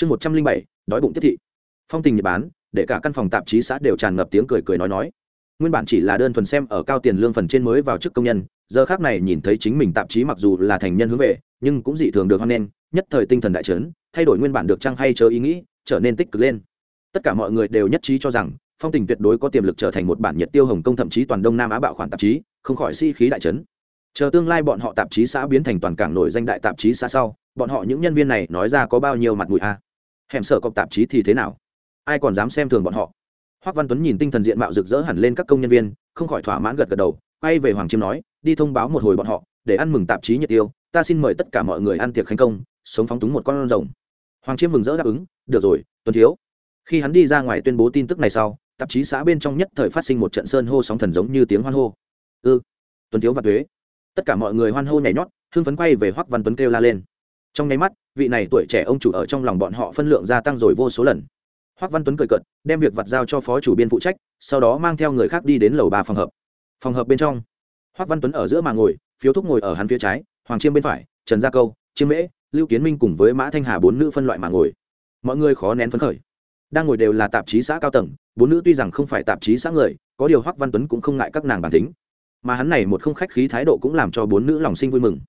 chương một trăm linh bảy, đói bụng tiếp thị. Phong tình nhật bán để cả căn phòng tạp chí xã đều tràn ngập tiếng cười cười nói nói. Nguyên bản chỉ là đơn thuần xem ở cao tiền lương phần trên mới vào chức công nhân, giờ khác này nhìn thấy chính mình tạp chí mặc dù là thành nhân hướng về, nhưng cũng dị thường được hoan nghênh, nhất thời tinh thần đại trấn thay đổi nguyên bản được trăng hay chớ ý nghĩ, trở nên tích cực lên. Tất cả mọi người đều nhất trí cho rằng, phong tình tuyệt đối có tiềm lực trở thành một bản nhiệt tiêu hồng công thậm chí toàn đông nam á bạo khoản tạp chí, không khỏi si-khí đại trấn chờ tương lai bọn họ tạp chí xã biến thành toàn cảng nổi danh đại tạp chí xã sau, bọn họ những nhân viên này nói ra có bao nhiêu mặt mũi a? Hẻm sở cọc tạp chí thì thế nào? Ai còn dám xem thường bọn họ? Hoác văn tuấn nhìn tinh thần diện mạo rực rỡ hẳn lên các công nhân viên không khỏi thỏa mãn gật gật đầu quay về hoàng chiêm nói đi thông báo một hồi bọn họ để ăn mừng tạp chí nhiệt tiêu ta xin mời tất cả mọi người ăn tiệc khánh công sống phóng túng một con rồng. Hoàng chiêm mừng rỡ đáp ứng được rồi tuấn thiếu. Khi hắn đi ra ngoài tuyên bố tin tức này sau tạp chí xã bên trong nhất thời phát sinh một trận sơn hô sóng thần giống như tiếng hoan hô. Ư ừ, tuấn thiếu và thuế. Tất cả mọi người hoan hô nhảy nhót hưng phấn quay về hoắc văn tuấn kêu la lên. Trong nháy mắt vị này tuổi trẻ ông chủ ở trong lòng bọn họ phân lượng gia tăng rồi vô số lần. Hoắc văn tuấn cười cợt, đem việc vặt giao cho phó chủ biên phụ trách, sau đó mang theo người khác đi đến lầu ba phòng hợp phòng hợp bên trong hoắc văn tuấn ở giữa mà ngồi, phiếu thúc ngồi ở hắn phía trái, hoàng chiêm bên phải, trần gia câu, chiêm mễ, lưu kiến minh cùng với mã thanh hà bốn nữ phân loại mà ngồi. Mọi người khó nén phấn khởi. Đang ngồi đều là tạp chí xã cao tầng, bốn nữ tuy rằng không phải tạp chí xã người, có điều hoắc văn tuấn cũng không ngại các nàng bản tính. Mà hắn này một không khách khí thái độ cũng làm cho bốn nữ lòng sinh vui mừng.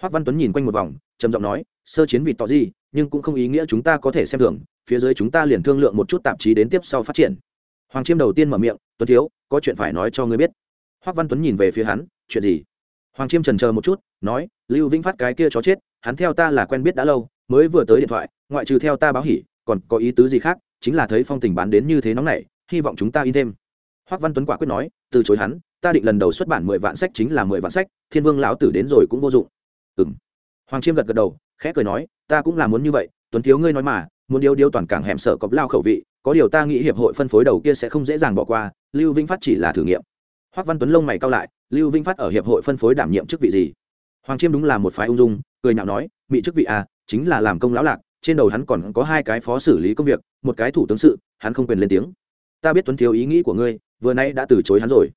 Hoắc văn tuấn nhìn quanh một vòng, trầm giọng nói sơ chiến vì tỏ gì, nhưng cũng không ý nghĩa chúng ta có thể xem thường, phía dưới chúng ta liền thương lượng một chút tạp chí đến tiếp sau phát triển. Hoàng chiêm đầu tiên mở miệng, tuấn thiếu, có chuyện phải nói cho ngươi biết. Hoắc văn tuấn nhìn về phía hắn, chuyện gì? Hoàng chiêm trần chờ một chút, nói, lưu vĩnh phát cái kia chó chết, hắn theo ta là quen biết đã lâu, mới vừa tới điện thoại, ngoại trừ theo ta báo hỉ, còn có ý tứ gì khác, chính là thấy phong tình bán đến như thế nóng này hy vọng chúng ta in thêm. Hoắc văn tuấn quả quyết nói, từ chối hắn, ta định lần đầu xuất bản mười vạn sách chính là mười vạn sách, thiên vương lão tử đến rồi cũng vô dụng. Ừ m hoàng chiêm gật gật đầu khẽ cười nói, ta cũng là muốn như vậy, tuấn thiếu ngươi nói mà, muốn điếu điếu toàn cảng hẻm sở cọp lao khẩu vị, có điều ta nghĩ hiệp hội phân phối đầu kia sẽ không dễ dàng bỏ qua, lưu vinh phát chỉ là thử nghiệm. Hoắc văn tuấn lông mày cao lại, lưu vinh phát ở hiệp hội phân phối đảm nhiệm chức vị gì? Hoàng chiêm đúng là một phái ung dung, cười nhạo nói bị chức vị à chính là làm công lão lạc, trên đầu hắn còn có hai cái phó xử lý công việc, một cái thủ tướng sự, hắn không quyền lên tiếng. Ta biết tuấn thiếu ý nghĩ của ngươi, vừa nay đã từ chối hắn rồi.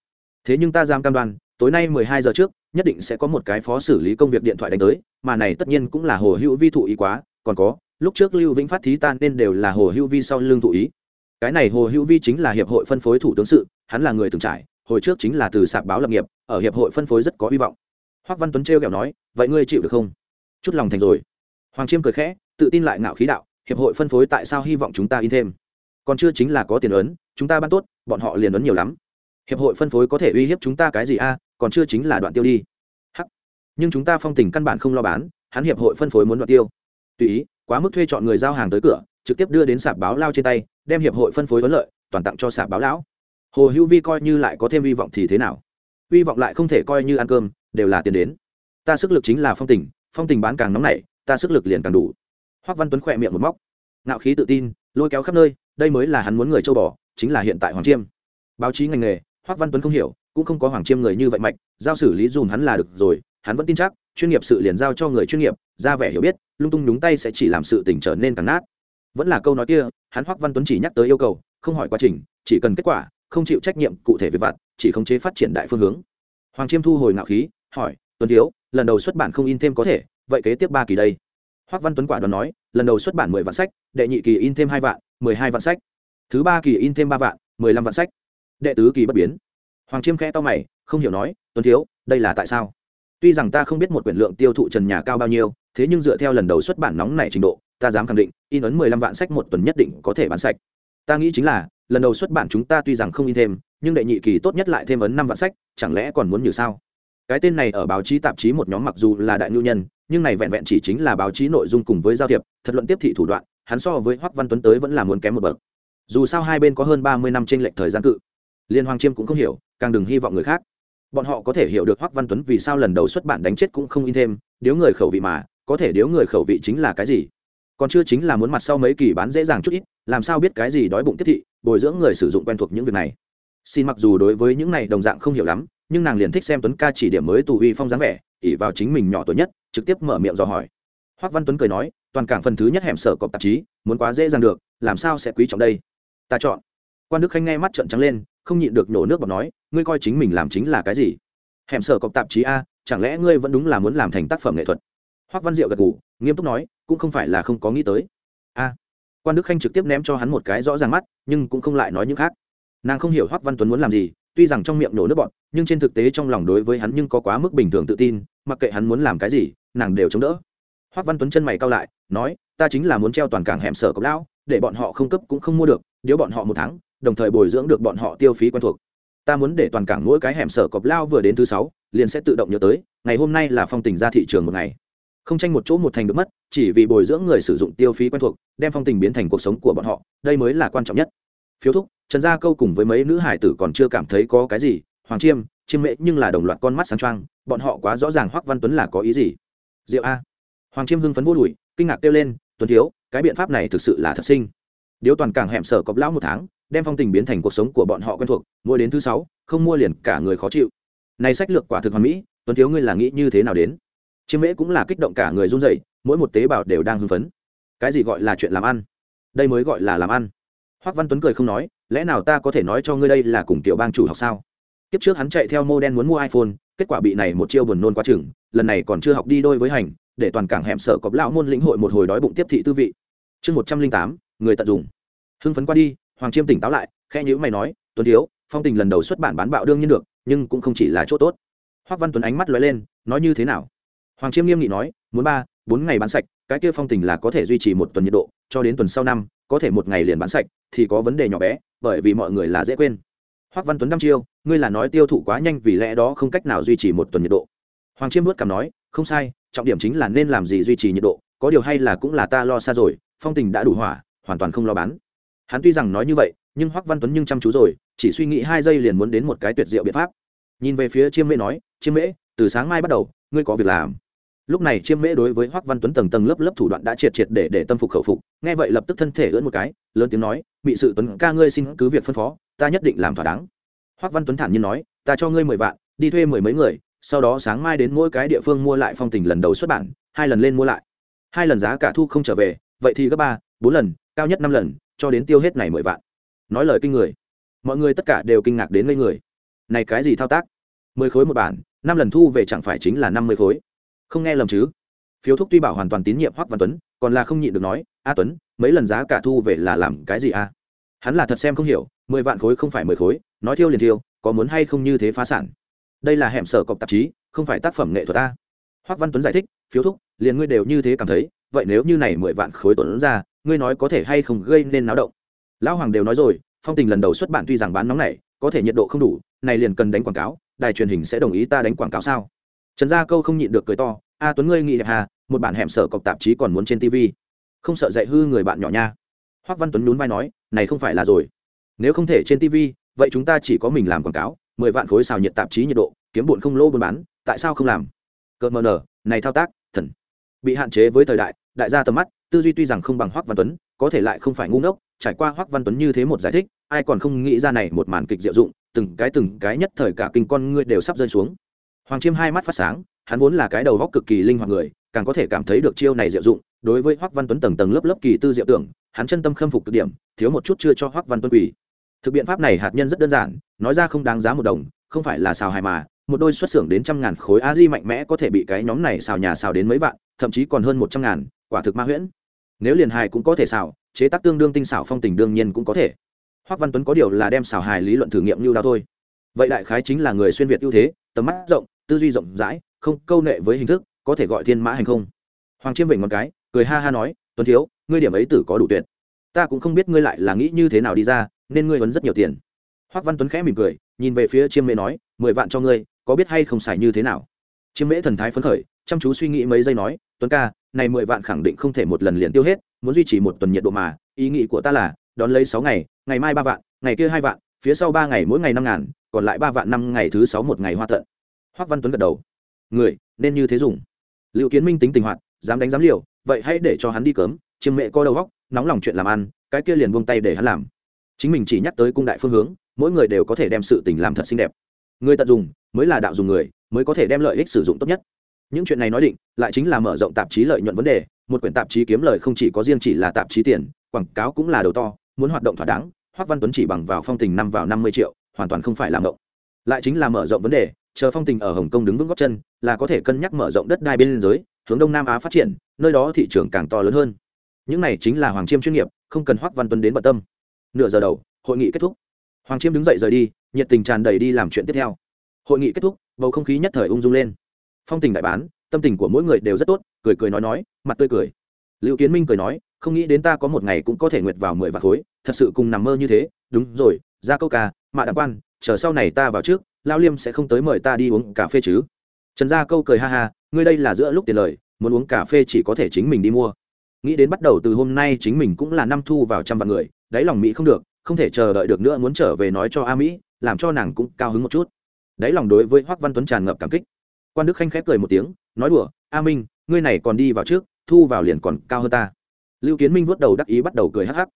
Thế nhưng ta dám cam đoan, tối nay mười hai giờ trước nhất định sẽ có một cái phó xử lý công việc điện thoại đánh tới, mà này tất nhiên cũng là hồ hữu vi thụ ý quá, còn có, lúc trước lưu vĩnh phát thí tan nên đều là hồ hữu vi sau lưng thụ ý. Cái này hồ hữu vi chính là hiệp hội phân phối thủ tướng sự, hắn là người từng trải, hồi trước chính là từ sạp báo lập nghiệp, ở hiệp hội phân phối rất có hy vọng. Hoắc văn tuấn trêu kẹo nói, vậy ngươi chịu được không? Chút lòng thành rồi. Hoàng chiêm cười khẽ, tự tin lại ngạo khí đạo, hiệp hội phân phối tại sao hy vọng chúng ta in thêm? Còn chưa chính là có tiền ấn, chúng ta ban tốt, bọn họ liền ấn nhiều lắm. Hiệp hội phân phối có thể uy hiếp chúng ta cái gì a? Còn chưa chính là đoạn tiêu đi. Hắc. Nhưng chúng ta phong tình căn bản không lo bán, hắn hiệp hội phân phối muốn đoạn tiêu. Tùy ý, quá mức thuê chọn người giao hàng tới cửa, trực tiếp đưa đến sạp báo lao trên tay, đem hiệp hội phân phối ấn lợi, toàn tặng cho sạp báo lão. Hồ hữu vi coi như lại có thêm hy vọng thì thế nào? Hy vọng lại không thể coi như ăn cơm, đều là tiền đến. Ta sức lực chính là phong tình phong tình bán càng nóng nảy, ta sức lực liền càng đủ. Hoắc văn tuấn khỏe miệng một móc. Ngạo khí tự tin, lôi kéo khắp nơi, đây mới là hắn muốn người châu bò, chính là hiện tại hoàng chiêm. Báo chí ngành nghề hoắc văn tuấn không hiểu cũng không có hoàng chiêm người như vậy mạnh giao xử lý dùm hắn là được rồi, hắn vẫn tin chắc, chuyên nghiệp sự liền giao cho người chuyên nghiệp, ra vẻ hiểu biết, lung tung nhúng tay sẽ chỉ làm sự tỉnh trở nên càng nát. Vẫn là câu nói kia, hắn hoắc văn tuấn chỉ nhắc tới yêu cầu, không hỏi quá trình, chỉ cần kết quả, không chịu trách nhiệm cụ thể về vặt, chỉ khống chế phát triển đại phương hướng. Hoàng chiêm thu hồi ngạo khí, hỏi, tuấn thiếu, lần đầu xuất bản không in thêm có thể, vậy kế tiếp ba kỳ đây? Hoắc văn tuấn quả đoán nói, lần đầu xuất bản mười vạn sách, đệ nhị kỳ in thêm hai vạn, mười hai vạn sách. Thứ ba kỳ in thêm ba vạn, mười lăm vạn sách. Đệ tứ kỳ bất biến hoàng chiêm khẽ to mày, không hiểu nói, tuấn thiếu, đây là tại sao? Tuy rằng ta không biết một quyển lượng tiêu thụ trần nhà cao bao nhiêu, thế nhưng dựa theo lần đầu xuất bản nóng này trình độ, ta dám khẳng định, in ấn mười lăm vạn sách một tuần nhất định có thể bán sạch. Ta nghĩ chính là, lần đầu xuất bản chúng ta tuy rằng không in thêm, nhưng đệ nhị kỳ tốt nhất lại thêm ấn năm vạn sách, chẳng lẽ còn muốn như sao? Cái tên này ở báo chí tạp chí một nhóm mặc dù là đại nhu nhân, nhưng này vẹn vẹn chỉ chính là báo chí nội dung cùng với giao thiệp, thật luận tiếp thị thủ đoạn, hắn so với hoắc văn tuấn tới vẫn là muốn kém một bậc. Dù sao hai bên có hơn ba mươi năm trên lệch thời gian cự liên hoàng chiêm cũng không hiểu, càng đừng hy vọng người khác. Bọn họ có thể hiểu được hoắc văn tuấn vì sao lần đầu xuất bản đánh chết cũng không in thêm, điếu người khẩu vị mà, có thể điếu người khẩu vị chính là cái gì? Còn chưa chính là muốn mặt sau mấy kỳ bán dễ dàng chút ít, làm sao biết cái gì đói bụng tiếp thị, bồi dưỡng người sử dụng quen thuộc những việc này. Xin mặc dù đối với những này đồng dạng không hiểu lắm, nhưng nàng liền thích xem tuấn ca chỉ điểm mới tù uy phong dáng vẻ ỉ vào chính mình nhỏ tuổi nhất, trực tiếp mở miệng dò hỏi. Hoắc văn tuấn cười nói, toàn cảng phần thứ nhất hẻm sở cọp tạp chí, muốn quá dễ dàng được, làm sao sẽ quý trọng đây? Ta chọn. Quan đức khanh nghe mắt trợn trắng lên không nhịn được nổ nước bọt nói, ngươi coi chính mình làm chính là cái gì? Hẻm sở cọc tạp chí a, chẳng lẽ ngươi vẫn đúng là muốn làm thành tác phẩm nghệ thuật? Hoắc văn diệu gật gù, nghiêm túc nói, cũng không phải là không có nghĩ tới. A, quan đức khanh trực tiếp ném cho hắn một cái rõ ràng mắt, nhưng cũng không lại nói những khác. Nàng không hiểu hoắc văn tuấn muốn làm gì, tuy rằng trong miệng nổ nước bọn nhưng trên thực tế trong lòng đối với hắn nhưng có quá mức bình thường tự tin, mặc kệ hắn muốn làm cái gì, nàng đều chống đỡ. Hoắc văn tuấn chân mày cao lại, nói, ta chính là muốn treo toàn cảng hẻm sở cọc lão, để bọn họ không cấp cũng không mua được điếu bọn họ một tháng đồng thời bồi dưỡng được bọn họ tiêu phí quen thuộc. Ta muốn để toàn cảng mỗi cái hẻm sở cọp lao vừa đến thứ sáu, liền sẽ tự động nhớ tới, ngày hôm nay là phong tình ra thị trường một ngày. Không tranh một chỗ một thành được mất, chỉ vì bồi dưỡng người sử dụng tiêu phí quen thuộc, đem phong tình biến thành cuộc sống của bọn họ, đây mới là quan trọng nhất. Phiếu thúc, trần gia câu cùng với mấy nữ hải tử còn chưa cảm thấy có cái gì, hoàng chiêm chiêm mễ nhưng là đồng loạt con mắt sáng trăng bọn họ quá rõ ràng hoắc văn tuấn là có ý gì. Diệu a. Hoàng chiêm hưng phấn vô đùi, kinh ngạc kêu lên, tuấn thiếu, cái biện pháp này thực sự là thật sinh. Điếu toàn cảng hẻm sở cọp lão một tháng đem phong tình biến thành cuộc sống của bọn họ quen thuộc, mua đến thứ sáu, không mua liền cả người khó chịu. Này sách lược quả thực hoàn mỹ, tuấn thiếu ngươi là nghĩ như thế nào đến? Chiêm mễ cũng là kích động cả người run rẩy, mỗi một tế bào đều đang hưng phấn. Cái gì gọi là chuyện làm ăn? Đây mới gọi là làm ăn. Hoắc văn tuấn cười không nói, lẽ nào ta có thể nói cho ngươi đây là cùng tiểu bang chủ học sao? Kiếp trước hắn chạy theo mô đen muốn mua iphone, kết quả bị này một chiêu buồn nôn quá chừng, lần này còn chưa học đi đôi với hành, để toàn cảng hẻm sợ cọp lão môn lĩnh hội một hồi đói bụng tiếp thị tư vị. Chương một trăm linh tám, người tận dụng. Hưng phấn qua đi hoàng chiêm tỉnh táo lại, khẽ nhữ mày nói, tuấn thiếu, phong tình lần đầu xuất bản bán bạo đương nhiên được, nhưng cũng không chỉ là chỗ tốt. Hoắc văn tuấn ánh mắt lóe lên, nói như thế nào? Hoàng chiêm nghiêm nghị nói, muốn ba, bốn ngày bán sạch, cái kia phong tình là có thể duy trì một tuần nhiệt độ, cho đến tuần sau năm, có thể một ngày liền bán sạch, thì có vấn đề nhỏ bé, bởi vì mọi người là dễ quên. Hoắc văn tuấn đăm chiêu, ngươi là nói tiêu thụ quá nhanh vì lẽ đó không cách nào duy trì một tuần nhiệt độ. Hoàng chiêm vớt cảm nói, không sai, trọng điểm chính là nên làm gì duy trì nhiệt độ, có điều hay là cũng là ta lo xa rồi, phong tình đã đủ hỏa, hoàn toàn không lo bán hắn tuy rằng nói như vậy, nhưng hoắc văn tuấn nhưng chăm chú rồi, chỉ suy nghĩ hai giây liền muốn đến một cái tuyệt diệu biện pháp. Nhìn về phía chiêm mễ nói, chiêm mễ, từ sáng mai bắt đầu, ngươi có việc làm. Lúc này chiêm mễ đối với hoắc văn tuấn tầng tầng lớp lớp thủ đoạn đã triệt triệt để để tâm phục khẩu phục, nghe vậy lập tức thân thể ưỡn một cái, lớn tiếng nói bị sự tuấn ca ngươi xin cứ việc phân phó, ta nhất định làm thỏa đáng. Hoắc văn tuấn thản nhiên nói, ta cho ngươi mười vạn, đi thuê mười mấy người, sau đó sáng mai đến mỗi cái địa phương mua lại phong tình lần đầu xuất bản, hai lần lên mua lại. Hai lần giá cả thu không trở về, vậy thì gấp ba, bốn lần, cao nhất năm lần cho đến tiêu hết này mười vạn. Nói lời kinh người, mọi người tất cả đều kinh ngạc đến ngây người. Này cái gì thao tác? Mười khối một bản, năm lần thu về chẳng phải chính là năm mươi khối? Không nghe lầm chứ? Phiếu thúc tuy bảo hoàn toàn tín nhiệm hoắc văn tuấn, còn là không nhịn được nói, a tuấn, mấy lần giá cả thu về là làm cái gì a? Hắn là thật xem không hiểu, mười vạn khối không phải mười khối, nói thiêu liền thiêu, có muốn hay không như thế phá sản? Đây là hẻm sở cọc tạp chí, không phải tác phẩm nghệ thuật ta hoắc văn tuấn giải thích, phiếu thúc liền ngươi đều như thế cảm thấy, vậy nếu như này mười vạn khối tuấn ra ngươi nói có thể hay không gây nên náo động? Lão hoàng đều nói rồi, phong tình lần đầu xuất bản tuy rằng bán nóng này, có thể nhiệt độ không đủ, này liền cần đánh quảng cáo, đài truyền hình sẽ đồng ý ta đánh quảng cáo sao? Trần gia câu không nhịn được cười to, a tuấn ngươi nghĩ đẹp hà, một bản hẻm sở cọc tạp chí còn muốn trên tv không sợ dạy hư người bạn nhỏ nha. Hoắc văn tuấn nhún vai nói, này không phải là rồi. Nếu không thể trên tv vậy chúng ta chỉ có mình làm quảng cáo, mười vạn khối xào nhiệt tạp chí nhiệt độ, kiếm bụn không lỗ buôn bán, tại sao không làm? Cợt mờ nở, này thao tác, thần. Bị hạn chế với thời đại đại gia tầm mắt tư duy tuy rằng không bằng hoắc văn tuấn có thể lại không phải ngu ngốc trải qua hoắc văn tuấn như thế một giải thích ai còn không nghĩ ra này một màn kịch diệu dụng từng cái từng cái nhất thời cả kinh con ngươi đều sắp rơi xuống hoàng chiêm hai mắt phát sáng hắn vốn là cái đầu góc cực kỳ linh hoạt người càng có thể cảm thấy được chiêu này diệu dụng đối với hoắc văn tuấn tầng tầng lớp lớp kỳ tư diệu tưởng hắn chân tâm khâm phục cực điểm thiếu một chút chưa cho hoắc văn tuấn quỳ thực biện pháp này hạt nhân rất đơn giản nói ra không đáng giá một đồng không phải là xào hài mà một đôi xuất xưởng đến trăm ngàn khối a di mạnh mẽ có thể bị cái nhóm này xào nhà xào đến mấy vạn thậm chí còn hơn một trăm ngàn quả thực ma huyễn nếu liền hài cũng có thể xảo, chế tác tương đương tinh xảo phong tình đương nhiên cũng có thể. Hoắc văn tuấn có điều là đem xảo hài lý luận thử nghiệm như đao thôi. Vậy đại khái chính là người xuyên việt ưu thế, tầm mắt rộng, tư duy rộng rãi, không câu nệ với hình thức, có thể gọi thiên mã hành không? Hoàng chiêm vịnh một cái, cười ha ha nói, tuấn thiếu, ngươi điểm ấy tử có đủ tuyệt. Ta cũng không biết ngươi lại là nghĩ như thế nào đi ra, nên ngươi vẫn rất nhiều tiền. Hoắc văn tuấn khẽ mỉm cười, nhìn về phía chiêm mễ nói, mười vạn cho ngươi, có biết hay không xài như thế nào? Chiêm mễ thần thái phấn khởi, chăm chú suy nghĩ mấy giây nói tuấn ca, này mười vạn khẳng định không thể một lần liền tiêu hết, muốn duy trì một tuần nhiệt độ mà, ý nghĩ của ta là, đón lấy sáu ngày ngày mai ba vạn, ngày kia hai vạn, phía sau ba ngày mỗi ngày năm ngàn, còn lại ba vạn năm ngày thứ sáu một ngày hoa tận. Hoắc văn tuấn gật đầu. Người, nên như thế dùng. Liệu kiến minh tính tình hoạt, dám đánh dám liều, vậy hãy để cho hắn đi cớm chiêm mẹ co đầu góc, nóng lòng chuyện làm ăn, cái kia liền buông tay để hắn làm. Chính mình chỉ nhắc tới cung đại phương hướng, mỗi người đều có thể đem sự tình làm thật xinh đẹp. Người tận dùng, mới là đạo dùng người, mới có thể đem lợi ích sử dụng tốt nhất những chuyện này nói định, lại chính là mở rộng tạp chí lợi nhuận vấn đề. Một quyển tạp chí kiếm lời không chỉ có riêng chỉ là tạp chí tiền, quảng cáo cũng là đầu to, muốn hoạt động thỏa đáng hoắc văn tuấn chỉ bằng vào phong tình năm vào năm mươi triệu, hoàn toàn không phải làm động lại chính là mở rộng vấn đề, chờ phong tình ở hồng kông đứng vững góc chân, là có thể cân nhắc mở rộng đất đai bên liên giới hướng đông nam á phát triển, nơi đó thị trường càng to lớn hơn. Những này chính là hoàng chiêm chuyên nghiệp, không cần hoắc văn tuấn đến bận tâm. Nửa giờ đầu, hội nghị kết thúc. Hoàng chiêm đứng dậy rời đi, nhiệt tình tràn đầy đi làm chuyện tiếp theo. Hội nghị kết thúc, bầu không khí nhất thời ung dung lên phong tình đại bán, tâm tình của mỗi người đều rất tốt, cười cười nói nói, mặt tươi cười. Liệu kiến minh cười nói, không nghĩ đến ta có một ngày cũng có thể nguyệt vào mười vạn khối, thật sự cùng nằm mơ như thế. Đúng rồi, ra câu ca, mạ đạm quan, chờ sau này ta vào trước lao liêm sẽ không tới mời ta đi uống cà phê chứ. Trần gia câu cười ha ha, ngươi đây là giữa lúc tiền lời, muốn uống cà phê chỉ có thể chính mình đi mua. Nghĩ đến bắt đầu từ hôm nay chính mình cũng là năm thu vào trăm vạn người, đáy lòng mỹ không được, không thể chờ đợi được nữa muốn trở về nói cho a mỹ, làm cho nàng cũng cao hứng một chút. Đáy lòng đối với hoắc văn tuấn tràn ngập cảm kích quan đức khanh khép cười một tiếng, nói đùa, a minh, ngươi này còn đi vào trước, thu vào liền còn cao hơn ta. Lưu kiến minh vuốt đầu đắc ý bắt đầu cười hắc hắc.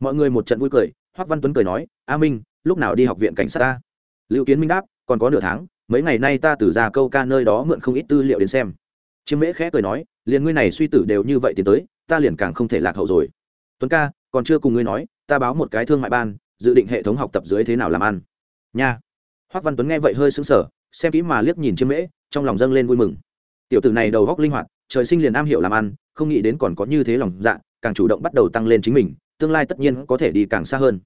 Mọi người một trận vui cười, hoắc văn tuấn cười nói, a minh, lúc nào đi học viện cảnh sát ta? Lưu kiến minh đáp, còn có nửa tháng, mấy ngày nay ta từ ra câu ca nơi đó mượn không ít tư liệu đến xem. Chiêm mễ khẽ cười nói, liền ngươi này suy tử đều như vậy tiến tới, ta liền càng không thể lạc hậu rồi. Tuấn ca, còn chưa cùng ngươi nói, ta báo một cái thương mại ban, dự định hệ thống học tập dưới thế nào làm ăn. Nha. Hoắc văn tuấn nghe vậy hơi sững sờ, xem kỹ mà liếc nhìn chiêm mễ trong lòng dâng lên vui mừng. Tiểu tử này đầu góc linh hoạt trời sinh liền am hiểu làm ăn không nghĩ đến còn có như thế lòng dạ càng chủ động bắt đầu tăng lên chính mình tương lai tất nhiên có thể đi càng xa hơn.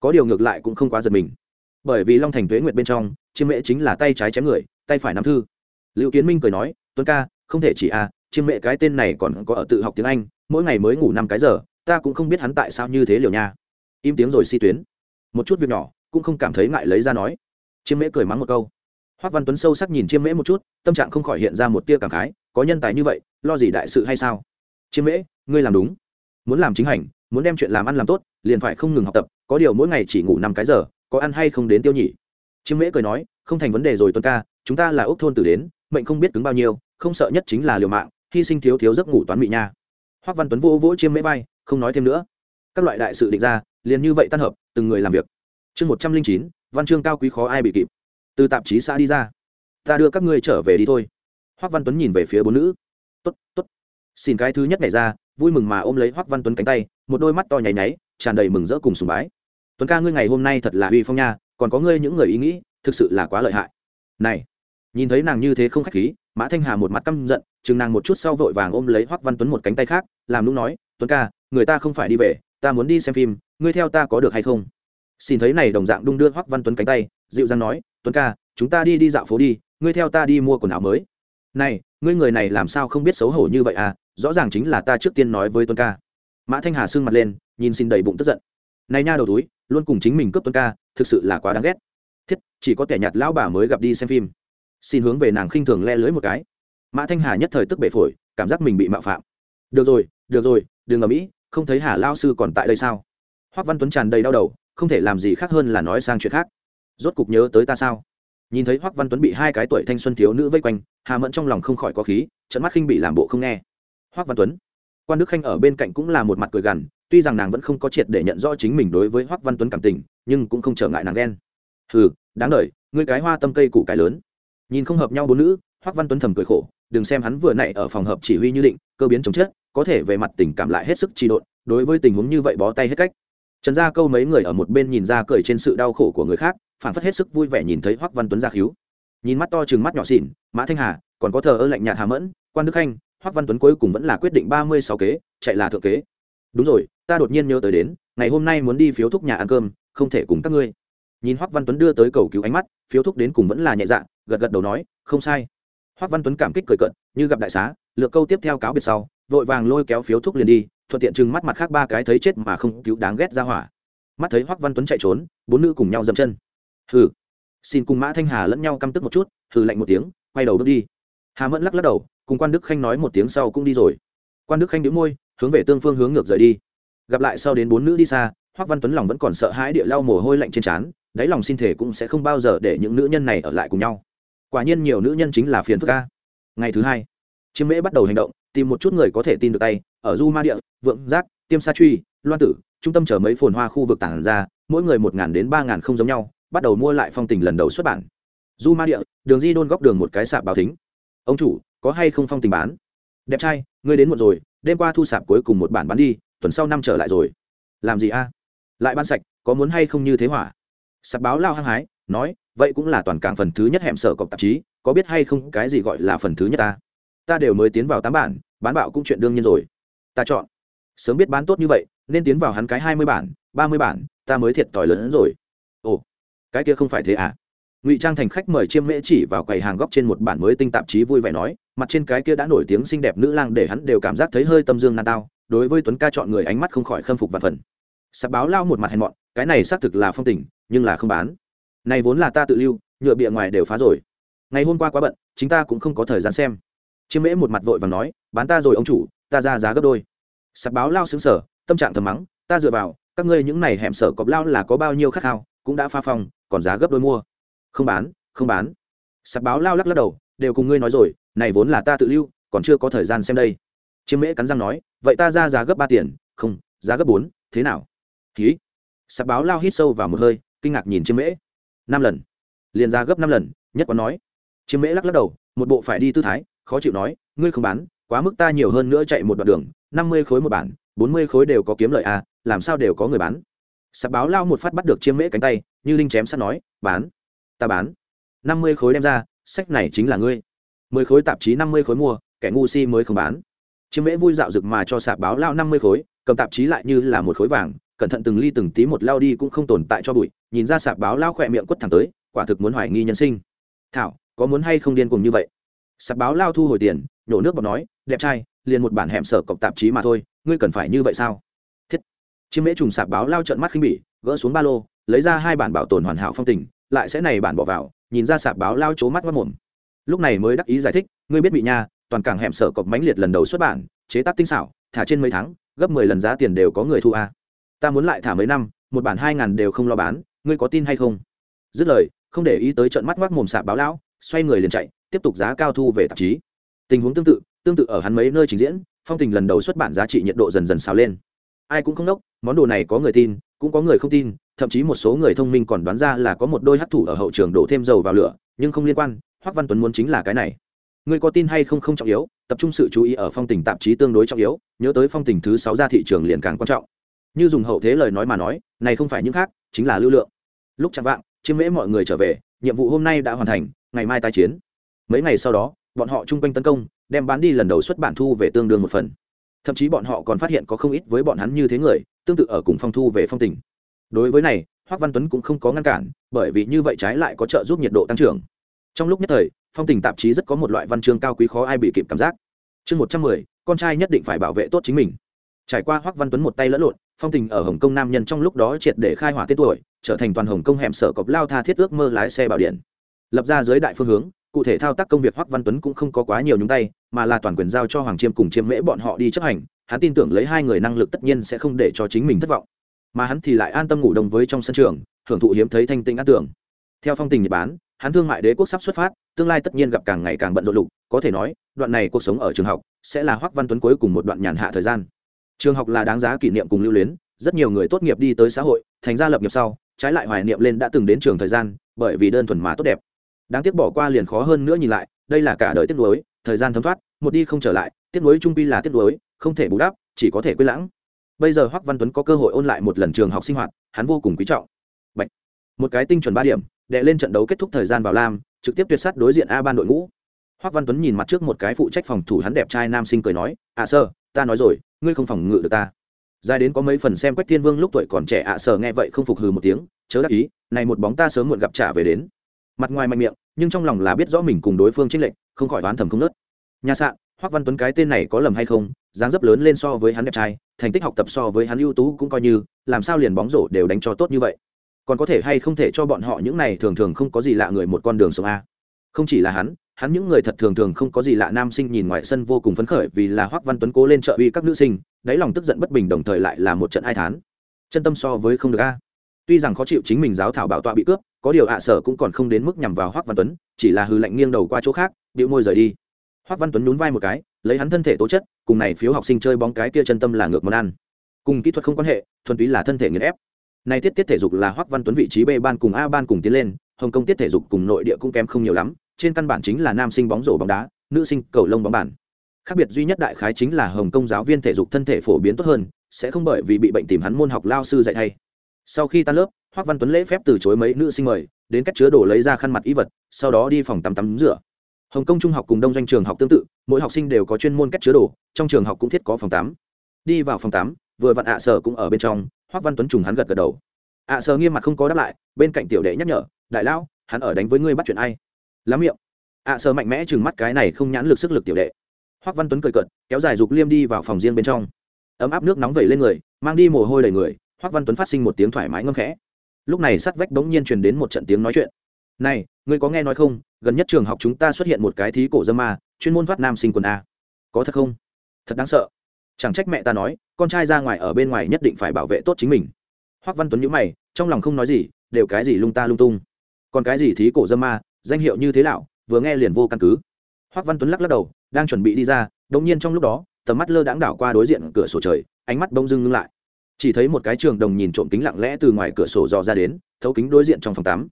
Có điều ngược lại cũng không quá giật mình. Bởi vì long thành tuế nguyệt bên trong chiêm mễ chính là tay trái chém người tay phải nắm thư. Liệu kiến minh cười nói tuấn ca không thể chỉ a à, chiêm mễ cái tên này còn có ở tự học tiếng anh mỗi ngày mới ngủ năm cái giờ ta cũng không biết hắn tại sao như thế liều nha. Im tiếng rồi si tuyến. Một chút việc nhỏ cũng không cảm thấy ngại lấy ra nói. Chiêm mễ cười mắng một câu hoác văn tuấn sâu sắc nhìn chiêm mễ một chút, tâm trạng không khỏi hiện ra một tia cảm khái, có nhân tài như vậy, lo gì đại sự hay sao? Chiêm mễ, ngươi làm đúng. Muốn làm chính hành, muốn đem chuyện làm ăn làm tốt, liền phải không ngừng học tập, có điều mỗi ngày chỉ ngủ năm cái giờ, có ăn hay không đến tiêu nhỉ chiêm mễ cười nói, không thành vấn đề rồi tuân ca, chúng ta là ốc thôn tử đến, mệnh không biết cứng bao nhiêu, không sợ nhất chính là liều mạng, hy sinh thiếu thiếu giấc ngủ toán bị nha. Hoác văn tuấn vô vỗ chiêm mễ vai, không nói thêm nữa. Các loại đại sự định ra, liền như vậy tan hợp, từng người làm việc. Chương một trăm linh chín, văn chương cao quý khó ai bị kịp từ tạp chí xã đi ra. Ta đưa các ngươi trở về đi thôi. Hoác văn tuấn nhìn về phía bốn nữ. Tốt tốt. Xin cái thứ nhất nhảy ra, vui mừng mà ôm lấy hoác văn tuấn cánh tay, một đôi mắt to nháy nháy, tràn đầy mừng rỡ cùng sùng bái. Tuấn ca ngươi ngày hôm nay thật là uy phong nha, còn có ngươi những người ý nghĩ, thực sự là quá lợi hại. Này, nhìn thấy nàng như thế không khách khí, mã thanh hà một mặt căm giận, chừng nàng một chút sau vội vàng ôm lấy hoác văn tuấn một cánh tay khác, làm lúc nói, tuấn ca, người ta không phải đi về, ta muốn đi xem phim, ngươi theo ta có được hay không? Xin thấy này đồng dạng đung đưa hoác văn tuấn cánh tay, dịu dàng nói tuấn ca, chúng ta đi đi dạo phố đi, ngươi theo ta đi mua quần áo mới. Này, ngươi người này làm sao không biết xấu hổ như vậy à? Rõ ràng chính là ta trước tiên nói với tuấn ca. Mã thanh hà sưng mặt lên, nhìn xin đầy bụng tức giận. Này nha đầu túi, luôn cùng chính mình cướp tuấn ca, thực sự là quá đáng ghét. Thiết, chỉ có kẻ nhạt lão bà mới gặp đi xem phim. Xin hướng về nàng khinh thường le lưới một cái. Mã thanh hà nhất thời tức bể phổi, cảm giác mình bị mạo phạm. Được rồi được rồi, đừng ở mỹ không thấy hà lao sư còn tại đây sao? Hoác văn tuấn tràn đầy đau đầu, không thể làm gì khác hơn là nói sang chuyện khác rốt cục nhớ tới ta sao? Nhìn thấy Hoắc văn tuấn bị hai cái tuổi thanh xuân thiếu nữ vây quanh, hà mẫn trong lòng không khỏi có khí trận mắt khinh bị làm bộ không nghe. Hoắc văn tuấn, quan đức khanh ở bên cạnh cũng là một mặt cười gằn, tuy rằng nàng vẫn không có triệt để nhận rõ chính mình đối với Hoắc văn tuấn cảm tình, nhưng cũng không trở ngại nàng ghen. Hừ, đáng đời, ngươi cái hoa tâm cây củ cái lớn. Nhìn không hợp nhau bốn nữ, Hoắc văn tuấn thầm cười khổ, đừng xem hắn vừa nãy ở phòng hợp chỉ huy như định, cơ biến chống chết, có thể về mặt tình cảm lại hết sức trì độn, đối với tình huống như vậy bó tay hết cách trần gia câu mấy người ở một bên nhìn ra cười trên sự đau khổ của người khác, phản phất hết sức vui vẻ nhìn thấy hoắc văn tuấn ra khíu. Nhìn mắt to chừng mắt nhỏ xỉn mã thanh hà, còn có thờ ơ lạnh nhạt hà mẫn, quan đức khanh, hoắc văn tuấn cuối cùng vẫn là quyết định ba mươi sáu kế, chạy là thượng kế. Đúng rồi, ta đột nhiên nhớ tới đến, ngày hôm nay muốn đi phiếu thúc nhà ăn cơm, không thể cùng các ngươi. Nhìn hoắc văn tuấn đưa tới cầu cứu ánh mắt, phiếu thúc đến cùng vẫn là nhẹ dạ gật gật đầu nói, không sai. Hoắc văn tuấn cảm kích cười cận như gặp đại xá, lược câu tiếp theo cáo biệt sau vội vàng lôi kéo phiếu thuốc liền đi, thuận tiện chừng mắt mặt khác ba cái thấy chết mà không cứu đáng ghét ra hỏa. Mắt thấy hoắc văn tuấn chạy trốn, bốn nữ cùng nhau dậm chân. Hừ. Xin cùng mã thanh hà lẫn nhau căm tức một chút, hừ lạnh một tiếng, quay đầu bước đi. Hà mẫn lắc lắc đầu, cùng quan đức khanh nói một tiếng sau cũng đi rồi. Quan đức khanh đĩu môi, hướng về tương phương hướng ngược rời đi. Gặp lại sau đến bốn nữ đi xa, hoắc văn tuấn lòng vẫn còn sợ hãi địa lau mồ hôi lạnh trên trán, đáy lòng xin thể cũng sẽ không bao giờ để những nữ nhân này ở lại cùng nhau. Quả nhiên nhiều nữ nhân chính là phiền phức ca ngày thứ hai, chiêm mễ bắt đầu hành động tìm một chút người có thể tin được tay, ở du ma địa, vượng giác, tiêm sa truy, loan tử, trung tâm chở mấy phồn hoa khu vực tản ra, mỗi người một đến ba không giống nhau, bắt đầu mua lại phong tình lần đầu xuất bản. Du ma địa, đường di đôn góc đường một cái sạp báo thính. Ông chủ, có hay không phong tình bán? Đẹp trai, ngươi đến một rồi, đêm qua thu sạp cuối cùng một bản bán đi, tuần sau năm trở lại rồi. Làm gì a? Lại bán sạch, có muốn hay không như thế hỏa? Sạp báo lao hăng hái, nói, vậy cũng là toàn cảng phần thứ nhất hẻm sở cọc tạp chí, có biết hay không cái gì gọi là phần thứ nhất ta? Ta đều mới tiến vào tám bản, bán bạo cũng chuyện đương nhiên rồi. Ta chọn. Sớm biết bán tốt như vậy, nên tiến vào hắn cái hai mươi bản, ba mươi bản, ta mới thiệt thòi lớn hơn rồi. Ồ, cái kia không phải thế à? Ngụy trang thành khách mời chiêm mễ chỉ vào quầy hàng góc trên một bản mới tinh tạp chí vui vẻ nói, mặt trên cái kia đã nổi tiếng xinh đẹp nữ lang để hắn đều cảm giác thấy hơi tâm dương nan tao, đối với tuấn ca chọn người ánh mắt không khỏi khâm phục và phần. Sạp báo lao một mặt hèn mọn, cái này xác thực là phong tình, nhưng là không bán. Này vốn là ta tự lưu, nhựa bịa ngoài đều phá rồi. Ngày hôm qua quá bận, chính ta cũng không có thời gian xem chiêm mễ một mặt vội và nói, bán ta rồi ông chủ, ta ra giá gấp đôi. Sạp báo lao xứng sở tâm trạng thầm mắng, ta dựa vào, các ngươi những này hẻm sở cọp lao là có bao nhiêu khát khao, cũng đã pha phòng còn giá gấp đôi mua. Không bán không bán. Sạp báo lao lắc lắc đầu, đều cùng ngươi nói rồi, này vốn là ta tự lưu, còn chưa có thời gian xem đây. Chiêm mễ cắn răng nói, vậy ta ra giá gấp ba tiền, không, giá gấp bốn, thế nào? Ký. Sạp báo lao hít sâu vào một hơi, kinh ngạc nhìn chiêm mễ. Năm lần. Liền ra gấp năm lần, nhất quán nói. Chiêm mễ lắc lắc đầu, một bộ phải đi tư thái khó chịu nói, ngươi không bán, quá mức ta nhiều hơn nữa chạy một đoạn đường, năm mươi khối một bản, bốn mươi khối đều có kiếm lợi à làm sao đều có người bán? Sạp báo lao một phát bắt được chiêm mễ cánh tay, như linh chém sắt nói, bán, ta bán. năm mươi khối đem ra, sách này chính là ngươi. mười khối tạp chí năm mươi khối mua, kẻ ngu si mới không bán. Chiêm mễ vui dạo rực mà cho sạp báo lao năm mươi khối, cầm tạp chí lại như là một khối vàng, cẩn thận từng ly từng tí một lao đi cũng không tồn tại cho bụi, nhìn ra sạp báo lao khỏe miệng quất thẳng tới, quả thực muốn hoài nghi nhân sinh. Thảo, có muốn hay không điên cùng như vậy? Sạp báo lao thu hồi tiền, nhổ nước bọc nói, đẹp trai, liền một bản hẻm sở cọc tạp chí mà thôi, ngươi cần phải như vậy sao? Thiết. Chiêm mễ trùng sạp báo lao trận mắt khinh bỉ, gỡ xuống ba lô, lấy ra hai bản bảo tồn hoàn hảo phong tình, lại sẽ này bản bỏ vào, nhìn ra sạp báo lao c mắt mất mồm. Lúc này mới đắc ý giải thích, ngươi biết bị nha, toàn cảng hẻm sở cọc mãnh liệt lần đầu xuất bản, chế tác tinh xảo, thả trên mấy tháng, gấp mười lần giá tiền đều có người thu a. Ta muốn lại thả mấy năm, một bản hai ngàn đều không lo bán, ngươi có tin hay không? Dứt lời, không để ý tới trận mắt ngoác mồm sạp báo lão, xoay người liền chạy tiếp tục giá cao thu về tạp chí. Tình huống tương tự tương tự ở hắn mấy nơi trình diễn, phong tình lần đầu xuất bản giá trị nhiệt độ dần dần xào lên. Ai cũng không đốc món đồ này có người tin, cũng có người không tin, thậm chí một số người thông minh còn đoán ra là có một đôi hát thủ ở hậu trường đổ thêm dầu vào lửa, nhưng không liên quan, hoắc văn tuấn muốn chính là cái này. Người có tin hay không không trọng yếu, tập trung sự chú ý ở phong tình tạp chí tương đối trọng yếu, nhớ tới phong tình thứ sáu ra thị trường liền càng quan trọng. Như dùng hậu thế lời nói mà nói, này không phải những khác, chính là lưu lượng. Lúc chạm vạng, chiêm mễ mọi người trở về, nhiệm vụ hôm nay đã hoàn thành, ngày mai tái chiến mấy ngày sau đó, bọn họ chung quanh tấn công, đem bán đi lần đầu xuất bản thu về tương đương một phần. Thậm chí bọn họ còn phát hiện có không ít với bọn hắn như thế người, tương tự ở cùng phong thu về phong tình. Đối với này, hoác văn tuấn cũng không có ngăn cản, bởi vì như vậy trái lại có trợ giúp nhiệt độ tăng trưởng. Trong lúc nhất thời, phong tình tạp chí rất có một loại văn chương cao quý khó ai bị kịp cảm giác. Chương một trăm mười, con trai nhất định phải bảo vệ tốt chính mình. Trải qua hoác văn tuấn một tay lẫn lộn, phong tình ở hồng kông nam nhân trong lúc đó triệt để khai hỏa tên tuổi, trở thành toàn hồng kông hẻm sở cọc lao tha thiết ước mơ lái xe bảo điện. Lập ra giới đại phương hướng cụ thể thao tác công việc hoắc văn tuấn cũng không có quá nhiều nhúng tay, mà là toàn quyền giao cho hoàng chiêm cùng chiêm mễ bọn họ đi chấp hành, hắn tin tưởng lấy hai người năng lực tất nhiên sẽ không để cho chính mình thất vọng. Mà hắn thì lại an tâm ngủ đông với trong sân trường, hưởng thụ hiếm thấy thanh tĩnh an tưởng theo phong tình nhật bán, hắn thương mại đế quốc sắp xuất phát, tương lai tất nhiên gặp càng ngày càng bận rộn lục, có thể nói, đoạn này cuộc sống ở trường học sẽ là hoắc văn tuấn cuối cùng một đoạn nhàn hạ thời gian. Trường học là đáng giá kỷ niệm cùng lưu luyến, rất nhiều người tốt nghiệp đi tới xã hội, thành ra lập nghiệp sau, trái lại hoài niệm lên đã từng đến trường thời gian, bởi vì đơn thuần mà tốt đẹp đáng tiếc bỏ qua liền khó hơn nữa nhìn lại, đây là cả đời tiếc nuối, thời gian thấm thoát, một đi không trở lại, tiếc nuối trung pi là tiếc nuối, không thể bù đắp, chỉ có thể quên lãng. Bây giờ hoắc văn tuấn có cơ hội ôn lại một lần trường học sinh hoạt, hắn vô cùng quý trọng. Bạch. một cái tinh chuẩn ba điểm, đệ lên trận đấu kết thúc thời gian vào lam, trực tiếp tuyệt sát đối diện a ban đội ngũ. Hoắc văn tuấn nhìn mặt trước một cái phụ trách phòng thủ hắn đẹp trai nam sinh cười nói à sơ, ta nói rồi, ngươi không phòng ngự được ta. Dài đến có mấy phần xem quách thiên vương lúc tuổi còn trẻ ạ à sơ, nghe vậy không phục hừ một tiếng, chớ đắc ý, này một bóng ta sớm muộn gặp trả về đến. Mặt ngoài mạnh miệng nhưng trong lòng là biết rõ mình cùng đối phương chênh lệnh không khỏi đoán thầm không nớt. Nhà sạn hoắc văn tuấn cái tên này có lầm hay không, dáng dấp lớn lên so với hắn đẹp trai, thành tích học tập so với hắn ưu tú cũng coi như, làm sao liền bóng rổ đều đánh cho tốt như vậy? Còn có thể hay không thể cho bọn họ những này thường thường không có gì lạ người một con đường sống a? Không chỉ là hắn hắn những người thật thường thường không có gì lạ nam sinh nhìn ngoài sân vô cùng phấn khởi vì là hoắc văn tuấn cố lên trợ uy các nữ sinh, đáy lòng tức giận bất bình đồng thời lại là một trận ai thán. Chân tâm so với không được a. Tuy rằng khó chịu chính mình giáo thảo bảo tọa bị cướp có điều ạ sở cũng còn không đến mức nhằm vào hoắc văn tuấn, chỉ là hư lạnh nghiêng đầu qua chỗ khác, bĩu môi rời đi. Hoắc văn tuấn nhún vai một cái, lấy hắn thân thể tố chất, cùng này phiếu học sinh chơi bóng cái kia chân tâm là ngược món ăn. Cùng kỹ thuật không quan hệ, thuần túy là thân thể nghiền ép. Này tiết tiết thể dục là hoắc văn tuấn vị trí b ban cùng a ban cùng tiến lên, hồng kông tiết thể dục cùng nội địa cũng kém không nhiều lắm, trên căn bản chính là nam sinh bóng rổ bóng đá, nữ sinh cầu lông bóng bàn. Khác biệt duy nhất đại khái chính là hồng kông giáo viên thể dục thân thể phổ biến tốt hơn, sẽ không bởi vì bị bệnh tìm hắn môn học lao sư dạy thay. Sau khi tan lớp hoắc văn tuấn lễ phép từ chối mấy nữ sinh mời, đến cách chứa đồ lấy ra khăn mặt y vật, sau đó đi phòng tắm tắm rửa. Hồng kông trung học cùng đông doanh trường học tương tự, mỗi học sinh đều có chuyên môn cách chứa đồ, trong trường học cũng thiết có phòng tắm. Đi vào phòng tắm, vừa vặn ạ sở cũng ở bên trong hoắc văn tuấn trùng hắn gật gật đầu. Ạ sở nghiêm mặt không có đáp lại, bên cạnh tiểu đệ nhắc nhở, đại lão, hắn ở đánh với ngươi bắt chuyện ai? Lắm miệng. Ạ sở mạnh mẽ chừng mắt cái này không nhãn lực sức lực tiểu đệ. Hoắc văn tuấn cười cợt, kéo dài dục liêm đi vào phòng riêng bên trong. Ấm áp nước nóng vẩy lên người, mang đi mồ hôi đầy người hoắc văn tuấn phát sinh một tiếng thoải mái ngâm khẽ lúc này sát vách bỗng nhiên truyền đến một trận tiếng nói chuyện. Này, ngươi có nghe nói không? Gần nhất trường học chúng ta xuất hiện một cái thí cổ dâm ma, chuyên môn thoát nam sinh quần a. Có thật không? Thật đáng sợ. Chẳng trách mẹ ta nói, con trai ra ngoài ở bên ngoài nhất định phải bảo vệ tốt chính mình. Hoắc văn tuấn nhíu mày, trong lòng không nói gì, đều cái gì lung ta lung tung. Còn cái gì thí cổ dâm ma, danh hiệu như thế nào, vừa nghe liền vô căn cứ. Hoắc văn tuấn lắc lắc đầu, đang chuẩn bị đi ra, đột nhiên trong lúc đó, tầm mắt lơ đãng đảo qua đối diện cửa sổ trời, ánh mắt bông dưng ngưng lại chỉ thấy một cái trường đồng nhìn trộm kính lặng lẽ từ ngoài cửa sổ dò ra đến, thấu kính đối diện trong phòng tắm.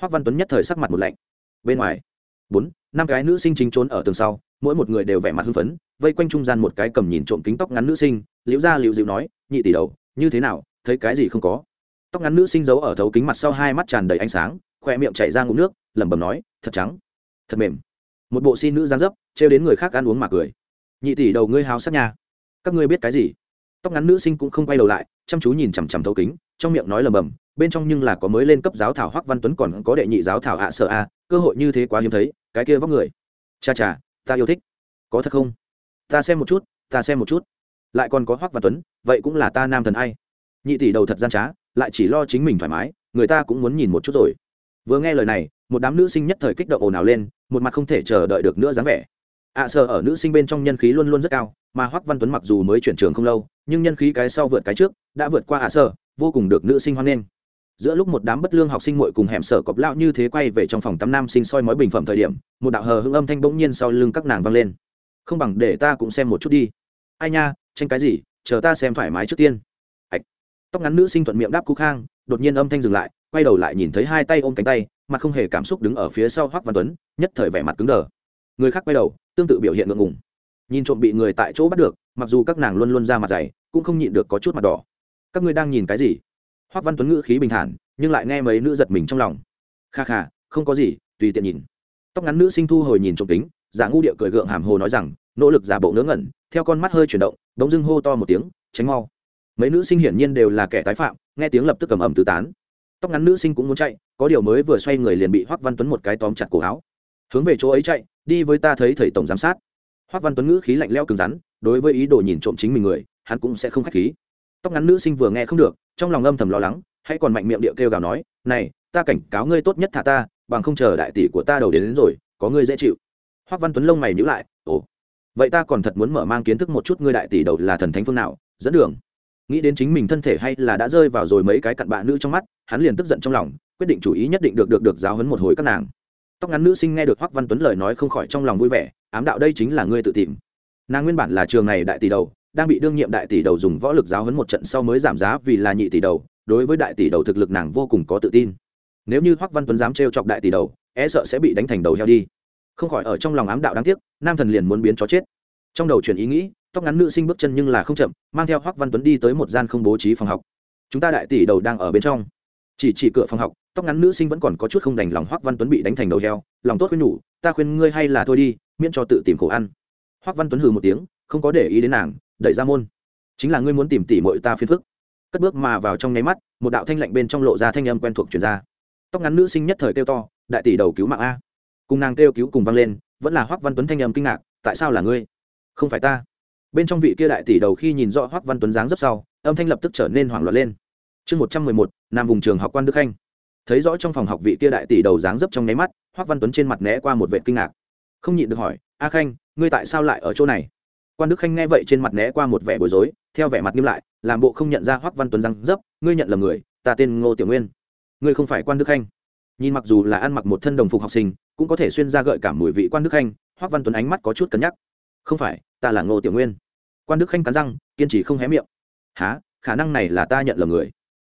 Hoắc văn tuấn nhất thời sắc mặt một lạnh. Bên ngoài, bốn, năm cái nữ sinh chính trốn ở tường sau, mỗi một người đều vẻ mặt hưng phấn, vây quanh trung gian một cái cầm nhìn trộm kính tóc ngắn nữ sinh, liễu ra liễu dịu nói, nhị tỷ đầu, như thế nào, thấy cái gì không có? Tóc ngắn nữ sinh giấu ở thấu kính mặt sau hai mắt tràn đầy ánh sáng khoe miệng chảy ra ngụm nước, lẩm bẩm nói, thật trắng, thật mềm. Một bộ xin nữ gián dấp, trêu đến người khác ăn uống mà cười. Nhị tỷ đầu ngươi háo sắc nha, các ngươi biết cái gì? Tóc ngắn nữ sinh cũng không quay đầu lại, chăm chú nhìn chằm chằm thấu kính, trong miệng nói lầm bầm, bên trong nhưng là có mới lên cấp giáo thảo hoắc văn tuấn còn có đệ nhị giáo thảo ạ sợ a, cơ hội như thế quá hiếm thấy, cái kia vóc người. Cha cha, ta yêu thích. Có thật không? Ta xem một chút, ta xem một chút. Lại còn có hoắc văn tuấn, vậy cũng là ta nam thần ai. Nhị tỷ đầu thật gian trá, lại chỉ lo chính mình thoải mái, người ta cũng muốn nhìn một chút rồi. Vừa nghe lời này, một đám nữ sinh nhất thời kích động ồn ào lên, một mặt không thể chờ đợi được nữa dáng vẻ. Ạ sợ ở nữ sinh bên trong nhân khí luôn luôn rất cao mà hoắc văn tuấn mặc dù mới chuyển trường không lâu nhưng nhân khí cái sau vượt cái trước đã vượt qua ạ sợ vô cùng được nữ sinh hoan nghênh. Giữa lúc một đám bất lương học sinh muội cùng hẻm sở cọp lão như thế quay về trong phòng tắm nam sinh soi mói bình phẩm thời điểm, một đạo hờ hững âm thanh bỗng nhiên sau lưng các nàng vang lên. Không bằng để ta cũng xem một chút đi. Ai nha, tranh cái gì, chờ ta xem thoải mái trước tiên. Hạch. tóc ngắn nữ sinh thuận miệng đáp cú khang, đột nhiên âm thanh dừng lại, quay đầu lại nhìn thấy hai tay ôm cánh tay, mặt không hề cảm xúc đứng ở phía sau hoắc văn tuấn, nhất thời vẻ mặt cứng đờ. Người khác quay đầu, tương tự biểu hiện ngượng ngùng nhìn trộm bị người tại chỗ bắt được mặc dù các nàng luôn luôn ra mặt dày cũng không nhịn được có chút mặt đỏ. Các ngươi đang nhìn cái gì? Hoắc văn tuấn ngữ khí bình thản nhưng lại nghe mấy nữ giật mình trong lòng. Kha kha không có gì tùy tiện nhìn. Tóc ngắn nữ sinh thu hồi nhìn trộm tính, giả ngu địa cười gượng hàm hồ nói rằng nỗ lực giả bộ ngớ ngẩn theo con mắt hơi chuyển động đống dưng hô to một tiếng tránh mau. Mấy nữ sinh hiển nhiên đều là kẻ tái phạm nghe tiếng lập tức cầm ẩm tứ tán. Tóc ngắn nữ sinh cũng muốn chạy có điều mới vừa xoay người liền bị hoắc văn tuấn một cái tóm chặt cổ áo. Hướng về chỗ ấy chạy đi với ta thấy thầy tổng giám sát hoắc văn tuấn ngữ khí lạnh lẽo cứng rắn đối với ý đồ nhìn trộm chính mình người hắn cũng sẽ không khách khí. Tóc ngắn nữ sinh vừa nghe không được trong lòng âm thầm lo lắng hãy còn mạnh miệng địa kêu gào nói này ta cảnh cáo ngươi tốt nhất thả ta bằng không chờ đại tỷ của ta đầu đến, đến rồi có ngươi dễ chịu. Hoắc văn tuấn lông mày nhíu lại ồ vậy ta còn thật muốn mở mang kiến thức một chút ngươi đại tỷ đầu là thần thánh phương nào dẫn đường. Nghĩ đến chính mình thân thể hay là đã rơi vào rồi mấy cái cặn bạ nữ trong mắt hắn liền tức giận trong lòng quyết định chủ ý nhất định được được được giáo huấn một hồi các nàng tóc ngắn nữ sinh nghe được hoắc văn tuấn lời nói không khỏi trong lòng vui vẻ, ám đạo đây chính là ngươi tự tìm. Nàng nguyên bản là trường này đại tỷ đầu, đang bị đương nhiệm đại tỷ đầu dùng võ lực giáo huấn một trận sau mới giảm giá vì là nhị tỷ đầu, đối với đại tỷ đầu thực lực nàng vô cùng có tự tin. Nếu như hoắc văn tuấn dám trêu chọc đại tỷ đầu e sợ sẽ bị đánh thành đầu heo đi. Không khỏi ở trong lòng ám đạo đáng tiếc, nam thần liền muốn biến chó chết. Trong đầu chuyển ý nghĩ, tóc ngắn nữ sinh bước chân nhưng là không chậm, mang theo hoắc văn tuấn đi tới một gian không bố trí phòng học. Chúng ta đại tỷ đầu đang ở bên trong. Chỉ chỉ cửa phòng học tóc ngắn nữ sinh vẫn còn có chút không đành lòng hoắc văn tuấn bị đánh thành đầu heo, lòng tốt khuyên nhủ, ta khuyên ngươi hay là thôi đi, miễn cho tự tìm khổ ăn. Hoắc văn tuấn hừ một tiếng, không có để ý đến nàng, đẩy ra môn. Chính là ngươi muốn tìm tỉ mội ta phiền phức. Cất bước mà vào trong nháy mắt, một đạo thanh lạnh bên trong lộ ra thanh âm quen thuộc truyền ra. Tóc ngắn nữ sinh nhất thời kêu to, đại tỷ đầu cứu mạng a. Cùng nàng kêu cứu cùng vang lên, vẫn là hoắc văn tuấn thanh âm kinh ngạc, tại sao là ngươi? Không phải ta. Bên trong vị kia đại tỷ đầu khi nhìn rõ hoắc văn tuấn dáng rất sau, âm thanh lập tức trở nên hoảng loạn lên. Chương một trăm mười một, nam vùng trường học quan đức khanh thấy rõ trong phòng học vị kia đại tỷ đầu dáng dấp trong nháy mắt, hoắc văn tuấn trên mặt né qua một vệ kinh ngạc. Không nhịn được hỏi, a khanh, ngươi tại sao lại ở chỗ này? Quan đức khanh nghe vậy trên mặt né qua một vẻ bối rối, theo vẻ mặt nghiêm lại, làm bộ không nhận ra hoắc văn tuấn răng dấp, ngươi nhận là người, ta tên ngô tiểu nguyên. Ngươi không phải quan đức khanh. Nhìn mặc dù là ăn mặc một thân đồng phục học sinh, cũng có thể xuyên ra gợi cảm mùi vị quan đức khanh, hoắc văn tuấn ánh mắt có chút cân nhắc. Không phải, ta là ngô tiểu nguyên. Quan đức khanh cắn răng, kiên trì không hé miệng. Há khả năng này là ta nhận lầm người.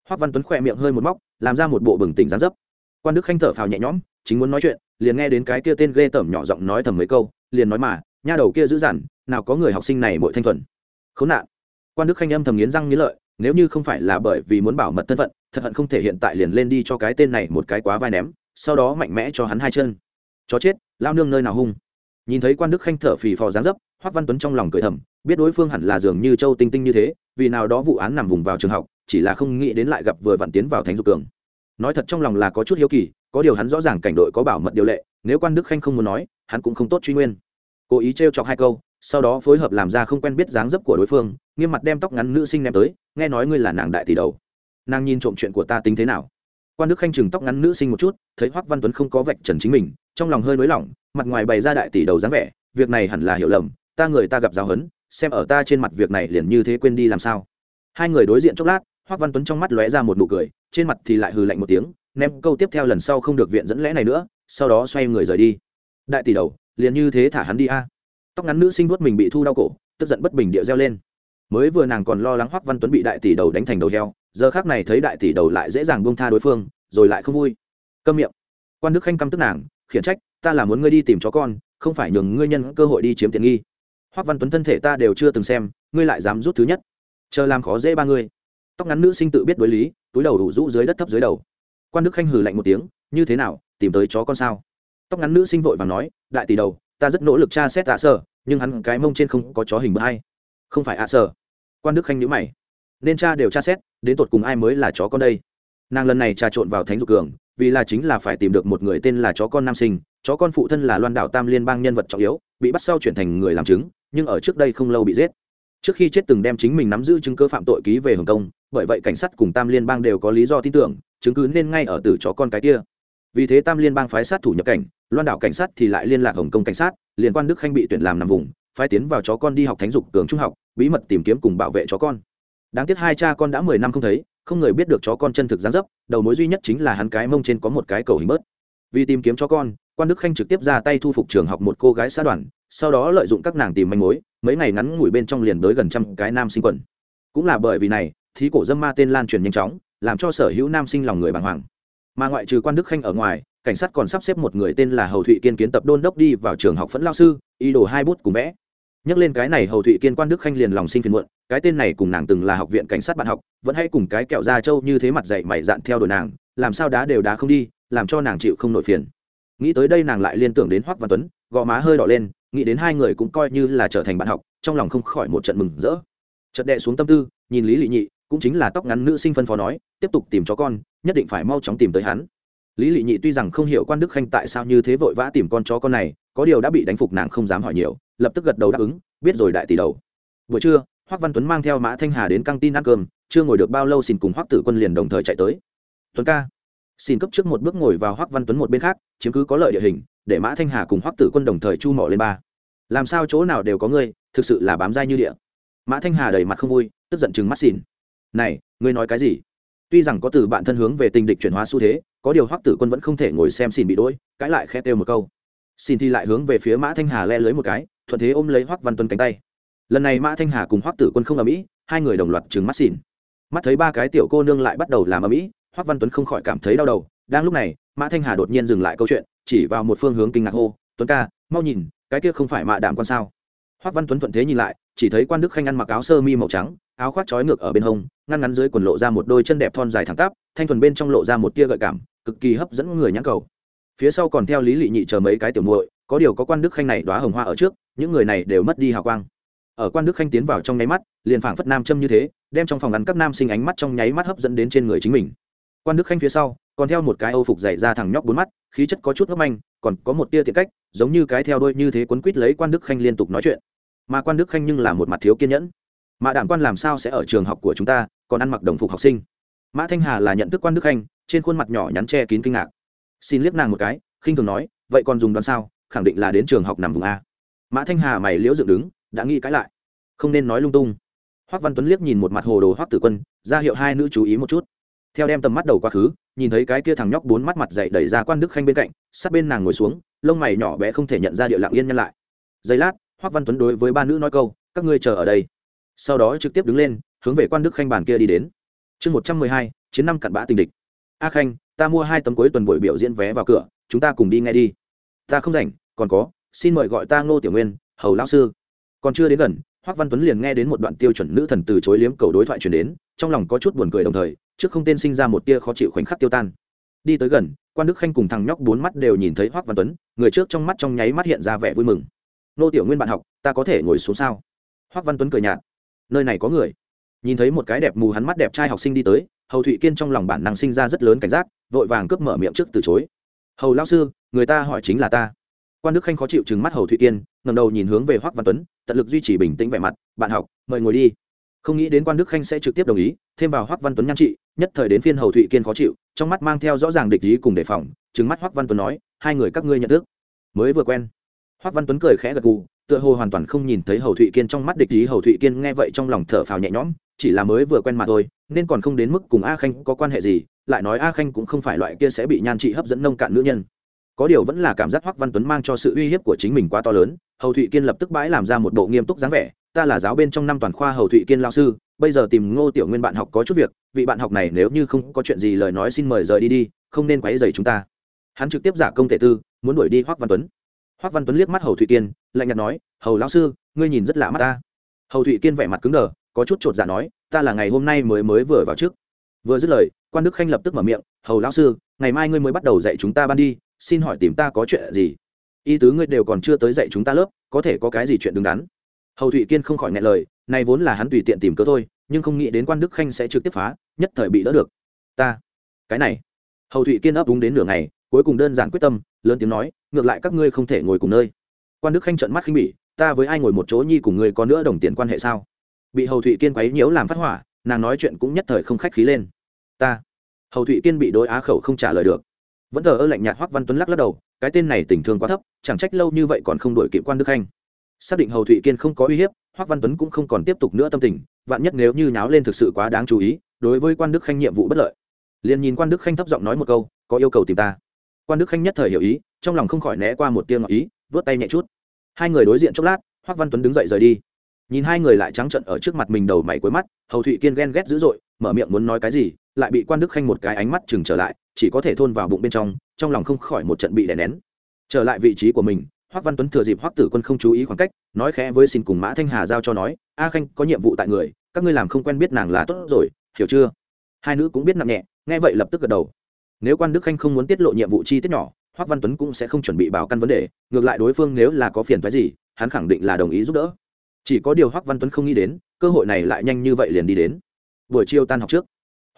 Hoắc văn tuấn khỏe miệng hơi một móc làm ra một bộ bừng tỉnh gián dấp. Quan đức khanh thở phào nhẹ nhõm, chính muốn nói chuyện, liền nghe đến cái kia tên ghê tởm nhỏ giọng nói thầm mấy câu, liền nói mà, nha đầu kia dữ dằn, nào có người học sinh này bội thanh thuần. Khốn nạn. Quan đức khanh âm thầm nghiến răng nghiến lợi, nếu như không phải là bởi vì muốn bảo mật thân phận, thật hận không thể hiện tại liền lên đi cho cái tên này một cái quá vai ném, sau đó mạnh mẽ cho hắn hai chân. Chó chết, lao nương nơi nào hung? Nhìn thấy quan đức khanh thở phì phò dáng dấp hoắc văn tuấn trong lòng cười thầm, biết đối phương hẳn là dường như châu tinh tinh như thế, vì nào đó vụ án nằm vùng vào trường học chỉ là không nghĩ đến lại gặp vừa vặn tiến vào thánh dục cường. Nói thật trong lòng là có chút hiếu kỳ, có điều hắn rõ ràng cảnh đội có bảo mật điều lệ, nếu quan đức khanh không muốn nói, hắn cũng không tốt truy nguyên. Cố ý trêu chọc hai câu, sau đó phối hợp làm ra không quen biết dáng dấp của đối phương, nghiêm mặt đem tóc ngắn nữ sinh ném tới, nghe nói ngươi là nàng đại tỷ đầu. Nàng nhìn trộm chuyện của ta tính thế nào? Quan đức khanh chừng tóc ngắn nữ sinh một chút, thấy hoắc văn tuấn không có vạch trần chính mình, trong lòng hơi nới lỏng, mặt ngoài bày ra đại tỷ đầu dáng vẻ, việc này hẳn là hiểu lầm, ta người ta gặp giáo hấn xem ở ta trên mặt việc này liền như thế quên đi làm sao. Hai người đối diện chốc lát hoắc văn tuấn trong mắt lóe ra một nụ cười, trên mặt thì lại hừ lạnh một tiếng, ném câu tiếp theo lần sau không được viện dẫn lẽ này nữa, sau đó xoay người rời đi. Đại tỷ đầu, liền như thế thả hắn đi a. Tóc ngắn nữ sinh vuốt mình bị thu đau cổ, tức giận bất bình địa reo lên. Mới vừa nàng còn lo lắng hoắc văn tuấn bị đại tỷ đầu đánh thành đầu heo, giờ khác này thấy đại tỷ đầu lại dễ dàng buông tha đối phương, rồi lại không vui. Câm miệng. Quan đức khanh căm tức nàng, khiển trách, ta là muốn ngươi đi tìm chó con, không phải nhường ngươi nhân cơ hội đi chiếm tiện nghi. Hoắc văn tuấn thân thể ta đều chưa từng xem, ngươi lại dám rút thứ nhất. Chờ làm khó dễ ba ngươi tóc ngắn nữ sinh tự biết đối lý, túi đầu đủ rũ dưới đất thấp dưới đầu. Quan đức khanh hừ lạnh một tiếng, như thế nào, tìm tới chó con sao? Tóc ngắn nữ sinh vội và nói, đại tỷ đầu, ta rất nỗ lực tra xét tạ sở nhưng hắn cái mông trên không có chó hình bữa hay không phải ạ sở quan đức khanh nhữ mày. Nên cha đều tra xét, đến tột cùng ai mới là chó con đây? Nàng lần này trà trộn vào thánh dục cường, vì là chính là phải tìm được một người tên là chó con nam sinh, chó con phụ thân là loan đảo tam liên bang nhân vật trọng yếu, bị bắt sau chuyển thành người làm chứng, nhưng ở trước đây không lâu bị giết trước khi chết từng đem chính mình nắm giữ chứng cứ phạm tội ký về hồng kông, bởi vậy cảnh sát cùng tam liên bang đều có lý do tin tưởng, chứng cứ nên ngay ở tử chó con cái kia. Vì thế tam liên bang phái sát thủ nhập cảnh, loan đảo cảnh sát thì lại liên lạc hồng kông cảnh sát liên quan đức khanh bị tuyển làm nằm vùng, phái tiến vào chó con đi học thánh dục cường trung học, bí mật tìm kiếm cùng bảo vệ chó con. Đáng tiếc hai cha con đã mười năm không thấy, không người biết được chó con chân thực gián dấp, đầu mối duy nhất chính là hắn cái mông trên có một cái cầu hình bớt. Vì tìm kiếm chó con, quan đức khanh trực tiếp ra tay thu phục trường học một cô gái xã đoàn, sau đó lợi dụng các nàng tìm manh mối mấy ngày ngắn ngủi bên trong liền tới gần trăm cái nam sinh quần. Cũng là bởi vì này, thí cổ dâm ma tên lan truyền nhanh chóng, làm cho sở hữu nam sinh lòng người bàng hoàng. Mà ngoại trừ quan đức khanh ở ngoài, cảnh sát còn sắp xếp một người tên là hầu thụy kiên kiến tập đôn đốc đi vào trường học phẫn lao sư y đồ hai bút cùng vẽ. Nhắc lên cái này hầu thụy kiên quan đức khanh liền lòng sinh phiền muộn, cái tên này cùng nàng từng là học viện cảnh sát bạn học, vẫn hay cùng cái kẹo da trâu như thế mặt dạy mày dạn theo đuổi nàng, làm sao đá đều đá không đi, làm cho nàng chịu không nổi phiền. Nghĩ tới đây nàng lại liên tưởng đến hoắc văn tuấn, gò má hơi đỏ lên nghĩ đến hai người cũng coi như là trở thành bạn học, trong lòng không khỏi một trận mừng rỡ. Trận đệ xuống tâm tư, nhìn lý lị nhị, cũng chính là tóc ngắn nữ sinh phân phó nói, tiếp tục tìm chó con, nhất định phải mau chóng tìm tới hắn. Lý lị nhị tuy rằng không hiểu quan đức khanh tại sao như thế vội vã tìm con chó con này, có điều đã bị đánh phục nàng không dám hỏi nhiều, lập tức gật đầu đáp ứng, biết rồi đại tỷ đầu. Buổi trưa hoắc văn tuấn mang theo mã thanh hà đến căng tin ăn cơm, chưa ngồi được bao lâu xin cùng hoắc tử quân liền đồng thời chạy tới. Tuấn ca xin cấp trước một bước ngồi vào hoắc văn tuấn một bên khác, chiếm cứ có lợi địa hình, để mã thanh hà cùng hoắc tử quân đồng thời chu mỏ lên ba. Làm sao chỗ nào đều có ngươi, thực sự là bám dai như địa. Mã thanh hà đầy mặt không vui, tức giận chừng mắt Xìn. này, ngươi nói cái gì? Tuy rằng có từ bạn thân hướng về tình địch chuyển hóa xu thế, có điều hoắc tử quân vẫn không thể ngồi xem Xìn bị đỗi cãi lại khét kêu một câu. Xin thì lại hướng về phía mã thanh hà le lưới một cái, thuận thế ôm lấy hoắc văn tuấn cánh tay. Lần này mã thanh hà cùng hoắc tử quân không ở mỹ hai người đồng loạt trừng mắt Xìn. mắt thấy ba cái tiểu cô nương lại bắt đầu làm ở mỹ hoắc văn tuấn không khỏi cảm thấy đau đầu, đang lúc này, mã thanh hà đột nhiên dừng lại câu chuyện, chỉ vào một phương hướng kinh ngạc hô, tuấn ca, mau nhìn, cái kia không phải mạ đạm quan sao? Hoắc văn tuấn thuận thế nhìn lại, chỉ thấy quan đức khanh ăn mặc áo sơ mi màu trắng, áo khoác trói ngược ở bên hông, ngăn ngắn dưới quần lộ ra một đôi chân đẹp thon dài thẳng tắp, thanh thuần bên trong lộ ra một tia gợi cảm, cực kỳ hấp dẫn người nhãn cầu. Phía sau còn theo lý lị nhị chờ mấy cái tiểu muội, có điều có quan đức khanh này đóa hồng hoa ở trước, những người này đều mất đi hào quang. Ở quan đức khanh tiến vào trong nháy mắt, liền phảng phất nam châm như thế, đem trong phòng ngắn các nam sinh ánh mắt trong nháy mắt hấp dẫn đến trên người chính mình quan đức khanh phía sau còn theo một cái âu phục dày ra thẳng nhóc bốn mắt khí chất có chút ngốc manh còn có một tia tiện cách giống như cái theo đôi như thế quấn quýt lấy quan đức khanh liên tục nói chuyện mà quan đức khanh nhưng là một mặt thiếu kiên nhẫn mà đảm quan làm sao sẽ ở trường học của chúng ta còn ăn mặc đồng phục học sinh mã thanh hà là nhận thức quan đức khanh trên khuôn mặt nhỏ nhắn che kín kinh ngạc xin liếc nàng một cái khinh thường nói vậy còn dùng đoán sao khẳng định là đến trường học nằm vùng a mã thanh hà mày liễu dựng đứng đã nghĩ cãi lại không nên nói lung tung hoắc văn tuấn liếc nhìn một mặt hồ đồ hoắc tử quân ra hiệu hai nữ chú ý một chút theo đem tầm mắt đầu quá khứ, nhìn thấy cái kia thằng nhóc bốn mắt mặt dậy đẩy ra quan đức khanh bên cạnh, sát bên nàng ngồi xuống, lông mày nhỏ bé không thể nhận ra địa lạng yên nhân lại. Giây lát, hoắc văn tuấn đối với ba nữ nói câu, các ngươi chờ ở đây. Sau đó trực tiếp đứng lên, hướng về quan đức khanh bàn kia đi đến. Chương một trăm mười hai, chiến năm cặn bã tình địch. A khanh, ta mua hai tấm cuối tuần buổi biểu diễn vé vào cửa, chúng ta cùng đi nghe đi. Ta không rảnh, còn có, xin mời gọi ta ngô tiểu nguyên, hầu lão sư. Còn chưa đến gần, hoắc văn tuấn liền nghe đến một đoạn tiêu chuẩn nữ thần từ chối liếm cầu đối thoại truyền đến, trong lòng có chút buồn cười đồng thời trước không tên sinh ra một tia khó chịu khoảnh khắc tiêu tan. Đi tới gần, quan đức khanh cùng thằng nhóc bốn mắt đều nhìn thấy hoắc văn tuấn, người trước trong mắt trong nháy mắt hiện ra vẻ vui mừng. Nô tiểu nguyên bạn học, ta có thể ngồi xuống sao? Hoắc văn tuấn cười nhạt. Nơi này có người. Nhìn thấy một cái đẹp mù hắn mắt đẹp trai học sinh đi tới, hầu thụy kiên trong lòng bản năng sinh ra rất lớn cảnh giác, vội vàng cướp mở miệng trước từ chối. Hầu lao sư, người ta hỏi chính là ta. Quan đức khanh khó chịu chừng mắt hầu thụy kiên ngầm đầu nhìn hướng về hoắc văn tuấn, tận lực duy trì bình tĩnh vẻ mặt, bạn học, mời ngồi đi. Không nghĩ đến quan đức khanh sẽ trực tiếp đồng ý, thêm vào hoắc văn tuấn nhan trị nhất thời đến phiên hầu thụy kiên khó chịu, trong mắt mang theo rõ ràng địch ý cùng đề phòng, trừng mắt hoắc văn tuấn nói, hai người các ngươi nhận thức. Mới vừa quen hoắc văn tuấn cười khẽ gật gù, tựa hồ hoàn toàn không nhìn thấy hầu thụy kiên trong mắt địch ý, hầu thụy kiên nghe vậy trong lòng thở phào nhẹ nhõm, chỉ là mới vừa quen mà thôi, nên còn không đến mức cùng a khanh có quan hệ gì, lại nói a khanh cũng không phải loại kia sẽ bị nhan trị hấp dẫn nông cạn nữ nhân. Có điều vẫn là cảm giác hoắc văn tuấn mang cho sự uy hiếp của chính mình quá to lớn, hầu thụy kiên lập tức bãi làm ra một bộ nghiêm túc dáng vẻ, ta là giáo bên trong năm toàn khoa hầu thụy kiên lao sư bây giờ tìm ngô tiểu nguyên bạn học có chút việc, vị bạn học này nếu như không có chuyện gì lời nói xin mời rời đi đi, không nên quấy rầy chúng ta. Hắn trực tiếp giả công thể tư, muốn đuổi đi hoắc văn tuấn. Hoắc văn tuấn liếc mắt hầu thụy kiên, lạnh nhạt nói, hầu lão sư, ngươi nhìn rất lạ mắt ta. Hầu thụy kiên vẻ mặt cứng đờ, có chút chột dạ nói, ta là ngày hôm nay mới mới vừa vào trước. Vừa dứt lời, quan đức khanh lập tức mở miệng, hầu lão sư, ngày mai ngươi mới bắt đầu dạy chúng ta ban đi, xin hỏi tìm ta có chuyện gì? Y tứ ngươi đều còn chưa tới dạy chúng ta lớp, có thể có cái gì chuyện đứng đắn? Hầu thụy kiên không khỏi ngại lời này vốn là hắn tùy tiện tìm cớ thôi, nhưng không nghĩ đến quan đức khanh sẽ trực tiếp phá, nhất thời bị đỡ được. Ta, cái này. Hầu thụy kiên ấp đúng đến nửa ngày, cuối cùng đơn giản quyết tâm, lớn tiếng nói, ngược lại các ngươi không thể ngồi cùng nơi. Quan đức khanh trợn mắt khinh bỉ, ta với ai ngồi một chỗ nhi cùng ngươi có nữa đồng tiền quan hệ sao? Bị hầu thụy kiên quấy nhiễu làm phát hỏa, nàng nói chuyện cũng nhất thời không khách khí lên. Ta. Hầu thụy kiên bị đối á khẩu không trả lời được. Vẫn thờ ơ lạnh nhạt hoắc văn tuấn lắc lắc đầu, cái tên này tình thương quá thấp, chẳng trách lâu như vậy còn không đổi kịp quan đức khanh xác định hầu thụy kiên không có uy hiếp, hoắc văn tuấn cũng không còn tiếp tục nữa tâm tình, vạn nhất nếu như nháo lên thực sự quá đáng chú ý, đối với quan đức khanh nhiệm vụ bất lợi. Liền nhìn quan đức khanh thấp giọng nói một câu, có yêu cầu tìm ta? Quan đức khanh nhất thời hiểu ý, trong lòng không khỏi né qua một tiếng ngọc ý vớt tay nhẹ chút. Hai người đối diện chốc lát, hoắc văn tuấn đứng dậy rời đi. Nhìn hai người lại trắng trận ở trước mặt mình đầu mày cuối mắt, hầu thụy kiên ghen ghét dữ dội, mở miệng muốn nói cái gì, lại bị quan đức khanh một cái ánh mắt chừng trở lại, chỉ có thể thôn vào bụng bên trong trong lòng không khỏi một trận bị đè nén. Trở lại vị trí của mình hoắc văn tuấn thừa dịp hoắc tử quân không chú ý khoảng cách, nói khẽ với xin cùng mã thanh hà giao cho nói, a khanh, có nhiệm vụ tại người, các ngươi làm không quen biết nàng là tốt rồi, hiểu chưa? Hai nữ cũng biết nặng nhẹ, nghe vậy lập tức gật đầu. Nếu quan đức khanh không muốn tiết lộ nhiệm vụ chi tiết nhỏ, hoắc văn tuấn cũng sẽ không chuẩn bị bảo căn vấn đề, ngược lại đối phương nếu là có phiền phái gì, hắn khẳng định là đồng ý giúp đỡ. Chỉ có điều hoắc văn tuấn không nghĩ đến, cơ hội này lại nhanh như vậy liền đi đến. Buổi chiều tan học trước,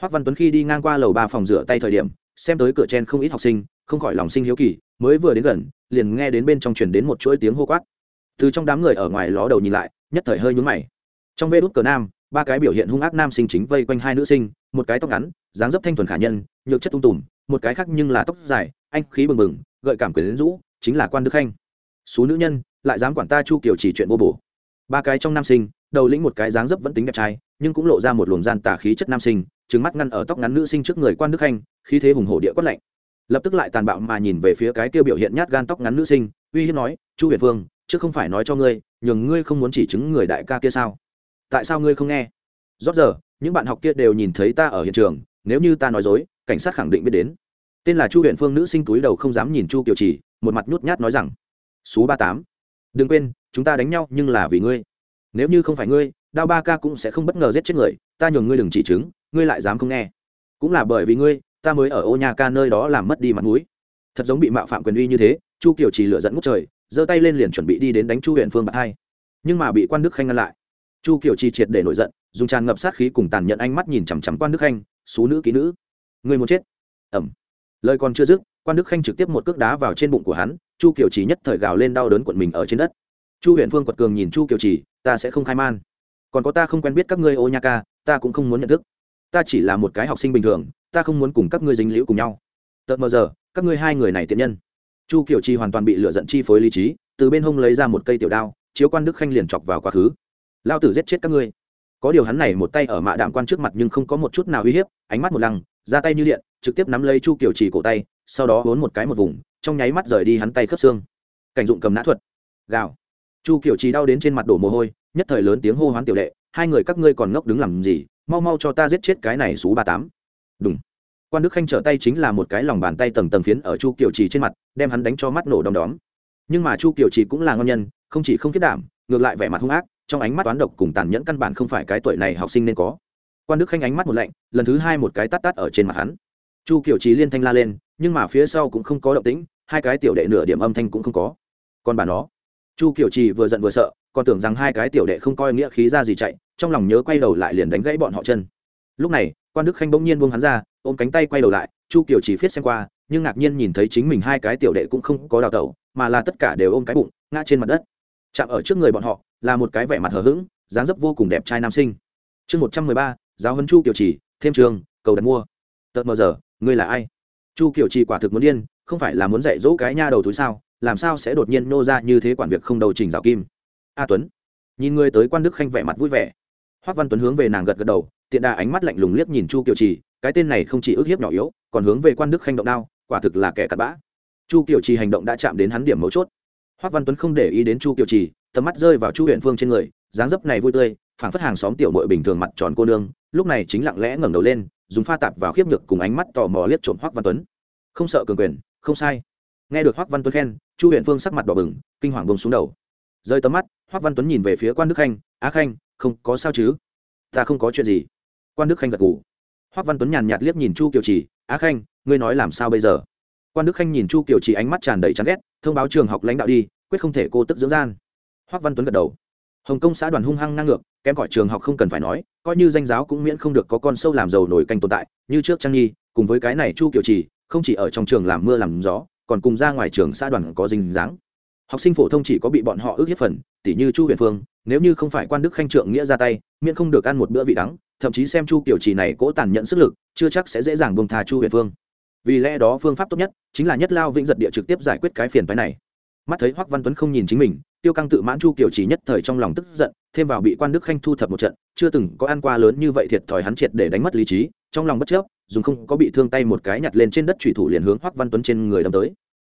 hoắc văn tuấn khi đi ngang qua lầu ba phòng rửa tay thời điểm, xem tới cửa trên không ít học sinh, không khỏi lòng sinh hiếu kỳ mới vừa đến gần, liền nghe đến bên trong truyền đến một chuỗi tiếng hô quát. Từ trong đám người ở ngoài ló đầu nhìn lại, nhất thời hơi nhúng mày. Trong vê đút cờ nam, ba cái biểu hiện hung ác nam sinh chính vây quanh hai nữ sinh, một cái tóc ngắn, dáng dấp thanh thuần khả nhân, nhược chất tung tùm, một cái khác nhưng là tóc dài, anh khí bừng bừng, gợi cảm quyền rũ, chính là quan đức khanh. Số nữ nhân, lại dám quản ta chu kiều chỉ chuyện vô bổ. Ba cái trong nam sinh, đầu lĩnh một cái dáng dấp vẫn tính đẹp trai, nhưng cũng lộ ra một luồng gian tà khí chất nam sinh trứng mắt ngăn ở tóc ngắn nữ sinh trước người quan đức khanh, khí thế hùng hổ địa quất lạnh lập tức lại tàn bạo mà nhìn về phía cái kia biểu hiện nhát gan tóc ngắn nữ sinh uy hiếp nói chu huyền phương chứ không phải nói cho ngươi nhường ngươi không muốn chỉ chứng người đại ca kia sao? Tại sao ngươi không nghe? Rót giờ những bạn học kia đều nhìn thấy ta ở hiện trường nếu như ta nói dối cảnh sát khẳng định biết đến. Tên là chu Huyền phương nữ sinh túi đầu không dám nhìn chu kiều Chỉ, một mặt nhút nhát nói rằng số ba tám đừng quên chúng ta đánh nhau nhưng là vì ngươi. Nếu như không phải ngươi đao ba ca cũng sẽ không bất ngờ giết chết người ta nhường ngươi đừng chỉ chứng ngươi lại dám không nghe. Cũng là bởi vì ngươi ta mới ở ô nhà ca nơi đó làm mất đi mặt mũi. Thật giống bị mạo phạm quyền uy như thế, chu kiều trì lựa dẫn ngút trời, giơ tay lên liền chuẩn bị đi đến đánh chu huyện phương bạc hai. Nhưng mà bị quan đức khanh ngăn lại. Chu kiều trì triệt để nổi giận, dùng tràn ngập sát khí cùng tàn nhẫn ánh mắt nhìn chằm chằm quan đức khanh xú nữ ký nữ người muốn chết? Ẩm. Lời còn chưa dứt, quan đức khanh trực tiếp một cước đá vào trên bụng của hắn, chu kiều trì nhất thời gào lên đau đớn quận mình ở trên đất. Chu huyện phương quật cường nhìn chu kiều trì ta sẽ không khai man. Còn có ta không quen biết các ngươi ô nha ca ta cũng không muốn nhận thức. Ta chỉ là một cái học sinh bình thường ta không muốn cùng các ngươi dính liễu cùng nhau. Tợt mờ giờ, các ngươi hai người này tiện nhân. Chu kiều trì hoàn toàn bị lựa giận chi phối lý trí, từ bên hông lấy ra một cây tiểu đao, chiếu quan đức khanh liền chọc vào quá khứ. Lao tử giết chết các ngươi. Có điều hắn này một tay ở mạ đạm quan trước mặt nhưng không có một chút nào uy hiếp, ánh mắt một lăng, ra tay như điện, trực tiếp nắm lấy chu kiểu chỉ cổ tay, sau đó vốn một cái một vùng, trong nháy mắt rời đi hắn tay khớp xương. Cảnh dụng cầm nã thuật. Gào. Chu kiểu chỉ đau đến trên mặt đổ mồ hôi, nhất thời lớn tiếng hô hoán tiểu đệ, hai người các ngươi còn ngốc đứng làm gì, mau mau cho ta giết chết cái này số ba tám đúng. Quan đức khanh trở tay chính là một cái lòng bàn tay tầng tầng phiến ở chu kiều trì trên mặt, đem hắn đánh cho mắt nổ đom đóm. Nhưng mà chu kiều trì cũng là ngon nhân, không chỉ không kết đảm, ngược lại vẻ mặt hung ác, trong ánh mắt toán độc cùng tàn nhẫn căn bản không phải cái tuổi này học sinh nên có. Quan đức khanh ánh mắt một lạnh, lần thứ hai một cái tát tát ở trên mặt hắn. Chu kiều trì liên thanh la lên, nhưng mà phía sau cũng không có động tĩnh, hai cái tiểu đệ nửa điểm âm thanh cũng không có. Còn bà nó. Chu Kiều trì vừa giận vừa sợ, còn tưởng rằng hai cái tiểu đệ không coi nghĩa khí ra gì chạy, trong lòng nhớ quay đầu lại liền đánh gãy bọn họ chân. Lúc này quan đức khanh bỗng nhiên buông hắn ra, ôm cánh tay quay đầu lại, chu kiều chỉ viết xem qua, nhưng ngạc nhiên nhìn thấy chính mình hai cái tiểu đệ cũng không có đào tẩu, mà là tất cả đều ôm cái bụng, ngã trên mặt đất. Chạm ở trước người bọn họ, là một cái vẻ mặt hờ hững, dáng dấp vô cùng đẹp trai nam sinh. Chương một trăm mười ba, giáo huấn chu kiều chỉ, thêm trường, cầu đặt mua. Tợt mờ giờ, ngươi là ai? Chu kiều chỉ quả thực muốn điên, không phải là muốn dạy dỗ cái nha đầu túi sao, làm sao sẽ đột nhiên nô ra như thế quản việc không đầu trình rào kim? A tuấn, nhìn ngươi tới quan đức khanh vẻ mặt vui vẻ. Hoác văn tuấn hướng về nàng gật gật đầu tiện đà ánh mắt lạnh lùng liếc nhìn chu kiều trì, cái tên này không chỉ ức hiếp nhỏ yếu, còn hướng về quan đức khanh động đao, quả thực là kẻ cặn bã. Chu kiều trì hành động đã chạm đến hắn điểm mấu chốt. Hoác văn tuấn không để ý đến chu kiều trì, tầm mắt rơi vào chu huyện phương trên người, dáng dấp này vui tươi, phảng phất hàng xóm tiểu mội bình thường mặt tròn cô nương, lúc này chính lặng lẽ ngẩng đầu lên, dùng pha tạp vào khiếp nhược cùng ánh mắt tò mò liếc trộm hoác văn tuấn. Không sợ cường quyền, không sai. Nghe được hoác văn tuấn khen, chu huyện phương sắc mặt đỏ bừng, kinh hoàng bông xuống đầu. Rơi tầm mắt, hoác văn tuấn nhìn về phía quan đức khanh, á khanh, không có sao chứ? Ta không có chuyện gì quan đức khanh gật ngủ hoác văn tuấn nhàn nhạt liếc nhìn chu kiều trì, á khanh, ngươi nói làm sao bây giờ? quan đức khanh nhìn chu kiều trì ánh mắt tràn đầy chán ghét, thông báo trường học lãnh đạo đi, quyết không thể cô tức dưỡng gian. hoác văn tuấn gật đầu. Hồng kông xã đoàn hung hăng năng ngược, kém cỏi trường học không cần phải nói, coi như danh giáo cũng miễn không được có con sâu làm giàu nổi canh tồn tại, như trước trang nhi, cùng với cái này chu kiều trì, không chỉ ở trong trường làm mưa làm gió, còn cùng ra ngoài trường xã đoàn có dinh dáng. Học sinh phổ thông chỉ có bị bọn họ ước hiếp phần, tỉ như chu huyền phương, nếu như không phải quan đức khanh trượng nghĩa ra tay, miễn không được ăn một bữa vị đắng thậm chí xem chu kiểu trì này cố tàn nhẫn sức lực, chưa chắc sẽ dễ dàng buông thà chu huyền phương vì lẽ đó phương pháp tốt nhất chính là nhất lao vĩnh giật địa trực tiếp giải quyết cái phiền phái này. Mắt thấy hoắc văn tuấn không nhìn chính mình, tiêu căng tự mãn chu kiểu trì nhất thời trong lòng tức giận, thêm vào bị quan đức khanh thu thập một trận, chưa từng có ăn qua lớn như vậy thiệt thòi hắn triệt để đánh mất lý trí, trong lòng bất chấp dùng không có bị thương tay một cái nhặt lên trên đất thủy thủ liền hướng hoắc văn tuấn trên người đâm tới.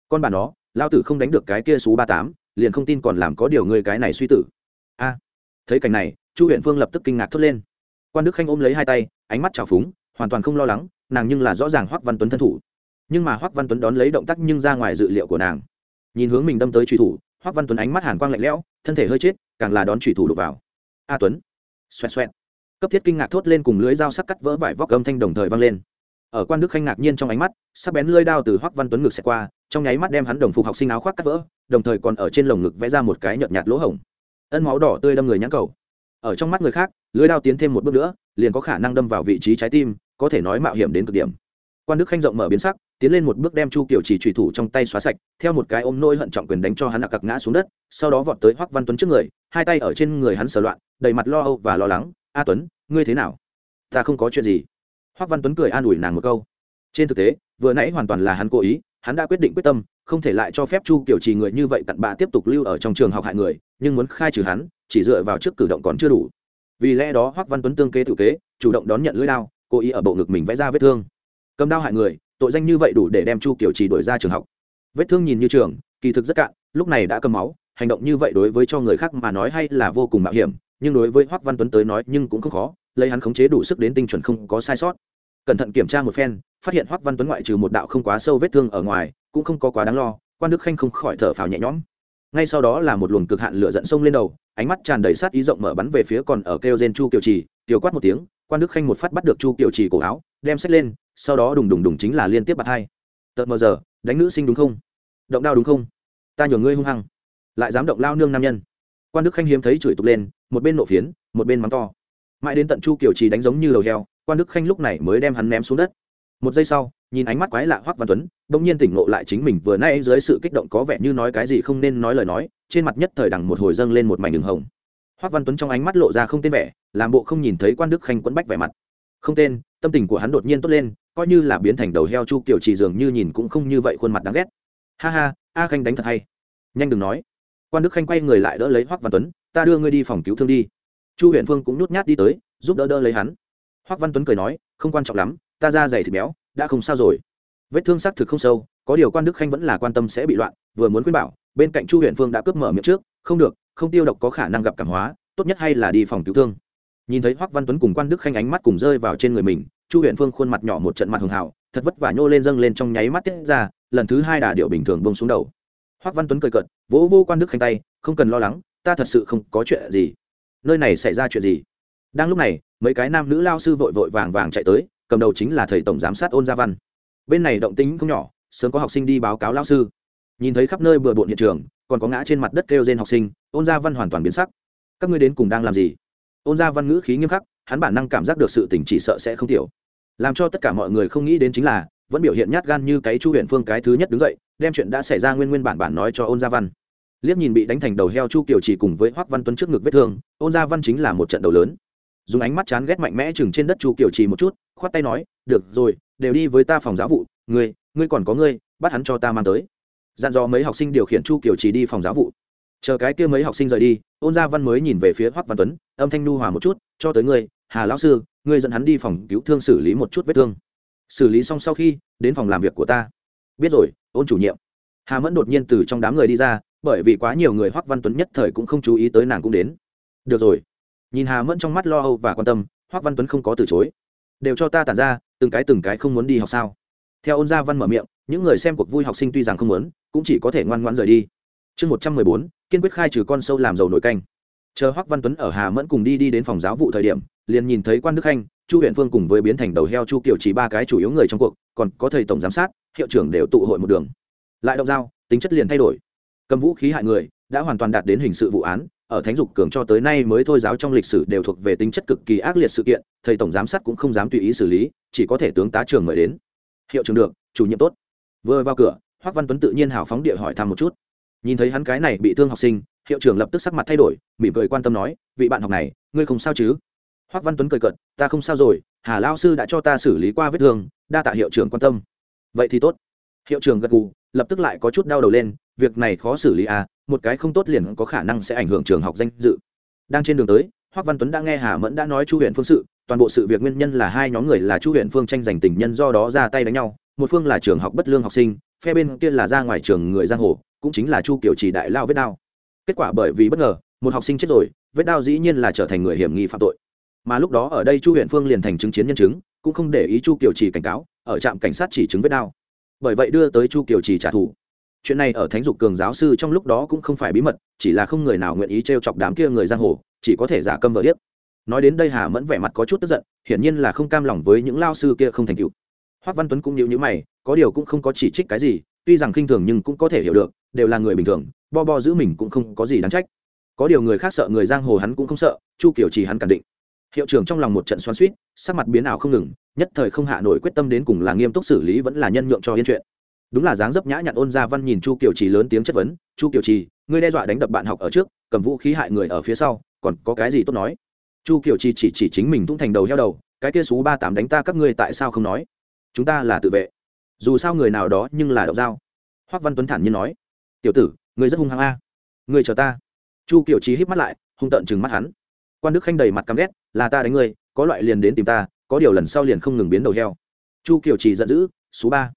Con bà nó, lao tử không đánh được cái kia số ba tám, liền không tin còn làm có điều người cái này suy tử. A. Thấy cảnh này, chu huyện phương lập tức kinh ngạc thốt lên quan đức khanh ôm lấy hai tay ánh mắt trào phúng hoàn toàn không lo lắng nàng nhưng là rõ ràng hoắc văn tuấn thân thủ nhưng mà hoắc văn tuấn đón lấy động tác nhưng ra ngoài dự liệu của nàng nhìn hướng mình đâm tới truy thủ hoắc văn tuấn ánh mắt hàn quang lạnh lẽo thân thể hơi chết càng là đón truy thủ đục vào a tuấn xoẹt xoẹt cấp thiết kinh ngạc thốt lên cùng lưới dao sắc cắt vỡ vải vóc âm thanh đồng thời vang lên ở quan đức khanh ngạc nhiên trong ánh mắt sắc bén lưỡi đao từ hoắc văn tuấn ngực xẹt qua trong nháy mắt đem hắn đồng phục học sinh áo khoác cắt vỡ đồng thời còn ở trên lồng ngực vẽ ra một cái nhợt nhạt lỗ hổng ân máu đỏ tươi đâm người nhãn cầu ở trong mắt người khác lưỡi đao tiến thêm một bước nữa, liền có khả năng đâm vào vị trí trái tim, có thể nói mạo hiểm đến cực điểm. Quan đức khanh rộng mở biến sắc, tiến lên một bước đem chu kiều chỉ trùy thủ trong tay xóa sạch, theo một cái ôm nôi hận trọng quyền đánh cho hắn nặc cặc ngã xuống đất, sau đó vọt tới hoắc văn tuấn trước người, hai tay ở trên người hắn sờ loạn, đầy mặt lo âu và lo lắng. A tuấn, ngươi thế nào? Ta không có chuyện gì. Hoắc văn tuấn cười an ủi nàng một câu. Trên thực tế, vừa nãy hoàn toàn là hắn cố ý, hắn đã quyết định quyết tâm, không thể lại cho phép chu kiểu trì người như vậy cặn bạ tiếp tục lưu ở trong trường học hại người, nhưng muốn khai trừ hắn, chỉ dựa vào trước cử động còn chưa đủ vì lẽ đó hoắc văn tuấn tương kế tự kế, chủ động đón nhận lưỡi đao, cố ý ở bộ ngực mình vẽ ra vết thương. Cầm đao hại người, tội danh như vậy đủ để đem chu kiểu trì đuổi ra trường học. Vết thương nhìn như trường, kỳ thực rất cạn, lúc này đã cầm máu, hành động như vậy đối với cho người khác mà nói hay là vô cùng mạo hiểm, nhưng đối với hoắc văn tuấn tới nói nhưng cũng không khó, lấy hắn khống chế đủ sức đến tinh chuẩn không có sai sót. Cẩn thận kiểm tra một phen, phát hiện hoắc văn tuấn ngoại trừ một đạo không quá sâu vết thương ở ngoài, cũng không có quá đáng lo, quan đức khanh không khỏi thở phào nhẹ nhõm. Ngay sau đó là một luồng cực hạn lửa giận sông lên đầu ánh mắt tràn đầy sát ý rộng mở bắn về phía còn ở kêu gen chu kiều trì. Kiều quát một tiếng, quan đức khanh một phát bắt được chu kiều trì cổ áo, đem xách lên, sau đó đùng đùng đùng chính là liên tiếp bạt hai. Tợt mờ giờ, đánh nữ sinh đúng không? Động đao đúng không? Ta nhường ngươi hung hăng. Lại dám động lao nương nam nhân. Quan đức khanh hiếm thấy chửi tục lên, một bên nộ phiến, một bên mắng to. Mãi đến tận chu kiều trì đánh giống như đầu heo, quan đức khanh lúc này mới đem hắn ném xuống đất. Một giây sau, nhìn ánh mắt quái lạ hoắc văn tuấn bỗng nhiên tỉnh ngộ lại chính mình vừa nay dưới sự kích động có vẻ như nói cái gì không nên nói lời nói trên mặt nhất thời đằng một hồi dâng lên một mảnh đường hồng. Hoắc văn tuấn trong ánh mắt lộ ra không tên vẻ, làm bộ không nhìn thấy quan đức khanh quẫn bách vẻ mặt. Không tên, tâm tình của hắn đột nhiên tốt lên, coi như là biến thành đầu heo chu kiểu chỉ dường như nhìn cũng không như vậy khuôn mặt đáng ghét. Ha ha, a khanh đánh thật hay. Nhanh đừng nói. Quan đức khanh quay người lại đỡ lấy hoắc văn tuấn, ta đưa ngươi đi phòng cứu thương đi. Chu huyện phương cũng nhút nhát đi tới, giúp đỡ đỡ lấy hắn. Hoắc văn tuấn cười nói, không quan trọng lắm, ta ra dày thịt béo, đã không sao rồi vết thương xác thực không sâu, có điều quan đức khanh vẫn là quan tâm sẽ bị loạn, vừa muốn khuyên bảo, bên cạnh chu huyện phương đã cướp mở miệng trước, không được, không tiêu độc có khả năng gặp cảm hóa, tốt nhất hay là đi phòng cứu thương. Nhìn thấy hoắc văn tuấn cùng quan đức khanh ánh mắt cùng rơi vào trên người mình, chu huyện phương khuôn mặt nhỏ một trận mặt hường hào thật vất vả nhô lên dâng lên trong nháy mắt tiết ra, lần thứ hai đà điệu bình thường bông xuống đầu. Hoắc văn tuấn cười cợt, vỗ vô quan đức khanh tay, không cần lo lắng, ta thật sự không có chuyện gì. Nơi này xảy ra chuyện gì? Đang lúc này, mấy cái nam nữ lao sư vội vội vàng vàng chạy tới, cầm đầu chính là thầy tổng giám sát ôn gia văn bên này động tính không nhỏ, sớm có học sinh đi báo cáo lao sư. Nhìn thấy khắp nơi bừa bộn hiện trường, còn có ngã trên mặt đất kêu trên học sinh, ôn gia văn hoàn toàn biến sắc. Các ngươi đến cùng đang làm gì? Ôn gia văn ngữ khí nghiêm khắc, hắn bản năng cảm giác được sự tỉnh chỉ sợ sẽ không tiểu. Làm cho tất cả mọi người không nghĩ đến chính là, vẫn biểu hiện nhát gan như cái chu huyện phương cái thứ nhất đứng dậy, đem chuyện đã xảy ra nguyên nguyên bản bản nói cho ôn gia văn. Liếc nhìn bị đánh thành đầu heo chu kiều chỉ cùng với hoắc văn tuấn trước ngực vết thương, ôn gia văn chính là một trận đầu lớn. Dùng ánh mắt chán ghét mạnh mẽ chừng trên đất chu kiều chỉ một chút, khoát tay nói, được rồi đều đi với ta phòng giáo vụ, ngươi ngươi còn có ngươi, bắt hắn cho ta mang tới. Dặn dò mấy học sinh điều khiển chu kiều chỉ đi phòng giáo vụ. Chờ cái kia mấy học sinh rời đi, ôn gia văn mới nhìn về phía hoắc văn tuấn, âm thanh nu hòa một chút, cho tới ngươi, hà lão sư, ngươi dẫn hắn đi phòng cứu thương xử lý một chút vết thương. Xử lý xong sau khi, đến phòng làm việc của ta. Biết rồi, ôn chủ nhiệm. Hà mẫn đột nhiên từ trong đám người đi ra, bởi vì quá nhiều người hoắc văn tuấn nhất thời cũng không chú ý tới nàng cũng đến. Được rồi. Nhìn hà mẫn trong mắt lo âu và quan tâm, hoắc văn tuấn không có từ chối. Đều cho ta tản ra từng cái từng cái không muốn đi học sao? Theo ôn gia văn mở miệng, những người xem cuộc vui học sinh tuy rằng không muốn, cũng chỉ có thể ngoan ngoãn rời đi. Chương một trăm mười bốn, kiên quyết khai trừ con sâu làm dầu nổi canh. Chờ hoắc văn tuấn ở hà mẫn cùng đi đi đến phòng giáo vụ thời điểm, liền nhìn thấy quan đức khanh, chu huyện phương cùng với biến thành đầu heo chu kiều chỉ ba cái chủ yếu người trong cuộc, còn có thầy tổng giám sát, hiệu trưởng đều tụ hội một đường. Lại động dao tính chất liền thay đổi. Cầm vũ khí hại người, đã hoàn toàn đạt đến hình sự vụ án ở thánh dục cường cho tới nay mới thôi giáo trong lịch sử đều thuộc về tính chất cực kỳ ác liệt sự kiện, thầy tổng giám sát cũng không dám tùy ý xử lý, chỉ có thể tướng tá trường mời đến. Hiệu trưởng được, chủ nhiệm tốt. Vừa vào cửa hoắc văn tuấn tự nhiên hào phóng địa hỏi thăm một chút. Nhìn thấy hắn cái này bị thương học sinh, hiệu trưởng lập tức sắc mặt thay đổi, mỉm cười quan tâm nói, vị bạn học này, ngươi không sao chứ? Hoắc văn tuấn cười cợt, ta không sao rồi, hà lao sư đã cho ta xử lý qua vết thương, đa tạ hiệu trưởng quan tâm. Vậy thì tốt. Hiệu trưởng gật gù, lập tức lại có chút đau đầu lên việc này khó xử lý à một cái không tốt liền có khả năng sẽ ảnh hưởng trường học danh dự. Đang trên đường tới hoắc văn tuấn đã nghe hà mẫn đã nói chu huyện phương sự, toàn bộ sự việc nguyên nhân là hai nhóm người là chu huyện phương tranh giành tình nhân do đó ra tay đánh nhau, một phương là trường học bất lương học sinh, phe bên kia là ra ngoài trường người giang hồ, cũng chính là chu kiều chỉ đại lao vết đao. Kết quả bởi vì bất ngờ, một học sinh chết rồi, vết đao dĩ nhiên là trở thành người hiểm nghi phạm tội. Mà lúc đó ở đây chu huyện phương liền thành chứng chiến nhân chứng, cũng không để ý chu kiều chỉ cảnh cáo, ở trạm cảnh sát chỉ chứng vết đao. Bởi vậy đưa tới chu kiều chỉ trả thù chuyện này ở thánh dục cường giáo sư trong lúc đó cũng không phải bí mật, chỉ là không người nào nguyện ý t r e o chọc đám kia người giang hồ, chỉ có thể giả câm vợ điếc. Nói đến đây hà mẫn vẻ mặt có chút tức giận, hiển nhiên là không cam lòng với những lao sư kia không thành cựu hoác văn tuấn cũng nhịu nhữ mày, có điều cũng không có chỉ trích cái gì, tuy rằng khinh thường nhưng cũng có thể hiểu được, đều là người bình thường, bo bo giữ mình cũng không có gì đáng trách. Có điều người khác sợ người giang hồ hắn cũng không sợ, chu kiểu chỉ hắn cản định. Hiệu trưởng trong lòng một trận xoan suýt sắc mặt biến ảo không ngừng, nhất thời không hạ nổi quyết tâm đến cùng là nghiêm túc xử lý vẫn là nhân nhượng cho yên chuyện đúng là dáng dấp nhã nhặn ôn gia văn nhìn chu kiều trì lớn tiếng chất vấn, chu kiều trì, ngươi đe dọa đánh đập bạn học ở trước, cầm vũ khí hại người ở phía sau, còn có cái gì tốt nói? Chu kiều trì chỉ chỉ chính mình tung thành đầu heo đầu, cái kia số ba tám đánh ta các ngươi tại sao không nói? Chúng ta là tự vệ. Dù sao người nào đó nhưng là đậu dao. Hoắc văn tuấn thản nhiên nói, tiểu tử, ngươi rất hung hăng a. Ngươi chờ ta. Chu kiều trì híp mắt lại, hung tợn chừng mắt hắn. Quan đức khanh đầy mặt căm ghét, là ta đánh ngươi, có loại liền đến tìm ta, có điều lần sau liền không ngừng biến đầu heo. Chu kiều trì giận dữ số ba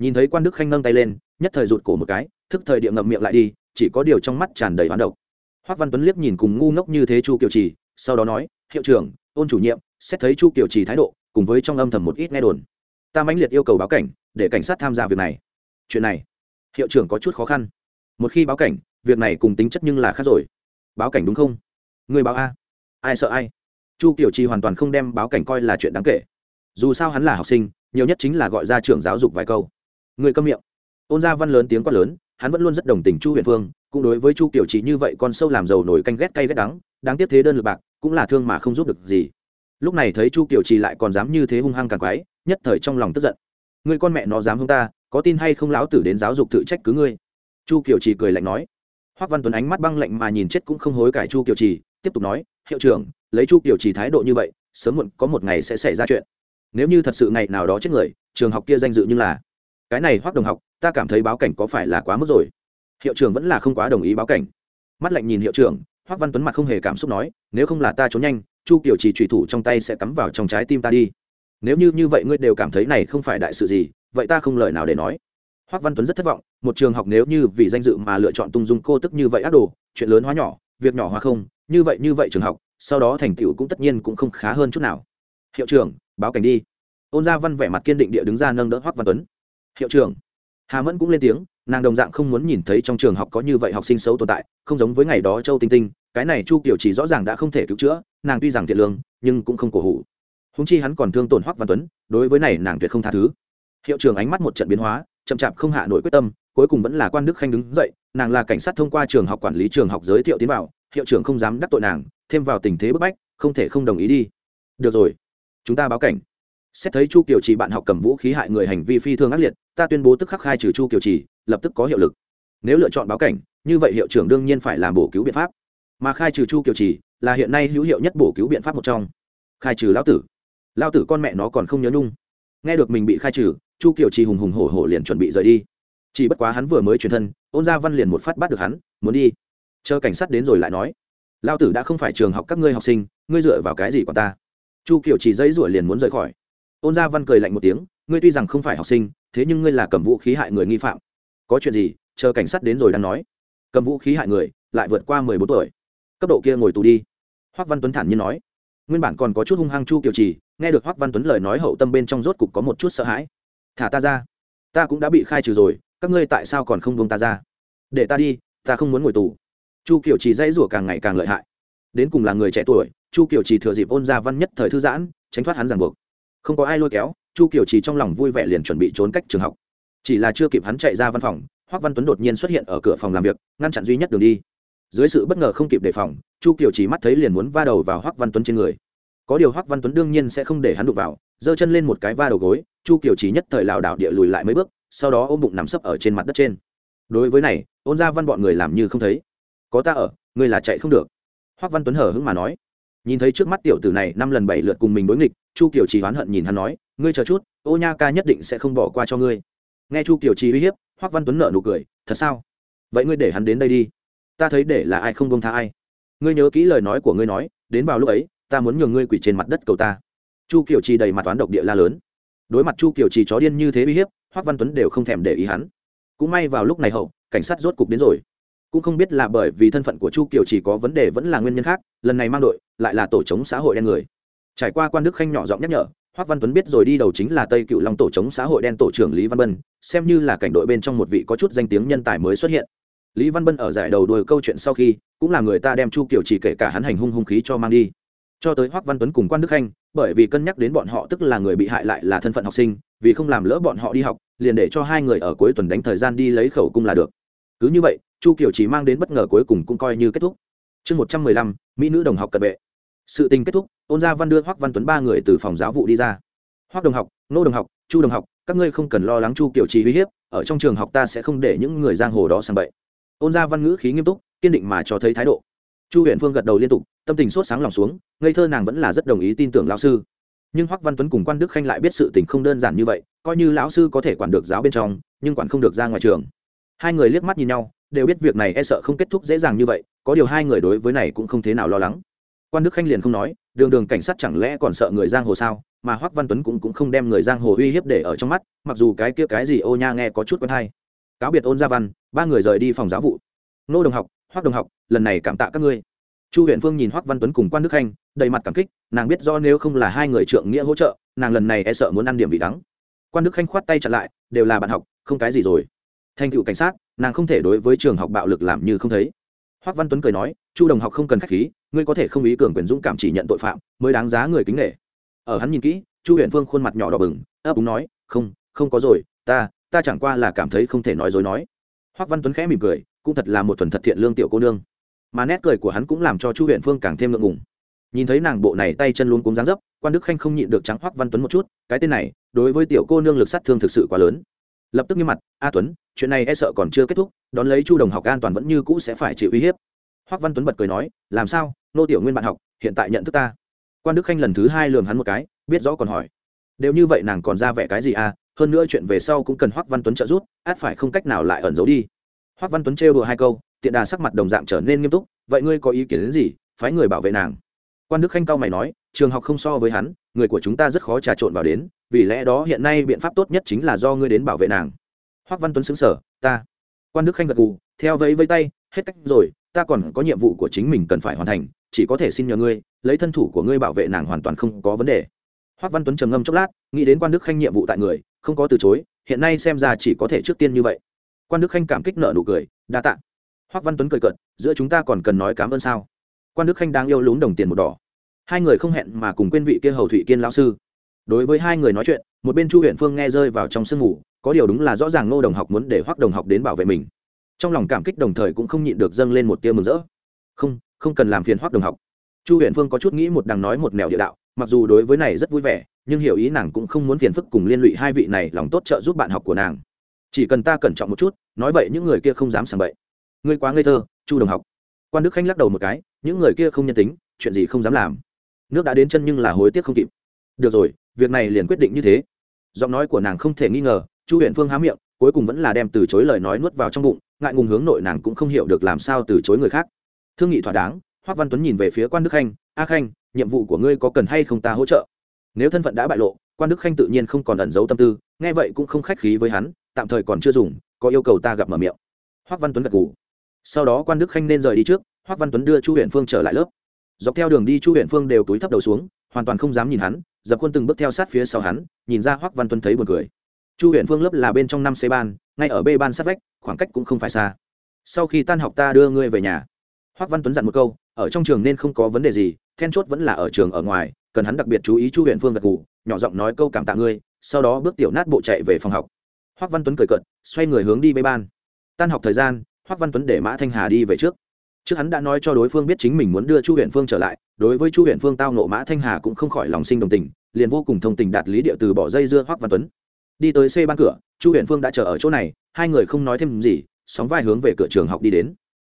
nhìn thấy quan đức khanh nâng tay lên, nhất thời rụt cổ một cái, thức thời địa ngậm miệng lại đi, chỉ có điều trong mắt tràn đầy hoán độc. Hoác văn tuấn liếc nhìn cùng ngu ngốc như thế chu kiều trì, sau đó nói, hiệu trưởng, ôn chủ nhiệm, xét thấy chu kiều trì thái độ, cùng với trong âm thầm một ít nghe đồn. Ta mãnh liệt yêu cầu báo cảnh, để cảnh sát tham gia việc này. Chuyện này? Hiệu trưởng có chút khó khăn. Một khi báo cảnh, việc này cùng tính chất nhưng là khác rồi. Báo cảnh đúng không? Người báo a. Ai sợ ai? Chu kiều trì hoàn toàn không đem báo cảnh coi là chuyện đáng kể. Dù sao hắn là học sinh, nhiều nhất chính là gọi ra trưởng giáo dục vài câu người câm miệng. Ôn gia văn lớn tiếng quát lớn, hắn vẫn luôn rất đồng tình chu Huyền phương, cũng đối với chu kiểu chỉ như vậy con sâu làm giàu nổi canh ghét cay ghét đắng, đáng tiếc thế đơn lực bạc, cũng là thương mà không giúp được gì. Lúc này thấy chu kiểu trì lại còn dám như thế hung hăng càng quái, nhất thời trong lòng tức giận. Người con mẹ nó dám hung ta, có tin hay không lão tử đến giáo dục tự trách cứ ngươi. Chu kiểu trì cười lạnh nói. Hoắc văn tuấn ánh mắt băng lạnh mà nhìn chết cũng không hối cải chu kiểu trì tiếp tục nói, hiệu trưởng, lấy chu kiểu trì thái độ như vậy, sớm muộn có một ngày sẽ xảy ra chuyện. Nếu như thật sự ngày nào đó chết người, trường học kia danh dự như là cái này hoắc đồng học, ta cảm thấy báo cảnh có phải là quá mức rồi. Hiệu trưởng vẫn là không quá đồng ý báo cảnh. Mắt lạnh nhìn hiệu trưởng, hoắc văn tuấn mặt không hề cảm xúc nói, nếu không là ta trốn nhanh, chu kiểu chỉ trùy thủ trong tay sẽ cắm vào trong trái tim ta đi. Nếu như như vậy ngươi đều cảm thấy này không phải đại sự gì, vậy ta không lời nào để nói. Hoắc văn tuấn rất thất vọng, một trường học nếu như vì danh dự mà lựa chọn tung dung cô tức như vậy ác đồ, chuyện lớn hóa nhỏ, việc nhỏ hóa không, như vậy như vậy trường học, sau đó thành tựu cũng tất nhiên cũng không khá hơn chút nào. Hiệu trưởng, báo cảnh đi. Ôn gia văn vẻ mặt kiên định địa đứng ra nâng đỡ hoắc văn tuấn hiệu trưởng. Hà mẫn cũng lên tiếng, nàng đồng dạng không muốn nhìn thấy trong trường học có như vậy học sinh xấu tồn tại, không giống với ngày đó châu tinh tinh, cái này chu kiểu chỉ rõ ràng đã không thể cứu chữa, nàng tuy rằng thiện lương, nhưng cũng không cổ hủ. Húng chi hắn còn thương tổn hoắc văn tuấn, đối với này nàng tuyệt không tha thứ. Hiệu trưởng ánh mắt một trận biến hóa, chậm chạp không hạ nổi quyết tâm, cuối cùng vẫn là quan đức khanh đứng dậy, nàng là cảnh sát thông qua trường học quản lý trường học giới thiệu tiến vào, hiệu trưởng không dám đắc tội nàng, thêm vào tình thế bức bách, không thể không đồng ý đi. Được rồi, chúng ta báo cảnh xét thấy chu kiều trì bạn học cầm vũ khí hại người hành vi phi thường ác liệt, ta tuyên bố tức khắc khai trừ chu kiều trì, lập tức có hiệu lực. Nếu lựa chọn báo cảnh, như vậy hiệu trưởng đương nhiên phải làm bổ cứu biện pháp. Mà khai trừ chu kiều trì là hiện nay hữu hiệu nhất bổ cứu biện pháp một trong. Khai trừ lão tử. Lão tử con mẹ nó còn không nhớ nhung. Nghe được mình bị khai trừ, chu kiều trì hùng hùng hổ hổ liền chuẩn bị rời đi. Chỉ bất quá hắn vừa mới truyền thân, ôn gia văn liền một phát bắt được hắn, muốn đi. Chờ cảnh sát đến rồi lại nói lao tử đã không phải trường học các ngươi học sinh, ngươi dựa vào cái gì còn ta? Chu kiều chỉ dãy ruổi liền muốn rời khỏi ôn gia văn cười lạnh một tiếng, ngươi tuy rằng không phải học sinh, thế nhưng ngươi là cầm vũ khí hại người nghi phạm. Có chuyện gì, chờ cảnh sát đến rồi đang nói. Cầm vũ khí hại người, lại vượt qua mười bốn tuổi. Cấp độ kia ngồi tù đi. Hoắc văn tuấn thản nhiên nói. Nguyên bản còn có chút hung hăng chu kiều trì, nghe được hoắc văn tuấn lời nói hậu tâm bên trong rốt cục có một chút sợ hãi. Thả ta ra. Ta cũng đã bị khai trừ rồi, các ngươi tại sao còn không buông ta ra? Để ta đi, ta không muốn ngồi tù. Chu kiều trì dãy rủa càng ngày càng lợi hại. Đến cùng là người trẻ tuổi, chu kiều trì thừa dịp ôn gia văn nhất thời thư giãn, tránh thoát hắn ràng buộc không có ai lôi kéo, chu kiều trì trong lòng vui vẻ liền chuẩn bị trốn cách trường học. Chỉ là chưa kịp hắn chạy ra văn phòng, hoắc văn tuấn đột nhiên xuất hiện ở cửa phòng làm việc, ngăn chặn duy nhất đường đi. Dưới sự bất ngờ không kịp đề phòng, chu kiều chỉ mắt thấy liền muốn va đầu vào hoắc văn tuấn trên người. Có điều hoắc văn tuấn đương nhiên sẽ không để hắn đụng vào, giơ chân lên một cái va đầu gối, chu kiều chỉ nhất thời lảo đảo địa lùi lại mấy bước, sau đó ôm bụng nằm sấp ở trên mặt đất trên. Đối với này, ôn ra văn bọn người làm như không thấy. Có ta ở, ngươi là chạy không được. Hoắc văn tuấn hở hững mà nói nhìn thấy trước mắt tiểu tử này năm lần bảy lượt cùng mình đối nghịch, chu kiều trì oán hận nhìn hắn nói, ngươi chờ chút, ô nha ca nhất định sẽ không bỏ qua cho ngươi. Nghe chu kiều trì uy hiếp, hoắc văn tuấn nợ nụ cười, thật sao? Vậy ngươi để hắn đến đây đi. Ta thấy để là ai không công tha ai. Ngươi nhớ kỹ lời nói của ngươi nói, đến vào lúc ấy, ta muốn nhường ngươi quỷ trên mặt đất cầu ta. Chu kiều trì đầy mặt toán độc địa la lớn. Đối mặt chu kiều trì chó điên như thế uy hiếp, hoắc văn tuấn đều không thèm để ý hắn. Cũng may vào lúc này hậu, cảnh sát rốt cục đến rồi cũng không biết là bởi vì thân phận của chu kiều chỉ có vấn đề vẫn là nguyên nhân khác, lần này mang đội, lại là tổ chống xã hội đen người. Trải qua quan đức khanh nhỏ giọng nhắc nhở hoắc văn tuấn biết rồi đi đầu chính là tây cựu long tổ chống xã hội đen tổ trưởng lý văn bân, xem như là cảnh đội bên trong một vị có chút danh tiếng nhân tài mới xuất hiện. Lý văn bân ở giải đầu đuôi câu chuyện sau khi, cũng là người ta đem chu kiều chỉ kể cả hắn hành hung hung khí cho mang đi. Cho tới hoắc văn tuấn cùng quan đức khanh, bởi vì cân nhắc đến bọn họ tức là người bị hại lại là thân phận học sinh, vì không làm lỡ bọn họ đi học, liền để cho hai người ở cuối tuần đánh thời gian đi lấy khẩu cung là được. Cứ như vậy chu kiều chỉ mang đến bất ngờ cuối cùng cũng coi như kết thúc. Chương một trăm mười lăm, mỹ nữ đồng học cận vệ. Sự tình kết thúc, ôn gia văn đưa hoắc văn tuấn ba người từ phòng giáo vụ đi ra. Hoắc đồng học nô đồng học, chu đồng học, các ngươi không cần lo lắng chu kiều trì uy hiếp, ở trong trường học ta sẽ không để những người giang hồ đó sang bậy. Ôn gia văn ngữ khí nghiêm túc, kiên định mà cho thấy thái độ. Chu huyện phương gật đầu liên tục, tâm tình sốt sáng lòng xuống, ngây thơ nàng vẫn là rất đồng ý tin tưởng lão sư. Nhưng hoắc văn tuấn cùng quan đức khanh lại biết sự tình không đơn giản như vậy, coi như lão sư có thể quản được giáo bên trong, nhưng quản không được ra ngoài trường. Hai người liếc mắt nhìn nhau đều biết việc này e sợ không kết thúc dễ dàng như vậy, có điều hai người đối với này cũng không thế nào lo lắng. Quan đức khanh liền không nói, đường đường cảnh sát chẳng lẽ còn sợ người giang hồ sao, mà hoắc văn tuấn cũng cũng không đem người giang hồ uy hiếp để ở trong mắt, mặc dù cái kia cái gì ô nha nghe có chút quen hay. Cáo biệt ôn gia văn, ba người rời đi phòng giáo vụ. Nô đồng học, hoắc đồng học, lần này cảm tạ các ngươi. Chu huyện phương nhìn hoắc văn tuấn cùng quan đức khanh, đầy mặt cảm kích, nàng biết do nếu không là hai người trượng nghĩa hỗ trợ, nàng lần này e sợ muốn ăn điểm vị đắng. Quan đức khanh khoát tay chặn lại, đều là bạn học, không cái gì rồi thành tựu cảnh sát, nàng không thể đối với trường học bạo lực làm như không thấy. Hoắc văn tuấn cười nói, chu đồng học không cần k h á c h khí, ngươi có thể không ý cường quyền dũng cảm chỉ nhận tội phạm, mới đáng giá người kính nghệ ở hắn nhìn kỹ, chu huyện phương khuôn mặt nhỏ đỏ bừng, ấp úng nói, không không có rồi, ta ta chẳng qua là cảm thấy không thể nói dối nói. Hoắc văn tuấn khẽ mỉm cười, cũng thật là một thuần thật thiện lương tiểu cô nương. Mà nét cười của hắn cũng làm cho chu huyện phương càng thêm ngượng ngùng. Nhìn thấy nàng bộ này tay chân luôn cúng dáng dấp, quan đức khanh không nhịn được trắng hoắc văn tuấn một chút, cái tên này, đối với tiểu cô nương lực sát thương thực sự quá lớn lập tức nghiêm mặt, a tuấn, chuyện này e sợ còn chưa kết thúc, đón lấy chu đồng học an toàn vẫn như cũ sẽ phải chịu uy hiếp. Hoắc văn tuấn bật cười nói, làm sao? Nô tiểu nguyên bạn học, hiện tại nhận thức ta. Quan đức khanh lần thứ hai lường hắn một cái, biết rõ còn hỏi, đều như vậy nàng còn ra vẻ cái gì à? Hơn nữa chuyện về sau cũng cần hoắc văn tuấn trợ giúp, át phải không cách nào lại ẩn giấu đi. Hoắc văn tuấn trêu đùa hai câu, tiện đà sắc mặt đồng dạng trở nên nghiêm túc, vậy ngươi có ý kiến đến gì? Phái người bảo vệ nàng. Quan đức khanh cao mày nói, trường học không so với hắn, người của chúng ta rất khó trà trộn vào đến vì lẽ đó hiện nay biện pháp tốt nhất chính là do ngươi đến bảo vệ nàng. Hoắc văn tuấn xứng sở ta. Quan đức khanh gật gù, theo vẫy vây tay, hết cách rồi, ta còn có nhiệm vụ của chính mình cần phải hoàn thành, chỉ có thể xin nhờ ngươi, lấy thân thủ của ngươi bảo vệ nàng hoàn toàn không có vấn đề. Hoắc văn tuấn trầm ngâm chốc lát, nghĩ đến quan đức khanh nhiệm vụ tại người, không có từ chối, hiện nay xem ra chỉ có thể trước tiên như vậy. Quan đức khanh cảm kích nợ nụ cười, đa tạ. Hoắc văn tuấn cười cợt, giữa chúng ta còn cần nói cảm ơn sao? Quan đức khanh đang yêu lún đồng tiền một đỏ. Hai người không hẹn mà cùng quên vị kia hầu thụy kiên lão sư đối với hai người nói chuyện, một bên chu huyện phương nghe rơi vào trong sương ngủ có điều đúng là rõ ràng ngô đồng học muốn để hoắc đồng học đến bảo vệ mình. Trong lòng cảm kích đồng thời cũng không nhịn được dâng lên một tia mừng rỡ. Không không cần làm phiền hoắc đồng học. Chu huyện phương có chút nghĩ một đằng nói một nẻo địa đạo, mặc dù đối với này rất vui vẻ, nhưng hiểu ý nàng cũng không muốn phiền phức cùng liên lụy hai vị này lòng tốt trợ giúp bạn học của nàng. Chỉ cần ta cẩn trọng một chút, nói vậy những người kia không dám sàng bậy. Ngươi quá ngây thơ, chu đồng học. Quan đức khanh lắc đầu một cái, những người kia không nhân tính, chuyện gì không dám làm. Nước đã đến chân nhưng là hối tiếc không kịp. Được rồi việc này liền quyết định như thế. Giọng nói của nàng không thể nghi ngờ, chu huyện phương há miệng, cuối cùng vẫn là đem từ chối lời nói nuốt vào trong bụng, ngại ngùng hướng nội nàng cũng không hiểu được làm sao từ chối người khác. Thương nghị thỏa đáng, hoác văn tuấn nhìn về phía quan đức khanh, a khanh, nhiệm vụ của ngươi có cần hay không ta hỗ trợ? Nếu thân phận đã bại lộ, quan đức khanh tự nhiên không còn ẩn giấu tâm tư, nghe vậy cũng không khách khí với hắn, tạm thời còn chưa dùng, có yêu cầu ta gặp mở miệng. Hoác văn tuấn gật gù. Sau đó quan đức khanh nên rời đi trước, hoác văn tuấn đưa chu huyện phương trở lại lớp. Dọc theo đường đi chu huyện phương đều túi thấp đầu xuống, hoàn toàn không dám nhìn hắn dập quân từng bước theo sát phía sau hắn, nhìn ra Hoắc văn Tuân thấy buồn cười. Chu huyện phương lớp là bên trong năm c ban, ngay ở b ban sát vách, khoảng cách cũng không phải xa. Sau khi tan học ta đưa ngươi về nhà. Hoắc văn tuấn dặn một câu, ở trong trường nên không có vấn đề gì, then chốt vẫn là ở trường ở ngoài, cần hắn đặc biệt chú ý chu huyện phương gật gù, nhỏ giọng nói câu cảm tạ ngươi, sau đó bước tiểu nát bộ chạy về phòng học. Hoắc văn tuấn cười cận xoay người hướng đi bê ban. Tan học thời gian, Hoắc văn tuấn để mã thanh hà đi về trước trước hắn đã nói cho đối phương biết chính mình muốn đưa chu huyện phương trở lại, đối với chu huyện phương tao nộ mã thanh hà cũng không khỏi lòng sinh đồng tình, liền vô cùng thông tình đạt lý địa từ bỏ dây dưa Hoắc văn tuấn. Đi tới xe ban cửa, chu huyện phương đã chờ ở chỗ này, hai người không nói thêm gì, sóng vai hướng về cửa trường học đi đến.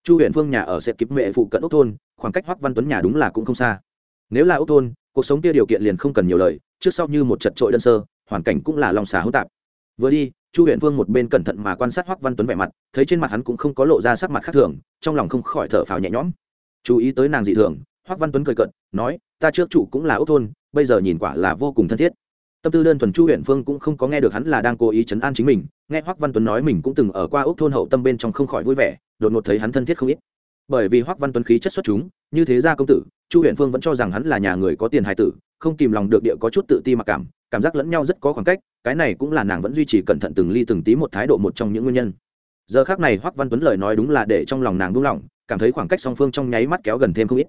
Chu huyện phương nhà ở sẽ kịp mệ phụ cận ốc thôn, khoảng cách Hoắc văn tuấn nhà đúng là cũng không xa. Nếu là ốc thôn, cuộc sống kia điều kiện liền không cần nhiều lời, trước sau như một chật trội đơn sơ, hoàn cảnh cũng là lòng xà hỗn tạp. Vừa đi chu huyện vương một bên cẩn thận mà quan sát hoắc văn tuấn vẻ mặt, thấy trên mặt hắn cũng không có lộ ra sắc mặt khác thường, trong lòng không khỏi thở phào nhẹ nhõm. Chú ý tới nàng dị thường, hoắc văn tuấn cười cận nói, ta trước chủ cũng là ốc thôn, bây giờ nhìn quả là vô cùng thân thiết. Tâm tư đơn thuần chu huyện Vương cũng không có nghe được hắn là đang cố ý chấn an chính mình, nghe hoắc văn tuấn nói mình cũng từng ở qua ốc thôn hậu tâm bên trong không khỏi vui vẻ, đột ngột thấy hắn thân thiết không ít. Bởi vì hoắc văn tuấn khí chất xuất chúng, như thế gia công tử, chu huyện phương vẫn cho rằng hắn là nhà người có tiền hài tử, không kìm lòng được địa có chút tự ti mặc cảm cảm giác lẫn nhau rất có khoảng cách, cái này cũng là nàng vẫn duy trì cẩn thận từng ly từng tí một thái độ một trong những nguyên nhân. Giờ khác này hoắc văn tuấn lời nói đúng là để trong lòng nàng buông lỏng, cảm thấy khoảng cách song phương trong nháy mắt kéo gần thêm không ít.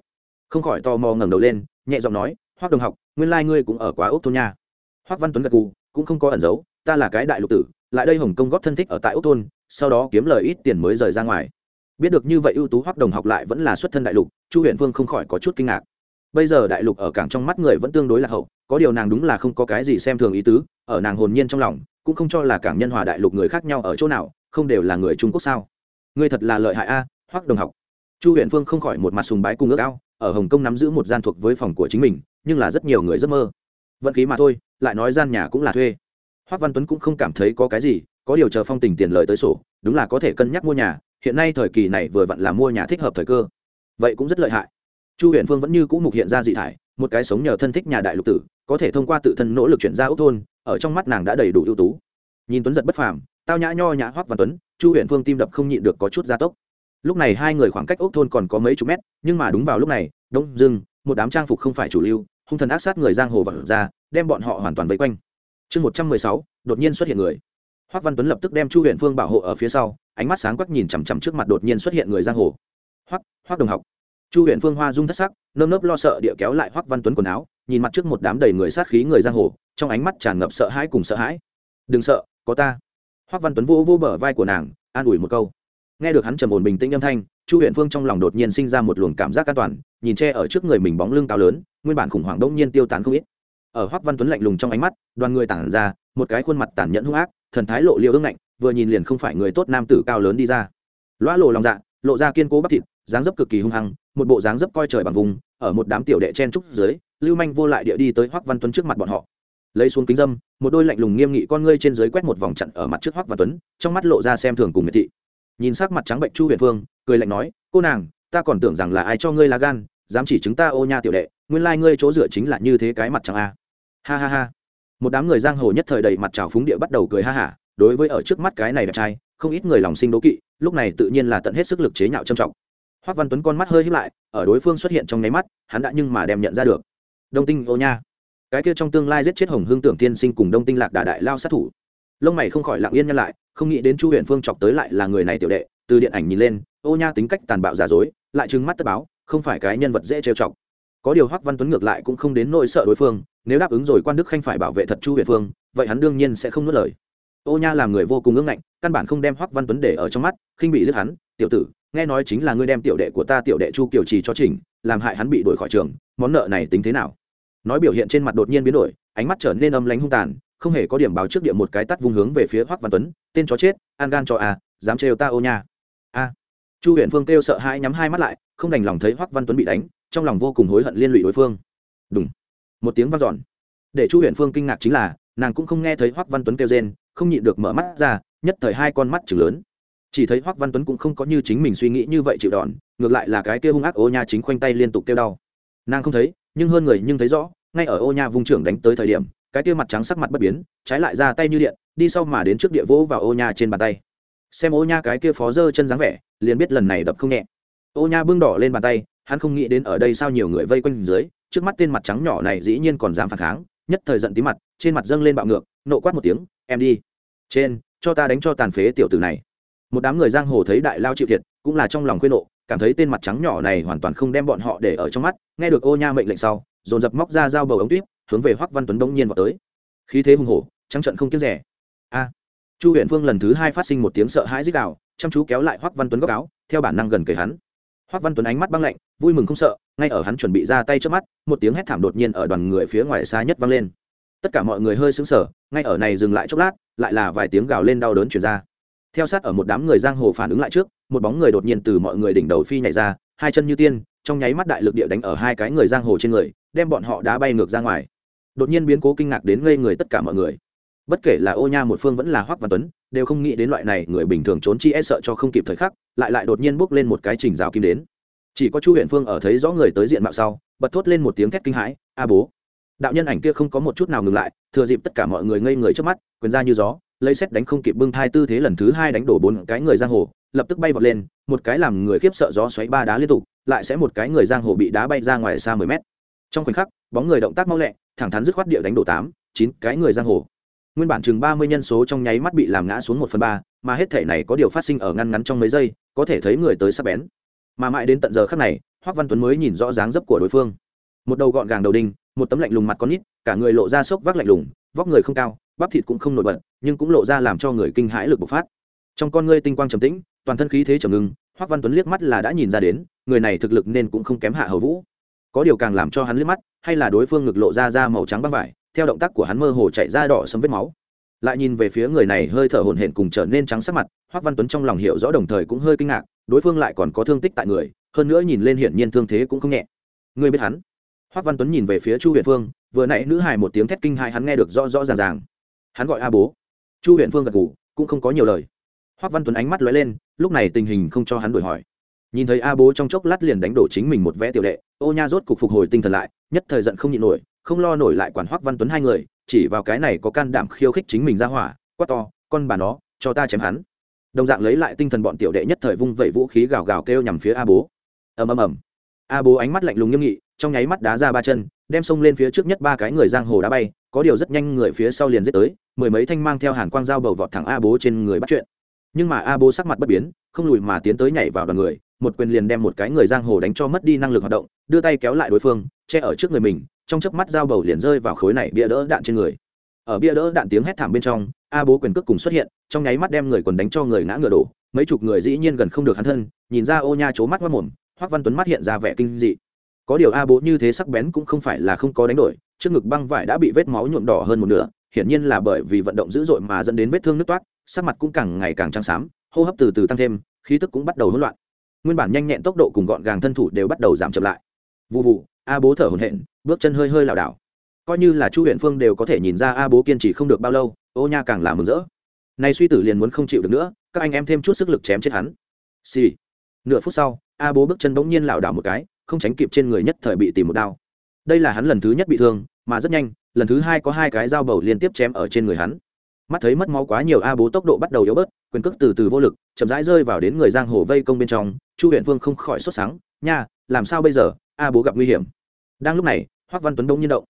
Không khỏi tò mò ngẩng đầu lên, nhẹ giọng nói, hoắc đồng học, nguyên lai ngươi cũng ở quá ốc thôn nha. Hoắc văn tuấn gật gù, cũng không có ẩn giấu, ta là cái đại lục tử, lại đây hồng công góp thân thích ở tại ốc thôn, sau đó kiếm lời ít tiền mới rời ra ngoài. Biết được như vậy ưu tú hoắc đồng học lại vẫn là xuất thân đại lục, chu huyện phương không khỏi có chút kinh ngạc bây giờ đại lục ở cảng trong mắt người vẫn tương đối là hậu, có điều nàng đúng là không có cái gì xem thường ý tứ, ở nàng hồn nhiên trong lòng, cũng không cho là cảng nhân hòa đại lục người khác nhau ở chỗ nào, không đều là người trung quốc sao? Ngươi thật là lợi hại a, hoắc đồng học. Chu huyện phương không khỏi một mặt sùng bái cùng ước ao, ở hồng kông nắm giữ một gian thuộc với phòng của chính mình, nhưng là rất nhiều người giấc mơ. Vận khí mà thôi, lại nói gian nhà cũng là thuê. Hoắc văn tuấn cũng không cảm thấy có cái gì, có điều chờ phong tình tiền lời tới sổ, đúng là có thể cân nhắc mua nhà, hiện nay thời kỳ này vừa vặn là mua nhà thích hợp thời cơ. Vậy cũng rất lợi hại chu huyện phương vẫn như cũ mục hiện ra dị thải, một cái sống nhờ thân thích nhà đại lục tử, có thể thông qua tự thân nỗ lực chuyển ra ốc thôn, ở trong mắt nàng đã đầy đủ ưu tú. Nhìn tuấn giật bất phàm, tao nhã nho nhã hoắc Văn tuấn, chu huyện phương tim đập không nhịn được có chút gia tốc. Lúc này hai người khoảng cách ốc thôn còn có mấy chục mét, nhưng mà đúng vào lúc này, đông, dưng, một đám trang phục không phải chủ lưu, hung thần ác sát người giang hồ vật ra, đem bọn họ hoàn toàn vây quanh. Chương một trăm mười sáu, đột nhiên xuất hiện người. Hoắc văn tuấn lập tức đem chu huyện phương bảo hộ ở phía sau, ánh mắt sáng quắc nhìn chằm chằm trước mặt đột nhiên xuất hiện người giang hồ. Hoắc hoắc đồng học chu huyện phương hoa dung thất sắc, nơm nớp lo sợ địa kéo lại hoắc văn tuấn quần áo, nhìn mặt trước một đám đầy người sát khí người giang hồ, trong ánh mắt tràn ngập sợ hãi cùng sợ hãi. Đừng sợ, có ta. Hoắc văn tuấn vô vô bờ vai của nàng, an ủi một câu. Nghe được hắn trầm ổn bình tĩnh âm thanh, chu huyện phương trong lòng đột nhiên sinh ra một luồng cảm giác an toàn, nhìn che ở trước người mình bóng lưng cao lớn, nguyên bản khủng hoảng đông nhiên tiêu tán không ít. Ở hoắc văn tuấn lạnh lùng trong ánh mắt, đoàn người tản ra, một cái khuôn mặt tàn nhẫn hung ác, thần thái lộ liêu ương ngạnh, vừa nhìn liền không phải người tốt nam tử cao lớn đi ra. Loa lộ lòng dạ lộ ra kiên cố bắp thịt, dáng dấp cực kỳ hung hăng một bộ dáng dấp coi trời bằng vùng, ở một đám tiểu đệ chen trúc dưới, lưu manh vô lại địa đi tới hoắc văn tuấn trước mặt bọn họ. Lấy xuống kính dâm, một đôi lạnh lùng nghiêm nghị con ngươi trên dưới quét một vòng chặn ở mặt trước hoắc văn tuấn, trong mắt lộ ra xem thường cùng miệt thị. Nhìn sắc mặt trắng bệnh chu huyền phương, cười lạnh nói, cô nàng, ta còn tưởng rằng là ai cho ngươi là gan, dám chỉ chứng ta ô nha tiểu đệ, nguyên lai ngươi chỗ dựa chính là như thế cái mặt chẳng a. Ha ha ha. Một đám người giang hồ nhất thời đầy mặt trào phúng địa bắt đầu cười ha hả, đối với ở trước mắt cái này đẹp trai, không ít người lòng sinh đố kỵ, lúc này tự nhiên là tận hết sức lực chế nhạo trầm trọng hoắc văn tuấn con mắt hơi híp lại, ở đối phương xuất hiện trong nháy mắt, hắn đã nhưng mà đem nhận ra được. Đông tinh, ô nha. Cái kia trong tương lai giết chết hồng hương tưởng tiên sinh cùng đông tinh lạc đà đại lao sát thủ. Lông mày không khỏi lặng yên nhăn lại, không nghĩ đến chu huyện phương chọc tới lại là người này tiểu đệ, từ điện ảnh nhìn lên, ô nha tính cách tàn bạo giả dối, lại trừng mắt tất báo, không phải cái nhân vật dễ trêu chọc. Có điều hoắc văn tuấn ngược lại cũng không đến nỗi sợ đối phương, nếu đáp ứng rồi quan đức khanh phải bảo vệ thật chu huyện phương, vậy hắn đương nhiên sẽ không nuốt lời ô nha làm người vô cùng ngưỡng ngạnh, căn bản không đem hoắc văn tuấn để ở trong mắt, khinh bị lướt hắn, tiểu tử, nghe nói chính là ngươi đem tiểu đệ của ta tiểu đệ chu kiều trì cho chỉnh, làm hại hắn bị đuổi khỏi trường, món nợ này tính thế nào? Nói biểu hiện trên mặt đột nhiên biến đổi, ánh mắt trở nên âm lánh hung tàn, không hề có điểm báo trước địa một cái tắt vung hướng về phía hoắc văn tuấn, tên chó chết, an gan cho a dám trêu ta ô nha. A. Chu huyện phương kêu sợ hãi nhắm hai mắt lại, không đành lòng thấy hoắc văn tuấn bị đánh, trong lòng vô cùng hối hận liên lụy đối phương. Đúng một tiếng vang dọn. Để chu huyện phương kinh ngạc chính là, nàng cũng không nghe thấy hoắc văn tuấn kêu rên không nhịn được mở mắt ra, nhất thời hai con mắt chừng lớn. Chỉ thấy hoắc văn tuấn cũng không có như chính mình suy nghĩ như vậy chịu đòn, ngược lại là cái kia hung ác ô nha chính khoanh tay liên tục kêu đau. Nàng không thấy, nhưng hơn người nhưng thấy rõ, ngay ở ô nha vung trưởng đánh tới thời điểm, cái kia mặt trắng sắc mặt bất biến, trái lại ra tay như điện, đi sau mà đến trước địa vỗ vào ô nha trên bàn tay. Xem ô nha cái kia phó dơ chân dáng vẻ, liền biết lần này đập không nhẹ. Ô nha bưng đỏ lên bàn tay, hắn không nghĩ đến ở đây sao nhiều người vây quanh dưới, trước mắt tên mặt trắng nhỏ này dĩ nhiên còn dám phản kháng, nhất thời giận tí mặt, trên mặt dâng lên bạo ngược, nộ quát một tiếng em đi. Trên, cho ta đánh cho tàn phế tiểu tử này. Một đám người giang hồ thấy đại lao chịu thiệt, cũng là trong lòng khuyên nộ, cảm thấy tên mặt trắng nhỏ này hoàn toàn không đem bọn họ để ở trong mắt, nghe được ô nha mệnh lệnh sau, dồn dập móc ra dao bầu ống tuyếp, hướng về hoắc văn tuấn đông nhiên vào tới. Khí thế hùng hổ, trắng trận không tiếc rẻ. A. Chu huyện phương lần thứ hai phát sinh một tiếng sợ hãi dích đạo chăm chú kéo lại hoắc văn tuấn góc áo, theo bản năng gần kề hắn. Hoắc văn tuấn ánh mắt băng lạnh, vui mừng không sợ, ngay ở hắn chuẩn bị ra tay trước mắt, một tiếng hét thảm đột nhiên ở đoàn người phía ngoài xa nhất vang lên tất cả mọi người hơi sững sờ, ngay ở này dừng lại chốc lát, lại là vài tiếng gào lên đau đớn truyền ra. Theo sát ở một đám người giang hồ phản ứng lại trước, một bóng người đột nhiên từ mọi người đỉnh đầu phi nhảy ra, hai chân như tiên, trong nháy mắt đại lực địa đánh ở hai cái người giang hồ trên người, đem bọn họ đá bay ngược ra ngoài. Đột nhiên biến cố kinh ngạc đến ngây người tất cả mọi người. Bất kể là ô nha một phương vẫn là hoắc văn tuấn, đều không nghĩ đến loại này người bình thường trốn chi e sợ cho không kịp thời khắc, lại lại đột nhiên bước lên một cái trình rào kim đến. Chỉ có chu huyện phương ở thấy rõ người tới diện mạo sau, bật thốt lên một tiếng thét kinh hãi, a bố! Đạo nhân ảnh kia không có một chút nào ngừng lại, thừa dịp tất cả mọi người ngây người trước mắt, quyền ra như gió, lấy xét đánh không kịp bưng thai tư thế lần thứ hai đánh đổ bốn cái người giang hồ, lập tức bay vọt lên, một cái làm người khiếp sợ gió xoáy ba đá liên tục, lại sẽ một cái người giang hồ bị đá bay ra ngoài xa mười mét. Trong khoảnh khắc, bóng người động tác mau lẹ, thẳng thắn dứt khoát địa đánh đổ tám, chín cái người giang hồ. Nguyên bản chừng ba mươi nhân số trong nháy mắt bị làm ngã xuống một phần ba, mà hết thể này có điều phát sinh ở ngăn ngắn trong mấy giây, có thể thấy người tới sắp bén. Mà mãi đến tận giờ khắc này hoắc văn tuấn mới nhìn rõ dáng dấp của đối phương. Một đầu gọn gàng đầu đinh một tấm lạnh lùng mặt con nít, cả người lộ ra sốc vác lạnh lùng, vóc người không cao, bắp thịt cũng không nổi bật, nhưng cũng lộ ra làm cho người kinh hãi lực bộc phát. Trong con ngươi tinh quang trầm tĩnh, toàn thân khí thế trầm ngưng, hoắc văn tuấn liếc mắt là đã nhìn ra đến, người này thực lực nên cũng không kém hạ hầu vũ. Có điều càng làm cho hắn liếc mắt, hay là đối phương ngực lộ ra da màu trắng băng vải, theo động tác của hắn mơ hồ chạy ra đỏ sấm vết máu. Lại nhìn về phía người này hơi thở hổn hển cùng trở nên trắng sắc mặt, hoắc văn tuấn trong lòng hiểu rõ đồng thời cũng hơi kinh ngạc, đối phương lại còn có thương tích tại người, hơn nữa nhìn lên hiển nhiên thương thế cũng không nhẹ. Ngươi biết hắn? Hoắc văn tuấn nhìn về phía chu huyện phương, vừa nãy nữ hài một tiếng thét kinh hai hắn nghe được rõ rõ ràng ràng. Hắn gọi a bố. Chu huyện phương gật ngủ cũng không có nhiều lời. Hoắc văn tuấn ánh mắt lóe lên, lúc này tình hình không cho hắn đổi hỏi. Nhìn thấy a bố trong chốc lát liền đánh đổ chính mình một vẽ tiểu đệ, ô nha rốt cục phục hồi tinh thần lại, nhất thời giận không nhịn nổi, không lo nổi lại quản hoắc văn tuấn hai người, chỉ vào cái này có can đảm khiêu khích chính mình ra hỏa, quát to, con bà nó, cho ta chém hắn. Đồng dạng lấy lại tinh thần bọn tiểu đệ nhất thời vung vẩy vũ khí gào gào kêu nhằm phía a bố. Ầm ầm ầm. A bố ánh mắt lạnh lùng nghiêm nghị trong nháy mắt đá ra ba chân, đem xông lên phía trước nhất ba cái người giang hồ đá bay, có điều rất nhanh người phía sau liền giết tới, mười mấy thanh mang theo hàn quang dao bầu vọt thẳng a bố trên người bắt chuyện. Nhưng mà a bố sắc mặt bất biến, không lùi mà tiến tới nhảy vào đoàn người, một quyền liền đem một cái người giang hồ đánh cho mất đi năng lực hoạt động, đưa tay kéo lại đối phương, che ở trước người mình, trong chớp mắt dao bầu liền rơi vào khối này bia đỡ đạn trên người. Ở bia đỡ đạn tiếng hét thảm bên trong, a bố quyền cước cùng xuất hiện, trong nháy mắt đem người quần đánh cho người ngã ngựa đổ, mấy chục người dĩ nhiên gần không được hắn thân, nhìn ra ô nha c mắt mất mồm hoắc văn tuấn mắt hiện ra vẻ kinh dị có điều a bố như thế sắc bén cũng không phải là không có đánh đổi, trước ngực băng vải đã bị vết máu nhuộm đỏ hơn một nửa, hiển nhiên là bởi vì vận động dữ dội mà dẫn đến vết thương nứt toát, sắc mặt cũng càng ngày càng trắng xám, hô hấp từ từ tăng thêm, khí tức cũng bắt đầu hỗn loạn. Nguyên bản nhanh nhẹn tốc độ cùng gọn gàng thân thủ đều bắt đầu giảm chậm lại. Vụ vụ a bố thở hổn hển, bước chân hơi hơi lảo đảo. Coi như là chu huyện phương đều có thể nhìn ra a bố kiên trì không được bao lâu, ô nha càng làm mừng rỡ. Nay suy tử liền muốn không chịu được nữa, các anh em thêm chút sức lực chém chết hắn. Xì、sì. nửa phút sau, a bố bước chân bỗng nhiên lảo đảo một cái không tránh kịp trên người nhất thời bị tìm một đao. Đây là hắn lần thứ nhất bị thương, mà rất nhanh, lần thứ hai có hai cái dao bầu liên tiếp chém ở trên người hắn. Mắt thấy mất máu quá nhiều, a bố tốc độ bắt đầu yếu bớt, quyền cước từ từ vô lực, chậm rãi rơi vào đến người giang hồ vây công bên trong. Chu huyện vương không khỏi sốt sáng, nha, làm sao bây giờ? A bố gặp nguy hiểm. Đang lúc này, hoắc văn tuấn đông nhiên động.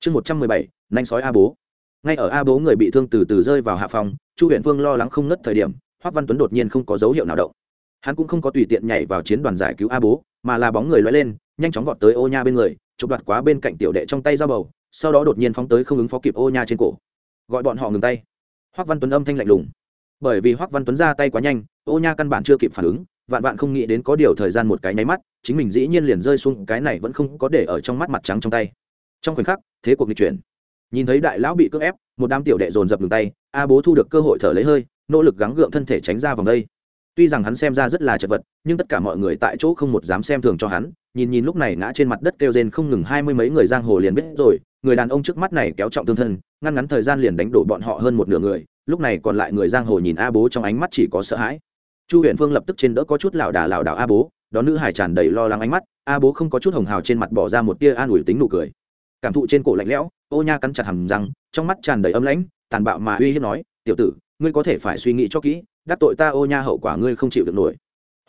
Chương một trăm mười bảy, nanh sói a bố. Ngay ở a bố người bị thương từ từ rơi vào hạ phòng, chu huyện vương lo lắng không ngất thời điểm, hoắc văn tuấn đột nhiên không có dấu hiệu nào động. Hắn cũng không có tùy tiện nhảy vào chiến đoàn giải cứu a bố mà là bóng người lóe lên, nhanh chóng vọt tới ô nha bên người, chụp đoạt quá bên cạnh tiểu đệ trong tay dao bầu, sau đó đột nhiên phóng tới không ứng phó kịp ô nha trên cổ. Gọi bọn họ ngừng tay. Hoắc văn tuấn âm thanh lạnh lùng. Bởi vì hoắc văn tuấn ra tay quá nhanh, ô nha căn bản chưa kịp phản ứng, vạn vạn không nghĩ đến có điều thời gian một cái nháy mắt, chính mình dĩ nhiên liền rơi xuống, cái này vẫn không có để ở trong mắt mặt trắng trong tay. Trong khoảnh khắc, thế cuộc nghịch chuyển. Nhìn thấy đại lão bị cưỡng ép, một đám tiểu đệ dồn dập ngừng tay, a bố thu được cơ hội thở lấy hơi, nỗ lực gắng gượng thân thể tránh ra vòng đây tuy rằng hắn xem ra rất là chật vật, nhưng tất cả mọi người tại chỗ không một dám xem thường cho hắn. Nhìn nhìn lúc này ngã trên mặt đất kêu rên không ngừng hai mươi mấy người giang hồ liền biết rồi, người đàn ông trước mắt này kéo trọng tương thân, ngăn ngắn thời gian liền đánh đổ bọn họ hơn một nửa người, lúc này còn lại người giang hồ nhìn a bố trong ánh mắt chỉ có sợ hãi. Chu huyện phương lập tức trên đỡ có chút lảo đà lảo đảo a bố, đón nữ hải tràn đầy lo lắng ánh mắt, a bố không có chút hồng hào trên mặt bỏ ra một tia an ủi tính nụ cười. Cảm thụ trên cổ lạnh lẽo, ô nha cắn chặt hầm răng, trong mắt tràn đầy âm lãnh, tàn bạo mà uy hiếp nói, tiểu tử, ngươi có thể phải suy nghĩ cho kỹ đắc tội ta ô nha hậu quả ngươi không chịu được nổi.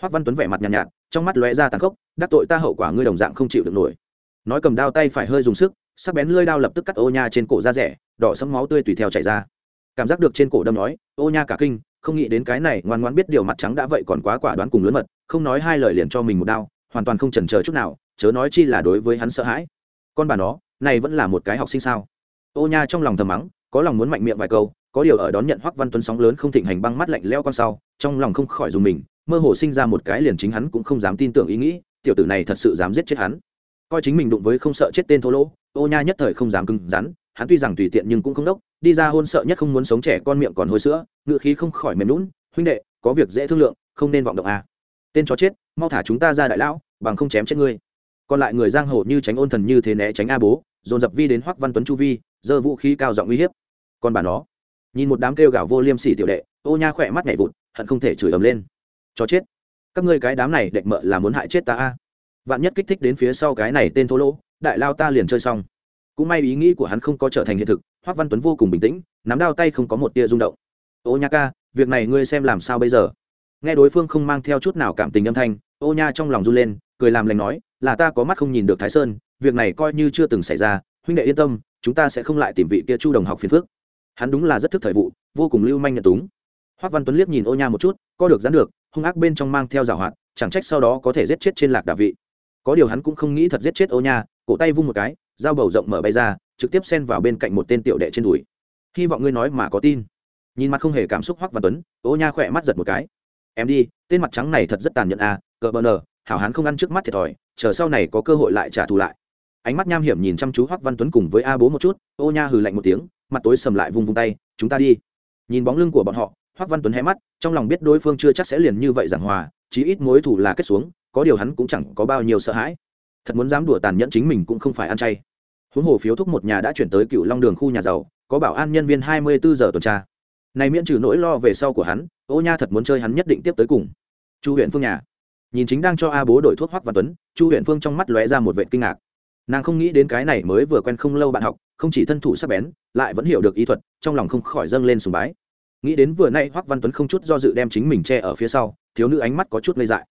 Hoắc văn tuấn vẻ mặt nhàn nhạt, nhạt trong mắt lóe ra tàn khốc đắc tội ta hậu quả ngươi đồng dạng không chịu được nổi. Nói cầm đao tay phải hơi dùng sức sắc bén lưỡi đao lập tức cắt ô nha trên cổ ra rẻ đỏ sẫm máu tươi tùy theo chảy ra. Cảm giác được trên cổ đâm nói ô nha cả kinh không nghĩ đến cái này ngoan ngoãn biết điều mặt trắng đã vậy còn quá quả đoán cùng lớn mật không nói hai lời liền cho mình một đao hoàn toàn không chần chờ chút nào chớ nói chi là đối với hắn sợ hãi. Con bà nó này vẫn là một cái học sinh sao? Ô nha trong lòng thầm mắng có lòng muốn mạnh miệng vài câu có điều ở đón nhận hoắc văn tuấn sóng lớn không thịnh hành băng mắt lạnh leo con sau, trong lòng không khỏi dùng mình, mơ hồ sinh ra một cái liền chính hắn cũng không dám tin tưởng ý nghĩ, tiểu tử này thật sự dám giết chết hắn. Coi chính mình đụng với không sợ chết tên thô lỗ, ô nha nhất thời không dám cứng rắn, hắn tuy rằng tùy tiện nhưng cũng không đốc, đi ra hôn sợ nhất không muốn sống trẻ con miệng còn hôi sữa, ngựa khí không khỏi mềm lún huynh đệ, có việc dễ thương lượng, không nên vọng động à. tên chó chết, mau thả chúng ta ra đại lão, bằng không chém chết ngươi. Còn lại người giang hồ như tránh ôn thần như thế né tránh a bố, dồn dập vi đến hoắc văn tuấn chu vi, giơ vũ khí cao giọng uy hiếp. Còn bà nó nhìn một đám kêu gào vô liêm sỉ tiểu đệ, ô nha khỏe mắt nhảy vụt, hận không thể chửi ầm lên. Cho chết. Các ngươi cái đám này đệch mợ là muốn hại chết ta a. Vạn nhất kích thích đến phía sau cái này tên thô lỗ, đại lao ta liền chơi xong. Cũng may ý nghĩ của hắn không có trở thành hiện thực hoắc văn tuấn vô cùng bình tĩnh, nắm đao tay không có một tia rung động. Ô nha ca, việc này ngươi xem làm sao bây giờ? Nghe đối phương không mang theo chút nào cảm tình âm thanh, ô nha trong lòng run lên, cười làm lành nói, là ta có mắt không nhìn được thái sơn, việc này coi như chưa từng xảy ra, huynh đệ yên tâm, chúng ta sẽ không lại tìm vị kia chu đồng học phiền phước hắn đúng là rất thức thời vụ, vô cùng lưu manh nhận túng. Hoắc văn tuấn liếc nhìn ô nha một chút, co được dán được, hung ác bên trong mang theo giảo hoạt, chẳng trách sau đó có thể giết chết trên lạc đà vị. Có điều hắn cũng không nghĩ thật giết chết ô nha, cổ tay vung một cái, dao bầu rộng mở bay ra, trực tiếp xen vào bên cạnh một tên tiểu đệ trên đùi. Hy vọng ngươi nói mà có tin. Nhìn mặt không hề cảm xúc hoắc văn tuấn, ô nha khỏe mắt giật một cái. Em đi, tên mặt trắng này thật rất tàn nhẫn à cờ bờ nờ, hảo hán không ăn trước mắt thiệt thòi, chờ sau này có cơ hội lại trả thù lại. Ánh mắt nham hiểm nhìn chăm chú hoắc văn tuấn cùng với a bố một chút, ô nha hừ lạnh một tiếng mặt tối sầm lại vung vung tay, chúng ta đi. Nhìn bóng lưng của bọn họ hoắc văn tuấn hé mắt, trong lòng biết đối phương chưa chắc sẽ liền như vậy giảng hòa, chí ít mối thủ là kết xuống, có điều hắn cũng chẳng có bao nhiêu sợ hãi. Thật muốn dám đùa tàn nhẫn chính mình cũng không phải ăn chay. Huống hồ phiếu thúc một nhà đã chuyển tới cựu long đường khu nhà giàu, có bảo an nhân viên hai mươi bốn giờ tuần tra. Này miễn trừ nỗi lo về sau của hắn, ô nha thật muốn chơi hắn nhất định tiếp tới cùng. Chu huyện phương nhà. Nhìn chính đang cho a bố đổi thuốc hoắc văn tuấn, chu huyện phương trong mắt lóe ra một vệ kinh ngạc nàng không nghĩ đến cái này mới vừa quen không lâu bạn học, không chỉ thân thủ sắc bén, lại vẫn hiểu được ý thuật, trong lòng không khỏi dâng lên sùng bái. Nghĩ đến vừa nay hoắc văn tuấn không chút do dự đem chính mình che ở phía sau, thiếu nữ ánh mắt có chút lây dại.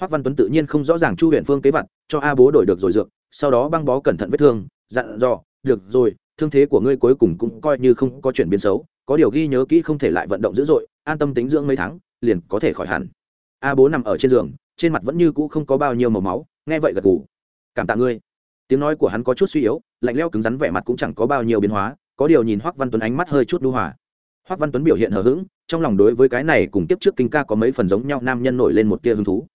Hoắc văn tuấn tự nhiên không rõ ràng chu huyện phương kế vặt cho a bố đổi được rồi dược, sau đó băng bó cẩn thận vết thương, dặn dò, được rồi, thương thế của ngươi cuối cùng cũng coi như không có chuyển biến xấu, có điều ghi nhớ kỹ không thể lại vận động dữ dội, an tâm tính dưỡng mấy tháng, liền có thể khỏi hẳn. A bố nằm ở trên giường, trên mặt vẫn như cũ không có bao nhiêu màu máu, nghe vậy gật gù. Cảm tạ ngươi tiếng nói của hắn có chút suy yếu, lạnh leo cứng rắn vẻ mặt cũng chẳng có bao nhiêu biến hóa, có điều nhìn hoắc văn tuấn ánh mắt hơi chút đu hòa. Hoắc văn tuấn biểu hiện hờ hững, trong lòng đối với cái này cùng tiếp trước kinh ca có mấy phần giống nhau, nam nhân nổi lên một tia hứng thú.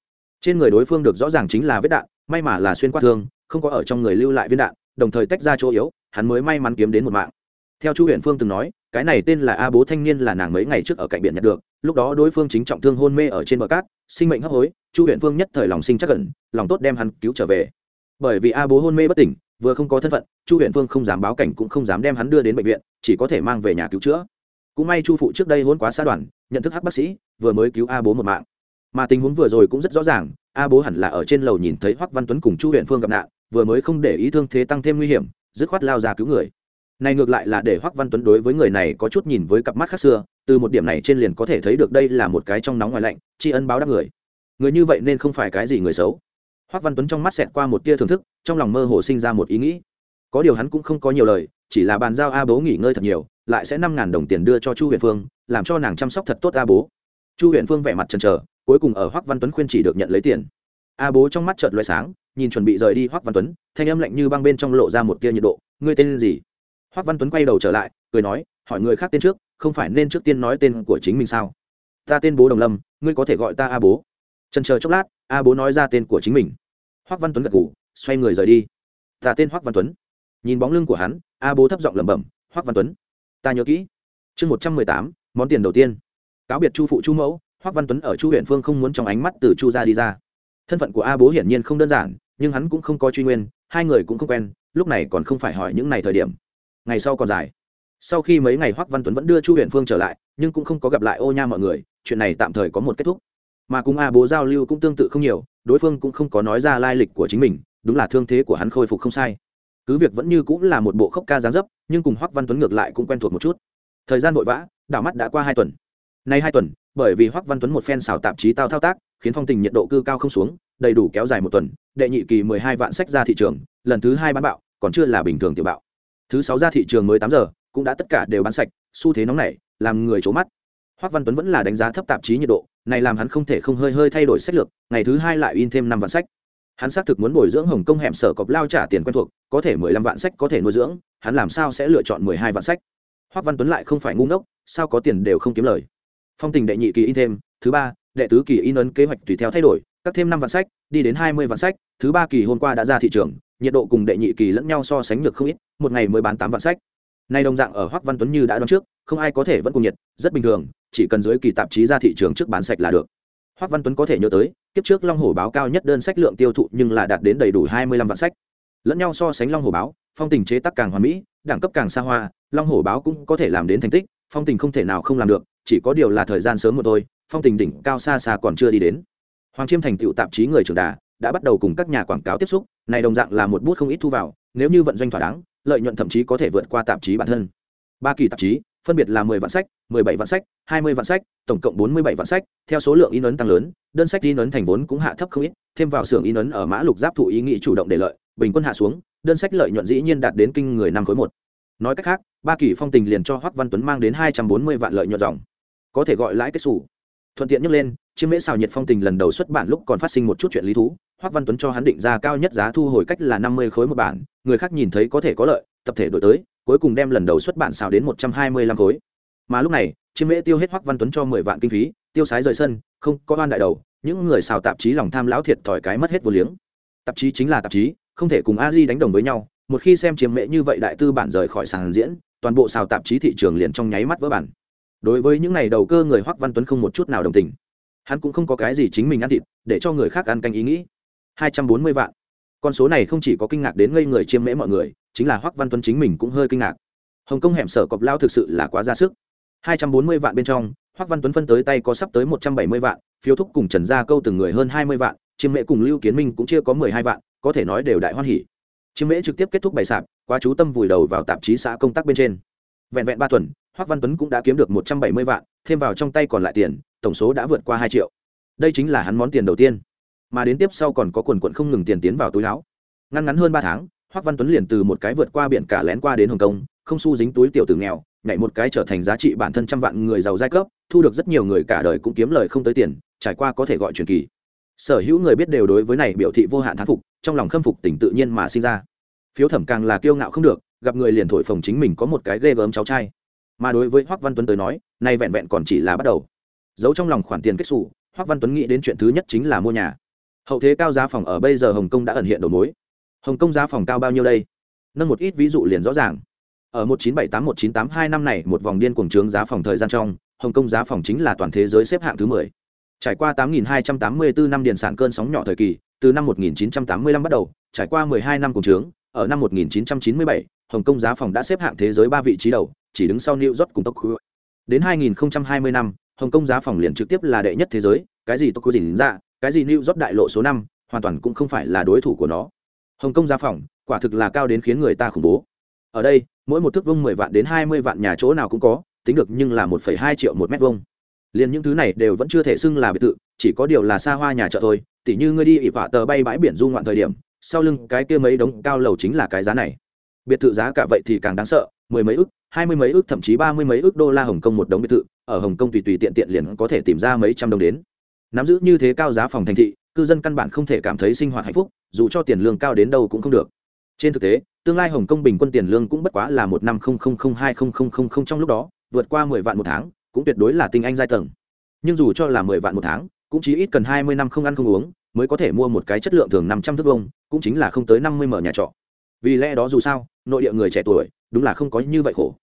Trên người đối phương được rõ ràng chính là vết đạn, may mà là xuyên qua thương, không có ở trong người lưu lại viên đạn, đồng thời tách ra chỗ yếu, hắn mới may mắn kiếm đến một mạng. Theo chu huyện phương từng nói, cái này tên là a bố thanh niên là nàng mấy ngày trước ở cạnh biển nhặt được, lúc đó đối phương chính trọng thương hôn mê ở trên bờ cát, sinh mệnh hấp hối, chu huyện phương nhất thời lòng sinh chắc cẩn lòng tốt đem hắn cứu trở về bởi vì a bố hôn mê bất tỉnh, vừa không có thân phận, chu huyện phương không dám báo cảnh cũng không dám đem hắn đưa đến bệnh viện, chỉ có thể mang về nhà cứu chữa. Cũng may chu phụ trước đây hôn quá xa đoàn nhận thức hắc bác sĩ, vừa mới cứu a bố một mạng. Mà tình huống vừa rồi cũng rất rõ ràng, a bố hẳn là ở trên lầu nhìn thấy hoắc văn tuấn cùng chu huyện phương gặp nạn, vừa mới không để ý thương thế tăng thêm nguy hiểm, dứt khoát lao ra cứu người. Này ngược lại là để hoắc văn tuấn đối với người này có chút nhìn với cặp mắt khác xưa, từ một điểm này trên liền có thể thấy được đây là một cái trong nóng ngoài lạnh, tri ân báo đáp người. Người như vậy nên không phải cái gì người xấu hoắc văn tuấn trong mắt xẹt qua một tia thưởng thức, trong lòng mơ hồ sinh ra một ý nghĩ. Có điều hắn cũng không có nhiều lời, chỉ là bàn giao a bố nghỉ ngơi thật nhiều, lại sẽ năm ngàn đồng tiền đưa cho chu huyện phương, làm cho nàng chăm sóc thật tốt a bố. Chu huyện phương vẻ mặt chần chờ, cuối cùng ở hoắc văn tuấn khuyên chỉ được nhận lấy tiền. A bố trong mắt chợt lóe sáng, nhìn chuẩn bị rời đi hoắc văn tuấn, thanh âm lạnh như băng bên trong lộ ra một tia nhiệt độ. Ngươi tên gì? Hoắc văn tuấn quay đầu trở lại, cười nói, hỏi người khác tên trước, không phải nên trước tiên nói tên của chính mình sao? Ta tên bố đồng lâm, ngươi có thể gọi ta a bố. Trần chờ chốc lát a bố nói ra tên của chính mình. Hoắc văn tuấn gật gù, xoay người rời đi. Ta tên hoắc văn tuấn. Nhìn bóng lưng của hắn a bố thấp giọng lẩm bẩm hoắc văn tuấn ta nhớ kỹ. Chương một trăm mười tám món tiền đầu tiên. Cáo biệt chu phụ chu mẫu hoắc văn tuấn ở chu huyện phương không muốn trong ánh mắt từ chu ra đi ra. Thân phận của a bố hiển nhiên không đơn giản nhưng hắn cũng không có truy nguyên hai người cũng không quen lúc này còn không phải hỏi những ngày thời điểm. Ngày sau còn dài. Sau khi mấy ngày hoắc văn tuấn vẫn đưa chu huyện phương trở lại nhưng cũng không có gặp lại ô nha mọi người chuyện này tạm thời có một kết thúc mà cùng a bố giao lưu cũng tương tự không nhiều, đối phương cũng không có nói ra lai lịch của chính mình, đúng là thương thế của hắn khôi phục không sai. Cứ việc vẫn như cũng là một bộ khốc ca giáng dấp, nhưng cùng hoắc văn tuấn ngược lại cũng quen thuộc một chút. Thời gian vội vã, đảo mắt đã qua hai tuần. Nay hai tuần, bởi vì hoắc văn tuấn một phen xào tạp chí tao thao tác, khiến phong tình nhiệt độ cư cao không xuống, đầy đủ kéo dài một tuần, đệ nhị kỳ mười hai vạn sách ra thị trường, lần thứ hai bán bạo, còn chưa là bình thường tiểu bạo. Thứ sáu ra thị trường mới tám giờ, cũng đã tất cả đều bán sạch, xu thế nóng nảy, làm người c mắt. Hoắc văn tuấn vẫn là đánh giá thấp tạp chí nhiệt độ này làm hắn không thể không hơi hơi thay đổi sách lược, ngày thứ hai lại in thêm năm vạn sách. Hắn xác thực muốn bồi dưỡng hồng kông hẻm sở cọp lao trả tiền quen thuộc, có thể mười lăm vạn sách có thể nuôi dưỡng, hắn làm sao sẽ lựa chọn mười hai vạn sách? Hoắc văn tuấn lại không phải ngu ngốc, sao có tiền đều không kiếm lời. Phong tình đệ nhị kỳ in thêm, thứ ba, đệ tứ kỳ in ấn kế hoạch tùy theo thay đổi cắt thêm năm vạn sách, đi đến hai mươi vạn sách, thứ ba kỳ hôm qua đã ra thị trường, nhiệt độ cùng đệ nhị kỳ lẫn nhau so sánh được không ít, một ngày mới bán tám vạn sách nay đồng dạng ở hoắc văn tuấn như đã đoán trước, không ai có thể vẫn cùng nhiệt, rất bình thường, chỉ cần dưới kỳ tạp chí ra thị trường trước bán sạch là được. Hoắc văn tuấn có thể nhớ tới, kiếp trước long hồ báo cao nhất đơn sách lượng tiêu thụ nhưng là đạt đến đầy đủ hai mươi lăm vạn sách. Lẫn nhau so sánh long hồ báo, phong tình chế tác càng hoàn mỹ, đẳng cấp càng xa hoa, long hồ báo cũng có thể làm đến thành tích, phong tình không thể nào không làm được, chỉ có điều là thời gian sớm một thôi, phong tình đỉnh cao xa xa còn chưa đi đến. Hoàng chiêm thành tựu tạp chí người trưởng đà, đã bắt đầu cùng các nhà quảng cáo tiếp xúc, này đồng dạng là một bút không ít thu vào, nếu như vận doanh thỏa đáng lợi nhuận thậm chí có thể vượt qua tạp chí bản thân ba kỳ tạp chí phân biệt là 10 vạn sách, 17 vạn sách, 20 vạn sách, tổng cộng 47 vạn sách, theo số lượng in ấn tăng lớn, đơn sách in ấn thành vốn cũng hạ thấp không ít, thêm vào xưởng in ấn ở mã lục giáp thụ ý nghĩ chủ động để lợi, bình quân hạ xuống, đơn sách lợi nhuận dĩ nhiên đạt đến kinh người năm khối một. Nói cách khác, ba kỳ phong tình liền cho Hoắc Văn Tuấn mang đến 240 vạn lợi nhuận dòng. Có thể gọi lãi cái sủ. Thuận tiện nhắc lên, chiếc mễ xào nhiệt phong tình lần đầu xuất bản lúc còn phát sinh một chút chuyện lý thú, Hoắc Văn Tuấn cho hắn định ra cao nhất giá thu hồi cách là 50 khối một bản, người khác nhìn thấy có thể có lợi, tập thể đổi tới, cuối cùng đem lần đầu xuất bản xào đến 125 khối. Mà lúc này chiêm mễ tiêu hết hoắc văn tuấn cho mười vạn kinh phí tiêu sái rời sân không có oan đại đầu những người xào tạp chí lòng tham lão thiệt thòi cái mất hết vô liếng. Tạp chí chính là tạp chí không thể cùng a di đánh đồng với nhau một khi xem chiêm mễ như vậy đại tư bản rời khỏi sàn diễn toàn bộ xào tạp chí thị trường liền trong nháy mắt vỡ bản. Đối với những này đầu cơ người hoắc văn tuấn không một chút nào đồng tình. Hắn cũng không có cái gì chính mình ăn thịt để cho người khác ăn canh ý nghĩ hai trăm bốn mươi vạn. Con số này không chỉ có kinh ngạc đến ngây người chiêm mễ mọi người, chính là hoắc văn tuấn chính mình cũng hơi kinh ngạc. Hồng kông hẻm sở cọp lao thực sự là quá ra sức. hai trăm bốn mươi vạn bên trong, hoắc văn tuấn phân tới tay có sắp tới một trăm bảy mươi vạn, phiếu thúc cùng trần gia câu từng người hơn hai mươi vạn, chiêm mễ cùng lưu kiến minh cũng chưa có mười hai vạn, có thể nói đều đại hoan hỉ. Chiêm mễ trực tiếp kết thúc bày sạp, quá chú tâm vùi đầu vào tạp chí xã công tác bên trên. Vẹn vẹn ba tuần, hoắc văn tuấn cũng đã kiếm được một trăm bảy mươi vạn, thêm vào trong tay còn lại tiền, tổng số đã vượt qua hai triệu. Đây chính là hắn món tiền đầu tiên mà đến tiếp sau còn có quần quận không ngừng tiền tiến vào túi áo. Ngăn ngắn hơn ba tháng hoắc văn tuấn liền từ một cái vượt qua biển cả lén qua đến hồng kông, không xu dính túi tiểu tử nghèo, nhảy một cái trở thành giá trị bản thân trăm vạn người giàu giai cấp, thu được rất nhiều người cả đời cũng kiếm lời không tới tiền, trải qua có thể gọi truyền kỳ. Sở hữu người biết đều đối với này biểu thị vô hạn thán phục, trong lòng khâm phục tỉnh tự nhiên mà sinh ra. Phiếu thẩm càng là kiêu ngạo không được, gặp người liền thổi phồng chính mình có một cái ghê gớm cháu trai. Mà đối với hoắc văn tuấn tới nói nay vẹn vẹn còn chỉ là bắt đầu. Giấu trong lòng khoản tiền kết xù hoắc văn tuấn nghĩ đến chuyện thứ nhất chính là mua nhà hậu thế cao giá phòng ở bây giờ hồng kông đã ẩn hiện đầu mối. Hồng kông giá phòng cao bao nhiêu đây? Nâng một ít ví dụ liền rõ ràng. Ở 1978-1982 năm này, một vòng điên cuồng trướng giá phòng thời gian trong, hồng kông giá phòng chính là toàn thế giới xếp hạng thứ 10. trải qua 8.284 năm điền sản cơn sóng nhỏ thời kỳ, từ năm 1985 bắt đầu, trải qua 12 năm cùng trướng, ở năm 1997 hồng kông giá phòng đã xếp hạng thế giới ba vị trí đầu, chỉ đứng sau new york cùng tokyo. Đến 2020 năm, hồng kông giá phòng liền trực tiếp là đệ nhất thế giới cái gì tokyo dình ra cái gì new york đại lộ số năm, hoàn toàn cũng không phải là đối thủ của nó. Hồng kông gia phòng, quả thực là cao đến khiến người ta khủng bố. Ở đây, mỗi một thước vông mười vạn đến hai mươi vạn nhà chỗ nào cũng có, tính được nhưng là một phẩy hai triệu một mét vuông. Liền những thứ này đều vẫn chưa thể xưng là biệt thự, chỉ có điều là xa hoa nhà chợ thôi. Tỉ như ngươi đi ỉ vạ tờ bay bãi biển du ngoạn thời điểm, sau lưng cái kia mấy đống cao lầu chính là cái giá này. Biệt thự giá cả vậy thì càng đáng sợ, mười mấy ức, hai mươi mấy ức, thậm chí ba mươi mấy ức đô la hồng kông một đống biệt thự, ở hồng kông tùy tùy tiện tiện liền có thể tìm ra mấy trăm đồng đến nắm giữ như thế cao giá phòng thành thị, cư dân căn bản không thể cảm thấy sinh hoạt hạnh phúc, dù cho tiền lương cao đến đâu cũng không được. Trên thực tế, tương lai hồng kông bình quân tiền lương cũng bất quá là một năm không không không hai không không không không trong lúc đó, vượt qua mười vạn một tháng, cũng tuyệt đối là tinh anh giai tầng. Nhưng dù cho là mười vạn một tháng, cũng chỉ ít cần hai mươi năm không ăn không uống, mới có thể mua một cái chất lượng thường năm trăm thước vông cũng chính là không tới năm mươi mở nhà trọ. Vì lẽ đó dù sao, nội địa người trẻ tuổi, đúng là không có như vậy khổ.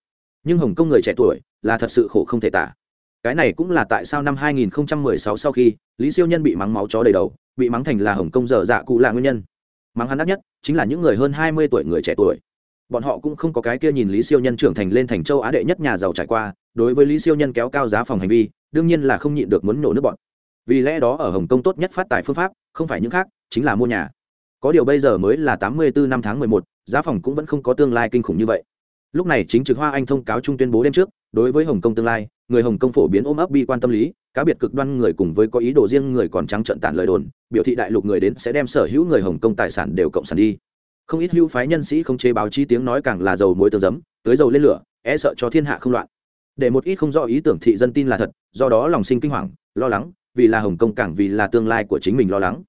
Nhưng hồng kông người trẻ tuổi, là thật sự khổ không thể tả. Cái này cũng là tại sao năm 2016 sau khi lý siêu nhân bị mắng máu chó đầy đầu bị mắng thành là hồng kông dở dạ cụ là nguyên nhân. Mắng hắn đắt nhất chính là những người hơn 20 tuổi người trẻ tuổi. Bọn họ cũng không có cái kia nhìn lý siêu nhân trưởng thành lên thành châu á đệ nhất nhà giàu trải qua đối với lý siêu nhân kéo cao giá phòng hành vi đương nhiên là không nhịn được muốn nổ nước bọn. Vì lẽ đó ở hồng kông tốt nhất phát tài phương pháp không phải những khác chính là mua nhà. Có điều bây giờ mới là 84 năm tháng 11, giá phòng cũng vẫn không có tương lai kinh khủng như vậy lúc này chính trực hoa anh thông cáo trung tuyên bố đêm trước, đối với hồng kông tương lai, người hồng kông phổ biến ôm ấp bi quan tâm lý, cá biệt cực đoan người cùng với có ý đồ riêng người còn trắng trận tản lời đồn, biểu thị đại lục người đến sẽ đem sở hữu người hồng kông tài sản đều cộng sản đi. Không ít hữu phái nhân sĩ không chế báo chí tiếng nói càng là dầu muối tương giấm tới dầu lên lửa e sợ cho thiên hạ không loạn. Để một ít không rõ ý tưởng thị dân tin là thật, do đó lòng sinh kinh hoàng, lo lắng, vì là hồng kông càng vì là tương lai của chính mình lo lắng.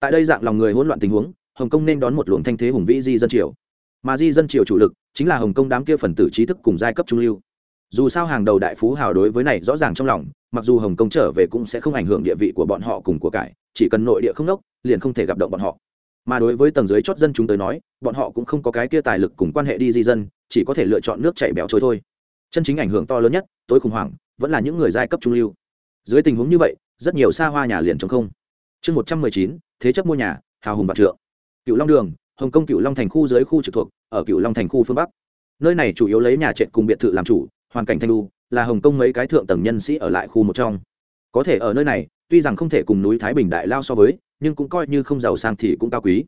Tại đây dạng lòng người hỗn loạn tình huống, hồng kông nên đón một luồng thanh thế hùng vĩ di dân triều mà di dân triều chủ lực chính là hồng kông đám kia phần tử trí thức cùng giai cấp trung lưu. Dù sao hàng đầu đại phú hào đối với này rõ ràng trong lòng, mặc dù hồng kông trở về cũng sẽ không ảnh hưởng địa vị của bọn họ cùng của cải, chỉ cần nội địa không đốc, liền không thể gặp động bọn họ. Mà đối với tầng dưới chót dân chúng tới nói, bọn họ cũng không có cái kia tài lực cùng quan hệ đi di dân, chỉ có thể lựa chọn nước chảy béo trôi thôi. Chân chính ảnh hưởng to lớn nhất, tối khủng hoảng, vẫn là những người giai cấp trung lưu. Dưới tình huống như vậy, rất nhiều xa hoa nhà liền chống không. Chương một trăm mười chín, thế chấp mua nhà, hào hùng bạc trượng. Cựu long đường hồng kông cựu long thành khu dưới khu trực thuộc, ở cựu long thành khu phương bắc. Nơi này chủ yếu lấy nhà trệt cùng biệt thự làm chủ, hoàn cảnh thanh lu là hồng kông mấy cái thượng tầng nhân sĩ ở lại khu một trong. Có thể ở nơi này, tuy rằng không thể cùng núi thái bình đại lao so với, nhưng cũng coi như không giàu sang thì cũng cao quý.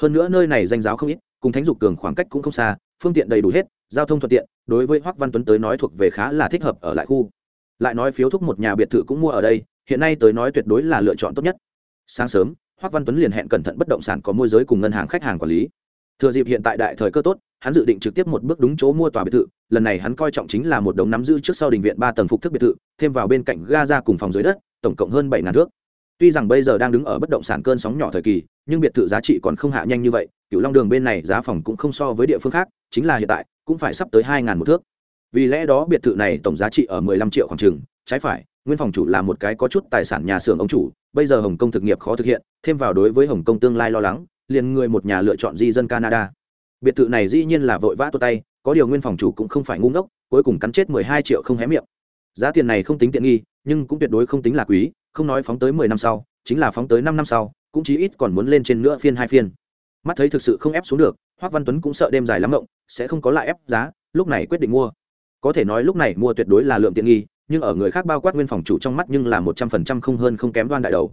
Hơn nữa nơi này danh giáo không ít, cùng thánh dục cường khoảng cách cũng không xa, phương tiện đầy đủ hết, giao thông thuận tiện, đối với hoắc văn tuấn tới nói thuộc về khá là thích hợp ở lại khu. Lại nói phiếu thúc một nhà biệt thự cũng mua ở đây, hiện nay tới nói tuyệt đối là lựa chọn tốt nhất. Sáng sớm hoắc văn tuấn liền hẹn cẩn thận bất động sản có môi giới cùng ngân hàng khách hàng quản lý. Thừa dịp hiện tại đại thời cơ tốt, hắn dự định trực tiếp một bước đúng chỗ mua tòa biệt thự. Lần này hắn coi trọng chính là một đống nắm giữ trước sau đình viện ba tầng phục thức biệt thự, thêm vào bên cạnh ga ra cùng phòng dưới đất, tổng cộng hơn bảy ngàn thước. Tuy rằng bây giờ đang đứng ở bất động sản cơn sóng nhỏ thời kỳ, nhưng biệt thự giá trị còn không hạ nhanh như vậy cựu long đường bên này giá phòng cũng không so với địa phương khác, chính là hiện tại, cũng phải sắp tới hai ngàn một thước. Vì lẽ đó biệt thự này tổng giá trị ở mười lăm triệu khoảng chừng, trái phải, nguyên phòng chủ là một cái có chút tài sản nhà xưởng ông chủ bây giờ hồng kông thực nghiệp khó thực hiện, thêm vào đối với hồng kông tương lai lo lắng, liền người một nhà lựa chọn di dân canada. Biệt thự này dĩ nhiên là vội vã tua tay, có điều nguyên phòng chủ cũng không phải ngu ngốc, cuối cùng cắn chết mười hai triệu không hé miệng. Giá tiền này không tính tiện nghi, nhưng cũng tuyệt đối không tính là quý, không nói phóng tới mười năm sau, chính là phóng tới năm năm sau, cũng chí ít còn muốn lên trên nữa phiên hai phiên. Mắt thấy thực sự không ép xuống được, hoác văn tuấn cũng sợ đêm dài lắm rộng sẽ không có lại ép giá, lúc này quyết định mua. Có thể nói lúc này mua tuyệt đối là lượng tiện nghi nhưng ở người khác bao quát nguyên phòng chủ trong mắt nhưng là một trăm phần trăm không hơn không kém đoan đại đầu.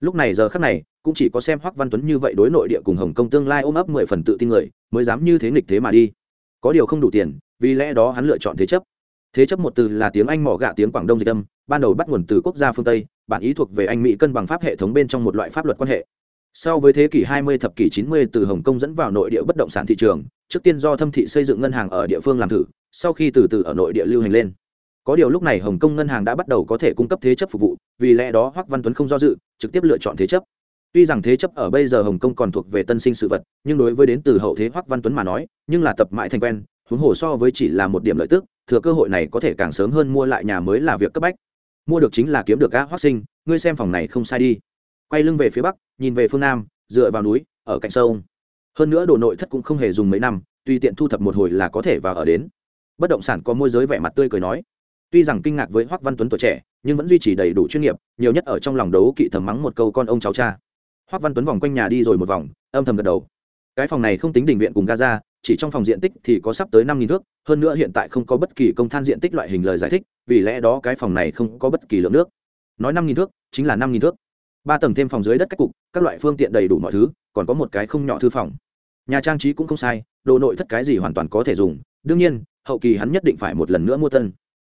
Lúc này giờ khác này, cũng chỉ có xem hoắc văn tuấn như vậy đối nội địa cùng hồng kông tương lai ôm ấp mười phần tự tin người, mới dám như thế nghịch thế mà đi. Có điều không đủ tiền, vì lẽ đó hắn lựa chọn thế chấp. Thế chấp một từ là tiếng anh mỏ gạ tiếng quảng đông dịch âm, ban đầu bắt nguồn từ quốc gia phương tây, bản ý thuộc về anh mỹ cân bằng pháp hệ thống bên trong một loại pháp luật quan hệ. Sau với thế kỷ 20 thập kỷ 90 từ hồng kông dẫn vào nội địa bất động sản thị trường, trước tiên do thâm thị xây dựng ngân hàng ở địa phương làm thử, sau khi từ từ ở nội địa lưu hành lên có điều lúc này hồng kông ngân hàng đã bắt đầu có thể cung cấp thế chấp phục vụ, vì lẽ đó hoắc văn tuấn không do dự, trực tiếp lựa chọn thế chấp. Tuy rằng thế chấp ở bây giờ hồng kông còn thuộc về tân sinh sự vật, nhưng đối với đến từ hậu thế hoắc văn tuấn mà nói, nhưng là tập mãi thành quen, huống hồ so với chỉ là một điểm lợi tức, thừa cơ hội này có thể càng sớm hơn mua lại nhà mới là việc cấp bách. Mua được chính là kiếm được gã hoắc sinh, ngươi xem phòng này không sai đi. Quay lưng về phía bắc, nhìn về phương nam, dựa vào núi, ở cạnh sông. Hơn nữa đồ nội thất cũng không hề dùng mấy năm tùy tiện thu thập một hồi là có thể vào ở đến. Bất động sản có môi giới vẻ mặt tươi cười nói tuy rằng kinh ngạc với hoắc văn tuấn tuổi trẻ, nhưng vẫn duy trì đầy đủ chuyên nghiệp, nhiều nhất ở trong lòng đấu kỵ thầm mắng một câu con ông cháu cha. Hoắc văn tuấn vòng quanh nhà đi rồi một vòng, âm thầm gật đầu. Cái phòng này không tính đình viện cùng gaza chỉ trong phòng diện tích thì có sắp tới năm nghìn thước, hơn nữa hiện tại không có bất kỳ công than diện tích loại hình lời giải thích, vì lẽ đó cái phòng này không có bất kỳ lượng nước. Nói năm nghìn thước, chính là năm nghìn thước. Ba tầng thêm phòng dưới đất cách cục, các loại phương tiện đầy đủ mọi thứ, còn có một cái không nhỏ thư phòng. Nhà trang trí cũng không sai, đồ nội thất cái gì hoàn toàn có thể dùng, đương nhiên, hậu kỳ hắn nhất định phải một lần nữa mua tân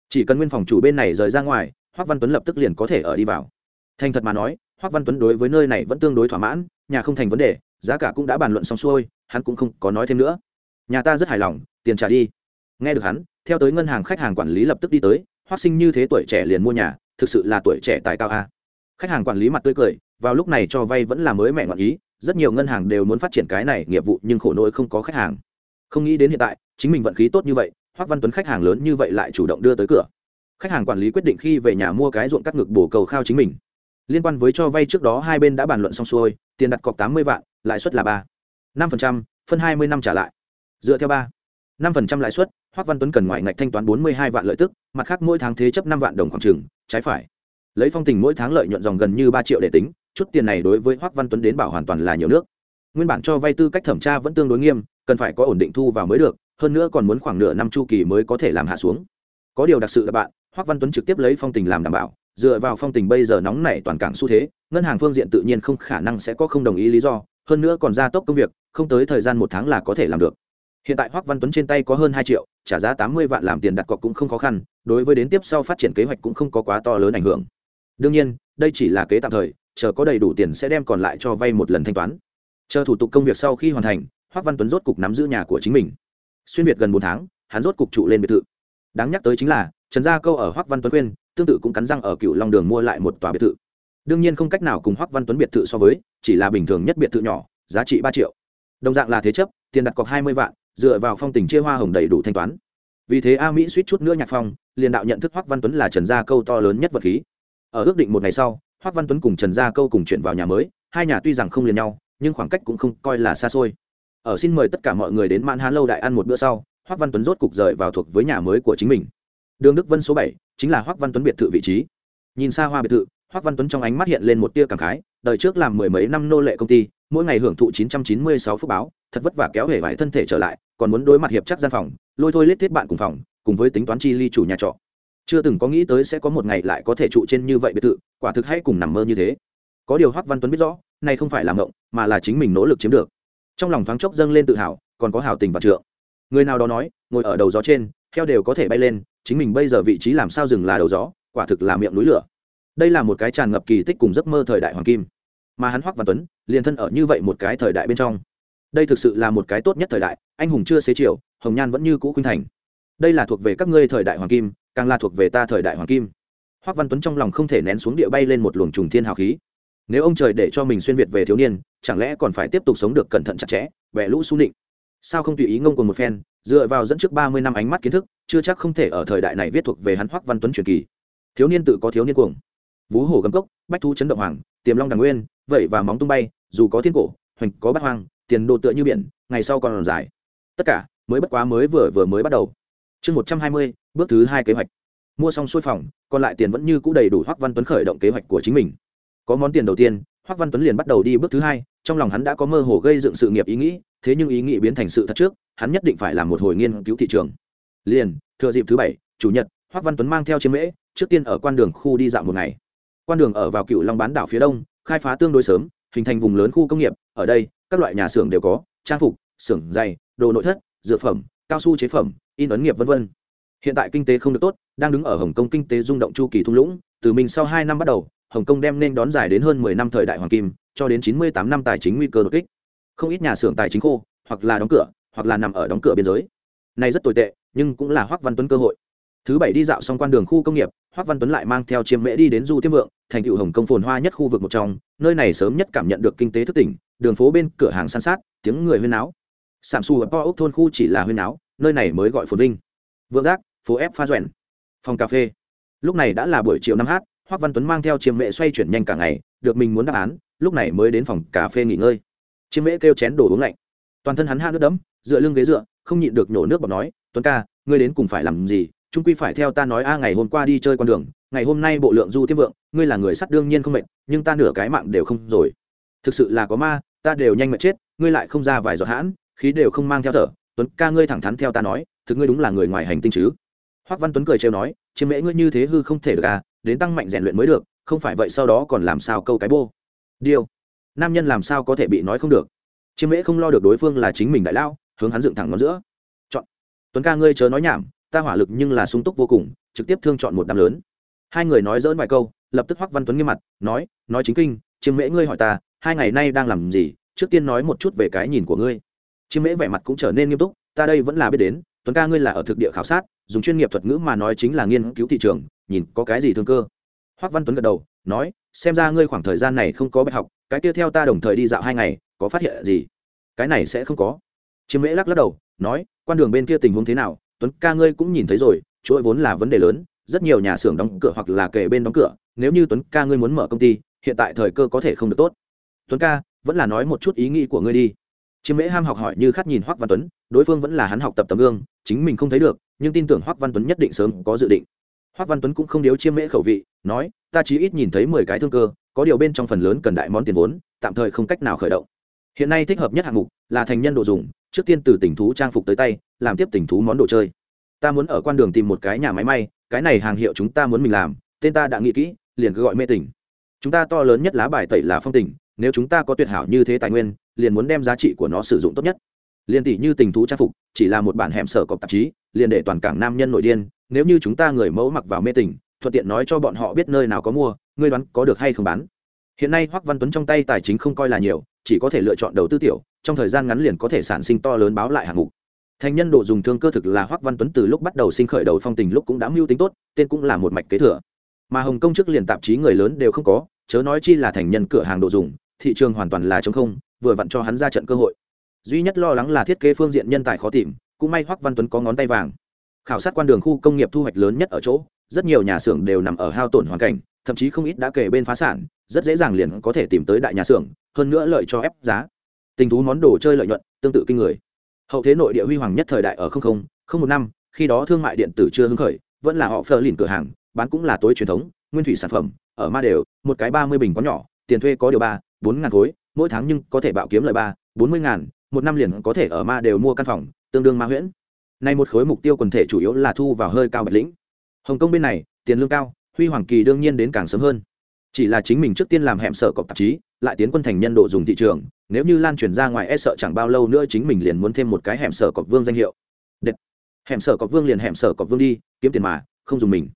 chỉ cần nguyên phòng chủ bên này rời ra ngoài, hoác văn tuấn lập tức liền có thể ở đi vào. Thành thật mà nói, hoác văn tuấn đối với nơi này vẫn tương đối thỏa mãn, nhà không thành vấn đề, giá cả cũng đã bàn luận xong xuôi, hắn cũng không có nói thêm nữa. Nhà ta rất hài lòng, tiền trả đi. Nghe được hắn, theo tới ngân hàng khách hàng quản lý lập tức đi tới, hoác sinh như thế tuổi trẻ liền mua nhà, thực sự là tuổi trẻ tài cao a. Khách hàng quản lý mặt tươi cười, vào lúc này cho vay vẫn là mới mẹ ngoạn ý, rất nhiều ngân hàng đều muốn phát triển cái này, nghiệp vụ nhưng khổ nỗi không có khách hàng. Không nghĩ đến hiện tại, chính mình vận khí tốt như vậy hoắc văn tuấn khách hàng lớn như vậy lại chủ động đưa tới cửa. Khách hàng quản lý quyết định khi về nhà mua cái ruộng cắt ngực bổ cầu khao chính mình. Liên quan với cho vay trước đó hai bên đã bàn luận xong xuôi, tiền đặt cọc tám mươi vạn, lãi suất là ba. năm phần trăm, phân hai mươi năm trả lại. Dựa theo ba. năm phần trăm lãi suất hoắc văn tuấn cần ngoại ngạch thanh toán bốn mươi hai vạn lợi tức, mặt khác mỗi tháng thế chấp năm vạn đồng khoảng trừng trái phải. Lấy phong tình mỗi tháng lợi nhuận dòng gần như ba triệu để tính, chút tiền này đối với hoắc văn tuấn đến bảo hoàn toàn là nhiều nước. Nguyên bản cho vay tư cách thẩm tra vẫn tương đối nghiêm, cần phải có ổn định thu vào mới được hơn nữa còn muốn khoảng nửa năm chu kỳ mới có thể làm hạ xuống. Có điều đặc sự là bạn hoắc văn tuấn trực tiếp lấy phong tình làm đảm bảo, dựa vào phong tình bây giờ nóng nảy toàn cảng xu thế, ngân hàng phương diện tự nhiên không khả năng sẽ có không đồng ý lý do, hơn nữa còn gia tốc công việc, không tới thời gian một tháng là có thể làm được. Hiện tại hoắc văn tuấn trên tay có hơn hai triệu, trả giá tám mươi vạn làm tiền đặt cọc cũng không khó khăn, đối với đến tiếp sau phát triển kế hoạch cũng không có quá to lớn ảnh hưởng. Đương nhiên, đây chỉ là kế tạm thời, chờ có đầy đủ tiền sẽ đem còn lại cho vay một lần thanh toán. Chờ thủ tục công việc sau khi hoàn thành hoắc văn tuấn rốt cục nắm giữ nhà của chính mình xuyên việt gần bốn tháng, hắn rốt cục trụ lên biệt thự. Đáng nhắc tới chính là, trần gia câu ở hoắc văn tuấn khuyên tương tự cũng cắn răng ở cựu long đường mua lại một tòa biệt thự. Đương nhiên không cách nào cùng hoắc văn tuấn biệt thự so với, chỉ là bình thường nhất biệt thự nhỏ, giá trị ba triệu. Đồng dạng là thế chấp, tiền đặt cọc hai mươi vạn, dựa vào phong tình chia hoa hồng đầy đủ thanh toán. Vì thế a mỹ suýt chút nữa nhạc phong, liền đạo nhận thức hoắc văn tuấn là trần gia câu to lớn nhất vật khí. Ở ước định một ngày sau, hoắc văn tuấn cùng trần gia câu cùng chuyển vào nhà mới, hai nhà tuy rằng không liền nhau, nhưng khoảng cách cũng không coi là xa xôi ở xin mời tất cả mọi người đến mãn hán lâu đại ăn một bữa sau hoắc văn tuấn rốt cục rời vào thuộc với nhà mới của chính mình. Đường đức vân số bảy, chính là hoắc văn tuấn biệt thự vị trí. Nhìn xa hoa biệt thự hoắc văn tuấn trong ánh mắt hiện lên một tia cảm khái, đời trước làm mười mấy năm nô lệ công ty, mỗi ngày hưởng thụ chín trăm chín mươi sáu phút báo, thật vất vả kéo hề vải thân thể trở lại, còn muốn đối mặt hiệp chắc gian phòng, lôi thôi lết thiết bạn cùng phòng, cùng với tính toán chi ly chủ nhà trọ. Chưa từng có nghĩ tới sẽ có một ngày lại có thể trụ trên như vậy biệt thự, quả thực hay cùng nằm mơ như thế. Có điều hoắc văn tuấn biết rõ, này không phải là mộng, mà là chính mình nỗ lực chiếm được trong lòng thoáng chốc dâng lên tự hào, còn có hào tình và trượng. Người nào đó nói, ngồi ở đầu gió trên, heo đều có thể bay lên, chính mình bây giờ vị trí làm sao dừng là đầu gió, quả thực là miệng núi lửa. Đây là một cái tràn ngập kỳ tích cùng giấc mơ thời đại hoàng kim. Mà hắn hoắc văn tuấn, liền thân ở như vậy một cái thời đại bên trong. Đây thực sự là một cái tốt nhất thời đại, anh hùng chưa xế chiều, hồng nhan vẫn như cũ khuynh thành. Đây là thuộc về các ngươi thời đại hoàng kim, càng là thuộc về ta thời đại hoàng kim. Hoắc văn tuấn trong lòng không thể nén xuống địa bay lên một luồng trùng thiên hào khí nếu ông trời để cho mình xuyên việt về thiếu niên, chẳng lẽ còn phải tiếp tục sống được cẩn thận chặt chẽ bẻ lũ xu nịnh? Sao không tùy ý ngông cùng một phen, dựa vào dẫn trước ba mươi năm ánh mắt kiến thức, chưa chắc không thể ở thời đại này viết thuộc về hắn hoắc văn tuấn truyền kỳ. Thiếu niên tự có thiếu niên cuồng. Vú hổ gấm cốc, bách thú chấn động hoàng, tiềm long đằng nguyên vậy và móng tung bay, dù có thiên cổ, hoành có bát hoang, tiền đồ tựa như biển, ngày sau còn dài. Tất cả, mới bất quá mới vừa vừa mới bắt đầu. Chương một trăm hai mươi, bước thứ hai kế hoạch. Mua xong xuôi phòng, còn lại tiền vẫn như cũ đầy đủ hoắc văn tuấn khởi động kế hoạch của chính mình có món tiền đầu tiên hoắc văn tuấn liền bắt đầu đi bước thứ hai, trong lòng hắn đã có mơ hồ gây dựng sự nghiệp ý nghĩ, thế nhưng ý nghĩ biến thành sự thật trước, hắn nhất định phải làm một hồi nghiên cứu thị trường. Liền, thừa dịp thứ bảy, chủ nhật hoắc văn tuấn mang theo chiếm mễ, trước tiên ở quan đường khu đi dạo một ngày. Quan đường ở vào cựu long bán đảo phía đông, khai phá tương đối sớm, hình thành vùng lớn khu công nghiệp, ở đây, các loại nhà xưởng đều có, trang phục, xưởng dày đồ nội thất, dược phẩm, cao su chế phẩm, in ấn nghiệp v v hiện tại kinh tế không được tốt, đang đứng ở hồng kông kinh tế rung động chu kỳ thung lũng, từ mình sau hai năm bắt đầu hồng kông đem nên đón dài đến hơn mười năm thời đại hoàng kim, cho đến chín mươi tám năm tài chính nguy cơ đột kích. Không ít nhà xưởng tài chính khô, hoặc là đóng cửa, hoặc là nằm ở đóng cửa biên giới. Này rất tồi tệ, nhưng cũng là hoắc văn tuấn cơ hội. Thứ bảy đi dạo xong quan đường khu công nghiệp hoắc văn tuấn lại mang theo chiêm mễ đi đến du tiêm vượng, thành tựu hồng kông phồn hoa nhất khu vực một trong. Nơi này sớm nhất cảm nhận được kinh tế thức tỉnh, đường phố bên cửa hàng san sát, tiếng người huyên náo. Sạm xù ở po ốc thôn khu chỉ là huyên náo, nơi này mới gọi phồn vinh. Vượng giác, phố ép pha doẹn phòng cà phê. Lúc này đã là buổi chiều năm h hoắc văn tuấn mang theo chiêm mễ xoay chuyển nhanh cả ngày được mình muốn đáp án lúc này mới đến phòng cà phê nghỉ ngơi. Chiêm mễ kêu chén đồ uống lạnh. Toàn thân hắn ha nước đấm, dựa lưng ghế dựa không nhịn được nhổ nước bọt nói tuấn ca ngươi đến cùng phải làm gì? Trung quy phải theo ta nói a ngày hôm qua đi chơi con đường ngày hôm nay bộ lượng du tiếp vượng ngươi là người sắt đương nhiên không mệt nhưng ta nửa cái mạng đều không rồi. Thực sự là có ma ta đều nhanh mệt chết ngươi lại không ra vài giọt hãn khí đều không mang theo thở. Tuấn ca ngươi thẳng thắn theo ta nói thực ngươi đúng là người ngoài hành tinh chứ. Hoắc văn tuấn cười trêu nói chiếm mễ ngươi như thế hư không thể được à đến tăng mạnh rèn luyện mới được, không phải vậy sau đó còn làm sao câu cái bô. Điêu nam nhân làm sao có thể bị nói không được? Chiêm mễ không lo được đối phương là chính mình đại lao, hướng hắn dựng thẳng ngón giữa. Chọn. Tuấn ca ngươi chớ nói nhảm, ta hỏa lực nhưng là sung túc vô cùng, trực tiếp thương chọn một đám lớn. Hai người nói dỡn vài câu, lập tức hoắc văn tuấn nghiêm mặt, nói nói chính kinh, chiêm mễ ngươi hỏi ta, hai ngày nay đang làm gì, trước tiên nói một chút về cái nhìn của ngươi. Chiêm mễ vẻ mặt cũng trở nên nghiêm túc, ta đây vẫn là biết đến, tuấn ca ngươi là ở thực địa khảo sát, dùng chuyên nghiệp thuật ngữ mà nói chính là nghiên cứu thị trường nhìn có cái gì thương cơ. Hoắc văn tuấn gật đầu, nói, xem ra ngươi khoảng thời gian này không có bài học, cái kia theo ta đồng thời đi dạo hai ngày, có phát hiện gì? Cái này sẽ không có. Chiêm mễ lắc lắc đầu, nói, quan đường bên kia tình huống thế nào? Tuấn ca ngươi cũng nhìn thấy rồi, chuỗi vốn là vấn đề lớn, rất nhiều nhà xưởng đóng cửa hoặc là kề bên đóng cửa, nếu như tuấn ca ngươi muốn mở công ty, hiện tại thời cơ có thể không được tốt. Tuấn ca, vẫn là nói một chút ý nghĩ của ngươi đi. Chiêm mễ ham học hỏi như khát nhìn hoắc văn tuấn, đối phương vẫn là hắn học tập tấm gương, chính mình không thấy được, nhưng tin tưởng hoắc văn tuấn nhất định sớm có dự định hoắc văn tuấn cũng không điếu chiêm mễ khẩu vị, nói, ta chí ít nhìn thấy mười cái thương cơ, có điều bên trong phần lớn cần đại món tiền vốn, tạm thời không cách nào khởi động. Hiện nay thích hợp nhất hạng mục là thành nhân đồ dùng, trước tiên từ tỉnh thú trang phục tới tay, làm tiếp tỉnh thú món đồ chơi. Ta muốn ở quan đường tìm một cái nhà máy may, cái này hàng hiệu chúng ta muốn mình làm, tên ta đã nghĩ kỹ, liền cứ gọi mê tỉnh chúng ta to lớn nhất lá bài tẩy là phong tỉnh nếu chúng ta có tuyệt hảo như thế tài nguyên, liền muốn đem giá trị của nó sử dụng tốt nhất. Liền tỷ như tình thú trang phục, chỉ là một bản hẻm sở cọc tạp chí, liền để toàn cảng nam nhân nội điên nếu như chúng ta người mẫu mặc vào mê tỉnh thuận tiện nói cho bọn họ biết nơi nào có mua, ngươi đoán có được hay không bán. Hiện nay hoắc văn tuấn trong tay tài chính không coi là nhiều, chỉ có thể lựa chọn đầu tư tiểu, trong thời gian ngắn liền có thể sản sinh to lớn báo lại hạng mục. Thành nhân độ dùng thương cơ thực là hoắc văn tuấn từ lúc bắt đầu sinh khởi đầu phong tình lúc cũng đã mưu tính tốt, tên cũng là một mạch kế thừa. Mà hồng kông trước liền tạp chí người lớn đều không có, chớ nói chi là thành nhân cửa hàng đồ dùng, thị trường hoàn toàn là trống không, vừa vặn cho hắn ra trận cơ hội. Duy nhất lo lắng là thiết kế phương diện nhân tài khó tìm, cũng may hoắc văn tuấn có ngón tay vàng khảo sát quan đường khu công nghiệp thu hoạch lớn nhất ở chỗ, rất nhiều nhà xưởng đều nằm ở hao tổn hoàn cảnh, thậm chí không ít đã kể bên phá sản, rất dễ dàng liền có thể tìm tới đại nhà xưởng, hơn nữa lợi cho ép giá. Tình thú món đồ chơi lợi nhuận, tương tự kinh người. Hậu thế nội địa huy hoàng nhất thời đại ở không không không một năm, khi đó thương mại điện tử chưa hứng khởi, vẫn là họ phờ lìn cửa hàng, bán cũng là tối truyền thống, nguyên thủy sản phẩm, ở ma đều, một cái ba mươi bình có nhỏ, tiền thuê có điều ba, bốn ngàn khối, mỗi tháng nhưng có thể bạo kiếm lời ba, bốn mươi ngàn, một năm liền có thể ở ma đều mua căn phòng, tương đương ma huyễn nay một khối mục tiêu quần thể chủ yếu là thu vào hơi cao bạch lĩnh. Hồng kông bên này, tiền lương cao, huy hoàng kỳ đương nhiên đến càng sớm hơn. Chỉ là chính mình trước tiên làm hẻm sở cọc tạp chí, lại tiến quân thành nhân độ dùng thị trường, nếu như lan truyền ra ngoài e sợ chẳng bao lâu nữa chính mình liền muốn thêm một cái hẻm sở cọc vương danh hiệu. Đệt. hẻm sở cọc vương liền hẻm sở cọc vương đi, kiếm tiền mà, không dùng mình.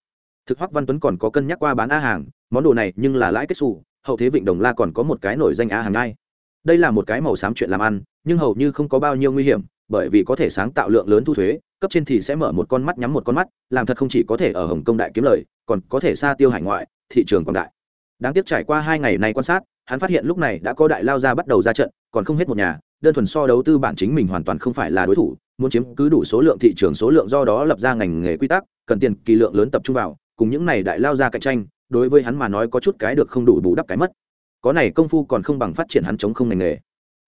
Thực hoắc văn tuấn còn có cân nhắc qua bán a hàng, món đồ này nhưng là lãi kết xù, hậu thế vịnh đồng la còn có một cái nổi danh a hàng ngay. Đây là một cái màu xám chuyện làm ăn, nhưng hầu như không có bao nhiêu nguy hiểm bởi vì có thể sáng tạo lượng lớn thu thuế, cấp trên thì sẽ mở một con mắt nhắm một con mắt, làm thật không chỉ có thể ở hồng kông đại kiếm lời, còn có thể xa tiêu hải ngoại, thị trường còn đại. Đáng tiếc trải qua hai ngày này quan sát, hắn phát hiện lúc này đã có đại lao ra bắt đầu ra trận, còn không hết một nhà, đơn thuần so đấu tư bản chính mình hoàn toàn không phải là đối thủ, muốn chiếm cứ đủ số lượng thị trường số lượng do đó lập ra ngành nghề quy tắc, cần tiền kỳ lượng lớn tập trung vào, cùng những này đại lao ra cạnh tranh, đối với hắn mà nói có chút cái được không đủ bù đắp cái mất. Có này công phu còn không bằng phát triển hắn chống không ngành nghề.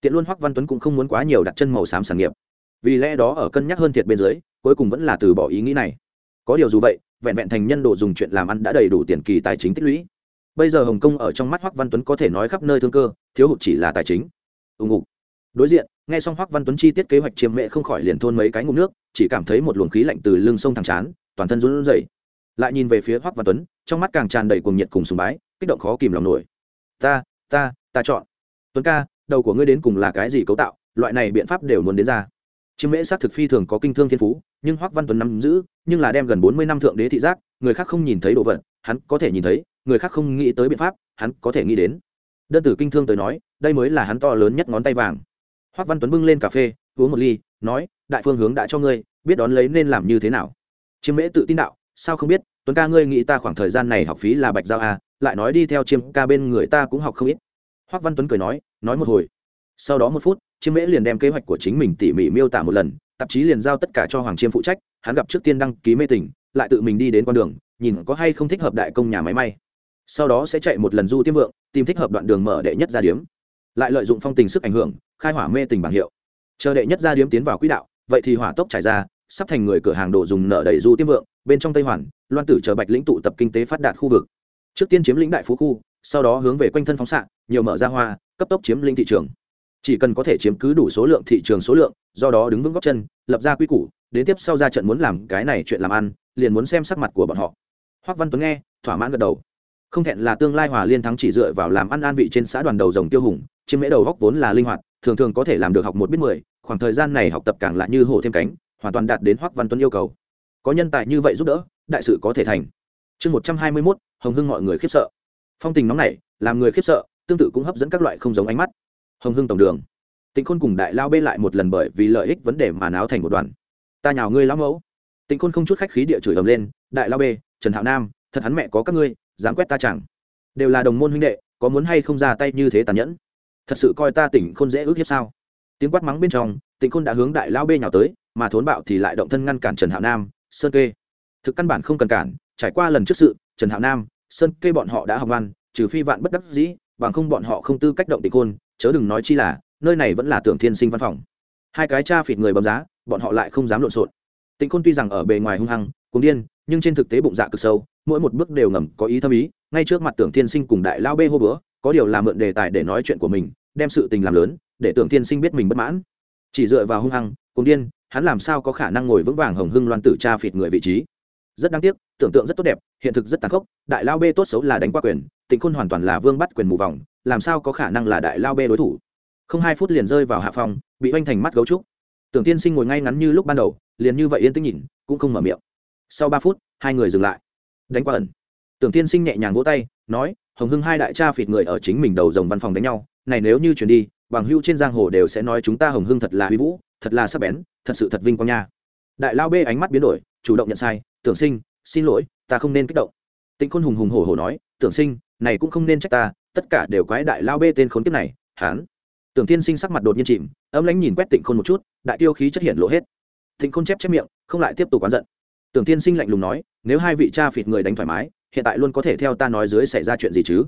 Tiện luôn hoắc văn tuấn cũng không muốn quá nhiều đặt chân màu xám sản nghiệp vì lẽ đó ở cân nhắc hơn thiệt bên dưới, cuối cùng vẫn là từ bỏ ý nghĩ này. Có điều dù vậy, vẹn vẹn thành nhân độ dùng chuyện làm ăn đã đầy đủ tiền kỳ tài chính tích lũy. Bây giờ hồng kông ở trong mắt hoắc văn tuấn có thể nói khắp nơi thương cơ, thiếu hụt chỉ là tài chính. Ưng ngục. Đối diện, nghe xong hoắc văn tuấn chi tiết kế hoạch chiêm mệ không khỏi liền thôn mấy cái ngụm nước, chỉ cảm thấy một luồng khí lạnh từ lưng sông thẳng chán, toàn thân run rẩy. Lại nhìn về phía hoắc văn tuấn, trong mắt càng tràn đầy cuồng nhiệt cùng sùng bái, kích động khó kìm lòng nổi. Ta ta ta chọn. Tuấn ca, đầu của ngươi đến cùng là cái gì cấu tạo? Loại này biện pháp đều muốn đến ra chiêm mễ xác thực phi thường có kinh thương thiên phú nhưng hoắc văn tuấn nắm giữ nhưng là đem gần bốn mươi năm thượng đế thị giác người khác không nhìn thấy đồ vật hắn có thể nhìn thấy người khác không nghĩ tới biện pháp hắn có thể nghĩ đến. Đơn tử kinh thương tới nói đây mới là hắn to lớn nhất ngón tay vàng. Hoắc văn tuấn bưng lên cà phê uống một ly nói đại phương hướng đã cho ngươi biết đón lấy nên làm như thế nào. Chiêm mễ tự tin đạo sao không biết tuấn ca ngươi nghĩ ta khoảng thời gian này học phí là bạch giao à, lại nói đi theo chiêm ca bên người ta cũng học không ít. Hoắc văn tuấn cười nói nói một hồi. Sau đó một phút chiêm mễ liền đem kế hoạch của chính mình tỉ mỉ miêu tả một lần, tạp chí liền giao tất cả cho hoàng chiêm phụ trách, hắn gặp trước tiên đăng ký mê tỉnh lại tự mình đi đến con đường, nhìn có hay không thích hợp đại công nhà máy may. Sau đó sẽ chạy một lần du tiêm vượng, tìm thích hợp đoạn đường mở đệ nhất gia điếm. Lại lợi dụng phong tình sức ảnh hưởng, khai hỏa mê tình bảng hiệu. Chờ đệ nhất gia điếm tiến vào quỹ đạo, vậy thì hỏa tốc trải ra, sắp thành người cửa hàng đồ dùng nợ đầy du tiêm vượng, bên trong tây hoàn, loan tử chờ bạch lĩnh tụ tập kinh tế phát đạt khu vực. Trước tiên chiếm lĩnh đại phú khu, sau đó hướng về quanh thân phóng xạ, nhiều mở ra hoa, cấp tốc chiếm lĩnh thị trường chỉ cần có thể chiếm cứ đủ số lượng thị trường số lượng, do đó đứng vững góc chân, lập ra quy củ, đến tiếp sau ra trận muốn làm cái này chuyện làm ăn, liền muốn xem sắc mặt của bọn họ. Hoắc văn tuấn nghe, thỏa mãn gật đầu. Không thẹn là tương lai hòa liên thắng chỉ dựa vào làm ăn an vị trên xã đoàn đầu rồng tiêu hùng, chiếm mễ đầu góc vốn là linh hoạt, thường thường có thể làm được học một biết mười, khoảng thời gian này học tập càng lại như hổ thêm cánh, hoàn toàn đạt đến hoắc văn tuấn yêu cầu. Có nhân tài như vậy giúp đỡ, đại sự có thể thành. Chương một trăm hai mươi mốt, hồng hưng mọi người khiếp sợ. Phong tình nóng này làm người khiếp sợ, tương tự cũng hấp dẫn các loại không giống ánh mắt hồng hưng tổng đường. Tịnh khôn cùng đại lao bê lại một lần bởi vì lợi ích vấn đề mà náo thành một đoàn. Ta nhào ngươi lão mẫu. Tịnh khôn không chút khách khí địa chửi ầm lên đại lao bê trần hạo nam thật hắn mẹ có các ngươi dám quét ta chẳng. Đều là đồng môn huynh đệ có muốn hay không ra tay như thế tàn nhẫn? Thật sự coi ta tỉnh khôn dễ ước hiếp sao? Tiếng quát mắng bên trong tỉnh khôn đã hướng đại lao bê nhào tới mà thốn bạo thì lại động thân ngăn cản trần hạo nam sơn kê. Thực căn bản không cần cản trải qua lần trước sự trần hạo nam sơn kê bọn họ đã học ăn, trừ phi vạn bất đắc dĩ bằng không bọn họ không tư cách động tỉnh khôn chớ đừng nói chi là, nơi này vẫn là tưởng thiên sinh văn phòng. Hai cái cha phịt người bấm giá, bọn họ lại không dám lộn xộn. Tịnh khôn tuy rằng ở bề ngoài hung hăng, cuồng điên, nhưng trên thực tế bụng dạ cực sâu, mỗi một bước đều ngầm có ý thâm ý, ngay trước mặt tưởng thiên sinh cùng đại lao bê hô bữa, có điều là mượn đề tài để nói chuyện của mình, đem sự tình làm lớn, để tưởng thiên sinh biết mình bất mãn. Chỉ dựa vào hung hăng, cuồng điên, hắn làm sao có khả năng ngồi vững vàng hồng hưng loan tử cha phịt người vị trí. Rất đáng tiếc, tưởng tượng rất tốt đẹp, hiện thực rất tàn khốc, đại lao bê tốt xấu là đánh qua quyền, tịnh khôn hoàn toàn là vương bắt quyền mù vòng làm sao có khả năng là đại lao bê đối thủ? Không hai phút liền rơi vào hạ phòng, bị oanh thành mắt gấu trúc. Tưởng tiên sinh ngồi ngay ngắn như lúc ban đầu, liền như vậy yên tĩnh nhìn, cũng không mở miệng. Sau ba phút, hai người dừng lại. Đánh qua ẩn. Tưởng tiên sinh nhẹ nhàng vỗ tay, nói, hồng hưng hai đại cha phịt người ở chính mình đầu dòng văn phòng đánh nhau, này nếu như chuyển đi, bằng hưu trên giang hồ đều sẽ nói chúng ta hồng hưng thật là huy vũ, thật là sắc bén, thật sự thật vinh quang nha. Đại lao bê ánh mắt biến đổi, chủ động nhận sai, tưởng sinh, xin lỗi, ta không nên kích động. Tĩnh khôn hùng hùng hổ hổ nói, tưởng sinh này cũng không nên trách ta, tất cả đều quái đại lao bê tên khốn kiếp này hán tưởng tiên sinh sắc mặt đột nhiên chìm, âm lãnh nhìn quét tịnh khôn một chút, đại tiêu khí chất hiện lộ hết. Tịnh khôn chép chép miệng, không lại tiếp tục oán giận. Tưởng tiên sinh lạnh lùng nói, nếu hai vị cha phịt người đánh thoải mái, hiện tại luôn có thể theo ta nói dưới xảy ra chuyện gì chứ?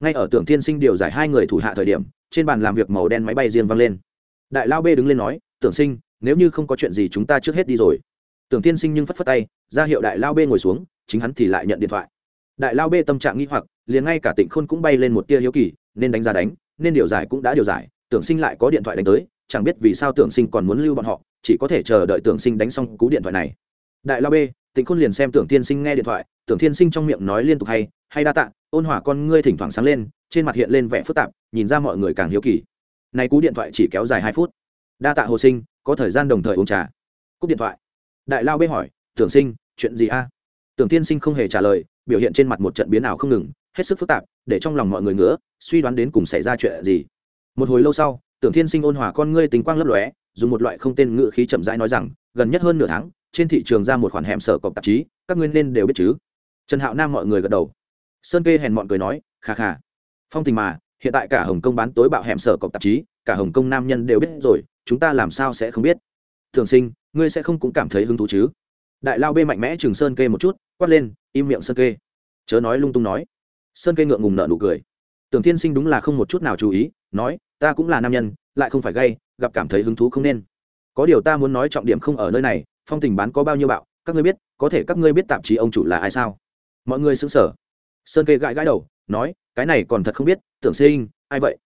Ngay ở tưởng tiên sinh điều giải hai người thủ hạ thời điểm, trên bàn làm việc màu đen máy bay riêng văng lên. Đại lao bê đứng lên nói, tưởng sinh, nếu như không có chuyện gì chúng ta trước hết đi rồi. Tưởng tiên sinh nhưng phất phất tay, ra hiệu đại lao bê ngồi xuống, chính hắn thì lại nhận điện thoại. Đại lao bê tâm trạng nghĩ hoặc liền ngay cả tịnh khôn cũng bay lên một tia hiếu kỳ, nên đánh ra đánh, nên điều giải cũng đã điều giải, tưởng sinh lại có điện thoại đánh tới, chẳng biết vì sao tưởng sinh còn muốn lưu bọn họ, chỉ có thể chờ đợi tưởng sinh đánh xong cú điện thoại này. Đại lao b tịnh khôn liền xem tưởng tiên sinh nghe điện thoại, tưởng tiên sinh trong miệng nói liên tục hay hay đa tạ, ôn hỏa con ngươi thỉnh thoảng sáng lên, trên mặt hiện lên vẻ phức tạp, nhìn ra mọi người càng hiếu kỳ. Nay cú điện thoại chỉ kéo dài hai phút. Đa tạ hồ sinh, có thời gian đồng thời uống trà. Cúp điện thoại. Đại lao bê hỏi, tưởng sinh, chuyện gì a? Tưởng tiên sinh không hề trả lời, biểu hiện trên mặt một trận biến ảo không ngừng hết sức phức tạp, để trong lòng mọi người ngứa, suy đoán đến cùng xảy ra chuyện gì. Một hồi lâu sau, tưởng thiên sinh ôn hòa con ngươi tính quang lấp lóe, dùng một loại không tên ngữ khí chậm rãi nói rằng, gần nhất hơn nửa tháng, trên thị trường ra một khoản hẻm sở cọc tạp chí, các ngươi nên đều biết chứ? Trần hạo nam mọi người gật đầu. Sơn kê hèn mọn cười nói khà khà phong tình mà, hiện tại cả hồng kông bán tối bạo hẻm sở cọc tạp chí, cả hồng kông nam nhân đều biết rồi, chúng ta làm sao sẽ không biết? Thường sinh, ngươi sẽ không cũng cảm thấy hứng thú chứ? Đại lao bê mạnh mẽ chừng sơn kê một chút, quát lên, im miệng sơn kê. Chớ nói lung tung nói sơn kê ngượng ngùng nợ nụ cười. Tưởng thiên sinh đúng là không một chút nào chú ý, nói, ta cũng là nam nhân, lại không phải gay, gặp cảm thấy hứng thú không nên. Có điều ta muốn nói trọng điểm không ở nơi này, phong tình bán có bao nhiêu bạo, các ngươi biết, có thể các ngươi biết tạp chí ông chủ là ai sao? Mọi người xứng sở sơn kê gãi gãi đầu, nói, cái này còn thật không biết, tưởng sinh, ai vậy?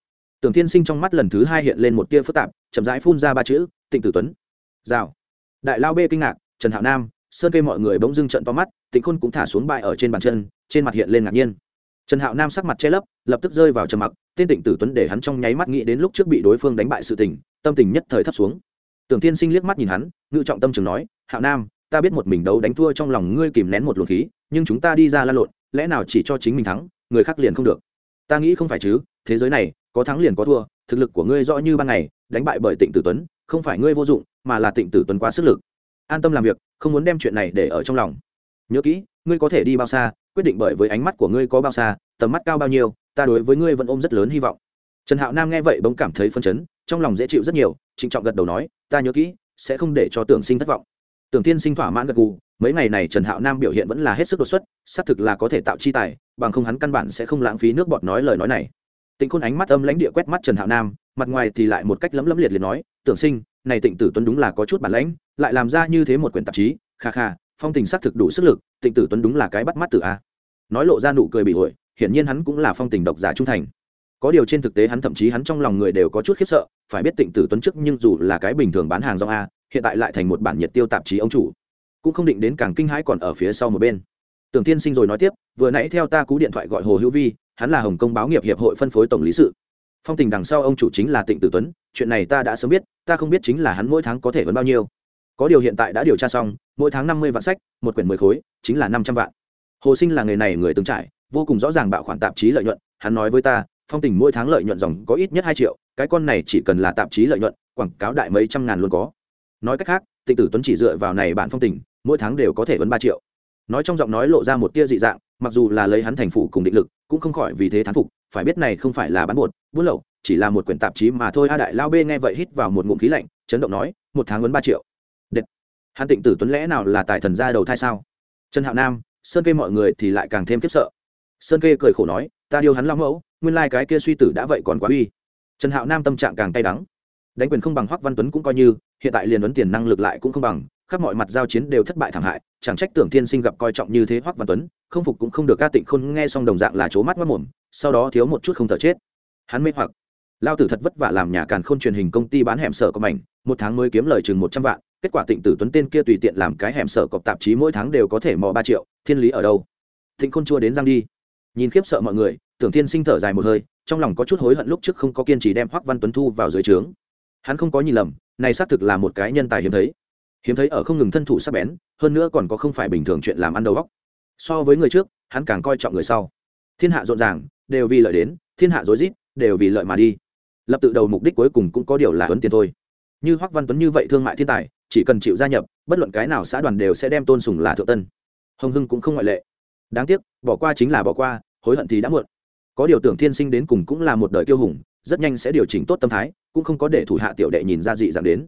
Tưởng thiên sinh trong mắt lần thứ hai hiện lên một tia phức tạp, chậm rãi phun ra ba chữ, tịnh tử tuấn. Rào. Đại lao bê kinh ngạc, trần hạo nam, sơn kê mọi người bỗng dưng trận to mắt, tịnh khôn cũng thả xuống bại ở trên bàn chân, trên mặt hiện lên ngạc nhiên trần hạo nam sắc mặt che lấp, lập tức rơi vào trầm mặc, tên tịnh tử tuấn để hắn trong nháy mắt nghĩ đến lúc trước bị đối phương đánh bại sự tình, tâm tình nhất thời thấp xuống. Tưởng tiên sinh liếc mắt nhìn hắn, ngự trọng tâm trường nói, hạo nam, ta biết một mình đấu đánh thua trong lòng ngươi kìm nén một luồng khí, nhưng chúng ta đi ra lan lộn, lẽ nào chỉ cho chính mình thắng, người khác liền không được? Ta nghĩ không phải chứ, thế giới này, có thắng liền có thua, thực lực của ngươi rõ như ban ngày, đánh bại bởi tịnh tử tuấn, không phải ngươi vô dụng, mà là tịnh tử tuấn quá sức lực. An tâm làm việc, không muốn đem chuyện này để ở trong lòng. Nhớ kỹ, ngươi có thể đi bao xa quyết định bởi với ánh mắt của ngươi có bao xa, tầm mắt cao bao nhiêu, ta đối với ngươi vẫn ôm rất lớn hy vọng. Trần hạo nam nghe vậy bỗng cảm thấy phân chấn, trong lòng dễ chịu rất nhiều, trịnh trọng gật đầu nói, ta nhớ kỹ, sẽ không để cho tưởng sinh thất vọng. Tưởng tiên sinh thỏa mãn gật gù, mấy ngày này trần hạo nam biểu hiện vẫn là hết sức đột xuất, xác thực là có thể tạo chi tài, bằng không hắn căn bản sẽ không lãng phí nước bọt nói lời nói này. Tịnh khôn ánh mắt âm lãnh địa quét mắt trần hạo nam, mặt ngoài thì lại một cách lấm lấm liệt liệt nói, tưởng sinh, này tịnh tử tuấn đúng là có chút bản lãnh, lại làm ra như thế một quyển tạp chí, kha kha, phong tình xác thực đủ sức lực, tịnh tử tuấn đúng là cái bắt mắt tử a nói lộ ra nụ cười bị ổi hiển nhiên hắn cũng là phong tình độc giả trung thành. Có điều trên thực tế hắn thậm chí hắn trong lòng người đều có chút khiếp sợ, phải biết tịnh tử tuấn trước nhưng dù là cái bình thường bán hàng rong a, hiện tại lại thành một bản nhiệt tiêu tạp chí ông chủ. Cũng không định đến càng kinh hãi còn ở phía sau một bên. Tưởng tiên sinh rồi nói tiếp, vừa nãy theo ta cú điện thoại gọi hồ hữu vi, hắn là hồng kông báo nghiệp hiệp hội phân phối tổng lý sự. Phong tình đằng sau ông chủ chính là tịnh tử tuấn, chuyện này ta đã sớm biết, ta không biết chính là hắn mỗi tháng có thể vẫn bao nhiêu. Có điều hiện tại đã điều tra xong, mỗi tháng năm mươi vạn sách, một quyển mười khối, chính là năm trăm vạn hồ sinh là người này người từng trải, vô cùng rõ ràng bạo khoản tạp chí lợi nhuận, hắn nói với ta, phong tình mỗi tháng lợi nhuận dòng có ít nhất hai triệu, cái con này chỉ cần là tạp chí lợi nhuận, quảng cáo đại mấy trăm ngàn luôn có. Nói cách khác, tịnh tử tuấn chỉ dựa vào này bản phong tình, mỗi tháng đều có thể vấn ba triệu. Nói trong giọng nói lộ ra một tia dị dạng, mặc dù là lấy hắn thành phủ cùng định lực, cũng không khỏi vì thế thán phục, phải biết này không phải là bán bột, buôn lậu, chỉ là một quyển tạp chí mà thôi. A đại lao b nghe vậy hít vào một ngụm khí lạnh, chấn động nói, một tháng vấn ba triệu. Đệt. hắn tịnh tử tuấn lẽ nào là tài thần gia đầu thai sao? Trần hạo nam sơn kê mọi người thì lại càng thêm kiếp sợ. Sơn kê cười khổ nói, ta điều hắn lao mẫu, nguyên lai、like、cái kia suy tử đã vậy còn quá uy. Trần hạo nam tâm trạng càng cay đắng. Đánh quyền không bằng hoắc văn tuấn cũng coi như, hiện tại liền ấn tiền năng lực lại cũng không bằng, khắp mọi mặt giao chiến đều thất bại thảm hại, chẳng trách tưởng thiên sinh gặp coi trọng như thế hoắc văn tuấn, không phục cũng không được ca tịnh khôn nghe xong đồng dạng là c mắt mất mồm, sau đó thiếu một chút không thở chết. Hắn mê hoặc. Lao tử thật vất vả làm nhà càn khôn truyền hình công ty bán hẻm sở có mảnh, một tháng mới kiếm lời chừng một trăm vạn, kết quả tịnh tử tuấn tên kia tùy tiện làm cái hẻm sở cọp tạp chí mỗi tháng đều có thể mò ba triệu thiên lý ở đâu? Thịnh khôn chua đến răng đi. Nhìn khiếp sợ mọi người, tưởng thiên sinh thở dài một hơi, trong lòng có chút hối hận lúc trước không có kiên trì đem hoắc văn tuấn thu vào dưới trướng. Hắn không có nhìn lầm, này xác thực là một cái nhân tài hiếm thấy. Hiếm thấy ở không ngừng thân thủ sắc bén, hơn nữa còn có không phải bình thường chuyện làm ăn đầu góc so với người trước, hắn càng coi trọng người sau. Thiên hạ rộn ràng, đều vì lợi đến, thiên hạ rối rít, đều vì lợi mà đi. Lập tự đầu mục đích cuối cùng cũng có điều là ấn tiền thôi. Như hoắc văn tuấn như vậy thương mại thiên tài, chỉ cần chịu gia nhập, bất luận cái nào xã đoàn đều sẽ đem tôn sùng là thượng tân hồng hưng cũng không ngoại lệ. Đáng tiếc, bỏ qua chính là bỏ qua, hối hận thì đã muộn. Có điều tưởng thiên sinh đến cùng cũng là một đời kiêu hùng, rất nhanh sẽ điều chỉnh tốt tâm thái, cũng không có để thủ hạ tiểu đệ nhìn ra dị dạng đến.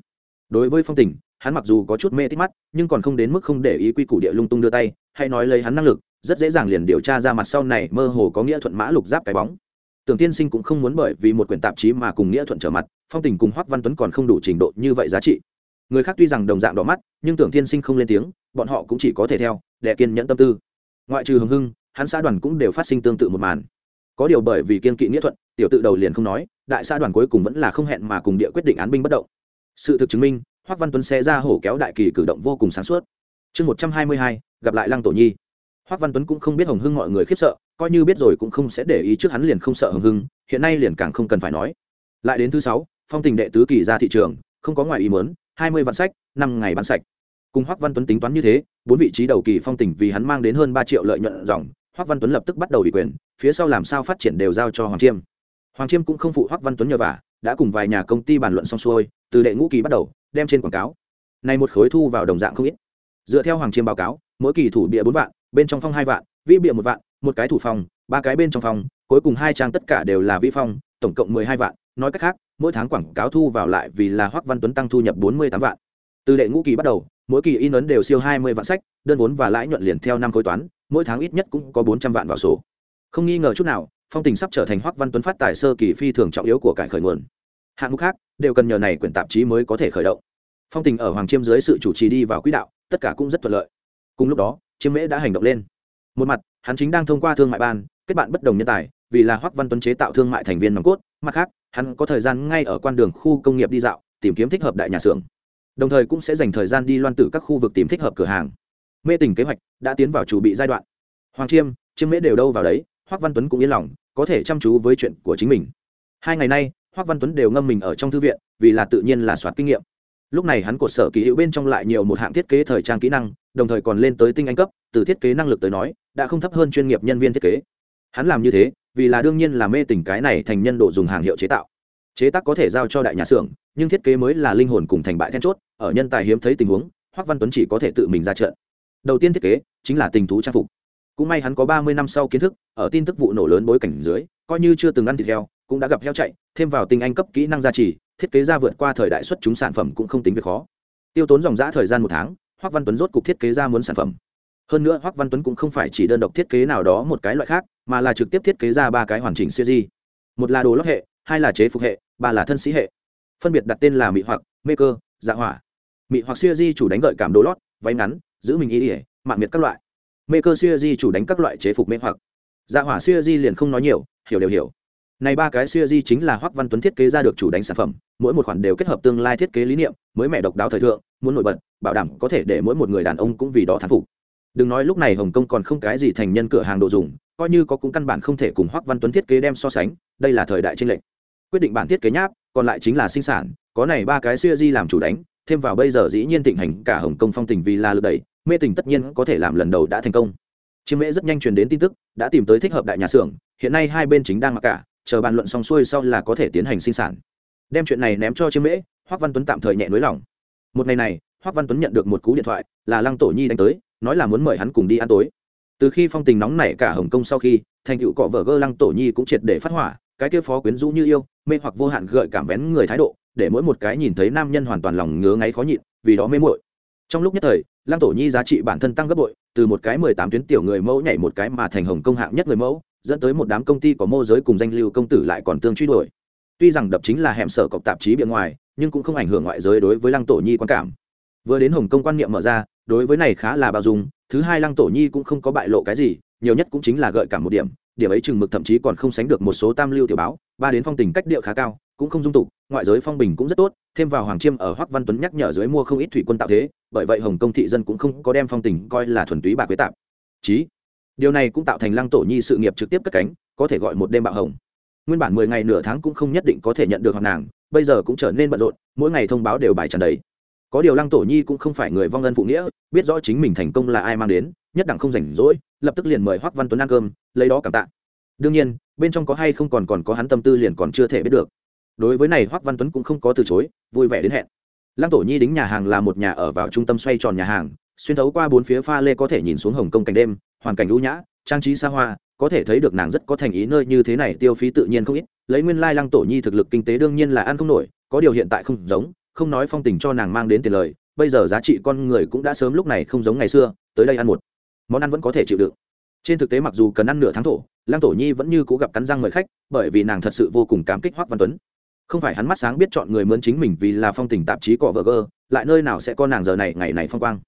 Đối với phong tình, hắn mặc dù có chút mê tít mắt, nhưng còn không đến mức không để ý quy củ địa lung tung đưa tay, hay nói lấy hắn năng lực, rất dễ dàng liền điều tra ra mặt sau này mơ hồ có nghĩa thuận mã lục giáp cái bóng. Tưởng tiên sinh cũng không muốn bởi vì một quyển tạp chí mà cùng nghĩa thuận trở mặt, phong tình cùng hoắc văn tuấn còn không đủ trình độ như vậy giá trị người khác tuy rằng đồng dạng đỏ mắt, nhưng tưởng thiên sinh không lên tiếng, bọn họ cũng chỉ có thể theo, để kiên nhẫn tâm tư. Ngoại trừ hồng hưng, hắn xã đoàn cũng đều phát sinh tương tự một màn. Có điều bởi vì kiên kỵ nghĩa thuận, tiểu tự đầu liền không nói, đại xã đoàn cuối cùng vẫn là không hẹn mà cùng địa quyết định án binh bất động. Sự thực chứng minh hoắc văn tuấn sẽ ra hổ kéo đại kỳ cử động vô cùng sáng suốt. Chương một trăm hai mươi hai, gặp lại lăng tổ nhi. Hoắc văn tuấn cũng không biết hồng hưng mọi người khiếp sợ, coi như biết rồi cũng không sẽ để ý trước hắn liền không sợ hồng hưng, hiện nay liền càng không cần phải nói. Lại đến thứ sáu, phong tình đệ tứ kỳ ra thị trường, không có ngoài ý muốn hai mươi vạn sách, năm ngày bán sạch. Cùng hoắc văn tuấn tính toán như thế, bốn vị trí đầu kỳ phong tỉnh vì hắn mang đến hơn ba triệu lợi nhuận dòng, hoắc văn tuấn lập tức bắt đầu ủy quyền, phía sau làm sao phát triển đều giao cho hoàng chiêm. Hoàng chiêm cũng không phụ hoắc văn tuấn nhờ vả, đã cùng vài nhà công ty bàn luận xong xuôi, từ đệ ngũ kỳ bắt đầu, đem trên quảng cáo. Này một khối thu vào đồng dạng không ít. Dựa theo hoàng chiêm báo cáo, mỗi kỳ thủ bịa bốn vạn, bên trong phong hai vạn vi bịa một vạn, một cái thủ phòng ba cái bên trong phòng cuối cùng hai trang tất cả đều là vi phong, tổng cộng mười hai vạn, nói cách khác mỗi tháng quảng cáo thu vào lại vì là hoắc văn tuấn tăng thu nhập bốn mươi tám vạn. Từ đệ ngũ kỳ bắt đầu, mỗi kỳ in ấn đều siêu hai mươi vạn sách, đơn vốn và lãi nhuận liền theo năm khối toán, mỗi tháng ít nhất cũng có bốn trăm vạn vào sổ. Không nghi ngờ chút nào, phong tình sắp trở thành hoắc văn tuấn phát tài sơ kỳ phi thường trọng yếu của cải khởi nguồn. Hạng mục khác, đều cần nhờ này quyển tạp chí mới có thể khởi động. Phong tình ở hoàng chiêm dưới sự chủ trì đi vào quỹ đạo, tất cả cũng rất thuận lợi. Cùng lúc đó, chiêm mễ đã hành động lên. Một mặt, hắn chính đang thông qua thương mại ban, kết bạn bất đồng nhân tài, vì là hoắc văn tuấn chế tạo thương mại thành viên nòng cốt mặt khác, hắn có thời gian ngay ở quan đường khu công nghiệp đi dạo, tìm kiếm thích hợp đại nhà xưởng. Đồng thời cũng sẽ dành thời gian đi loan tử các khu vực tìm thích hợp cửa hàng. Mê tình kế hoạch đã tiến vào chủ bị giai đoạn. Hoàng chiêm chiêm mễ đều đâu vào đấy hoắc văn tuấn cũng yên lòng, có thể chăm chú với chuyện của chính mình. Hai ngày nay hoắc văn tuấn đều ngâm mình ở trong thư viện, vì là tự nhiên là soạt kinh nghiệm. Lúc này hắn cột sở kỳ hữu bên trong lại nhiều một hạng thiết kế thời trang kỹ năng, đồng thời còn lên tới tinh anh cấp, từ thiết kế năng lực tới nói, đã không thấp hơn chuyên nghiệp nhân viên thiết kế. Hắn làm như thế vì là đương nhiên là mê tình cái này thành nhân độ dùng hàng hiệu chế tạo. Chế tác có thể giao cho đại nhà xưởng, nhưng thiết kế mới là linh hồn cùng thành bại then chốt, ở nhân tài hiếm thấy tình huống hoắc văn tuấn chỉ có thể tự mình ra trận. Đầu tiên thiết kế chính là tình thú trang phục. Cũng may hắn có ba mươi năm sau kiến thức, ở tin tức vụ nổ lớn bối cảnh dưới, coi như chưa từng ăn thịt heo, cũng đã gặp heo chạy, thêm vào tinh anh cấp kỹ năng gia trì, thiết kế ra vượt qua thời đại xuất chúng sản phẩm cũng không tính việc khó. Tiêu tốn dòng giã thời gian một tháng hoắc văn tuấn rốt cục thiết kế ra muốn sản phẩm hơn nữa hoắc văn tuấn cũng không phải chỉ đơn độc thiết kế nào đó một cái loại khác, mà là trực tiếp thiết kế ra ba cái hoàn chỉnh siêu di một là đồ lót hệ, hai là chế phục hệ, ba là thân sĩ hệ. Phân biệt đặt tên là mỹ hoặc mê cơ dạ hỏa. Mỹ hoặc siêu di chủ đánh gợi cảm đồ lót, váy ngắn, giữ mình ý ỉa mạng miệt các loại. Mê cơ siêu di chủ đánh các loại chế phục mê hoặc. Dạ hỏa siêu di liền không nói nhiều, hiểu đều hiểu. Này ba cái siêu di chính là hoắc văn tuấn thiết kế ra được chủ đánh sản phẩm, mỗi một khoản đều kết hợp tương lai thiết kế lý niệm, mới mẹ độc đáo thời thượng, muốn nổi bật, bảo đảm có thể để mỗi một người đàn ông cũng vì đó thán phục đừng nói lúc này hồng kông còn không cái gì thành nhân cửa hàng đồ dùng, coi như có cũng căn bản không thể cùng hoắc văn tuấn thiết kế đem so sánh, đây là thời đại tranh lệch. Quyết định bản thiết kế nháp, còn lại chính là sinh sản, có này ba cái siêu di làm chủ đánh, thêm vào bây giờ dĩ nhiên thịnh hành cả hồng kông phong tình vì là lực đẩy, mê tình tất nhiên có thể làm lần đầu đã thành công. Chiêm mễ rất nhanh truyền đến tin tức, đã tìm tới thích hợp đại nhà xưởng, hiện nay hai bên chính đang mặc cả, chờ bàn luận xong xuôi sau là có thể tiến hành sinh sản. Đem chuyện này ném cho chiêm mễ, hoắc văn tuấn tạm thời nhẹ nới lỏng một ngày này, hoắc văn tuấn nhận được một cú điện thoại, là lăng tổ nhi đánh tới nói là muốn mời hắn cùng đi ăn tối. Từ khi phong tình nóng nảy cả hồng kông sau khi, thành tựu cọ vợ gơ lăng tổ nhi cũng triệt để phát hỏa, cái kia phó quyến rũ như yêu, mê hoặc vô hạn gợi cảm vén người thái độ, để mỗi một cái nhìn thấy nam nhân hoàn toàn lòng ngứa ngáy khó nhịn, vì đó mê muội. Trong lúc nhất thời, lăng tổ nhi giá trị bản thân tăng gấp bội, từ một cái mười tám tuyến tiểu người mẫu nhảy một cái mà thành hồng công hạng nhất người mẫu, dẫn tới một đám công ty có mô giới cùng danh lưu công tử lại còn tương truy đuổi. Tuy rằng đập chính là hẻm sở cọc tạp chí bên ngoài, nhưng cũng không ảnh hưởng ngoại giới đối với lăng tổ nhi quan cảm. Vừa đến hồng kông quan niệm mở ra đối với này khá là bao dung, thứ hai lăng tổ nhi cũng không có bại lộ cái gì, nhiều nhất cũng chính là gợi cảm một điểm điểm ấy chừng mực thậm chí còn không sánh được một số tam lưu tiểu báo, ba đến phong tình cách điệu khá cao, cũng không dung tục, ngoại giới phong bình cũng rất tốt, thêm vào hoàng chiêm ở hoắc văn tuấn nhắc nhở dưới mua không ít thủy quân tạo thế, bởi vậy hồng kông thị dân cũng không có đem phong tình coi là thuần túy bạc quế tạp. Chí, điều này cũng tạo thành lăng tổ nhi sự nghiệp trực tiếp cất cánh, có thể gọi một đêm bạo hồng. Nguyên bản mười ngày nửa tháng cũng không nhất định có thể nhận được hoặc nàng, bây giờ cũng trở nên bận rộn, mỗi ngày thông báo đều bài tràn đầy có điều lăng tổ nhi cũng không phải người vong ân phụ nghĩa, biết rõ chính mình thành công là ai mang đến, nhất đẳng không rảnh rỗi, lập tức liền mời hoắc văn tuấn ăn cơm, lấy đó cảm tạ. Đương nhiên, bên trong có hay không còn còn có hắn tâm tư liền còn chưa thể biết được. Đối với này hoắc văn tuấn cũng không có từ chối, vui vẻ đến hẹn. Lăng tổ nhi đính nhà hàng là một nhà ở vào trung tâm xoay tròn nhà hàng, xuyên thấu qua bốn phía pha lê có thể nhìn xuống hồng kông cảnh đêm, hoàn cảnh ưu nhã, trang trí xa hoa, có thể thấy được nàng rất có thành ý nơi như thế này tiêu phí tự nhiên không ít, lấy nguyên lai lăng tổ nhi thực lực kinh tế đương nhiên là ăn không nổi, có điều hiện tại không giống không nói phong tình cho nàng mang đến tiền lời, bây giờ giá trị con người cũng đã sớm lúc này không giống ngày xưa, tới đây ăn một món ăn vẫn có thể chịu đựng. Trên thực tế mặc dù cần ăn nửa tháng thổ, lăng tổ nhi vẫn như cố gặp cắn răng mời khách, bởi vì nàng thật sự vô cùng cảm kích hoắc văn tuấn. Không phải hắn mắt sáng biết chọn người mướn chính mình vì là phong tình tạp chí cọ vợ gơ, lại nơi nào sẽ có nàng giờ này ngày này phong quang.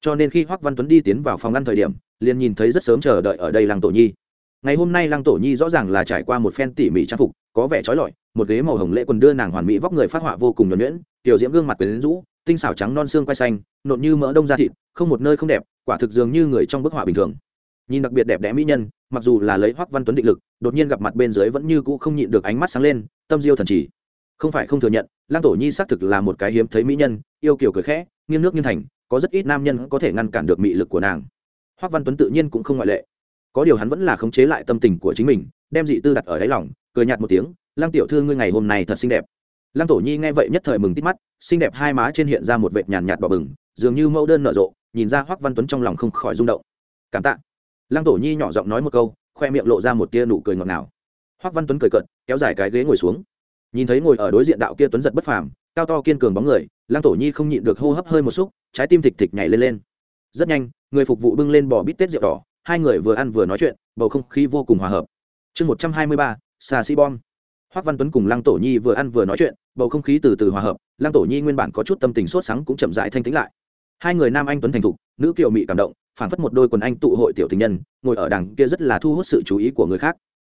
Cho nên khi hoắc văn tuấn đi tiến vào phòng ăn thời điểm, liền nhìn thấy rất sớm chờ đợi ở đây lăng tổ nhi. Ngày hôm nay lăng tổ nhi rõ ràng là trải qua một phen tỉ mỉ trang phục, có vẻ trói lọi, một ghế màu hồng lễ quần đưa nàng hoàn mỹ vóc người phát họa vô cùng nhuẩn nhuyễn tiểu diễm gương mặt quyến rũ, tinh xảo trắng non xương quai xanh, nộn như mỡ đông da thịt, không một nơi không đẹp, quả thực dường như người trong bức họa bình thường. Nhìn đặc biệt đẹp đẽ mỹ nhân, mặc dù là lấy hoắc văn tuấn định lực, đột nhiên gặp mặt bên dưới vẫn như cũ không nhịn được ánh mắt sáng lên, tâm diêu thần chỉ. Không phải không thừa nhận Lang tổ nhi xác thực là một cái hiếm thấy mỹ nhân, yêu kiều cười khẽ, nghiêng nước nghiêng thành, có rất ít nam nhân có thể ngăn cản được mị lực của nàng. Hoắc văn tuấn tự nhiên cũng không ngoại lệ. Có điều hắn vẫn là khống chế lại tâm tình của chính mình, đem dị tư đặt ở đáy lòng, cười nhạt một tiếng Lang tiểu thư ngươi ngày hôm nay thật xinh đẹp lăng tổ nhi nghe vậy nhất thời mừng tít mắt, xinh đẹp hai má trên hiện ra một vệt nhàn nhạt đỏ bừng, dường như mẫu đơn nở rộ, nhìn ra hoắc văn tuấn trong lòng không khỏi rung động. Cảm tạ. Lăng tổ nhi nhỏ giọng nói một câu, khoe miệng lộ ra một tia nụ cười ngọt ngào. Hoắc văn tuấn cười cận kéo dài cái ghế ngồi xuống. Nhìn thấy ngồi ở đối diện đạo kia tuấn giật bất phàm, cao to kiên cường bóng người, lăng tổ nhi không nhịn được hô hấp hơi một xúc, trái tim thịch thịch nhảy lên lên. Rất nhanh, người phục vụ bưng lên bò bít tết rượu đỏ, hai người vừa ăn vừa nói chuyện, bầu không khí vô cùng hòa hợp. Chương một trăm hai mươi ba xà sĩ bom. Hoắc văn tuấn cùng lăng tổ nhi vừa ăn vừa nói chuyện, bầu không khí từ từ hòa hợp, lăng tổ nhi nguyên bản có chút tâm tình sốt sắng cũng chậm rãi thanh tĩnh lại. Hai người nam anh tuấn thành thục, nữ kiều mị cảm động phản phất một đôi quần anh tụ hội tiểu tình nhân, ngồi ở đằng kia rất là thu hút sự chú ý của người khác.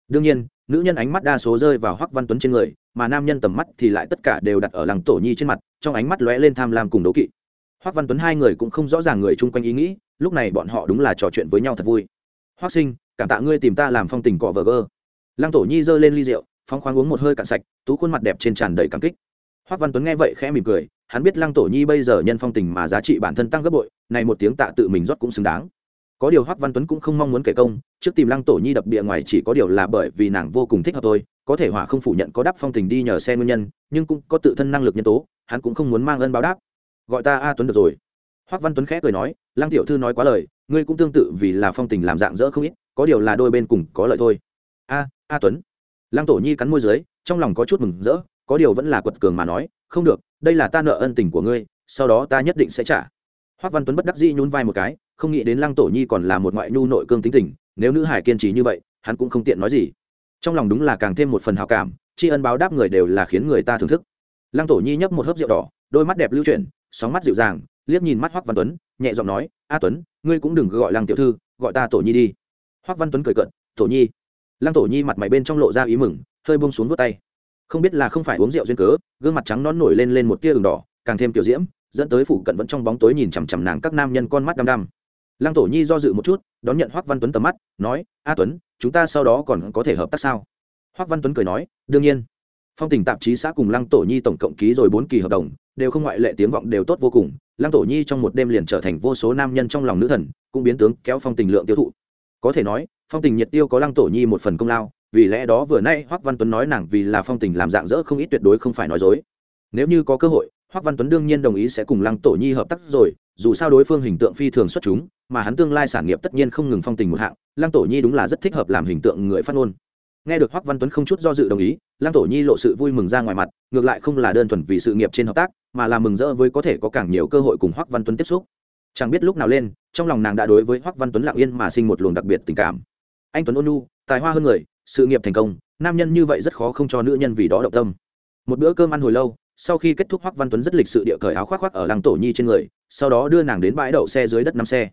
Đương nhiên, nữ nhân ánh mắt đa số rơi vào hoắc văn tuấn trên người, mà nam nhân tầm mắt thì lại tất cả đều đặt ở lăng tổ nhi trên mặt, trong ánh mắt lóe lên tham lam cùng đố kỵ. Hoắc văn tuấn hai người cũng không rõ ràng người chung quanh ý nghĩ, lúc này bọn họ đúng là trò chuyện với nhau thật vui. Hoắc sinh, cảm tạ ngươi tìm ta làm phong tình cọ vợ gơ. Lăng tổ nhi giơ lên ly rượu phong khoáng uống một hơi cạn sạch, tú khuôn mặt đẹp trên tràn đầy cảm kích. Hoắc văn tuấn nghe vậy khẽ mỉm cười, hắn biết lăng tổ nhi bây giờ nhân phong tình mà giá trị bản thân tăng gấp bội, này một tiếng tạ tự mình rót cũng xứng đáng. Có điều hoắc văn tuấn cũng không mong muốn kể công, trước tìm lăng tổ nhi đập địa ngoài chỉ có điều là bởi vì nàng vô cùng thích hợp thôi, có thể hỏa không phủ nhận có đắp phong tình đi nhờ xe nguyên nhân, nhưng cũng có tự thân năng lực nhân tố, hắn cũng không muốn mang ơn báo đáp. Gọi ta a tuấn được rồi. Hoắc văn tuấn khẽ cười nói, lăng tiểu thư nói quá lời, ngươi cũng tương tự vì là phong tình làm dạng dỡ không ít, có điều là đôi bên cùng có lợi thôi. A a tuấn lăng tổ nhi cắn môi dưới, trong lòng có chút mừng rỡ, có điều vẫn là quật cường mà nói, không được, đây là ta nợ ân tình của ngươi, sau đó ta nhất định sẽ trả. Hoắc văn tuấn bất đắc dĩ nhún vai một cái, không nghĩ đến lăng tổ nhi còn là một ngoại nhu nội cương tính tình, nếu nữ hải kiên trì như vậy, hắn cũng không tiện nói gì. Trong lòng đúng là càng thêm một phần hào cảm, tri ân báo đáp người đều là khiến người ta thưởng thức. Lăng tổ nhi nhấp một hớp rượu đỏ, đôi mắt đẹp lưu chuyển, sóng mắt dịu dàng, liếc nhìn mắt hoắc văn tuấn, nhẹ giọng nói, a tuấn, ngươi cũng đừng gọi lăng tiểu thư, gọi ta tổ nhi đi. Hoắc văn tuấn cười cận tổ nhi lăng tổ nhi mặt mày bên trong lộ ra ý mừng, hơi buông xuống vút tay. Không biết là không phải uống rượu duyên cớ, gương mặt trắng non nổi lên lên một tia ửng đỏ, càng thêm tiểu diễm, dẫn tới phụ cận vẫn trong bóng tối nhìn chằm chằm nàng các nam nhân con mắt đăm đăm. Lăng tổ nhi do dự một chút, đón nhận hoắc văn tuấn tầm mắt, nói, a tuấn, chúng ta sau đó còn có thể hợp tác sao? Hoắc văn tuấn cười nói, đương nhiên. Phong tình tạp chí xã cùng lăng tổ nhi tổng cộng ký rồi bốn kỳ hợp đồng, đều không ngoại lệ, tiếng vọng đều tốt vô cùng. Lăng tổ nhi trong một đêm liền trở thành vô số nam nhân trong lòng nữ thần, cũng biến tướng kéo phong tình lượng tiêu thụ. Có thể nói phong tình nhiệt tiêu có lăng tổ nhi một phần công lao, vì lẽ đó vừa nay hoắc văn tuấn nói nàng vì là phong tình làm dạng dỡ không ít tuyệt đối không phải nói dối. Nếu như có cơ hội, hoắc văn tuấn đương nhiên đồng ý sẽ cùng lăng tổ nhi hợp tác rồi, dù sao đối phương hình tượng phi thường xuất chúng, mà hắn tương lai sản nghiệp tất nhiên không ngừng phong tình một hạng, lăng tổ nhi đúng là rất thích hợp làm hình tượng người phát ngôn. Nghe được hoắc văn tuấn không chút do dự đồng ý, lăng tổ nhi lộ sự vui mừng ra ngoài mặt, ngược lại không là đơn thuần vì sự nghiệp trên hợp tác, mà là mừng rỡ với có thể có càng nhiều cơ hội cùng hoắc văn tuấn tiếp xúc. Chẳng biết lúc nào lên, trong lòng nàng đã đối với hoắc văn tuấn lặng yên mà sinh một luồng đặc biệt tình cảm anh tuấn ôn nhu, tài hoa hơn người, sự nghiệp thành công, nam nhân như vậy rất khó không cho nữ nhân vì đó động tâm. Một bữa cơm ăn hồi lâu, sau khi kết thúc hoắc văn tuấn rất lịch sự địa cởi áo khoác khoác ở lăng tổ nhi trên người, sau đó đưa nàng đến bãi đậu xe dưới đất năm xe.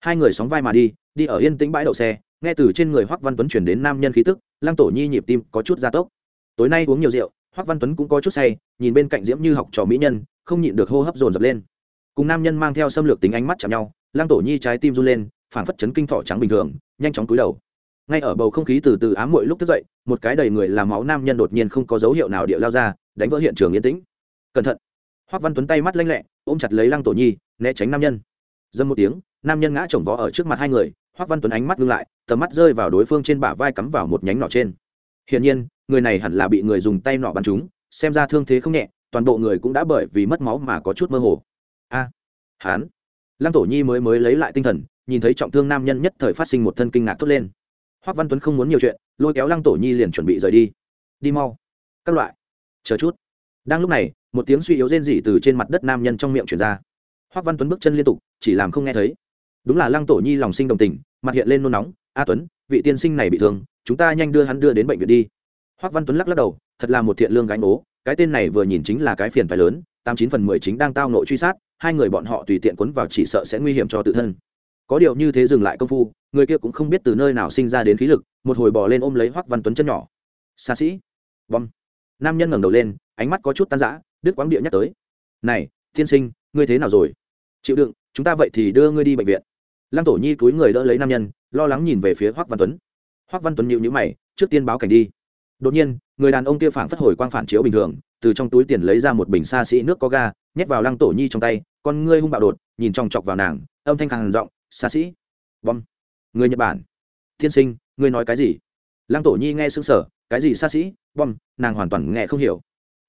Hai người sóng vai mà đi đi ở yên tĩnh bãi đậu xe, nghe từ trên người hoắc văn tuấn chuyển đến nam nhân khí tức, lăng tổ nhi nhịp tim có chút gia tốc. Tối nay uống nhiều rượu, hoắc văn tuấn cũng có chút say, nhìn bên cạnh diễm như học trò mỹ nhân, không nhịn được hô hấp dồn dập lên. Cùng nam nhân mang theo xâm lược tính ánh mắt chạm nhau, lăng tổ nhi trái tim run lên, phảng phất chấn kinh thọ trắng bình thường, nhanh chóng cúi đầu ngay ở bầu không khí từ từ ám muội lúc thức dậy một cái đầy người làm máu nam nhân đột nhiên không có dấu hiệu nào địa lao ra đánh vỡ hiện trường yên tĩnh. Cẩn thận. Hoắc văn tuấn tay mắt lanh lẹ ôm chặt lấy lăng tổ nhi né tránh nam nhân. Dâm một tiếng nam nhân ngã chồng vó ở trước mặt hai người hoắc văn tuấn ánh mắt ngưng lại tầm mắt rơi vào đối phương trên bả vai cắm vào một nhánh nỏ trên. Hiển nhiên người này hẳn là bị người dùng tay nỏ bắn trúng xem ra thương thế không nhẹ toàn bộ người cũng đã bởi vì mất máu mà có chút mơ hồ. A à, hán lăng tổ nhi mới mới lấy lại tinh thần nhìn thấy trọng thương nam nhân nhất thời phát sinh một thân kinh ngạc thốt lên hoắc văn tuấn không muốn nhiều chuyện, lôi kéo lăng tổ nhi liền chuẩn bị rời đi. Đi mau. Các loại. Chờ chút. Đang lúc này, một tiếng suy yếu rên rỉ từ trên mặt đất nam nhân trong miệng truyền ra. Hoắc văn tuấn bước chân liên tục, chỉ làm không nghe thấy. Đúng là lăng tổ nhi lòng sinh đồng tình, mặt hiện lên nôn nóng. A tuấn, vị tiên sinh này bị thương, chúng ta nhanh đưa hắn đưa đến bệnh viện đi. Hoắc văn tuấn lắc lắc đầu, thật là một thiện lương gánh ố, cái tên này vừa nhìn chính là cái phiền phải lớn, tám chín phần mười chính đang tao nội truy sát, hai người bọn họ tùy tiện quấn vào chỉ sợ sẽ nguy hiểm cho tự thân. Có điều như thế dừng lại công phu người kia cũng không biết từ nơi nào sinh ra đến khí lực, một hồi bò lên ôm lấy hoắc văn tuấn chân nhỏ. Xa sĩ vâng. Nam nhân ngẩng đầu lên, ánh mắt có chút tan rã, đứt quãng địa nhắc tới. Này, tiên sinh, ngươi thế nào rồi? Chịu đựng, chúng ta vậy thì đưa ngươi đi bệnh viện. Lăng tổ nhi cúi người đỡ lấy nam nhân, lo lắng nhìn về phía hoắc văn tuấn. Hoắc văn tuấn nhịu nhữ mày, trước tiên báo cảnh đi. Đột nhiên, người đàn ông kia phản phất hồi quang phản chiếu bình thường, từ trong túi tiền lấy ra một bình xa xỉ nước có ga, nhét vào lăng tổ nhi trong tay, con ngươi hung bạo đột, nhìn trong chọc vào nàng, âm thanh khàn giọng, xa xỉ. Vâng người nhật bản. Tiên sinh, ngươi nói cái gì? Lăng tổ nhi nghe sững sờ, cái gì xa xỉ? Bom, nàng hoàn toàn nghe không hiểu.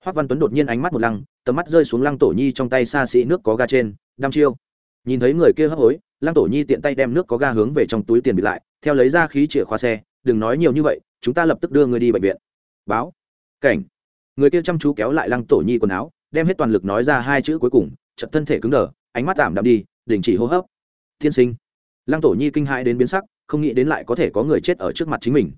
Hoắc văn tuấn đột nhiên ánh mắt một lăng, tầm mắt rơi xuống lăng tổ nhi trong tay xa xỉ nước có ga trên, đăm chiêu. Nhìn thấy người kia hấp hối, lăng tổ nhi tiện tay đem nước có ga hướng về trong túi tiền bị lại, theo lấy ra khí chìa khóa xe, đừng nói nhiều như vậy, chúng ta lập tức đưa người đi bệnh viện. Báo. Cảnh. Người kia chăm chú kéo lại lăng tổ nhi quần áo, đem hết toàn lực nói ra hai chữ cuối cùng chật thân thể cứng đờ, ánh mắt tạm đạm đi, đình chỉ hô hấp. Tiên sinh lăng tổ nhi kinh hãi đến biến sắc, không nghĩ đến lại có thể có người chết ở trước mặt chính mình.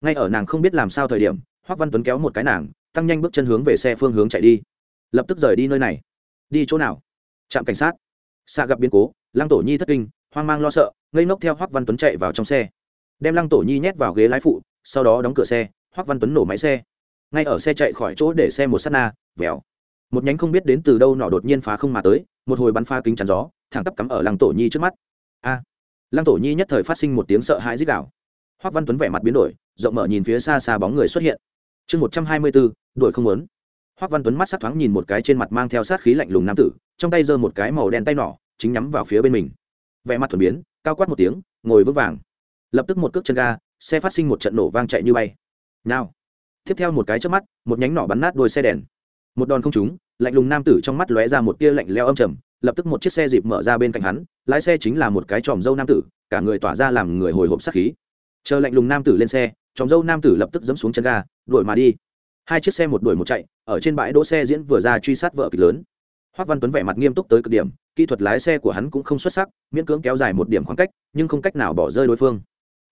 Ngay ở nàng không biết làm sao thời điểm, hoắc văn tuấn kéo một cái nàng, tăng nhanh bước chân hướng về xe phương hướng chạy đi. Lập tức rời đi nơi này. Đi chỗ nào? Trạm cảnh sát. Xa gặp biến cố, lăng tổ nhi thất kinh, hoang mang lo sợ, ngây ngốc theo hoắc văn tuấn chạy vào trong xe. Đem lăng tổ nhi nhét vào ghế lái phụ, sau đó đóng cửa xe, hoắc văn tuấn nổ máy xe. Ngay ở xe chạy khỏi chỗ để xe một s á t na, vèo. Một nhánh không biết đến từ đâu nọ đột nhiên phá không mà tới, một hồi bắn pha kính chắn gió, thẳng tắp cắm ở lăng tổ nhi trước mắt. A! Lăng tổ nhi nhất thời phát sinh một tiếng sợ hãi dích đạo hoắc văn tuấn vẻ mặt biến đổi, rộng mở nhìn phía xa xa bóng người xuất hiện. Chương một trăm hai mươi bốn, đuổi không muốn. Hoắc văn tuấn mắt sắc thoáng nhìn một cái trên mặt mang theo sát khí lạnh lùng nam tử, trong tay giơ một cái màu đen tay nỏ chính nhắm vào phía bên mình. Vẻ mặt thuần biến, cao quát một tiếng, ngồi vững vàng. Lập tức một cước chân ga, xe phát sinh một trận nổ vang chạy như bay. Nào. Tiếp theo một cái trước mắt, một nhánh nỏ bắn nát đôi xe đèn. Một đòn không trúng, lạnh lùng nam tử trong mắt lóe ra một tia lạnh leo âm trầm lập tức một chiếc xe dịp mở ra bên cạnh hắn, lái xe chính là một cái tròm dâu nam tử, cả người tỏa ra làm người hồi hộp sát khí. Chờ lạnh lùng nam tử lên xe, tròm dâu nam tử lập tức dẫm xuống chân ga, đuổi mà đi. Hai chiếc xe một đuổi một chạy, ở trên bãi đỗ xe diễn vừa ra truy sát vợ kịch lớn. Hoác văn tuấn vẻ mặt nghiêm túc tới cực điểm, kỹ thuật lái xe của hắn cũng không xuất sắc, miễn cưỡng kéo dài một điểm khoảng cách, nhưng không cách nào bỏ rơi đối phương.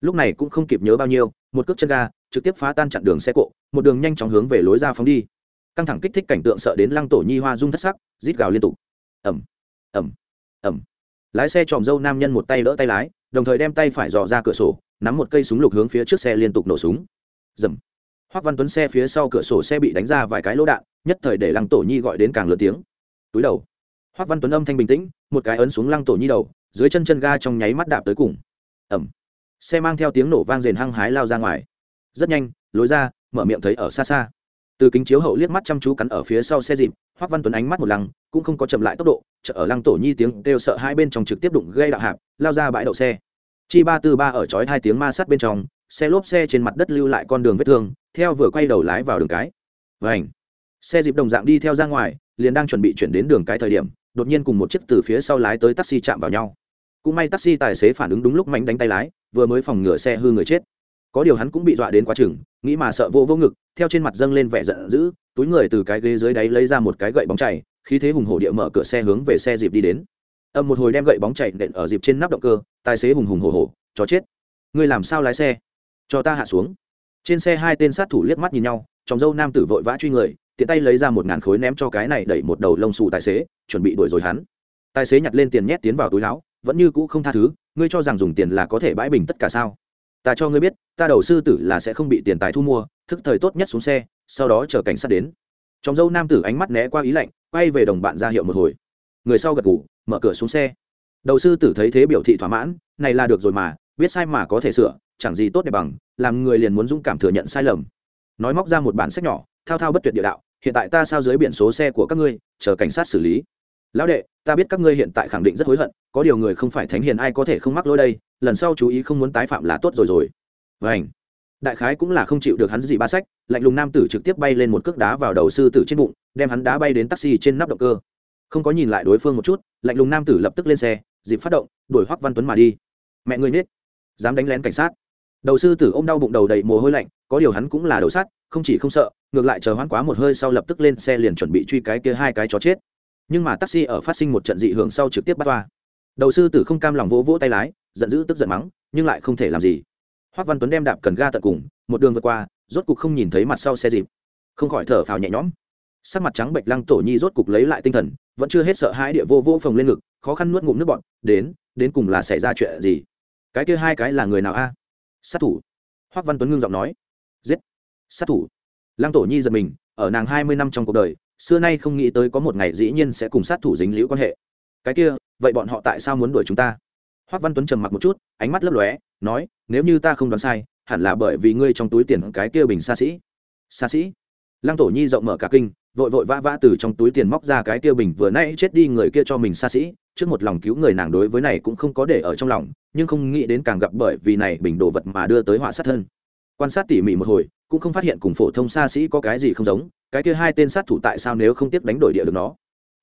Lúc này cũng không kịp nhớ bao nhiêu, một cước chân ga, trực tiếp phá tan chặn đường xe cộ, một đường nhanh chóng hướng về lối ra phóng đi. Căng thẳng kích thích cảnh tượng sợ đến lăng tổ nhi hoa rung thất sắc, rít gào liên tục. Ẩm ẩm ẩm lái xe tròm dâu nam nhân một tay đỡ tay lái, đồng thời đem tay phải dò ra cửa sổ, nắm một cây súng lục hướng phía trước xe liên tục nổ súng. Dầm. Hoắc văn tuấn xe phía sau cửa sổ xe bị đánh ra vài cái lỗ đạn, nhất thời để lăng tổ nhi gọi đến càng lớn tiếng. Túi đầu. Hoắc văn tuấn âm thanh bình tĩnh, một cái ấn xuống lăng tổ nhi đầu, dưới chân chân ga trong nháy mắt đạp tới cùng. Ẩm xe mang theo tiếng nổ vang rền hăng hái lao ra ngoài. Rất nhanh, lối ra, mở miệng thấy ở xa xa từ kính chiếu hậu liếc mắt chăm chú cắn ở phía sau xe dịp, hoác văn tuấn ánh mắt một lăng, cũng không có chậm lại tốc độ, chợ ở lăng tổ nhi tiếng kêu sợ hai bên trong trực tiếp đụng gây đạo hạp, lao ra bãi đậu xe. Chi ba tư ba ở chói hai tiếng ma sát bên trong, xe lốp xe trên mặt đất lưu lại con đường vết thương, theo vừa quay đầu lái vào đường cái. Vảnh xe dịp đồng dạng đi theo ra ngoài, liền đang chuẩn bị chuyển đến đường cái thời điểm, đột nhiên cùng một chiếc từ phía sau lái tới taxi chạm vào nhau. Cũng may taxi tài xế phản ứng đúng lúc mạnh đánh tay lái, vừa mới phòng ngừa xe hư người chết có điều hắn cũng bị dọa đến quá chừng, nghĩ mà sợ vô vô ngực, theo trên mặt dâng lên vẻ giận dữ, túi người từ cái ghế dưới đáy lấy ra một cái gậy bóng chảy khí thế hùng hổ địa mở cửa xe hướng về xe dịp đi đến. Âm một hồi đem gậy bóng chảy nện ở dịp trên nắp động cơ, tài xế hùng hùng hổ hổ, chó chết, ngươi làm sao lái xe? Cho ta hạ xuống. Trên xe hai tên sát thủ liếc mắt nhìn nhau chồng dâu nam tử vội vã truy người, tiện tay lấy ra một ngàn khối ném cho cái này đẩy một đầu lông xù tài xế, chuẩn bị đuổi rồi hắn. Tài xế nhặt lên tiền nhét tiến vào túi láo, vẫn như cũ không tha thứ, ngươi cho rằng dùng tiền là có thể bãi bình tất cả sao? Ta cho ngươi biết, ta đầu sư tử là sẽ không bị tiền tài thu mua, thức thời tốt nhất xuống xe, sau đó chờ cảnh sát đến. Trong dâu nam tử ánh mắt né qua ý lạnh, quay về đồng bạn ra hiệu một hồi. Người sau gật ngủ mở cửa xuống xe. Đầu sư tử thấy thế biểu thị thỏa mãn, này là được rồi mà, biết sai mà có thể sửa, chẳng gì tốt đẹp bằng, làm người liền muốn dũng cảm thừa nhận sai lầm. Nói móc ra một bản sách nhỏ, thao thao bất tuyệt địa đạo, hiện tại ta sao dưới biển số xe của các ngươi, chờ cảnh sát xử lý lão đệ, ta biết các ngươi hiện tại khẳng định rất hối hận, có điều người không phải thánh hiền ai có thể không mắc lỗi đây, lần sau chú ý không muốn tái phạm là tốt rồi rồi. Vảnh đại khái cũng là không chịu được hắn gì ba sách, lạnh lùng nam tử trực tiếp bay lên một cước đá vào đầu sư tử trên bụng, đem hắn đá bay đến taxi trên nắp động cơ. Không có nhìn lại đối phương một chút, lạnh lùng nam tử lập tức lên xe, dịp phát động, đuổi hoắc văn tuấn mà đi. Mẹ người nết. Dám đánh lén cảnh sát. Đầu sư tử ôm đau bụng đầu đầy mồ hôi lạnh, có điều hắn cũng là đầu sát không chỉ không sợ, ngược lại chờ hoãn quá một hơi sau lập tức lên xe liền chuẩn bị truy cái kia hai cái chó chết nhưng mà taxi ở phát sinh một trận dị hưởng sau trực tiếp bắt toa. Đầu sư tử không cam lòng vỗ vỗ tay lái, giận dữ tức giận mắng, nhưng lại không thể làm gì. Hoác văn tuấn đem đạp cần ga tận cùng, một đường vượt qua, rốt cục không nhìn thấy mặt sau xe dịp. Không khỏi thở phào nhẹ nhõm. Sắc mặt trắng bệch lăng tổ nhi rốt cục lấy lại tinh thần, vẫn chưa hết sợ hãi địa vô vô phồng lên ngực, khó khăn nuốt ngụm nước bọn đến đến cùng là xảy ra chuyện gì? Cái kia hai cái là người nào a? Sát thủ. Hoác văn tuấn ngưng giọng nói. Giết. Sát thủ. Lăng tổ nhi giật mình, ở nàng hai mươi năm trong cuộc đời xưa nay không nghĩ tới có một ngày dĩ nhiên sẽ cùng sát thủ dính liễu quan hệ. Cái kia, vậy bọn họ tại sao muốn đuổi chúng ta? Hoác văn tuấn trầm mặc một chút, ánh mắt lấp lóe, nói, nếu như ta không đoán sai, hẳn là bởi vì ngươi trong túi tiền cái kia bình xa sĩ xa sĩ lăng tổ nhi rộng mở cả kinh, vội vội vã vã từ trong túi tiền móc ra cái kia bình, vừa nãy chết đi người kia cho mình xa sĩ trước một lòng cứu người nàng đối với này cũng không có để ở trong lòng, nhưng không nghĩ đến càng gặp bởi vì này bình đồ vật mà đưa tới họa sát thân. Quan sát tỉ mỉ một hồi cũng không phát hiện cùng phổ thông xa sĩ có cái gì không giống, cái kia hai tên sát thủ tại sao nếu không tiếp đánh đổi địa được nó?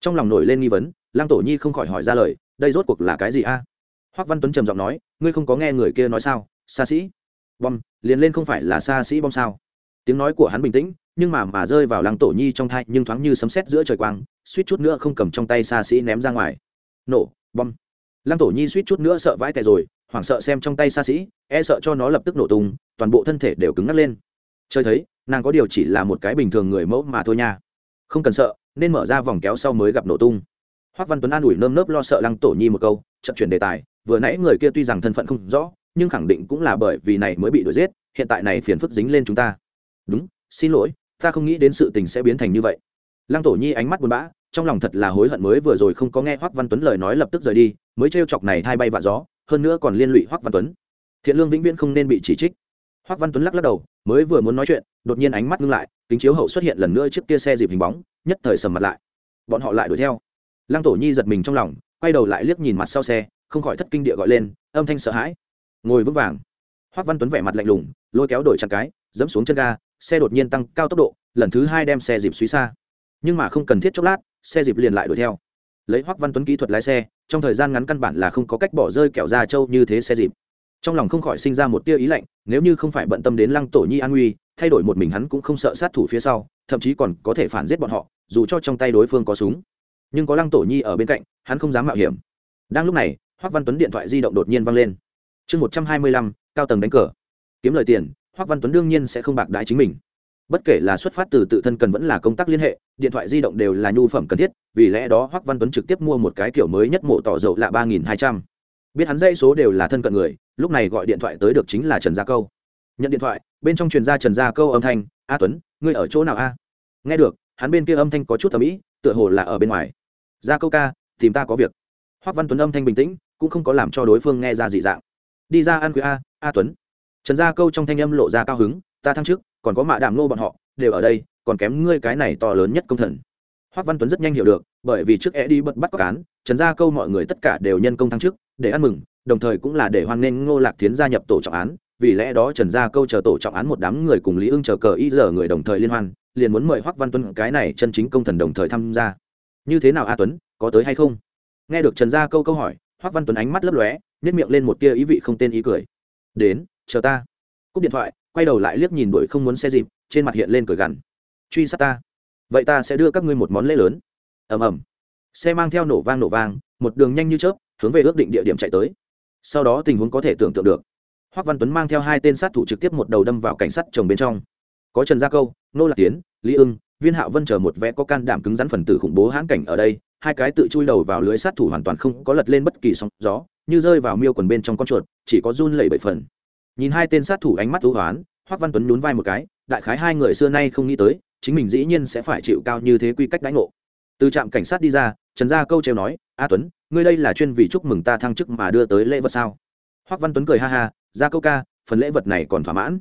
Trong lòng nổi lên nghi vấn, lăng tổ nhi không khỏi hỏi ra lời, đây rốt cuộc là cái gì a? À? hoắc văn tuấn trầm giọng nói, ngươi không có nghe người kia nói sao, xa sĩ bom, liền lên không phải là xa sĩ bom sao? Tiếng nói của hắn bình tĩnh, nhưng mà mà rơi vào lăng tổ nhi trong thai, nhưng thoáng như sấm sét giữa trời quang, suýt chút nữa không cầm trong tay xa sĩ ném ra ngoài. Nổ, bom. Lăng tổ nhi suýt chút nữa sợ vãi tè rồi, hoảng sợ xem trong tay xa sĩ e sợ cho nó lập tức nổ tung, toàn bộ thân thể đều cứng ngắt lên chơi thấy, nàng có điều chỉ là một cái bình thường người mẫu mà thôi nha. Không cần sợ, nên mở ra vòng kéo sau mới gặp nổ tung. Hoác văn tuấn an ủi nơm nớp lo sợ lăng tổ nhi một câu, chậm chuyển đề tài, vừa nãy người kia tuy rằng thân phận không rõ, nhưng khẳng định cũng là bởi vì này mới bị đuổi giết, hiện tại này phiền phức dính lên chúng ta. Đúng, xin lỗi, ta không nghĩ đến sự tình sẽ biến thành như vậy. Lăng tổ nhi ánh mắt buồn bã, trong lòng thật là hối hận mới vừa rồi không có nghe hoắc văn tuấn lời nói lập tức rời đi, mới trêu chọc này thay bay vạ gió, hơn nữa còn liên lụy hoắc văn tuấn. Thiện lương vĩnh viễn không nên bị chỉ trích. Hoắc văn tuấn lắc lắc đầu mới vừa muốn nói chuyện, đột nhiên ánh mắt ngưng lại, kính chiếu hậu xuất hiện lần nữa trước kia xe dịp hình bóng, nhất thời sầm mặt lại. Bọn họ lại đuổi theo. Lăng tổ nhi giật mình trong lòng, quay đầu lại liếc nhìn mặt sau xe, không khỏi thất kinh địa gọi lên, âm thanh sợ hãi. Ngồi vững vàng. Hoắc văn tuấn vẻ mặt lạnh lùng, lôi kéo đổi chặt cái dẫm xuống chân ga, xe đột nhiên tăng cao tốc độ, lần thứ hai đem xe dịp suy xa. Nhưng mà không cần thiết chốc lát, xe dịp liền lại đuổi theo. Lấy hoắc văn tuấn kỹ thuật lái xe, trong thời gian ngắn căn bản là không có cách bỏ rơi kẹo ra châu như thế xe dịp trong lòng không khỏi sinh ra một tia ý lạnh, nếu như không phải bận tâm đến lăng tổ nhi an nguy thay đổi một mình hắn cũng không sợ sát thủ phía sau, thậm chí còn có thể phản giết bọn họ, dù cho trong tay đối phương có súng. Nhưng có lăng tổ nhi ở bên cạnh, hắn không dám mạo hiểm. Đang lúc này, hoắc văn tuấn điện thoại di động đột nhiên vang lên. Chương một trăm hai mươi lăm, cao tầng đánh cờ. Kiếm lời tiền, hoắc văn tuấn đương nhiên sẽ không bạc đái chính mình. Bất kể là xuất phát từ tự thân cần vẫn là công tác liên hệ, điện thoại di động đều là nhu phẩm cần thiết, vì lẽ đó hoắc văn tuấn trực tiếp mua một cái kiểu mới nhất mộ tỏ dầu là ba nghìn hai trăm. Biết hắn dãy số đều là thân cận người lúc này gọi điện thoại tới được chính là trần gia câu. Nhận điện thoại, bên trong truyền ra trần gia câu âm thanh, a tuấn, ngươi ở chỗ nào a? Nghe được, hắn bên kia âm thanh có chút thẩm mỹ tựa hồ là ở bên ngoài. Gia câu ca, tìm ta có việc. Hoắc văn tuấn âm thanh bình tĩnh, cũng không có làm cho đối phương nghe ra dị dạng. Đi ra ăn khuya a a tuấn. Trần gia câu trong thanh âm lộ ra cao hứng, ta thăng chức, còn có mạ đảm nô bọn họ, đều ở đây, còn kém ngươi cái này to lớn nhất công thần. Hoắc văn tuấn rất nhanh hiểu được, bởi vì trước e đi bật bắt có cán, trần gia câu mọi người tất cả đều nhân công thăng chức, để ăn mừng đồng thời cũng là để hoan nghênh ngô lạc tiến gia nhập tổ trọng án, vì lẽ đó trần gia câu chờ tổ trọng án một đám người cùng lý ưng chờ cờ y giờ người đồng thời liên hoan, liền muốn mời hoắc văn tuấn cái này chân chính công thần đồng thời tham gia. Như thế nào a tuấn, có tới hay không? Nghe được trần gia câu câu hỏi, hoắc văn tuấn ánh mắt lấp lóe nhét miệng lên một tia ý vị không tên ý cười. Đến, chờ ta. Cúp điện thoại, quay đầu lại liếc nhìn đuổi không muốn xe dịp, trên mặt hiện lên cười gằn. Truy sát ta. Vậy ta sẽ đưa các ngươi một món lễ lớn. Ầm ầm. Xe mang theo nổ vang nổ vang, một đường nhanh như chớp, hướng về ước định địa điểm chạy tới sau đó tình huống có thể tưởng tượng được. Hoắc văn tuấn mang theo hai tên sát thủ trực tiếp một đầu đâm vào cảnh sát chồng bên trong. Có trần gia câu nô lạc tiến, lý ưng, viên hạo vân chờ một vẽ có can đảm cứng rắn phần tử khủng bố hãng cảnh ở đây, hai cái tự chui đầu vào lưới sát thủ hoàn toàn không có lật lên bất kỳ sóng gió, như rơi vào miêu quần bên trong con chuột, chỉ có run lẩy bẩy phần. Nhìn hai tên sát thủ ánh mắt thú hoán hoắc văn tuấn nhún vai một cái, đại khái hai người xưa nay không nghĩ tới, chính mình dĩ nhiên sẽ phải chịu cao như thế quy cách đánh ngộ. Từ trạm cảnh sát đi ra trần gia câu trêu nói, a tuấn, ngươi đây là chuyên vì chúc mừng ta thăng chức mà đưa tới lễ vật sao? Hoắc văn tuấn cười ha ha, gia câu ca, phần lễ vật này còn thỏa mãn.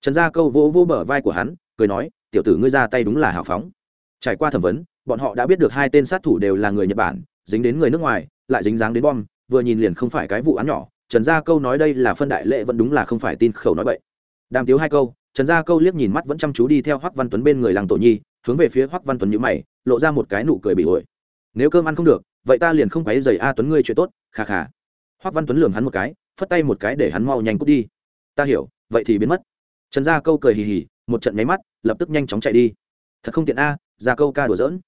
Trần gia câu vỗ vỗ bờ vai của hắn, cười nói, tiểu tử ngươi ra tay đúng là hào phóng. Trải qua thẩm vấn, bọn họ đã biết được hai tên sát thủ đều là người nhật bản, dính đến người nước ngoài, lại dính dáng đến bom, vừa nhìn liền không phải cái vụ án nhỏ. Trần gia câu nói đây là phân đại lệ vẫn đúng là không phải tin khẩu nói vậy đàm tiếu hai câu, trần gia câu liếc nhìn mắt vẫn chăm chú đi theo hoắc văn tuấn bên người làng tổ nhi, hướng về phía hoắc văn tuấn nhữ mày, lộ ra một cái nụ cười bị ổi nếu cơm ăn không được, vậy ta liền không quấy dày a tuấn ngươi chuyện tốt khà khà hoắc văn tuấn lường hắn một cái, phất tay một cái để hắn mau nhanh cút đi. Ta hiểu, vậy thì biến mất. Trần gia câu cười hì hì, một trận nháy mắt, lập tức nhanh chóng chạy đi. Thật không tiện a, gia câu ca đùa giỡn.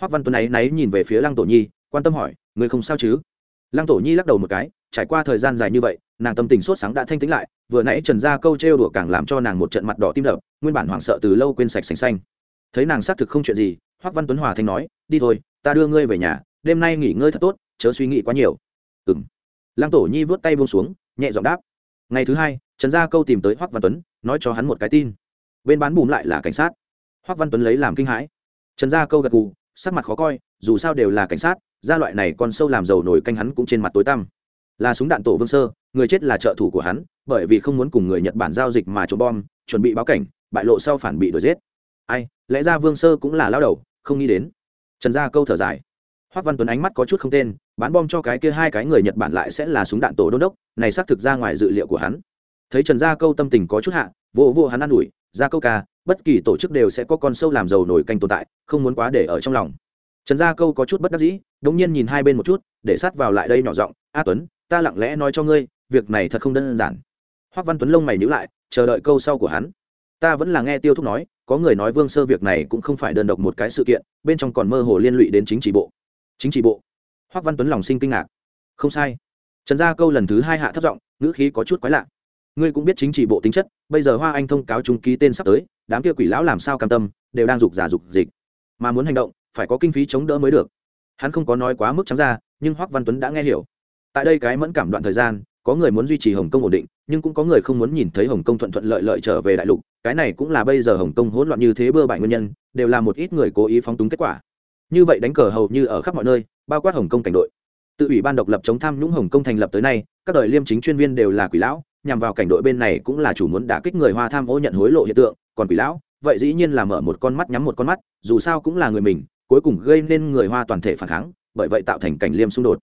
Hoắc văn tuấn ấy náy nhìn về phía lăng tổ nhi, quan tâm hỏi người không sao chứ? Lăng tổ nhi lắc đầu một cái, trải qua thời gian dài như vậy, nàng tâm tình sốt sáng đã thanh tĩnh lại, vừa nãy trần gia câu trêu đùa càng làm cho nàng một trận mặt đỏ tim đập, nguyên bản hoảng sợ từ lâu quên sạch sành xanh. Thấy nàng xác thực không chuyện gì hoắc văn tuấn hòa thanh nói, đi thôi ta đưa ngươi về nhà, đêm nay nghỉ ngơi thật tốt, chớ suy nghĩ quá nhiều. Ừ m lăng tổ nhi vớt tay buông xuống, nhẹ giọng đáp. Ngày thứ hai, trần gia câu tìm tới hoắc văn tuấn, nói cho hắn một cái tin. Bên bán bùm lại là cảnh sát. Hoắc văn tuấn lấy làm kinh hãi. Trần gia câu gật gù, sắc mặt khó coi, dù sao đều là cảnh sát, gia loại này còn sâu làm dầu nổi canh hắn cũng trên mặt tối tăm. Là súng đạn tổ vương sơ, người chết là trợ thủ của hắn, bởi vì không muốn cùng người nhật bản giao dịch mà trộm bom, chuẩn bị báo cảnh, bại lộ sau phản bị đuổi giết. Ai, lẽ ra vương sơ cũng là lao đầu, không nghĩ đến trần gia câu thở dài. Hoác văn tuấn ánh mắt có chút không tên, bán bom cho cái kia hai cái người nhật bản lại sẽ là súng đạn tổ đôn đốc, này xác thực ra ngoài dự liệu của hắn. Thấy trần gia câu tâm tình có chút hạ, vô vô hắn an ủi, gia câu ca, bất kỳ tổ chức đều sẽ có con sâu làm giàu nổi canh tồn tại, không muốn quá để ở trong lòng. Trần gia câu có chút bất đắc dĩ, đống nhiên nhìn hai bên một chút, để sát vào lại đây nhỏ giọng, a tuấn, ta lặng lẽ nói cho ngươi, việc này thật không đơn giản. Hoác văn tuấn lông mày nhữ lại, chờ đợi câu sau của hắn. Ta vẫn là nghe tiêu thúc nói có người nói vương sơ việc này cũng không phải đơn độc một cái sự kiện, bên trong còn mơ hồ liên lụy đến chính trị bộ. Chính trị bộ? Hoắc văn tuấn lòng sinh kinh ngạc. Không sai. Trần gia câu lần thứ hai hạ thấp giọng, ngữ khí có chút quái lạ. Ngươi cũng biết chính trị bộ tính chất, bây giờ hoa anh thông cáo trung ký tên sắp tới, đám kia quỷ lão làm sao cam tâm, đều đang dục giả dục dịch. Mà muốn hành động, phải có kinh phí chống đỡ mới được. Hắn không có nói quá mức trắng ra, nhưng hoắc văn tuấn đã nghe hiểu. Tại đây cái mẫn cảm đoạn thời gian, có người muốn duy trì hồng kông ổn định, nhưng cũng có người không muốn nhìn thấy hồng kông thuận thuận lợi lợi trở về đại lục cái này cũng là bây giờ hồng kông hỗn loạn như thế bưa bại nguyên nhân, đều là một ít người cố ý phóng túng kết quả. Như vậy đánh cờ hầu như ở khắp mọi nơi, bao quát hồng kông cảnh đội. Tự ủy ban độc lập chống tham nhũng hồng kông thành lập tới nay, các đời liêm chính chuyên viên đều là quỷ lão, nhằm vào cảnh đội bên này cũng là chủ muốn đả kích người hoa tham ô nhận hối lộ hiện tượng, còn quỷ lão, vậy dĩ nhiên là mở một con mắt nhắm một con mắt, dù sao cũng là người mình, cuối cùng gây nên người hoa toàn thể phản kháng, bởi vậy tạo thành cảnh liêm xung đột.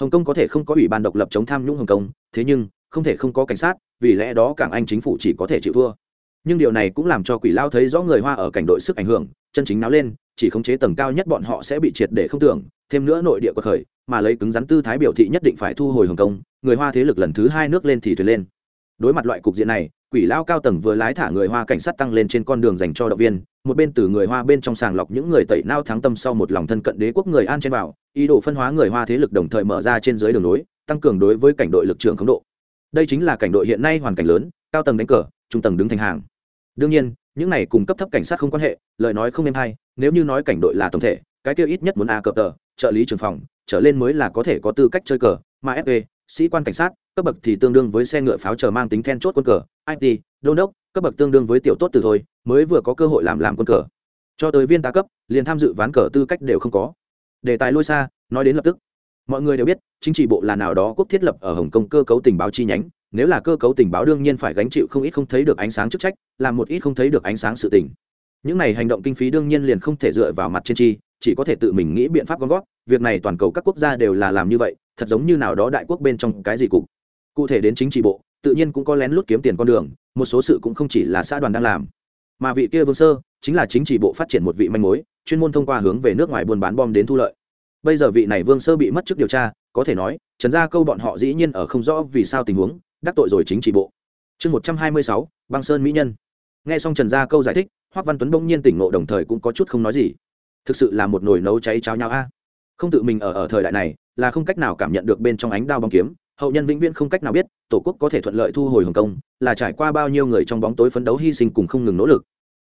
Hồng kông có thể không có ủy ban độc lập chống tham nhũng hồng kông, thế nhưng, không thể không có cảnh sát, vì lẽ đó cảng anh chính phủ chỉ có thể chịu thua nhưng điều này cũng làm cho quỷ lao thấy rõ người hoa ở cảnh đội sức ảnh hưởng, chân chính náo lên, chỉ khống chế tầng cao nhất bọn họ sẽ bị triệt để không tưởng, thêm nữa nội địa của khởi, mà lấy cứng rắn tư thái biểu thị nhất định phải thu hồi hồng kông, người hoa thế lực lần thứ hai nước lên thì thuyền lên. Đối mặt loại cục diện này, quỷ lao cao tầng vừa lái thả người hoa cảnh sát tăng lên trên con đường dành cho động viên, một bên từ người hoa bên trong sàng lọc những người tẩy nao thắng tâm sau một lòng thân cận đế quốc người an trên vào ý đồ phân hóa người hoa thế lực đồng thời mở ra trên dưới đường nối, tăng cường đối với cảnh đội lực trường khống độ. Đây chính là cảnh đội hiện nay hoàn cảnh lớn, cao tầng đánh cờ, trung tầng đứng thành hàng đương nhiên, những này cùng cấp thấp cảnh sát không quan hệ, lời nói không êm hay, nếu như nói cảnh đội là tổng thể, cái kia ít nhất muốn a cờ tờ, trợ lý trường phòng, trở lên mới là có thể có tư cách chơi cờ, mà fp sĩ quan cảnh sát, cấp bậc thì tương đương với xe ngựa pháo chờ mang tính then chốt quân cờ it đôn đốc, cấp bậc tương đương với tiểu tốt từ thôi, mới vừa có cơ hội làm làm quân cờ. Cho tới viên tá cấp, liền tham dự ván cờ tư cách đều không có. Đề tài lôi xa, nói đến lập tức. Mọi người đều biết, chính trị bộ là nào đó quốc thiết lập ở hồng kông cơ cấu tình báo chi nhánh nếu là cơ cấu tình báo đương nhiên phải gánh chịu không ít không thấy được ánh sáng chức trách, làm một ít không thấy được ánh sáng sự tình. Những này hành động kinh phí đương nhiên liền không thể dựa vào mặt trên chi, chỉ có thể tự mình nghĩ biện pháp gom góp, việc này toàn cầu các quốc gia đều là làm như vậy, thật giống như nào đó đại quốc bên trong cái gì cục. Cụ thể đến chính trị bộ, tự nhiên cũng có lén lút kiếm tiền con đường, một số sự cũng không chỉ là xã đoàn đang làm. Mà vị kia vương sơ, chính là chính trị bộ phát triển một vị manh mối, chuyên môn thông qua hướng về nước ngoài buôn bán bom đến thu lợi. Bây giờ vị này vương sơ bị mất chức điều tra, có thể nói, trần gia câu bọn họ dĩ nhiên ở không rõ vì sao tình huống đắc tội rồi chính trị bộ. Chương một trăm hai mươi sáu, băng sơn mỹ nhân. Nghe xong trần gia câu giải thích hoắc văn tuấn bỗng nhiên tỉnh ngộ đồng thời cũng có chút không nói gì. Thực sự là một nồi nấu cháy cháo nhau a. Không tự mình ở ở thời đại này, là không cách nào cảm nhận được bên trong ánh đao bóng kiếm. Hậu nhân vĩnh viễn không cách nào biết, tổ quốc có thể thuận lợi thu hồi hồng công là trải qua bao nhiêu người trong bóng tối phấn đấu hy sinh cùng không ngừng nỗ lực.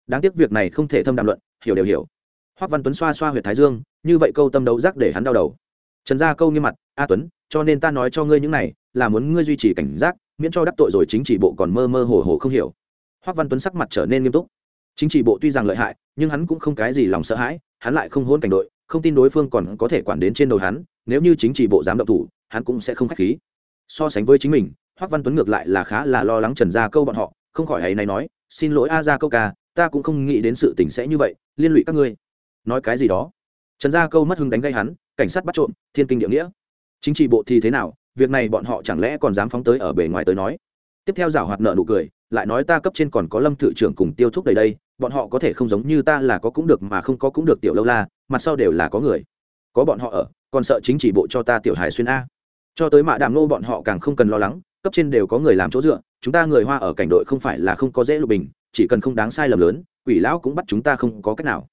Đáng tiếc việc này không thể thâm đàm luận, hiểu đều hiểu. Hoắc văn tuấn xoa xoa huyệt thái dương, như vậy câu tâm đấu giác để hắn đau đầu. Trần gia câu nghiêm mặt, a tuấn, cho nên ta nói cho ngươi những này, là muốn ngươi duy trì cảnh giác miễn cho đắc tội rồi chính trị bộ còn mơ mơ hồ hồ không hiểu. Hoắc văn tuấn sắc mặt trở nên nghiêm túc. Chính trị bộ tuy rằng lợi hại, nhưng hắn cũng không cái gì lòng sợ hãi, hắn lại không hôn cảnh đội, không tin đối phương còn có thể quản đến trên đầu hắn, nếu như chính trị bộ dám động thủ, hắn cũng sẽ không khách khí. So sánh với chính mình hoắc văn tuấn ngược lại là khá là lo lắng trần gia câu bọn họ, không khỏi ấy này nói, xin lỗi a gia câu ca, ta cũng không nghĩ đến sự tình sẽ như vậy, liên lụy các ngươi. Nói cái gì đó. Trần gia câu mất hứng đánh gây hắn, cảnh sát bắt trộm, thiên kinh địa nghĩa chính trị bộ thì thế nào, việc này bọn họ chẳng lẽ còn dám phóng tới ở bề ngoài tới nói? Tiếp theo giảo hoạt nợ nụ cười, lại nói ta cấp trên còn có lâm thự trưởng cùng tiêu thúc đầy đây, bọn họ có thể không giống như ta là có cũng được mà không có cũng được tiểu lâu la, mặt sau đều là có người. Có bọn họ ở, còn sợ chính trị bộ cho ta tiểu hải xuyên a. Cho tới mạ đàm nô bọn họ càng không cần lo lắng, cấp trên đều có người làm chỗ dựa, chúng ta người hoa ở cảnh đội không phải là không có dễ lục bình, chỉ cần không đáng sai lầm lớn, quỷ lão cũng bắt chúng ta không có cách nào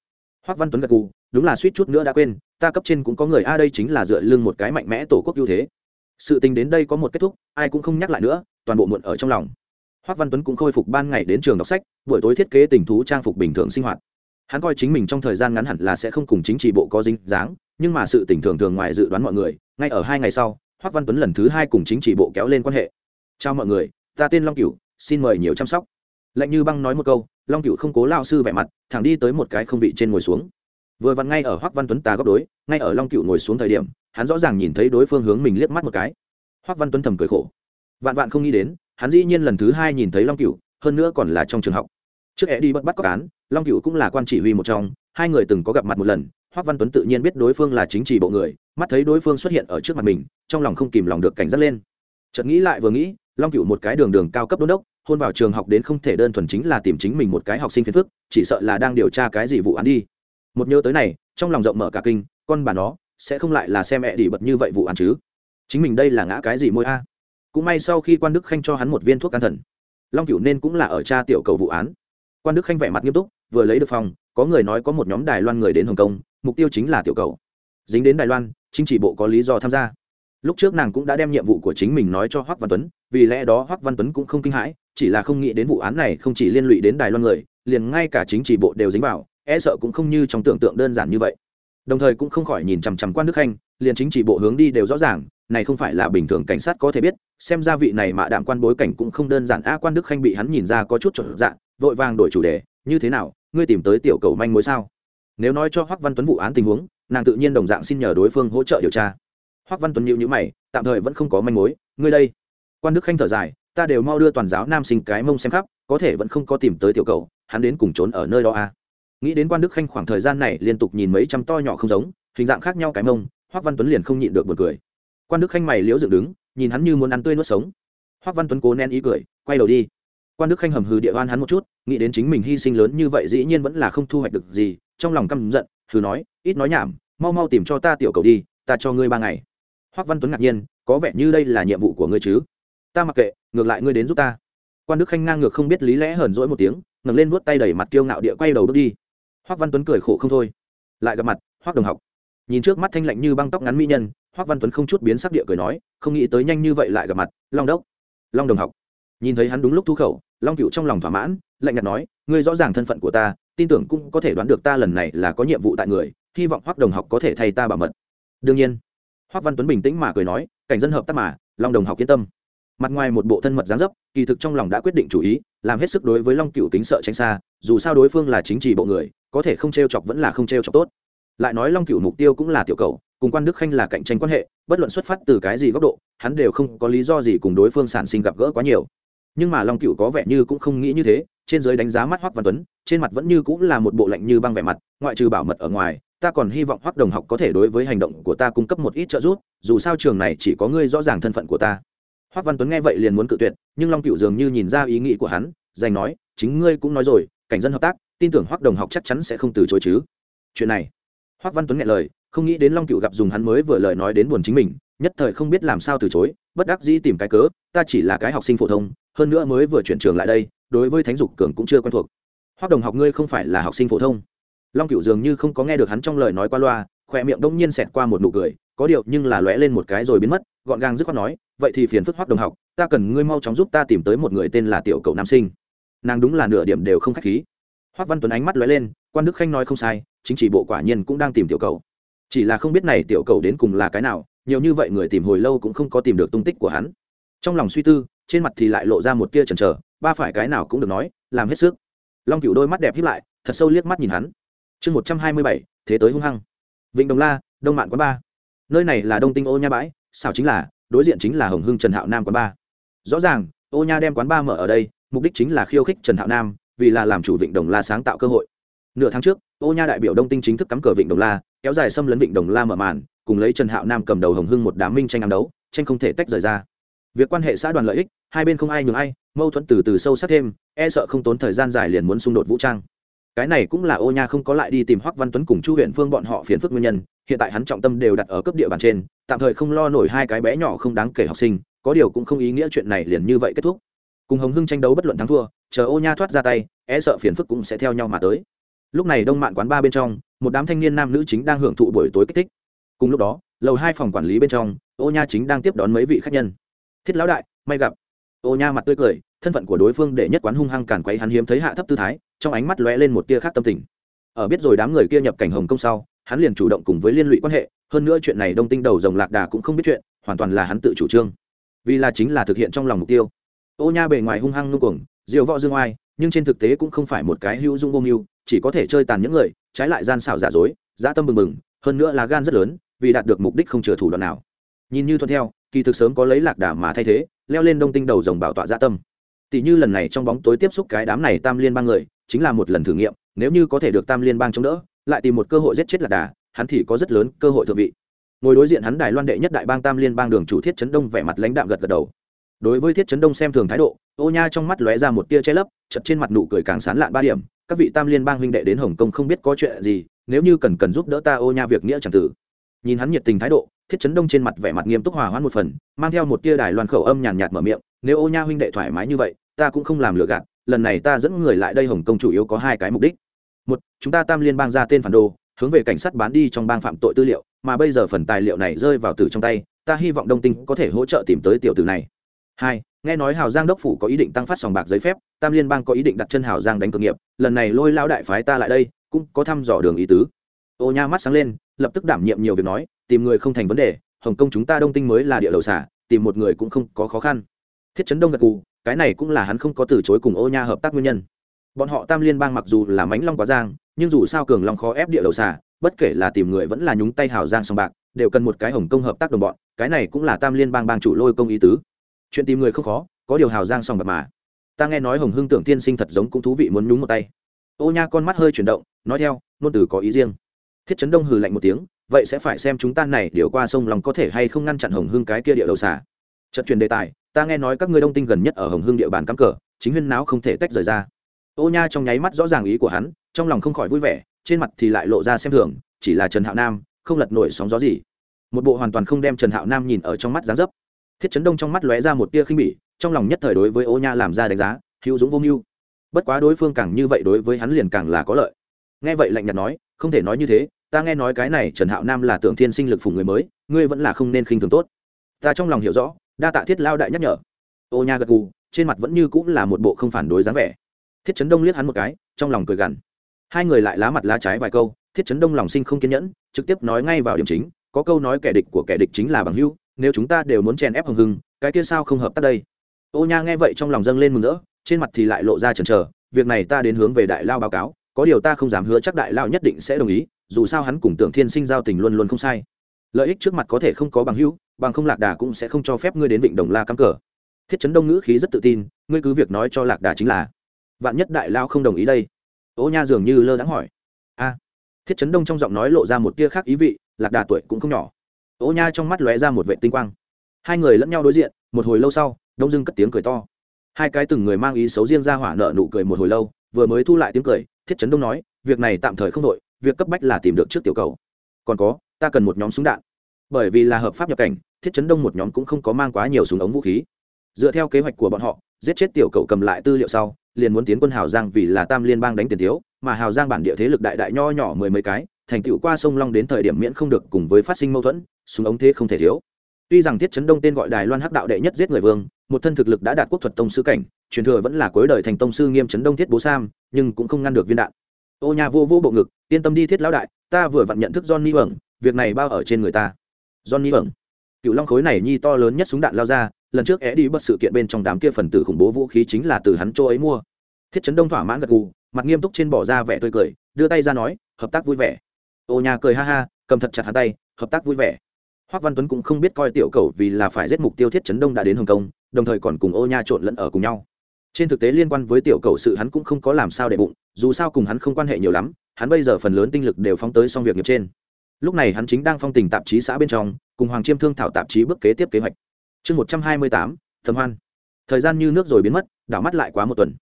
hoắc văn tuấn gật gù, đúng là suýt chút nữa đã quên, ta cấp trên cũng có người, a, đây chính là dựa lưng một cái mạnh mẽ tổ quốc ưu thế. Sự tình đến đây có một kết thúc, ai cũng không nhắc lại nữa, toàn bộ muộn ở trong lòng. Hoắc văn tuấn cũng khôi phục ban ngày đến trường đọc sách, buổi tối thiết kế tình thú trang phục bình thường sinh hoạt. Hắn coi chính mình trong thời gian ngắn hẳn là sẽ không cùng chính trị bộ có dính dáng, nhưng mà sự tình thường thường ngoài dự đoán mọi người, ngay ở hai ngày sau hoắc văn tuấn lần thứ hai cùng chính trị bộ kéo lên quan hệ. Chào mọi người, ta tên long cửu, xin mời nhiều chăm sóc lạnh như băng nói một câu long Cựu không cố lao sư vẻ mặt thẳng đi tới một cái không vị trên ngồi xuống. Vừa vặn ngay ở hoắc văn tuấn tà góc đối ngay ở long Cựu ngồi xuống thời điểm hắn rõ ràng nhìn thấy đối phương hướng mình liếc mắt một cái. Hoắc văn tuấn thầm cười khổ. Vạn vạn không nghĩ đến hắn dĩ nhiên lần thứ hai nhìn thấy long Cựu, hơn nữa còn là trong trường học. Trước é đi bất bắt cóc án long Cựu cũng là quan chỉ huy một trong hai người từng có gặp mặt một lần hoắc văn tuấn tự nhiên biết đối phương là chính trị bộ người mắt thấy đối phương xuất hiện ở trước mặt mình trong lòng không kìm lòng được cảnh giác lên. Chợt nghĩ lại vừa nghĩ long Cựu một cái đường đường cao cấp đôn đốc hôn vào trường học đến không thể đơn thuần chính là tìm chính mình một cái học sinh phiền phức, chỉ sợ là đang điều tra cái gì vụ án đi. Một nhớ tới này, trong lòng rộng mở cả kinh, con bà nó, sẽ không lại là xem mẹ đi bật như vậy vụ án chứ? Chính mình đây là ngã cái gì môi a? Cũng may sau khi quan đức khanh cho hắn một viên thuốc an thần, long cửu nên cũng là ở cha tiểu cầu vụ án. Quan đức khanh vẻ mặt nghiêm túc, vừa lấy được phòng, có người nói có một nhóm đài loan người đến hồng kông, mục tiêu chính là tiểu cầu. Dính đến đài loan, chính trị bộ có lý do tham gia. Lúc trước nàng cũng đã đem nhiệm vụ của chính mình nói cho hoắc văn tuấn, vì lẽ đó hoắc văn tuấn cũng không kinh hãi chỉ là không nghĩ đến vụ án này không chỉ liên lụy đến đài loan người, liền ngay cả chính trị bộ đều dính vào e sợ cũng không như trong tưởng tượng đơn giản như vậy. Đồng thời cũng không khỏi nhìn chằm chằm quan đức khanh, liền chính trị bộ hướng đi đều rõ ràng, này không phải là bình thường cảnh sát có thể biết, xem ra vị này mà đạm quan bối cảnh cũng không đơn giản. A, quan đức khanh bị hắn nhìn ra có chút trộn dạng vội vàng đổi chủ đề, như thế nào, ngươi tìm tới tiểu cầu manh mối sao? Nếu nói cho hoắc văn tuấn vụ án tình huống, nàng tự nhiên đồng dạng xin nhờ đối phương hỗ trợ điều tra. Hoắc văn tuấn nhịu nhữ mày, tạm thời vẫn không có manh mối, ngươi đây. Quan đức khanh thở dài ta đều mau đưa toàn giáo nam sinh cái mông xem khắp, có thể vẫn không có tìm tới tiểu cầu, hắn đến cùng trốn ở nơi đó à. nghĩ đến quan đức khanh khoảng thời gian này liên tục nhìn mấy trăm to nhỏ không giống, hình dạng khác nhau cái mông hoắc văn tuấn liền không nhịn được bật cười. Quan đức khanh mày liễu dựng đứng, nhìn hắn như muốn ăn tươi nuốt sống. Hoắc văn tuấn cố nén ý cười, quay đầu đi. Quan đức khanh hầm hừ địa oan hắn một chút, nghĩ đến chính mình hy sinh lớn như vậy dĩ nhiên vẫn là không thu hoạch được gì, trong lòng căm giận, hừ nói, ít nói nhảm, mau mau tìm cho ta tiểu cầu đi, ta cho ngươi ba ngày. Hoắc văn tuấn ngạc nhiên, có vẻ như đây là nhiệm vụ của ngươi chứ? Ta mặc kệ, ngược lại ngươi đến giúp ta. Quan đức khanh ngang ngược không biết lý lẽ hờn dỗi một tiếng, ngẩng lên vuốt tay đẩy mặt kiêu ngạo địa quay đầu bước đi. Hoắc văn tuấn cười khổ không thôi. Lại gặp mặt, hoắc đồng học. Nhìn trước mắt thanh lạnh như băng tóc ngắn mỹ nhân, hoắc văn tuấn không chút biến sắc địa cười nói, không nghĩ tới nhanh như vậy lại gặp mặt, long đốc. Long đồng học. Nhìn thấy hắn đúng lúc thu khẩu, long cựu trong lòng thỏa mãn, lạnh nhạt nói, ngươi rõ ràng thân phận của ta, tin tưởng cũng có thể đoán được ta lần này là có nhiệm vụ tại người, hy vọng hoắc đồng học có thể thay ta bảo mật. Đương nhiên, hoắc văn tuấn bình tĩnh mà cười nói, cảnh dân hợp tác mà, long đồng học yên tâm mặt ngoài một bộ thân mật dáng dấp, kỳ thực trong lòng đã quyết định chủ ý, làm hết sức đối với long cựu kính sợ tránh xa, dù sao đối phương là chính trị bộ người, có thể không t r e o chọc vẫn là không t r e o chọc tốt. Lại nói long cựu mục tiêu cũng là tiểu cầu, cùng quan đức khanh là cạnh tranh quan hệ, bất luận xuất phát từ cái gì góc độ, hắn đều không có lý do gì cùng đối phương sản sinh gặp gỡ quá nhiều. Nhưng mà long cựu có vẻ như cũng không nghĩ như thế, trên giới đánh giá mắt hoắc văn tuấn, trên mặt vẫn như cũng là một bộ lạnh như băng vẻ mặt, ngoại trừ bảo mật ở ngoài, ta còn hy vọng hoắc đồng học có thể đối với hành động của ta cung cấp một ít trợ giúp, dù sao trường này chỉ có ngươi rõ ràng thân phận của ta hoắc văn tuấn nghe vậy liền muốn cự tuyệt, nhưng long cựu dường như nhìn ra ý nghĩ của hắn, dành nói, chính ngươi cũng nói rồi, cảnh dân hợp tác, tin tưởng hoắc đồng học chắc chắn sẽ không từ chối chứ. Chuyện này hoắc văn tuấn nghe lời, không nghĩ đến long cựu gặp dùng hắn mới vừa lời nói đến buồn chính mình, nhất thời không biết làm sao từ chối, bất đắc dĩ tìm cái cớ, ta chỉ là cái học sinh phổ thông, hơn nữa mới vừa chuyển trường lại đây, đối với thánh dục cường cũng chưa quen thuộc. Hoắc đồng học ngươi không phải là học sinh phổ thông. Long cựu dường như không có nghe được hắn trong lời nói qua loa khỏe miệng đông nhiên xẹt qua một nụ cười có điều nhưng là lóe lên một cái rồi biến mất gọn gàng dứt khoát nói vậy thì phiền phức hoắc đồng học ta cần ngươi mau chóng giúp ta tìm tới một người tên là tiểu cậu nam sinh. Nàng đúng là nửa điểm đều không khách khí. Hoắc văn tuấn ánh mắt lóe lên quan đức khanh nói không sai chính trị bộ quả nhiên cũng đang tìm tiểu cậu, chỉ là không biết này tiểu cậu đến cùng là cái nào nhiều như vậy người tìm hồi lâu cũng không có tìm được tung tích của hắn. Trong lòng suy tư trên mặt thì lại lộ ra một tia chần chờ ba phải cái nào cũng được nói làm hết sức. Long cựu đôi mắt đẹp hiếp lại thật sâu liếc mắt nhìn hắn. Chương một trăm hai mươi bảy thế tới hung hăng vịnh đồng la, đông mạn quán ba nơi này là đông tinh ô nha bãi sao chính là, đối diện chính là hồng hưng trần hạo nam quán ba rõ ràng, ô nha đem quán ba mở ở đây, mục đích chính là khiêu khích trần hạo nam, vì là làm chủ vịnh đồng la sáng tạo cơ hội. Nửa tháng trước, ô nha đại biểu đông tinh chính thức cắm cờ vịnh đồng la, kéo dài xâm lấn vịnh đồng la mở màn, cùng lấy trần hạo nam cầm đầu hồng hưng một đám minh tranh ám đấu, tranh không thể tách rời ra. Việc quan hệ xã đoàn lợi ích, hai bên không ai nhường ai, mâu thuẫn từ từ sâu sắc thêm e sợ không tốn thời gian dài liền muốn xung đột vũ trang cái này cũng là ô nha không có lại đi tìm hoắc văn tuấn cùng chu huyện phương bọn họ phiền phức nguyên nhân, hiện tại hắn trọng tâm đều đặt ở cấp địa bàn trên, tạm thời không lo nổi hai cái bé nhỏ không đáng kể học sinh, có điều cũng không ý nghĩa chuyện này liền như vậy kết thúc. Cùng hồng hưng tranh đấu bất luận thắng thua, chờ ô nha thoát ra tay e sợ phiền phức cũng sẽ theo nhau mà tới. Lúc này đông mạn quán ba bên trong, một đám thanh niên nam nữ chính đang hưởng thụ buổi tối kích thích. Cùng lúc đó, lầu hai phòng quản lý bên trong, ô nha chính đang tiếp đón mấy vị khách nhân. Thiết lão đại, may gặp. Ô nha mặt tươi cười, thân phận của đối phương để nhất quán hung hăng càn quấy hắn hiếm thấy hạ thấp tư thái trong ánh mắt lóe lên một tia khác tâm tình. Ở biết rồi đám người kia nhập cảnh hồng kông sau, hắn liền chủ động cùng với liên lụy quan hệ, hơn nữa chuyện này đông tinh đầu rồng lạc đà cũng không biết chuyện, hoàn toàn là hắn tự chủ trương. Vì là chính là thực hiện trong lòng mục tiêu. Ô nha bề ngoài hung hăng ngưng cuồng, diều võ dương oai, nhưng trên thực tế cũng không phải một cái hữu dung vô mưu, chỉ có thể chơi tàn những người, trái lại gian xảo giả dối, dã tâm bừng bừng, hơn nữa là gan rất lớn, vì đạt được mục đích không chừa thủ đoạn nào. Nhìn như thuận theo, kỳ thực sớm có lấy lạc đà mà thay thế, leo lên đông tinh đầu rồng bảo tọa gia tâm. Tỷ như lần này trong bóng tối tiếp xúc cái đám này tam liên ba người chính là một lần thử nghiệm, nếu như có thể được tam liên bang chống đỡ, lại tìm một cơ hội giết chết lạc đà, hắn thì có rất lớn cơ hội thượng vị. Ngồi đối diện hắn đài loan đệ nhất đại bang tam liên bang đường chủ thiết chấn đông vẻ mặt lãnh đạm gật gật đầu. Đối với thiết chấn đông xem thường thái độ, ô nha trong mắt lóe ra một tia che lấp chật trên mặt nụ cười càng sán lạn ba điểm, các vị tam liên bang huynh đệ đến hồng kông không biết có chuyện gì, nếu như cần cần giúp đỡ ta ô nha việc nghĩa chẳng tử. Nhìn hắn nhiệt tình thái độ, thiết chấn đông trên mặt vẻ mặt nghiêm túc hòa hoãn một phần, mang theo một tia đài loan khẩu âm nhàn nhạt mở miệng, nếu ô nha huynh đệ thoải mái như vậy, ta cũng không làm lừa gạt lần này ta dẫn người lại đây hồng kông chủ yếu có hai cái mục đích. Một, chúng ta tam liên bang ra tên phản đồ, hướng về cảnh sát bán đi trong bang phạm tội tư liệu, mà bây giờ phần tài liệu này rơi vào tử trong tay, ta hy vọng đông tinh có thể hỗ trợ tìm tới tiểu tử này. Hai, nghe nói hào giang đốc phủ có ý định tăng phát sòng bạc giấy phép, tam liên bang có ý định đặt chân hào giang đánh cơ nghiệp, lần này lôi lao đại phái ta lại đây, cũng có thăm dò đường ý tứ. Ô nha mắt sáng lên, lập tức đảm nhiệm nhiều việc nói, tìm người không thành vấn đề, hồng kông chúng ta đông tinh mới là địa đầu xả tìm một người cũng không có khó khăn. Thiết chấn đông gật cù cái này cũng là hắn không có từ chối cùng ô nha hợp tác nguyên nhân. Bọn họ tam liên bang mặc dù là mánh long quá giang, nhưng dù sao cường long khó ép địa đầu xả bất kể là tìm người vẫn là nhúng tay hào giang sòng bạc, đều cần một cái hồng công hợp tác đồng bọn, cái này cũng là tam liên bang bang chủ lôi công ý tứ. Chuyện tìm người không khó, có điều hào giang sòng bạc mà. Ta nghe nói hồng hưng tưởng tiên sinh thật giống cũng thú vị muốn nhúng một tay. Ô nha con mắt hơi chuyển động, nói theo, ngôn từ có ý riêng. Thiết chấn đông hừ lạnh một tiếng, vậy sẽ phải xem chúng ta này điều qua sông lòng có thể hay không ngăn chặn hồng hưng cái kia địa đầu xả trận truyền đề tài ta nghe nói các ngươi đông tinh gần nhất ở hồng hương địa bàn cắm cờ, chính huyên não không thể tách rời ra. Ô nha trong nháy mắt rõ ràng ý của hắn, trong lòng không khỏi vui vẻ, trên mặt thì lại lộ ra xem thường, chỉ là trần hạo nam, không lật nổi sóng gió gì. Một bộ hoàn toàn không đem trần hạo nam nhìn ở trong mắt dáng dấp. Thiết chấn đông trong mắt lóe ra một tia khinh bỉ, trong lòng nhất thời đối với ô nha làm ra đánh giá, hữu dũng vô mưu. Bất quá đối phương càng như vậy đối với hắn liền càng là có lợi. Nghe vậy lạnh nhạt nói, không thể nói như thế, ta nghe nói cái này trần hạo nam là tưởng thiên sinh lực phủ người mới, ngươi vẫn là không nên khinh thường tốt. Ta trong lòng hiểu rõ đa tạ thiết lao đại nhắc nhở. Ô nha gật gù trên mặt vẫn như cũng là một bộ không phản đối dáng vẻ. Thiết chấn đông liếc hắn một cái trong lòng cười gằn. Hai người lại lá mặt lá trái vài câu thiết chấn đông lòng sinh không kiên nhẫn trực tiếp nói ngay vào điểm chính có câu nói kẻ địch của kẻ địch chính là bằng hưu nếu chúng ta đều muốn chèn ép Hồng Hưng, cái kia sao không hợp tác đây? Ô nha nghe vậy trong lòng dâng lên mừng rỡ trên mặt thì lại lộ ra chần chờ việc này ta đến hướng về đại lao báo cáo có điều ta không dám hứa chắc đại lao nhất định sẽ đồng ý dù sao hắn cùng tưởng thiên sinh giao tình luôn luôn không sai. Lợi ích trước mặt có thể không có bằng hữu bằng không lạc đà cũng sẽ không cho phép ngươi đến vịnh đồng la cắm cờ. Thiết chấn đông ngữ khí rất tự tin, ngươi cứ việc nói cho lạc đà chính là, vạn nhất đại lao không đồng ý đây. Ô nha dường như lơ đãng hỏi. A. Thiết chấn đông trong giọng nói lộ ra một tia khác ý vị, lạc đà tuổi cũng không nhỏ. Ô nha trong mắt lóe ra một vệ tinh quang. Hai người lẫn nhau đối diện, một hồi lâu sau, đông dưng cất tiếng cười to. Hai cái từng người mang ý xấu riêng ra hỏa nợ nụ cười một hồi lâu, vừa mới thu lại tiếng cười, thiết chấn đông nói, việc này tạm thời không đội việc cấp bách là tìm được trước tiểu cầu. Còn có, ta cần một nhóm súng đạn bởi vì là hợp pháp nhập cảnh, thiết chấn đông một nhóm cũng không có mang quá nhiều súng ống vũ khí. Dựa theo kế hoạch của bọn họ, giết chết tiểu cầu cầm lại tư liệu sau, liền muốn tiến quân hào giang vì là tam liên bang đánh tiền thiếu, mà hào giang bản địa thế lực đại đại nho nhỏ mười mấy cái, thành tựu qua sông long đến thời điểm miễn không được cùng với phát sinh mâu thuẫn, súng ống thế không thể thiếu. Tuy rằng thiết chấn đông tên gọi đài loan hắc đạo đệ nhất giết người vương, một thân thực lực đã đạt quốc thuật tông sư cảnh, truyền thừa vẫn là cuối đời thành tông sư nghiêm chấn đông thiết bố sam, nhưng cũng không ngăn được viên đạn. Ô nhà vô vô bộ ngực, yên tâm đi thiết lão đại, ta vừa vặn nhận thức johnny ẩn việc này bao ở trên người ta johnny vâng cựu long khối này nhi to lớn nhất súng đạn lao ra lần trước é đi bất sự kiện bên trong đám kia phần tử khủng bố vũ khí chính là từ hắn chỗ ấy mua thiết chấn đông thỏa mãn gật gù mặt nghiêm túc trên bỏ ra vẻ tươi cười đưa tay ra nói hợp tác vui vẻ ô nhà cười ha ha cầm thật chặt hắn tay hợp tác vui vẻ Hoắc Văn Tuấn cũng không biết coi tiểu cầu vì là phải giết mục tiêu thiết chấn đông đã đến Hồng Kông, đồng thời còn cùng Ô Nha trộn lẫn ở cùng nhau. Trên thực tế liên quan với tiểu cầu sự hắn cũng không có làm sao để bụng, dù sao cùng hắn không quan hệ nhiều lắm, hắn bây giờ phần lớn tinh lực đều phóng tới xong việc nghiệp trên. Lúc này hắn chính đang phong tình tạp chí xã bên trong, cùng Hoàng Chiêm Thương thảo tạp chí bước kế tiếp kế hoạch. Chương một trăm hai mươi tám, thầm Hoan. Thời gian như nước rồi biến mất, đảo mắt lại quá một tuần.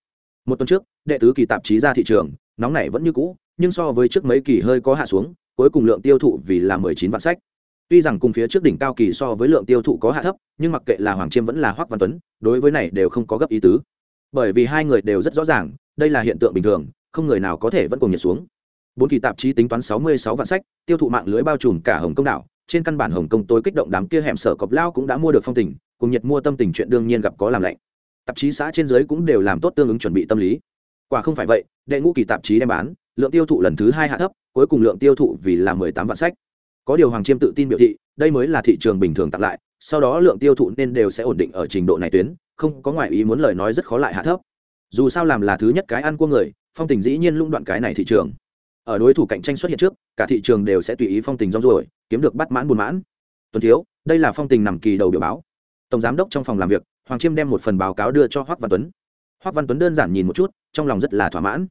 Một tuần trước, đệ tứ kỳ tạp chí ra thị trường, nóng này vẫn như cũ, nhưng so với trước mấy kỳ hơi có hạ xuống, cuối cùng lượng tiêu thụ vì là mười chín vạn sách tuy rằng cùng phía trước đỉnh cao kỳ so với lượng tiêu thụ có hạ thấp nhưng mặc kệ là hoàng chiêm vẫn là hoắc văn tuấn đối với này đều không có gấp ý tứ bởi vì hai người đều rất rõ ràng đây là hiện tượng bình thường không người nào có thể vẫn cùng nhiệt xuống bốn kỳ tạp chí tính toán sáu mươi sáu vạn sách, tiêu thụ mạng lưới bao trùm cả hồng công đảo. Trên căn bản hồng công tối kích động đám kia hẻm sở cọp lao cũng đã mua được phong tình, cùng nhiệt mua tâm tình chuyện đương nhiên gặp có làm lạnh. Tạp chí xã trên dưới cũng đều làm tốt tương ứng chuẩn bị tâm lý. Quả không phải vậy, đệ ngũ kỳ tạp chí đem bán, lượng tiêu thụ lần thứ hai hạ thấp, cuối cùng lượng tiêu thụ vì là mười tám vạn sách. Có điều hoàng chiêm tự tin biểu thị, đây mới là thị trường bình thường tặng lại, sau đó lượng tiêu thụ nên đều sẽ ổn định ở trình độ này tuyến, không có ngoại ý muốn lời nói rất khó lại hạ thấp. Dù sao làm là thứ nhất cái ăn của người, phong tình dĩ nhiên lũng đoạn cái này thị trường ở đối thủ cạnh tranh xuất hiện trước, cả thị trường đều sẽ tùy ý phong tình rong ruổi, kiếm được bắt mãn buồn mãn. Tuần thiếu, đây là phong tình nằm kỳ đầu biểu báo. Tổng giám đốc trong phòng làm việc, hoàng chiêm đem một phần báo cáo đưa cho Hoắc văn tuấn. Hoắc văn tuấn đơn giản nhìn một chút, trong lòng rất là thỏa mãn.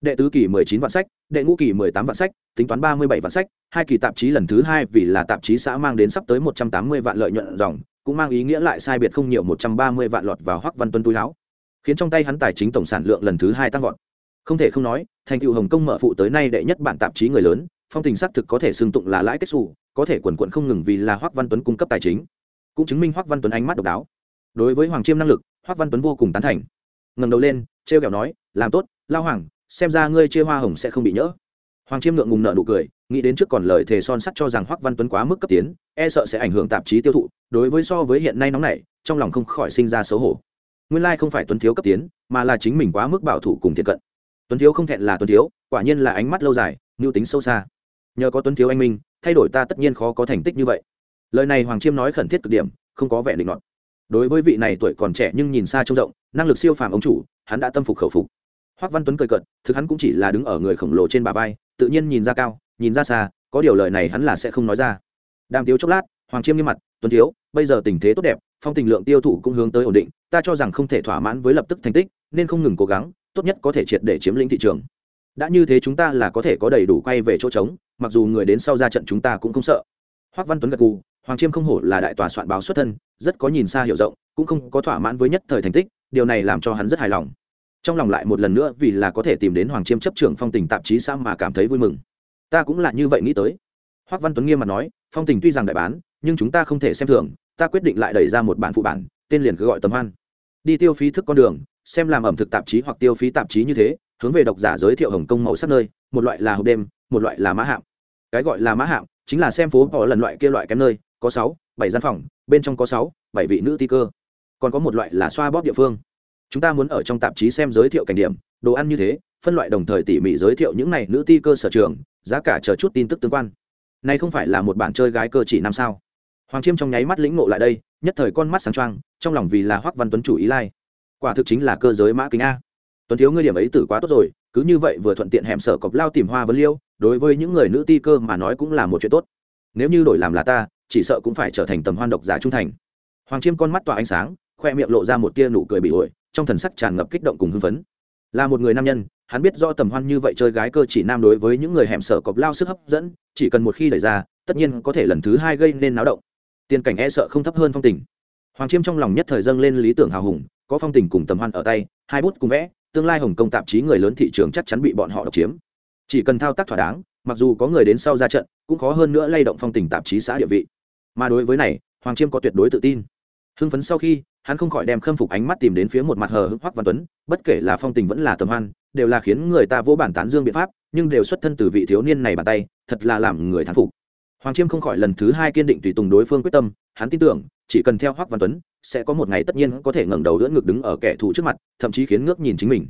Đệ tứ kỳ mười chín vạn sách, đệ ngũ kỳ mười tám vạn sách, tính toán ba mươi bảy vạn sách, hai kỳ tạp chí lần thứ hai vì là tạp chí xã mang đến sắp tới một trăm tám mươi vạn lợi nhuận dòng, cũng mang ý nghĩa lại sai biệt không nhiều một trăm ba mươi vạn lọt vào hoắc văn Tuấn túi áo khiến trong tay hắn tài chính tổng sản lượng lần thứ hai tăng vọt không thể không nói, thành tựu hồng kông mở phụ tới nay đệ nhất bản tạp chí người lớn, phong tình xác thực có thể xưng tụng là lãi kết xù, có thể quần quận không ngừng vì là hoắc văn tuấn cung cấp tài chính. Cũng chứng minh hoắc văn tuấn ánh mắt độc đáo. Đối với hoàng chiêm năng lực hoắc văn tuấn vô cùng tán thành. Ngẩng đầu lên, trêu kẹo nói, làm tốt, lao hoàng, xem ra ngươi chia hoa hồng sẽ không bị nhỡ. Hoàng chiêm ngượng ngùng nợ nụ cười, nghĩ đến trước còn lời thề son sắt cho rằng hoắc văn tuấn quá mức cấp tiến e sợ sẽ ảnh hưởng tạp chí tiêu thụ, đối với so với hiện nay nóng này trong lòng không khỏi sinh ra xấu hổ. Nguyên lai không phải tuấn thiếu cấp tiến, mà là chính mình quá mức bảo thủ cùng thiệt cận tuấn thiếu không thẹn là tuấn thiếu, quả nhiên là ánh mắt lâu dài, mưu tính sâu xa. Nhờ có tuấn thiếu anh minh, thay đổi ta tất nhiên khó có thành tích như vậy. Lời này hoàng chiêm nói khẩn thiết cực điểm, không có vẻ định luận đối với vị này tuổi còn trẻ nhưng nhìn xa trông rộng, năng lực siêu phàm ông chủ, hắn đã tâm phục khẩu phục. Hoắc văn tuấn cười cợt, thực hắn cũng chỉ là đứng ở người khổng lồ trên bả vai, tự nhiên nhìn ra cao, nhìn ra xa, có điều lời này hắn là sẽ không nói ra. Đàm tiếu chốc lát, hoàng chiêm nghiêm mặt, tuấn thiếu, bây giờ tình thế tốt đẹp, phong tình lượng tiêu thụ cũng hướng tới ổn định, ta cho rằng không thể thỏa mãn với lập tức thành tích, nên không ngừng cố gắng tốt nhất có thể triệt để chiếm lĩnh thị trường. Đã như thế chúng ta là có thể có đầy đủ quay về chỗ trống, mặc dù người đến sau ra trận chúng ta cũng không sợ. Hoắc văn tuấn gật gù, hoàng chiêm không hổ là đại tòa soạn báo xuất thân, rất có nhìn xa hiểu rộng, cũng không có thỏa mãn với nhất thời thành tích, điều này làm cho hắn rất hài lòng. Trong lòng lại một lần nữa vì là có thể tìm đến hoàng chiêm chấp trưởng phong tình tạp chí sao mà cảm thấy vui mừng. Ta cũng là như vậy nghĩ tới. Hoác văn tuấn nghiêm mặt nói, phong tình tuy rằng đại bán, nhưng chúng ta không thể xem thường, ta quyết định lại đẩy ra một bản phụ bản, tên liền cứ gọi tầm hoan. Đi tiêu phí thức con đường xem làm ẩm thực tạp chí hoặc tiêu phí tạp chí như thế, hướng về độc giả giới thiệu hồng kông màu sắc nơi, một loại là hộp đêm, một loại là mã hạm. Cái gọi là mã hạm chính là xem phố bỏ lần loại kia loại kém nơi, có sáu, bảy gian phòng, bên trong có sáu, bảy vị nữ ti cơ. Còn có một loại là xoa bóp địa phương. Chúng ta muốn ở trong tạp chí xem giới thiệu cảnh điểm, đồ ăn như thế, phân loại đồng thời tỉ mỉ giới thiệu những này nữ ti cơ sở trường, giá cả chờ chút tin tức tương quan. Này không phải là một bản chơi gái cơ chỉ năm sao? Hoàng chiêm trong nháy mắt lĩnh ngộ lại đây, nhất thời con mắt sáng trăng trong lòng vì là hoắc văn tuấn chủ ý lai quả thực chính là cơ giới mã kính a. Tuấn thiếu ngươi điểm ấy tử quá tốt rồi, cứ như vậy vừa thuận tiện hẻm sở cọc lao tìm hoa vấn liêu, đối với những người nữ ti cơ mà nói cũng là một chuyện tốt. Nếu như đổi làm là ta, chỉ sợ cũng phải trở thành tầm hoan độc giả trung thành. Hoàng chiêm con mắt tỏa ánh sáng, khoe miệng lộ ra một tia nụ cười bị ổi, trong thần sắc tràn ngập kích động cùng hưng phấn. Là một người nam nhân, hắn biết do tầm hoan như vậy chơi gái cơ chỉ nam đối với những người hẻm sở cọc lao sức hấp dẫn, chỉ cần một khi đẩy ra, tất nhiên có thể lần thứ hai gây nên náo động. Tiền cảnh e sợ không thấp hơn phong tình. Hoàng chiêm trong lòng nhất thời dâng lên lý tưởng hào hùng có phong tình cùng tầm hoan ở tay, hai bút cùng vẽ, tương lai hồng công tạp chí người lớn thị trường chắc chắn bị bọn họ độc chiếm. Chỉ cần thao tác thỏa đáng, mặc dù có người đến sau ra trận, cũng khó hơn nữa lay động phong tình tạp chí xã địa vị. Mà đối với này, hoàng chiêm có tuyệt đối tự tin. Hưng phấn sau khi, hắn không khỏi đem khâm phục ánh mắt tìm đến phía một mặt hờ hững hoắc văn tuấn, bất kể là phong tình vẫn là tầm hoan, đều là khiến người ta vô bản tán dương biện pháp, nhưng đều xuất thân từ vị thiếu niên này bàn tay, thật là làm người thán phục. Hoàng chiêm không khỏi lần thứ hai kiên định tùy tùng đối phương quyết tâm, hắn tin tưởng chỉ cần theo hoắc văn tuấn, sẽ có một ngày tất nhiên có thể ngẩng đầu đỡ ngực đứng ở kẻ thù trước mặt, thậm chí khiến ngước nhìn chính mình.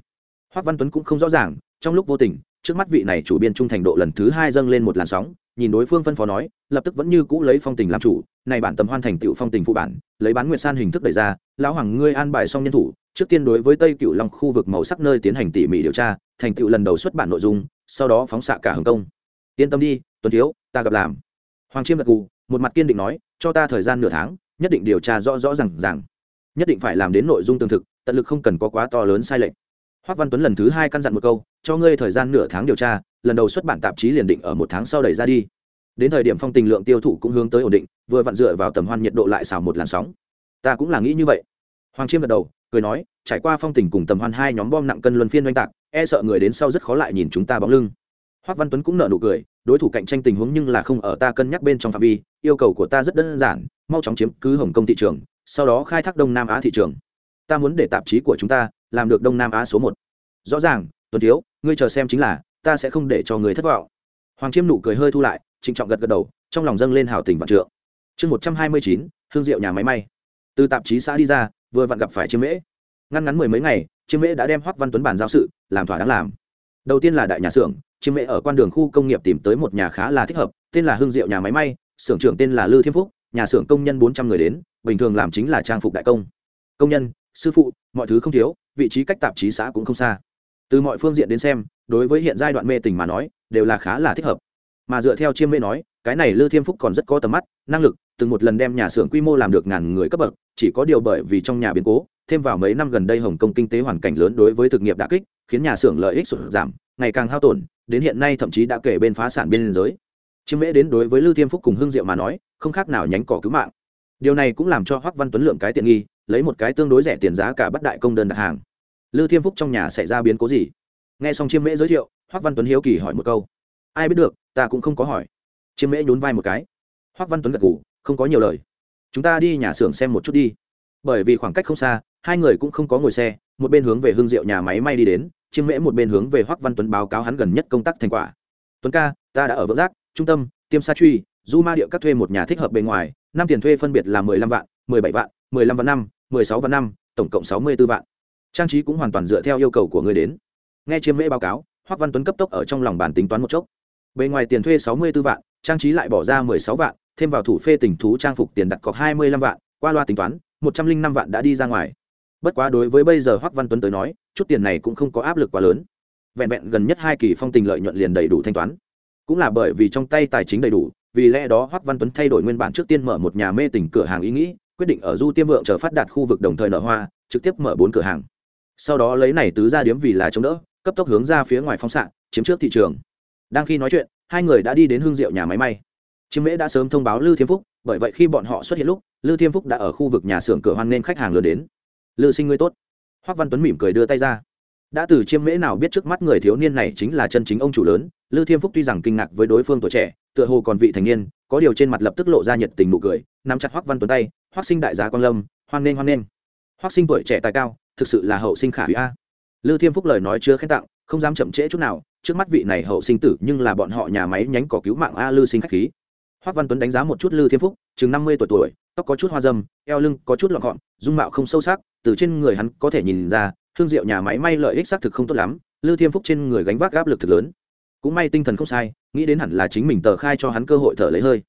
Hoắc văn tuấn cũng không rõ ràng, trong lúc vô tình, trước mắt vị này chủ biên trung thành độ lần thứ hai dâng lên một làn sóng, nhìn đối phương phân phó nói, lập tức vẫn như cũ lấy phong tình làm chủ, này bản tầm hoan thành tựu phong tình phụ bản, lấy bán nguyệt san hình thức đẩy ra, lão hoàng ngươi an bài xong nhân thủ, trước tiên đối với tây cựu long khu vực màu sắc nơi tiến hành tỉ mỉ điều tra, thành tựu lần đầu xuất bản nội dung, sau đó phóng xạ cả hồng công yên tâm đi tuần thiếu, ta gặp làm. Hoàng chiêm gật gù, một mặt kiên định nói, cho ta thời gian nửa tháng nhất định điều tra rõ rõ r à n g rằng nhất định phải làm đến nội dung tương thực, tận lực không cần có quá to lớn sai lệch. Hoác văn tuấn lần thứ hai căn dặn một câu, cho ngươi thời gian nửa tháng điều tra, lần đầu xuất bản tạp chí liền định ở một tháng sau đẩy ra đi. Đến thời điểm phong tình lượng tiêu thụ cũng hướng tới ổn định, vừa vặn dựa vào tầm hoan nhiệt độ lại xào một làn sóng. Ta cũng là nghĩ như vậy. Hoàng chiêm gật đầu, cười nói, trải qua phong tình cùng tầm hoan hai nhóm bom nặng cân luân phiên oanh tạc e sợ người đến sau rất khó lại nhìn chúng ta bóng lưng. Hoắc văn tuấn cũng nở nụ cười, đối thủ cạnh tranh tình huống nhưng là không ở ta cân nhắc bên trong phạm vi, yêu cầu của ta rất đơn giản, mau chóng chiếm cứ hồng kông thị trường, sau đó khai thác đông nam á thị trường. Ta muốn để tạp chí của chúng ta làm được đông nam á số một. Rõ ràng tuần thiếu ngươi chờ xem chính là, ta sẽ không để cho người thất vọng. Hoàng chiêm nụ cười hơi thu lại, trịnh trọng gật gật đầu, trong lòng dâng lên hào tình vạn trượng. Chương một trăm hai mươi chín, hương diệu nhà máy may. Từ tạp chí xã đi ra, vừa vặn gặp phải chiêm mễ. Ngăn ngắn mười mấy ngày, chiêm mễ đã đem hoắc văn tuấn bàn giao sự, làm thỏa đáng làm. Đầu tiên là đại nhà xưởng chiêm mễ ở quan đường khu công nghiệp tìm tới một nhà khá là thích hợp, tên là hương diệu nhà máy may, xưởng trưởng tên là lư thiên phúc, nhà xưởng công nhân bốn trăm người đến, bình thường làm chính là trang phục đại công. Công nhân, sư phụ, mọi thứ không thiếu, vị trí cách tạp chí xã cũng không xa. Từ mọi phương diện đến xem, đối với hiện giai đoạn mê tình mà nói, đều là khá là thích hợp. Mà dựa theo chiêm mê nói, cái này lư thiên phúc còn rất có tầm mắt, năng lực, từng một lần đem nhà xưởng quy mô làm được ngàn người cấp bậc, chỉ có điều bởi vì trong nhà biến cố, thêm vào mấy năm gần đây hồng kông kinh tế hoàn cảnh lớn đối với thực nghiệp đã kích, khiến nhà xưởng lợi ích sụt giảm ngày càng hao tổn đến hiện nay thậm chí đã kể bên phá sản biên giới chiêm mễ đến đối với lưu thiêm phúc cùng hương diệu mà nói không khác nào nhánh cỏ cứu mạng. Điều này cũng làm cho hoắc văn tuấn lượng cái tiện nghi lấy một cái tương đối rẻ tiền giá cả bắt đại công đơn đặt hàng. Lưu thiêm phúc trong nhà xảy ra biến cố gì? Nghe xong chiêm mễ giới thiệu hoắc văn tuấn hiếu kỳ hỏi một câu. Ai biết được ta cũng không có hỏi. Chiêm mễ nhún vai một cái. Hoắc văn tuấn gật gù, không có nhiều lời. Chúng ta đi nhà xưởng xem một chút đi. Bởi vì khoảng cách không xa hai người cũng không có ngồi xe một bên hướng về hương diệu nhà máy may đi đến chiêm mễ một bên hướng về hoắc văn tuấn báo cáo hắn gần nhất công tác thành quả tuấn ca ta đã ở vỡ giác trung tâm tiêm sa truy du ma địa các thuê một nhà thích hợp bên ngoài năm tiền thuê phân biệt là mười lăm vạn mười bảy vạn mười lăm vạn năm mười sáu vạn năm tổng cộng sáu mươi b ố vạn trang trí cũng hoàn toàn dựa theo yêu cầu của người đến nghe chiêm mễ báo cáo hoắc văn tuấn cấp tốc ở trong lòng bàn tính toán một chốc bề ngoài tiền thuê sáu mươi b ố vạn trang trí lại bỏ ra mười sáu vạn thêm vào thủ phê tình thú trang phục tiền đặt cọc hai mươi lăm vạn qua loa tính toán một trăm linh năm vạn đã đi ra ngoài bất quá đối với bây giờ hoắc văn tuấn tới nói chút tiền này cũng không có áp lực quá lớn. Vẹn vẹn gần nhất hai kỳ phong tình lợi nhuận liền đầy đủ thanh toán. Cũng là bởi vì trong tay tài chính đầy đủ, vì lẽ đó hoắc văn tuấn thay đổi nguyên bản trước tiên mở một nhà mê tỉnh cửa hàng ý nghĩ, quyết định ở du tiêm vượng chờ phát đạt khu vực đồng thời nở hoa, trực tiếp mở bốn cửa hàng. Sau đó lấy này tứ ra điếm vì là chống đỡ, cấp tốc hướng ra phía ngoài phong xạ, chiếm trước thị trường. Đang khi nói chuyện, hai người đã đi đến hương diệu nhà máy may. Chiêm mễ đã sớm thông báo lư thiêm phúc, bởi vậy khi bọn họ xuất hiện lúc, lư thiêm phúc đã ở khu vực nhà xưởng cửa hoan nên khách hàng lừa đến. Lư sinh ngươi tốt hoắc văn tuấn mỉm cười đưa tay ra. Đã từ chiêm mễ nào biết trước mắt người thiếu niên này chính là chân chính ông chủ lớn, lư thiêm phúc tuy rằng kinh ngạc với đối phương tuổi trẻ, tựa hồ còn vị thành niên, có điều trên mặt lập tức lộ ra nhiệt tình nụ cười, nắm chặt hoắc văn tuấn tay hoắc sinh đại giá quan lâm, hoan nghênh hoan nghênh. Hoắc sinh tuổi trẻ tài cao, thực sự là hậu sinh khả hủy a. Lư thiêm phúc lời nói chưa khen tặng, không dám chậm trễ chút nào, trước mắt vị này hậu sinh tử nhưng là bọn họ nhà máy nhánh cỏ cứu mạng a lư sinh khách khí. Hoắc văn tuấn đánh giá một chút lư thiêm phúc, chừng năm mươi tuổi tuổi, tóc có chút hoa dâm, eo lưng có chút lọn gọn dung mạo không sâu sắc từ trên người hắn có thể nhìn ra thương diệu nhà máy may lợi ích xác thực không tốt lắm lư thiêm phúc trên người gánh vác áp lực thực lớn. Cũng may tinh thần không sai, nghĩ đến hẳn là chính mình tờ khai cho hắn cơ hội thở lấy hơi.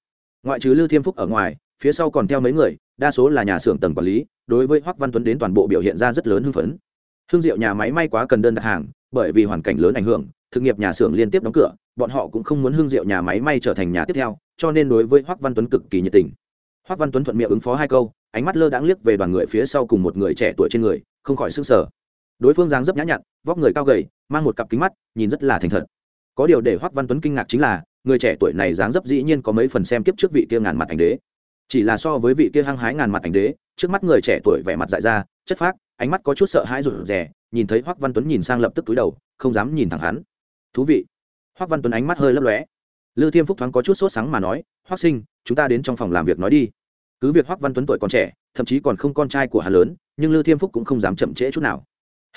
Ngoại trừ lư thiêm phúc ở ngoài, phía sau còn theo mấy người, đa số là nhà xưởng tầng quản lý, đối với hoắc văn tuấn đến toàn bộ biểu hiện ra rất lớn hưng phấn. Hương diệu nhà máy may quá cần đơn đặt hàng, bởi vì hoàn cảnh lớn ảnh hưởng, thực nghiệp nhà xưởng liên tiếp đóng cửa, bọn họ cũng không muốn hương diệu nhà máy may trở thành nhà tiếp theo, cho nên đối với hoắc văn tuấn cực kỳ nhiệt tình hoắc văn tuấn thuận miệng ứng phó hai câu, ánh mắt lơ đãng liếc về đoàn người phía sau cùng một người trẻ tuổi trên người, không khỏi sưng sờ. Đối phương dáng dấp nhã nhặn, vóc người cao gầy, mang một cặp kính mắt, nhìn rất là thành thật. Có điều để hoắc văn tuấn kinh ngạc chính là, người trẻ tuổi này dáng dấp dĩ nhiên có mấy phần xem kiếp trước vị kia ngàn mặt ảnh đế. Chỉ là so với vị kia hăng hái ngàn mặt ảnh đế, trước mắt người trẻ tuổi vẻ mặt dại ra, chất phác, ánh mắt có chút sợ hãi rụt rè, nhìn thấy hoắc văn tuấn nhìn sang lập tức túi đầu, không dám nhìn thẳng hắn. Thú vị. Hoắc văn tuấn ánh mắt hơi lấp lóe. Lư thiêm phúc thoáng có chút sốt sáng mà nói Hoắc sinh, chúng ta đến trong phòng làm việc nói đi. Cứ việc Hoắc văn tuấn tuổi còn trẻ, thậm chí còn không con trai của Hà lớn, nhưng lư thiêm phúc cũng không dám chậm trễ chút nào.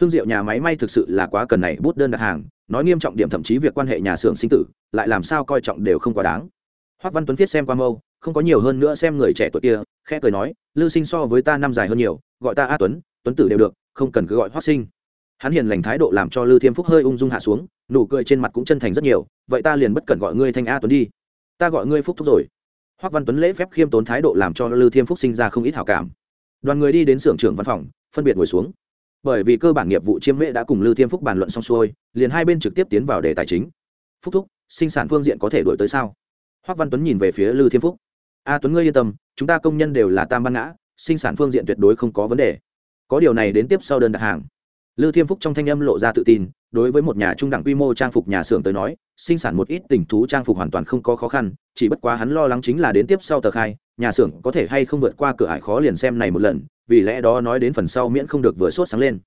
Hương diệu nhà máy may thực sự là quá cần này bút đơn đặt hàng, nói nghiêm trọng điểm thậm chí việc quan hệ nhà xưởng sinh tử, lại làm sao coi trọng đều không quá đáng. Hoắc văn tuấn viết xem qua mâu, không có nhiều hơn nữa xem người trẻ tuổi kia, khẽ cười nói lư sinh so với ta năm dài hơn nhiều, gọi ta a tuấn tuấn tử đều được, không cần cứ gọi Hoắc sinh. Hắn hiền lành thái độ làm cho lư thiêm phúc hơi ung dung hạ xuống, nụ cười trên mặt cũng chân thành rất nhiều, vậy ta liền bất cần gọi ngươi thanh a tuấn đi ta gọi ngươi phúc thúc rồi. Hoác văn tuấn lễ phép khiêm tốn thái độ làm cho lư thiêm phúc sinh ra không ít hảo cảm. Đoàn người đi đến xưởng trưởng văn phòng, phân biệt ngồi xuống. Bởi vì cơ bản nghiệp vụ chiêm mễ đã cùng lư thiêm phúc bàn luận xong xuôi, liền hai bên trực tiếp tiến vào đề tài chính. Phúc thúc, sinh sản phương diện có thể đổi tới sao? Hoác văn tuấn nhìn về phía lư thiêm phúc. A tuấn ngươi yên tâm, chúng ta công nhân đều là tam ban ngã, sinh sản phương diện tuyệt đối không có vấn đề. Có điều này đến tiếp sau đơn đặt hàng lư thiêm phúc trong thanh âm lộ ra tự tin, đối với một nhà trung đẳng quy mô trang phục nhà xưởng tới nói, sinh sản một ít tình thú trang phục hoàn toàn không có khó khăn, chỉ bất quá hắn lo lắng chính là đến tiếp sau tờ khai, nhà xưởng có thể hay không vượt qua cửa ải khó liền xem này một lần, vì lẽ đó nói đến phần sau miễn không được vừa sốt sáng lên.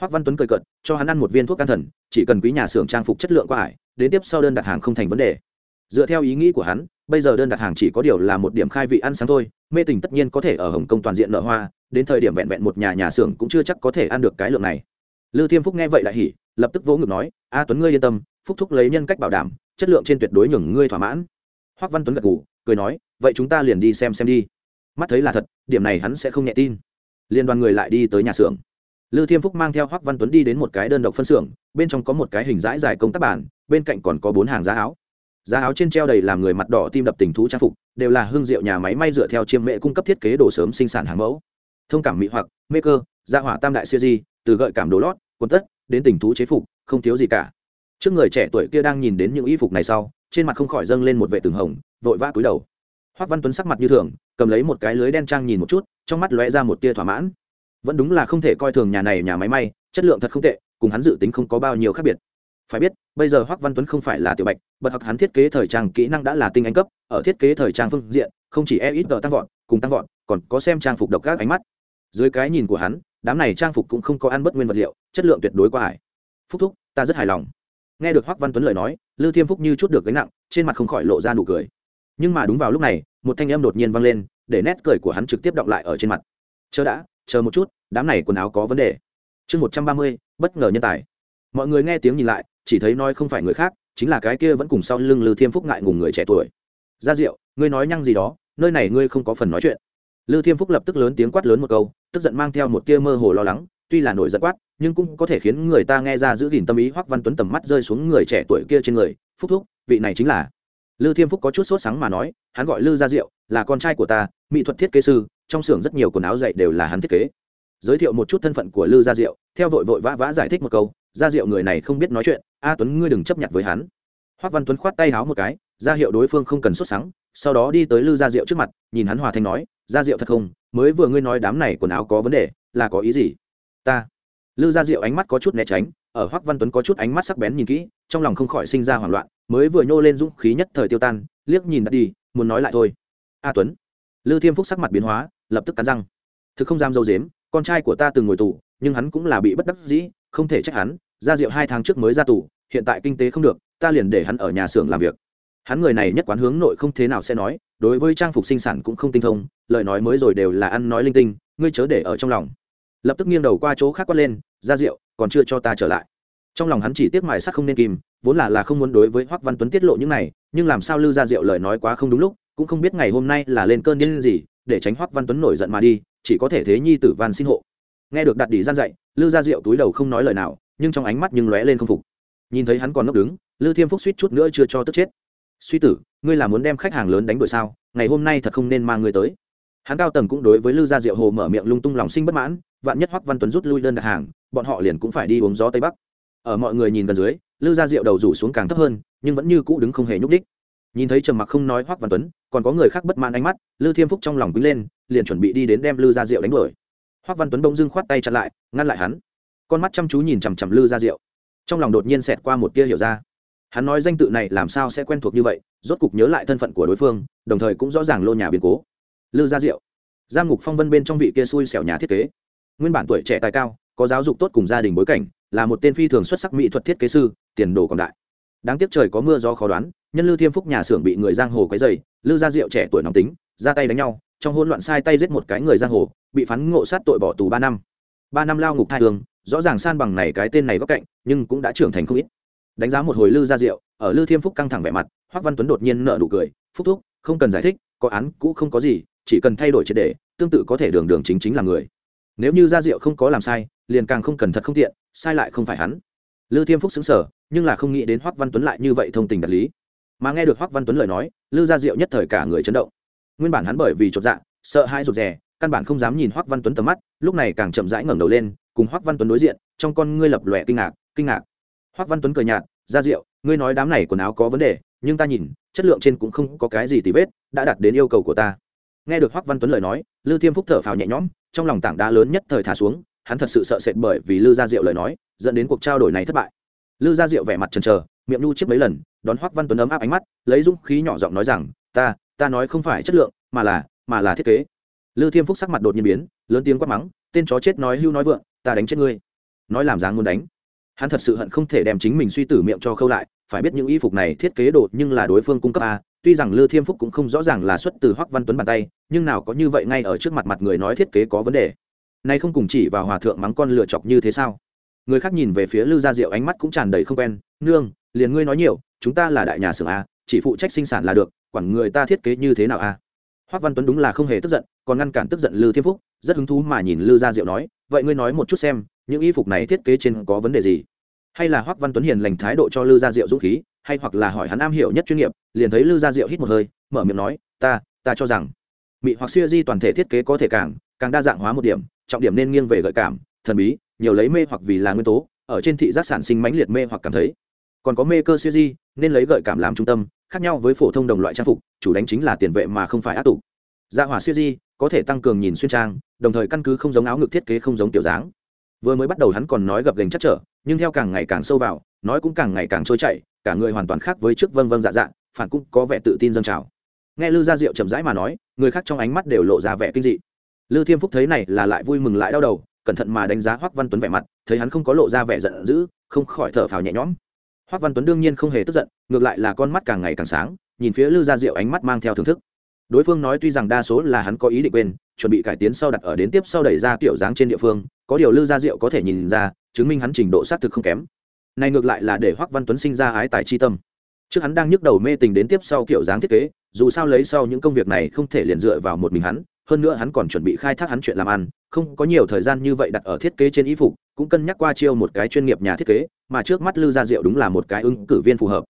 Hoắc văn tuấn cười cợt, cho hắn ăn một viên thuốc can thần, chỉ cần quý nhà xưởng trang phục chất lượng qua ải, đến tiếp sau đơn đặt hàng không thành vấn đề. Dựa theo ý nghĩ của hắn, bây giờ đơn đặt hàng chỉ có điều là một điểm khai vị ăn sáng thôi, mê tình tất nhiên có thể ở hồng kông toàn diện nợ hoa, đến thời điểm vẹn vẹn một nhà nhà xưởng cũng chưa chắc có thể ăn được cái lượng này lư thiêm phúc nghe vậy lại hỉ lập tức vỗ ngực nói a tuấn ngươi yên tâm phúc thúc lấy nhân cách bảo đảm chất lượng trên tuyệt đối nhường ngươi thỏa mãn. Hoắc văn tuấn gật gù, cười nói vậy chúng ta liền đi xem xem đi. Mắt thấy là thật điểm này hắn sẽ không nhẹ tin. Liên đoàn người lại đi tới nhà xưởng. Lư thiêm phúc mang theo Hoắc văn tuấn đi đến một cái đơn độc phân xưởng bên trong có một cái hình dãi dài công tác bản bên cạnh còn có bốn hàng giá áo. Giá áo trên treo đầy làm người mặt đỏ tim đập tình thú trang phục đều là hương rượu nhà máy may dựa theo chiêm mệ cung cấp thiết kế đồ sớm sinh sản hàng mẫu. Thông cảm mỹ hoặc mê cơ gia hỏa tam đại siêu di từ gợi cảm đồ lót quần tất, đến tình thú chế phục, không thiếu gì cả. Trước người trẻ tuổi kia đang nhìn đến những y phục này sau, trên mặt không khỏi dâng lên một vệ tường hồng, vội vã cúi đầu. Hoác văn tuấn sắc mặt như thường, cầm lấy một cái lưới đen trang nhìn một chút, trong mắt lóe ra một tia thỏa mãn. Vẫn đúng là không thể coi thường nhà này nhà máy may, chất lượng thật không tệ, cùng hắn dự tính không có bao nhiêu khác biệt. Phải biết, bây giờ hoác văn tuấn không phải là tiểu bạch, bật học hắn thiết kế thời trang kỹ năng đã là tinh anh cấp, ở thiết kế thời trang phương diện, không chỉ e ít tăng vọt, cùng tăng vọt, còn có xem trang phục độc các ánh mắt. Dưới cái nhìn của hắn đám này trang phục cũng không có ăn bất nguyên vật liệu chất lượng tuyệt đối quá ải. Phúc thúc ta rất hài lòng. Nghe được hoắc văn tuấn lời nói lư thiêm phúc như chút được gánh nặng trên mặt không khỏi lộ ra nụ cười. Nhưng mà đúng vào lúc này một thanh âm đột nhiên vang lên để nét cười của hắn trực tiếp động lại ở trên mặt. Chờ đã chờ một chút đám này quần áo có vấn đề. Chương một trăm ba mươi bất ngờ nhân tài. Mọi người nghe tiếng nhìn lại chỉ thấy nói không phải người khác chính là cái kia vẫn cùng sau lưng lư thiêm phúc ngại ngùng người trẻ tuổi. Gia Diệu, ngươi nói nhăng gì đó nơi này ngươi không có phần nói chuyện lư thiêm phúc lập tức lớn tiếng quát lớn một câu, tức giận mang theo một tia mơ hồ lo lắng, tuy là nổi giận quát, nhưng cũng có thể khiến người ta nghe ra giữ gìn tâm ý hoắc văn tuấn tầm mắt rơi xuống người trẻ tuổi kia trên người, phúc thúc, vị này chính là lư thiêm phúc có chút sốt sáng mà nói, hắn gọi lư gia diệu, là con trai của ta, mỹ thuật thiết kế sư, trong xưởng rất nhiều quần áo dạy đều là hắn thiết kế. Giới thiệu một chút thân phận của lư gia diệu, theo vội vội vã vã giải thích một câu, gia diệu người này không biết nói chuyện, a tuấn ngươi đừng chấp nhận với hắn. Hoắc văn tuấn khoát tay háo một cái ra hiệu đối phương không cần sốt sáng sau đó đi tới lư gia diệu trước mặt, nhìn hắn hòa thanh nói, gia diệu thật không? Mới vừa ngươi nói đám này quần áo có vấn đề, là có ý gì? Ta. Lư gia diệu ánh mắt có chút né tránh, ở hoắc văn tuấn có chút ánh mắt sắc bén nhìn kỹ, trong lòng không khỏi sinh ra hoảng loạn, mới vừa nhô lên dũng khí nhất thời tiêu tan, liếc nhìn đặt đi, muốn nói lại thôi. A tuấn. Lư thiêm phúc sắc mặt biến hóa, lập tức cắn răng. Thực không dám dâu dếm, con trai của ta từng ngồi tù, nhưng hắn cũng là bị bất đắc dĩ, không thể trách hắn, gia diệu hai tháng trước mới ra tù, hiện tại kinh tế không được, ta liền để hắn ở nhà xưởng làm việc hắn người này nhất quán hướng nội không thế nào sẽ nói, đối với trang phục sinh sản cũng không tinh thông, lời nói mới rồi đều là ăn nói linh tinh, ngươi chớ để ở trong lòng. Lập tức nghiêng đầu qua chỗ khác quát lên, ra rượu, còn chưa cho ta trở lại. Trong lòng hắn chỉ tiếc mài sắc không nên kìm, vốn là là không muốn đối với hoắc văn tuấn tiết lộ những này, nhưng làm sao lư ra rượu lời nói quá không đúng lúc, cũng không biết ngày hôm nay là lên cơn điên gì, để tránh hoắc văn tuấn nổi giận mà đi, chỉ có thể thế nhi tử van xin hộ. Nghe được đặt đỉ gian dạy lư ra rượu túi đầu không nói lời nào, nhưng trong ánh mắt nhưng lóe lên không phục. Nhìn thấy hắn còn ngốc đứng lư thiêm phúc suýt chút nữa chưa cho tức chết suy tử, ngươi là muốn đem khách hàng lớn đánh đổi sao? Ngày hôm nay thật không nên mang ngươi tới. Hắn cao tầng cũng đối với lư gia diệu hồ mở miệng lung tung lòng sinh bất mãn, vạn nhất hoắc văn tuấn rút lui đơn đặt hàng, bọn họ liền cũng phải đi uống gió tây bắc. Ở mọi người nhìn gần dưới, lư gia diệu đầu rủ xuống càng thấp hơn, nhưng vẫn như cũ đứng không hề nhúc đích nhìn thấy trầm mặc không nói hoắc văn tuấn, còn có người khác bất mãn ánh mắt, lư thiêm phúc trong lòng quý lên, liền chuẩn bị đi đến đem lư gia diệu đánh đuổi. Hoắc văn tuấn bỗng dưng khoát tay chặn lại, ngăn lại hắn. Con mắt chăm chú nhìn chằm chằm lư gia diệu. Trong lòng đột nhiên xẹt qua một tia hiểu ra hắn nói danh tự này làm sao sẽ quen thuộc như vậy, rốt cục nhớ lại thân phận của đối phương, đồng thời cũng rõ ràng lô nhà biến cố. Lư gia diệu. Giam ngục phong vân bên trong vị kia xui xẻo nhà thiết kế. Nguyên bản tuổi trẻ tài cao, có giáo dục tốt cùng gia đình bối cảnh, là một tên phi thường xuất sắc mỹ thuật thiết kế sư, tiền đồ còn đại. Đáng tiếc trời có mưa do khó đoán, nhân lư thiêm phúc nhà xưởng bị người giang hồ quấy dày lư gia diệu trẻ tuổi nóng tính, ra tay đánh nhau, trong hỗn loạn sai tay giết một cái người giang hồ, bị phán ngộ sát tội bỏ tù ba năm. Ba năm lao ngục thai hương rõ ràng san bằng này cái tên này góc cạnh, nhưng cũng đã trưởng thành không ít đánh giá một hồi lư gia diệu ở lư thiêm phúc căng thẳng vẻ mặt hoắc văn tuấn đột nhiên nở nụ cười, phúc thúc, không cần giải thích, có án cũ không có gì, chỉ cần thay đổi triệt để, tương tự có thể đường đường chính chính là người. Nếu như gia diệu không có làm sai, liền càng không cần thật không tiện, sai lại không phải hắn. Lư thiêm phúc xứng sở nhưng là không nghĩ đến hoắc văn tuấn lại như vậy thông tình đạt lý. Mà nghe được hoắc văn tuấn lời nói, lư gia diệu nhất thời cả người chấn động. Nguyên bản hắn bởi vì chột dạ sợ hãi rụt rè, căn bản không dám nhìn hoắc văn tuấn tầm mắt, lúc này càng chậm rãi ngẩng đầu lên, cùng hoắc văn tuấn đối diện, trong con ngươi lập lòe kinh ngạc kinh ngạc hoắc văn tuấn cười nhạt, gia diệu, ngươi nói đám này quần áo có vấn đề, nhưng ta nhìn, chất lượng trên cũng không có cái gì tì vết, đã đạt đến yêu cầu của ta. Nghe được hoắc văn tuấn lời nói, lư thiêm phúc thở phào nhẹ nhõm, trong lòng tảng đá lớn nhất thời thả xuống, hắn thật sự sợ sệt bởi vì lư gia diệu lời nói, dẫn đến cuộc trao đổi này thất bại. Lư gia diệu vẻ mặt chần chờ, miệng nhu chiếc mấy lần, đón hoắc văn tuấn ấm áp ánh mắt, lấy dũng khí nhỏ giọng nói rằng, ta ta nói không phải chất lượng, mà là mà là thiết kế. Lư thiêm phúc sắc mặt đột nhiên biến, lớn tiếng quát mắng, tên chó chết nói hưu nói vượng, ta đánh chết ngươi. Nói làm dáng muốn đánh hắn thật sự hận không thể đem chính mình suy tử miệng cho khâu lại, phải biết những y phục này thiết kế đồ nhưng là đối phương cung cấp a tuy rằng lư thiêm phúc cũng không rõ ràng là xuất từ hoắc văn tuấn bàn tay, nhưng nào có như vậy ngay ở trước mặt mặt người nói thiết kế có vấn đề. Nay không cùng chỉ vào hòa thượng mắng con lựa chọc như thế sao? Người khác nhìn về phía lư gia diệu ánh mắt cũng tràn đầy không quen, nương, liền ngươi nói nhiều, chúng ta là đại nhà xưởng a chỉ phụ trách sinh sản là được, quản người ta thiết kế như thế nào a hoắc văn tuấn đúng là không hề tức giận, còn ngăn cản tức giận lư thiêm phúc, rất hứng thú mà nhìn lư gia diệu nói, vậy ngươi nói một chút xem những y phục này thiết kế trên có vấn đề gì? Hay là hoắc văn tuấn hiền lành thái độ cho lư gia diệu dũng khí, hay hoặc là hỏi hắn am hiểu nhất chuyên nghiệp, liền thấy lư gia diệu hít một hơi, mở miệng nói, ta ta cho rằng, mị hoặc siêu di toàn thể thiết kế có thể càng càng đa dạng hóa một điểm, trọng điểm nên nghiêng về gợi cảm, thần bí, nhiều lấy mê hoặc vì là nguyên tố, ở trên thị giác sản sinh mãnh liệt mê hoặc cảm thấy. Còn có mê cơ siêu di, nên lấy gợi cảm làm trung tâm, khác nhau với phổ thông đồng loại trang phục, chủ đánh chính là tiền vệ mà không phải áp tụ. Gia hỏa siêu di, có thể tăng cường nhìn xuyên trang, đồng thời căn cứ không giống áo ngực thiết kế không giống tiểu dáng vừa mới bắt đầu hắn còn nói gập gành chắc trở, nhưng theo càng ngày càng sâu vào, nói cũng càng ngày càng trôi chảy, cả người hoàn toàn khác với trước vâng vâng dạ dạ phản cũng có vẻ tự tin dâng trào. Nghe lư gia diệu chậm rãi mà nói, người khác trong ánh mắt đều lộ ra vẻ kinh dị. Lư thiêm phúc thấy này là lại vui mừng lại đau đầu, cẩn thận mà đánh giá hoắc văn tuấn vẻ mặt, thấy hắn không có lộ ra vẻ giận dữ, không khỏi thở phào nhẹ nhõm. Hoắc văn tuấn đương nhiên không hề tức giận, ngược lại là con mắt càng ngày càng sáng, nhìn phía lư gia diệu ánh mắt mang theo thưởng thức. Đối phương nói tuy rằng đa số là hắn có ý định quên chuẩn bị cải tiến sau đặt ở đến tiếp sau đẩy ra kiểu dáng trên địa phương, có điều lư gia diệu có thể nhìn ra, chứng minh hắn trình độ xác thực không kém. Này ngược lại là để hoắc văn tuấn sinh ra ái tài chi tâm. Trước hắn đang nhức đầu mê tình đến tiếp sau kiểu dáng thiết kế, dù sao lấy sau những công việc này không thể liền dựa vào một mình hắn, hơn nữa hắn còn chuẩn bị khai thác hắn chuyện làm ăn, không có nhiều thời gian như vậy đặt ở thiết kế trên y phục, cũng cân nhắc qua chiêu một cái chuyên nghiệp nhà thiết kế, mà trước mắt lư gia diệu đúng là một cái ứng cử viên phù hợp.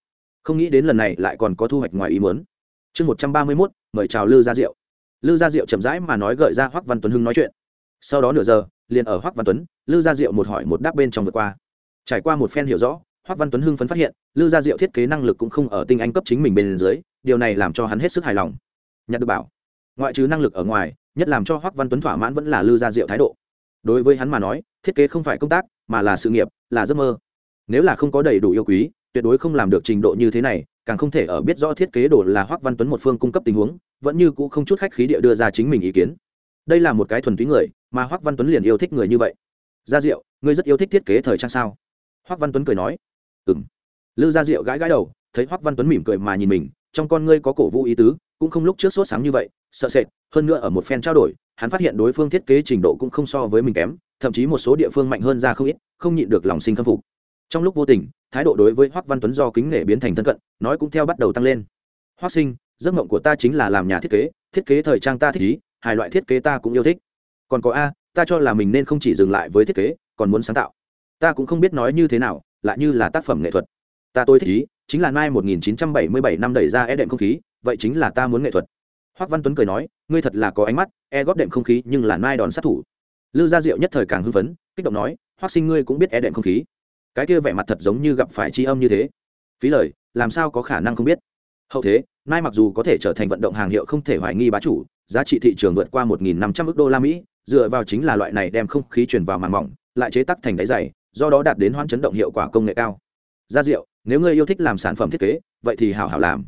Không nghĩ đến lần này lại còn có thu hoạch ngoài ý muốn. Chương một trăm ba mươi mốt, mời chào lư gia diệu lư gia diệu chậm rãi mà nói gợi ra hoắc văn tuấn hưng nói chuyện. Sau đó nửa giờ, liền ở hoắc văn tuấn, lư gia diệu một hỏi một đáp bên trong vượt qua. Trải qua một phen hiểu rõ, hoắc văn tuấn hưng phấn phát hiện, lư gia diệu thiết kế năng lực cũng không ở tinh anh cấp chính mình bên dưới, điều này làm cho hắn hết sức hài lòng. Nhặt được bảo, ngoại trừ năng lực ở ngoài, nhất làm cho hoắc văn tuấn thỏa mãn vẫn là lư gia diệu thái độ. Đối với hắn mà nói, thiết kế không phải công tác, mà là sự nghiệp, là giấc mơ. Nếu là không có đầy đủ yêu quý, tuyệt đối không làm được trình độ như thế này càng không thể ở biết rõ thiết kế đồ là hoắc văn tuấn một phương cung cấp tình huống, vẫn như cũ không chút khách khí địa đưa ra chính mình ý kiến. Đây là một cái thuần túy người, mà hoắc văn tuấn liền yêu thích người như vậy. Gia diệu, ngươi rất yêu thích thiết kế thời trang sao? Hoắc văn tuấn cười nói. Ừm. lư gia diệu gãi gãi đầu, thấy hoắc văn tuấn mỉm cười mà nhìn mình, trong con ngươi có cổ vũ ý tứ, cũng không lúc trước sốt sáng như vậy, sợ sệt, hơn nữa ở một phen trao đổi, hắn phát hiện đối phương thiết kế trình độ cũng không so với mình kém, thậm chí một số địa phương mạnh hơn ra không ít, không nhịn được lòng sinh khâm phục. Trong lúc vô tình thái độ đối với hoắc văn tuấn do kính nể biến thành thân cận, nói cũng theo bắt đầu tăng lên. Hoắc sinh, giấc mộng của ta chính là làm nhà thiết kế thiết kế thời trang ta thích ý, hai loại thiết kế ta cũng yêu thích. Còn có a, ta cho là mình nên không chỉ dừng lại với thiết kế, còn muốn sáng tạo. Ta cũng không biết nói như thế nào, lại như là tác phẩm nghệ thuật. Ta tôi thích ý, chính là mai 1977 năm đẩy ra e đệm không khí, vậy chính là ta muốn nghệ thuật. Hoắc văn tuấn cười nói, ngươi thật là có ánh mắt e góp đệm không khí nhưng là mai đòn sát thủ. Lư gia diệu nhất thời càng hưng phấn, kích động nói, hoắc sinh, ngươi cũng biết e đệm không khí cái kia vẻ mặt thật giống như gặp phải tri âm như thế. Phí lời, làm sao có khả năng không biết? Hậu thế, nai mặc dù có thể trở thành vận động hàng hiệu không thể hoài nghi bá chủ, giá trị thị trường vượt qua một năm trăm ước đô la mỹ, dựa vào chính là loại này đem không khí truyền vào màng mỏng, lại chế tắc thành đáy dày, do đó đạt đến hoãn chấn động hiệu quả công nghệ cao. Gia diệu, nếu ngươi yêu thích làm sản phẩm thiết kế, vậy thì hảo hảo làm.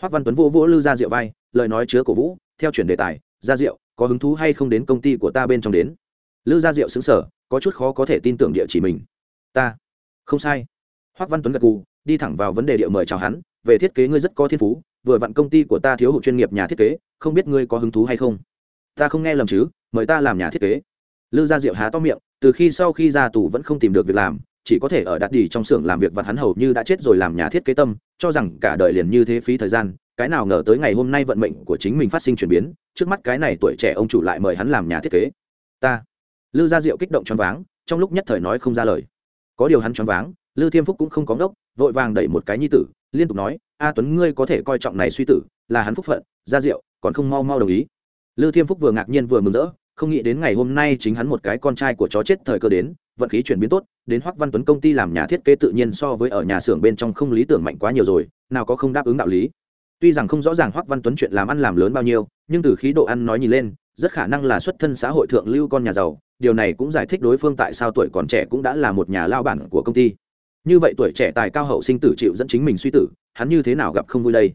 Hoác văn tuấn vô vỗ lư gia diệu vai, lời nói chứa cổ vũ, theo chuyển đề tài, gia diệu, có hứng thú hay không đến công ty của ta bên trong đến? Lư gia diệu xứng sở có chút khó có thể tin tưởng địa chỉ mình. Ta không sai. Hoác văn tuấn gật gù, đi thẳng vào vấn đề địa mời chào hắn, về thiết kế ngươi rất có thiên phú, vừa vặn công ty của ta thiếu hụt chuyên nghiệp nhà thiết kế, không biết ngươi có hứng thú hay không? Ta không nghe lầm chứ, mời ta làm nhà thiết kế. Lư gia diệu há to miệng, từ khi sau khi ra tù vẫn không tìm được việc làm, chỉ có thể ở đặt đi trong xưởng làm việc và hắn hầu như đã chết rồi làm nhà thiết kế tâm, cho rằng cả đời liền như thế phí thời gian, cái nào ngờ tới ngày hôm nay vận mệnh của chính mình phát sinh chuyển biến, trước mắt cái này tuổi trẻ ông chủ lại mời hắn làm nhà thiết kế. Ta. Lư gia diệu kích động choáng váng, trong lúc nhất thời nói không ra lời có điều hắn choáng váng, lư thiêm phúc cũng không có ngốc, vội vàng đẩy một cái nhi tử, liên tục nói, a tuấn, ngươi có thể coi trọng này suy tử, là hắn phúc phận gia diệu còn không mau mau đồng ý. Lư thiêm phúc vừa ngạc nhiên vừa mừng rỡ, không nghĩ đến ngày hôm nay chính hắn một cái con trai của chó chết thời cơ đến, vận khí chuyển biến tốt, đến hoắc văn tuấn công ty làm nhà thiết kế tự nhiên so với ở nhà xưởng bên trong không lý tưởng mạnh quá nhiều rồi, nào có không đáp ứng đạo lý. Tuy rằng không rõ ràng hoắc văn tuấn chuyện làm ăn làm lớn bao nhiêu, nhưng từ khí độ ăn nói nhìn lên rất khả năng là xuất thân xã hội thượng lưu con nhà giàu, điều này cũng giải thích đối phương tại sao tuổi còn trẻ cũng đã là một nhà lao bản của công ty. Như vậy tuổi trẻ tài cao hậu sinh tử chịu dẫn chính mình suy tử, hắn như thế nào gặp không vui đây?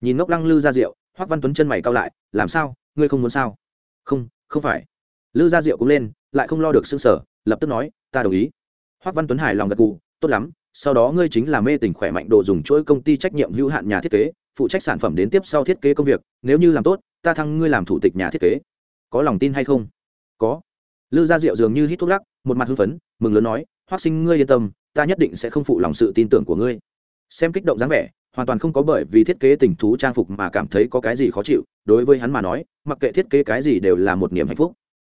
Nhìn ngốc lăng lư ra rượu hoắc văn tuấn chân mày cao lại, làm sao? Ngươi không muốn sao? Không không phải. Lư gia diệu cũng lên, lại không lo được xương sở lập tức nói, ta đồng ý. Hoắc văn tuấn hài lòng gật gù, tốt lắm, sau đó ngươi chính là mê tình khỏe mạnh đồ dùng chuỗi công ty trách nhiệm hữu hạn nhà thiết kế, phụ trách sản phẩm đến tiếp sau thiết kế công việc, nếu như làm tốt, ta thăng ngươi làm thủ tịch nhà thiết kế có lòng tin hay không? Có. Lư gia diệu dường như hít thuốc lắc, một mặt hưng phấn, mừng lớn nói, hoắc sinh, ngươi yên tâm, ta nhất định sẽ không phụ lòng sự tin tưởng của ngươi. Xem kích động dáng vẻ, hoàn toàn không có bởi vì thiết kế tình thú trang phục mà cảm thấy có cái gì khó chịu, đối với hắn mà nói, mặc kệ thiết kế cái gì đều là một niềm hạnh phúc.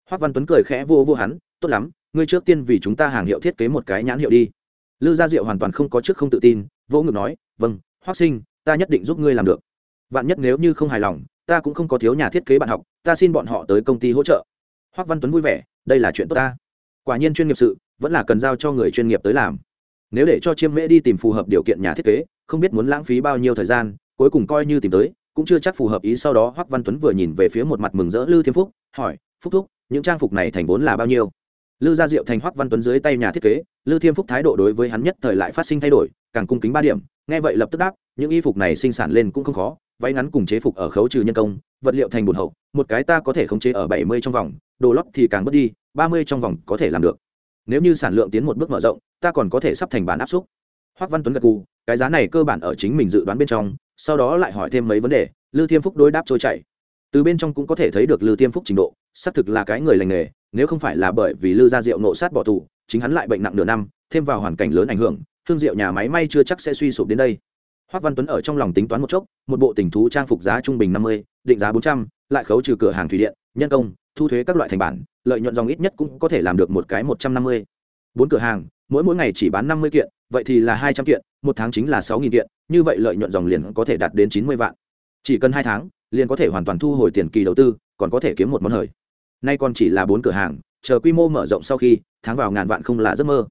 Hoác văn tuấn cười khẽ vô vô hắn, tốt lắm, ngươi trước tiên vì chúng ta hàng hiệu thiết kế một cái nhãn hiệu đi. Lư gia diệu hoàn toàn không có trước không tự tin, vô ngực nói vâng hoác sinh, ta nhất định giúp ngươi làm được. Vạn nhất nếu như không hài lòng ta cũng không có thiếu nhà thiết kế bạn học, ta xin bọn họ tới công ty hỗ trợ. Hoác văn tuấn vui vẻ, đây là chuyện tốt ta. Quả nhiên chuyên nghiệp sự, vẫn là cần giao cho người chuyên nghiệp tới làm. Nếu để cho chiêm mễ đi tìm phù hợp điều kiện nhà thiết kế, không biết muốn lãng phí bao nhiêu thời gian, cuối cùng coi như tìm tới, cũng chưa chắc phù hợp ý sau đó hoắc văn tuấn vừa nhìn về phía một mặt mừng rỡ lư thiên phúc, hỏi, phúc thúc, những trang phục này thành vốn là bao nhiêu? Lư gia diệu thành hoắc văn tuấn dưới tay nhà thiết kế, lư thiêm phúc thái độ đối với hắn nhất thời lại phát sinh thay đổi, càng cung kính ba điểm, nghe vậy lập tức đáp, những y phục này sinh sản lên cũng không khó, váy ngắn cùng chế phục ở khấu trừ nhân công, vật liệu thành bùn hậu, một cái ta có thể khống chế ở bảy mươi trong vòng, đồ lót thì càng bớt đi, ba mươi trong vòng có thể làm được. Nếu như sản lượng tiến một bước mở rộng, ta còn có thể sắp thành bản áp xúc hoắc văn tuấn gật gù, cái giá này cơ bản ở chính mình dự đoán bên trong, sau đó lại hỏi thêm mấy vấn đề, lư thiêm phúc đối đáp trôi chảy. Từ bên trong cũng có thể thấy được lư thiêm phúc trình độ xác thực là cái người lành nghề, nếu không phải là bởi vì lư gia rượu nộ sát bỏ tù, chính hắn lại bệnh nặng nửa năm, thêm vào hoàn cảnh lớn ảnh hưởng, thương rượu nhà máy may chưa chắc sẽ suy sụp đến đây. Hoác văn tuấn ở trong lòng tính toán một chốc, một bộ tình thú trang phục giá trung bình năm mươi, định giá bốn trăm, lại khấu trừ cửa hàng thủy điện, nhân công, thu thuế các loại thành bản, lợi nhuận dòng ít nhất cũng có thể làm được một cái một trăm năm mươi. Bốn cửa hàng, mỗi mỗi ngày chỉ bán năm mươi kiện, vậy thì là hai trăm kiện, một tháng chính là sáu nghìn kiện, như vậy lợi nhuận dòng liền có thể đạt đến chín mươi vạn. Chỉ cần hai tháng, liền có thể hoàn toàn thu hồi tiền kỳ đầu tư, còn có thể kiếm một món hời nay còn chỉ là bốn cửa hàng, chờ quy mô mở rộng sau khi, tháng vào ngàn vạn không là giấc mơ.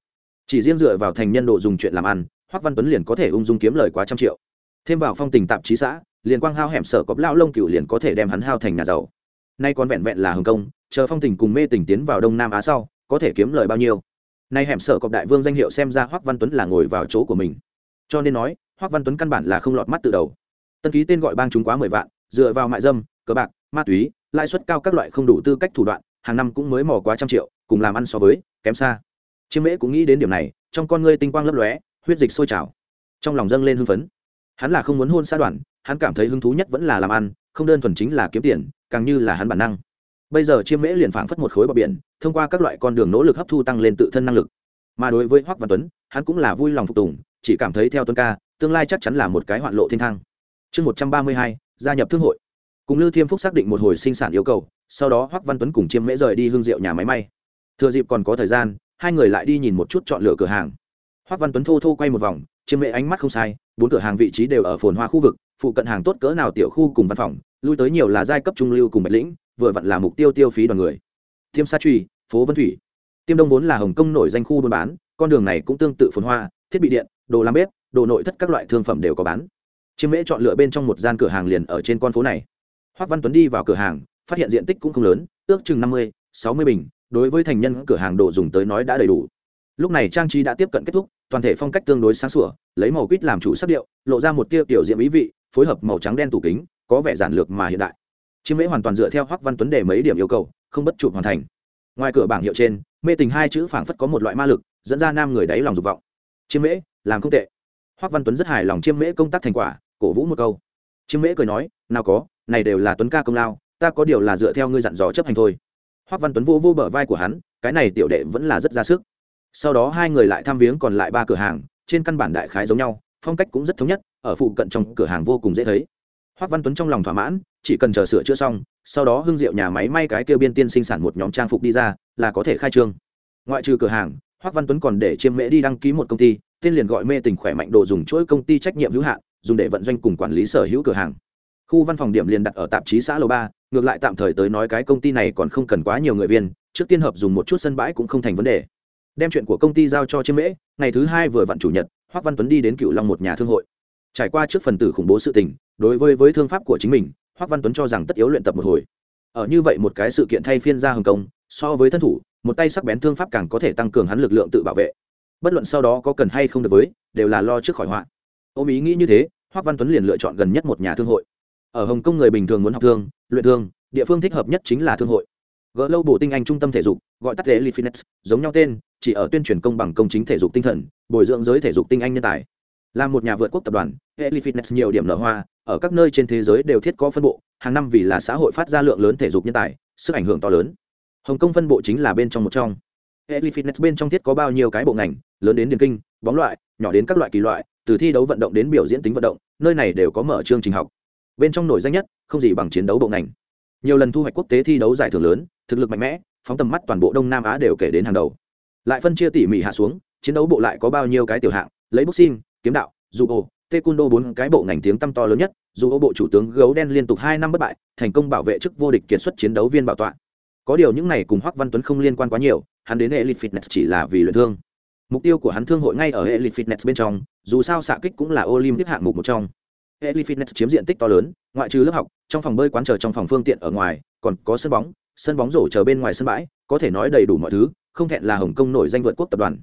Chỉ riêng dựa vào thành nhân độ dùng chuyện làm ăn, hoắc văn tuấn liền có thể ung dung kiếm lời quá trăm triệu. Thêm vào phong tình tạp chí xã, liền quang hao hẻm sở cọp lao lông cựu liền có thể đem hắn hao thành nhà giàu. Nay còn vẹn vẹn là hồng công, chờ phong tình cùng mê tình tiến vào đông nam á sau, có thể kiếm lời bao nhiêu? Nay hẻm sở cọp đại vương danh hiệu xem ra hoắc văn tuấn là ngồi vào chỗ của mình. Cho nên nói, hoắc văn tuấn căn bản là không lọt mắt từ đầu. Tân ký tên gọi bang chúng quá mười vạn, dựa vào mại dâm, cờ bạc, ma túy lãi suất cao các loại không đủ tư cách thủ đoạn, hàng năm cũng mới mò quá trăm triệu, cùng làm ăn so với, kém xa. Chiêm mễ cũng nghĩ đến điểm này, trong con ngươi tinh quang lấp lóe, huyết dịch sôi trào. Trong lòng dâng lên hưng phấn. Hắn là không muốn hôn xã đoàn, hắn cảm thấy hứng thú nhất vẫn là làm ăn, không đơn thuần chính là kiếm tiền, càng như là hắn bản năng. Bây giờ chiêm mễ liền phảng phất một khối bờ biển, thông qua các loại con đường nỗ lực hấp thu tăng lên tự thân năng lực. Mà đối với hoắc văn tuấn, hắn cũng là vui lòng phục tùng, chỉ cảm thấy theo tuấn ca, tương lai chắc chắn là một cái hoạn lộ thiên thang. Chương một trăm ba mươi hai, gia nhập thương hội cùng lư thiêm phúc xác định một hồi sinh sản yêu cầu, sau đó hoắc văn tuấn cùng chiêm mễ rời đi hương rượu nhà máy may. Thừa dịp còn có thời gian, hai người lại đi nhìn một chút chọn lựa cửa hàng. Hoắc văn tuấn thô thô quay một vòng, chiêm mễ ánh mắt không sai, bốn cửa hàng vị trí đều ở phồn hoa khu vực, phụ cận hàng tốt cỡ nào tiểu khu cùng văn phòng, lui tới nhiều là giai cấp trung lưu cùng bạch lĩnh, vừa vặn là mục tiêu tiêu phí đoàn người. Thiêm sa truy phố vân thủy. Tiêm đông vốn là hồng kông nổi danh khu buôn bán, con đường này cũng tương tự phồn hoa, thiết bị điện, đồ làm bếp, đồ nội thất các loại thương phẩm đều có bán. Chiêm mễ chọn lựa bên trong một gian cửa hàng liền ở trên con phố này hoắc văn tuấn đi vào cửa hàng, phát hiện diện tích cũng không lớn, ước chừng năm mươi, sáu mươi bình, đối với thành nhân cửa hàng đồ dùng tới nói đã đầy đủ. Lúc này trang trí đã tiếp cận kết thúc, toàn thể phong cách tương đối sáng sủa, lấy màu quýt làm chủ sắc điệu, lộ ra một tia tiểu diện ý vị, phối hợp màu trắng đen tủ kính, có vẻ giản lược mà hiện đại. Chiêm mễ hoàn toàn dựa theo hoắc văn tuấn để mấy điểm yêu cầu, không bất chụp hoàn thành. Ngoài cửa bảng hiệu trên, mê tình hai chữ phảng phất có một loại ma lực, dẫn ra nam người đáy lòng dục vọng. Chiêm mễ, làm không tệ. Hoắc văn tuấn rất hài lòng chiêm mễ công tác thành quả, cổ vũ một câu chiêm mễ cười nói, nào có, này đều là tuấn ca công lao, ta có điều là dựa theo ngươi dặn dò chấp hành thôi. Hoắc văn tuấn vô vô bờ vai của hắn, cái này tiểu đệ vẫn là rất ra sức. Sau đó hai người lại thăm viếng còn lại ba cửa hàng, trên căn bản đại khái giống nhau, phong cách cũng rất thống nhất, ở phụ cận trong cửa hàng vô cùng dễ thấy. Hoắc văn tuấn trong lòng thỏa mãn, chỉ cần chờ sửa chữa xong, sau đó hưng diệu nhà máy may cái kêu biên tiên sinh sản một nhóm trang phục đi ra, là có thể khai trương. Ngoại trừ cửa hàng hoắc văn tuấn còn để chiêm mễ đi đăng ký một công ty, tên liền gọi mê tình khỏe mạnh đồ dùng chuỗi công ty trách nhiệm hữu hạn dùng để vận doanh cùng quản lý sở hữu cửa hàng. Khu văn phòng điểm liền đặt ở tạp chí xã lầu ba, ngược lại tạm thời tới nói cái công ty này còn không cần quá nhiều người viên, trước tiên hợp dùng một chút sân bãi cũng không thành vấn đề. Đem chuyện của công ty giao cho chiêm mễ, ngày thứ hai vừa vặn chủ nhật hoắc văn tuấn đi đến cựu long một nhà thương hội. Trải qua trước phần tử khủng bố sự tình, đối với với thương pháp của chính mình hoắc văn tuấn cho rằng tất yếu luyện tập một hồi. Ở như vậy một cái sự kiện thay phiên ra hồng công so với thân thủ, một tay sắc bén thương pháp càng có thể tăng cường hắn lực lượng tự bảo vệ. Bất luận sau đó có cần hay không được với, đều là lo trước khỏi họa ôm ý nghĩ như thế hoắc văn tuấn liền lựa chọn gần nhất một nhà thương hội ở hồng kông người bình thường muốn học thương luyện thương địa phương thích hợp nhất chính là thương hội gỡ lâu bổ tinh anh trung tâm thể dục gọi tắt lễ lifines giống nhau tên chỉ ở tuyên truyền công bằng công chính thể dục tinh thần bồi dưỡng giới thể dục tinh anh nhân tài là một nhà vượt quốc tập đoàn Elite Fitness nhiều điểm nở hoa, ở các nơi trên thế giới đều thiết có phân bộ, hàng năm vì là xã hội phát ra lượng lớn thể dục nhân tài, sức ảnh hưởng to lớn. Hồng Kông phân bộ chính là bên trong một trong. Elite Fitness bên trong thiết có bao nhiêu cái bộ ngành, lớn đến điền kinh, bóng loại, nhỏ đến các loại kỳ loại, từ thi đấu vận động đến biểu diễn tính vận động, nơi này đều có mở chương trình học. Bên trong nổi danh nhất, không gì bằng chiến đấu bộ ngành. Nhiều lần thu hoạch quốc tế thi đấu giải thưởng lớn, thực lực mạnh mẽ, phóng tầm mắt toàn bộ Đông Nam Á đều kể đến hàng đầu. Lại phân chia tỉ mỉ hạ xuống, chiến đấu bộ lại có bao nhiêu cái tiểu hạng, lấy boxing, kiếm đạo, judo, taekwondo bốn cái bộ ngành tiếng tăm to lớn nhất, judo bộ chủ tướng gấu đen liên tục hai năm bất bại, thành công bảo vệ chức vô địch kiệt xuất chiến đấu viên bảo tọa. Có điều những này cùng Hoắc Văn Tuấn không liên quan quá nhiều, hắn đến Elite Fitness chỉ là vì luyện thương. Mục tiêu của hắn thương hội ngay ở Elite Fitness bên trong, dù sao xạ kích cũng là Olympic hạng mục một trong. Elite Fitness chiếm diện tích to lớn, ngoại trừ lớp học, trong phòng bơi quán chờ trong phòng phương tiện ở ngoài, còn có sân bóng, sân bóng rổ chờ bên ngoài sân bãi, có thể nói đầy đủ mọi thứ, không thẹn là Hồng Kông nổi danh vượt quốc tập đoàn.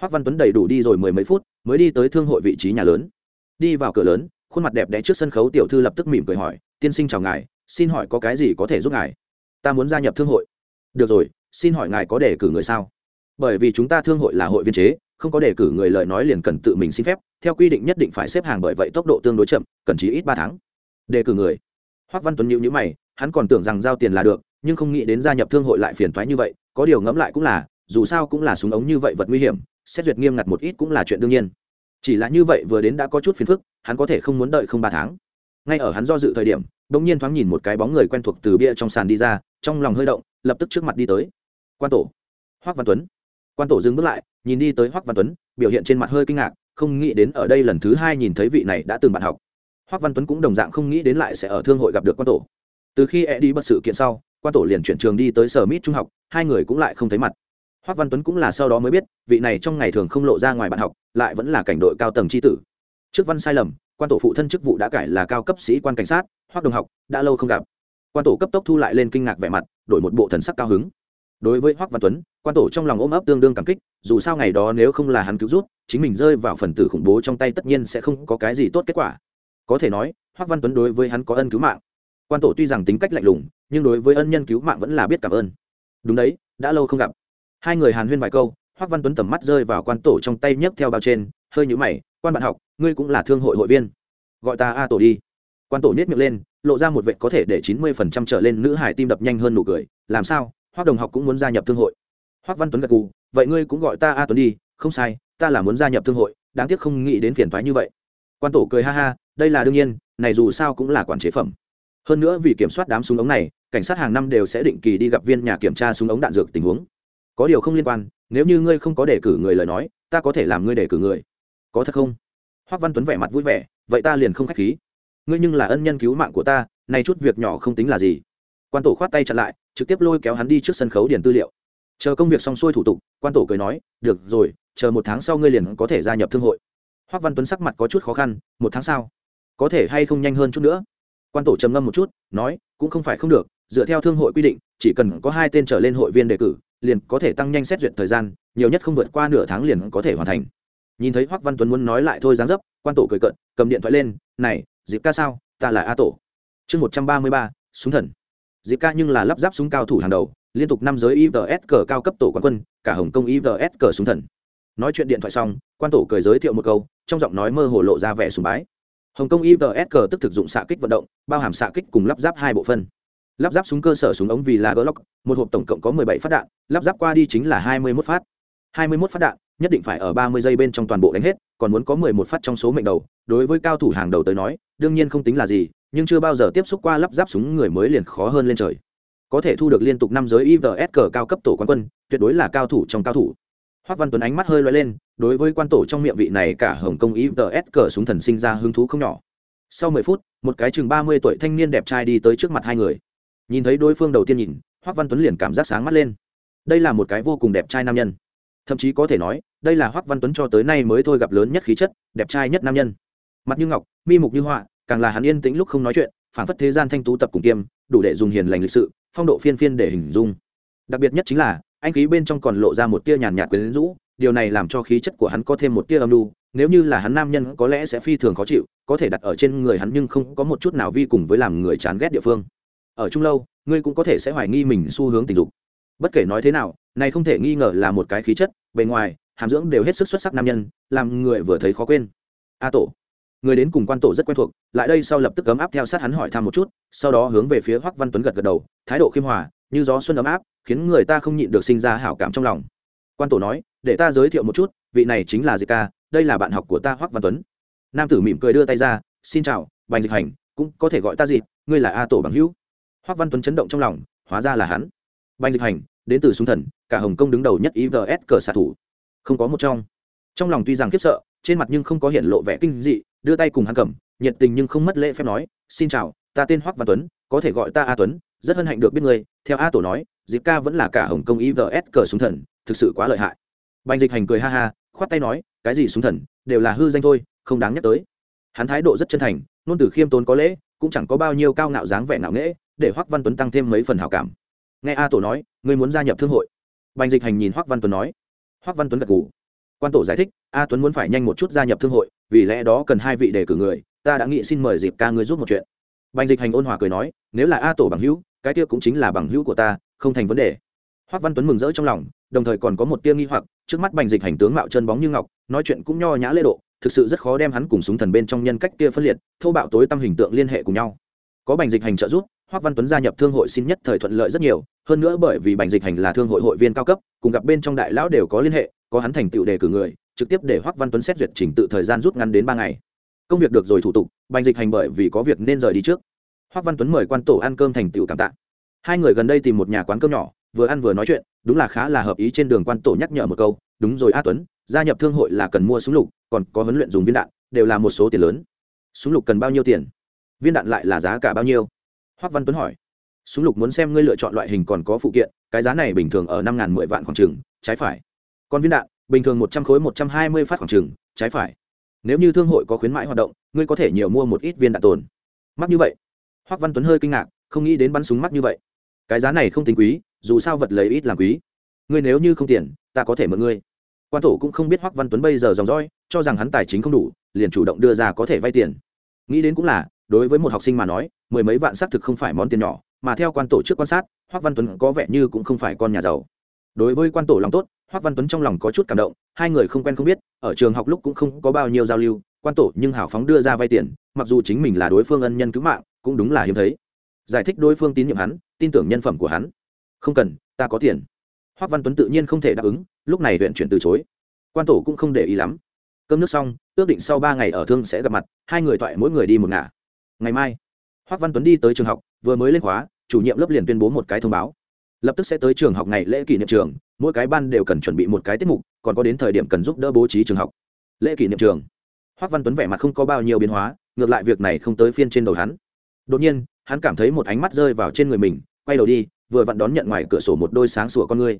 Hoắc Văn Tuấn đầy đủ đi rồi mười mấy phút, mới đi tới thương hội vị trí nhà lớn. Đi vào cửa lớn, khuôn mặt đẹp đẽ trước sân khấu tiểu thư lập tức mỉm cười hỏi, "Tiên sinh chào ngài, xin hỏi có cái gì có thể giúp ngài?" "Ta muốn gia nhập thương hội." "Được rồi, xin hỏi ngài có đề cử người sao?" "Bởi vì chúng ta thương hội là hội viên chế, không có đề cử người lời nói liền cần tự mình xin phép, theo quy định nhất định phải xếp hàng bởi vậy tốc độ tương đối chậm, cần chí ít ba tháng." "Đề cử người?" Hoắc Văn Tuấn nhíu nhíu mày, hắn còn tưởng rằng giao tiền là được, nhưng không nghĩ đến gia nhập thương hội lại phiền toái như vậy, có điều ngẫm lại cũng là, dù sao cũng là súng ống như vậy vật nguy hiểm, xét duyệt nghiêm ngặt một ít cũng là chuyện đương nhiên. Chỉ là như vậy vừa đến đã có chút phiền phức hắn có thể không muốn đợi không ba tháng. Ngay ở hắn do dự thời điểm đ nhiên thoáng nhìn một cái bóng người quen thuộc từ bia trong sàn đi ra trong lòng hơi động lập tức trước mặt đi tới. Quan tổ. Hoác văn tuấn quan tổ dừng bước lại nhìn đi tới Hoắc văn tuấn biểu hiện trên mặt hơi kinh ngạc không nghĩ đến ở đây lần thứ hai nhìn thấy vị này đã từng bạn học Hoắc văn tuấn cũng đồng dạng không nghĩ đến lại sẽ ở thương hội gặp được quan tổ từ khi e đi bất sự kiện sau quan tổ liền chuyển trường đi tới sở mít trung học hai người cũng lại không thấy mặt Hoắc Văn Tuấn cũng là sau đó mới biết, vị này trong ngày thường không lộ ra ngoài bạn học, lại vẫn là cảnh đội cao tầng chi tử. Trước văn sai lầm, quan tổ phụ thân chức vụ đã cải là cao cấp sĩ quan cảnh sát, Hoắc đồng học, đã lâu không gặp. Quan tổ cấp tốc thu lại lên kinh ngạc vẻ mặt, đổi một bộ thần sắc cao hứng. Đối với Hoắc Văn Tuấn, quan tổ trong lòng ôm ấp tương đương cảm kích, dù sao ngày đó nếu không là hắn cứu rút, chính mình rơi vào phần tử khủng bố trong tay tất nhiên sẽ không có cái gì tốt kết quả. Có thể nói, Hoắc Văn Tuấn đối với hắn có ân cứu mạng. Quan tổ tuy rằng tính cách lạnh lùng, nhưng đối với ân nhân cứu mạng vẫn là biết cảm ơn. Đúng đấy, đã lâu không gặp hai người hàn huyên vài câu hoắc văn tuấn tầm mắt rơi vào quan tổ trong tay nhấc theo bao trên hơi nhũ mày quan bạn học ngươi cũng là thương hội hội viên gọi ta a tổ đi quan tổ nhét miệng lên lộ ra một vệ có thể để chín mươi phần trăm trở lên nữ hải tim đập nhanh hơn nụ cười làm sao hoắc đồng học cũng muốn gia nhập thương hội. Hoắc văn tuấn gật gù, vậy ngươi cũng gọi ta a tuấn đi, không sai, ta là muốn gia nhập thương hội, đáng tiếc không nghĩ đến phiền toái như vậy. Quan tổ cười ha ha, đây là đương nhiên, này dù sao cũng là quản chế phẩm. Hơn nữa vì kiểm soát đám súng ống này, cảnh sát hàng năm đều sẽ định kỳ đi gặp viên nhà kiểm tra súng ống đạn dược tình huống. Có điều không liên quan, nếu như ngươi không có đề cử người lời nói, ta có thể làm ngươi đề cử người. Có thật không? Hoác văn tuấn vẻ mặt vui vẻ, vậy ta liền không k h á c h khí. Ngươi nhưng là ân nhân cứu mạng của ta, nay chút việc nhỏ không tính là gì quan tổ khoát tay chặn lại, trực tiếp lôi kéo hắn đi trước sân khấu điền tư liệu. Chờ công việc xong xuôi thủ tục, quan tổ cười nói, được rồi, chờ một tháng sau ngươi liền có thể gia nhập thương hội. Hoác văn tuấn sắc mặt có chút khó khăn, một tháng sau có thể hay không nhanh hơn chút nữa? Quan tổ trầm ngâm một chút, nói, cũng không phải không được, dựa theo thương hội quy định, chỉ cần có hai tên trở lên hội viên đề cử, liền có thể tăng nhanh xét duyệt thời gian, nhiều nhất không vượt qua nửa tháng liền có thể hoàn thành. Nhìn thấy hoắc văn tuấn muốn nói lại thôi dáng dấp, quan tổ cười cận cầm điện thoại lên, này dịp ca sao? Ta là a tổ. Chương một trăm ba mươi ba, súng thần dịp ca nhưng là lắp ráp súng cao thủ hàng đầu, liên tục năm giới ivs cờ cao cấp tổ quán quân, cả hồng kông ivs cờ súng thần. Nói chuyện điện thoại xong, quan tổ cười giới thiệu một câu, trong giọng nói mơ hồ lộ ra vẻ sùng bái. Hồng kông ivs cờ tức thực dụng xạ kích vận động, bao hàm xạ kích cùng lắp ráp hai bộ phân. Lắp ráp súng cơ sở súng ống vì là glock, một hộp tổng cộng có 17 phát đạn, lắp ráp qua đi chính là 21 phát. 21 phát đạn nhất định phải ở 30 giây bên trong toàn bộ đánh hết còn muốn có 11 phát trong số mệnh đầu đối với cao thủ hàng đầu tới nói đương nhiên không tính là gì nhưng chưa bao giờ tiếp xúc qua lắp ráp súng người mới liền khó hơn lên trời có thể thu được liên tục năm giới ivs cờ cao cấp tổ quan quân tuyệt đối là cao thủ trong cao thủ Hoắc Văn Tuấn ánh mắt hơi lóe lên, đối với quan tổ trong miệng vị này cả Hồng Công IVS cờ súng thần sinh ra hứng thú không nhỏ. Sau 10 phút, một cái chừng 30 tuổi thanh niên đẹp trai đi tới trước mặt hai người. Nhìn thấy đối phương đầu tiên nhìn, Hoắc Văn Tuấn liền cảm giác sáng mắt lên. Đây là một cái vô cùng đẹp trai nam nhân. Thậm chí có thể nói, đây là Hoắc Văn Tuấn cho tới nay mới thôi gặp lớn nhất khí chất, đẹp trai nhất nam nhân. Mặt như ngọc, mi mục như họa, càng là hắn yên tĩnh lúc không nói chuyện, phản phất thế gian thanh tú tập cùng kiêm, đủ để dùng hiền lành lịch sự, phong độ phiên phiên để hình dung. Đặc biệt nhất chính là, anh khí bên trong còn lộ ra một tia nhàn nhạt quyến rũ, điều này làm cho khí chất của hắn có thêm một tia âm lưu nếu như là hắn nam nhân có lẽ sẽ phi thường khó chịu có thể đặt ở trên người hắn nhưng không có một chút nào vi cùng với làm người chán ghét địa phương ở chung lâu ngươi cũng có thể sẽ hoài nghi mình xu hướng tình dục bất kể nói thế nào này không thể nghi ngờ là một cái khí chất bề ngoài, hàm dưỡng đều hết sức xuất sắc nam nhân, làm người vừa thấy khó quên. A tổ. Người đến cùng quan tổ rất quen thuộc, lại đây sau lập tức ấm áp theo sát hắn hỏi thăm một chút, sau đó hướng về phía hoắc văn tuấn gật gật đầu, thái độ khiêm hòa, như gió xuân ấm áp, khiến người ta không nhịn được sinh ra hảo cảm trong lòng. Quan tổ nói, để ta giới thiệu một chút, vị này chính là dịch ca, đây là bạn học của ta hoắc văn tuấn. Nam tử mỉm cười đưa tay ra, xin chào, bành dịch hành, cũng có thể gọi ta dịp ngươi là a tổ bằng hữu. Hoắc văn tuấn chấn động trong lòng, hóa ra là hắn. Bành dịch hành đến từ súng thần, cả hồng kông đứng đầu nhất ivs cờ xạ thủ. Không có một trong. Trong lòng tuy rằng khiếp sợ, trên mặt nhưng không có hiện lộ vẻ kinh dị, đưa tay cùng hắn cầm, nhiệt tình nhưng không mất lễ phép nói, xin chào, ta tên hoắc văn tuấn, có thể gọi ta a tuấn, rất hân hạnh được biết ngươi, theo a tổ nói diệp ca vẫn là cả hồng kông ivs cờ súng thần, thực sự quá lợi hại. Bành dịch hành cười ha ha, khoát tay nói, cái gì súng thần, đều là hư danh thôi, không đáng nhắc tới. Hắn thái độ rất chân thành nôn từ khiêm tốn có lễ, cũng chẳng có bao nhiêu cao ngạo dáng vẻ ngạo nghễ, để hoắc văn tuấn tăng thêm mấy phần hảo cảm nghe a tổ nói, ngươi muốn gia nhập thương hội. Bành dịch hành nhìn hoắc văn tuấn nói. Hoắc văn tuấn gật gù. Quan tổ giải thích, a tuấn muốn phải nhanh một chút gia nhập thương hội, vì lẽ đó cần hai vị đề cử người, ta đã nghĩ xin mời dịp ca ngươi giúp một chuyện. Bành dịch hành ôn hòa cười nói, nếu là a tổ bằng hữu, cái kia cũng chính là bằng hữu của ta, không thành vấn đề. Hoắc văn tuấn mừng rỡ trong lòng, đồng thời còn có một tia nghi hoặc, trước mắt bành dịch hành tướng mạo chân bóng như ngọc, nói chuyện cũng nho nhã lễ độ, thực sự rất khó đem hắn cùng súng thần bên trong nhân cách kia phân liệt thâu bạo tối tâm hình tượng liên hệ cùng nhau. Có bành dịch hành trợ giúp hoắc văn tuấn gia nhập thương hội xin nhất thời thuận lợi rất nhiều, hơn nữa bởi vì bành dịch hành là thương hội hội viên cao cấp, cùng gặp bên trong đại lão đều có liên hệ, có hắn thành tựu đề cử người, trực tiếp để hoắc văn tuấn xét duyệt trình tự thời gian rút ngắn đến ba ngày. Công việc được rồi thủ tục, bành dịch hành bởi vì có việc nên rời đi trước. Hoắc văn tuấn mời quan tổ ăn cơm thành tựu cảm tạ. Hai người gần đây tìm một nhà quán cơm nhỏ, vừa ăn vừa nói chuyện, đúng là khá là hợp ý trên đường quan tổ nhắc nhở một câu, đúng rồi a tuấn, gia nhập thương hội là cần mua súng lục, còn có huấn luyện dùng viên đạn, đều là một số tiền lớn. Súng lục cần bao nhiêu tiền? Viên đạn lại là giá cả bao nhiêu? Hoắc văn tuấn hỏi. Súng lục muốn xem ngươi lựa chọn loại hình còn có phụ kiện, cái giá này bình thường ở năm ngàn mười vạn khoảng trừng trái phải. Còn viên đạn, bình thường một trăm khối một trăm hai mươi phát khoảng trừng trái phải. Nếu như thương hội có khuyến mãi hoạt động, ngươi có thể nhiều mua một ít viên đạn tồn. Mắc như vậy. Hoắc văn tuấn hơi kinh ngạc, không nghĩ đến bắn súng mắc như vậy. Cái giá này không tính quý, dù sao vật lấy ít làm quý. Ngươi nếu như không tiền, ta có thể mượn ngươi. Quan tổ cũng không biết hoắc văn tuấn bây giờ dòng dõi, cho rằng hắn tài chính không đủ, liền chủ động đưa ra có thể vay tiền. Nghĩ đến cũng là, đối với một học sinh mà nói mười mấy vạn xác thực không phải món tiền nhỏ, mà theo quan tổ trước quan sát hoắc văn tuấn có vẻ như cũng không phải con nhà giàu. Đối với quan tổ lòng tốt hoắc văn tuấn trong lòng có chút cảm động, hai người không quen không biết, ở trường học lúc cũng không có bao nhiêu giao lưu, quan tổ nhưng hào phóng đưa ra vay tiền, mặc dù chính mình là đối phương ân nhân cứu mạng, cũng đúng là hiếm thấy. Giải thích đối phương tín nhiệm hắn, tin tưởng nhân phẩm của hắn. Không cần, ta có tiền. Hoắc văn tuấn tự nhiên không thể đáp ứng, lúc này huyện chuyển từ chối. Quan tổ cũng không để ý lắm. Cơm nước xong, ước định sau ba ngày ở thương sẽ gặp mặt, hai người thoại mỗi người đi một ngả. Ngày mai hoác văn tuấn đi tới trường học, vừa mới lên khóa, chủ nhiệm lớp liền tuyên bố một cái thông báo. Lập tức sẽ tới trường học ngày lễ kỷ niệm trường, mỗi cái ban đều cần chuẩn bị một cái tiết mục, còn có đến thời điểm cần giúp đỡ bố trí trường học. Lễ kỷ niệm trường. Hoác văn tuấn vẻ mặt không có bao nhiêu biến hóa, ngược lại việc này không tới phiên trên đầu hắn. Đột nhiên, hắn cảm thấy một ánh mắt rơi vào trên người mình, quay đầu đi, vừa vặn đón nhận ngoài cửa sổ một đôi sáng sủa con ngươi.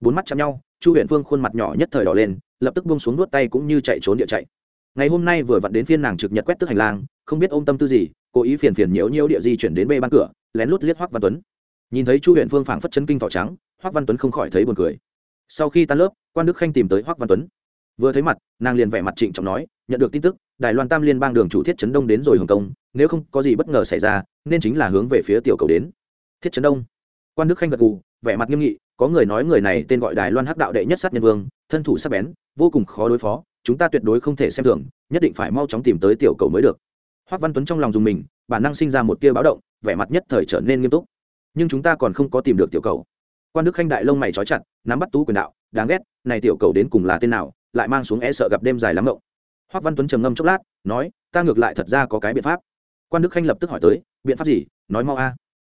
Bốn mắt chạm nhau, chu huyện phương khuôn mặt nhỏ nhất thời đỏ lên, lập tức buông xuống nuốt tay cũng như chạy trốn địa chạy. Ngày hôm nay vừa vặn đến phiên nàng trực nhật quét tức hành lang, không biết ôm tâm tư gì cố ý phiền phiền nhiễu nhiễu địa di chuyển đến bê ban cửa, lén lút liếc hoắc văn tuấn. Nhìn thấy chu huyện phương phảng phất chân kinh thỏ trắng, hoắc văn tuấn không khỏi thấy buồn cười. Sau khi tan lớp, quan đức khanh tìm tới hoắc văn tuấn. Vừa thấy mặt, nàng liền vẻ mặt trịnh trọng nói, nhận được tin tức, đài loan tam liên bang đường chủ thiết trấn đông đến rồi hồng kông, nếu không có gì bất ngờ xảy ra, nên chính là hướng về phía tiểu cầu đến. Thiết trấn đông. Quan đức khanh gật gù, vẻ mặt nghiêm nghị, có người nói người này tên gọi đài loan hắc đạo đệ nhất sát nhân vương, thân thủ sắc bén, vô cùng khó đối phó, chúng ta tuyệt đối không thể xem thường, nhất định phải mau chóng tìm tới tiểu cầu mới được. Hoắc văn tuấn trong lòng dùng mình, bản năng sinh ra một tia báo động, vẻ mặt nhất thời trở nên nghiêm túc. Nhưng chúng ta còn không có tìm được tiểu cầu. Quan đức khanh đại lông mày trói chặt, nắm bắt tú quyền đạo, đáng ghét, này tiểu cầu đến cùng là tên nào, lại mang xuống e sợ gặp đêm dài lắm mộng. Hoắc văn tuấn trầm ngâm chốc lát, nói, ta ngược lại thật ra có cái biện pháp. Quan đức khanh lập tức hỏi tới, biện pháp gì? Nói mau a.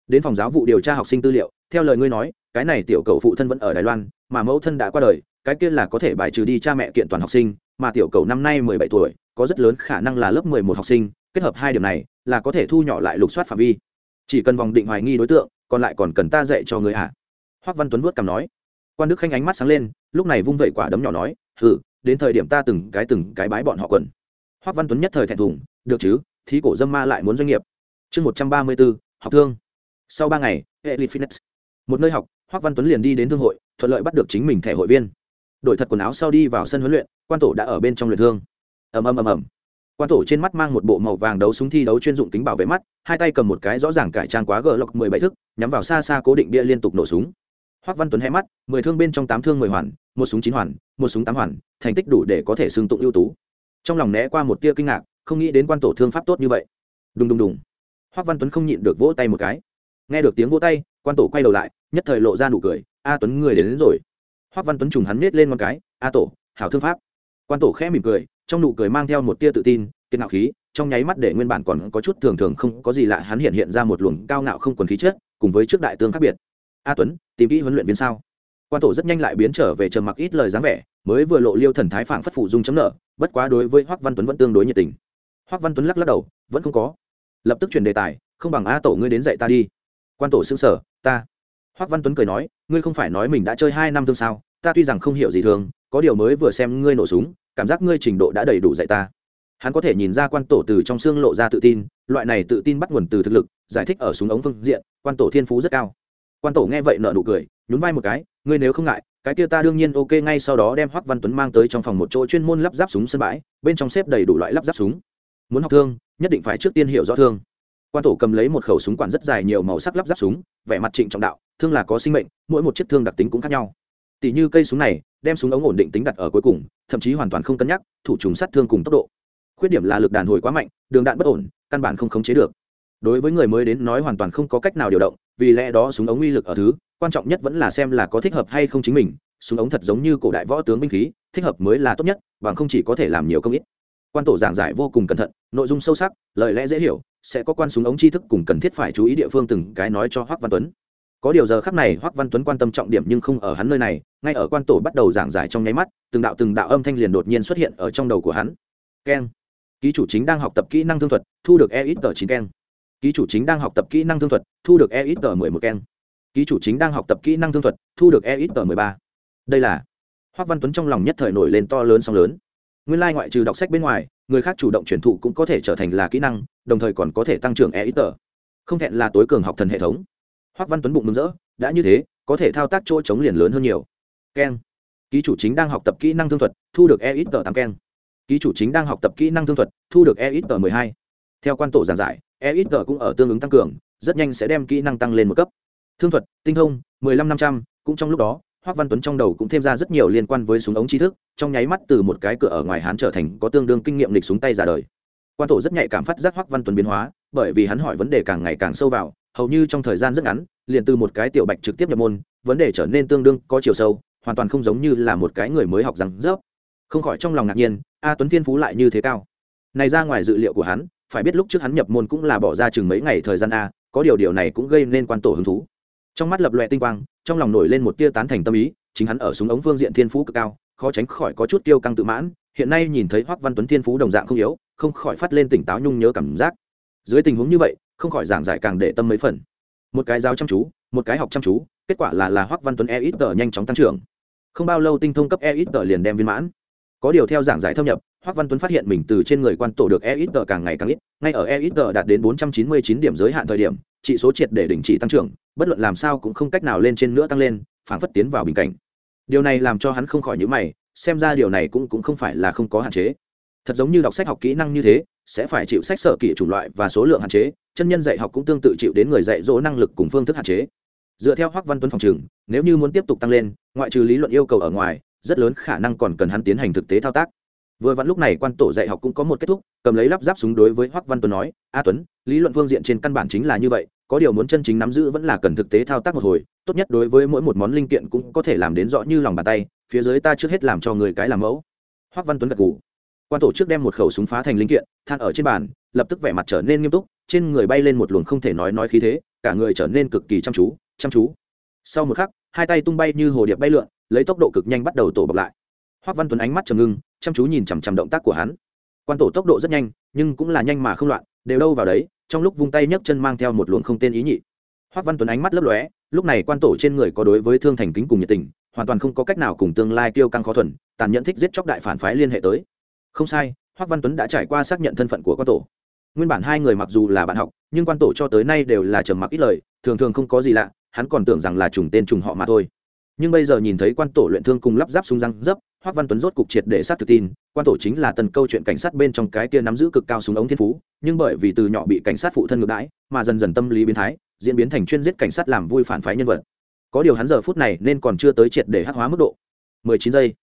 Đến phòng giáo vụ điều tra học sinh tư liệu, theo lời ngươi nói, cái này tiểu cầu phụ thân vẫn ở đài loan, mà mẫu thân đã qua đời, cái kia là có thể bài trừ đi cha mẹ kiện toàn học sinh, mà tiểu cầu năm nay mười bảy tuổi, có rất lớn khả năng là lớp mười một học sinh kết hợp hai điểm này, là có thể thu nhỏ lại lục soát phạm vi. Chỉ cần vòng định hoài nghi đối tượng, còn lại còn cần ta dạy cho người hả? hoắc văn tuấn vuốt cằm nói. Quan đức khanh ánh mắt sáng lên, lúc này vung vẩy quả đấm nhỏ nói, hừ, đến thời điểm ta từng cái từng cái bái bọn họ quần. Hoắc văn tuấn nhất thời thẹn thùng, được chứ, thí cổ dâm ma lại muốn doanh nghiệp. Chương một trăm ba mươi bốn học thương. Sau ba ngày, elite fitness. Một nơi học, hoắc văn tuấn liền đi đến thương hội, thuận lợi bắt được chính mình thẻ hội viên. Đổi thật quần áo sau đi vào sân huấn luyện, quan tổ đã ở bên trong luyện thương. Ầm ầm ầm ầm quan tổ trên mắt mang một bộ màu vàng đấu súng thi đấu chuyên dụng tính bảo vệ mắt hai tay cầm một cái rõ ràng cải trang quá gờ lộc mười bảy thức nhắm vào xa xa cố định bia liên tục nổ súng. Hoắc văn tuấn hé mắt mười thương bên trong tám thương mười hoàn một súng chín hoàn một súng tám hoàn thành tích đủ để có thể xưng tụng ưu tú. Trong lòng né qua một tia kinh ngạc không nghĩ đến quan tổ thương pháp tốt như vậy. Đùng đùng đùng. Hoắc văn tuấn không nhịn được vỗ tay một cái. Nghe được tiếng vỗ tay quan tổ quay đầu lại nhất thời lộ ra nụ cười a tuấn người đến, đến rồi. Hoắc văn tuấn trùng hắn nết lên một cái a tổ hảo thương pháp quan tổ khẽ mỉm cười, trong nụ cười mang theo một tia tự tin kiên ngạo khí, trong nháy mắt để nguyên bản còn có chút thường thường không có gì lạ, hắn hiện hiện ra một luồng cao ngạo không quần khí chết cùng với trước đại tương khác biệt. A tuấn, tìm kỹ huấn luyện viên sao? Quan tổ rất nhanh lại biến trở về trầm mặc ít lời dáng vẻ, mới vừa lộ liêu thần thái phảng phất phụ dung chấm nợ, bất quá đối với hoắc văn tuấn vẫn tương đối nhiệt tình. Hoắc văn tuấn lắc lắc đầu, vẫn không có. Lập tức chuyển đề tài, không bằng a tổ ngươi đến dạy ta đi. Quan tổ sững sở ta. Hoắc văn tuấn cười nói, ngươi không phải nói mình đã chơi hai năm thương sao? Ta tuy rằng không hiểu gì thường có điều mới vừa xem ngươi nổ súng, cảm giác ngươi trình độ đã đầy đủ dạy ta. Hắn có thể nhìn ra quan tổ từ trong xương lộ ra tự tin, loại này tự tin bắt nguồn từ thực lực, giải thích ở súng ống phương diện, quan tổ thiên phú rất cao. Quan tổ nghe vậy nợ nụ cười, nhún vai một cái, ngươi nếu không ngại, cái kia ta đương nhiên ok ngay sau đó đem hoắc văn tuấn mang tới trong phòng một chỗ chuyên môn lắp ráp súng sân bãi, bên trong xếp đầy đủ loại lắp ráp súng. Muốn học thương, nhất định phải trước tiên hiểu rõ thương. Quan tổ cầm lấy một khẩu súng quản rất dài nhiều màu sắc lắp ráp súng, vẻ mặt trịnh trọng đạo, thương là có sinh mệnh, mỗi một chiếc thương đặc tính cũng khác nhau. Tỷ như cây súng này đem súng ống ổn định tính đặt ở cuối cùng, thậm chí hoàn toàn không cân nhắc thủ trùng sát thương cùng tốc độ. Khuyết điểm là lực đàn hồi quá mạnh, đường đạn bất ổn, căn bản không khống chế được. Đối với người mới đến nói hoàn toàn không có cách nào điều động, vì lẽ đó súng ống uy lực ở thứ, quan trọng nhất vẫn là xem là có thích hợp hay không chính mình. Súng ống thật giống như cổ đại võ tướng binh khí, thích hợp mới là tốt nhất và không chỉ có thể làm nhiều công ít. Quan tổ giảng giải vô cùng cẩn thận, nội dung sâu sắc, lời lẽ dễ hiểu, sẽ có quan súng ống tri thức cùng cần thiết phải chú ý địa phương từng cái nói cho hoắc văn tuấn có điều giờ khắc này hoắc văn tuấn quan tâm trọng điểm nhưng không ở hắn nơi này, ngay ở quan tổ bắt đầu giảng giải trong nháy mắt, từng đạo từng đạo âm thanh liền đột nhiên xuất hiện ở trong đầu của hắn. Keng. Ký chủ chính đang học tập kỹ năng thương thuật, thu được e ít tờ chín keng. Ký chủ chính đang học tập kỹ năng thương thuật, thu được e ít tờ mười một keng. Ký chủ chính đang học tập kỹ năng thương thuật, thu được e ít tờ mười ba. Đây là hoắc văn tuấn trong lòng nhất thời nổi lên to lớn song lớn. Nguyên lai ngoại trừ đọc sách bên ngoài, người khác chủ động truyền thụ cũng có thể trở thành là kỹ năng, đồng thời còn có thể tăng trưởng e ít tờ. Không thẹn là tối cường học thần hệ thống hoắc văn tuấn bụng mừng rỡ, đã như thế, có thể thao tác chỗ chống liền lớn hơn nhiều. Keng. Ký chủ chính đang học tập kỹ năng thương thuật, thu được e ít tờ tám keng. Ký chủ chính đang học tập kỹ năng thương thuật, thu được e ít tờ mười hai. Theo quan tổ giảng giải e ít tờ cũng ở tương ứng tăng cường, rất nhanh sẽ đem kỹ năng tăng lên một cấp. Thương thuật, tinh thông, mười lăm năm trăm, cũng trong lúc đó, Hoắc văn tuấn trong đầu cũng thêm ra rất nhiều liên quan với súng ống tri thức, trong nháy mắt từ một cái cửa ở ngoài hán trở thành có tương đương kinh nghiệm lịch súng tay ra đời. Quan tổ rất nhạy cảm phát giác Hoắc văn tuấn biến hóa, bởi vì hắn hỏi vấn đề càng ngày càng sâu vào hầu như trong thời gian rất ngắn, liền từ một cái tiểu bạch trực tiếp nhập môn, vấn đề trở nên tương đương có chiều sâu, hoàn toàn không giống như là một cái người mới học rằng rớp. Không khỏi trong lòng ngạc nhiên, a tuấn thiên phú lại như thế cao. Này ra ngoài dự liệu của hắn, phải biết lúc trước hắn nhập môn cũng là bỏ ra chừng mấy ngày thời gian a, có điều điều này cũng gây nên quan tổ hứng thú. Trong mắt lập loẹ tinh quang, trong lòng nổi lên một tia tán thành tâm ý, chính hắn ở súng ống phương diện thiên phú cực cao, khó tránh khỏi có chút tiêu căng tự mãn, hiện nay nhìn thấy hoắc văn tuấn thiên phú đồng dạng không yếu, không khỏi phát lên tỉnh táo nhung nhớ cảm giác. Dưới tình huống như vậy không khỏi giảng giải càng để tâm mấy phần. Một cái giáo chăm chú, một cái học chăm chú, kết quả là là hoắc văn tuấn e ít tờ nhanh chóng tăng trưởng. Không bao lâu tinh thông cấp e ít tờ liền đem viên mãn. Có điều theo giảng giải thâm nhập, hoắc văn tuấn phát hiện mình từ trên người quan tổ được e ít tờ càng ngày càng ít, ngay ở e ít tờ đạt đến bốn trăm chín mươi chín điểm giới hạn thời điểm, chỉ số triệt để đình chỉ tăng trưởng, bất luận làm sao cũng không cách nào lên trên nữa tăng lên, phảng phất tiến vào bình cảnh. Điều này làm cho hắn không khỏi nhíu mày, xem ra điều này cũng cũng không phải là không có hạn chế. Thật giống như đọc sách học kỹ năng như thế sẽ phải chịu sách sở kỹ chủng loại và số lượng hạn chế, chân nhân dạy học cũng tương tự chịu đến người dạy dỗ năng lực cùng phương thức hạn chế. Dựa theo hoắc văn tuấn phòng trường, nếu như muốn tiếp tục tăng lên, ngoại trừ lý luận yêu cầu ở ngoài, rất lớn khả năng còn cần hắn tiến hành thực tế thao tác. Vừa vặn lúc này quan tổ dạy học cũng có một kết thúc, cầm lấy lắp ráp súng đối với hoắc văn tuấn nói, a tuấn, lý luận phương diện trên căn bản chính là như vậy, có điều muốn chân chính nắm giữ vẫn là cần thực tế thao tác một hồi, tốt nhất đối với mỗi một món linh kiện cũng có thể làm đến rõ như lòng bàn tay, phía dưới ta trước hết làm cho người cái làm mẫu. Hoắc văn tuấn gật gù quan tổ trước đem một khẩu súng phá thành linh kiện, than ở trên bàn, lập tức vẻ mặt trở nên nghiêm túc, trên người bay lên một luồng không thể nói nói khí thế, cả người trở nên cực kỳ chăm chú chăm chú. Sau một khắc, hai tay tung bay như hồ điệp bay lượn, lấy tốc độ cực nhanh bắt đầu tổ bọc lại. Hoắc văn tuấn ánh mắt trầm ngưng, chăm chú nhìn chằm chằm động tác của hắn. Quan tổ tốc độ rất nhanh, nhưng cũng là nhanh mà không loạn, đều đâu vào đấy, trong lúc vung tay nhấc chân mang theo một luồng không tên ý nhị. Hoắc văn tuấn ánh mắt lấp lóe, lúc này quan tổ trên người có đối với thương thành kính cùng nhiệt tình, hoàn toàn không có cách nào cùng tương lai tiêu căng khó thuần, tàn nhẫn thích giết chóc đại phản phái liên hệ tới không sai hoắc văn tuấn đã trải qua xác nhận thân phận của quan tổ. Nguyên bản hai người mặc dù là bạn học, nhưng quan tổ cho tới nay đều là trầm mặc ít lời, thường thường không có gì lạ, hắn còn tưởng rằng là trùng tên trùng họ mà thôi. Nhưng bây giờ nhìn thấy quan tổ luyện thương cùng lắp ráp súng răng dấp hoắc văn tuấn rốt cục triệt để sát thực tin, quan tổ chính là tần câu chuyện cảnh sát bên trong cái kia nắm giữ cực cao súng ống thiên phú, nhưng bởi vì từ nhỏ bị cảnh sát phụ thân ngược đãi, mà dần dần tâm lý biến thái, diễn biến thành chuyên giết cảnh sát làm vui phản phái nhân vật. Có điều hắn giờ phút này nên còn chưa tới triệt để hắc hóa mức độ. 19 giây.